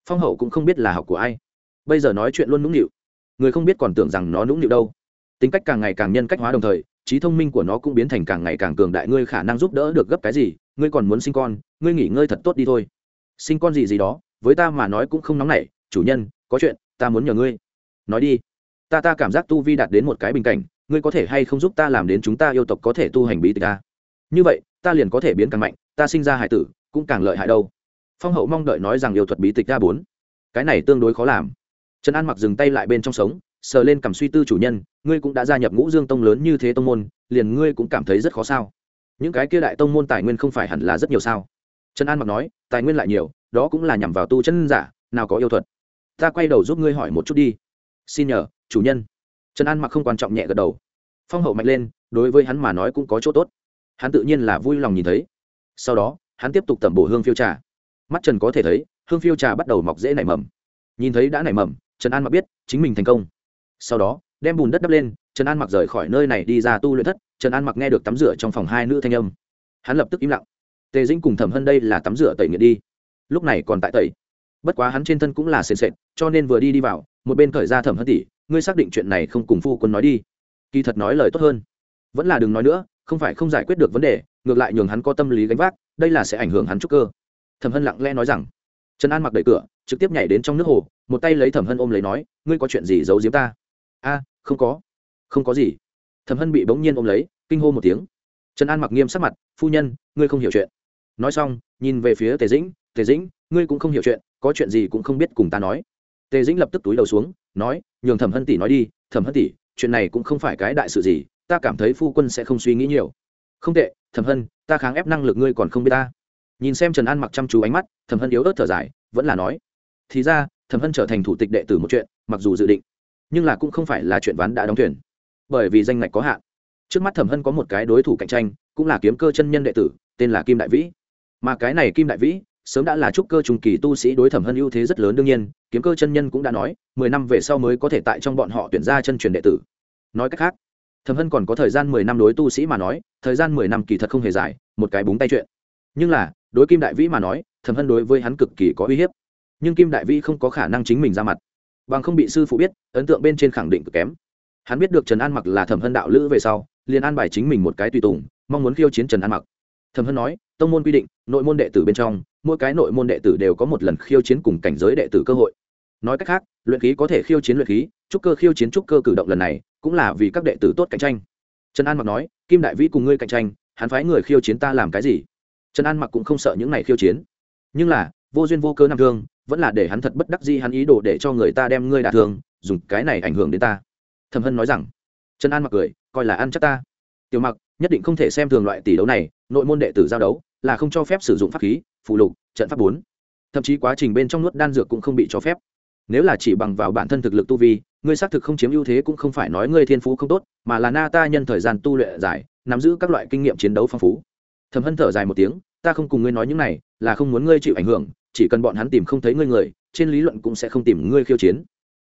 Phong hậu cũng không biết là học của ai. Bây giờ nói chuyện luôn nũng nịu. Người không biết còn tưởng rằng nó nũng nịu đâu. Tính cách càng ngày càng nhân cách hóa đồng thời, trí thông minh của nó cũng biến thành càng ngày càng cường đại. Ngươi khả năng giúp đỡ được gấp cái gì? Ngươi còn muốn sinh con, ngươi nghỉ ngơi thật tốt đi thôi. Sinh con gì gì đó, với ta mà nói cũng không nóng nảy. Chủ nhân, có chuyện, ta muốn nhờ ngươi. Nói đi. Ta ta cảm giác tu vi đạt đến một cái bình cảnh, ngươi có thể hay không giúp ta làm đến chúng ta yêu tộc có thể tu hành bí tịch ta như vậy, ta liền có thể biến càng mạnh ta sinh ra hải tử, cũng càng lợi hại đâu. Phong hậu mong đợi nói rằng yêu thuật bí tịch ra bốn. Cái này tương đối khó làm. Trần an mặc dừng tay lại bên trong sống, sờ lên cầm suy tư chủ nhân, ngươi cũng đã gia nhập ngũ dương tông lớn như thế tông môn, liền ngươi cũng cảm thấy rất khó sao? Những cái kia đại tông môn tài nguyên không phải hẳn là rất nhiều sao? Trần an mặc nói, tài nguyên lại nhiều, đó cũng là nhằm vào tu chân giả, nào có yêu thuật. Ta quay đầu giúp ngươi hỏi một chút đi. Xin nhờ, chủ nhân. Trần an mặc không quan trọng nhẹ gật đầu. Phong hậu mạnh lên, đối với hắn mà nói cũng có chỗ tốt. Hắn tự nhiên là vui lòng nhìn thấy sau đó, hắn tiếp tục tẩm bổ hương phiêu trà. Mắt trần có thể thấy, hương phiêu trà bắt đầu mọc dễ nảy mầm. Nhìn thấy đã nảy mầm, trần an mặc biết chính mình thành công. Sau đó, đem bùn đất đắp lên, trần an mặc rời khỏi nơi này đi ra tu luyện thất, trần an mặc nghe được tắm rửa trong phòng hai nữ thanh âm. Hắn lập tức im lặng. Tề dĩnh cùng thẩm hân đây là tắm rửa tẩy nghiện đi. Lúc này còn tại tẩy. Bất quá hắn trên thân cũng là sền sệt, cho nên vừa đi đi vào, một bên khởi ra thẩm hân tỷ, ngươi xác định chuyện này không cùng phu quân nói đi. Kỳ thật nói lời tốt hơn. Vẫn là đừng nói nữa không phải không giải quyết được vấn đề, ngược lại nhường hắn có tâm lý gánh vác, đây là sẽ ảnh hưởng hắn trúc cơ. Thẩm hân lặng lẽ nói rằng. Trần an mặc đẩy cửa, trực tiếp nhảy đến trong nước hồ, một tay lấy thẩm hân ôm lấy nói, ngươi có chuyện gì giấu giếm ta? A, không có. Không có gì. Thẩm hân bị bỗng nhiên ôm lấy, kinh hô một tiếng. Trần an mặc nghiêm sắc mặt, phu nhân, ngươi không hiểu chuyện. Nói xong, nhìn về phía tề dĩnh tề dĩnh, ngươi cũng không hiểu chuyện, có chuyện gì cũng không biết cùng ta nói. Tề dĩnh lập tức túi đầu xuống, nói, nhường thẩm hân tỷ nói đi, thẩm hân tỷ, chuyện này cũng không phải cái đại sự gì ta cảm thấy phu quân sẽ không suy nghĩ nhiều. Không tệ, thẩm hân, ta kháng ép năng lực ngươi còn không biết ta. Nhìn xem trần an mặc chăm chú ánh mắt, thẩm hân yếu ớt thở dài, vẫn là nói. Thì ra, thẩm hân trở thành thủ tịch đệ tử một chuyện, mặc dù dự định, nhưng là cũng không phải là chuyện ván đã đóng thuyền. Bởi vì danh ngạch có hạn. Trước mắt thẩm hân có một cái đối thủ cạnh tranh, cũng là kiếm cơ chân nhân đệ tử, tên là kim đại vĩ. Mà cái này kim đại vĩ, sớm đã là trúc cơ trùng kỳ tu sĩ đối thẩm hân ưu thế rất lớn đương nhiên, kiếm cơ chân nhân cũng đã nói, mười năm về sau mới có thể tại trong bọn họ tuyển ra chân truyền đệ tử. Nói cách khác thẩm hân còn có thời gian mười năm đối tu sĩ mà nói, thời gian mười năm kỳ thật không hề dài, một cái búng tay chuyện. Nhưng là, đối kim đại vĩ mà nói, thẩm hân đối với hắn cực kỳ có uy hiếp. Nhưng kim đại vĩ không có khả năng chính mình ra mặt. Bằng không bị sư phụ biết, ấn tượng bên trên khẳng định cực kém. Hắn biết được trần an mặc là thẩm hân đạo lữ về sau, liền an bài chính mình một cái tùy tùng, mong muốn khiêu chiến trần an mặc. Thẩm hân nói, tông môn quy định, nội môn đệ tử bên trong, mỗi cái nội môn đệ tử đều có một lần khiêu chiến cùng cảnh giới đệ tử cơ hội nói cách khác, luyện khí có thể khiêu chiến luyện khí, trúc cơ khiêu chiến trúc cơ cử động lần này, cũng là vì các đệ tử tốt cạnh tranh. Trần an mặc nói, kim đại vĩ cùng ngươi cạnh tranh, hắn phái người khiêu chiến ta làm cái gì? Trần an mặc cũng không sợ những này khiêu chiến. Nhưng là, vô duyên vô cớ nam thương, vẫn là để hắn thật bất đắc dĩ hắn ý đồ để cho người ta đem ngươi đả thương, dùng cái này ảnh hưởng đến ta. Thẩm hân nói rằng, trần an mặc cười, coi là ăn chắc ta. Tiểu mặc, nhất định không thể xem thường loại tỷ đấu này, nội môn đệ tử giao đấu, là không cho phép sử dụng pháp khí, phụ lục, trận pháp bốn. Thậm chí quá trình bên trong nuốt đan dược cũng không bị cho phép nếu là chỉ bằng vào bản thân thực lực tu vi, ngươi xác thực không chiếm ưu thế cũng không phải nói ngươi thiên phú không tốt, mà là na ta nhân thời gian tu luyện dài, nắm giữ các loại kinh nghiệm chiến đấu phong phú. Thầm hân thở dài một tiếng, ta không cùng ngươi nói những này, là không muốn ngươi chịu ảnh hưởng, chỉ cần bọn hắn tìm không thấy ngươi người, trên lý luận cũng sẽ không tìm ngươi khiêu chiến.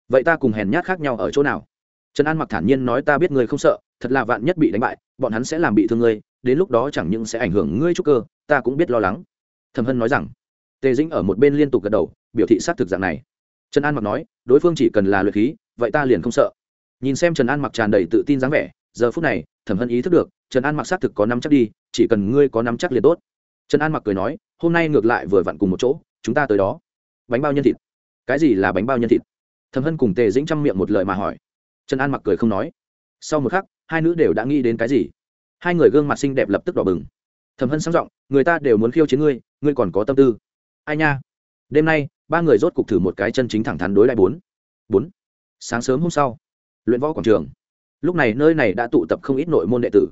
Vậy ta cùng hèn nhát khác nhau ở chỗ nào? Trần an mặc thản nhiên nói ta biết ngươi không sợ, thật là vạn nhất bị đánh bại, bọn hắn sẽ làm bị thương ngươi, đến lúc đó chẳng những sẽ ảnh hưởng ngươi trúc cơ, ta cũng biết lo lắng. Thầm hân nói rằng, tề dĩnh ở một bên liên tục gật đầu, biểu thị xác thực dạng này trần an mặc nói, đối phương chỉ cần là luyện khí, vậy ta liền không sợ. Nhìn xem trần an mặc tràn đầy tự tin dáng vẻ, giờ phút này, thẩm hân ý thức được, trần an mặc xác thực có năm chắc đi, chỉ cần ngươi có năm chắc liền tốt. Trần an mặc cười nói, hôm nay ngược lại vừa vặn cùng một chỗ, chúng ta tới đó. Bánh bao nhân thịt. Cái gì là bánh bao nhân thịt? Thẩm hân cùng tề dĩnh chăm miệng một lời mà hỏi. Trần an mặc cười không nói. Sau một khắc, hai nữ đều đã nghĩ đến cái gì? Hai người gương mặt xinh đẹp lập tức đỏ bừng. Thẩm hân sang giọng, người ta đều muốn khiêu chiến ngươi ngươi còn có tâm tư. Ai nha? Đêm nay ba người rốt cục thử một cái chân chính thẳng thắn đối lại bốn. Bốn. Sáng sớm hôm sau, luyện võ quảng trường. Lúc này nơi này đã tụ tập không ít nội môn đệ tử.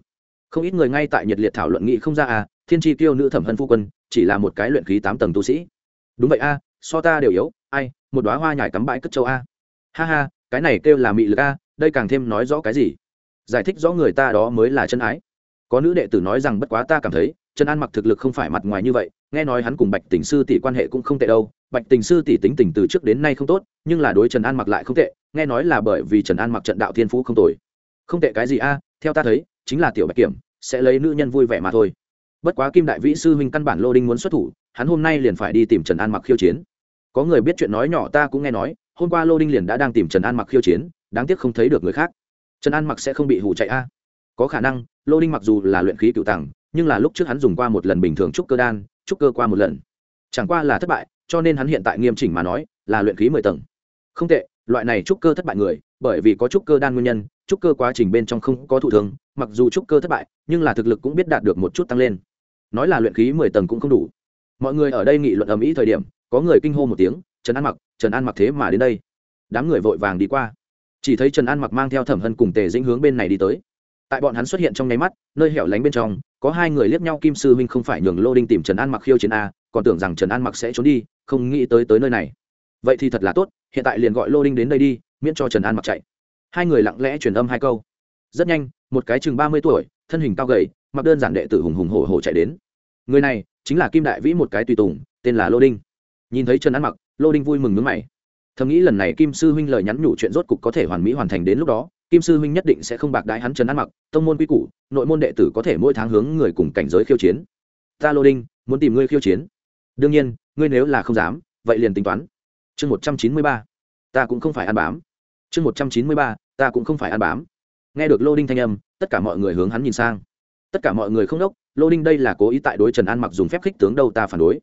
Không ít người ngay tại nhiệt liệt thảo luận nghị không ra à thiên tri tiêu nữ thẩm hân phu quân, chỉ là một cái luyện khí tám tầng tu sĩ. Đúng vậy a so ta đều yếu, ai, một đoá hoa nhải cắm bãi cất châu a. Ha ha, cái này kêu là mị lực a, đây càng thêm nói rõ cái gì. Giải thích rõ người ta đó mới là chân ái. Có nữ đệ tử nói rằng bất quá ta cảm thấy trần an mặc thực lực không phải mặt ngoài như vậy, nghe nói hắn cùng bạch tình sư tỷ quan hệ cũng không tệ đâu bạch tình sư tỷ tính tình từ trước đến nay không tốt, nhưng là đối trần an mặc lại không tệ, nghe nói là bởi vì trần an mặc trận đạo thiên phú không tồi. Không tệ cái gì a à, theo ta thấy, chính là tiểu bạch kiểm, sẽ lấy nữ nhân vui vẻ mà thôi. Bất quá kim đại vĩ sư huynh căn bản lô đinh muốn xuất thủ, hắn hôm nay liền phải đi tìm trần an mặc khiêu chiến. Có người biết chuyện nói nhỏ ta cũng nghe nói, hôm qua lô đinh liền đã đang tìm trần an mặc khiêu chiến, đáng tiếc không thấy được người khác. Trần an mặc sẽ không bị hủ chạy a. À. Có khả năng, lô đinh mặc dù là luyện khí cựu tặng nhưng là lúc trước hắn dùng qua một lần bình thường trúc cơ đan, trúc cơ qua một lần. Chẳng qua là thất bại cho nên hắn hiện tại nghiêm chỉnh mà nói, là luyện khí mười tầng. Không tệ, loại này trúc cơ thất bại người, bởi vì có trúc cơ đan nguyên nhân, trúc cơ quá trình bên trong không có thụ thường mặc dù trúc cơ thất bại, nhưng là thực lực cũng biết đạt được một chút tăng lên. Nói là luyện khí mười tầng cũng không đủ. Mọi người ở đây nghị luận ầm ĩ thời điểm, có người kinh hô một tiếng, trần an mặc, trần an mặc thế mà đến đây. Đám người vội vàng đi qua. Chỉ thấy trần an mặc mang theo thẩm hân cùng tề dĩnh hướng bên này đi tới. Tại bọn hắn xuất hiện trong nháy mắt, nơi hẻo lánh bên trong, có hai người liếc nhau, kim sư huynh không phải nhường lô đinh tìm trần an mặc khiêu chiến a còn tưởng rằng trần an mặc sẽ trốn đi, không nghĩ tới tới nơi này. Vậy thì thật là tốt, hiện tại liền gọi lô đinh đến đây đi, miễn cho trần an mặc chạy. Hai người lặng lẽ truyền âm hai câu. Rất nhanh, một cái chừng ba mươi tuổi, thân hình cao gầy, mặc đơn giản đệ tử hùng hùng hổ hổ chạy đến. Người này chính là kim đại vĩ một cái tùy tùng, tên là lô đinh. Nhìn thấy trần an mặc, lô đinh vui mừng nước mày. Thầm nghĩ lần này kim sư huynh lời nhắn nhủ chuyện rốt cục có thể hoàn mỹ hoàn thành đến lúc đó, kim sư huynh nhất định sẽ không bạc đái hắn trần An mặc, tông môn quy củ, nội môn đệ tử có thể mỗi tháng hướng người cùng cảnh giới khiêu chiến. Ta lô đinh, muốn tìm ngươi khiêu chiến đương nhiên, ngươi nếu là không dám, vậy liền tính toán. Chương một trăm chín mươi ba, ta cũng không phải ăn bám. Chương một trăm chín mươi ba, ta cũng không phải ăn bám. Nghe được lô đinh thanh âm, tất cả mọi người hướng hắn nhìn sang. Tất cả mọi người không đốc, lô đinh đây là cố ý tại đối trần an mặc dùng phép khích tướng đâu ta phản đối.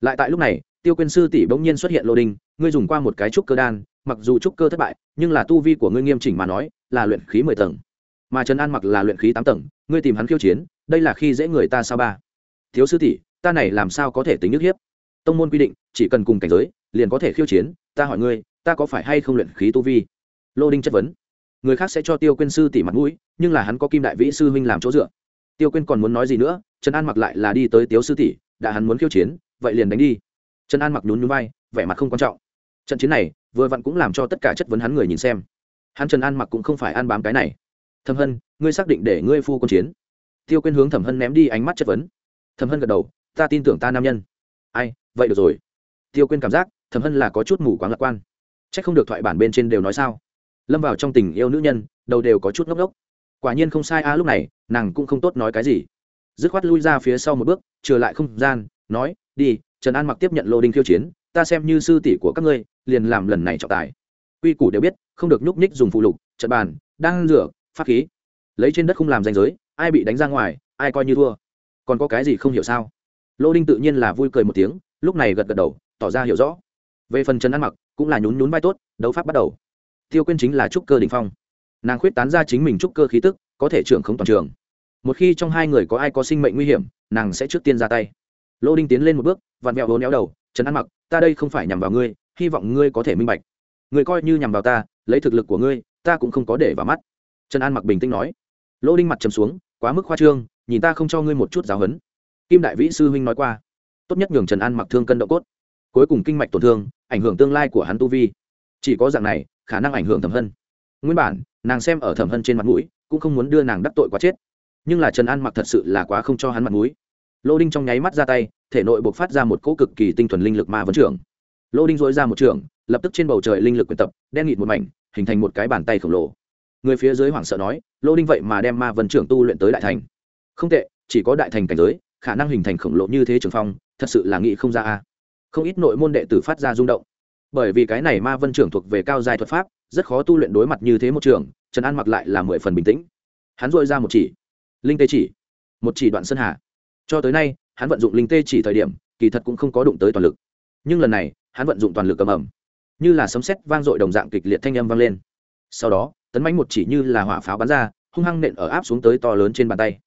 Lại tại lúc này, tiêu quyên sư tỷ bỗng nhiên xuất hiện lô đinh, ngươi dùng qua một cái trúc cơ đan, mặc dù trúc cơ thất bại, nhưng là tu vi của ngươi nghiêm chỉnh mà nói, là luyện khí mười tầng. Mà trần an mặc là luyện khí tám tầng, ngươi tìm hắn khiêu chiến, đây là khi dễ người ta sao ba? Thiếu sư tỷ ta này làm sao có thể tính nhức hiếp? Tông môn quy định, chỉ cần cùng cảnh giới, liền có thể khiêu chiến, ta hỏi ngươi, ta có phải hay không luyện khí tu vi? Lô đinh chất vấn. Người khác sẽ cho tiêu quyên sư tỷ mặt mũi, nhưng là hắn có kim đại vĩ sư huynh làm chỗ dựa. Tiêu quyên còn muốn nói gì nữa, trần an mặc lại là đi tới tiếu sư tỷ, đã hắn muốn khiêu chiến, vậy liền đánh đi. Trần an mặc nhún nhún vai, vẻ mặt không quan trọng. Trận chiến này, vừa vặn cũng làm cho tất cả chất vấn hắn người nhìn xem. Hắn trần an mặc cũng không phải ăn bám cái này. Thẩm hân, ngươi xác định để ngươi phu quân chiến. Tiêu quên hướng thẩm hân ném đi ánh mắt chất vấn. Thẩm hân gật đầu ta tin tưởng ta nam nhân. Ai, vậy được rồi. Tiêu quên cảm giác thẩm hân là có chút mù quáng lạc quan. C h ắ c không được thoại bản bên trên đều nói sao. Lâm vào trong tình yêu nữ nhân, đầu đều có chút ngốc ngốc. Quả nhiên không sai a, lúc này, nàng cũng không tốt nói cái gì. Dứt khoát lui ra phía sau một bước trừ lại không gian, nói, đi, trần an mặc tiếp nhận lô đinh khiêu chiến, ta xem như sư tỷ của các ngươi, liền làm lần này trọng tài. Quy củ đều biết, không được nhúc nhích dùng phụ lục, trận bàn đang rửa pháp khí. Lấy trên đất không làm danh giới, ai bị đánh ra ngoài, ai coi như thua. Còn có cái gì không hiểu sao? Lô đinh tự nhiên là vui cười một tiếng, lúc này gật gật đầu, tỏ ra hiểu rõ. Về phần trần ăn mặc, cũng là nhún nhún vai tốt, đấu pháp bắt đầu. Tiêu quyên chính là trúc cơ đ ỉ n h phong. Nàng khuyết tán ra chính mình trúc cơ khí tức, có thể trưởng không toàn trường. Một khi trong hai người có ai có sinh mệnh nguy hiểm, nàng sẽ trước tiên ra tay. Lô đinh tiến lên một bước, vặn vẹo hố éo đầu, trần ăn mặc, ta đây không phải nhằm vào ngươi, hy vọng ngươi có thể minh bạch. Người coi như nhằm vào ta, lấy thực lực của ngươi, ta cũng không có để vào mắt. Trần an mặc bình tĩnh nói. Lô đinh mặt trầm xuống, quá mức khoa trương, nhìn ta không cho ngươi một chút giáo huấn kim đại vĩ sư huynh nói qua, tốt nhất nhường trần an mặc thương cân độ cốt, cuối cùng kinh mạch tổn thương, ảnh hưởng tương lai của hắn tu vi. Chỉ có dạng này, khả năng ảnh hưởng thẩm hân. Nguyên bản, nàng xem ở thẩm hân trên mặt mũi, cũng không muốn đưa nàng đắc tội quá chết. Nhưng là trần an mặc thật sự là quá không cho hắn mặt mũi. Lô đinh trong nháy mắt ra tay, thể nội buộc phát ra một cỗ cực kỳ tinh thuần linh lực ma vấn trưởng. Lô đinh dối ra một trường, lập tức trên bầu trời linh lực quyền tập, đen nghịt một mảnh, hình thành một cái bàn tay khổng lồ. Người phía dưới hoảng sợ nói, lô đinh vậy mà đem ma vân trưởng tu luyện tới đại thành. Không tệ, chỉ có đại thành cảnh giới khả năng hình thành khổng lồ như thế trường phong, thật sự là nghĩ không ra a. Không ít nội môn đệ tử phát ra rung động. Bởi vì cái này ma vân trưởng thuộc về cao giai thuật pháp, rất khó tu luyện đối mặt như thế một trường, trần an mặc lại là mười phần bình tĩnh. Hắn dội ra một chỉ. Linh tê chỉ. Một chỉ đoạn sơn hà. Cho tới nay, hắn vận dụng linh tê chỉ thời điểm, kỳ thật cũng không có đụng tới toàn lực. Nhưng lần này, hắn vận dụng toàn lực cầm ẩm. Như là sấm sét vang dội đồng dạng kịch liệt thanh âm vang lên. Sau đó, tấn mánh một chỉ như là hỏa pháo bắn ra, hung hăng nện ở áp xuống tới to lớn trên bàn tay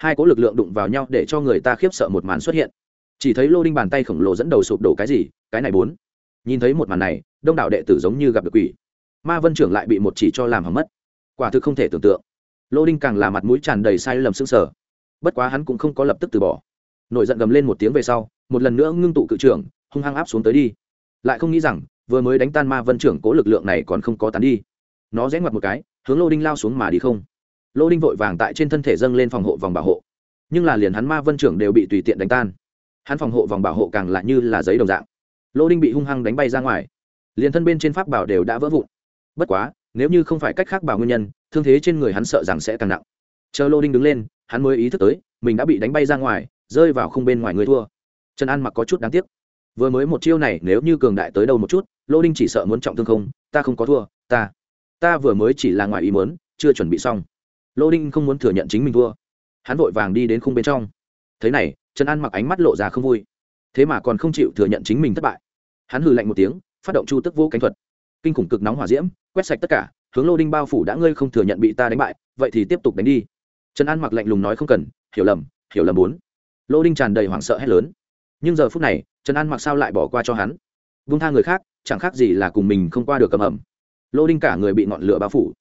hai cỗ lực lượng đụng vào nhau để cho người ta khiếp sợ một màn xuất hiện. Chỉ thấy lô đinh bàn tay khổng lồ dẫn đầu sụp đổ cái gì, cái này bốn. Nhìn thấy một màn này, đông đảo đệ tử giống như gặp được quỷ. Ma vân trưởng lại bị một chỉ cho làm hỏng mất. Quả thực không thể tưởng tượng. Lô đinh càng là mặt mũi tràn đầy sai lầm s ư sở bất quá hắn cũng không có lập tức từ bỏ. Nổi giận gầm lên một tiếng về sau, một lần nữa ngưng tụ cự trưởng, hung hăng áp xuống tới đi. Lại không nghĩ rằng, vừa mới đánh tan ma vân trưởng cố lực lượng này còn không có tán đi. Nó rẽ ngoặt một cái, hướng lô đinh lao xuống mà đi không lô đinh vội vàng tại trên thân thể dâng lên phòng hộ vòng bảo hộ. Nhưng là liền hắn ma vân trưởng đều bị tùy tiện đánh tan. Hắn phòng hộ vòng bảo hộ càng lại như là giấy đồng dạng. Lô đinh bị hung hăng đánh bay ra ngoài. Liền thân bên trên pháp bảo đều đã vỡ vụn. Bất quá, nếu như không phải cách khác bảo nguyên nhân, thương thế trên người hắn sợ rằng sẽ càng nặng. Chờ lô đinh đứng lên, hắn mới ý thức tới, mình đã bị đánh bay ra ngoài, rơi vào không bên ngoài người thua. Trần an mặc có chút đáng tiếc. Vừa mới một chiêu này, nếu như cường đại tới đâu một chút, lô đinh chỉ sợ muốn trọng thương không, ta không có thua, ta. Ta vừa mới chỉ là ngoài ý muốn, chưa chuẩn bị xong lô đinh không muốn thừa nhận chính mình thua. Hắn vội vàng đi đến khung bên trong. Thế này, trần an mặc ánh mắt lộ ra không vui. Thế mà còn không chịu thừa nhận chính mình thất bại. Hắn hừ lạnh một tiếng, phát động chu tức vô cánh thuật. Kinh khủng cực nóng hỏa diễm, quét sạch tất cả, hướng lô đinh bao phủ đã ngươi không thừa nhận bị ta đánh bại, vậy thì tiếp tục đánh đi. Trần an mặc lạnh lùng nói không cần, hiểu lầm hiểu lầm bốn. Lô đinh tràn đầy hoảng sợ hét lớn. Nhưng giờ phút này, trần an mặc sao lại bỏ qua cho hắn? Vung tha người khác, chẳng khác gì là cùng mình không qua được cầm ẩm. Lô đinh cả người bị ngọn lửa bao phủ.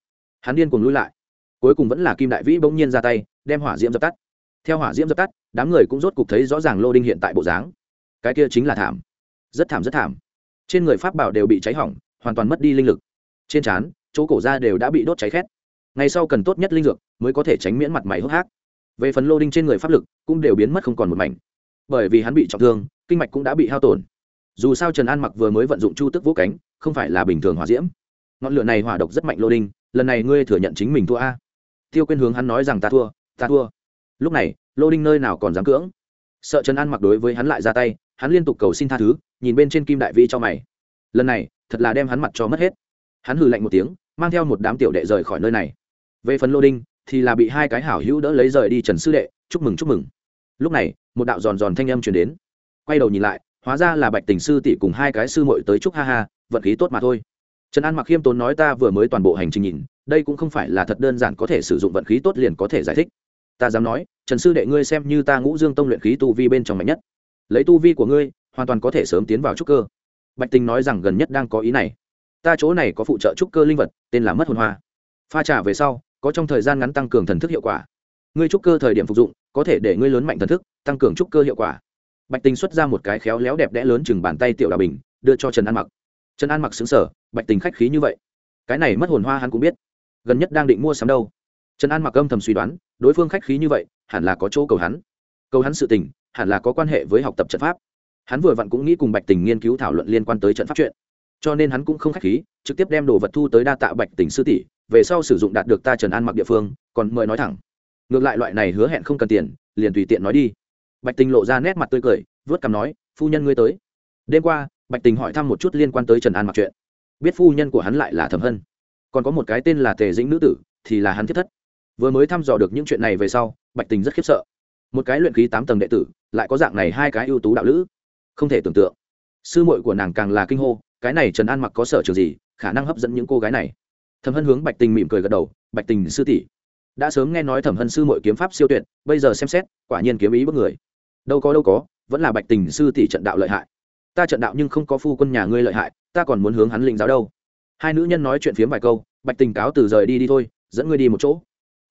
Hắn điên cuồng lui lại cuối cùng vẫn là kim đại vĩ bỗng nhiên ra tay, đem hỏa diễm dập tắt. Theo hỏa diễm dập tắt, đám người cũng rốt cục thấy rõ ràng lô đinh hiện tại bộ dáng. Cái kia chính là thảm. Rất thảm rất thảm. Trên người pháp bảo đều bị cháy hỏng, hoàn toàn mất đi linh lực. Trên trán, chỗ cổ ra đều đã bị đốt cháy khét. Ngày sau cần tốt nhất linh dược mới có thể tránh miễn mặt mày hốc hác. Về phần lô đinh trên người pháp lực cũng đều biến mất không còn một mảnh. Bởi vì hắn bị trọng thương, kinh mạch cũng đã bị hao tổn. Dù sao trần an mặc vừa mới vận dụng chu tức vũ cánh, không phải là bình thường hỏa diễm. Ngọn lửa này hỏa độc rất mạnh lô đinh, lần này ngươi thừa nhận chính mình thua a tiêu quên hướng hắn nói rằng, ta thua ta thua. Lúc này, lô đinh nơi nào còn dám cưỡng? Sợ trần an mặc đối với hắn lại ra tay, hắn liên tục cầu xin tha thứ, nhìn bên trên kim đại vĩ cho mày. Lần này, thật là đem hắn mặt cho mất hết. Hắn hừ lạnh một tiếng, mang theo một đám tiểu đệ rời khỏi nơi này. Về phần lô đinh, thì là bị hai cái hảo hữu đỡ lấy rời đi trần sư đệ, chúc mừng chúc mừng. Lúc này, một đạo giòn giòn thanh âm chuyển đến. Quay đầu nhìn lại, hóa ra là bạch tình sư tỷ cùng hai cái sư muội tới chúc ha ha, vận khí tốt mà thôi. Trần an mặc khiêm tốn nói, ta vừa mới toàn bộ hành trình nhìn đây cũng không phải là thật đơn giản có thể sử dụng vận khí tốt liền có thể giải thích. Ta dám nói, trần sư đệ ngươi xem như ta ngũ dương tông luyện khí tu vi bên trong mạnh nhất. Lấy tu vi của ngươi, hoàn toàn có thể sớm tiến vào trúc cơ. Bạch tình nói rằng gần nhất đang có ý này. Ta chỗ này có phụ trợ trúc cơ linh vật, tên là mất hồn hoa. Pha trả về sau, có trong thời gian ngắn tăng cường thần thức hiệu quả. Ngươi trúc cơ thời điểm phục dụng, có thể để ngươi lớn mạnh thần thức, tăng cường trúc cơ hiệu quả. Bạch tình xuất ra một cái khéo léo đẹp đẽ lớn chừng bàn tay tiểu đà bình, đưa cho trần an mặc. Trần an mặc xứng sở bạch tình khách khí như vậy. Cái này mất hồn hoa hắn cũng biết gần nhất đang định mua sắm đâu. Trần an mặc âm thầm suy đoán, đối phương khách khí như vậy, hẳn là có chỗ cầu hắn. Cầu hắn sự tình, hẳn là có quan hệ với học tập trận pháp. Hắn vừa vặn cũng nghĩ cùng bạch tình nghiên cứu thảo luận liên quan tới trận pháp chuyện. Cho nên hắn cũng không khách khí, trực tiếp đem đồ vật thu tới đa tạ bạch tình sư tỷ, về sau sử dụng đạt được ta trần an mặc địa phương, còn mời nói thẳng. Ngược lại loại này hứa hẹn không cần tiền, liền tùy tiện nói đi. Bạch tình lộ ra nét mặt tươi cười vớt cằm nói, phu nhân ngươi tới. Đêm qua, bạch tình hỏi thăm một chút liên quan tới trần an mặc chuyện. Biết phu nhân của hắn lại là thẩm hân còn có một cái tên là tề dĩnh nữ tử, thì là hắn thiết thất. Vừa mới thăm dò được những chuyện này về sau, bạch tình rất khiếp sợ. Một cái luyện khí tám tầng đệ tử, lại có dạng này hai cái ưu tú đạo lữ. Không thể tưởng tượng. Sư muội của nàng càng là kinh hô, cái này trần an mặc có sở trường gì, khả năng hấp dẫn những cô gái này. Thẩm hân hướng bạch tình mỉm cười gật đầu, bạch tình sư tỷ, đã sớm nghe nói thẩm hân sư muội kiếm pháp siêu tuyệt, bây giờ xem xét, quả nhiên kiếm ý bất người. Đâu có đâu có, vẫn là bạch tình sư tỷ trận đạo lợi hại. Ta trận đạo nhưng không có phu quân nhà ngươi lợi hại, ta còn muốn hướng hắn lĩnh giáo đâu hai nữ nhân nói chuyện phiếm vài câu, bạch tình cáo từ rời đi đi thôi, dẫn ngươi đi một chỗ.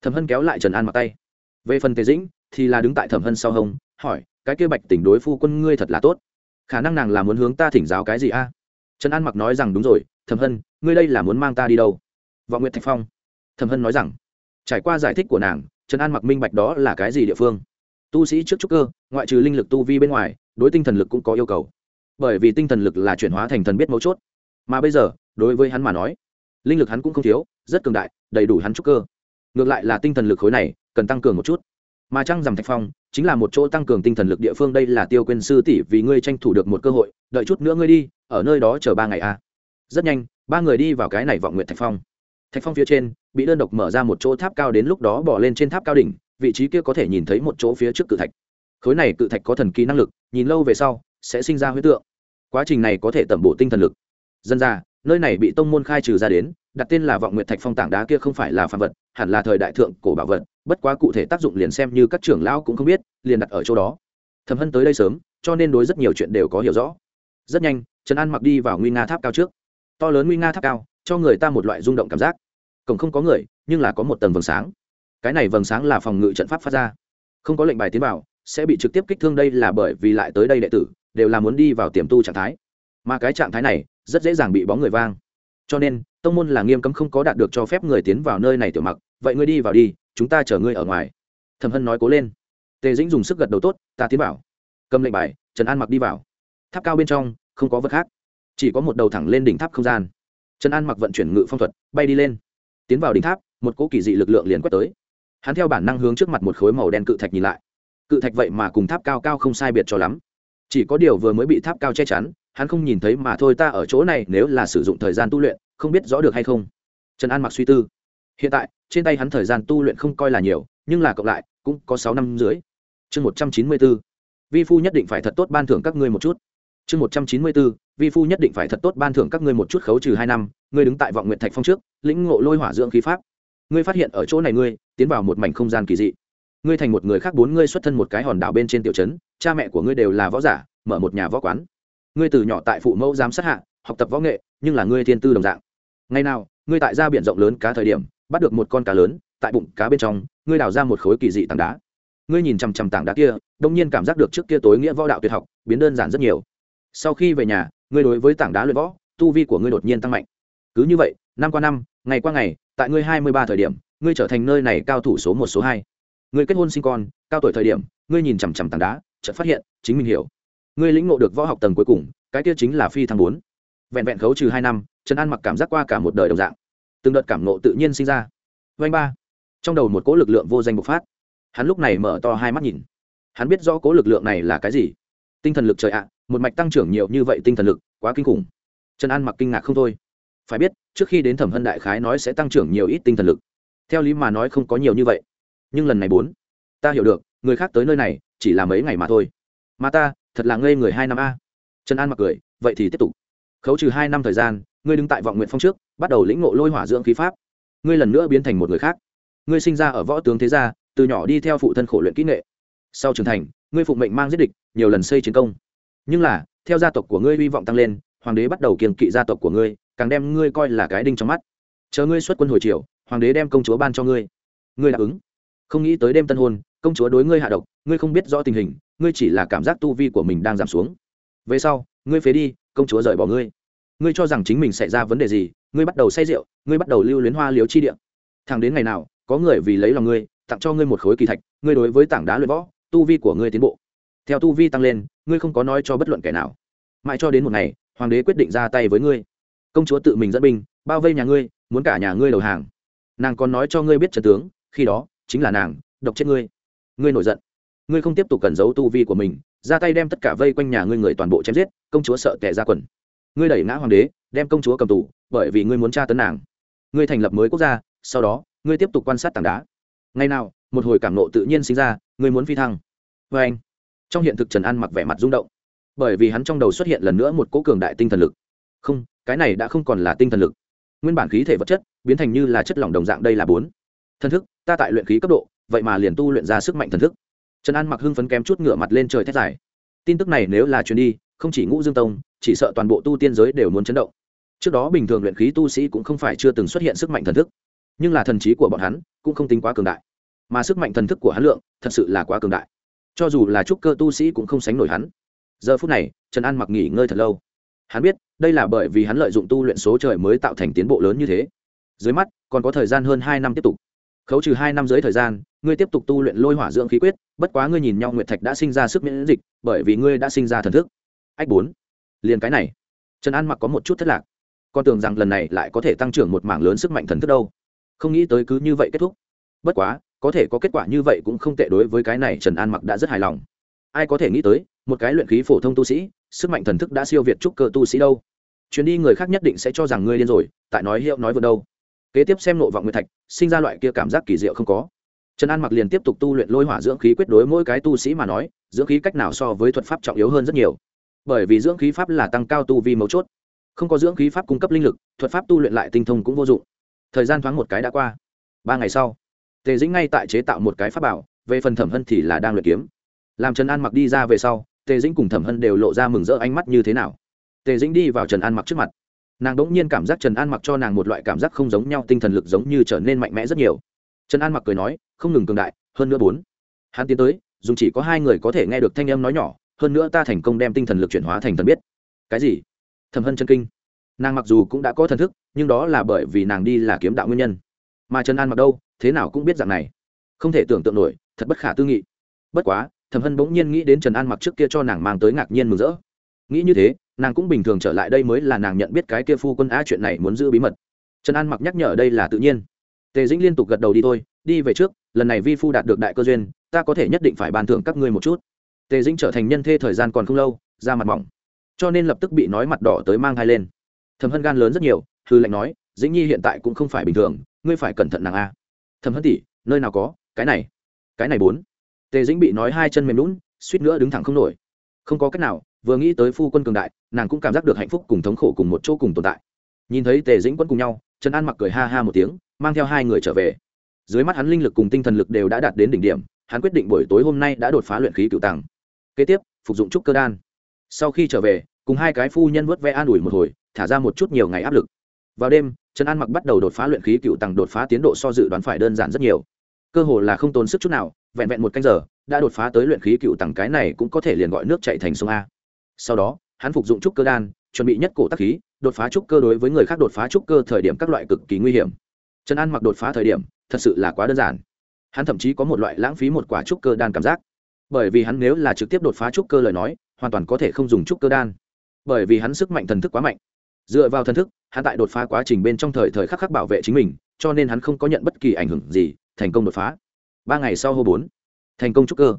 Thẩm hân kéo lại trần an mặc tay. Về phần tề dĩnh, thì là đứng tại thẩm hân sau hông, hỏi, cái kia bạch tình đối phu quân ngươi thật là tốt? Khả năng nàng là muốn hướng ta thỉnh giáo cái gì a? Trần an mặc nói rằng, đúng rồi, thẩm hân, ngươi đây là muốn mang ta đi đâu? Vọng nguyệt thạch phong. Thẩm hân nói rằng, trải qua giải thích của nàng, trần an mặc minh bạch đó là cái gì địa phương. Tu sĩ trước trúc cơ, ngoại trừ linh lực tu vi bên ngoài, đối tinh thần lực cũng có yêu cầu. Bởi vì tinh thần lực là chuyển hóa thành thần biết mấu chốt mà bây giờ, đối với hắn mà nói, linh lực hắn cũng không thiếu, rất cường đại, đầy đủ hắn trúc cơ. Ngược lại là tinh thần lực khối này, cần tăng cường một chút. Mà trăng rằm thạch phong chính là một chỗ tăng cường tinh thần lực địa phương, đây là tiêu quên sư tỷ vì ngươi tranh thủ được một cơ hội, đợi chút nữa ngươi đi, ở nơi đó chờ ba ngày a à. rất nhanh, ba người đi vào cái này vọng nguyện thạch phong. Thạch phong phía trên, bị đơn độc mở ra một chỗ tháp cao đến lúc đó bỏ lên trên tháp cao đỉnh, vị trí kia có thể nhìn thấy một chỗ phía trước cự thạch. Khối này cự thạch có thần kỳ năng lực, nhìn lâu về sau, sẽ sinh ra huyết tượng. Quá trình này có thể tẩm bổ tinh thần lực dân ra, nơi này bị tông môn khai trừ ra đến, đặt tên là vọng nguyện thạch phong tảng đá kia không phải là phạm vật, hẳn là thời đại thượng cổ bảo vật, bất quá cụ thể tác dụng liền xem như các trưởng lão cũng không biết, liền đặt ở chỗ đó. Thầm hân tới đây sớm, cho nên đối rất nhiều chuyện đều có hiểu rõ. Rất nhanh, trần an mặc đi vào nguy nga tháp cao trước. To lớn nguy nga tháp cao, cho người ta một loại rung động cảm giác. Cổng không có người, nhưng là có một tầng vầng sáng. Cái này vầng sáng là phòng ngự trận pháp phát ra. Không có lệnh bài tiến vào, sẽ bị trực tiếp kích thương đây là bởi vì lại tới đây đệ tử, đều là muốn đi vào tiềm tu trạng thái. Mà cái trạng thái này rất dễ dàng bị bóng người vang. Cho nên, tông môn là nghiêm cấm không có đạt được cho phép người tiến vào nơi này tiểu mặc, vậy ngươi đi vào đi, chúng ta chở ngươi ở ngoài. Thẩm hân nói cố lên. Tề dĩnh dùng sức gật đầu tốt, ta tiến vào. Cầm lệnh bài, trần an mặc đi vào. Tháp cao bên trong, không có vật khác. Chỉ có một đầu thẳng lên đỉnh tháp không gian. Trần an mặc vận chuyển ngự phong thuật, bay đi lên. Tiến vào đỉnh tháp, một cỗ kỳ dị lực lượng liền quét tới. Hắn theo bản năng hướng trước mặt một khối màu đen cự thạch nhìn lại. Cự thạch vậy mà cùng tháp cao cao không sai biệt cho lắm. Chỉ có điều vừa mới bị tháp cao che chắn hắn không nhìn thấy mà thôi, ta ở chỗ này nếu là sử dụng thời gian tu luyện, không biết rõ được hay không. Trần an mặc suy tư. Hiện tại, trên tay hắn thời gian tu luyện không coi là nhiều, nhưng là cộng lại, cũng có sáu năm dưới chương một trăm chín mươi bốn. Vi phu nhất định phải thật tốt ban thưởng các ngươi một chút. Chương một trăm chín mươi bốn. Vi phu nhất định phải thật tốt ban thưởng các ngươi một chút khấu trừ hai năm, ngươi đứng tại vọng nguyện thạch phong trước, lĩnh ngộ lôi hỏa dưỡng khí pháp. Ngươi phát hiện ở chỗ này ngươi, tiến vào một mảnh không gian kỳ dị. Ngươi thành một người khác, bốn ngươi xuất thân một cái hòn đảo bên trên tiểu trấn, cha mẹ của ngươi đều là võ giả, mở một nhà võ quán ngươi từ nhỏ tại phụ mẫu giám sát hạ, học tập võ nghệ, nhưng là ngươi thiên tư đồng dạng. Ngày nào, ngươi tại ra biển rộng lớn cá thời điểm, bắt được một con cá lớn, tại bụng cá bên trong, ngươi đào ra một khối kỳ dị tảng đá. Ngươi nhìn chằm chằm tảng đá kia, đông nhiên cảm giác được trước kia tối nghĩa võ đạo tuyệt học, biến đơn giản rất nhiều. Sau khi về nhà, ngươi đối với tảng đá luyện võ, tu vi của ngươi đột nhiên tăng mạnh. Cứ như vậy, năm qua năm, ngày qua ngày, tại ngươi hai mươi ba thời điểm, ngươi trở thành nơi này cao thủ số một, số hai. Ngươi kết hôn sinh con, cao tuổi thời điểm, ngươi nhìn chằm chằm tảng đá, chợt phát hiện chính mình hiểu ngươi lĩnh ngộ được võ học tầng cuối cùng, cái kia chính là phi thăng bốn. Vẹn vẹn khấu trừ hai năm, trần an mặc cảm giác qua cả một đời đồng dạng. Từng đợt cảm nộ tự nhiên sinh ra. Vanh ba. Trong đầu một cỗ lực lượng vô danh bộc phát. Hắn lúc này mở to hai mắt nhìn. Hắn biết rõ cỗ lực lượng này là cái gì. Tinh thần lực trời ạ, một mạch tăng trưởng nhiều như vậy tinh thần lực, quá kinh khủng. Trần an mặc kinh ngạc không thôi. Phải biết, trước khi đến thẩm hân đại khái nói sẽ tăng trưởng nhiều ít tinh thần lực. Theo lý mà nói không có nhiều như vậy. Nhưng lần này bốn. Ta hiểu được, người khác tới nơi này, chỉ là mấy ngày mà thôi. Mà ta thật là ngây người hai năm a. Trần an mặc cười, vậy thì tiếp tục. Khấu trừ hai năm thời gian, ngươi đứng tại vọng nguyện phong trước, bắt đầu lĩnh ngộ lôi hỏa dưỡng khí pháp. Ngươi lần nữa biến thành một người khác. Ngươi sinh ra ở võ tướng thế gia, từ nhỏ đi theo phụ thân khổ luyện kỹ nghệ. Sau trưởng thành, ngươi phụ mệnh mang giết địch, nhiều lần xây chiến công. Nhưng là, theo gia tộc của ngươi hy vọng tăng lên, hoàng đế bắt đầu kiềng kỵ gia tộc của ngươi, càng đem ngươi coi là cái đinh trong mắt. Chờ ngươi xuất quân hồi triều, hoàng đế đem công chúa ban cho ngươi. Ngươi đáp ứng. Không nghĩ tới đêm tân hôn, công chúa đối ngươi hạ độc, ngươi không biết rõ tình hình ngươi chỉ là cảm giác tu vi của mình đang giảm xuống. Về sau, ngươi phế đi, công chúa rời bỏ ngươi. Ngươi cho rằng chính mình xảy ra vấn đề gì, ngươi bắt đầu say rượu, ngươi bắt đầu lưu luyến hoa liếu chi điện thẳng đến ngày nào, có người vì lấy lòng ngươi, tặng cho ngươi một khối kỳ thạch, ngươi đối với tảng đá luyện võ, tu vi của ngươi tiến bộ. Theo tu vi tăng lên, ngươi không có nói cho bất luận kẻ nào. Mãi cho đến một ngày, hoàng đế quyết định ra tay với ngươi. Công chúa tự mình dẫn binh, bao vây nhà ngươi, muốn cả nhà ngươi đầu hàng. Nàng còn nói cho ngươi biết trần tướng, khi đó, chính là nàng, độc chết ngươi. Ngươi nổi giận ngươi không tiếp tục cẩn giấu tu vi của mình, ra tay đem tất cả vây quanh nhà ngươi người toàn bộ chém giết, công chúa sợ tệ ra quần. Ngươi đẩy ngã hoàng đế, đem công chúa cầm tù, bởi vì ngươi muốn tra tấn nàng. Ngươi thành lập mới quốc gia, sau đó, ngươi tiếp tục quan sát tảng đá. Ngày nào, một hồi cảm nộ tự nhiên sinh ra, ngươi muốn phi thăng. Vê anh, trong hiện thực trần an mặc vẻ mặt rung động, bởi vì hắn trong đầu xuất hiện lần nữa một cỗ cường đại tinh thần lực. Không, cái này đã không còn là tinh thần lực. Nguyên bản khí thể vật chất, biến thành như là chất lỏng đồng dạng đây là bốn. Thân thức, ta tại luyện khí cấp độ, vậy mà liền tu luyện ra sức mạnh thần thức trần an mặc hưng phấn kém chút ngửa mặt lên trời thét dài. Tin tức này nếu là chuyến đi, không chỉ ngũ dương tông, chỉ sợ toàn bộ tu tiên giới đều muốn chấn động. Trước đó bình thường luyện khí tu sĩ cũng không phải chưa từng xuất hiện sức mạnh thần thức, nhưng là thần trí của bọn hắn cũng không tính quá cường đại. Mà sức mạnh thần thức của hắn lượng thật sự là quá cường đại. Cho dù là trúc cơ tu sĩ cũng không sánh nổi hắn. Giờ phút này, trần an mặc nghỉ ngơi thật lâu. Hắn biết, đây là bởi vì hắn lợi dụng tu luyện số trời mới tạo thành tiến bộ lớn như thế. Dưới mắt, còn có thời gian hơn hai năm tiếp tục khấu trừ hai năm dưới thời gian, ngươi tiếp tục tu luyện lôi hỏa dưỡng khí quyết, bất quá ngươi nhìn nhau nguyệt thạch đã sinh ra sức miễn dịch, bởi vì ngươi đã sinh ra thần thức. Ách bốn. Liền cái này. Trần an mặc có một chút thất lạc. Con tưởng rằng lần này lại có thể tăng trưởng một mảng lớn sức mạnh thần thức đâu. Không nghĩ tới cứ như vậy kết thúc. Bất quá, có thể có kết quả như vậy cũng không tệ đối với cái này trần an mặc đã rất hài lòng. Ai có thể nghĩ tới, một cái luyện khí phổ thông tu sĩ, sức mạnh thần thức đã siêu việt trúc cơ tu sĩ đâu. Chuyến đi người khác nhất định sẽ cho rằng ngươi điên rồi, tại nói hiệu nói vừa đâu kế tiếp xem nội vọng nguyệt thạch, sinh ra loại kia cảm giác kỳ diệu không có. Trần an mặc liền tiếp tục tu luyện lôi hỏa dưỡng khí quyết đối mỗi cái tu sĩ mà nói, dưỡng khí cách nào so với thuật pháp trọng yếu hơn rất nhiều. Bởi vì dưỡng khí pháp là tăng cao tu vi mấu chốt. Không có dưỡng khí pháp cung cấp linh lực, thuật pháp tu luyện lại tinh thông cũng vô dụng. Thời gian thoáng một cái đã qua. Ba ngày sau, tề dĩnh ngay tại chế tạo một cái pháp bảo, về phần thẩm hân thì là đang luyện kiếm. Làm trần an mặc đi ra về sau, tề dĩnh cùng thẩm hân đều lộ ra mừng rỡ ánh mắt như thế nào. Tề dĩnh đi vào trần an mặc trước mặt nàng đ ỗ n g nhiên cảm giác trần an mặc cho nàng một loại cảm giác không giống nhau tinh thần lực giống như trở nên mạnh mẽ rất nhiều trần an mặc cười nói không ngừng cường đại hơn nữa bốn hắn tiến tới dùng chỉ có hai người có thể nghe được thanh âm nói nhỏ hơn nữa ta thành công đem tinh thần lực chuyển hóa thành thần biết cái gì thầm hân chân kinh nàng mặc dù cũng đã có thần thức nhưng đó là bởi vì nàng đi là kiếm đạo nguyên nhân mà trần an mặc đâu thế nào cũng biết dạng này không thể tưởng tượng nổi thật bất khả tư nghị bất quá thầm hân bỗng nhiên nghĩ đến trần an mặc trước kia cho nàng mang tới ngạc nhiên mừng rỡ nghĩ như thế, nàng cũng bình thường trở lại đây mới là nàng nhận biết cái kia phu quân a chuyện này muốn giữ bí mật. Trần an mặc nhắc nhở đây là tự nhiên. Tề dĩnh liên tục gật đầu đi thôi, đi về trước, lần này vi phu đạt được đại cơ duyên, ta có thể nhất định phải bàn thưởng các ngươi một chút. Tề dĩnh trở thành nhân thê thời gian còn không lâu ra mặt mỏng, cho nên lập tức bị nói mặt đỏ tới mang hai lên. Thẩm hân gan lớn rất nhiều, hư lệnh nói, dĩnh nhi hiện tại cũng không phải bình thường, ngươi phải cẩn thận nàng a. Thẩm hân tỷ, nơi nào có, cái này cái này bốn. Tề dĩnh bị nói hai chân mềm lún suýt nữa đứng thẳng không nổi. Không có cách nào vừa nghĩ tới phu quân cường đại, nàng cũng cảm giác được hạnh phúc cùng thống khổ cùng một chỗ cùng tồn tại. Nhìn thấy tề dĩnh quân cùng nhau, trần an mặc cười ha ha một tiếng, mang theo hai người trở về. Dưới mắt hắn linh lực cùng tinh thần lực đều đã đạt đến đỉnh điểm, hắn quyết định buổi tối hôm nay đã đột phá luyện khí cựu tàng kế tiếp, phục dụng trúc cơ đan. Sau khi trở về, cùng hai cái phu nhân vớt ve an ủi một hồi, thả ra một chút nhiều ngày áp lực. Vào đêm, trần an mặc bắt đầu đột phá luyện khí cựu tàng đột phá tiến độ so dự đoán phải đơn giản rất nhiều. Cơ hồ là không tốn sức chút nào, vẹn vẹn một canh giờ, đã đột phá tới luyện khí cựu tầng cái này cũng có thể liền gọi nước chạy thành sông a sau đó, hắn phục dụng trúc cơ đan, chuẩn bị nhất cổ tác khí, đột phá trúc cơ đối với người khác đột phá trúc cơ thời điểm các loại cực kỳ nguy hiểm. Trần an mặc đột phá thời điểm, thật sự là quá đơn giản. Hắn thậm chí có một loại lãng phí một quả trúc cơ đan cảm giác. Bởi vì hắn nếu là trực tiếp đột phá trúc cơ lời nói, hoàn toàn có thể không dùng trúc cơ đan. Bởi vì hắn sức mạnh thần thức quá mạnh. Dựa vào thần thức, hắn tại đột phá quá trình bên trong thời thời khắc khắc bảo vệ chính mình, cho nên hắn không có nhận bất kỳ ảnh hưởng gì, thành công đột phá. Ba ngày sau hô bốn, thành công trúc cơ.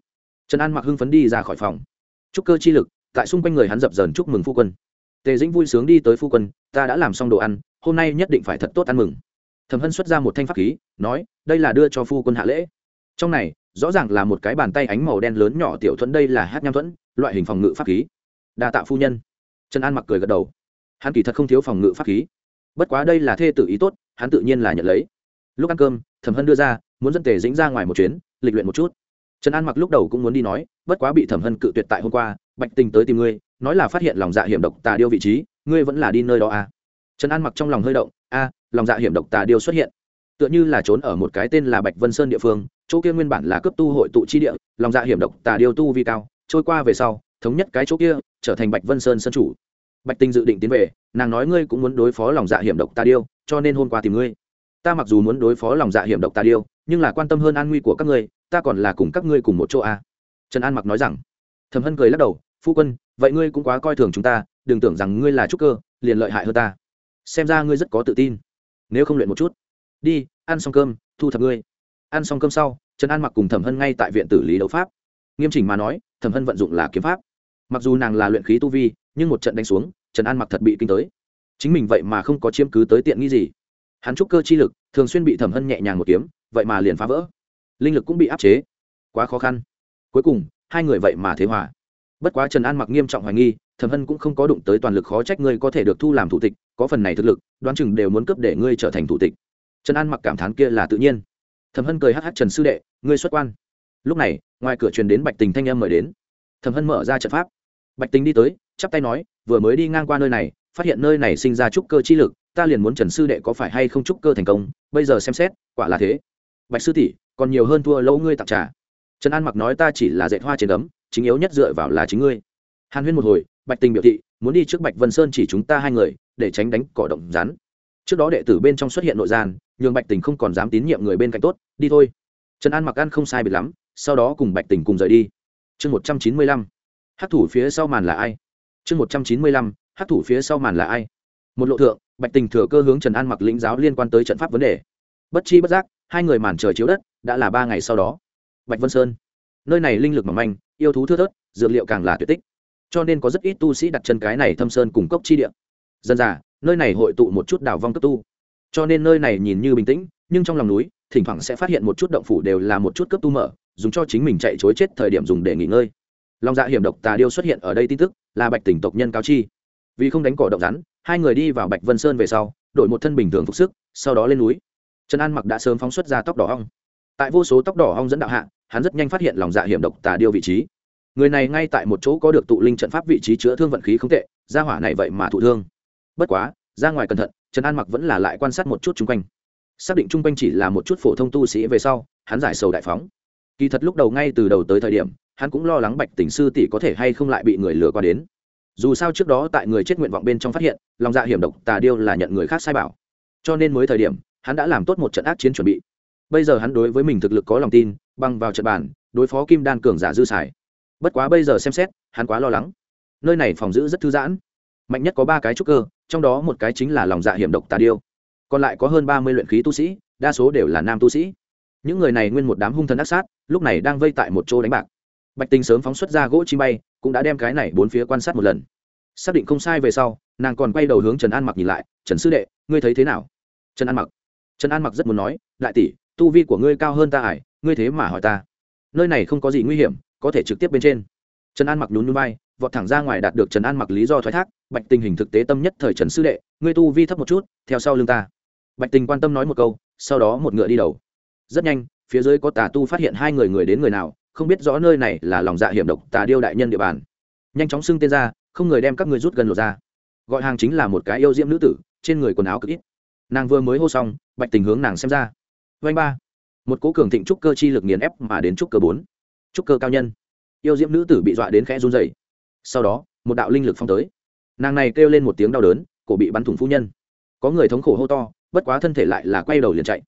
Trần an mặc hưng phấn đi ra khỏi phòng. Trúc cơ chi lực tại xung quanh người hắn dập dờn chúc mừng phu quân. Tề dĩnh vui sướng đi tới phu quân, ta đã làm xong đồ ăn, hôm nay nhất định phải thật tốt ăn mừng. Thẩm hân xuất ra một thanh pháp khí, nói, đây là đưa cho phu quân hạ lễ. Trong này, rõ ràng là một cái bàn tay ánh màu đen lớn nhỏ tiểu thuẫn, đây là hát nham thuẫn, loại hình phòng ngự pháp khí. Đa tạ phu nhân. Trần an mặc cười gật đầu. Hắn kỳ thật không thiếu phòng ngự pháp khí. Bất quá đây là thê tự ý tốt, hắn tự nhiên là nhận lấy. Lúc ăn cơm, thẩm hân đưa ra, muốn dẫn tề dĩnh ra ngoài một chuyến, lịch luyện một chút trần an mặc lúc đầu cũng muốn đi nói, bất quá bị thẩm hân cự tuyệt tại hôm qua, bạch tình tới tìm ngươi, nói là phát hiện lòng dạ hiểm độc tà điêu vị trí, ngươi vẫn là đi nơi đó à. trần an mặc trong lòng hơi động, a, lòng dạ hiểm độc tà điêu xuất hiện. Tựa như là trốn ở một cái tên là bạch vân sơn địa phương, chỗ kia nguyên bản là cấp tu hội tụ chi địa, lòng dạ hiểm độc tà điêu tu vi cao, trôi qua về sau, thống nhất cái chỗ kia, trở thành bạch vân sơn sân chủ. Bạch tinh dự định tiến về, nàng nói ngươi cũng muốn đối phó lòng dạ hiểm độc tà điêu, cho nên hôm qua tìm ngươi ta mặc dù muốn đối phó lòng dạ hiểm độc ta điêu, nhưng là quan tâm hơn an nguy của các ngươi, ta còn là cùng các ngươi cùng một chỗ a à. trần an mặc nói rằng. Thầm hân cười lắc đầu, phu quân, vậy ngươi cũng quá coi thường chúng ta, đừng tưởng rằng ngươi là trúc cơ, liền lợi hại hơn ta. Xem ra ngươi rất có tự tin. Nếu không luyện một chút, đi, ăn xong cơm, thu thập ngươi. Ăn xong cơm sau, trần an mặc cùng thẩm hân ngay tại viện tử lý đấu pháp. Nghiêm chỉnh mà nói, thẩm hân vận dụng là kiếm pháp. Mặc dù nàng là luyện khí tu vi, nhưng một trận đánh xuống, trần an mặc thật bị kinh tới. Chính mình vậy mà không có chiếm cứ tới tiện nghi gì hắn trúc cơ chi lực, thường xuyên bị thẩm hân nhẹ nhàng một kiếm, vậy mà liền phá vỡ. Linh lực cũng bị áp chế. Quá khó khăn. Cuối cùng, hai người vậy mà thế hòa. Bất quá trần an mặc nghiêm trọng hoài nghi, thẩm hân cũng không có đụng tới toàn lực khó trách ngươi có thể được thu làm thủ tịch, có phần này thực lực, đoán chừng đều muốn cấp để ngươi trở thành thủ tịch. Trần an mặc cảm thán kia là tự nhiên. Thẩm hân cười hh trần sư đệ, ngươi xuất quan. Lúc này, ngoài cửa truyền đến bạch tình thanh em mời đến. Thẩm hân mở ra trận pháp. Bạch tình đi tới, chắp tay nói, vừa mới đi ngang qua nơi này phát hiện nơi này sinh ra trúc cơ chi lực, ta liền muốn trần sư đệ có phải hay không trúc cơ thành công, bây giờ xem xét, quả là thế. Bạch sư tỷ, còn nhiều hơn thua lâu ngươi tặng trà. Trần an mặc nói ta chỉ là dạy hoa trên ấm chính yếu nhất dựa vào là chính ngươi. Hàn huyên một hồi, bạch tình biểu thị, muốn đi trước bạch vân sơn chỉ chúng ta hai người, để tránh đánh cỏ động rắn. Trước đó đệ tử bên trong xuất hiện nội gian nhường bạch tình không còn dám tín nhiệm người bên cạnh tốt, đi thôi. Trần an mặc ăn không sai biệt lắm, sau đó cùng bạch tình cùng rời đi. Chương một trăm chín mươi lăm. Hát thủ phía sau màn là ai? Chương một trăm chín mươi lăm hát thủ phía sau màn là ai? Một lộ thượng, bạch tình thừa cơ hướng trần an mặc lĩnh giáo liên quan tới trận pháp vấn đề. Bất chi bất giác, hai người màn trời chiếu đất, đã là ba ngày sau đó. Bạch vân sơn, nơi này linh lực mỏng manh, yêu thú thưa thớt, dược liệu càng là tuyệt tích. Cho nên có rất ít tu sĩ đặt chân cái này thâm sơn cùng cốc chi địa. Dân già, nơi này hội tụ một chút đảo vong cấp tu. Cho nên nơi này nhìn như bình tĩnh, nhưng trong lòng núi, thỉnh thoảng sẽ phát hiện một chút động phủ đều là một chút cấp tu mở, dùng cho chính mình chạy chối chết thời điểm dùng để nghỉ ngơi. Lòng dạ hiểm độc tà điêu xuất hiện ở đây tin tức, là bạch tỉnh tộc nhân cao chi vì không đánh cỏ động rắn, hai người đi vào bạch vân sơn về sau, đổi một thân bình thường phục sức, sau đó lên núi. Trần an mặc đã sớm phóng xuất ra tóc đỏ hong. Tại vô số tóc đỏ hong dẫn đạo hạ, hắn rất nhanh phát hiện lòng dạ hiểm độc tà điêu vị trí. Người này ngay tại một chỗ có được tụ linh trận pháp vị trí chữa thương vận khí không tệ ra hỏa này vậy mà thụ thương. Bất quá, ra ngoài cẩn thận, trần an mặc vẫn là lại quan sát một chút chung quanh. Xác định chung quanh chỉ là một chút phổ thông tu sĩ về sau, hắn giải sầu đại phóng. Kỳ thật lúc đầu ngay từ đầu tới thời điểm, hắn cũng lo lắng bạch tỉnh sư tỷ có thể hay không lại bị người lừa qua đến dù sao trước đó tại người chết nguyện vọng bên trong phát hiện lòng dạ hiểm độc, tà điêu là nhận người khác sai bảo. Cho nên mới thời điểm, hắn đã làm tốt một trận ác chiến chuẩn bị. Bây giờ hắn đối với mình thực lực có lòng tin, băng vào trận bàn, đối phó kim đan cường giả dư xài. Bất quá bây giờ xem xét, hắn quá lo lắng. Nơi này phòng giữ rất thư giãn. Mạnh nhất có ba cái trúc cơ, trong đó một cái chính là lòng dạ hiểm độc tà điêu. Còn lại có hơn ba mươi luyện khí tu sĩ, đa số đều là nam tu sĩ. Những người này nguyên một đám hung thần ác sát, lúc này đang vây tại một chỗ đánh bạc. Bạch tinh sớm phóng xuất ra gỗ chi bay cũng đã đem cái này bốn phía quan sát một lần. Xác định không sai về sau, nàng còn quay đầu hướng trần an mặc nhìn lại, trần sư đệ, ngươi thấy thế nào? Trần an mặc. Trần an mặc rất muốn nói, đại tỷ, tu vi của ngươi cao hơn ta ải, ngươi thế mà hỏi ta. Nơi này không có gì nguy hiểm, có thể trực tiếp bên trên. Trần an mặc nhún núi bay vọt thẳng ra ngoài đạt được trần an mặc lý do thoái thác, bạch tình hình thực tế tâm nhất thời trần sư đệ, ngươi tu vi thấp một chút, theo sau lưng ta. Bạch tình quan tâm nói một câu, sau đó một ngựa đi đầu. Rất nhanh, phía dưới có tà tu phát hiện hai người người đến người nào không biết rõ nơi này là lòng dạ hiểm độc tà điêu đại nhân địa bàn. Nhanh chóng xưng tên ra, không người đem các người rút gần lột ra. Gọi hàng chính là một cái yêu diễm nữ tử, trên người quần áo cực ít. Nàng vừa mới hô xong, bạch tình hướng nàng xem ra. Vanh ba. Một cố cường thịnh trúc cơ chi lực nghiền ép mà đến trúc cơ bốn. Trúc cơ cao nhân. Yêu diễm nữ tử bị dọa đến khẽ run dày sau đó, một đạo linh lực phong tới. Nàng này kêu lên một tiếng đau đớn, cổ bị bắn thủng phu nhân. Có người thống khổ hô to, bất quá thân thể lại là quay đầu liền chạy.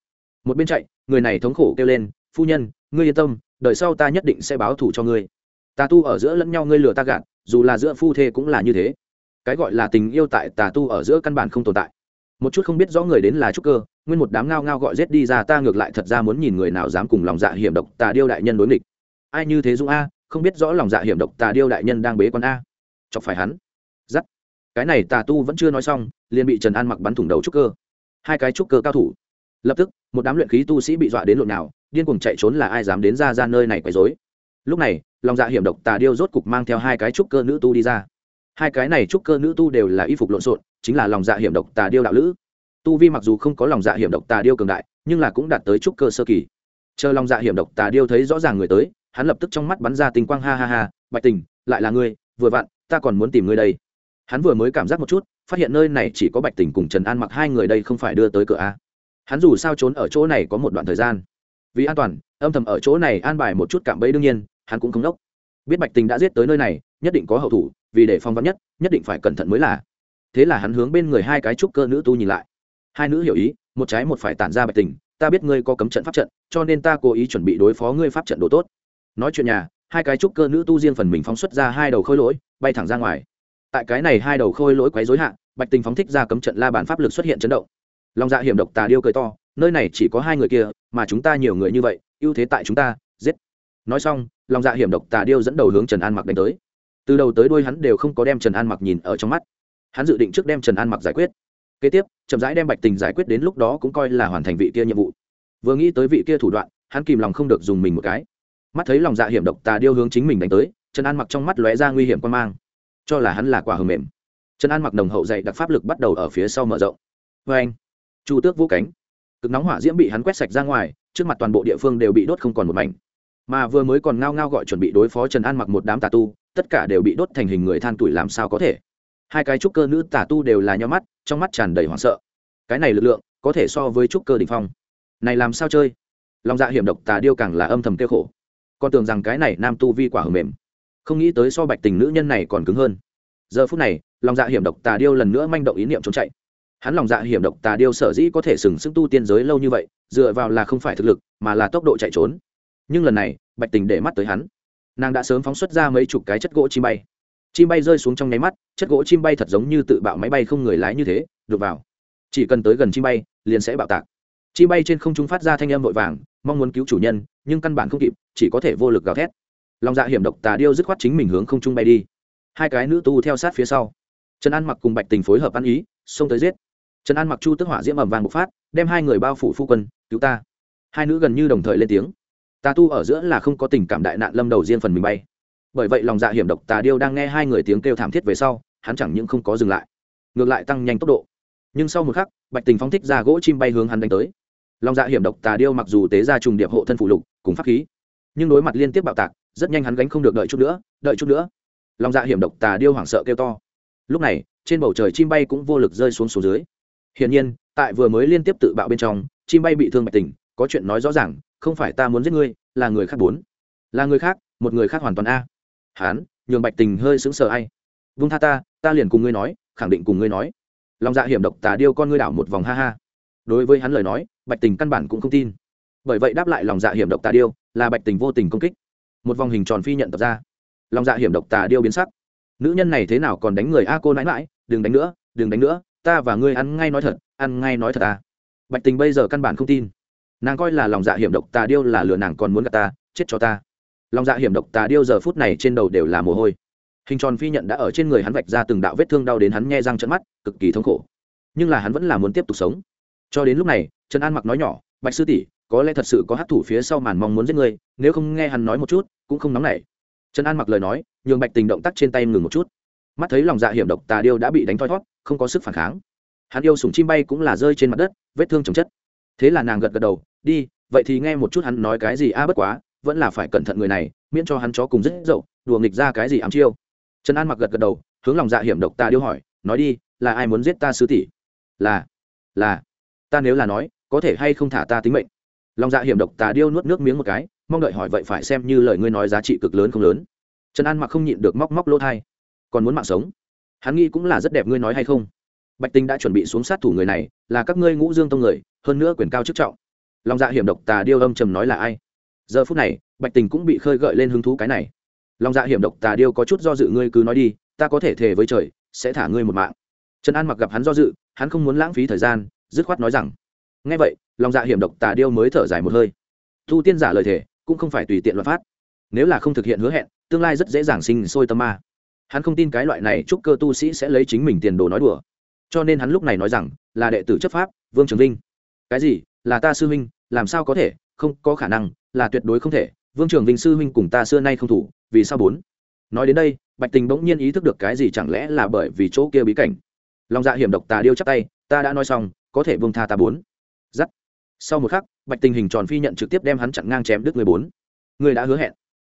Một bên chạy, người này thống khổ kêu lên, phu nhân, ngươi yên tâm đợi sau ta nhất định sẽ báo thù cho ngươi. Tà tu ở giữa lẫn nhau ngươi lừa ta gạt, dù là giữa phu thê cũng là như thế. Cái gọi là tình yêu tại tà tu ở giữa căn bản không tồn tại. Một chút không biết rõ người đến là trúc cơ, nguyên một đám ngao ngao gọi rết đi ra ta ngược lại thật ra muốn nhìn người nào dám cùng lòng dạ hiểm độc tà điêu đại nhân đối nghịch. Ai như thế dũng a, không biết rõ lòng dạ hiểm độc tà điêu đại nhân đang bế con a. Chọc phải hắn. Dắt cái này tà tu vẫn chưa nói xong, liền bị trần an mặc bắn thủng đầu trúc cơ. Hai cái trúc cơ cao thủ lập tức, một đám luyện khí tu sĩ bị dọa đến lộn nào, điên cuồng chạy trốn là ai dám đến ra ra nơi này quấy rối. Lúc này lòng dạ hiểm độc tà điêu rốt cục mang theo hai cái trúc cơ nữ tu đi ra. Hai cái này trúc cơ nữ tu đều là y phục lộn xộn, chính là lòng dạ hiểm độc tà điêu đạo lữ. Tu vi mặc dù không có lòng dạ hiểm độc tà điêu cường đại, nhưng là cũng đạt tới trúc cơ sơ kỳ. Chờ lòng dạ hiểm độc tà điêu thấy rõ ràng người tới, hắn lập tức trong mắt bắn ra tinh quang, ha ha ha, bạch tình, lại là ngươi, vừa vặn, ta còn muốn tìm ngươi đây. Hắn vừa mới cảm giác một chút, phát hiện nơi này chỉ có bạch tình cùng trần an mặc hai người đây không phải đưa tới cửa a hắn dù sao trốn ở chỗ này có một đoạn thời gian. Vì an toàn, âm thầm ở chỗ này an bài một chút cạm bẫy đương nhiên, hắn cũng không đốc. Biết bạch tình đã giết tới nơi này, nhất định có hậu thủ, vì để phong vắn nhất nhất định phải cẩn thận mới là. Thế là hắn hướng bên người hai cái trúc cơ nữ tu nhìn lại. Hai nữ hiểu ý, một trái một phải tản ra bạch tình, ta biết ngươi có cấm trận pháp trận, cho nên ta cố ý chuẩn bị đối phó ngươi pháp trận đồ tốt. Nói chuyện nhà, hai cái trúc cơ nữ tu riêng phần mình phóng xuất ra hai đầu khôi lỗi, bay thẳng ra ngoài. Tại cái này hai đầu khôi lỗi quấy dối hạ, bạch tình phóng thích ra cấm trận la bản pháp lực xuất hiện chấn động lòng dạ hiểm độc tà điêu cười to, nơi này chỉ có hai người kia, mà chúng ta nhiều người như vậy, ưu thế tại chúng ta, giết. Nói xong lòng dạ hiểm độc tà điêu dẫn đầu hướng trần an mặc đánh tới. Từ đầu tới đuôi hắn đều không có đem trần an mặc nhìn ở trong mắt. Hắn dự định trước đem trần an mặc giải quyết. Kế tiếp, chậm rãi đem bạch tình giải quyết đến lúc đó cũng coi là hoàn thành vị kia nhiệm vụ. Vừa nghĩ tới vị kia thủ đoạn, hắn kìm lòng không được dùng mình một cái. Mắt thấy lòng dạ hiểm độc tà điêu hướng chính mình đánh tới, trần an mặc trong mắt lóe ra nguy hiểm quan mang. Cho là hắn là quả hầm mềm. Trần an mặc nồng hậu dạy đặc pháp lực bắt đầu ở phía sau mở rộng. Vê anh chu tước vũ cánh. Cực nóng hỏa diễm bị hắn quét sạch ra ngoài, trước mặt toàn bộ địa phương đều bị đốt không còn một mảnh. Mà vừa mới còn ngao ngao gọi chuẩn bị đối phó trần an mặc một đám tà tu, tất cả đều bị đốt thành hình người than tuổi làm sao có thể. Hai cái trúc cơ nữ tà tu đều là nho mắt, trong mắt tràn đầy hoảng sợ. Cái này lực lượng, có thể so với trúc cơ đ ỉ n h phong. Này làm sao chơi? Lòng dạ hiểm độc tà điêu càng là âm thầm kêu khổ. Con tưởng rằng cái này nam tu vi quả hầm mềm. Không nghĩ tới so bạch tình nữ nhân này còn cứng hơn. Giờ phút này lòng dạ hiểm độc tà điêu lần nữa manh động ý niệm trốn chạy hắn lòng dạ hiểm độc tà điêu sở dĩ có thể sừng sững tu tiên giới lâu như vậy, dựa vào là không phải thực lực, mà là tốc độ chạy trốn. Nhưng lần này, bạch tình để mắt tới hắn. Nàng đã sớm phóng xuất ra mấy chục cái chất gỗ chim bay. Chim bay rơi xuống trong nháy mắt, chất gỗ chim bay thật giống như tự bạo máy bay không người lái như thế đục vào. Chỉ cần tới gần chim bay, liền sẽ bạo tạc. Chim bay trên không trung phát ra thanh âm vội vàng, mong muốn cứu chủ nhân, nhưng căn bản không kịp, chỉ có thể vô lực gào thét. Lòng dạ hiểm độc tà điêu dứt khoát chính mình hướng không trung bay đi. Hai cái nữ tu theo sát phía sau. Trần an mặc cùng bạch tình phối hợp ăn ý, xông tới giết trần an mặc chu tức hỏa diễm ẩm vàng bộc phát đem hai người bao phủ phu quân cứu ta hai nữ gần như đồng thời lên tiếng tà tu ở giữa là không có tình cảm đại nạn lâm đầu riêng phần mình bay bởi vậy lòng dạ hiểm độc tà điêu đang nghe hai người tiếng kêu thảm thiết về sau hắn chẳng những không có dừng lại ngược lại tăng nhanh tốc độ nhưng sau một khắc bạch tình phóng thích ra gỗ chim bay hướng hắn đánh tới lòng dạ hiểm độc tà điêu mặc dù tế ra trùng điệp hộ thân phụ lục cùng pháp khí nhưng đối mặt liên tiếp bạo tạc rất nhanh hắn gánh không được đợi chút nữa đợi chút nữa lòng dạ hiểm độc tà điêu hoảng sợ kêu to lúc này trên bầu trời chim bay cũng vô lực rơi xuống xuống dưới hiển nhiên, tại vừa mới liên tiếp tự bạo bên trong, chim bay bị thương bạch tình có chuyện nói rõ ràng, không phải ta muốn giết ngươi, là người khác bốn là người khác, một người khác hoàn toàn a. Hán, nhường bạch tình hơi sững sờ ai. Vung tha ta ta liền cùng ngươi nói, khẳng định cùng ngươi nói. Lòng dạ hiểm độc tà điêu con ngươi đảo một vòng ha ha. Đối với hắn lời nói, bạch tình căn bản cũng không tin. Bởi vậy đáp lại lòng dạ hiểm độc tà điêu, là bạch tình vô tình công kích. Một vòng hình tròn phi nhận tập ra. Lòng dạ hiểm độc tà điêu biến sắc. Nữ nhân này thế nào còn đánh người a cô nãi mãi đừng đánh nữa, đừng đánh nữa ta và ngươi ăn ngay nói thật, ăn ngay nói thật à. Bạch tình bây giờ căn bản không tin. Nàng coi là lòng dạ hiểm độc tà điêu là lừa nàng còn muốn gạt ta, chết cho ta. Lòng dạ hiểm độc tà điêu giờ phút này trên đầu đều là mồ hôi. Hình tròn phi nhận đã ở trên người hắn vạch ra từng đạo vết thương đau đến hắn nghe răng trận mắt, cực kỳ thống khổ. Nhưng là hắn vẫn là muốn tiếp tục sống. Cho đến lúc này, trần an mặc nói nhỏ, bạch sư tỷ, có lẽ thật sự có hát thủ phía sau màn mong muốn giết người nếu không nghe hắn nói một chút, cũng không nóng nảy. Trần an mặc lời nói, nhường bạch tình động tác trên tay ngừng một chút. Mắt thấy lòng dạ hiểm độc tà điêu đã bị đánh thoi thót không có sức phản kháng. Hắn yêu sùng chim bay cũng là rơi trên mặt đất, vết thương chồng chất. Thế là nàng gật gật đầu, đi, vậy thì nghe một chút hắn nói cái gì a, bất quá, vẫn là phải cẩn thận người này, miễn cho hắn chó cùng rất dậu, đùa nghịch ra cái gì ám chiêu. Trần an mặc gật gật đầu, hướng lòng dạ hiểm độc ta điêu hỏi, nói đi, là ai muốn giết ta sư tỷ? Là là, ta nếu là nói, có thể hay không thả ta tính mệnh? Lòng dạ hiểm độc tà điêu nuốt nước miếng một cái, mong đợi hỏi, vậy phải xem như lời ngươi nói giá trị cực lớn không lớn? Trần an mặc không nhịn được móc móc lỗ thai. Còn muốn mạng sống? Hắn nghĩ cũng là rất đẹp ngươi nói hay không? Bạch tinh đã chuẩn bị xuống sát thủ người này, là các ngươi ngũ dương tông người, hơn nữa quyền cao chức trọng. Lòng dạ hiểm độc tà điêu âm trầm nói là ai? Giờ phút này, bạch tình cũng bị khơi gợi lên hứng thú cái này. Lòng dạ hiểm độc tà điêu có chút do dự ngươi cứ nói đi, ta có thể thề với trời, sẽ thả ngươi một mạng. Trần an mặc gặp hắn do dự, hắn không muốn lãng phí thời gian, dứt khoát nói rằng ngay vậy lòng dạ hiểm độc tà điêu mới thở dài một hơi. Thu tiên giả lời thề, cũng không phải tùy tiện luật phát. Nếu là không thực hiện hứa hẹn, tương lai rất dễ dàng sinh sôi tâm ma hắn không tin cái loại này chúc cơ tu sĩ sẽ lấy chính mình tiền đồ nói đùa. Cho nên hắn lúc này nói rằng, là đệ tử chấp pháp, vương trường linh. Cái gì? Là ta sư huynh, làm sao có thể? Không, có khả năng, là tuyệt đối không thể. Vương trường vinh sư huynh cùng ta xưa nay không thủ, vì sao bốn? Nói đến đây, bạch tình bỗng nhiên ý thức được cái gì chẳng lẽ là bởi vì chỗ kia bí cảnh. Lòng dạ hiểm độc tà điêu chắc tay, ta đã nói xong, có thể vương tha ta bốn. Giắt. Sau một khắc, bạch tình hình tròn phi nhận trực tiếp đem hắn chặn ngang chém đứt người bốn. Người đã hứa hẹn.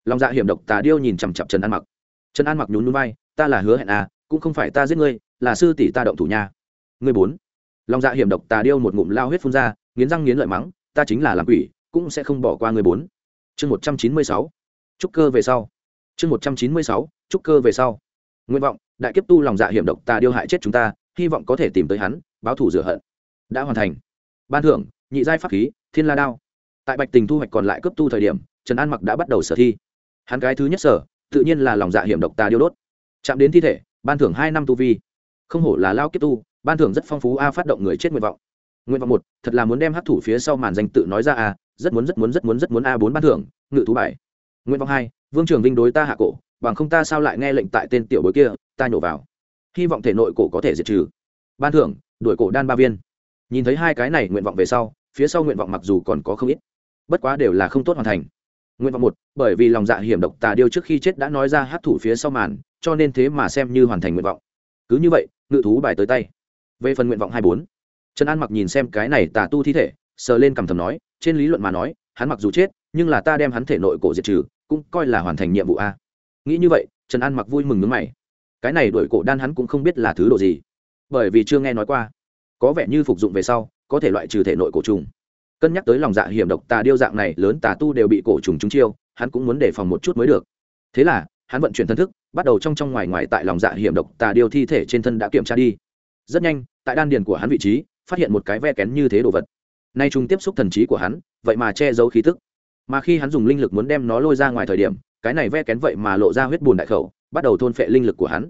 Lòng dạ hiểm độc tà điêu nhìn chằm chặp trần ăn mặc trần an mặc nhún núi vai, ta là hứa hẹn à cũng không phải ta giết ngươi, là sư tỷ ta động thủ nha. Ngươi bốn. Lòng dạ hiểm độc tà điêu một ngụm lao huyết phun ra, nghiến răng nghiến lợi mắng, ta chính là làm quỷ, cũng sẽ không bỏ qua người bốn. Chương một trăm chín mươi sáu. Trúc cơ về sau. Chương một trăm chín mươi sáu trúc cơ về sau. Nguyện vọng, đại kiếp tu lòng dạ hiểm độc tà điêu hại chết chúng ta, hy vọng có thể tìm tới hắn, báo thủ rửa hận. Đã hoàn thành. Ban thưởng, nhị giai pháp khí, thiên la đao. Tại bạch tình thu hoạch còn lại cấp tu thời điểm, trần an mặc đã bắt đầu sở thi. Hắn cái thứ nhất sở tự nhiên là lòng dạ hiểm độc tà điêu đốt. Chạm đến thi thể, ban thưởng hai năm tu vi. Không hổ là lao kiếp tu, ban thưởng rất phong phú a, phát động người chết nguyện vọng. Nguyện vọng một, thật là muốn đem hát thủ phía sau màn danh tự nói ra a, rất muốn rất muốn rất muốn rất muốn a bốn ban thưởng, ngự thú bảy. Nguyện vọng hai, vương trường vinh đối ta hạ cổ, bằng không ta sao lại nghe lệnh tại tên tiểu bối kia, ta nhổ vào. Hy vọng thể nội cổ có thể diệt trừ. Ban thưởng, đuổi cổ đan ba viên. Nhìn thấy hai cái này nguyện vọng về sau, phía sau nguyện vọng mặc dù còn có không ít, bất quá đều là không tốt hoàn thành nguyện vọng một, bởi vì lòng dạ hiểm độc tà điêu trước khi chết đã nói ra hát thủ phía sau màn, cho nên thế mà xem như hoàn thành nguyện vọng. Cứ như vậy, ngự thú bài tới tay. Về phần nguyện vọng hai bốn, trần an mặc nhìn xem cái này tà tu thi thể, sờ lên cằm thầm nói, trên lý luận mà nói, hắn mặc dù chết, nhưng là ta đem hắn thể nội cổ diệt trừ, cũng coi là hoàn thành nhiệm vụ a. Nghĩ như vậy, trần an mặc vui mừng nước mày. Cái này đổi cổ đan hắn cũng không biết là thứ đồ gì. Bởi vì chưa nghe nói qua. Có vẻ như phục dụng về sau, có thể loại trừ thể nội cổ trùng cân nhắc tới lòng dạ hiểm độc, tà điêu dạng này, lớn tà tu đều bị cổ trùng trúng chiêu, hắn cũng muốn đề phòng một chút mới được. Thế là, hắn vận chuyển thân thức, bắt đầu trong trong ngoài ngoài tại lòng dạ hiểm độc, tà điêu thi thể trên thân đã kiểm tra đi. Rất nhanh, tại đan điền của hắn vị trí, phát hiện một cái ve kén như thế đồ vật. Nay trùng tiếp xúc thần trí của hắn, vậy mà che giấu khí tức. Mà khi hắn dùng linh lực muốn đem nó lôi ra ngoài thời điểm, cái này ve kén vậy mà lộ ra huyết bùn đại khẩu, bắt đầu thôn phệ linh lực của hắn.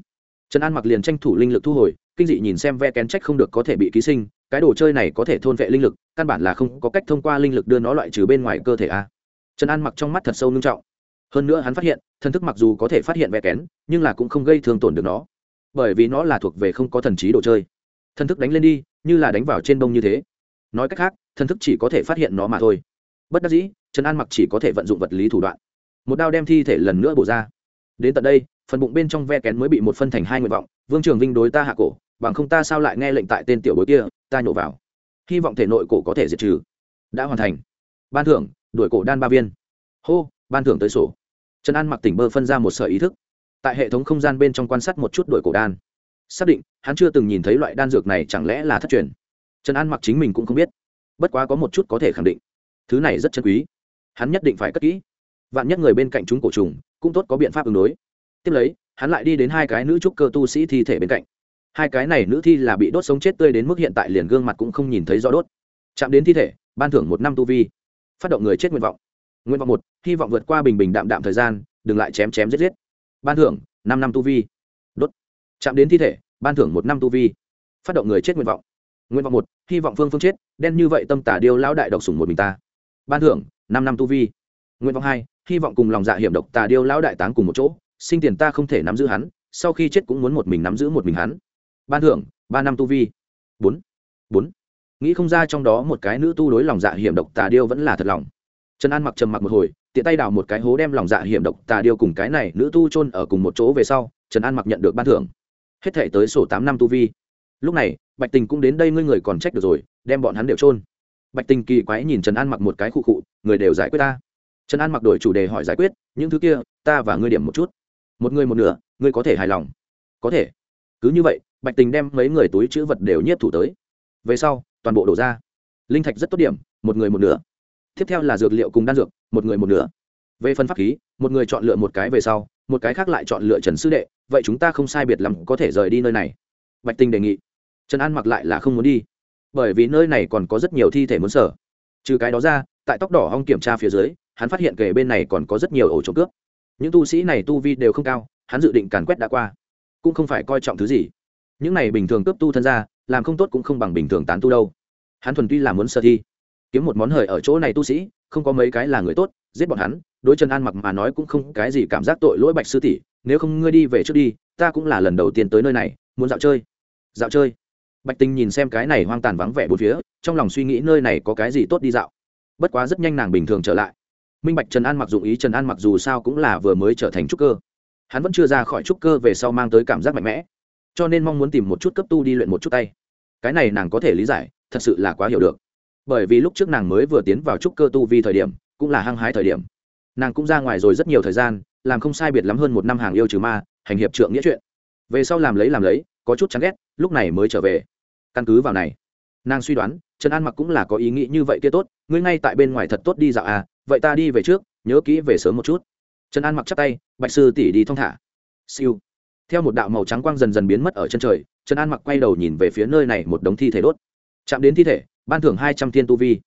Trần an mặc liền tranh thủ linh lực thu hồi, kinh dị nhìn xem ve kén trách không được có thể bị ký sinh cái đồ chơi này có thể thôn vệ linh lực, căn bản là không có cách thông qua linh lực đưa nó loại trừ bên ngoài cơ thể a. Trần an mặc trong mắt thật sâu nghiêm trọng. Hơn nữa hắn phát hiện, thần thức mặc dù có thể phát hiện ve kén, nhưng là cũng không gây thương tổn được nó. Bởi vì nó là thuộc về không có thần trí đồ chơi. Thần thức đánh lên đi, như là đánh vào trên bông như thế. Nói cách khác, thần thức chỉ có thể phát hiện nó mà thôi. Bất đắc dĩ, trần an mặc chỉ có thể vận dụng vật lý thủ đoạn. Một đao đem thi thể lần nữa bổ ra. Đến tận đây, phần bụng bên trong ve kén mới bị một phân thành hai nguyện vọng. Vương trường vinh đối ta hạ cổ bằng không ta sao lại nghe lệnh tại tên tiểu bối kia, ta nhổ vào. Hy vọng thể nội cổ có thể diệt trừ. Đã hoàn thành. Ban thưởng, đuổi cổ đan ba viên. Hô, ban thưởng tới sổ. Trần an mặc tỉnh bơ phân ra một sợi ý thức. Tại hệ thống không gian bên trong quan sát một chút đuổi cổ đan. Xác định, hắn chưa từng nhìn thấy loại đan dược này chẳng lẽ là thất truyền. Trần an mặc chính mình cũng không biết. Bất quá có một chút có thể khẳng định. Thứ này rất chân quý. Hắn nhất định phải cất kỹ. Vạn nhất người bên cạnh chúng cổ trùng, cũng tốt có biện pháp ứng đối. Tiếp lấy, hắn lại đi đến hai cái nữ trúc cơ tu sĩ thi thể bên cạnh hai cái này nữ thi là bị đốt sống chết tươi đến mức hiện tại liền gương mặt cũng không nhìn thấy rõ đốt. Chạm đến thi thể, ban thưởng một năm tu vi. Phát động người chết nguyện vọng. Nguyện vọng một, hy vọng vượt qua bình bình đạm đạm thời gian, đừng lại chém chém giết giết. Ban thưởng, năm năm tu vi. Đốt. Chạm đến thi thể, ban thưởng một năm tu vi. Phát động người chết nguyện vọng. Nguyện vọng một, hy vọng phương phương chết, đen như vậy tâm tả điêu lão đại độc sủng một mình ta. Ban thưởng, năm năm tu vi. Nguyện vọng hai, hy vọng cùng lòng dạ hiểm độc tà điêu lão đại táng cùng một chỗ, sinh tiền ta không thể nắm giữ hắn, sau khi chết cũng muốn một mình nắm giữ một mình hắn ban thưởng, ba năm tu vi. Bốn. Bốn. Nghĩ không ra trong đó một cái nữ tu đối lòng dạ hiểm độc tà điêu vẫn là thật lòng. Trần an mặc trầm mặc một hồi, tiện tay đào một cái hố đem lòng dạ hiểm độc tà điêu cùng cái này nữ tu chôn ở cùng một chỗ về sau, trần an mặc nhận được ban thưởng. Hết thể tới sổ tám năm tu vi. Lúc này, bạch tình cũng đến đây ngươi người còn trách được rồi, đem bọn hắn đều chôn. Bạch tình kỳ quái nhìn trần an mặc một cái khụ khụ, người đều giải quyết ta. Trần an mặc đổi chủ đề hỏi giải quyết, những thứ kia, ta và ngươi điểm một chút. Một người một nửa, ngươi có thể hài lòng. Có thể. Cứ như vậy bạch tình đem mấy người túi chữ vật đều nhiếp thủ tới. Về sau, toàn bộ đổ ra. Linh thạch rất tốt điểm, một người một nửa. Tiếp theo là dược liệu cùng đan dược, một người một nửa. Về phần pháp khí, một người chọn lựa một cái về sau, một cái khác lại chọn lựa trần sư đệ. Vậy chúng ta không sai biệt lắm có thể rời đi nơi này. Bạch tình đề nghị. Trần an mặc lại là không muốn đi. Bởi vì nơi này còn có rất nhiều thi thể muốn sở. Trừ cái đó ra, tại tóc đỏ hong kiểm tra phía dưới, hắn phát hiện kề bên này còn có rất nhiều ổ trộm cướp. Những tu sĩ này tu vi đều không cao, hắn dự định càn quét đã qua. Cũng không phải coi trọng thứ gì những này bình thường cướp tu thân ra, làm không tốt cũng không bằng bình thường tán tu đâu. Hắn thuần tuy là muốn sơ thi, kiếm một món hời ở chỗ này tu sĩ, không có mấy cái là người tốt, giết bọn hắn, đối trần an mặc mà nói cũng không cái gì cảm giác tội lỗi bạch sư tỷ, nếu không ngươi đi về trước đi, ta cũng là lần đầu tiên tới nơi này, muốn dạo chơi. Dạo chơi. Bạch tình nhìn xem cái này hoang tàn vắng vẻ bốn phía, trong lòng suy nghĩ nơi này có cái gì tốt đi dạo. Bất quá rất nhanh nàng bình thường trở lại. Minh bạch trần an mặc dụng ý, trần an mặc dù sao cũng là vừa mới trở thành trúc cơ. Hắn vẫn chưa ra khỏi trúc cơ về sau mang tới cảm giác mạnh mẽ cho nên mong muốn tìm một chút cấp tu đi luyện một chút tay. Cái này nàng có thể lý giải, thật sự là quá hiểu được. Bởi vì lúc trước nàng mới vừa tiến vào trúc cơ tu vi thời điểm, cũng là hăng hái thời điểm. Nàng cũng ra ngoài rồi rất nhiều thời gian, làm không sai biệt lắm hơn một năm hàng yêu trừ ma, hành hiệp trượng nghĩa chuyện. Về sau làm lấy làm lấy, có chút chán ghét, lúc này mới trở về. Căn cứ vào này, nàng suy đoán, trần an mặc cũng là có ý nghĩ như vậy kia tốt, ngươi ngay tại bên ngoài thật tốt đi dạo à vậy ta đi về trước, nhớ kỹ về sớm một chút. Trần an mặc chắp tay, bạch sư tỷ đi thong thả. Siêu theo một đạo màu trắng quang dần dần biến mất ở chân trời, trần an mặc quay đầu nhìn về phía nơi này một đống thi thể đốt. Chạm đến thi thể, ban thưởng hai trăm thiên tu vi.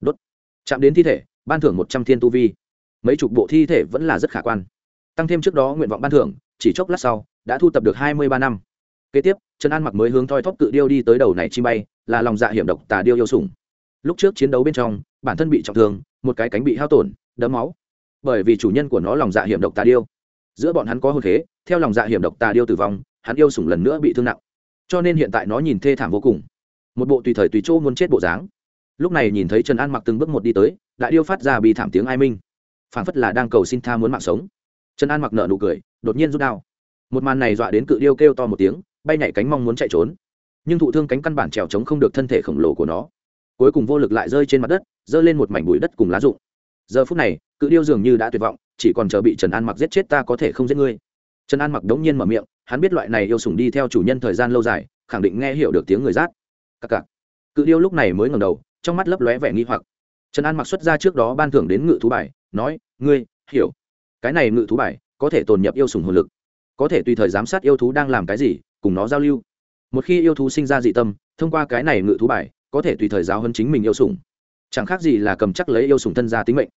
Đốt. Chạm đến thi thể, ban thưởng một trăm thiên tu vi. Mấy chục bộ thi thể vẫn là rất khả quan. Tăng thêm trước đó nguyện vọng ban thưởng, chỉ chốc lát sau, đã thu tập được hai mươi ba năm. Kế tiếp, trần an mặc mới hướng thoi thóp cự điêu đi tới đầu này chi bay, là lòng dạ hiểm độc tà điêu yêu sủng. Lúc trước chiến đấu bên trong, bản thân bị trọng thương, một cái cánh bị hao tổn đấm máu. Bởi vì chủ nhân của nó lòng dạ hiểm độc tà điêu. Giữa bọn hắn có hôn thế theo lòng dạ hiểm độc tà điêu tử vong, hắn yêu sủng lần nữa bị thương nặng. Cho nên hiện tại nó nhìn thê thảm vô cùng. Một bộ tùy thời tùy chỗ muốn chết bộ dáng. Lúc này nhìn thấy trần an mặc từng bước một đi tới, đại điêu phát ra bị thảm tiếng ai minh. Phảng phất là đang cầu xin tha muốn mạng sống. Trần an mặc nợ nụ cười, đột nhiên rút đao. Một màn này dọa đến cự điêu kêu to một tiếng, bay nhảy cánh mong muốn chạy trốn. Nhưng thụ thương cánh căn bản trèo trống không được thân thể khổng lồ của nó. Cuối cùng vô lực lại rơi trên mặt đất rơi lên một mảnh bụi đất cùng lá rụng. Giờ phút này, cự điêu dường như đã tuyệt vọng, chỉ còn chờ bị trần an mặc giết chết ta có thể không giết ngươi trần an mặc đống nhiên mở miệng, hắn biết loại này yêu sủng đi theo chủ nhân thời gian lâu dài, khẳng định nghe hiểu được tiếng người rát. Cặc cặc. Cự điêu lúc này mới ngầm đầu, trong mắt lấp lóe vẻ nghi hoặc. Trần an mặc xuất ra trước đó ban thưởng đến ngự thú bài, nói, ngươi, hiểu. Cái này ngự thú bài có thể tồn nhập yêu sủng hồn lực, có thể tùy thời giám sát yêu thú đang làm cái gì, cùng nó giao lưu. Một khi yêu thú sinh ra dị tâm, thông qua cái này ngự thú bài, có thể tùy thời giáo hơn chính mình yêu sủng. Chẳng khác gì là cầm chắc lấy yêu sủng thân ra tính mệnh.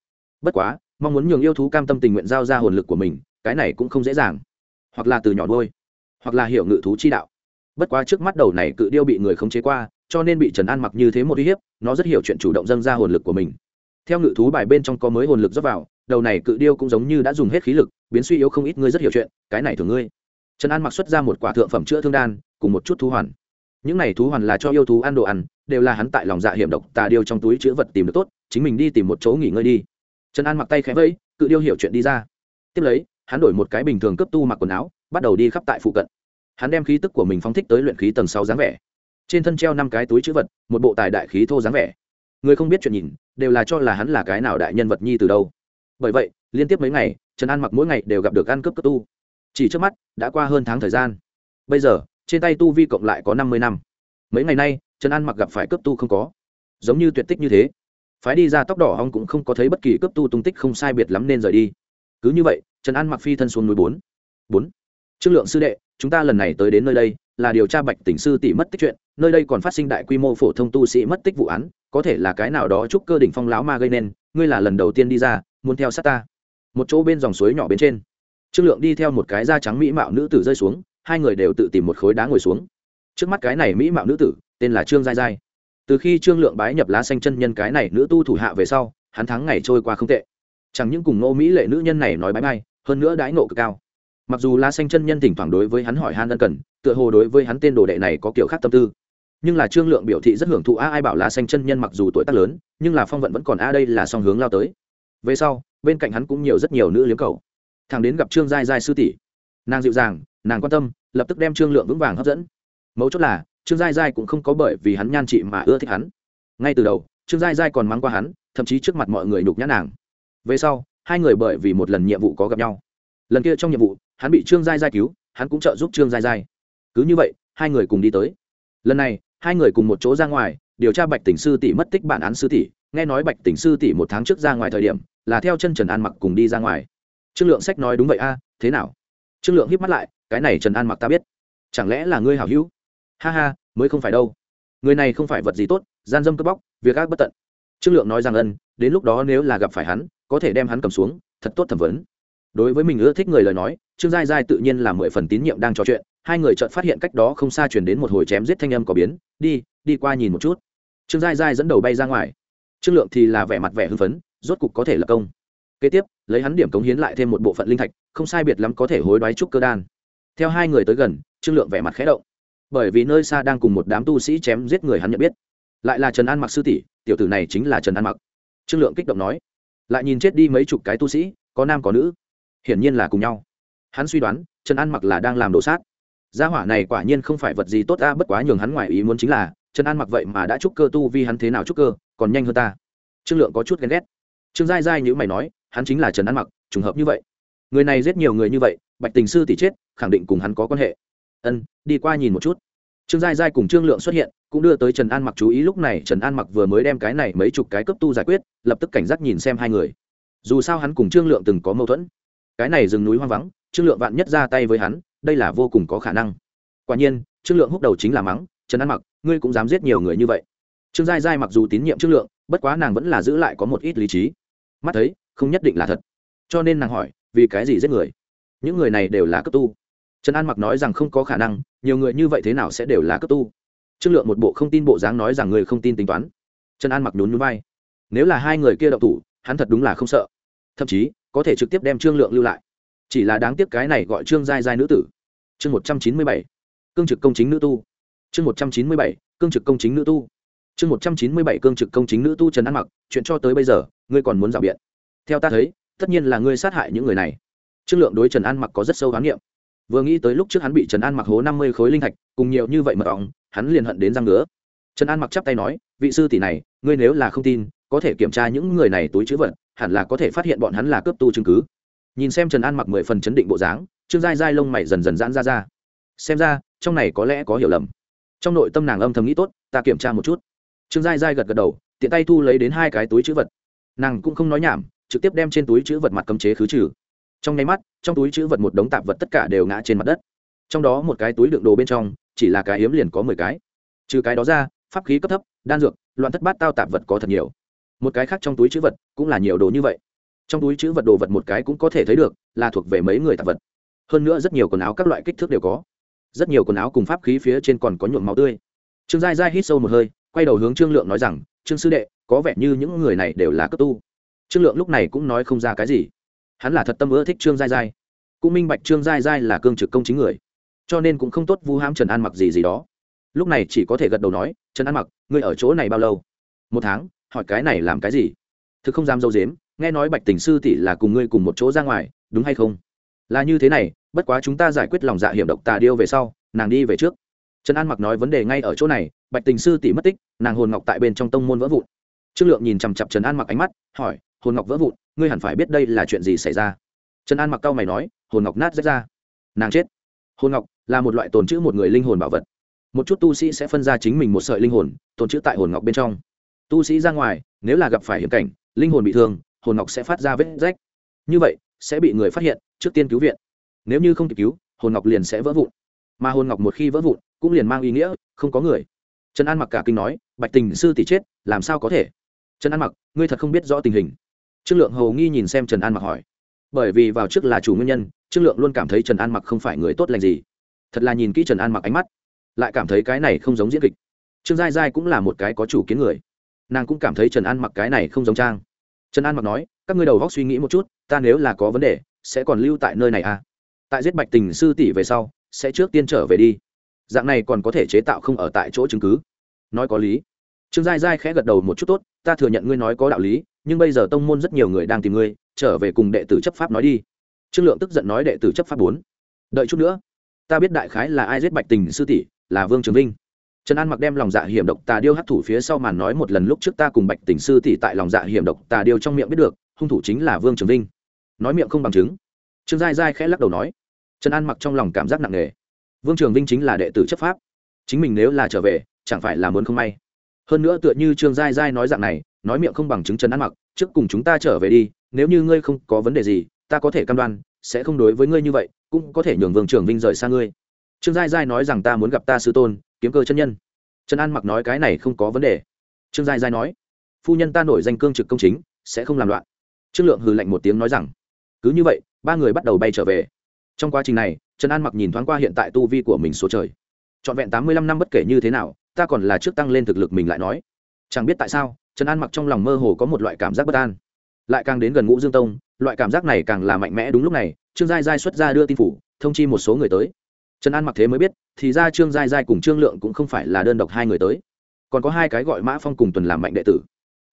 Bất quá, mong muốn nhường yêu thú cam tâm tình nguyện giao ra hồn lực của mình, cái này cũng không dễ dàng hoặc là từ nhỏ nuôi, hoặc là hiểu ngự thú chi đạo. Bất quá trước mắt đầu này cự điêu bị người khống chế qua, cho nên bị trần an mặc như thế một uy hiếp, nó rất hiểu chuyện chủ động dâng ra hồn lực của mình. Theo ngự thú bài bên trong có mới hồn lực dốc vào, đầu này cự điêu cũng giống như đã dùng hết khí lực, biến suy yếu không ít, ngươi rất hiểu chuyện, cái này thường ngươi. Trần an mặc xuất ra một quả thượng phẩm chữa thương đan, cùng một chút thú hoàn. Những này thú hoàn là cho yêu thú ăn đồ ăn, đều là hắn tại lòng dạ hiểm độc, tà điêu trong túi chữ vật tìm được tốt, chính mình đi tìm một chỗ nghỉ ngơi đi. Trần an mặc tay khẽ vẫy, cự điêu hiểu chuyện đi ra. Tiếp lấy hắn đổi một cái bình thường cấp tu mặc quần áo, bắt đầu đi khắp tại phụ cận. Hắn đem khí tức của mình phóng thích tới luyện khí tầng sáu dáng vẻ. Trên thân treo năm cái túi chữ vật, một bộ tài đại khí thô dáng vẻ. Người không biết chuyện nhìn, đều là cho là hắn là cái nào đại nhân vật nhi từ đâu. Bởi vậy, liên tiếp mấy ngày, trần an mặc mỗi ngày đều gặp được ăn cướp cấp tu. Chỉ trước mắt, đã qua hơn tháng thời gian. Bây giờ, trên tay tu vi cộng lại có năm mươi năm. Mấy ngày nay, trần an mặc gặp phải cấp tu không có. Giống như tuyệt tích như thế. Phái đi ra tóc đỏ hong cũng không có thấy bất kỳ cấp tu tung tích không sai biệt lắm nên rời đi. Cứ như vậy trần an mặc phi thân xuống núi bốn. Bốn. Trương lượng sư đệ, chúng ta lần này tới đến nơi đây, là điều tra bạch tỉnh sư tỷ mất tích chuyện, nơi đây còn phát sinh đại quy mô phổ thông tu sĩ mất tích vụ án, có thể là cái nào đó chúc cơ đỉnh phong lão ma gây nên, ngươi là lần đầu tiên đi ra, muốn theo sát ta. Một chỗ bên dòng suối nhỏ bên trên. Trương lượng đi theo một cái da trắng mỹ mạo nữ tử rơi xuống, hai người đều tự tìm một khối đá ngồi xuống. Trước mắt cái này mỹ mạo nữ tử, tên là trương giai giai. Từ khi trương lượng bái nhập lá xanh chân nhân cái này nữ tu thủ hạ về sau, hắn thắng ngày trôi qua không tệ. Chẳng những cùng ngô mỹ lệ nữ nhân này nói bái bai hơn nữa đãi nộ cực cao. Mặc dù lá xanh chân nhân thỉnh thoảng đối với hắn hỏi han ân cần, tựa hồ đối với hắn tên đồ đệ này có kiểu khác tâm tư. Nhưng là trương lượng biểu thị rất hưởng thụ a ai bảo lá xanh chân nhân mặc dù tuổi tác lớn, nhưng là phong vận vẫn còn a đây là song hướng lao tới. Về sau, bên cạnh hắn cũng nhiều rất nhiều nữ liếm cầu thằng đến gặp trương giai giai sư tỷ. Nàng dịu dàng, nàng quan tâm, lập tức đem trương lượng vững vàng hấp dẫn. Mấu chốt là, trương giai giai cũng không có bởi vì hắn nhan chị mà ưa thích hắn. Ngay từ đầu, trương giai giai còn mắng qua hắn, thậm chí trước mặt mọi người nhục nhã nàng. Về sau hai người bởi vì một lần nhiệm vụ có gặp nhau. Lần kia trong nhiệm vụ, hắn bị trương giai giai cứu, hắn cũng trợ giúp trương giai giai. Cứ như vậy, hai người cùng đi tới. Lần này, hai người cùng một chỗ ra ngoài, điều tra bạch tỉnh sư tỷ mất tích bản án sư tỷ. Nghe nói bạch tỉnh sư tỷ một tháng trước ra ngoài thời điểm, là theo chân trần an mặc cùng đi ra ngoài. Trương lượng sách nói đúng vậy a, thế nào? Trương lượng híp mắt lại, cái này trần an mặc ta biết. Chẳng lẽ là ngươi hảo hữu? Ha ha, mới không phải đâu. Người này không phải vật gì tốt, gian dâm cướp bóc, việc ác bất tận. Trương lượng nói rằng ân, đến lúc đó nếu là gặp phải hắn có thể đem hắn cầm xuống, thật tốt thẩm vấn. Đối với mình ưa thích người lời nói, trương giai giai tự nhiên là mười phần tín nhiệm đang trò chuyện. Hai người chợt phát hiện cách đó không xa chuyển đến một hồi chém giết thanh âm có biến. Đi đi qua nhìn một chút. Trương giai giai dẫn đầu bay ra ngoài. Trương lượng thì là vẻ mặt vẻ hưng phấn, rốt cục có thể lập công. Kế tiếp, lấy hắn điểm cống hiến lại thêm một bộ phận linh thạch, không sai biệt lắm có thể hối đoái trúc cơ đan. Theo hai người tới gần, trương lượng vẻ mặt khẽ động. Bởi vì nơi xa đang cùng một đám tu sĩ chém giết người hắn nhận biết. Lại là trần an mặc sư tỷ, tiểu tử này chính là trần an mặc. Trương lượng kích động nói lại nhìn chết đi mấy chục cái tu sĩ, có nam có nữ. Hiển nhiên là cùng nhau. Hắn suy đoán, trần an mặc là đang làm đổ sát. Gia hỏa này quả nhiên không phải vật gì tốt ta bất quá nhường hắn ngoài ý muốn chính là, trần an mặc vậy mà đã chúc cơ tu vì hắn thế nào chúc cơ, còn nhanh hơn ta. Trương lượng có chút ghen ghét. Trương giai giai như mày nói, hắn chính là trần an mặc, trùng hợp như vậy. Người này giết nhiều người như vậy, bạch tình sư tỷ chết, khẳng định cùng hắn có quan hệ. Ân, đi qua nhìn một chút trương giai giai cùng trương lượng xuất hiện, cũng đưa tới trần an mặc chú ý. Lúc này, trần an mặc vừa mới đem cái này mấy chục cái cấp tu giải quyết, lập tức cảnh giác nhìn xem hai người. Dù sao hắn cùng trương lượng từng có mâu thuẫn. Cái này rừng núi hoang vắng, trương lượng vạn nhất ra tay với hắn, đây là vô cùng có khả năng. Quả nhiên, trương lượng húc đầu chính là mắng, trần an mặc, ngươi cũng dám giết nhiều người như vậy. Trương giai giai mặc dù tín nhiệm trương lượng, bất quá nàng vẫn là giữ lại có một ít lý trí. Mắt thấy, không nhất định là thật. Cho nên nàng hỏi, vì cái gì giết người? Những người này đều là cấp tu trần an mặc nói rằng không có khả năng, nhiều người như vậy thế nào sẽ đều là cấp tu? Trương lượng một bộ không tin bộ dáng nói rằng người không tin tính toán. Trần an mặc nhún nhún vai. Nếu là hai người kia đậu thủ, hắn thật đúng là không sợ. Thậm chí, có thể trực tiếp đem trương lượng lưu lại. Chỉ là đáng tiếc cái này gọi trương giai giai nữ tử. Chương một trăm chín mươi bảy, cương trực công chính nữ tu. Chương một trăm chín mươi bảy, cương trực công chính nữ tu. Chương một trăm chín mươi bảy, cương trực công chính nữ tu trần an mặc, chuyện cho tới bây giờ, ngươi còn muốn rào biện. Theo ta thấy, tất nhiên là ngươi sát hại những người này. Trương lượng đối trần an mặc có rất sâu khám nghiệm vừa nghĩ tới lúc trước hắn bị trần an mặc hố năm mươi khối linh thạch, cùng nhiều như vậy mật ong hắn liền hận đến răng ngứa. Trần an mặc chắp tay nói, vị sư tỷ này, ngươi nếu là không tin, có thể kiểm tra những người này túi chữ vật, hẳn là có thể phát hiện bọn hắn là cướp tu chứng cứ. Nhìn xem trần an mặc mười phần chấn định bộ dáng, trương dai dai lông mày dần dần giãn ra ra. Xem ra, trong này có lẽ có hiểu lầm. Trong nội tâm nàng âm thầm nghĩ tốt, ta kiểm tra một chút. Trương dai dai gật gật đầu, tiện tay thu lấy đến hai cái túi chữ vật. Nàng cũng không nói nhảm, trực tiếp đem trên túi chữ vật mặt cấm chế khứ trừ trong nháy mắt, trong túi chữ vật một đống tạp vật tất cả đều ngã trên mặt đất. Trong đó một cái túi đựng đồ bên trong, chỉ là cái hiếm liền có mười cái. Trừ cái đó ra, pháp khí cấp thấp, đan dược, loạn thất bát tao tạp vật có thật nhiều. Một cái khác trong túi chữ vật cũng là nhiều đồ như vậy. Trong túi chữ vật đồ vật một cái cũng có thể thấy được, là thuộc về mấy người tạp vật. Hơn nữa rất nhiều quần áo các loại kích thước đều có. Rất nhiều quần áo cùng pháp khí phía trên còn có nhuộm máu tươi. Trương giai giai hít sâu một hơi, quay đầu hướng trương lượng nói rằng, trương sư đệ, có vẻ như những người này đều là cấp tu. Trương lượng lúc này cũng nói không ra cái gì hắn là thật tâm ưa thích trương giai giai. Cũng minh bạch trương giai giai là cương trực công chính người, cho nên cũng không tốt vu hãm trần an mặc gì gì đó. Lúc này chỉ có thể gật đầu nói, trần an mặc, ngươi ở chỗ này bao lâu? Một tháng. Hỏi cái này làm cái gì? Thực không dám dâu dếm, nghe nói bạch tình sư tỷ là cùng ngươi cùng một chỗ ra ngoài, đúng hay không? Là như thế này, bất quá chúng ta giải quyết lòng dạ hiểm độc tà điêu về sau, nàng đi về trước. Trần an mặc nói vấn đề ngay ở chỗ này, bạch tình sư tỷ mất tích, nàng hồn ngọc tại bên trong tông môn vỡ vụn. Trương lượng nhìn chằm chặp trần an mặc ánh mắt, hỏi, hồn ngọc vỡ vụn? Ngươi hẳn phải biết đây là chuyện gì xảy ra. Trần an mặc cao mày nói, hồn ngọc nát rách ra. Nàng chết. Hồn ngọc là một loại tồn chữ một người linh hồn bảo vật. Một chút tu sĩ sẽ phân ra chính mình một sợi linh hồn, tồn chữ tại hồn ngọc bên trong. Tu sĩ ra ngoài, nếu là gặp phải hiểm cảnh, linh hồn bị thương, hồn ngọc sẽ phát ra vết rách. Như vậy, sẽ bị người phát hiện trước tiên cứu viện. Nếu như không kịp cứu, hồn ngọc liền sẽ vỡ vụn. Mà hồn ngọc một khi vỡ vụn, cũng liền mang ý nghĩa không có người. Trần an mặc cả kinh nói, bạch tình sư tỷ chết, làm sao có thể? Trần an mặc, ngươi thật không biết rõ tình hình trương lượng hầu nghi nhìn xem trần an mặc hỏi. Bởi vì vào trước là chủ nguyên nhân, trương lượng luôn cảm thấy trần an mặc không phải người tốt lành gì. Thật là nhìn kỹ trần an mặc ánh mắt, lại cảm thấy cái này không giống diễn kịch. Trương giai giai cũng là một cái có chủ kiến người. Nàng cũng cảm thấy trần an mặc cái này không giống trang. Trần an mặc nói, các ngươi đầu góc suy nghĩ một chút, ta nếu là có vấn đề, sẽ còn lưu tại nơi này à? Tại giết bạch tình sư tỷ về sau, sẽ trước tiên trở về đi. Dạng này còn có thể chế tạo không ở tại chỗ chứng cứ. Nói có lý trương giai giai khẽ gật đầu một chút, tốt, ta thừa nhận ngươi nói có đạo lý, nhưng bây giờ tông môn rất nhiều người đang tìm ngươi, trở về cùng đệ tử chấp pháp nói đi. Trương lượng tức giận nói đệ tử chấp pháp bốn, đợi chút nữa, ta biết đại khái là ai giết bạch tình sư tỷ, là vương trường vinh. Trần an mặc đem lòng dạ hiểm độc tà điêu hấp thủ phía sau màn nói một lần lúc trước ta cùng bạch tình sư tỷ tại lòng dạ hiểm độc tà điêu trong miệng biết được, hung thủ chính là vương trường vinh. Nói miệng không bằng chứng. Trương giai giai khẽ lắc đầu nói. Trần an mặc trong lòng cảm giác nặng nề. Vương trường vinh chính là đệ tử chấp pháp. Chính mình nếu là trở về, chẳng phải là muốn không may hơn nữa tựa như trương giai giai nói dạng này, nói miệng không bằng chứng trần an mặc, trước cùng chúng ta trở về đi, nếu như ngươi không có vấn đề gì, ta có thể cam đoan, sẽ không đối với ngươi như vậy, cũng có thể nhường vương trường vinh rời xa ngươi. Trương giai giai nói rằng ta muốn gặp ta sư tôn, kiếm cơ chân nhân. Trần an mặc nói cái này không có vấn đề. Trương giai giai nói, phu nhân ta nổi danh cương trực công chính, sẽ không làm loạn. Trương lượng hừ lạnh một tiếng nói rằng, cứ như vậy, ba người bắt đầu bay trở về. Trong quá trình này trần an mặc nhìn thoáng qua hiện tại tu vi của mình số trời. Trọn vẹn tám mươi lăm năm bất kể như thế nào ta còn là trước tăng lên thực lực mình lại nói. Chẳng biết tại sao, trần an mặc trong lòng mơ hồ có một loại cảm giác bất an. Lại càng đến gần ngũ dương tông, loại cảm giác này càng là mạnh mẽ đúng lúc này, trương giai giai xuất ra đưa tin phủ, thông chi một số người tới. Trần an mặc thế mới biết, thì ra trương giai giai cùng trương lượng cũng không phải là đơn độc hai người tới. Còn có hai cái gọi mã phong cùng tuần làm mạnh đệ tử.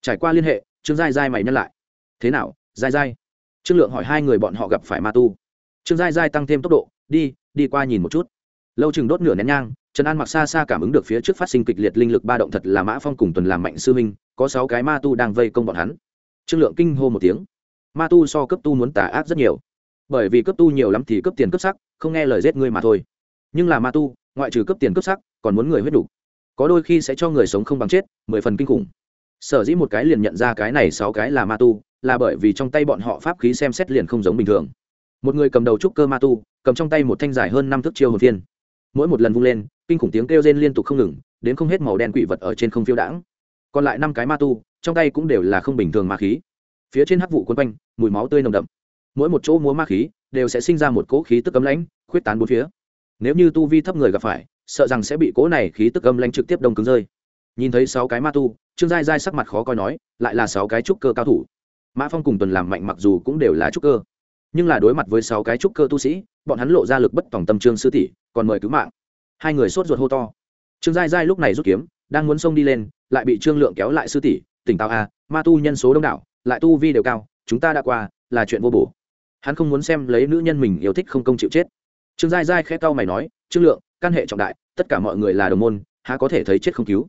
Trải qua liên hệ, trương giai giai mày nhân lại. Thế nào, giai giai? Trương lượng hỏi hai người bọn họ gặp phải ma tu. Trương giai giai tăng thêm tốc độ, đi đi qua nhìn một chút. Lâu chừng đốt nửa nén nhang trần an mặc xa xa cảm ứng được phía trước phát sinh kịch liệt linh lực ba động thật là mã phong cùng tuần làm mạnh sư huynh, có sáu cái ma tu đang vây công bọn hắn. Trương lượng kinh hô một tiếng. Ma tu so cấp tu muốn tà ác rất nhiều. Bởi vì cấp tu nhiều lắm thì cấp tiền cấp sắc, không nghe lời giết ngươi mà thôi. Nhưng là ma tu, ngoại trừ cấp tiền cấp sắc, còn muốn người huyết đủ có đôi khi sẽ cho người sống không bằng chết, mười phần kinh khủng. Sở dĩ một cái liền nhận ra cái này sáu cái là ma tu, là bởi vì trong tay bọn họ pháp khí xem xét liền không giống bình thường. Một người cầm đầu trúc cơ ma tu, cầm trong tay một thanh dài hơn năm thước chiêu hồn thiên mỗi một lần vung lên, kinh khủng tiếng kêu rên liên tục không ngừng, đến không hết màu đen quỷ vật ở trên không phiêu đãng. Còn lại năm cái ma tu, trong tay cũng đều là không bình thường ma khí. Phía trên hắc vụ quân quanh, mùi máu tươi nồng đậm. Mỗi một chỗ múa ma khí đều sẽ sinh ra một cỗ khí tức cấm lãnh, khuyết tán bốn phía. Nếu như tu vi thấp người gặp phải, sợ rằng sẽ bị cỗ này khí tức âm lãnh trực tiếp đông cứng rơi. Nhìn thấy sáu cái ma tu, trương giai giai sắc mặt khó coi nói, lại là sáu cái trúc cơ cao thủ. Mã phong cùng tuần làm mạnh mặc dù cũng đều là trúc cơ nhưng là đối mặt với sáu cái trúc cơ tu sĩ, bọn hắn lộ ra lực bất tòng tâm trương sư tỷ, còn mời cứu mạng. Hai người sốt ruột hô to. Trương giai giai lúc này rút kiếm, đang muốn xông đi lên, lại bị trương lượng kéo lại sư tỷ, tỉnh táo à ma tu nhân số đông đảo, lại tu vi đều cao, chúng ta đã qua, là chuyện vô bổ. Hắn không muốn xem lấy nữ nhân mình yêu thích không công chịu chết. Trương giai giai khẽ cau mày nói, trương lượng, căn hệ trọng đại, tất cả mọi người là đồng môn, há có thể thấy chết không cứu?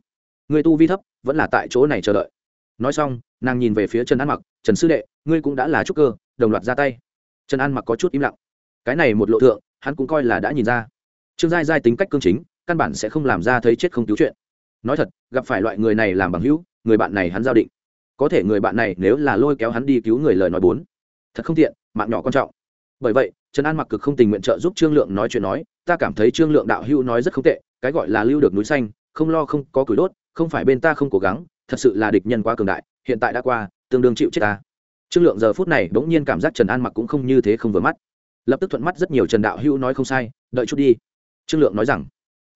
Người tu vi thấp, vẫn là tại chỗ này chờ đợi. Nói xong, nàng nhìn về phía trần an mặc, trần sư đệ, ngươi cũng đã là trúc cơ, đồng loạt ra tay trần an mặc có chút im lặng. Cái này một lộ thượng, hắn cũng coi là đã nhìn ra. Trương giai giai tính cách cương chính, căn bản sẽ không làm ra thấy chết không cứu chuyện. Nói thật, gặp phải loại người này làm bằng hữu, người bạn này hắn giao định. Có thể người bạn này nếu là lôi kéo hắn đi cứu người lời nói bốn. Thật không tiện, mạng nhỏ quan trọng. Bởi vậy, trần an mặc cực không tình nguyện trợ giúp trương lượng nói chuyện nói, ta cảm thấy trương lượng đạo hữu nói rất không tệ, cái gọi là lưu được núi xanh, không lo không có củi đốt, không phải bên ta không cố gắng, thật sự là địch nhân quá cường đại, hiện tại đã qua, tương đương chịu chết ta trương lượng giờ phút này bỗng nhiên cảm giác trần an mặc cũng không như thế không vừa mắt. Lập tức thuận mắt rất nhiều trần đạo hữu nói không sai, đợi chút đi. Trương lượng nói rằng,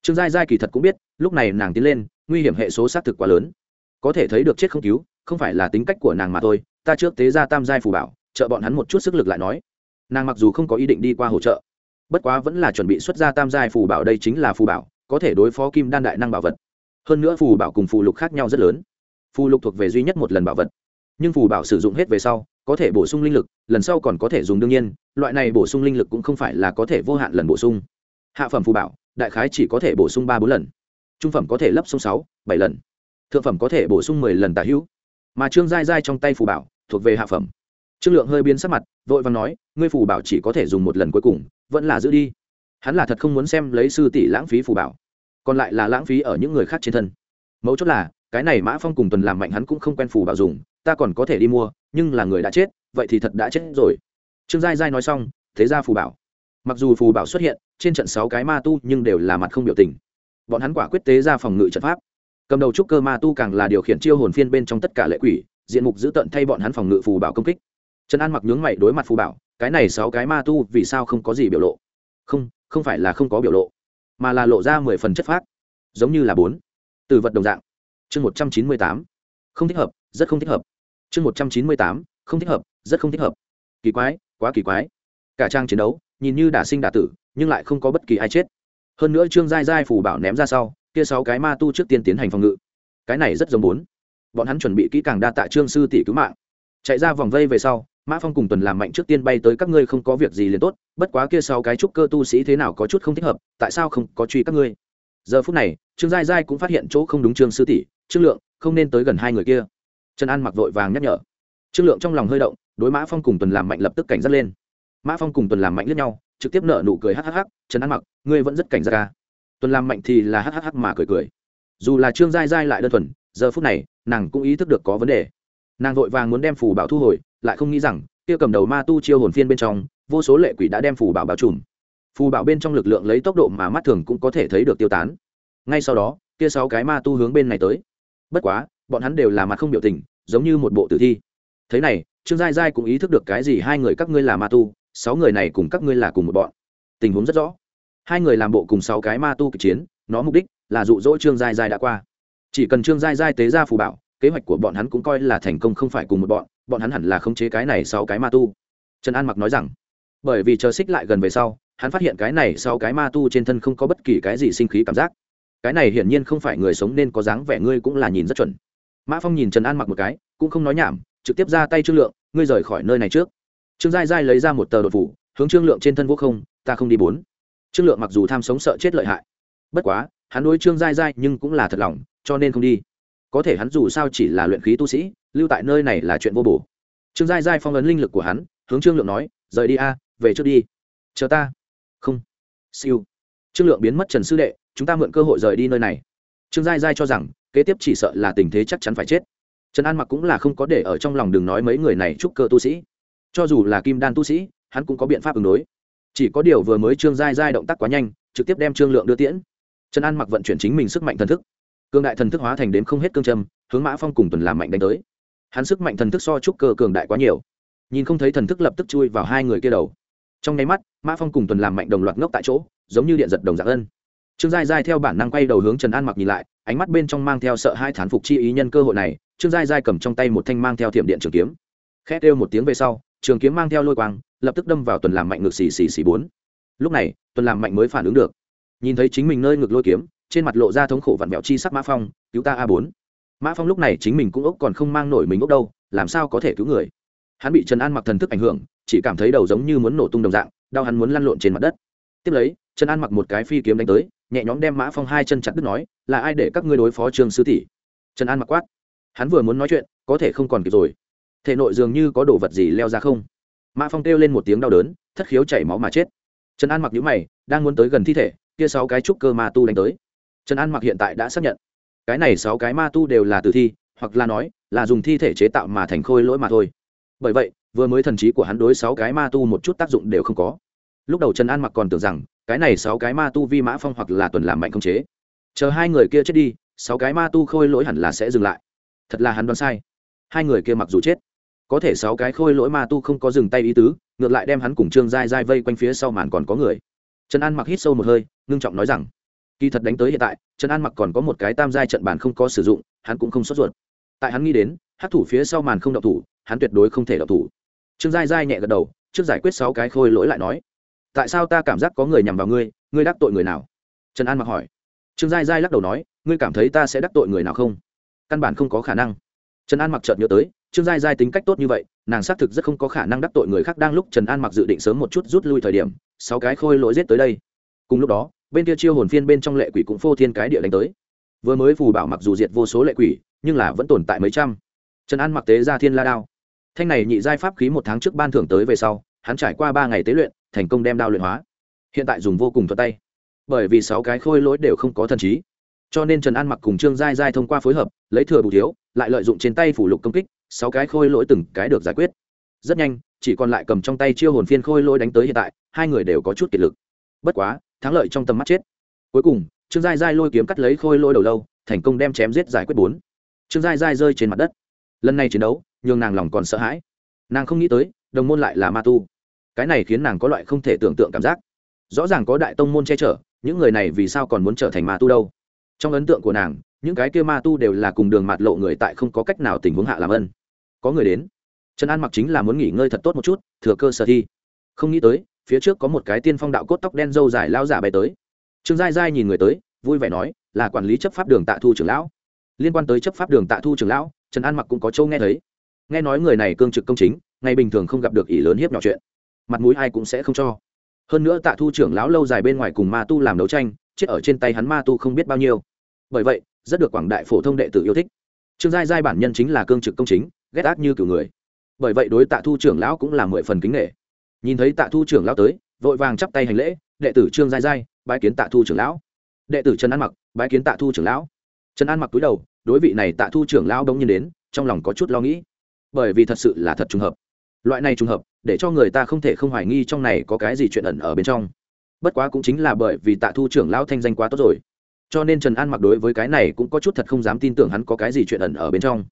trương giai giai kỳ thật cũng biết, lúc này nàng tiến lên, nguy hiểm hệ số xác thực quá lớn. Có thể thấy được chết không cứu, không phải là tính cách của nàng mà thôi, ta trước tế ra tam giai phù bảo, trợ bọn hắn một chút sức lực lại nói. Nàng mặc dù không có ý định đi qua hỗ trợ, bất quá vẫn là chuẩn bị xuất ra tam giai phù bảo đây chính là phù bảo, có thể đối phó kim đan đại năng bảo vật. Hơn nữa phù bảo cùng phù lục khác nhau rất lớn. Phù lục thuộc về duy nhất một lần bảo vật nhưng phù bảo sử dụng hết về sau, có thể bổ sung linh lực, lần sau còn có thể dùng đương nhiên, loại này bổ sung linh lực cũng không phải là có thể vô hạn lần bổ sung. Hạ phẩm phù bảo, đại khái chỉ có thể bổ sung ba bốn lần. Trung phẩm có thể lấp sông sáu, bảy lần. Thượng phẩm có thể bổ sung mười lần tả hữu. Mà trương dai dai trong tay phù bảo, thuộc về hạ phẩm. Trương lượng hơi biến sắc mặt, vội vàng nói, ngươi phù bảo chỉ có thể dùng một lần cuối cùng, vẫn là giữ đi. Hắn là thật không muốn xem lấy sư tỷ lãng phí phù bảo, còn lại là lãng phí ở những người khác trên thân. Mấu chốt là, cái này mã phong cùng tuần làm mạnh hắn cũng không quen phù bảo dùng ta còn có thể đi mua, nhưng là người đã chết, vậy thì thật đã chết rồi. Trương giai giai nói xong, thế ra phù bảo. Mặc dù phù bảo xuất hiện, trên trận sáu cái ma tu nhưng đều là mặt không biểu tình. Bọn hắn quả quyết tế ra phòng ngự trận pháp. Cầm đầu trúc cơ ma tu càng là điều khiển chiêu hồn phiên bên trong tất cả lệ quỷ, diện mục giữ tận thay bọn hắn phòng ngự phù bảo công kích. Trần an mặc nhướng mày đối mặt phù bảo, cái này sáu cái ma tu vì sao không có gì biểu lộ? Không không phải là không có biểu lộ, mà là lộ ra mười phần chất phát giống như là bốn. Từ vật đồng dạng. Chương một trăm chín mươi tám. Không thích hợp, rất không thích hợp chương một trăm chín mươi tám, không thích hợp, rất không thích hợp. Kỳ quái, quá kỳ quái. Cả trang chiến đấu, nhìn như đả sinh đả tử, nhưng lại không có bất kỳ ai chết. Hơn nữa trương giai giai phủ bảo ném ra sau, kia sáu cái ma tu trước tiên tiến hành phòng ngự. Cái này rất giống bốn. Bọn hắn chuẩn bị kỹ càng đa tạ trương sư tỷ cứu mạng. Chạy ra vòng vây về sau, mã phong cùng tuần làm mạnh trước tiên bay tới các ngươi không có việc gì liền tốt, bất quá kia sáu cái trúc cơ tu sĩ thế nào có chút không thích hợp, tại sao không có truy các ngươi? Giờ phút này, trương giai giai cũng phát hiện chỗ không đúng trương sư tỷ, trương lượng, không nên tới gần hai người kia trần an mặc vội vàng nhắc nhở. Trương lượng trong lòng hơi động, đối mã phong cùng tuần làm mạnh lập tức cảnh giác lên. Mã phong cùng tuần làm mạnh lướt nhau, trực tiếp nở nụ cười hhh trần an mặc, ngươi vẫn rất cảnh giác ca tuần làm mạnh thì là hhh mà cười cười. Dù là trương giai giai lại đơn thuần, giờ phút này, nàng cũng ý thức được có vấn đề. Nàng vội vàng muốn đem phù bảo thu hồi, lại không nghĩ rằng, kia cầm đầu ma tu chiêu hồn phiên bên trong, vô số lệ quỷ đã đem phù bảo bao trùm. Phù bảo bên trong lực lượng lấy tốc độ mà mắt thường cũng có thể thấy được tiêu tán. Ngay sau đó, kia sáu cái ma tu hướng bên này tới. Bất quá bọn hắn đều là mặt không biểu tình, giống như một bộ tử thi. Thế này, trương giai giai cũng ý thức được cái gì hai người các ngươi là ma tu, sáu người này cùng các ngươi là cùng một bọn. Tình huống rất rõ. Hai người làm bộ cùng sáu cái ma tu kịch chiến, nó mục đích là dụ dỗ trương giai giai đã qua. Chỉ cần trương giai giai tế ra phù bảo, kế hoạch của bọn hắn cũng coi là thành công không phải cùng một bọn bọn hắn hẳn là khống chế cái này sau cái ma tu. Trần an mặc nói rằng, bởi vì chờ xích lại gần về sau, hắn phát hiện cái này sau cái ma tu trên thân không có bất kỳ cái gì sinh khí cảm giác. Cái này hiển nhiên không phải người sống nên có dáng vẻ, ngươi cũng là nhìn rất chuẩn mã phong nhìn trần an mặc một cái, cũng không nói nhảm, trực tiếp ra tay trương lượng, ngươi rời khỏi nơi này trước. Trương giai giai lấy ra một tờ đột phủ, hướng trương lượng trên thân vô không, ta không đi bốn. Trương lượng mặc dù tham sống sợ chết lợi hại, bất quá, hắn đối trương giai giai nhưng cũng là thật lòng, cho nên không đi. Có thể hắn dù sao chỉ là luyện khí tu sĩ, lưu tại nơi này là chuyện vô bổ. Trương giai giai phong ấn linh lực của hắn, hướng trương lượng nói, rời đi a, về trước đi. Chờ ta. Không. Siêu. Trương lượng biến mất trần sư đệ, chúng ta mượn cơ hội rời đi nơi này. Trương giai giai cho rằng kế tiếp chỉ sợ là tình thế chắc chắn phải chết. Trần an mặc cũng là không có để ở trong lòng đừng nói mấy người này chúc cơ tu sĩ. Cho dù là kim đan tu sĩ, hắn cũng có biện pháp ứng đối. Chỉ có điều vừa mới trương giai giai động tác quá nhanh, trực tiếp đem trương lượng đưa tiễn. Trần an mặc vận chuyển chính mình sức mạnh thần thức. Cương đại thần thức hóa thành đến không hết cương châm, hướng mã phong cùng tuần làm mạnh đánh tới. Hắn sức mạnh thần thức so chúc cơ cường đại quá nhiều. Nhìn không thấy thần thức lập tức chui vào hai người kia đầu. Trong nháy mắt, mã phong cùng tuần làm mạnh đồng loạt ngốc tại chỗ, giống như điện giật đồng dạng ân. Trương giai giai theo bản năng quay đầu hướng trần an mặc nhìn lại ánh mắt bên trong mang theo sợ hai thán phục chi ý nhân cơ hội này, trương giai giai cầm trong tay một thanh mang theo thiểm điện trường kiếm. Khét kêu một tiếng về sau, trường kiếm mang theo lôi quang, lập tức đâm vào tuần làm mạnh ngực xì xì xì bốn. Lúc này, tuần làm mạnh mới phản ứng được. Nhìn thấy chính mình nơi ngực lôi kiếm, trên mặt lộ ra thống khổ vặn vẹo chi sắc mã phong, cứu ta a bốn. Mã phong lúc này chính mình cũng ốc còn không mang nổi mình ốc đâu, làm sao có thể cứu người? Hắn bị trần an mặc thần thức ảnh hưởng, chỉ cảm thấy đầu giống như muốn nổ tung đồng dạng, đau hắn muốn lăn lộn trên mặt đất. Tiếp lấy, trần an mặc một cái phi kiếm đánh tới nhẹ nhõm đem mã phong hai chân chặt đứt nói, là ai để các ngươi đối phó trương sư tỷ? Trần an mặc quát. Hắn vừa muốn nói chuyện, có thể không còn kịp rồi. Thể nội dường như có đồ vật gì leo ra không? Mã phong kêu lên một tiếng đau đớn, thất khiếu chảy máu mà chết. Trần an mặc nhữ mày, đang muốn tới gần thi thể, kia sáu cái trúc cơ ma tu đánh tới. Trần an mặc hiện tại đã xác nhận. Cái này sáu cái ma tu đều là tử thi, hoặc là nói, là dùng thi thể chế tạo mà thành khôi lỗi mà thôi. Bởi vậy, vừa mới thần trí của hắn đối sáu cái ma tu một chút tác dụng đều không có. Lúc đầu trần an mặc còn tưởng rằng cái này sáu cái ma tu vi mã phong hoặc là tuần làm mạnh không chế. Chờ hai người kia chết đi, sáu cái ma tu khôi lỗi hẳn là sẽ dừng lại. Thật là hắn đoán sai. Hai người kia mặc dù chết, có thể sáu cái khôi lỗi ma tu không có dừng tay ý tứ, ngược lại đem hắn cùng trương dai dai vây quanh phía sau màn còn có người. Trần an mặc hít sâu một hơi, ngưng trọng nói rằng, kỳ thật đánh tới hiện tại, trần an mặc còn có một cái tam giai trận bàn không có sử dụng, hắn cũng không sốt ruột. Tại hắn nghĩ đến hát thủ phía sau màn không đậu thủ, hắn tuyệt đối không thể đậu thủ. Trương giai giai nhẹ gật đầu, trước giải quyết sáu cái khôi lỗi lại nói tại sao ta cảm giác có người nhằm vào ngươi ngươi đắc tội người nào? Trần an mặc hỏi. Trương giai giai lắc đầu nói, ngươi cảm thấy ta sẽ đắc tội người nào không? Căn bản không có khả năng. Trần an mặc chợt nhớ tới, trương giai giai tính cách tốt như vậy, nàng xác thực rất không có khả năng đắc tội người khác đang lúc trần an mặc dự định sớm một chút rút lui thời điểm, sáu cái khôi lỗi giết tới đây. Cùng lúc đó, bên kia chiêu hồn phiên bên trong lệ quỷ cũng phô thiên cái địa đánh tới. Vừa mới phù bảo mặc dù diệt vô số lệ quỷ, nhưng là vẫn tồn tại mấy trăm. Trần an mặc tế ra thiên la đao. Thanh này nhị giai pháp khí một tháng trước ban thưởng tới về sau hắn trải qua ba ngày tế luyện, thành công đem đao luyện hóa. Hiện tại dùng vô cùng thuận tay. Bởi vì sáu cái khôi lỗi đều không có thần trí. Cho nên trần an mặc cùng trương giai giai thông qua phối hợp, lấy thừa bù thiếu, lại lợi dụng trên tay phủ lục công kích, sáu cái khôi lỗi từng cái được giải quyết. Rất nhanh, chỉ còn lại cầm trong tay chiêu hồn phiên khôi lỗi đánh tới hiện tại, hai người đều có chút kiệt lực. Bất quá, thắng lợi trong tầm mắt chết. Cuối cùng, trương giai giai lôi kiếm cắt lấy khôi lỗi đầu lâu, thành công đem chém giết giải quyết bốn. Trương giai giai rơi trên mặt đất. Lần này chiến đấu, nhường nàng lòng còn sợ hãi. Nàng không nghĩ tới đồng môn lại là ma tu. Cái này khiến nàng có loại không thể tưởng tượng cảm giác. Rõ ràng có đại tông môn che chở, những người này vì sao còn muốn trở thành ma tu đâu? Trong ấn tượng của nàng, những cái kia ma tu đều là cùng đường mạt lộ người tại không có cách nào tình huống hạ làm ân. Có người đến. Trần an mặc chính là muốn nghỉ ngơi thật tốt một chút, thừa cơ sở thi. Không nghĩ tới, phía trước có một cái tiên phong đạo cốt tóc đen dâu dài lao giả bay tới. Trương giai giai nhìn người tới, vui vẻ nói, là quản lý chấp pháp đường tạ thu trưởng lão. Liên quan tới chấp pháp đường tạ thu trưởng lão, trần an mặc cũng có châu nghe thấy. Nghe nói người này cương trực công chính ngày bình thường không gặp được ỷ lớn hiếp nhỏ chuyện. Mặt mũi ai cũng sẽ không cho. Hơn nữa tạ thu trưởng lão lâu dài bên ngoài cùng ma tu làm đấu tranh, chết ở trên tay hắn ma tu không biết bao nhiêu. Bởi vậy, rất được quảng đại phổ thông đệ tử yêu thích. Trương giai giai bản nhân chính là cương trực công chính, ghét ác như cửu người. Bởi vậy đối tạ thu trưởng lão cũng là mười phần kính nghệ nhìn thấy tạ thu trưởng lão tới, vội vàng chắp tay hành lễ, đệ tử trương giai giai, bái kiến tạ thu trưởng lão. Đệ tử trần an mặc, bái kiến tạ thu trưởng lão. Trần an mặc túi đầu, đối vị này tạ thu trưởng lão đông nhiên đến, trong lòng có chút lo nghĩ. Bởi vì thật sự là thật trùng hợp loại này trùng hợp, để cho người ta không thể không hoài nghi trong này có cái gì chuyện ẩn ở bên trong. Bất quá cũng chính là bởi vì tạ thu trưởng lão thanh danh quá tốt rồi. Cho nên trần an mặc đối với cái này cũng có chút thật không dám tin tưởng hắn có cái gì chuyện ẩn ở bên trong.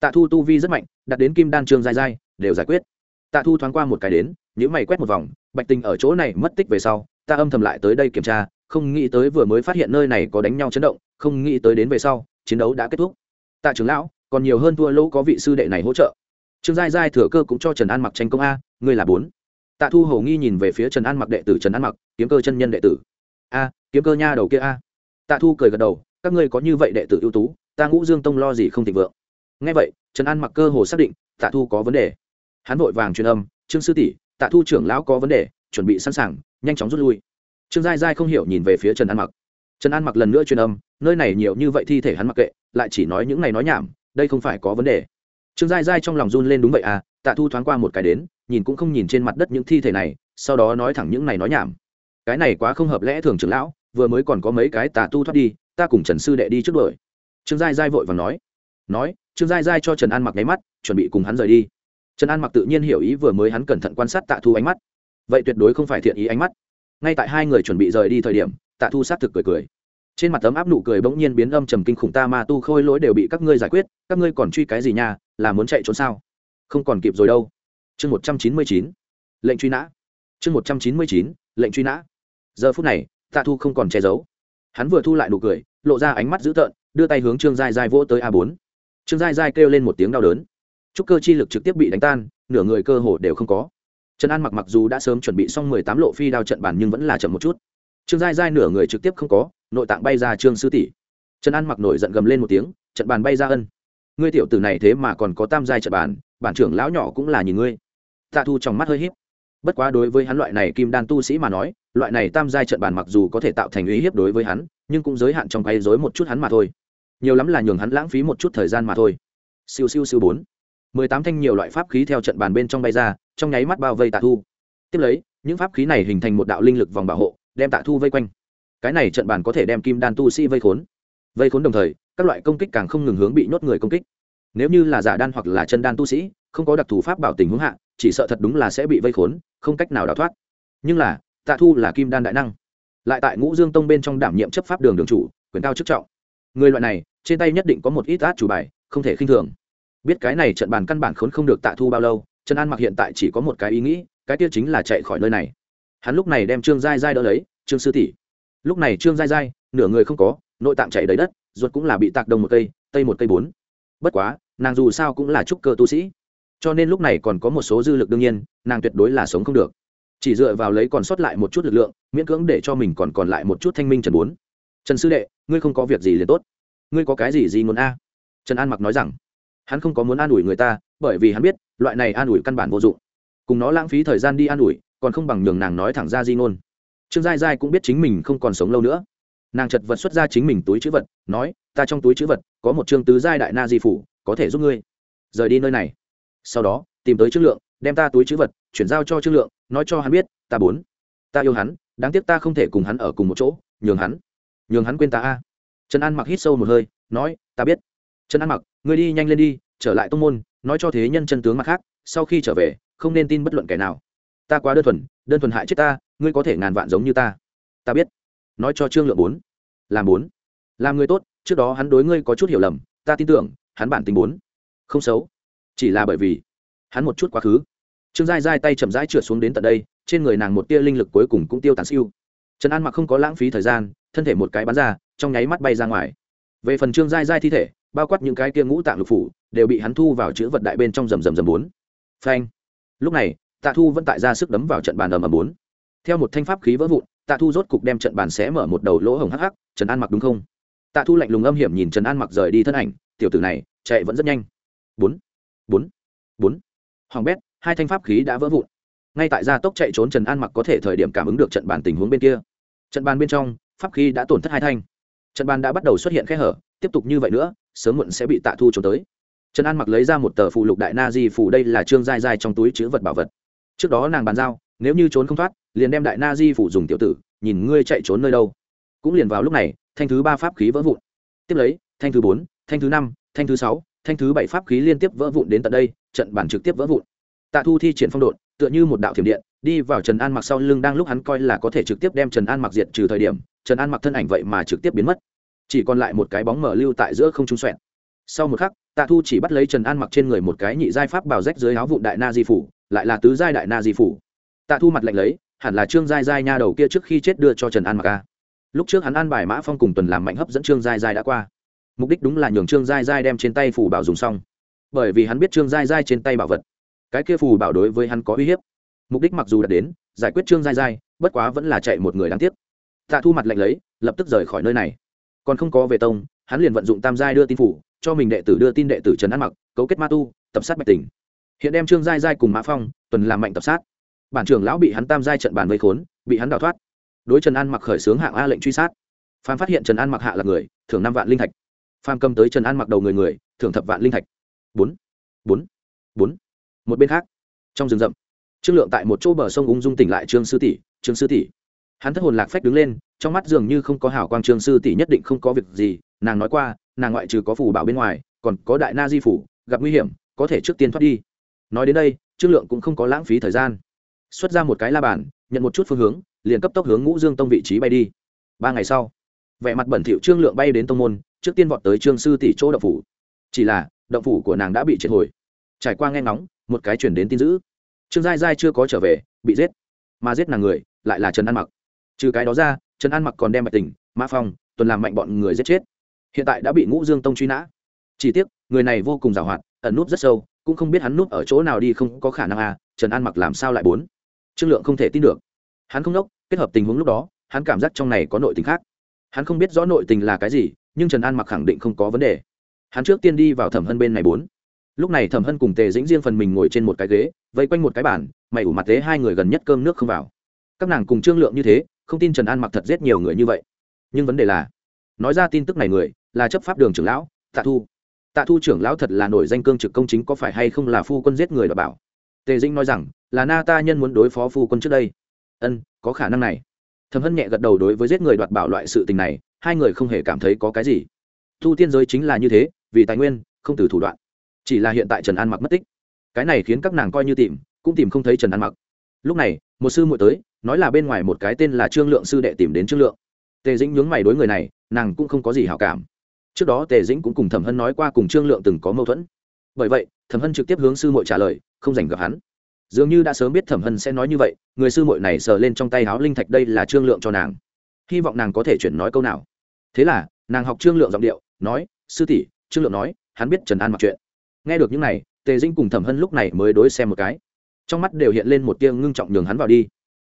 Tạ thu tu vi rất mạnh đặt đến kim đan trường dai dai đều giải quyết. Tạ thu thoáng qua một cái đến những mày quét một vòng, bạch tình ở chỗ này mất tích về sau, ta âm thầm lại tới đây kiểm tra, không nghĩ tới vừa mới phát hiện nơi này có đánh nhau chấn động, không nghĩ tới đến về sau, chiến đấu đã kết thúc. Tạ trưởng lão, còn nhiều hơn thua lỗ có vị sư đệ này hỗ trợ trương giai giai thừa cơ cũng cho trần an mặc tranh công a, ngươi là bốn. Tạ thu hầu nghi nhìn về phía trần an mặc đệ tử trần an mặc, kiếm cơ chân nhân đệ tử. A, kiếm cơ nha đầu kia a. Tạ thu cười gật đầu, các ngươi có như vậy đệ tử ưu tú, ta ngũ dương tông lo gì không thịnh vượng. Nghe vậy, trần an mặc cơ hồ xác định, tạ thu có vấn đề. Hắn vội vàng truyền âm, trương sư tỷ, tạ thu trưởng lão có vấn đề, chuẩn bị sẵn sàng, nhanh chóng rút lui. Trương giai giai không hiểu nhìn về phía trần an mặc. Trần an mặc lần nữa truyền âm, nơi này nhiều như vậy thi thể hắn mặc kệ, lại chỉ nói những này nói nhảm, đây không phải có vấn đề trương giai giai trong lòng run lên đúng vậy à tạ thu thoáng qua một cái đến, nhìn cũng không nhìn trên mặt đất những thi thể này, sau đó nói thẳng những này nói nhảm. Cái này quá không hợp lẽ thường trưởng lão, vừa mới còn có mấy cái tà tu thoát đi, ta cùng trần sư đệ đi trước đuổi. Trương giai giai vội và nói. Nói, trương giai giai cho trần an mặc nháy mắt, chuẩn bị cùng hắn rời đi. Trần an mặc tự nhiên hiểu ý vừa mới hắn cẩn thận quan sát tạ thu ánh mắt. Vậy tuyệt đối không phải thiện ý ánh mắt. Ngay tại hai người chuẩn bị rời đi thời điểm, tạ thu xác thực cười cười trên mặt tấm áp nụ cười bỗng nhiên biến âm trầm kinh khủng, ta ma tu khôi lỗi đều bị các ngươi giải quyết, các ngươi còn truy cái gì nha, là muốn chạy trốn sao? Không còn kịp rồi đâu. Chương một trăm chín mươi chín, lệnh truy nã. Chương một trăm chín mươi chín, lệnh truy nã. Giờ phút này, tạ thu không còn che giấu. Hắn vừa thu lại nụ cười, lộ ra ánh mắt dữ tợn, đưa tay hướng trương giai giai vỗ tới a bốn. Trương giai giai kêu lên một tiếng đau đớn. Chúc cơ chi lực trực tiếp bị đánh tan, nửa người cơ hồ đều không có. Trần an mặc mặc dù đã sớm chuẩn bị xong mười tám lộ phi đao trận bản nhưng vẫn là chậm một chút trương giai giai nửa người trực tiếp không có, nội tạng bay ra trương sư tỷ. Trần an mặc nổi giận gầm lên một tiếng, trận bàn bay ra ân. Ngươi tiểu tử này thế mà còn có tam giai trận bàn, bản trưởng lão nhỏ cũng là nhìn ngươi. Tạ thu trong mắt hơi h í p bất quá đối với hắn loại này kim đan tu sĩ mà nói, loại này tam giai trận bàn mặc dù có thể tạo thành uy hiếp đối với hắn, nhưng cũng giới hạn trong quay dối một chút hắn mà thôi. Nhiều lắm là nhường hắn lãng phí một chút thời gian mà thôi. Siêu siêu siêu bốn. Mười tám thanh nhiều loại pháp khí theo trận bàn bên trong bay ra, trong nháy mắt bao vây tạ thu. Tiếp lấy, những pháp khí này hình thành một đạo linh lực vòng bảo hộ đem tạ thu vây quanh. Cái này trận bàn có thể đem kim đan tu sĩ vây khốn. Vây khốn đồng thời, các loại công kích càng không ngừng hướng bị nhốt người công kích. Nếu như là giả đan hoặc là chân đan tu sĩ, không có đặc thù pháp bảo tình hướng hạ, chỉ sợ thật đúng là sẽ bị vây khốn, không cách nào đào thoát. Nhưng là, tạ thu là kim đan đại năng. Lại tại ngũ dương tông bên trong đảm nhiệm chấp pháp đường đường chủ, quyền cao chức trọng. Người loại này, trên tay nhất định có một ít át chủ bài, không thể khinh thường. Biết cái này trận bàn căn bản khốn không được tạ thu bao lâu, trần an mặc hiện tại chỉ có một cái ý nghĩ, cái kia chính là chạy khỏi nơi này hắn lúc này đem trương giai giai đỡ lấy, trương sư tỷ. Lúc này trương giai giai, nửa người không có, nội tạng chảy đầy đất, ruột cũng là bị tạc đồng một cây, tây một cây bốn. Bất quá, nàng dù sao cũng là trúc cơ tu sĩ. Cho nên lúc này còn có một số dư lực đương nhiên, nàng tuyệt đối là sống không được. Chỉ dựa vào lấy còn sót lại một chút lực lượng, miễn cưỡng để cho mình còn còn lại một chút thanh minh trần bốn. Trần sư đệ, ngươi không có việc gì liền tốt. Ngươi có cái gì gì muốn a? Trần an mặc nói rằng. Hắn không có muốn an ủi người ta, bởi vì hắn biết, loại này an ủi căn bản vô dụng. Cùng nó lãng phí thời gian đi an ủi còn không bằng nhường nàng nói thẳng ra di ngôn. Trương giai giai cũng biết chính mình không còn sống lâu nữa. Nàng chật vật xuất ra chính mình túi chữ vật, nói, ta trong túi chữ vật có một chương tứ giai đại na di phủ, có thể giúp ngươi. Rời đi nơi này. Sau đó, tìm tới trương lượng, đem ta túi chữ vật chuyển giao cho trương lượng, nói cho hắn biết, ta bốn ta yêu hắn, đáng tiếc ta không thể cùng hắn ở cùng một chỗ, nhường hắn nhường hắn quên ta a. Trần an mặc hít sâu một hơi, nói, ta biết. Trần an mặc, ngươi đi nhanh lên đi, trở lại tông môn, nói cho thế nhân chân tướng mặt khác, sau khi trở về, không nên tin bất luận kẻ nào ta quá đơn thuần đơn thuần hại chết ta, ngươi có thể ngàn vạn giống như ta. Ta biết. Nói cho trương lượng bốn. Làm bốn. Làm người tốt, trước đó hắn đối ngươi có chút hiểu lầm, ta tin tưởng, hắn bản tính bốn. Không xấu. Chỉ là bởi vì, hắn một chút quá khứ. Trương giai giai tay chậm rãi trượt xuống đến tận đây, trên người nàng một tia linh lực cuối cùng cũng tiêu tán siêu. Trần an mặc không có lãng phí thời gian, thân thể một cái bắn ra, trong nháy mắt bay ra ngoài. Về phần trương giai giai thi thể, bao quát những cái tia ngũ tạng lục phủ, đều bị hắn thu vào chữ vật đại bên trong rầm rầm rầm bốn. Phanh. Lúc này tạ thu vẫn tại ra sức đấm vào trận bàn ầm ầm bốn. Theo một thanh pháp khí vỡ vụn, tạ thu rốt cục đem trận bàn xé mở một đầu lỗ hồng hắc hắc, trần an mặc đúng không? Tạ thu lạnh lùng âm hiểm nhìn trần an mặc rời đi thân ảnh, tiểu tử này, chạy vẫn rất nhanh. Bốn bốn bốn. Hoàng bét, hai thanh pháp khí đã vỡ vụn. Ngay tại gia tốc chạy trốn trần an mặc có thể thời điểm cảm ứng được trận bàn tình huống bên kia. Trận bàn bên trong, pháp khí đã tổn thất hai thanh. Trận bàn đã bắt đầu xuất hiện khe hở, tiếp tục như vậy nữa, sớm muộn sẽ bị tạ thu trốn tới. Trần an mặc lấy ra một tờ phụ lục đại na di phủ đây là trương dai dai trong túi chữ vật bảo vật trước đó nàng bàn giao, nếu như trốn không thoát, liền đem đại na di phủ dùng tiểu tử, nhìn ngươi chạy trốn nơi đâu. Cũng liền vào lúc này, thanh thứ ba pháp khí vỡ vụn. Tiếp lấy, thanh thứ bốn, thanh thứ năm, thanh thứ sáu, thanh thứ bảy pháp khí liên tiếp vỡ vụn đến tận đây, trận bản trực tiếp vỡ vụn. Tạ thu thi triển phong độn, tựa như một đạo thiểm điện, đi vào trần an mặc sau lưng đang lúc hắn coi là có thể trực tiếp đem trần an mặc diệt trừ thời điểm, trần an mặc thân ảnh vậy mà trực tiếp biến mất. Chỉ còn lại một cái bóng mở lưu tại giữa không trung xoẹn sau một khắc, tạ thu chỉ bắt lấy trần an mặc trên người một cái nhị giai pháp bảo rách dưới áo vụn đại na di phủ lại là tứ giai đại na di phủ. Tạ thu mặt lạnh lấy, hẳn là trương giai giai nha đầu kia trước khi chết đưa cho trần an mặc a. Lúc trước hắn an bài mã phong cùng tuần làm mạnh hấp dẫn trương giai giai đã qua. Mục đích đúng là nhường trương giai giai đem trên tay phủ bảo dùng xong. Bởi vì hắn biết trương giai giai trên tay bảo vật. Cái kia phù bảo đối với hắn có uy hiếp. Mục đích mặc dù đã đến, giải quyết trương giai giai, bất quá vẫn là chạy một người đáng tiếc. Tạ thu mặt lạnh lấy, lập tức rời khỏi nơi này. Còn không có về tông, hắn liền vận dụng tam giai đưa tin phủ, cho mình đệ tử đưa tin đệ tử trần an mặc, cấu kết ma tu, tập sát bạch tỉnh hiện đem trương giai giai cùng mã phong, tuần làm mạnh tập sát. Bản trưởng lão bị hắn tam giai trận bàn vây khốn, bị hắn đào thoát. Đối trần an mặc khởi xướng hạng a lệnh truy sát. Phan phát hiện trần an mặc hạ là người, thưởng năm vạn linh thạch. Phan cầm tới trần an mặc đầu người người, thưởng thập vạn linh thạch. Bốn bốn bốn. Một bên khác, trong rừng rậm, trương lượng tại một chỗ bờ sông ung dung tỉnh lại trương sư tỷ, trương sư tỷ. Hắn thất hồn lạc phách đứng lên, trong mắt dường như không có hảo quang trương sư tỷ nhất định không có việc gì, nàng nói qua, nàng ngoại trừ có phủ bảo bên ngoài, còn có đại na di phủ, gặp nguy hiểm, có thể trước tiên thoát đi nói đến đây, trương lượng cũng không có lãng phí thời gian. Xuất ra một cái la bàn, nhận một chút phương hướng, liền cấp tốc hướng ngũ dương tông vị trí bay đi. Ba ngày sau, vẻ mặt bẩn thỉu trương lượng bay đến tông môn, trước tiên vọt tới trương sư tỷ chỗ động phủ. Chỉ là, động phủ của nàng đã bị triệt hồi. Trải qua nghe ngóng, một cái chuyển đến tin dữ. Trương giai giai chưa có trở về, bị giết. Mà giết nàng người, lại là trần an mặc. Trừ cái đó ra, trần an mặc còn đem bạch tình mã phong, tuần làm mạnh bọn người giết chết. Hiện tại đã bị ngũ dương tông truy nã. Chỉ tiếc, người này vô cùng giàu hoạt ẩn núp rất sâu cũng không biết hắn núp ở chỗ nào đi không có khả năng à trần an mặc làm sao lại bốn? Trương lượng không thể tin được. Hắn không đốc, kết hợp tình huống lúc đó, hắn cảm giác trong này có nội tình khác. Hắn không biết rõ nội tình là cái gì, nhưng trần an mặc khẳng định không có vấn đề. Hắn trước tiên đi vào thẩm hân bên này bốn. Lúc này thẩm hân cùng tề dĩnh riêng phần mình ngồi trên một cái ghế, vây quanh một cái bàn, mày ủ mặt thế hai người gần nhất cơm nước không vào. Các nàng cùng trương lượng như thế, không tin trần an mặc thật giết nhiều người như vậy. Nhưng vấn đề là, nói ra tin tức này người, là chấp pháp đường trưởng lão, tạ thu tạ thu trưởng lão thật là nổi danh cương trực công chính có phải hay không là phu quân giết người đ bảo? Tề dĩnh nói rằng, là na ta nhân muốn đối phó phu quân trước đây. Ân, có khả năng này. Thầm hân nhẹ gật đầu đối với giết người đoạt bảo loại sự tình này, hai người không hề cảm thấy có cái gì. Thu tiên giới chính là như thế, vì tài nguyên, không từ thủ đoạn. Chỉ là hiện tại trần an mặc mất tích. Cái này khiến các nàng coi như tìm, cũng tìm không thấy trần an mặc. Lúc này, một sư muội tới, nói là bên ngoài một cái tên là trương lượng sư đệ tìm đến trương lượng. Tề dĩnh nhướng mày đối người này, nàng cũng không có gì hảo cảm trước đó tề dĩnh cũng cùng thẩm hân nói qua cùng trương lượng từng có mâu thuẫn. Bởi vậy, thẩm hân trực tiếp hướng sư muội trả lời, không dành gặp hắn. Dường như đã sớm biết thẩm hân sẽ nói như vậy, người sư muội này sờ lên trong tay háo linh thạch đây là trương lượng cho nàng. Hy vọng nàng có thể chuyển nói câu nào. Thế là, nàng học trương lượng giọng điệu, nói, sư tỷ, trương lượng nói, hắn biết trần an mặc chuyện. Nghe được những này, tề dĩnh cùng thẩm hân lúc này mới đối xem một cái. Trong mắt đều hiện lên một tia ngưng trọng nhường hắn vào đi.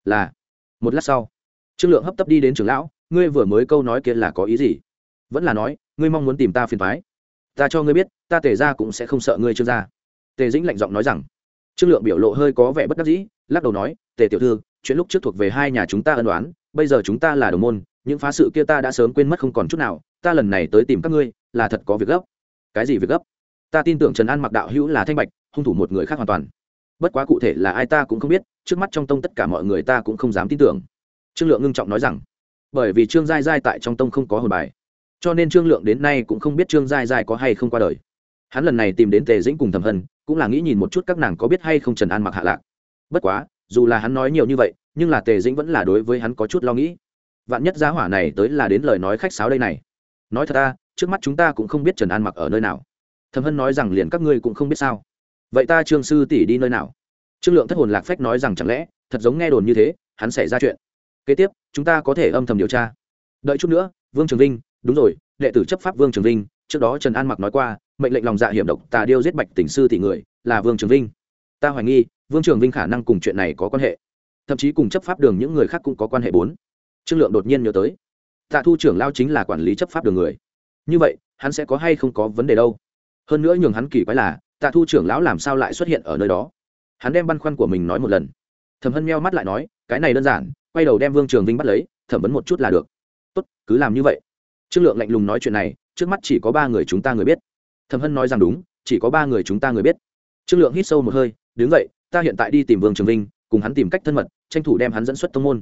Là, một lát sau, trương lượng hấp tấp đi đến trường lão, ngươi vừa mới câu nói kia là có ý gì? Vẫn là nói ngươi mong muốn tìm ta phiền thoái. Ta cho ngươi biết, ta tề ra cũng sẽ không sợ ngươi trương gia. Tề dĩnh lạnh giọng nói rằng. Trương lượng biểu lộ hơi có vẻ bất đắc dĩ, lắc đầu nói, tề tiểu thư, chuyện lúc trước thuộc về hai nhà chúng ta ân đoán bây giờ chúng ta là đồng môn, những phá sự kia ta đã sớm quên mất không còn chút nào, ta lần này tới tìm các ngươi, là thật có việc gấp. Cái gì việc gấp? Ta tin tưởng trần an mặc đạo hữu là thanh bạch, hung thủ một người khác hoàn toàn. Bất quá cụ thể là ai ta cũng không biết, trước mắt trong tông tất cả mọi người ta cũng không dám tin tưởng. Trương lượng ngưng trọng nói rằng. Bởi vì trương giai giai tại trong tông không có hồn bài cho nên trương lượng đến nay cũng không biết trương giai giai có hay không qua đời. Hắn lần này tìm đến tề dĩnh cùng thẩm hân, cũng là nghĩ nhìn một chút các nàng có biết hay không trần an mặc hạ lạc. Bất quá, dù là hắn nói nhiều như vậy, nhưng là tề dĩnh vẫn là đối với hắn có chút lo nghĩ. Vạn nhất giá hỏa này tới là đến lời nói khách sáo đây này. Nói thật ta, trước mắt chúng ta cũng không biết trần an mặc ở nơi nào. Thẩm hân nói rằng liền các ngươi cũng không biết sao. Vậy ta trương sư tỷ đi nơi nào? Trương lượng thất hồn lạc phách nói rằng chẳng lẽ, thật giống nghe đồn như thế, hắn xảy ra chuyện. Kế tiếp, chúng ta có thể âm thầm điều tra. Đợi chút nữa, vương trường linh đúng rồi, đệ tử chấp pháp vương trường vinh, trước đó trần an mặc nói qua, mệnh lệnh lòng dạ hiểm độc tà điêu giết bạch tỉnh sư tỷ người, là vương trường vinh. Ta hoài nghi, vương trường vinh khả năng cùng chuyện này có quan hệ. Thậm chí cùng chấp pháp đường những người khác cũng có quan hệ bốn. Trương lượng đột nhiên nhớ tới. Tạ thu trưởng lao chính là quản lý chấp pháp đường người. Như vậy, hắn sẽ có hay không có vấn đề đâu? Hơn nữa nhường hắn kỳ quái là, tạ thu trưởng lão làm sao lại xuất hiện ở nơi đó? Hắn đem băn khoăn của mình nói một lần. Thẩm hân meo mắt lại nói, cái này đơn giản, quay đầu đem vương trường vinh bắt lấy, thẩm vấn một chút là được. Tốt, cứ làm như vậy trương lượng lạnh lùng nói chuyện này, trước mắt chỉ có ba người chúng ta người biết. Thẩm hân nói rằng đúng, chỉ có ba người chúng ta người biết. Trương lượng hít sâu một hơi, đứng dậy ta hiện tại đi tìm vương trường vinh, cùng hắn tìm cách thân mật, tranh thủ đem hắn dẫn xuất tông môn.